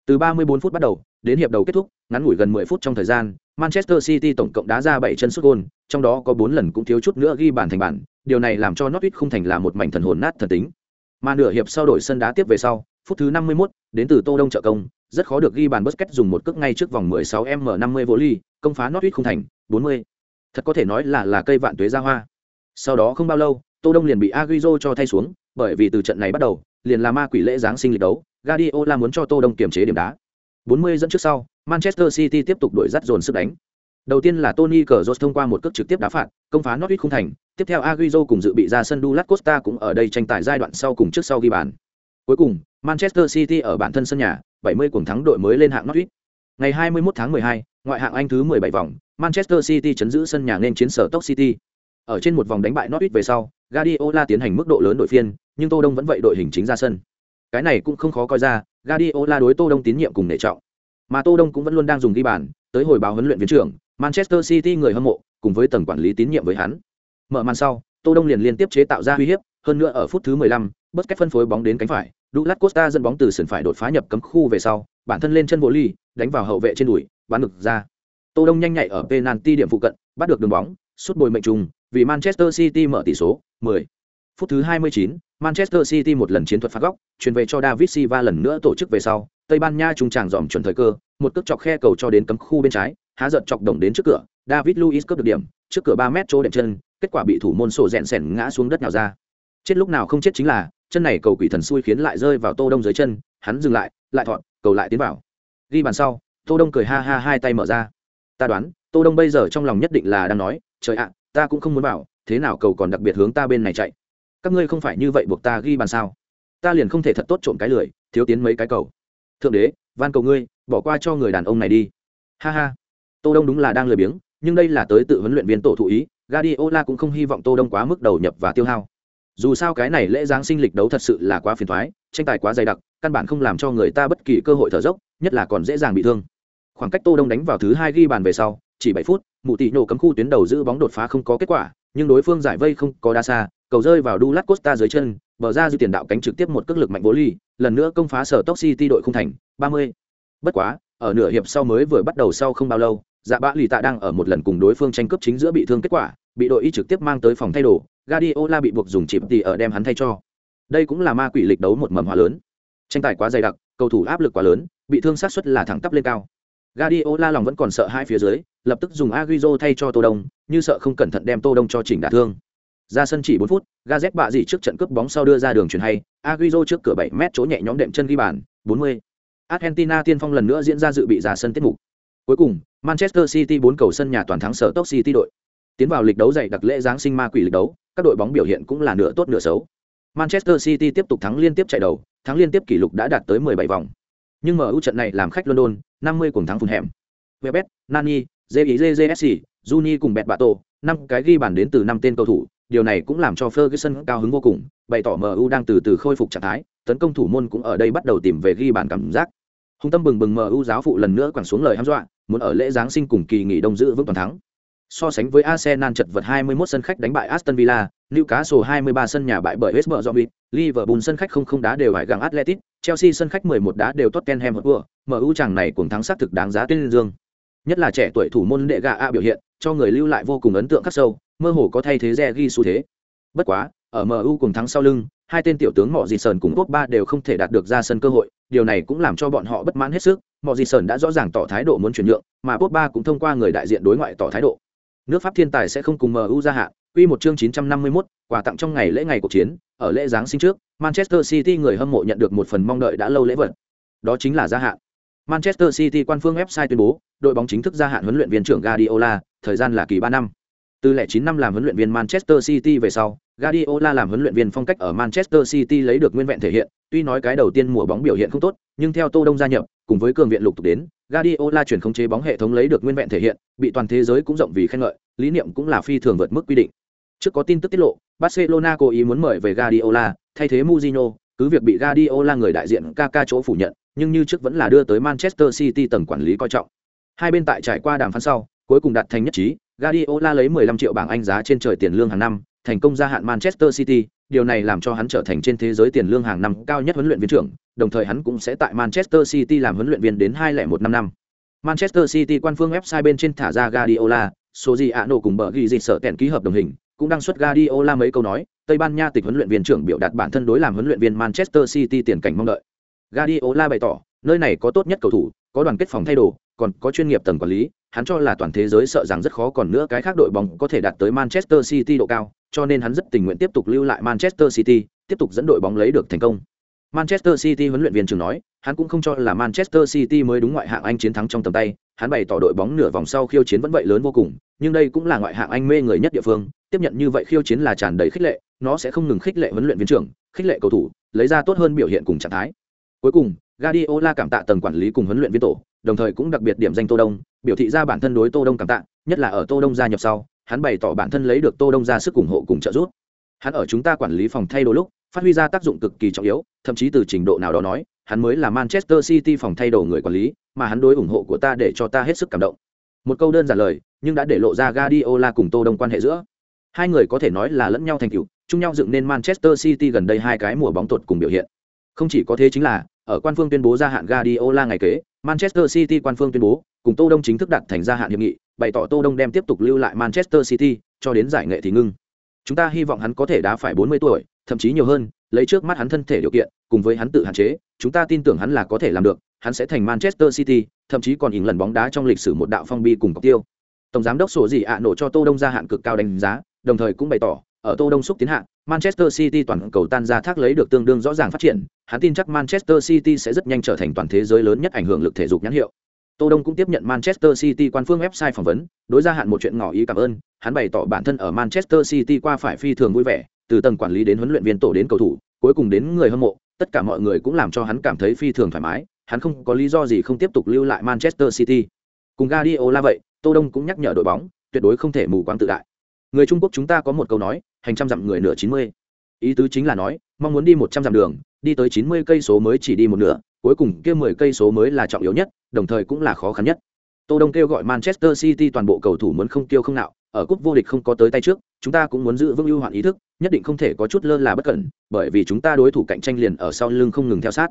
Từ 34 phút bắt đầu, đến hiệp đầu kết thúc, ngắn ngủi gần 10 phút trong thời gian, Manchester City tổng cộng đá ra 7 chân sút gôn, trong đó có 4 lần cũng thiếu chút nữa ghi bàn thành bàn, điều này làm cho Norwich không thành là một mảnh thần hồn nát thần tính. Mà nửa hiệp sau đổi sân đá tiếp về sau, phút thứ 51, đến từ Tô Đông trợ công, rất khó được ghi bàn Busquets dùng một cước ngay trước vòng 16m50 vô ly, công phá Norwich không thành, 40. Thật có thể nói là là cây vạn tuế ra hoa. Sau đó không bao lâu, Tô Đông liền bị Agüero cho thay xuống, bởi vì từ trận này bắt đầu, liền là ma quỷ lễ giáng sinh lịch đấu, Guardiola muốn cho Tô Đông kiểm chế điểm đá. 40 dẫn trước sau, Manchester City tiếp tục đuổi dắt dồn sức đánh. Đầu tiên là Tony Cazorla thông qua một cước trực tiếp đá phạt, công phá Norwich không thành, tiếp theo Agüero cùng dự bị ra sân Douglas Costa cũng ở đây tranh tài giai đoạn sau cùng trước sau ghi bàn. Cuối cùng, Manchester City ở bản thân sân nhà, 70 cuồng thắng đội mới lên hạng Norwich. Ngày 21 tháng 12, ngoại hạng Anh thứ 17 vòng, Manchester City chấn giữ sân nhà nên chiến sở Stoke City. Ở trên một vòng đánh bại Norwich về sau, Guardiola tiến hành mức độ lớn đội phiên, nhưng Tô Đông vẫn vậy đội hình chính ra sân. Cái này cũng không khó coi ra, Guardiola đối Tô Đông tín nhiệm cùng nể trọng. Mà Tô Đông cũng vẫn luôn đang dùng ghi bàn, tới hồi báo huấn luyện viên trưởng, Manchester City người hâm mộ, cùng với tầng quản lý tín nhiệm với hắn. Mở màn sau, Tô Đông liền liên tiếp chế tạo ra uy hiếp, hơn nữa ở phút thứ 15, Busquets phân phối bóng đến cánh phải, Douglas Costa dẫn bóng từ sườn phải đột phá nhập cấm khu về sau, bản thân lên chân bộ ly, đánh vào hậu vệ trên đùi, bán ngực ra. Tô Đông nhanh nhạy ở penalty điểm phụ cận, bắt được đường bóng, sút bồi mệnh trùng, vì Manchester City mở tỷ số 10. Phút thứ 29, Manchester City một lần chiến thuật phạt góc, chuyển về cho David Silva lần nữa tổ chức về sau, Tây Ban Nha trung tràng dòm chuẩn thời cơ, một cước chọc khe cầu cho đến cấm khu bên trái, há giật chọc đồng đến trước cửa, David Luiz cướp được điểm, trước cửa 3 mét chỗ đệm chân, kết quả bị thủ môn sổ rèn sèn ngã xuống đất nhào ra. Chết lúc nào không chết chính là, chân này cầu quỷ thần xui khiến lại rơi vào Tô Đông dưới chân, hắn dừng lại, lại thọn, cầu lại tiến vào. Ghi bàn sau, Tô Đông cười ha ha hai tay mở ra. Ta đoán, Tô Đông bây giờ trong lòng nhất định là đang nói, trời ạ, ta cũng không muốn vào, thế nào cầu còn đặc biệt hướng ta bên này chạy. Các ngươi không phải như vậy buộc ta ghi bàn sao? Ta liền không thể thật tốt trộm cái lười, thiếu tiến mấy cái cầu. Thượng đế, van cầu ngươi, bỏ qua cho người đàn ông này đi. Ha ha. Tô Đông đúng là đang lười biếng, nhưng đây là tới tự huấn luyện viên tổ thụ ý, Guardiola cũng không hy vọng Tô Đông quá mức đầu nhập và tiêu hao. Dù sao cái này lễ giáng sinh lịch đấu thật sự là quá phiền toái, tranh tài quá dày đặc, căn bản không làm cho người ta bất kỳ cơ hội thở dốc nhất là còn dễ dàng bị thương khoảng cách tô đông đánh vào thứ hai ghi bàn về sau chỉ bảy phút mụ tỷ nổ cấm khu tuyến đầu giữ bóng đột phá không có kết quả nhưng đối phương giải vây không có đa xa cầu rơi vào Dulac Costa dưới chân bờ ra dư tiền đạo cánh trực tiếp một cước lực mạnh vô ly lần nữa công phá sở Top city đội không thành 30. bất quá ở nửa hiệp sau mới vừa bắt đầu sau không bao lâu dạ Bạ lì tạ đang ở một lần cùng đối phương tranh cướp chính giữa bị thương kết quả bị đội y trực tiếp mang tới phòng thay đồ Guardiola bị buộc dùng chịp tỉ ở đem hắn thay cho. Đây cũng là ma quỷ lịch đấu một mầm hòa lớn. Tranh tài quá dày đặc, cầu thủ áp lực quá lớn, bị thương sát suất là thẳng tắp lên cao. Guardiola lòng vẫn còn sợ hai phía dưới, lập tức dùng Agüero thay cho Tô Đông, như sợ không cẩn thận đem Tô Đông cho chỉnh đả thương. Ra sân chỉ 4 phút Gazet bạ gì trước trận cướp bóng sau đưa ra đường chuyền hay, Agüero trước cửa 7 mét chỗ nhẹ nhõm đệm chân ghi bàn 40. Argentina tiên phong lần nữa diễn ra dự bị ra sân tiết mục. Cuối cùng, Manchester City 4 cầu sân nhà toàn thắng sở Stoke City đội. Tiến vào lịch đấu dày đặc lễ giáng sinh ma quỷ lịch đấu các đội bóng biểu hiện cũng là nửa tốt nửa xấu Manchester City tiếp tục thắng liên tiếp chạy đầu thắng liên tiếp kỷ lục đã đạt tới 17 vòng nhưng MU trận này làm khách London 50 cùng thắng phun hẻm Webet, Nani, JJJSC, Juni cùng Bẹt Bạ Tổ, năm cái ghi bàn đến từ năm tên cầu thủ, điều này cũng làm cho Ferguson cao hứng vô cùng, bày tỏ MU đang từ từ khôi phục trạng thái, tấn công thủ môn cũng ở đây bắt đầu tìm về ghi bàn cảm giác. Hùng tâm bừng bừng MU giáo phụ lần nữa quẳng xuống lời hăm dọa, muốn ở lễ giáng sinh cùng kỳ nghỉ đông giữ vững toàn thắng. So sánh với Arsenal chật vật 21 sân khách đánh bại Aston Villa, Newcastle 23 sân nhà bại bởi West Bromwich, Liverpool sân khách không không đá đều bại gặng Atletico, Chelsea sân khách 11 đá đều Tottenham Hotspur, MU chàng này cùng thắng sát thực đáng giá tuyên dương. Nhất là trẻ tuổi thủ môn đệ gà A biểu hiện, cho người lưu lại vô cùng ấn tượng khắc sâu, mơ hồ có thay thế rẻ ghi xu thế. Bất quá, ở MU cùng thắng sau lưng, hai tên tiểu tướng Mọ Dị Sởn cùng Pogba đều không thể đạt được ra sân cơ hội, điều này cũng làm cho bọn họ bất mãn hết sức. Mọ Dị Sởn đã rõ ràng tỏ thái độ muốn chuyển nhượng, mà Pogba cũng thông qua người đại diện đối ngoại tỏ thái độ. Nước Pháp thiên tài sẽ không cùng MU ra hạn, Quy một chương 951, quà tặng trong ngày lễ ngày cuộc chiến, ở lễ giáng sinh trước, Manchester City người hâm mộ nhận được một phần mong đợi đã lâu lễ vật. Đó chính là gia hạn. Manchester City quan phương website tuyên bố, đội bóng chính thức gia hạn huấn luyện viên trưởng Guardiola, thời gian là kỳ 3 năm. Từ lẻ 9 năm làm huấn luyện viên Manchester City về sau, Guardiola làm huấn luyện viên phong cách ở Manchester City lấy được nguyên vẹn thể hiện, tuy nói cái đầu tiên mùa bóng biểu hiện không tốt, nhưng theo Tô Đông gia nhập, cùng với cường viện lục tục đến, Guardiola chuyển khống chế bóng hệ thống lấy được nguyên vẹn thể hiện, bị toàn thế giới cũng rộng vì khen ngợi, lý niệm cũng là phi thường vượt mức quy định. Trước có tin tức tiết lộ, Barcelona cố ý muốn mời về Guardiola, thay thế Mourinho, cứ việc bị Guardiola người đại diện Kaka chỗ phủ nhận, nhưng như trước vẫn là đưa tới Manchester City tầng quản lý coi trọng. Hai bên tại trải qua đàm phán sau, cuối cùng đạt thành nhất trí, Guardiola lấy 15 triệu bảng Anh giá trên trời tiền lương hàng năm, thành công gia hạn Manchester City, điều này làm cho hắn trở thành trên thế giới tiền lương hàng năm cao nhất huấn luyện viên trưởng, đồng thời hắn cũng sẽ tại Manchester City làm huấn luyện viên đến 201 năm năm. Manchester City quan phương website bên trên thả ra Guardiola, số gì nổ cùng bở ghi dịch sợ kèn ký hợp đồng hình, cũng đăng xuất Guardiola mấy câu nói, Tây Ban Nha tịch huấn luyện viên trưởng biểu đạt bản thân đối làm huấn luyện viên Manchester City tiền cảnh mong đợi. Guardiola bày tỏ, nơi này có tốt nhất cầu thủ, có đoàn kết phòng thay đồ, còn có chuyên nghiệp tầng quản lý, hắn cho là toàn thế giới sợ rằng rất khó còn nữa cái khác đội bóng có thể đạt tới Manchester City độ cao, cho nên hắn rất tình nguyện tiếp tục lưu lại Manchester City, tiếp tục dẫn đội bóng lấy được thành công. Manchester City huấn luyện viên trưởng nói, hắn cũng không cho là Manchester City mới đúng ngoại hạng Anh chiến thắng trong tầm tay, hắn bày tỏ đội bóng nửa vòng sau khiêu chiến vẫn vậy lớn vô cùng, nhưng đây cũng là ngoại hạng Anh mê người nhất địa phương, tiếp nhận như vậy khiêu chiến là tràn đầy khích lệ, nó sẽ không ngừng khích lệ huấn luyện viên trưởng, khích lệ cầu thủ, lấy ra tốt hơn biểu hiện cùng trạng thái. Cuối cùng, Guardiola cảm tạ tầng quản lý cùng huấn luyện viên tổ, đồng thời cũng đặc biệt điểm danh Tô Đông, biểu thị ra bản thân đối Tô Đông cảm tạ, nhất là ở Tô Đông gia nhập sau, hắn bày tỏ bản thân lấy được Tô Đông ra sức ủng hộ cùng trợ giúp. Hắn ở chúng ta quản lý phòng thay đồ lúc, phát huy ra tác dụng cực kỳ trọng yếu, thậm chí từ trình độ nào đó nói, hắn mới là Manchester City phòng thay đồ người quản lý, mà hắn đối ủng hộ của ta để cho ta hết sức cảm động. Một câu đơn giản lời, nhưng đã để lộ ra Guardiola cùng Tô Đông quan hệ giữa. Hai người có thể nói là lẫn nhau thành tựu, chung nhau dựng nên Manchester City gần đây hai cái mùa bóng tuột cùng biểu hiện. Không chỉ có thế chính là, ở quan phương tuyên bố gia hạn Guardiola ngày kế, Manchester City quan phương tuyên bố, cùng Tô Đông chính thức đặt thành gia hạn hiệp nghị, bày tỏ Tô Đông đem tiếp tục lưu lại Manchester City, cho đến giải nghệ thì ngưng. Chúng ta hy vọng hắn có thể đá phải 40 tuổi, thậm chí nhiều hơn, lấy trước mắt hắn thân thể điều kiện, cùng với hắn tự hạn chế, chúng ta tin tưởng hắn là có thể làm được, hắn sẽ thành Manchester City, thậm chí còn ỉn lần bóng đá trong lịch sử một đạo phong bi cùng cọc tiêu. Tổng giám đốc sổ gì ạ nổ cho Tô Đông gia hạn cực cao đánh giá, đồng thời cũng bày tỏ, ở Tô Đông xúc tiến hạn, Manchester City toàn cầu tan ra thác lấy được tương đương rõ ràng phát triển, hắn tin chắc Manchester City sẽ rất nhanh trở thành toàn thế giới lớn nhất ảnh hưởng lực thể dục nhãn hiệu. Tô Đông cũng tiếp nhận Manchester City quan phương website phỏng vấn, đối gia hạn một chuyện ngỏ ý cảm ơn, hắn bày tỏ bản thân ở Manchester City qua phải phi thường vui vẻ, từ tầng quản lý đến huấn luyện viên tổ đến cầu thủ, cuối cùng đến người hâm mộ, tất cả mọi người cũng làm cho hắn cảm thấy phi thường thoải mái, hắn không có lý do gì không tiếp tục lưu lại Manchester City. Cùng Guardiola vậy, Tô Đông cũng nhắc nhở đội bóng, tuyệt đối không thể mù quáng tự đại. Người Trung Quốc chúng ta có một câu nói, hành trăm dặm người nửa chín mươi ý tứ chính là nói, mong muốn đi một trăm dặm đường, đi tới chín mươi cây số mới chỉ đi một nửa, cuối cùng kia mười cây số mới là trọng yếu nhất, đồng thời cũng là khó khăn nhất. Tô đông kêu gọi manchester city toàn bộ cầu thủ muốn không tiêu không nạo, ở cúp vô địch không có tới tay trước, chúng ta cũng muốn giữ vững ưu hoạn ý thức, nhất định không thể có chút lơ là bất cẩn, bởi vì chúng ta đối thủ cạnh tranh liền ở sau lưng không ngừng theo sát.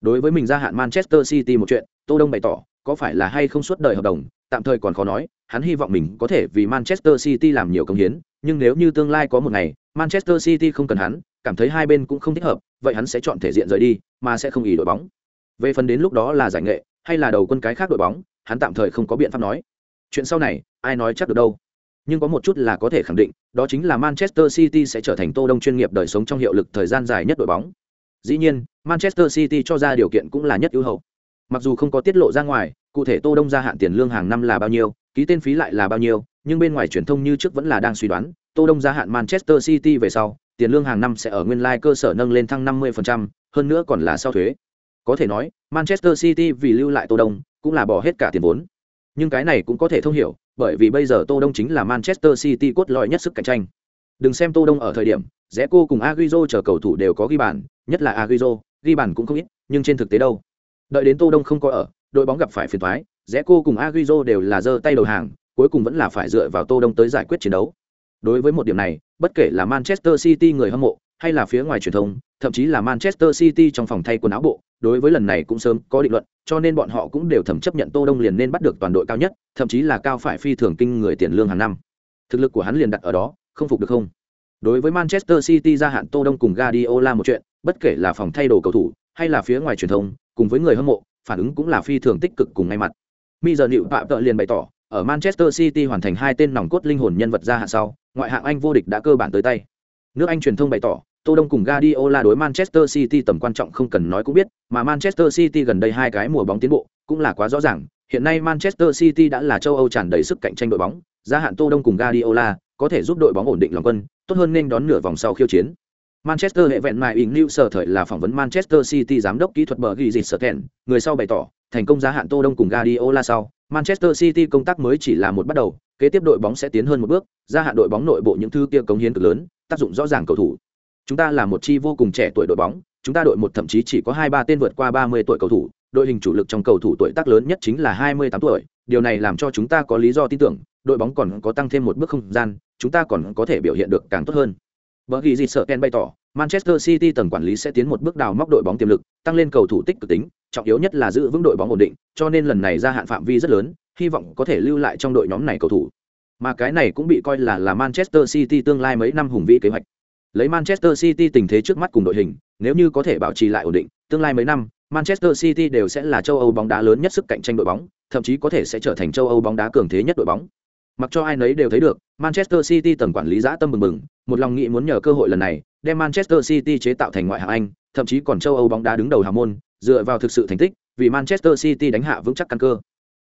Đối với mình gia hạn manchester city một chuyện, tô đông bày tỏ, có phải là hay không suốt đời hợp đồng, tạm thời còn khó nói, hắn hy vọng mình có thể vì manchester city làm nhiều công hiến nhưng nếu như tương lai có một ngày, manchester city không cần hắn, cảm thấy hai bên cũng không thích hợp, vậy hắn sẽ chọn thể diện rời đi, mà sẽ không ý đội bóng. Về phần đến lúc đó là giải nghệ, hay là đầu quân cái khác đội bóng, hắn tạm thời không có biện pháp nói. Chuyện sau này, ai nói chắc được đâu. Nhưng có một chút là có thể khẳng định, đó chính là manchester city sẽ trở thành tô đông chuyên nghiệp đời sống trong hiệu lực thời gian dài nhất đội bóng. Dĩ nhiên, manchester city cho ra điều kiện cũng là nhất ưu hậu. Mặc dù không có tiết lộ ra ngoài, cụ thể tô đông gia hạn tiền lương hàng năm là bao nhiêu ký tên phí lại là bao nhiêu nhưng bên ngoài truyền thông như trước vẫn là đang suy đoán tô đông gia hạn manchester city về sau tiền lương hàng năm sẽ ở nguyên lai cơ sở nâng lên thăng 50%, hơn nữa còn là sau thuế. Có thể nói manchester city vì lưu lại tô đông cũng là bỏ hết cả tiền vốn. Nhưng cái này cũng có thể thông hiểu bởi vì bây giờ tô đông chính là manchester city cốt lõi nhất sức cạnh tranh. Đừng xem tô đông ở thời điểm rẽ cô cùng Agüero chờ cầu thủ đều có ghi bàn nhất là Agüero ghi bàn cũng không ít nhưng trên thực tế đâu. Đợi đến tô đông không có ở đội bóng gặp phải phiền toái rẽ cô cùng aguizo đều là giơ tay đầu hàng, cuối cùng vẫn là phải dựa vào tô đông tới giải quyết chiến đấu. Đối với một điểm này, bất kể là manchester city người hâm mộ, hay là phía ngoài truyền thông, thậm chí là manchester city trong phòng thay quần áo bộ, đối với lần này cũng sớm có định luận, cho nên bọn họ cũng đều thẩm chấp nhận tô đông liền nên bắt được toàn đội cao nhất, thậm chí là cao phải phi thường kinh người tiền lương hàng năm. Thực lực của hắn liền đặt ở đó, không phục được không? Đối với manchester city gia hạn tô đông cùng guardiola một chuyện, bất kể là phòng thay đồ cầu thủ, hay là phía ngoài truyền thông, cùng với người hâm mộ, phản ứng cũng là phi thường tích cực cùng ngay mặt mi giờ nịu phạm tợ liền bày tỏ ở manchester city hoàn thành hai tên nòng cốt linh hồn nhân vật gia hạn sau ngoại hạng anh vô địch đã cơ bản tới tay nước anh truyền thông bày tỏ Tô Đông cùng Guardiola đối Manchester City tầm quan trọng không cần nói cũng biết, mà Manchester City gần đây hai cái mùa bóng tiến bộ cũng là quá rõ ràng. Hiện nay Manchester City đã là châu Âu tràn đầy sức cạnh tranh đội bóng, gia hạn Tô Đông cùng Guardiola có thể giúp đội bóng ổn định lòng quân, tốt hơn nên đón nửa vòng sau khiêu chiến. Manchester hệ vẹn mài ỉn New sở thời là phỏng vấn Manchester City giám đốc kỹ thuật bờ ghi dịch sở kèn, người sau bày tỏ, thành công gia hạn Tô Đông cùng Guardiola sau, Manchester City công tác mới chỉ là một bắt đầu, kế tiếp đội bóng sẽ tiến hơn một bước, gia hạn đội bóng nội bộ những thứ kia cống hiến cực lớn, tác dụng rõ ràng cầu thủ. Chúng ta là một chi vô cùng trẻ tuổi đội bóng chúng ta đội một thậm chí chỉ có hai ba tên vượt qua ba mươi tuổi cầu thủ đội hình chủ lực trong cầu thủ tuổi tác lớn nhất chính là hai mươi tám tuổi điều này làm cho chúng ta có lý do tin tưởng đội bóng còn có tăng thêm một bước không gian chúng ta còn có thể biểu hiện được càng tốt hơn. Bởi vì gì sợ Ken bày tỏ, Manchester City tầng quản lý sẽ tiến một bước đào móc đội bóng tiềm lực, tăng lên cầu thủ tích cực tính, trọng yếu nhất là giữ vững đội bóng ổn định, cho nên lần này ra hạn phạm vi rất lớn, hy vọng có thể lưu lại trong đội nhóm này cầu thủ. Mà cái này cũng bị coi là là Manchester City tương lai mấy năm hùng vĩ kế hoạch. Lấy Manchester City tình thế trước mắt cùng đội hình, nếu như có thể bảo trì lại ổn định, tương lai mấy năm, Manchester City đều sẽ là châu Âu bóng đá lớn nhất sức cạnh tranh đội bóng, thậm chí có thể sẽ trở thành châu Âu bóng đá cường thế nhất đội bóng. Mặc cho ai nấy đều thấy được, Manchester City tầng quản lý giá tâm bừng bừng, một lòng nghĩ muốn nhờ cơ hội lần này, đem Manchester City chế tạo thành ngoại hạng Anh, thậm chí còn châu Âu bóng đá đứng đầu hào môn, dựa vào thực sự thành tích, vì Manchester City đánh hạ vững chắc căn cơ.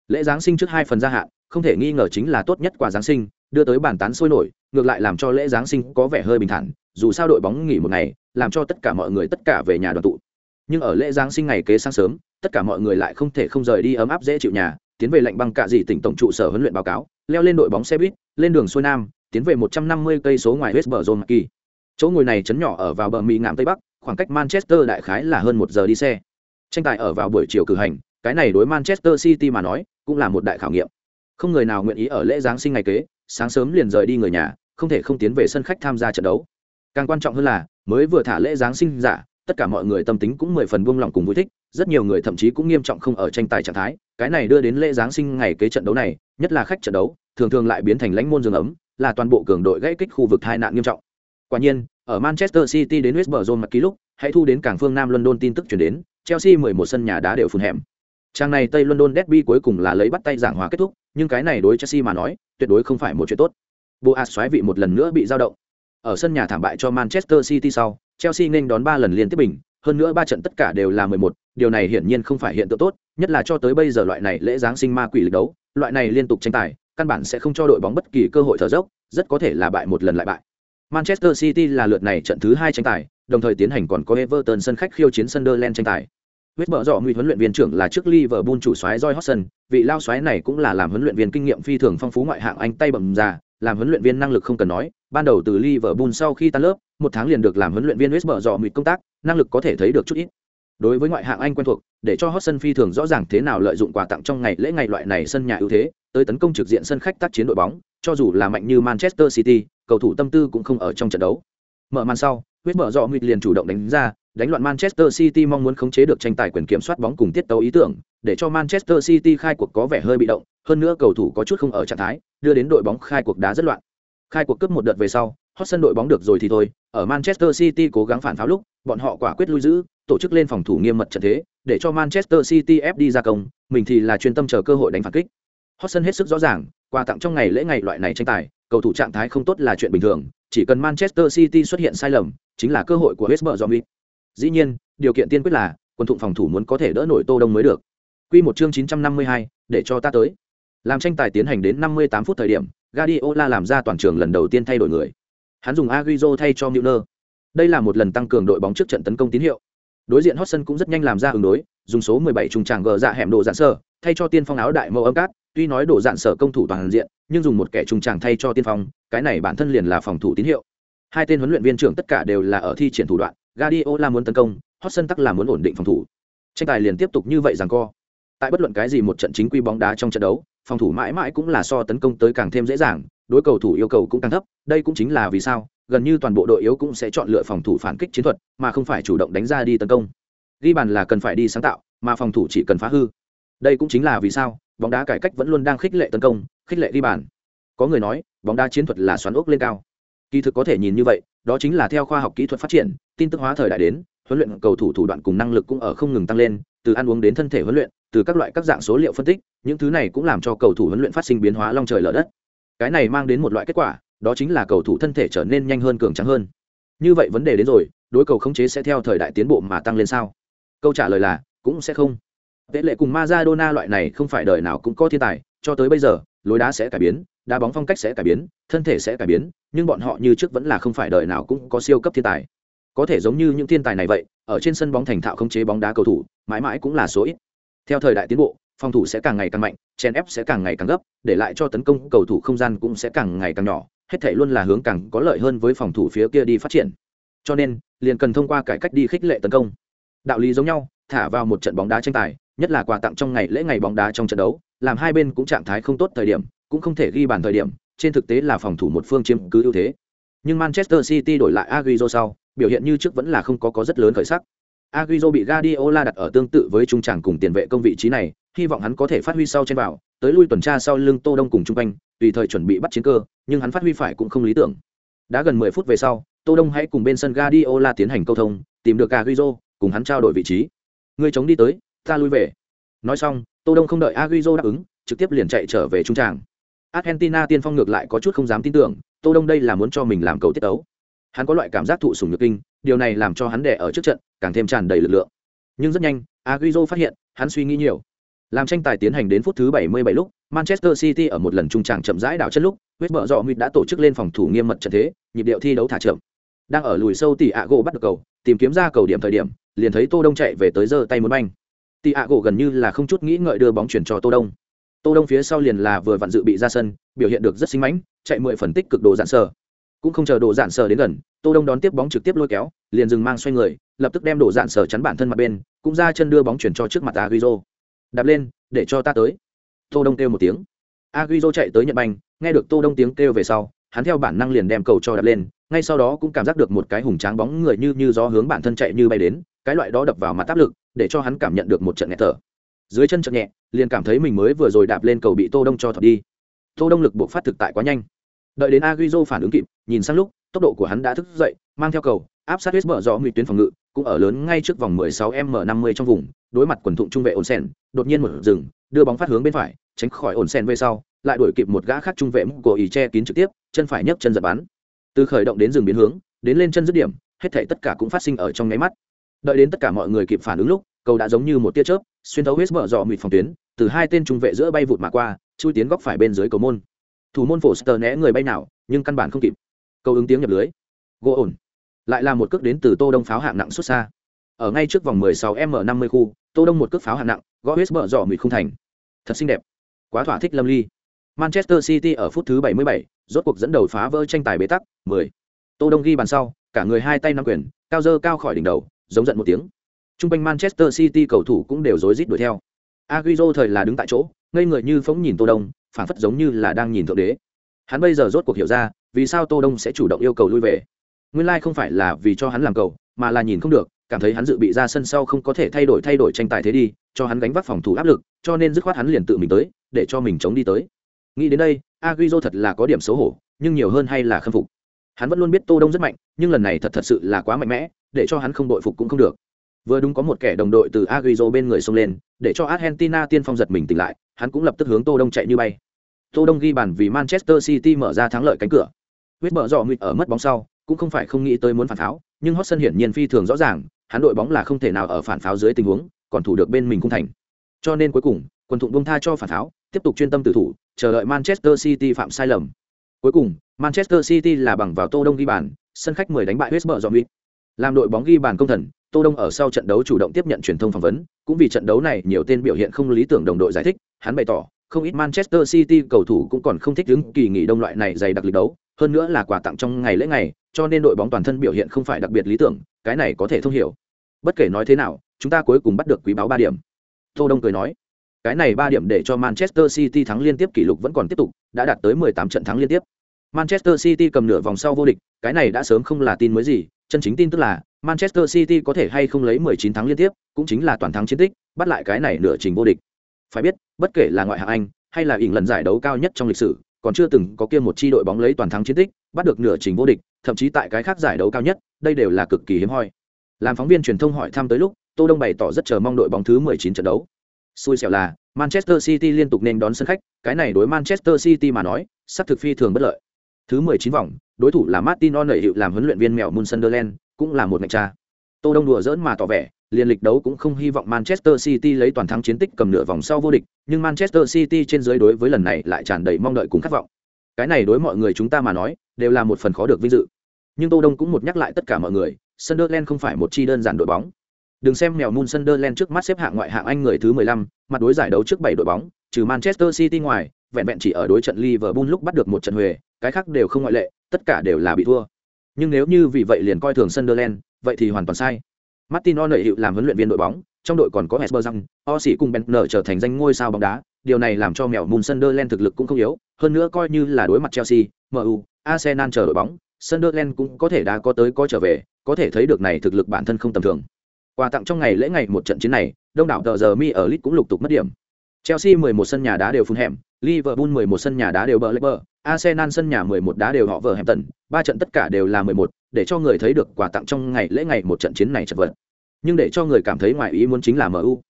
Lễ giáng sinh trước hai phần gia hạn, không thể nghi ngờ chính là tốt nhất quả giáng sinh, đưa tới bàn tán sôi nổi, ngược lại làm cho lễ giáng sinh có vẻ hơi bình thản, dù sao đội bóng nghỉ một ngày làm cho tất cả mọi người tất cả về nhà đoàn tụ nhưng ở lễ giáng sinh ngày kế sáng sớm tất cả mọi người lại không thể không rời đi ấm áp dễ chịu nhà tiến về lệnh băng cạ gì tỉnh tổng trụ sở huấn luyện báo cáo leo lên đội bóng xe buýt lên đường xuôi nam tiến về 150 cây số ngoài West Brom Kỳ. Chỗ ngồi này chấn nhỏ ở vào bờ mỹ ngạm tây bắc, khoảng cách Manchester đại khái là hơn một giờ đi xe. Tranh tài ở vào buổi chiều cử hành, cái này đối Manchester City mà nói, cũng là một đại khảo nghiệm. Không người nào nguyện ý ở lễ giáng sinh ngày kế, sáng sớm liền rời đi người nhà, không thể không tiến về sân khách tham gia trận đấu càng quan trọng hơn là mới vừa thả lễ giáng sinh giả tất cả mọi người tâm tính cũng mười phần buông lỏng cùng vui thích rất nhiều người thậm chí cũng nghiêm trọng không ở tranh tài trạng thái cái này đưa đến lễ giáng sinh ngày kế trận đấu này nhất là khách trận đấu thường thường lại biến thành lãnh môn giường ấm là toàn bộ cường đội gãy kích khu vực tai nạn nghiêm trọng quả nhiên ở manchester city đến west brom mặt ký lúc hãy thu đến cảng phương nam london tin tức chuyển đến chelsea 11 sân nhà đá đều phun hẻm. Trang này tây london derby cuối cùng là lấy bắt tay giảng hòa kết thúc nhưng cái này đối chelsea mà nói tuyệt đối không phải một chuyện tốt. Boas xoáy vị một lần nữa bị dao động. Ở sân nhà thảm bại cho Manchester City sau, Chelsea nên đón 3 lần liên tiếp bình, hơn nữa ba trận tất cả đều là 11, điều này hiển nhiên không phải hiện tượng tốt, nhất là cho tới bây giờ loại này lễ giáng sinh ma quỷ lực đấu, loại này liên tục tranh tài, căn bản sẽ không cho đội bóng bất kỳ cơ hội thở dốc, rất có thể là bại một lần lại bại. Manchester City là lượt này trận thứ 2 tranh tài, đồng thời tiến hành còn có Everton sân khách khiêu chiến Sunderland tranh tài. Huyết bở rõ nguy huấn luyện viên trưởng là trước Liverpool chủ soái Roy Hodgson, vị lao soái này cũng là làm huấn luyện viên kinh nghiệm phi thường phong phú ngoại hạng Anh tay bẩm già, làm huấn luyện viên năng lực không cần nói, ban đầu từ Liverpool sau khi tan lớp, một tháng liền được làm huấn luyện viên West Brom dọ mịt công tác, năng lực có thể thấy được chút ít. Đối với ngoại hạng Anh quen thuộc, để cho Hotson phi thường rõ ràng thế nào lợi dụng quà tặng trong ngày lễ ngày loại này sân nhà ưu thế, tới tấn công trực diện sân khách tác chiến đội bóng, cho dù là mạnh như Manchester City, cầu thủ tâm tư cũng không ở trong trận đấu. Mở màn sau, huyết mở dọ nguyệt liền chủ động đánh ra, đánh loạn Manchester City mong muốn khống chế được tranh tài quyền kiểm soát bóng cùng tiết tấu ý tưởng, để cho Manchester City khai cuộc có vẻ hơi bị động, hơn nữa cầu thủ có chút không ở trạng thái, đưa đến đội bóng khai cuộc đá rất loạn. Khai cuộc cướp một đợt về sau, hot sân đội bóng được rồi thì thôi, ở Manchester City cố gắng phản pháo lúc, bọn họ quả quyết lui giữ, tổ chức lên phòng thủ nghiêm mật trận thế, để cho Manchester City ép đi ra công, mình thì là chuyên tâm chờ cơ hội đánh phản kích. Hot sân hết sức rõ ràng, quà tặng trong ngày lễ ngày loại này tranh tài, cầu thủ trạng thái không tốt là chuyện bình thường, chỉ cần Manchester City xuất hiện sai lầm, chính là cơ hội của West Brom. Dĩ nhiên, điều kiện tiên quyết là quân thụng phòng thủ muốn có thể đỡ nổi Tô Đông mới được. Quy một chương 952, để cho ta tới. Làm tranh tài tiến hành đến 58 phút thời điểm, Guardiola làm ra toàn trường lần đầu tiên thay đổi người. Hắn dùng Agüero thay cho Müller. Đây là một lần tăng cường đội bóng trước trận tấn công tín hiệu. Đối diện Hotson cũng rất nhanh làm ra ứng đối, dùng số 17 trung tràng gờ dạ hẻm độ dạn sơ, thay cho tiên phong áo đại màu âm cát, tuy nói đổ dạn sở công thủ toàn diện, nhưng dùng một kẻ trùng tràng thay cho tiên phong, cái này bản thân liền là phòng thủ tín hiệu. Hai tên huấn luyện viên trưởng tất cả đều là ở thi triển thủ đoạn, Guardiola muốn tấn công, Hotson tắc là muốn ổn định phòng thủ. Tranh tài liền tiếp tục như vậy giằng co. Tại bất luận cái gì một trận chính quy bóng đá trong trận đấu, phòng thủ mãi mãi cũng là so tấn công tới càng thêm dễ dàng, đối cầu thủ yêu cầu cũng càng thấp, đây cũng chính là vì sao gần như toàn bộ đội yếu cũng sẽ chọn lựa phòng thủ phản kích chiến thuật, mà không phải chủ động đánh ra đi tấn công. Ghi bàn là cần phải đi sáng tạo, mà phòng thủ chỉ cần phá hư. Đây cũng chính là vì sao bóng đá cải cách vẫn luôn đang khích lệ tấn công, khích lệ đi bàn. Có người nói, bóng đá chiến thuật là xoắn ốc lên cao. Kỳ thực có thể nhìn như vậy, đó chính là theo khoa học kỹ thuật phát triển, tin tức hóa thời đại đến, huấn luyện cầu thủ thủ đoạn cùng năng lực cũng ở không ngừng tăng lên, từ ăn uống đến thân thể huấn luyện, từ các loại các dạng số liệu phân tích, những thứ này cũng làm cho cầu thủ huấn luyện phát sinh biến hóa long trời lở đất. Cái này mang đến một loại kết quả, đó chính là cầu thủ thân thể trở nên nhanh hơn cường tráng hơn. Như vậy vấn đề đến rồi, đối cầu khống chế sẽ theo thời đại tiến bộ mà tăng lên sao? Câu trả lời là cũng sẽ không. Tệ lệ cùng Maradona loại này không phải đời nào cũng có thiên tài, cho tới bây giờ, lối đá sẽ cải biến, đá bóng phong cách sẽ cải biến, thân thể sẽ cải biến, nhưng bọn họ như trước vẫn là không phải đời nào cũng có siêu cấp thiên tài. Có thể giống như những thiên tài này vậy, ở trên sân bóng thành thạo khống chế bóng đá cầu thủ, mãi mãi cũng là số ít. Theo thời đại tiến bộ, phòng thủ sẽ càng ngày càng mạnh, chen ép sẽ càng ngày càng gấp, để lại cho tấn công cầu thủ không gian cũng sẽ càng ngày càng nhỏ, hết thảy luôn là hướng càng có lợi hơn với phòng thủ phía kia đi phát triển. Cho nên, liền cần thông qua cải cách đi khích lệ tấn công. Đạo lý giống nhau, thả vào một trận bóng đá tranh tài, nhất là quà tặng trong ngày lễ ngày bóng đá trong trận đấu, làm hai bên cũng trạng thái không tốt thời điểm, cũng không thể ghi bàn thời điểm, trên thực tế là phòng thủ một phương chiếm cứ ưu thế. Nhưng Manchester City đổi lại Agüero sau, biểu hiện như trước vẫn là không có có rất lớn khởi sắc. Agüero bị Guardiola đặt ở tương tự với trung trảng cùng tiền vệ công vị trí này, hy vọng hắn có thể phát huy sau trên vào, tới lui tuần tra sau lưng Tô Đông cùng trung quanh, tùy thời chuẩn bị bắt chiến cơ, nhưng hắn phát huy phải cũng không lý tưởng. Đã gần 10 phút về sau, Tô Đông hãy cùng bên sân Guardiola tiến hành câu thông, tìm được Agüero, cùng hắn trao đổi vị trí. Người chống đi tới, ta lui về. Nói xong, Tô Đông không đợi aguizo đáp ứng, trực tiếp liền chạy trở về trung tràng. Argentina tiên phong ngược lại có chút không dám tin tưởng, Tô Đông đây là muốn cho mình làm cầu tiết tấu. Hắn có loại cảm giác thụ sủng nhược kinh, điều này làm cho hắn đè ở trước trận, càng thêm tràn đầy lực lượng. Nhưng rất nhanh, aguizo phát hiện, hắn suy nghĩ nhiều. Làm tranh tài tiến hành đến phút thứ 77 lúc, Manchester City ở một lần trung tràng chậm rãi đảo chân lúc, huyết bờ dọ đã tổ chức lên phòng thủ nghiêm mật trận thế, nhịp điệu thi đấu thả chậm. Đang ở lùi sâu tỷ gỗ bắt được cầu, tìm kiếm ra cầu điểm thời điểm, liền thấy Tô Đông chạy về tới giơ tay muốn banh tị ạ gỗ gần như là không chút nghĩ ngợi đưa bóng chuyển cho Tô Đông. Tô Đông phía sau liền là vừa vặn dự bị ra sân, biểu hiện được rất xinh mãnh, chạy mười phần tích cực đồ dạn sở. Cũng không chờ đồ dạn sở đến gần, Tô Đông đón tiếp bóng trực tiếp lôi kéo, liền dừng mang xoay người, lập tức đem đồ dạn sở chắn bản thân mặt bên, cũng ra chân đưa bóng chuyển cho trước mặt aguizo Đạp lên, để cho ta tới. Tô Đông kêu một tiếng. aguizo chạy tới nhận banh, nghe được Tô Đông tiếng kêu về sau, hắn theo bản năng liền đem cầu cho đạp lên, ngay sau đó cũng cảm giác được một cái hùng tráng bóng người như như gió hướng bản thân chạy như bay đến, cái loại đó đập vào mặt áp lực, để cho hắn cảm nhận được một trận nghẹt thở. Dưới chân chậm nhẹ, liền cảm thấy mình mới vừa rồi đạp lên cầu bị tô đông cho thọt đi. Tô đông lực buộc phát thực tại quá nhanh. Đợi đến aguizo phản ứng kịp, nhìn sang lúc, tốc độ của hắn đã thức dậy, mang theo cầu, áp sát huyết mở rõ nguy tuyến phòng ngự, cũng ở lớn ngay trước vòng 16 m 50 trong vùng, đối mặt quần thụng trung vệ ổn sen đột nhiên một dừng đưa bóng phát hướng bên phải, tránh khỏi ổn sen về sau, lại đuổi kịp một gã khác trung vệ của ý che kín trực tiếp, chân phải nhấc chân giật bắn. Từ khởi động đến dừng biến hướng, đến lên chân dứt điểm, hết thảy tất cả cũng phát sinh ở trong nháy mắt đợi đến tất cả mọi người kịp phản ứng lúc cầu đã giống như một tia chớp xuyên thấu hết mở dọ mịt phòng tuyến từ hai tên trung vệ giữa bay vụt mà qua chui tiến góc phải bên dưới cầu môn. Thủ môn phổ sờ né người bay nào nhưng căn bản không kịp. Cầu ứng tiếng nhập lưới. Gỗ ổn. Lại là một cước đến từ tô đông pháo hạng nặng xuất xa. Ở ngay trước vòng 16 m 50 khu tô đông một cước pháo hạng nặng gõ hết mở dọ mịt không thành. Thật xinh đẹp. Quá thỏa thích lâm ly. Manchester city ở phút thứ 77, rốt cuộc dẫn đầu phá vỡ tranh tài bế tắc 10. tô đông ghi bàn sau cả người hai tay nắm quyền cao dơ cao khỏi đỉnh đầu giống giận một tiếng. T r u n g quanh manchester city cầu thủ cũng đều rối rít đuổi theo. Aguizo thời là đứng tại chỗ, ngây người như phóng nhìn tô đông phản phất giống như là đang nhìn thượng đế. Hắn bây giờ rốt cuộc hiểu ra, vì sao tô đông sẽ chủ động yêu cầu lui về. Nguyên lai không phải là vì cho hắn làm cầu, mà là nhìn không được, cảm thấy hắn dự bị ra sân sau không có thể thay đổi thay đổi tranh tài thế đi, cho hắn gánh vác phòng thủ áp lực, cho nên dứt khoát hắn liền tự mình tới, để cho mình chống đi tới. Nghĩ đến đây aguizo thật là có điểm xấu hổ, nhưng nhiều hơn hay là khâm phục hắn vẫn luôn biết tô đông rất mạnh, nhưng lần này thật thật sự là quá mạnh mẽ, để cho hắn không đội phục cũng không được. Vừa đúng có một kẻ đồng đội từ agrizo bên người xông lên, để cho argentina tiên phong giật mình tỉnh lại, hắn cũng lập tức hướng tô đông chạy như bay. Tô đông ghi bàn vì manchester city mở ra thắng lợi cánh cửa. Huyết mở dọ nguyệt ở mất bóng sau, cũng không phải không nghĩ tới muốn phản pháo, nhưng hot sân hiển nhiên phi thường rõ ràng, hắn đội bóng là không thể nào ở phản pháo dưới tình huống, còn thủ được bên mình cung thành. Cho nên cuối cùng quân thụng bông tha cho phản pháo, tiếp tục chuyên tâm tử thủ, chờ đợi manchester city phạm sai lầm. Cuối cùng manchester city là bằng vào tô đông ghi bàn, sân khách 10 đánh bại west brom làm đội bóng ghi bàn công thần, tô đông ở sau trận đấu chủ động tiếp nhận truyền thông phỏng vấn, cũng vì trận đấu này nhiều tên biểu hiện không lý tưởng đồng đội giải thích, hắn bày tỏ, không ít manchester city cầu thủ cũng còn không thích ứng kỳ nghỉ đông loại này dày đặc lịch đấu, hơn nữa là quà tặng trong ngày lễ ngày, cho nên đội bóng toàn thân biểu hiện không phải đặc biệt lý tưởng, cái này có thể thông hiểu. Bất kể nói thế nào, chúng ta cuối cùng bắt được quý báo ba điểm. Tô đông cười nói, cái này ba điểm để cho manchester city thắng liên tiếp kỷ lục vẫn còn tiếp tục, đã đạt tới 18 trận thắng liên tiếp manchester city cầm nửa vòng sau vô địch, cái này đã sớm không là tin mới gì, chân chính tin tức là manchester city có thể hay không lấy 19 thắng liên tiếp, cũng chính là toàn thắng chiến tích, bắt lại cái này nửa trình vô địch. Phải biết, bất kể là ngoại hạng anh, hay là ỉn lần giải đấu cao nhất trong lịch sử, còn chưa từng có kia một chi đội bóng lấy toàn thắng chiến tích, bắt được nửa trình vô địch, thậm chí tại cái khác giải đấu cao nhất, đây đều là cực kỳ hiếm hoi. Làm phóng viên truyền thông hỏi thăm tới lúc, tô đông bày tỏ rất chờ mong đội bóng thứ 19 trận đấu. Xui xẻo là, manchester city liên tục nên đón sân khách, cái này đối manchester city mà nói sắp thực phi thường bất lợi thứ 19 vòng đối thủ là martin O'Neill hiệu làm huấn luyện viên mèo moon sunderland cũng là một ngạch cha. Tô đông đùa giỡn mà tỏ vẻ liên lịch đấu cũng không hy vọng manchester city lấy toàn thắng chiến tích cầm nửa vòng sau vô địch nhưng manchester city trên dưới đối với lần này lại tràn đầy mong đợi cùng khát vọng. Cái này đối mọi người chúng ta mà nói đều là một phần khó được vinh dự. Nhưng tô đông cũng một nhắc lại tất cả mọi người sunderland không phải một chi đơn giản đội bóng. Đừng xem mèo Moon Sunderland trước mắt xếp hạng ngoại hạng Anh người thứ 15, mặt đối giải đấu trước 7 đội bóng, trừ Manchester City ngoài, vẹn vẹn chỉ ở đối trận Liverpool lúc bắt được một trận huề, cái khác đều không ngoại lệ, tất cả đều là bị thua. Nhưng nếu như vì vậy liền coi thường Sunderland, vậy thì hoàn toàn sai. Martin O'Neill hiệu làm huấn luyện viên đội bóng, trong đội còn có Hesberg, Osi cùng Bentner trở thành danh ngôi sao bóng đá, điều này làm cho mèo Moon Sunderland thực lực cũng không yếu, hơn nữa coi như là đối mặt Chelsea, MU, Arsenal chờ đội bóng, Sunderland cũng có thể đã có tới có trở về, có thể thấy được này thực lực bản thân không tầm thường. Quà tặng trong ngày lễ ngày một trận chiến này, đông đảo tờ giờ mi ở lit cũng lục tục mất điểm. Chelsea 11 sân nhà đá đều phun hẻm, Liverpool 11 sân nhà đá đều bờ lệch bờ, Arsenal sân nhà 11 đá đều họ vờ hẻm tận, ba trận tất cả đều là 11, để cho người thấy được quà tặng trong ngày lễ ngày một trận chiến này chật vật. Nhưng để cho người cảm thấy ngoài ý muốn chính là MU.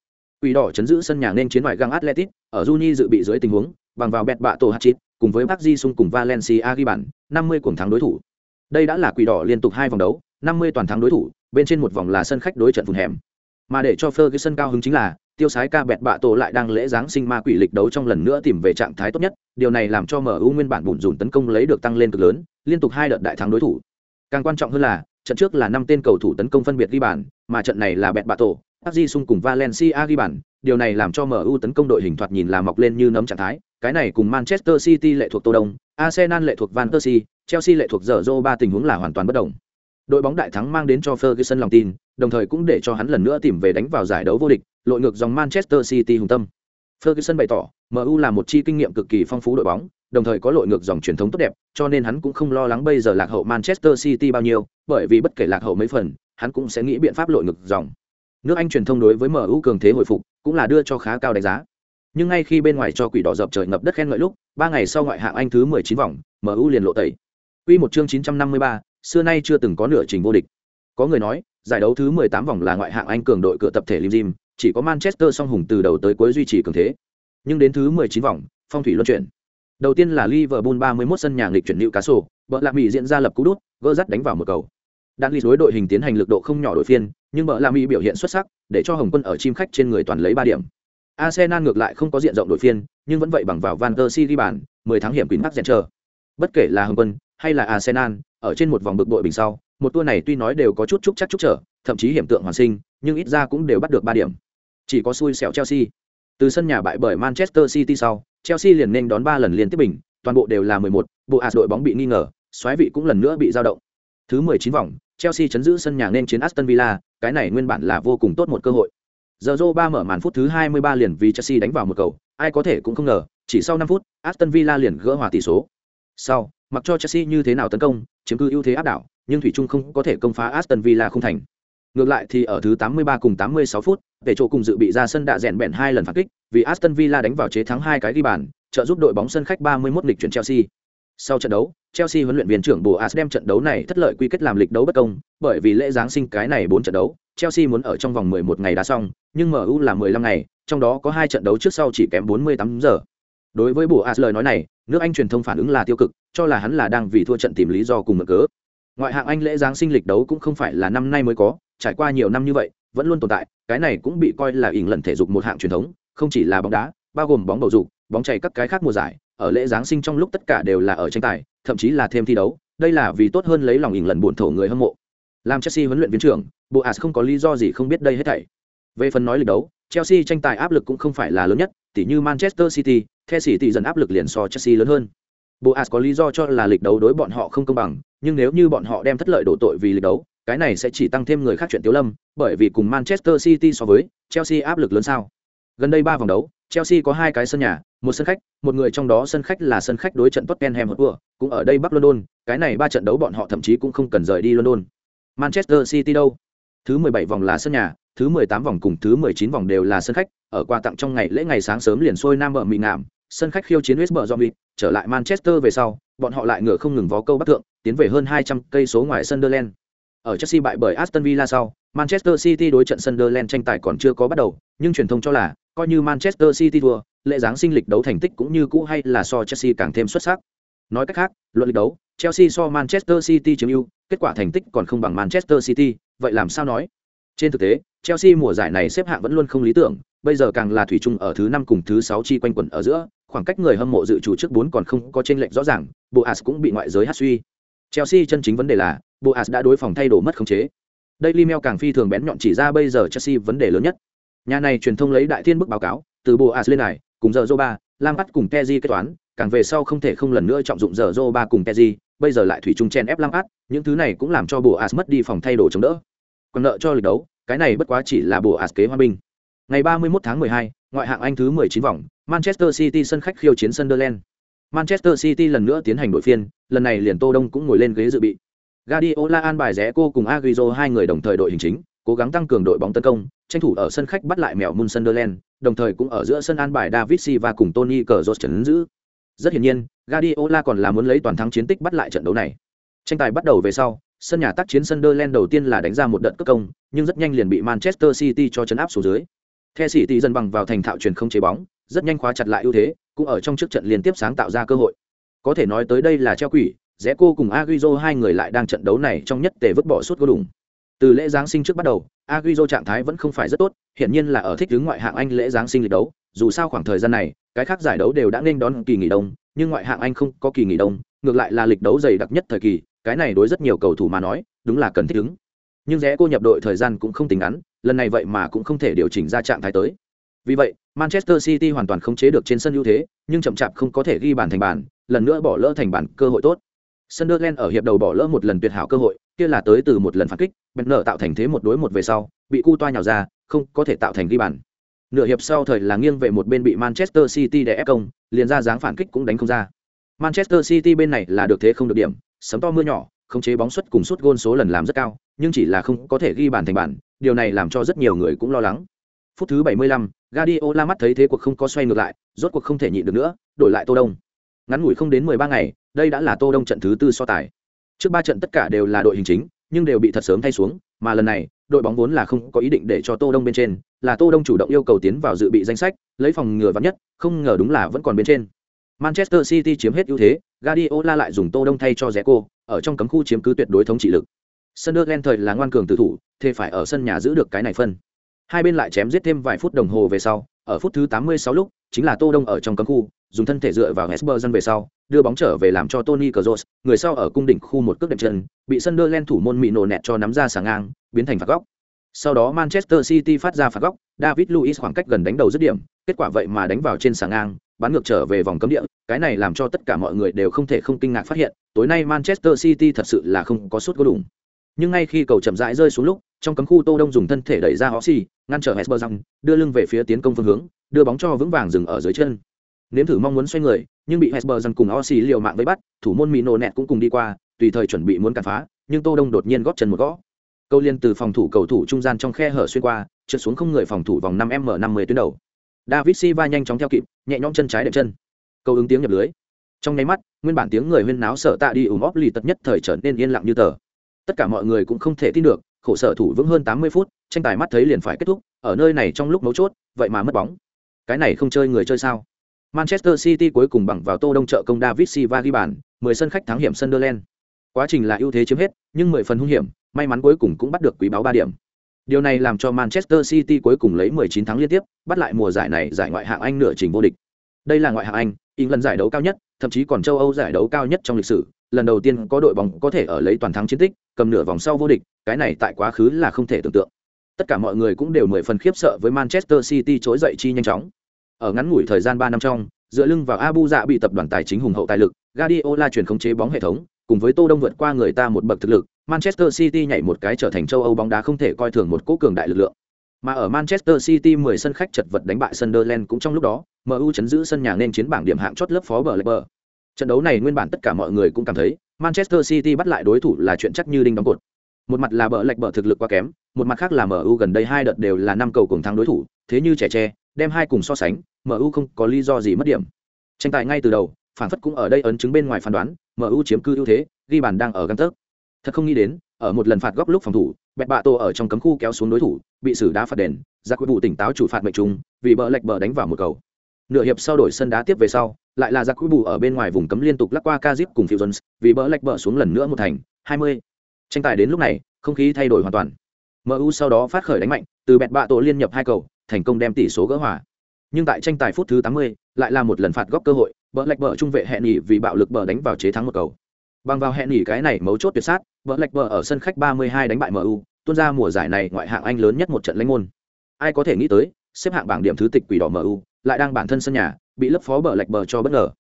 Quỷ đỏ chấn giữ sân nhà nên chiến ngoại găng Atletico, ở Juni dự bị dưới tình huống, bằng vào bẹt bạ tổ hat cùng với Park Ji Sung cùng Valencia ghi bàn, 50 cuồng thắng đối thủ. Đây đã là quỷ đỏ liên tục hai vòng đấu, 50 toàn thắng đối thủ, bên trên một vòng là sân khách đối trận phun hẻm. Mà để cho Ferguson cao hứng chính là, tiêu sái ca bẹt bạ tổ lại đang lễ giáng sinh ma quỷ lịch đấu trong lần nữa tìm về trạng thái tốt nhất, điều này làm cho MU nguyên bản bùn rùn tấn công lấy được tăng lên cực lớn, liên tục hai đợt đại thắng đối thủ. Càng quan trọng hơn là, trận trước là năm tên cầu thủ tấn công phân biệt ghi bàn, mà trận này là bẹt bạ tổ, Aji Sung cùng Valencia ghi bàn, điều này làm cho MU tấn công đội hình thoạt nhìn là mọc lên như nấm trạng thái, cái này cùng Manchester City lệ thuộc Tô Đông, Arsenal lệ thuộc Van Persie, Chelsea lệ thuộc giờ ba tình huống là hoàn toàn bất đồng. Đội bóng đại thắng mang đến cho Ferguson lòng tin, đồng thời cũng để cho hắn lần nữa tìm về đánh vào giải đấu vô địch, lội ngược dòng Manchester City hùng tâm. Ferguson bày tỏ, MU là một chi kinh nghiệm cực kỳ phong phú đội bóng, đồng thời có lội ngược dòng truyền thống tốt đẹp, cho nên hắn cũng không lo lắng bây giờ lạc hậu Manchester City bao nhiêu, bởi vì bất kể lạc hậu mấy phần, hắn cũng sẽ nghĩ biện pháp lội ngược dòng. Nước Anh truyền thông đối với MU cường thế hồi phục, cũng là đưa cho khá cao đánh giá. Nhưng ngay khi bên ngoài cho quỷ đỏ dập trời ngập đất khen ngợi lúc, ba ngày sau ngoại hạng Anh thứ 19 vòng, MU liền lộ tẩy. Quy một chương 953, xưa nay chưa từng có nửa trình vô địch. Có người nói, giải đấu thứ 18 vòng là ngoại hạng Anh cường đội cửa tập thể Lim Jim, chỉ có Manchester song hùng từ đầu tới cuối duy trì cường thế. Nhưng đến thứ 19 vòng, phong thủy luân chuyển. Đầu tiên là Liverpool 31 sân nhà nghịch chuyển Newcastle, bợ lạc mỹ diễn ra lập cú đút, gỡ dắt đánh vào một cầu. Đan lý đối đội hình tiến hành lực độ không nhỏ đội phiên, nhưng bợ lạc mỹ biểu hiện xuất sắc, để cho Hồng Quân ở chim khách trên người toàn lấy 3 điểm. Arsenal ngược lại không có diện rộng đội phiên, nhưng vẫn vậy bằng vào Van der Sar ghi bàn, 10 tháng hiểm quỷ mắc chờ. Bất kể là Hồng Quân hay là Arsenal, ở trên một vòng bực bội bình sau, một tour này tuy nói đều có chút chúc chắc chúc trở, thậm chí hiểm tượng hoàn sinh, nhưng ít ra cũng đều bắt được ba điểm. Chỉ có xui xẻo Chelsea. Từ sân nhà bại bởi Manchester City sau, Chelsea liền nên đón ba lần liên tiếp bình, toàn bộ đều là 11, bộ ạt đội bóng bị nghi ngờ, xoáy vị cũng lần nữa bị dao động. Thứ 19 vòng, Chelsea chấn giữ sân nhà nên chiến Aston Villa, cái này nguyên bản là vô cùng tốt một cơ hội. Giờ ba mở màn phút thứ 23 liền vì Chelsea đánh vào một cầu, ai có thể cũng không ngờ, chỉ sau 5 phút, Aston Villa liền gỡ hòa tỷ số. Sau, mặc cho Chelsea như thế nào tấn công, chiếm cứ ưu thế áp đảo, nhưng thủy Trung không có thể công phá Aston Villa không thành. Ngược lại thì ở thứ 83 cùng 86 phút, để chỗ cùng dự bị ra sân đã rèn bèn hai lần phản kích, vì Aston Villa đánh vào chế thắng hai cái ghi bàn, trợ giúp đội bóng sân khách 31 lịch chuyển Chelsea. Sau trận đấu, Chelsea huấn luyện viên trưởng Boas đem trận đấu này thất lợi quy kết làm lịch đấu bất công, bởi vì lễ giáng sinh cái này 4 trận đấu, Chelsea muốn ở trong vòng 11 ngày đá xong, nhưng MU là 15 ngày, trong đó có hai trận đấu trước sau chỉ kém 48 giờ. Đối với Boas lời nói này, nước Anh truyền thông phản ứng là tiêu cực, cho là hắn là đang vì thua trận tìm lý do cùng mượn cớ. Ngoại hạng Anh lễ giáng sinh lịch đấu cũng không phải là năm nay mới có, trải qua nhiều năm như vậy, vẫn luôn tồn tại, cái này cũng bị coi là ỉn lần thể dục một hạng truyền thống, không chỉ là bóng đá, bao gồm bóng bầu dục, bóng chảy các cái khác mùa giải, ở lễ giáng sinh trong lúc tất cả đều là ở tranh tài, thậm chí là thêm thi đấu, đây là vì tốt hơn lấy lòng ỉn lần buồn thổ người hâm mộ. Làm Chelsea huấn luyện viên trưởng, Boas không có lý do gì không biết đây hết thảy. Về phần nói lịch đấu, Chelsea tranh tài áp lực cũng không phải là lớn nhất, tỉ như Manchester City, The tỷ dần áp lực liền so Chelsea lớn hơn. Boas có lý do cho là lịch đấu đối bọn họ không công bằng, nhưng nếu như bọn họ đem thất lợi đổ tội vì lịch đấu, cái này sẽ chỉ tăng thêm người khác chuyện Tiếu Lâm, bởi vì cùng Manchester City so với, Chelsea áp lực lớn sao? Gần đây ba vòng đấu, Chelsea có hai cái sân nhà, một sân khách, một người trong đó sân khách là sân khách đối trận Tottenham Hotspur, cũng ở đây Bắc London, cái này ba trận đấu bọn họ thậm chí cũng không cần rời đi London. Manchester City đâu? Thứ 17 vòng là sân nhà, thứ 18 vòng cùng thứ 19 vòng đều là sân khách, ở quà tặng trong ngày lễ ngày sáng sớm liền sôi nam bờ mị ngạm, sân khách khiêu chiến West Brom trở lại Manchester về sau, bọn họ lại ngựa không ngừng vó câu bắt thượng, tiến về hơn 200 cây số ngoài Sunderland. Ở Chelsea bại bởi Aston Villa sau, Manchester City đối trận Sunderland tranh tài còn chưa có bắt đầu, nhưng truyền thông cho là coi như Manchester City thua, lễ giáng sinh lịch đấu thành tích cũng như cũ hay là so Chelsea càng thêm xuất sắc. Nói cách khác, luận lịch đấu, Chelsea so Manchester City chiếm ưu, kết quả thành tích còn không bằng Manchester City, vậy làm sao nói? Trên thực tế, Chelsea mùa giải này xếp hạng vẫn luôn không lý tưởng, bây giờ càng là thủy chung ở thứ 5 cùng thứ 6 chi quanh quẩn ở giữa, khoảng cách người hâm mộ dự chủ trước 4 còn không có chênh lệch rõ ràng, Boas cũng bị ngoại giới hát suy. Chelsea chân chính vấn đề là, Boas đã đối phòng thay đổi mất khống chế. Daily Mail càng phi thường bén nhọn chỉ ra bây giờ Chelsea vấn đề lớn nhất. Nhà này truyền thông lấy đại thiên bức báo cáo, từ Boas lên này, cùng giờ Zoba, Lampard cùng Pepe kế toán, càng về sau không thể không lần nữa trọng dụng giờ Zoba cùng Pepe, bây giờ lại thủy chung chen ép Lampard, những thứ này cũng làm cho Boas mất đi phòng thay đổi chống đỡ. Còn nợ cho lịch đấu, cái này bất quá chỉ là Boas kế hòa bình. Ngày 31 tháng 12, ngoại hạng Anh thứ 19 vòng, Manchester City sân khách khiêu chiến Sunderland. Manchester City lần nữa tiến hành đội phiên, lần này liền Tô Đông cũng ngồi lên ghế dự bị. Guardiola an bài rẽ cô cùng Agüero hai người đồng thời đội hình chính, cố gắng tăng cường đội bóng tấn công, tranh thủ ở sân khách bắt lại mèo Mun Sunderland, đồng thời cũng ở giữa sân an bài David Silva cùng Tony Kroos trấn giữ. Rất hiển nhiên, Guardiola còn là muốn lấy toàn thắng chiến tích bắt lại trận đấu này. Tranh tài bắt đầu về sau, sân nhà tác chiến Sunderland đầu tiên là đánh ra một đợt cất công, nhưng rất nhanh liền bị Manchester City cho chấn áp xuống dưới. The City dần bằng vào thành thạo truyền không chế bóng, rất nhanh khóa chặt lại ưu thế, cũng ở trong trước trận liên tiếp sáng tạo ra cơ hội. Có thể nói tới đây là treo quỷ, rẽ cô cùng Agüero hai người lại đang trận đấu này trong nhất tề vứt bỏ suốt gỗ đủng. Từ lễ giáng sinh trước bắt đầu, Agüero trạng thái vẫn không phải rất tốt, hiện nhiên là ở thích ứng ngoại hạng Anh lễ giáng sinh lịch đấu, dù sao khoảng thời gian này, cái khác giải đấu đều đã nên đón kỳ nghỉ đông, nhưng ngoại hạng Anh không có kỳ nghỉ đông, ngược lại là lịch đấu dày đặc nhất thời kỳ, cái này đối rất nhiều cầu thủ mà nói, đúng là cần thích ứng. Nhưng rẽ cô nhập đội thời gian cũng không tính ngắn, lần này vậy mà cũng không thể điều chỉnh ra trạng thái tới. Vì vậy, Manchester City hoàn toàn không chế được trên sân ưu thế, nhưng chậm chạp không có thể ghi bàn thành bàn, lần nữa bỏ lỡ thành bàn cơ hội tốt. Sunderland ở hiệp đầu bỏ lỡ một lần tuyệt hảo cơ hội, kia là tới từ một lần phản kích, Benner tạo thành thế một đối một về sau, bị cu toa nhào ra, không có thể tạo thành ghi bàn. Nửa hiệp sau thời là nghiêng về một bên bị Manchester City đè ép công, liền ra dáng phản kích cũng đánh không ra. Manchester City bên này là được thế không được điểm, sấm to mưa nhỏ, không chế bóng xuất cùng suất gôn số lần làm rất cao, nhưng chỉ là không có thể ghi bàn thành bàn, điều này làm cho rất nhiều người cũng lo lắng. Phút thứ 75, Guardiola mắt thấy thế cuộc không có xoay ngược lại, rốt cuộc không thể nhịn được nữa, đổi lại Tô Đông. Ngắn ngủi không đến 13 ngày, đây đã là Tô Đông trận thứ tư so tài. Trước ba trận tất cả đều là đội hình chính, nhưng đều bị thật sớm thay xuống, mà lần này, đội bóng vốn là không có ý định để cho Tô Đông bên trên, là Tô Đông chủ động yêu cầu tiến vào dự bị danh sách, lấy phòng ngừa vắng nhất, không ngờ đúng là vẫn còn bên trên. Manchester City chiếm hết ưu thế, Guardiola lại dùng Tô Đông thay cho Zeko, ở trong cấm khu chiếm cứ tuyệt đối thống trị lực. Sunderland thời là ngoan cường tử thủ, thế phải ở sân nhà giữ được cái này phân. Hai bên lại chém giết thêm vài phút đồng hồ về sau, ở phút thứ 86 lúc, chính là Tô Đông ở trong cấm khu, dùng thân thể dựa vào Hesper về sau, đưa bóng trở về làm cho Tony Kroos, người sau ở cung đỉnh khu một cước đệm chân, bị Sunderland thủ môn mị nổ nẹt cho nắm ra sàng ngang, biến thành phạt góc. Sau đó Manchester City phát ra phạt góc, David Luiz khoảng cách gần đánh đầu dứt điểm, kết quả vậy mà đánh vào trên sàng ngang, bán ngược trở về vòng cấm địa, cái này làm cho tất cả mọi người đều không thể không kinh ngạc phát hiện, tối nay Manchester City thật sự là không có suất gỗ đủ. nhưng ngay khi cầu chậm rãi rơi xuống lúc trong cấm khu tô đông dùng thân thể đẩy ra oxy, ngăn trở hesper răng đưa lưng về phía tiến công phương hướng đưa bóng cho vững vàng dừng ở dưới chân. Nếm thử mong muốn xoay người nhưng bị hesper răng cùng oxy liều mạng với bắt thủ môn mỹ nổ nẹt cũng cùng đi qua tùy thời chuẩn bị muốn cản phá nhưng tô đông đột nhiên góp chân một gõ. Câu liên từ phòng thủ cầu thủ trung gian trong khe hở xuyên qua trượt xuống không người phòng thủ vòng 5 m 50 tuyến đầu. David silva nhanh chóng theo kịp nhẹ nhõm chân trái đệm chân. Câu ứng tiếng nhập lưới. Trong nháy mắt nguyên bản tiếng người huyên náo sợ tạ đi ủng óp lì tật nhất thời trở nên yên lặng như tờ. Tất cả mọi người cũng không thể tin được khổ sở thủ vững hơn tám mươi phút, tranh tài mắt thấy liền phải kết thúc, ở nơi này trong lúc mấu chốt, vậy mà mất bóng. Cái này không chơi người chơi sao? Manchester city cuối cùng bằng vào tô đông trợ công david silva ghi bàn, mười sân khách thắng hiểm sunderland. Quá trình là ưu thế chiếm hết, nhưng mười phần hung hiểm, may mắn cuối cùng cũng bắt được quý báo ba điểm. Điều này làm cho manchester city cuối cùng lấy 19 thắng liên tiếp, bắt lại mùa giải này giải ngoại hạng anh nửa trình vô địch. Đây là ngoại hạng anh lần giải đấu cao nhất, thậm chí còn châu âu giải đấu cao nhất trong lịch sử, lần đầu tiên có đội bóng có thể ở lấy toàn thắng chiến tích, cầm nửa vòng sau vô địch cái này tại quá khứ là không thể tưởng tượng. Tất cả mọi người cũng đều mười phần khiếp sợ với manchester city trỗi dậy chi nhanh chóng. Ở ngắn ngủi thời gian ba năm trong, dựa lưng vào abu dạ bị tập đoàn tài chính hùng hậu tài lực, guardiola chuyển khống chế bóng hệ thống, cùng với tô đông vượt qua người ta một bậc thực lực, manchester city nhảy một cái trở thành châu âu bóng đá không thể coi thường một cố cường đại lực lượng. Mà ở manchester city 10 sân khách chật vật đánh bại sunderland cũng trong lúc đó mu chấn giữ sân nhà nên chiến bảng điểm hạng chót lớp phó bờ lệ bờ. Trận đấu này nguyên bản tất cả mọi người cũng cảm thấy, manchester city bắt lại đối thủ là chuyện chắc như đinh đóng cột một mặt là bờ lệch bờ thực lực quá kém một mặt khác là mu gần đây hai đợt đều là năm cầu cùng thắng đối thủ thế như trẻ tre đem hai cùng so sánh mu không có lý do gì mất điểm. Tranh tài ngay từ đầu phản phất cũng ở đây ấn chứng bên ngoài phán đoán mu chiếm cư ưu thế ghi bàn đang ở găng tớp thật không nghĩ đến ở một lần phạt góc lúc phòng thủ bẹt bạ tô ở trong cấm khu kéo xuống đối thủ bị xử đá phạt đền ra quyết vụ tỉnh táo chủ phạt mệnh trung vì bờ lệch bờ đánh vào một cầu. Nửa hiệp sau đổi sân đá tiếp về sau lại là ra quyết vụ ở bên ngoài vùng cấm liên tục lắc qua ca zip cùng Phiêu Jones, vì bờ lệch bờ xuống lần nữa một thành, 20. Tranh tài đến lúc này, không khí thay đổi hoàn toàn. MU sau đó phát khởi đánh mạnh, từ bẹt bạ tổ liên nhập hai cầu, thành công đem tỷ số gỡ hòa. Nhưng tại tranh tài phút thứ 80, lại là một lần phạt góc cơ hội, bỡ lệch bờ trung vệ hẹn nghỉ vì bạo lực bờ đánh vào chế thắng một cầu. Bằng vào hẹn nghỉ cái này mấu chốt tuyệt sát, bỡ lệch bờ ở sân khách 32 đánh bại MU, tuôn ra mùa giải này ngoại hạng Anh lớn nhất một trận lãnh môn. Ai có thể nghĩ tới, xếp hạng bảng điểm thứ tịch quỷ đỏ MU, lại đang bản thân sân nhà, bị lớp phó bờ lệch bờ cho bất ngờ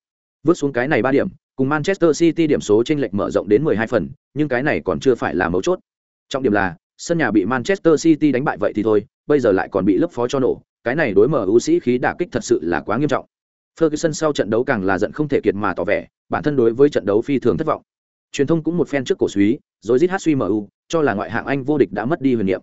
vứt xuống cái này ba điểm cùng manchester city điểm số trên lệch mở rộng đến 12 phần, nhưng cái này còn chưa phải là mấu chốt. Trọng điểm là, sân nhà bị manchester city đánh bại vậy thì thôi, bây giờ lại còn bị lớp phó cho nổ, cái này đối mở ưu sĩ khí đả kích thật sự là quá nghiêm trọng. Ferguson sau trận đấu càng là giận không thể kiệt mà tỏ vẻ, bản thân đối với trận đấu phi thường thất vọng. Truyền thông cũng một phen trước cổ suý, rồi giết hát suy mu cho là ngoại hạng anh vô địch đã mất đi huyền niệm.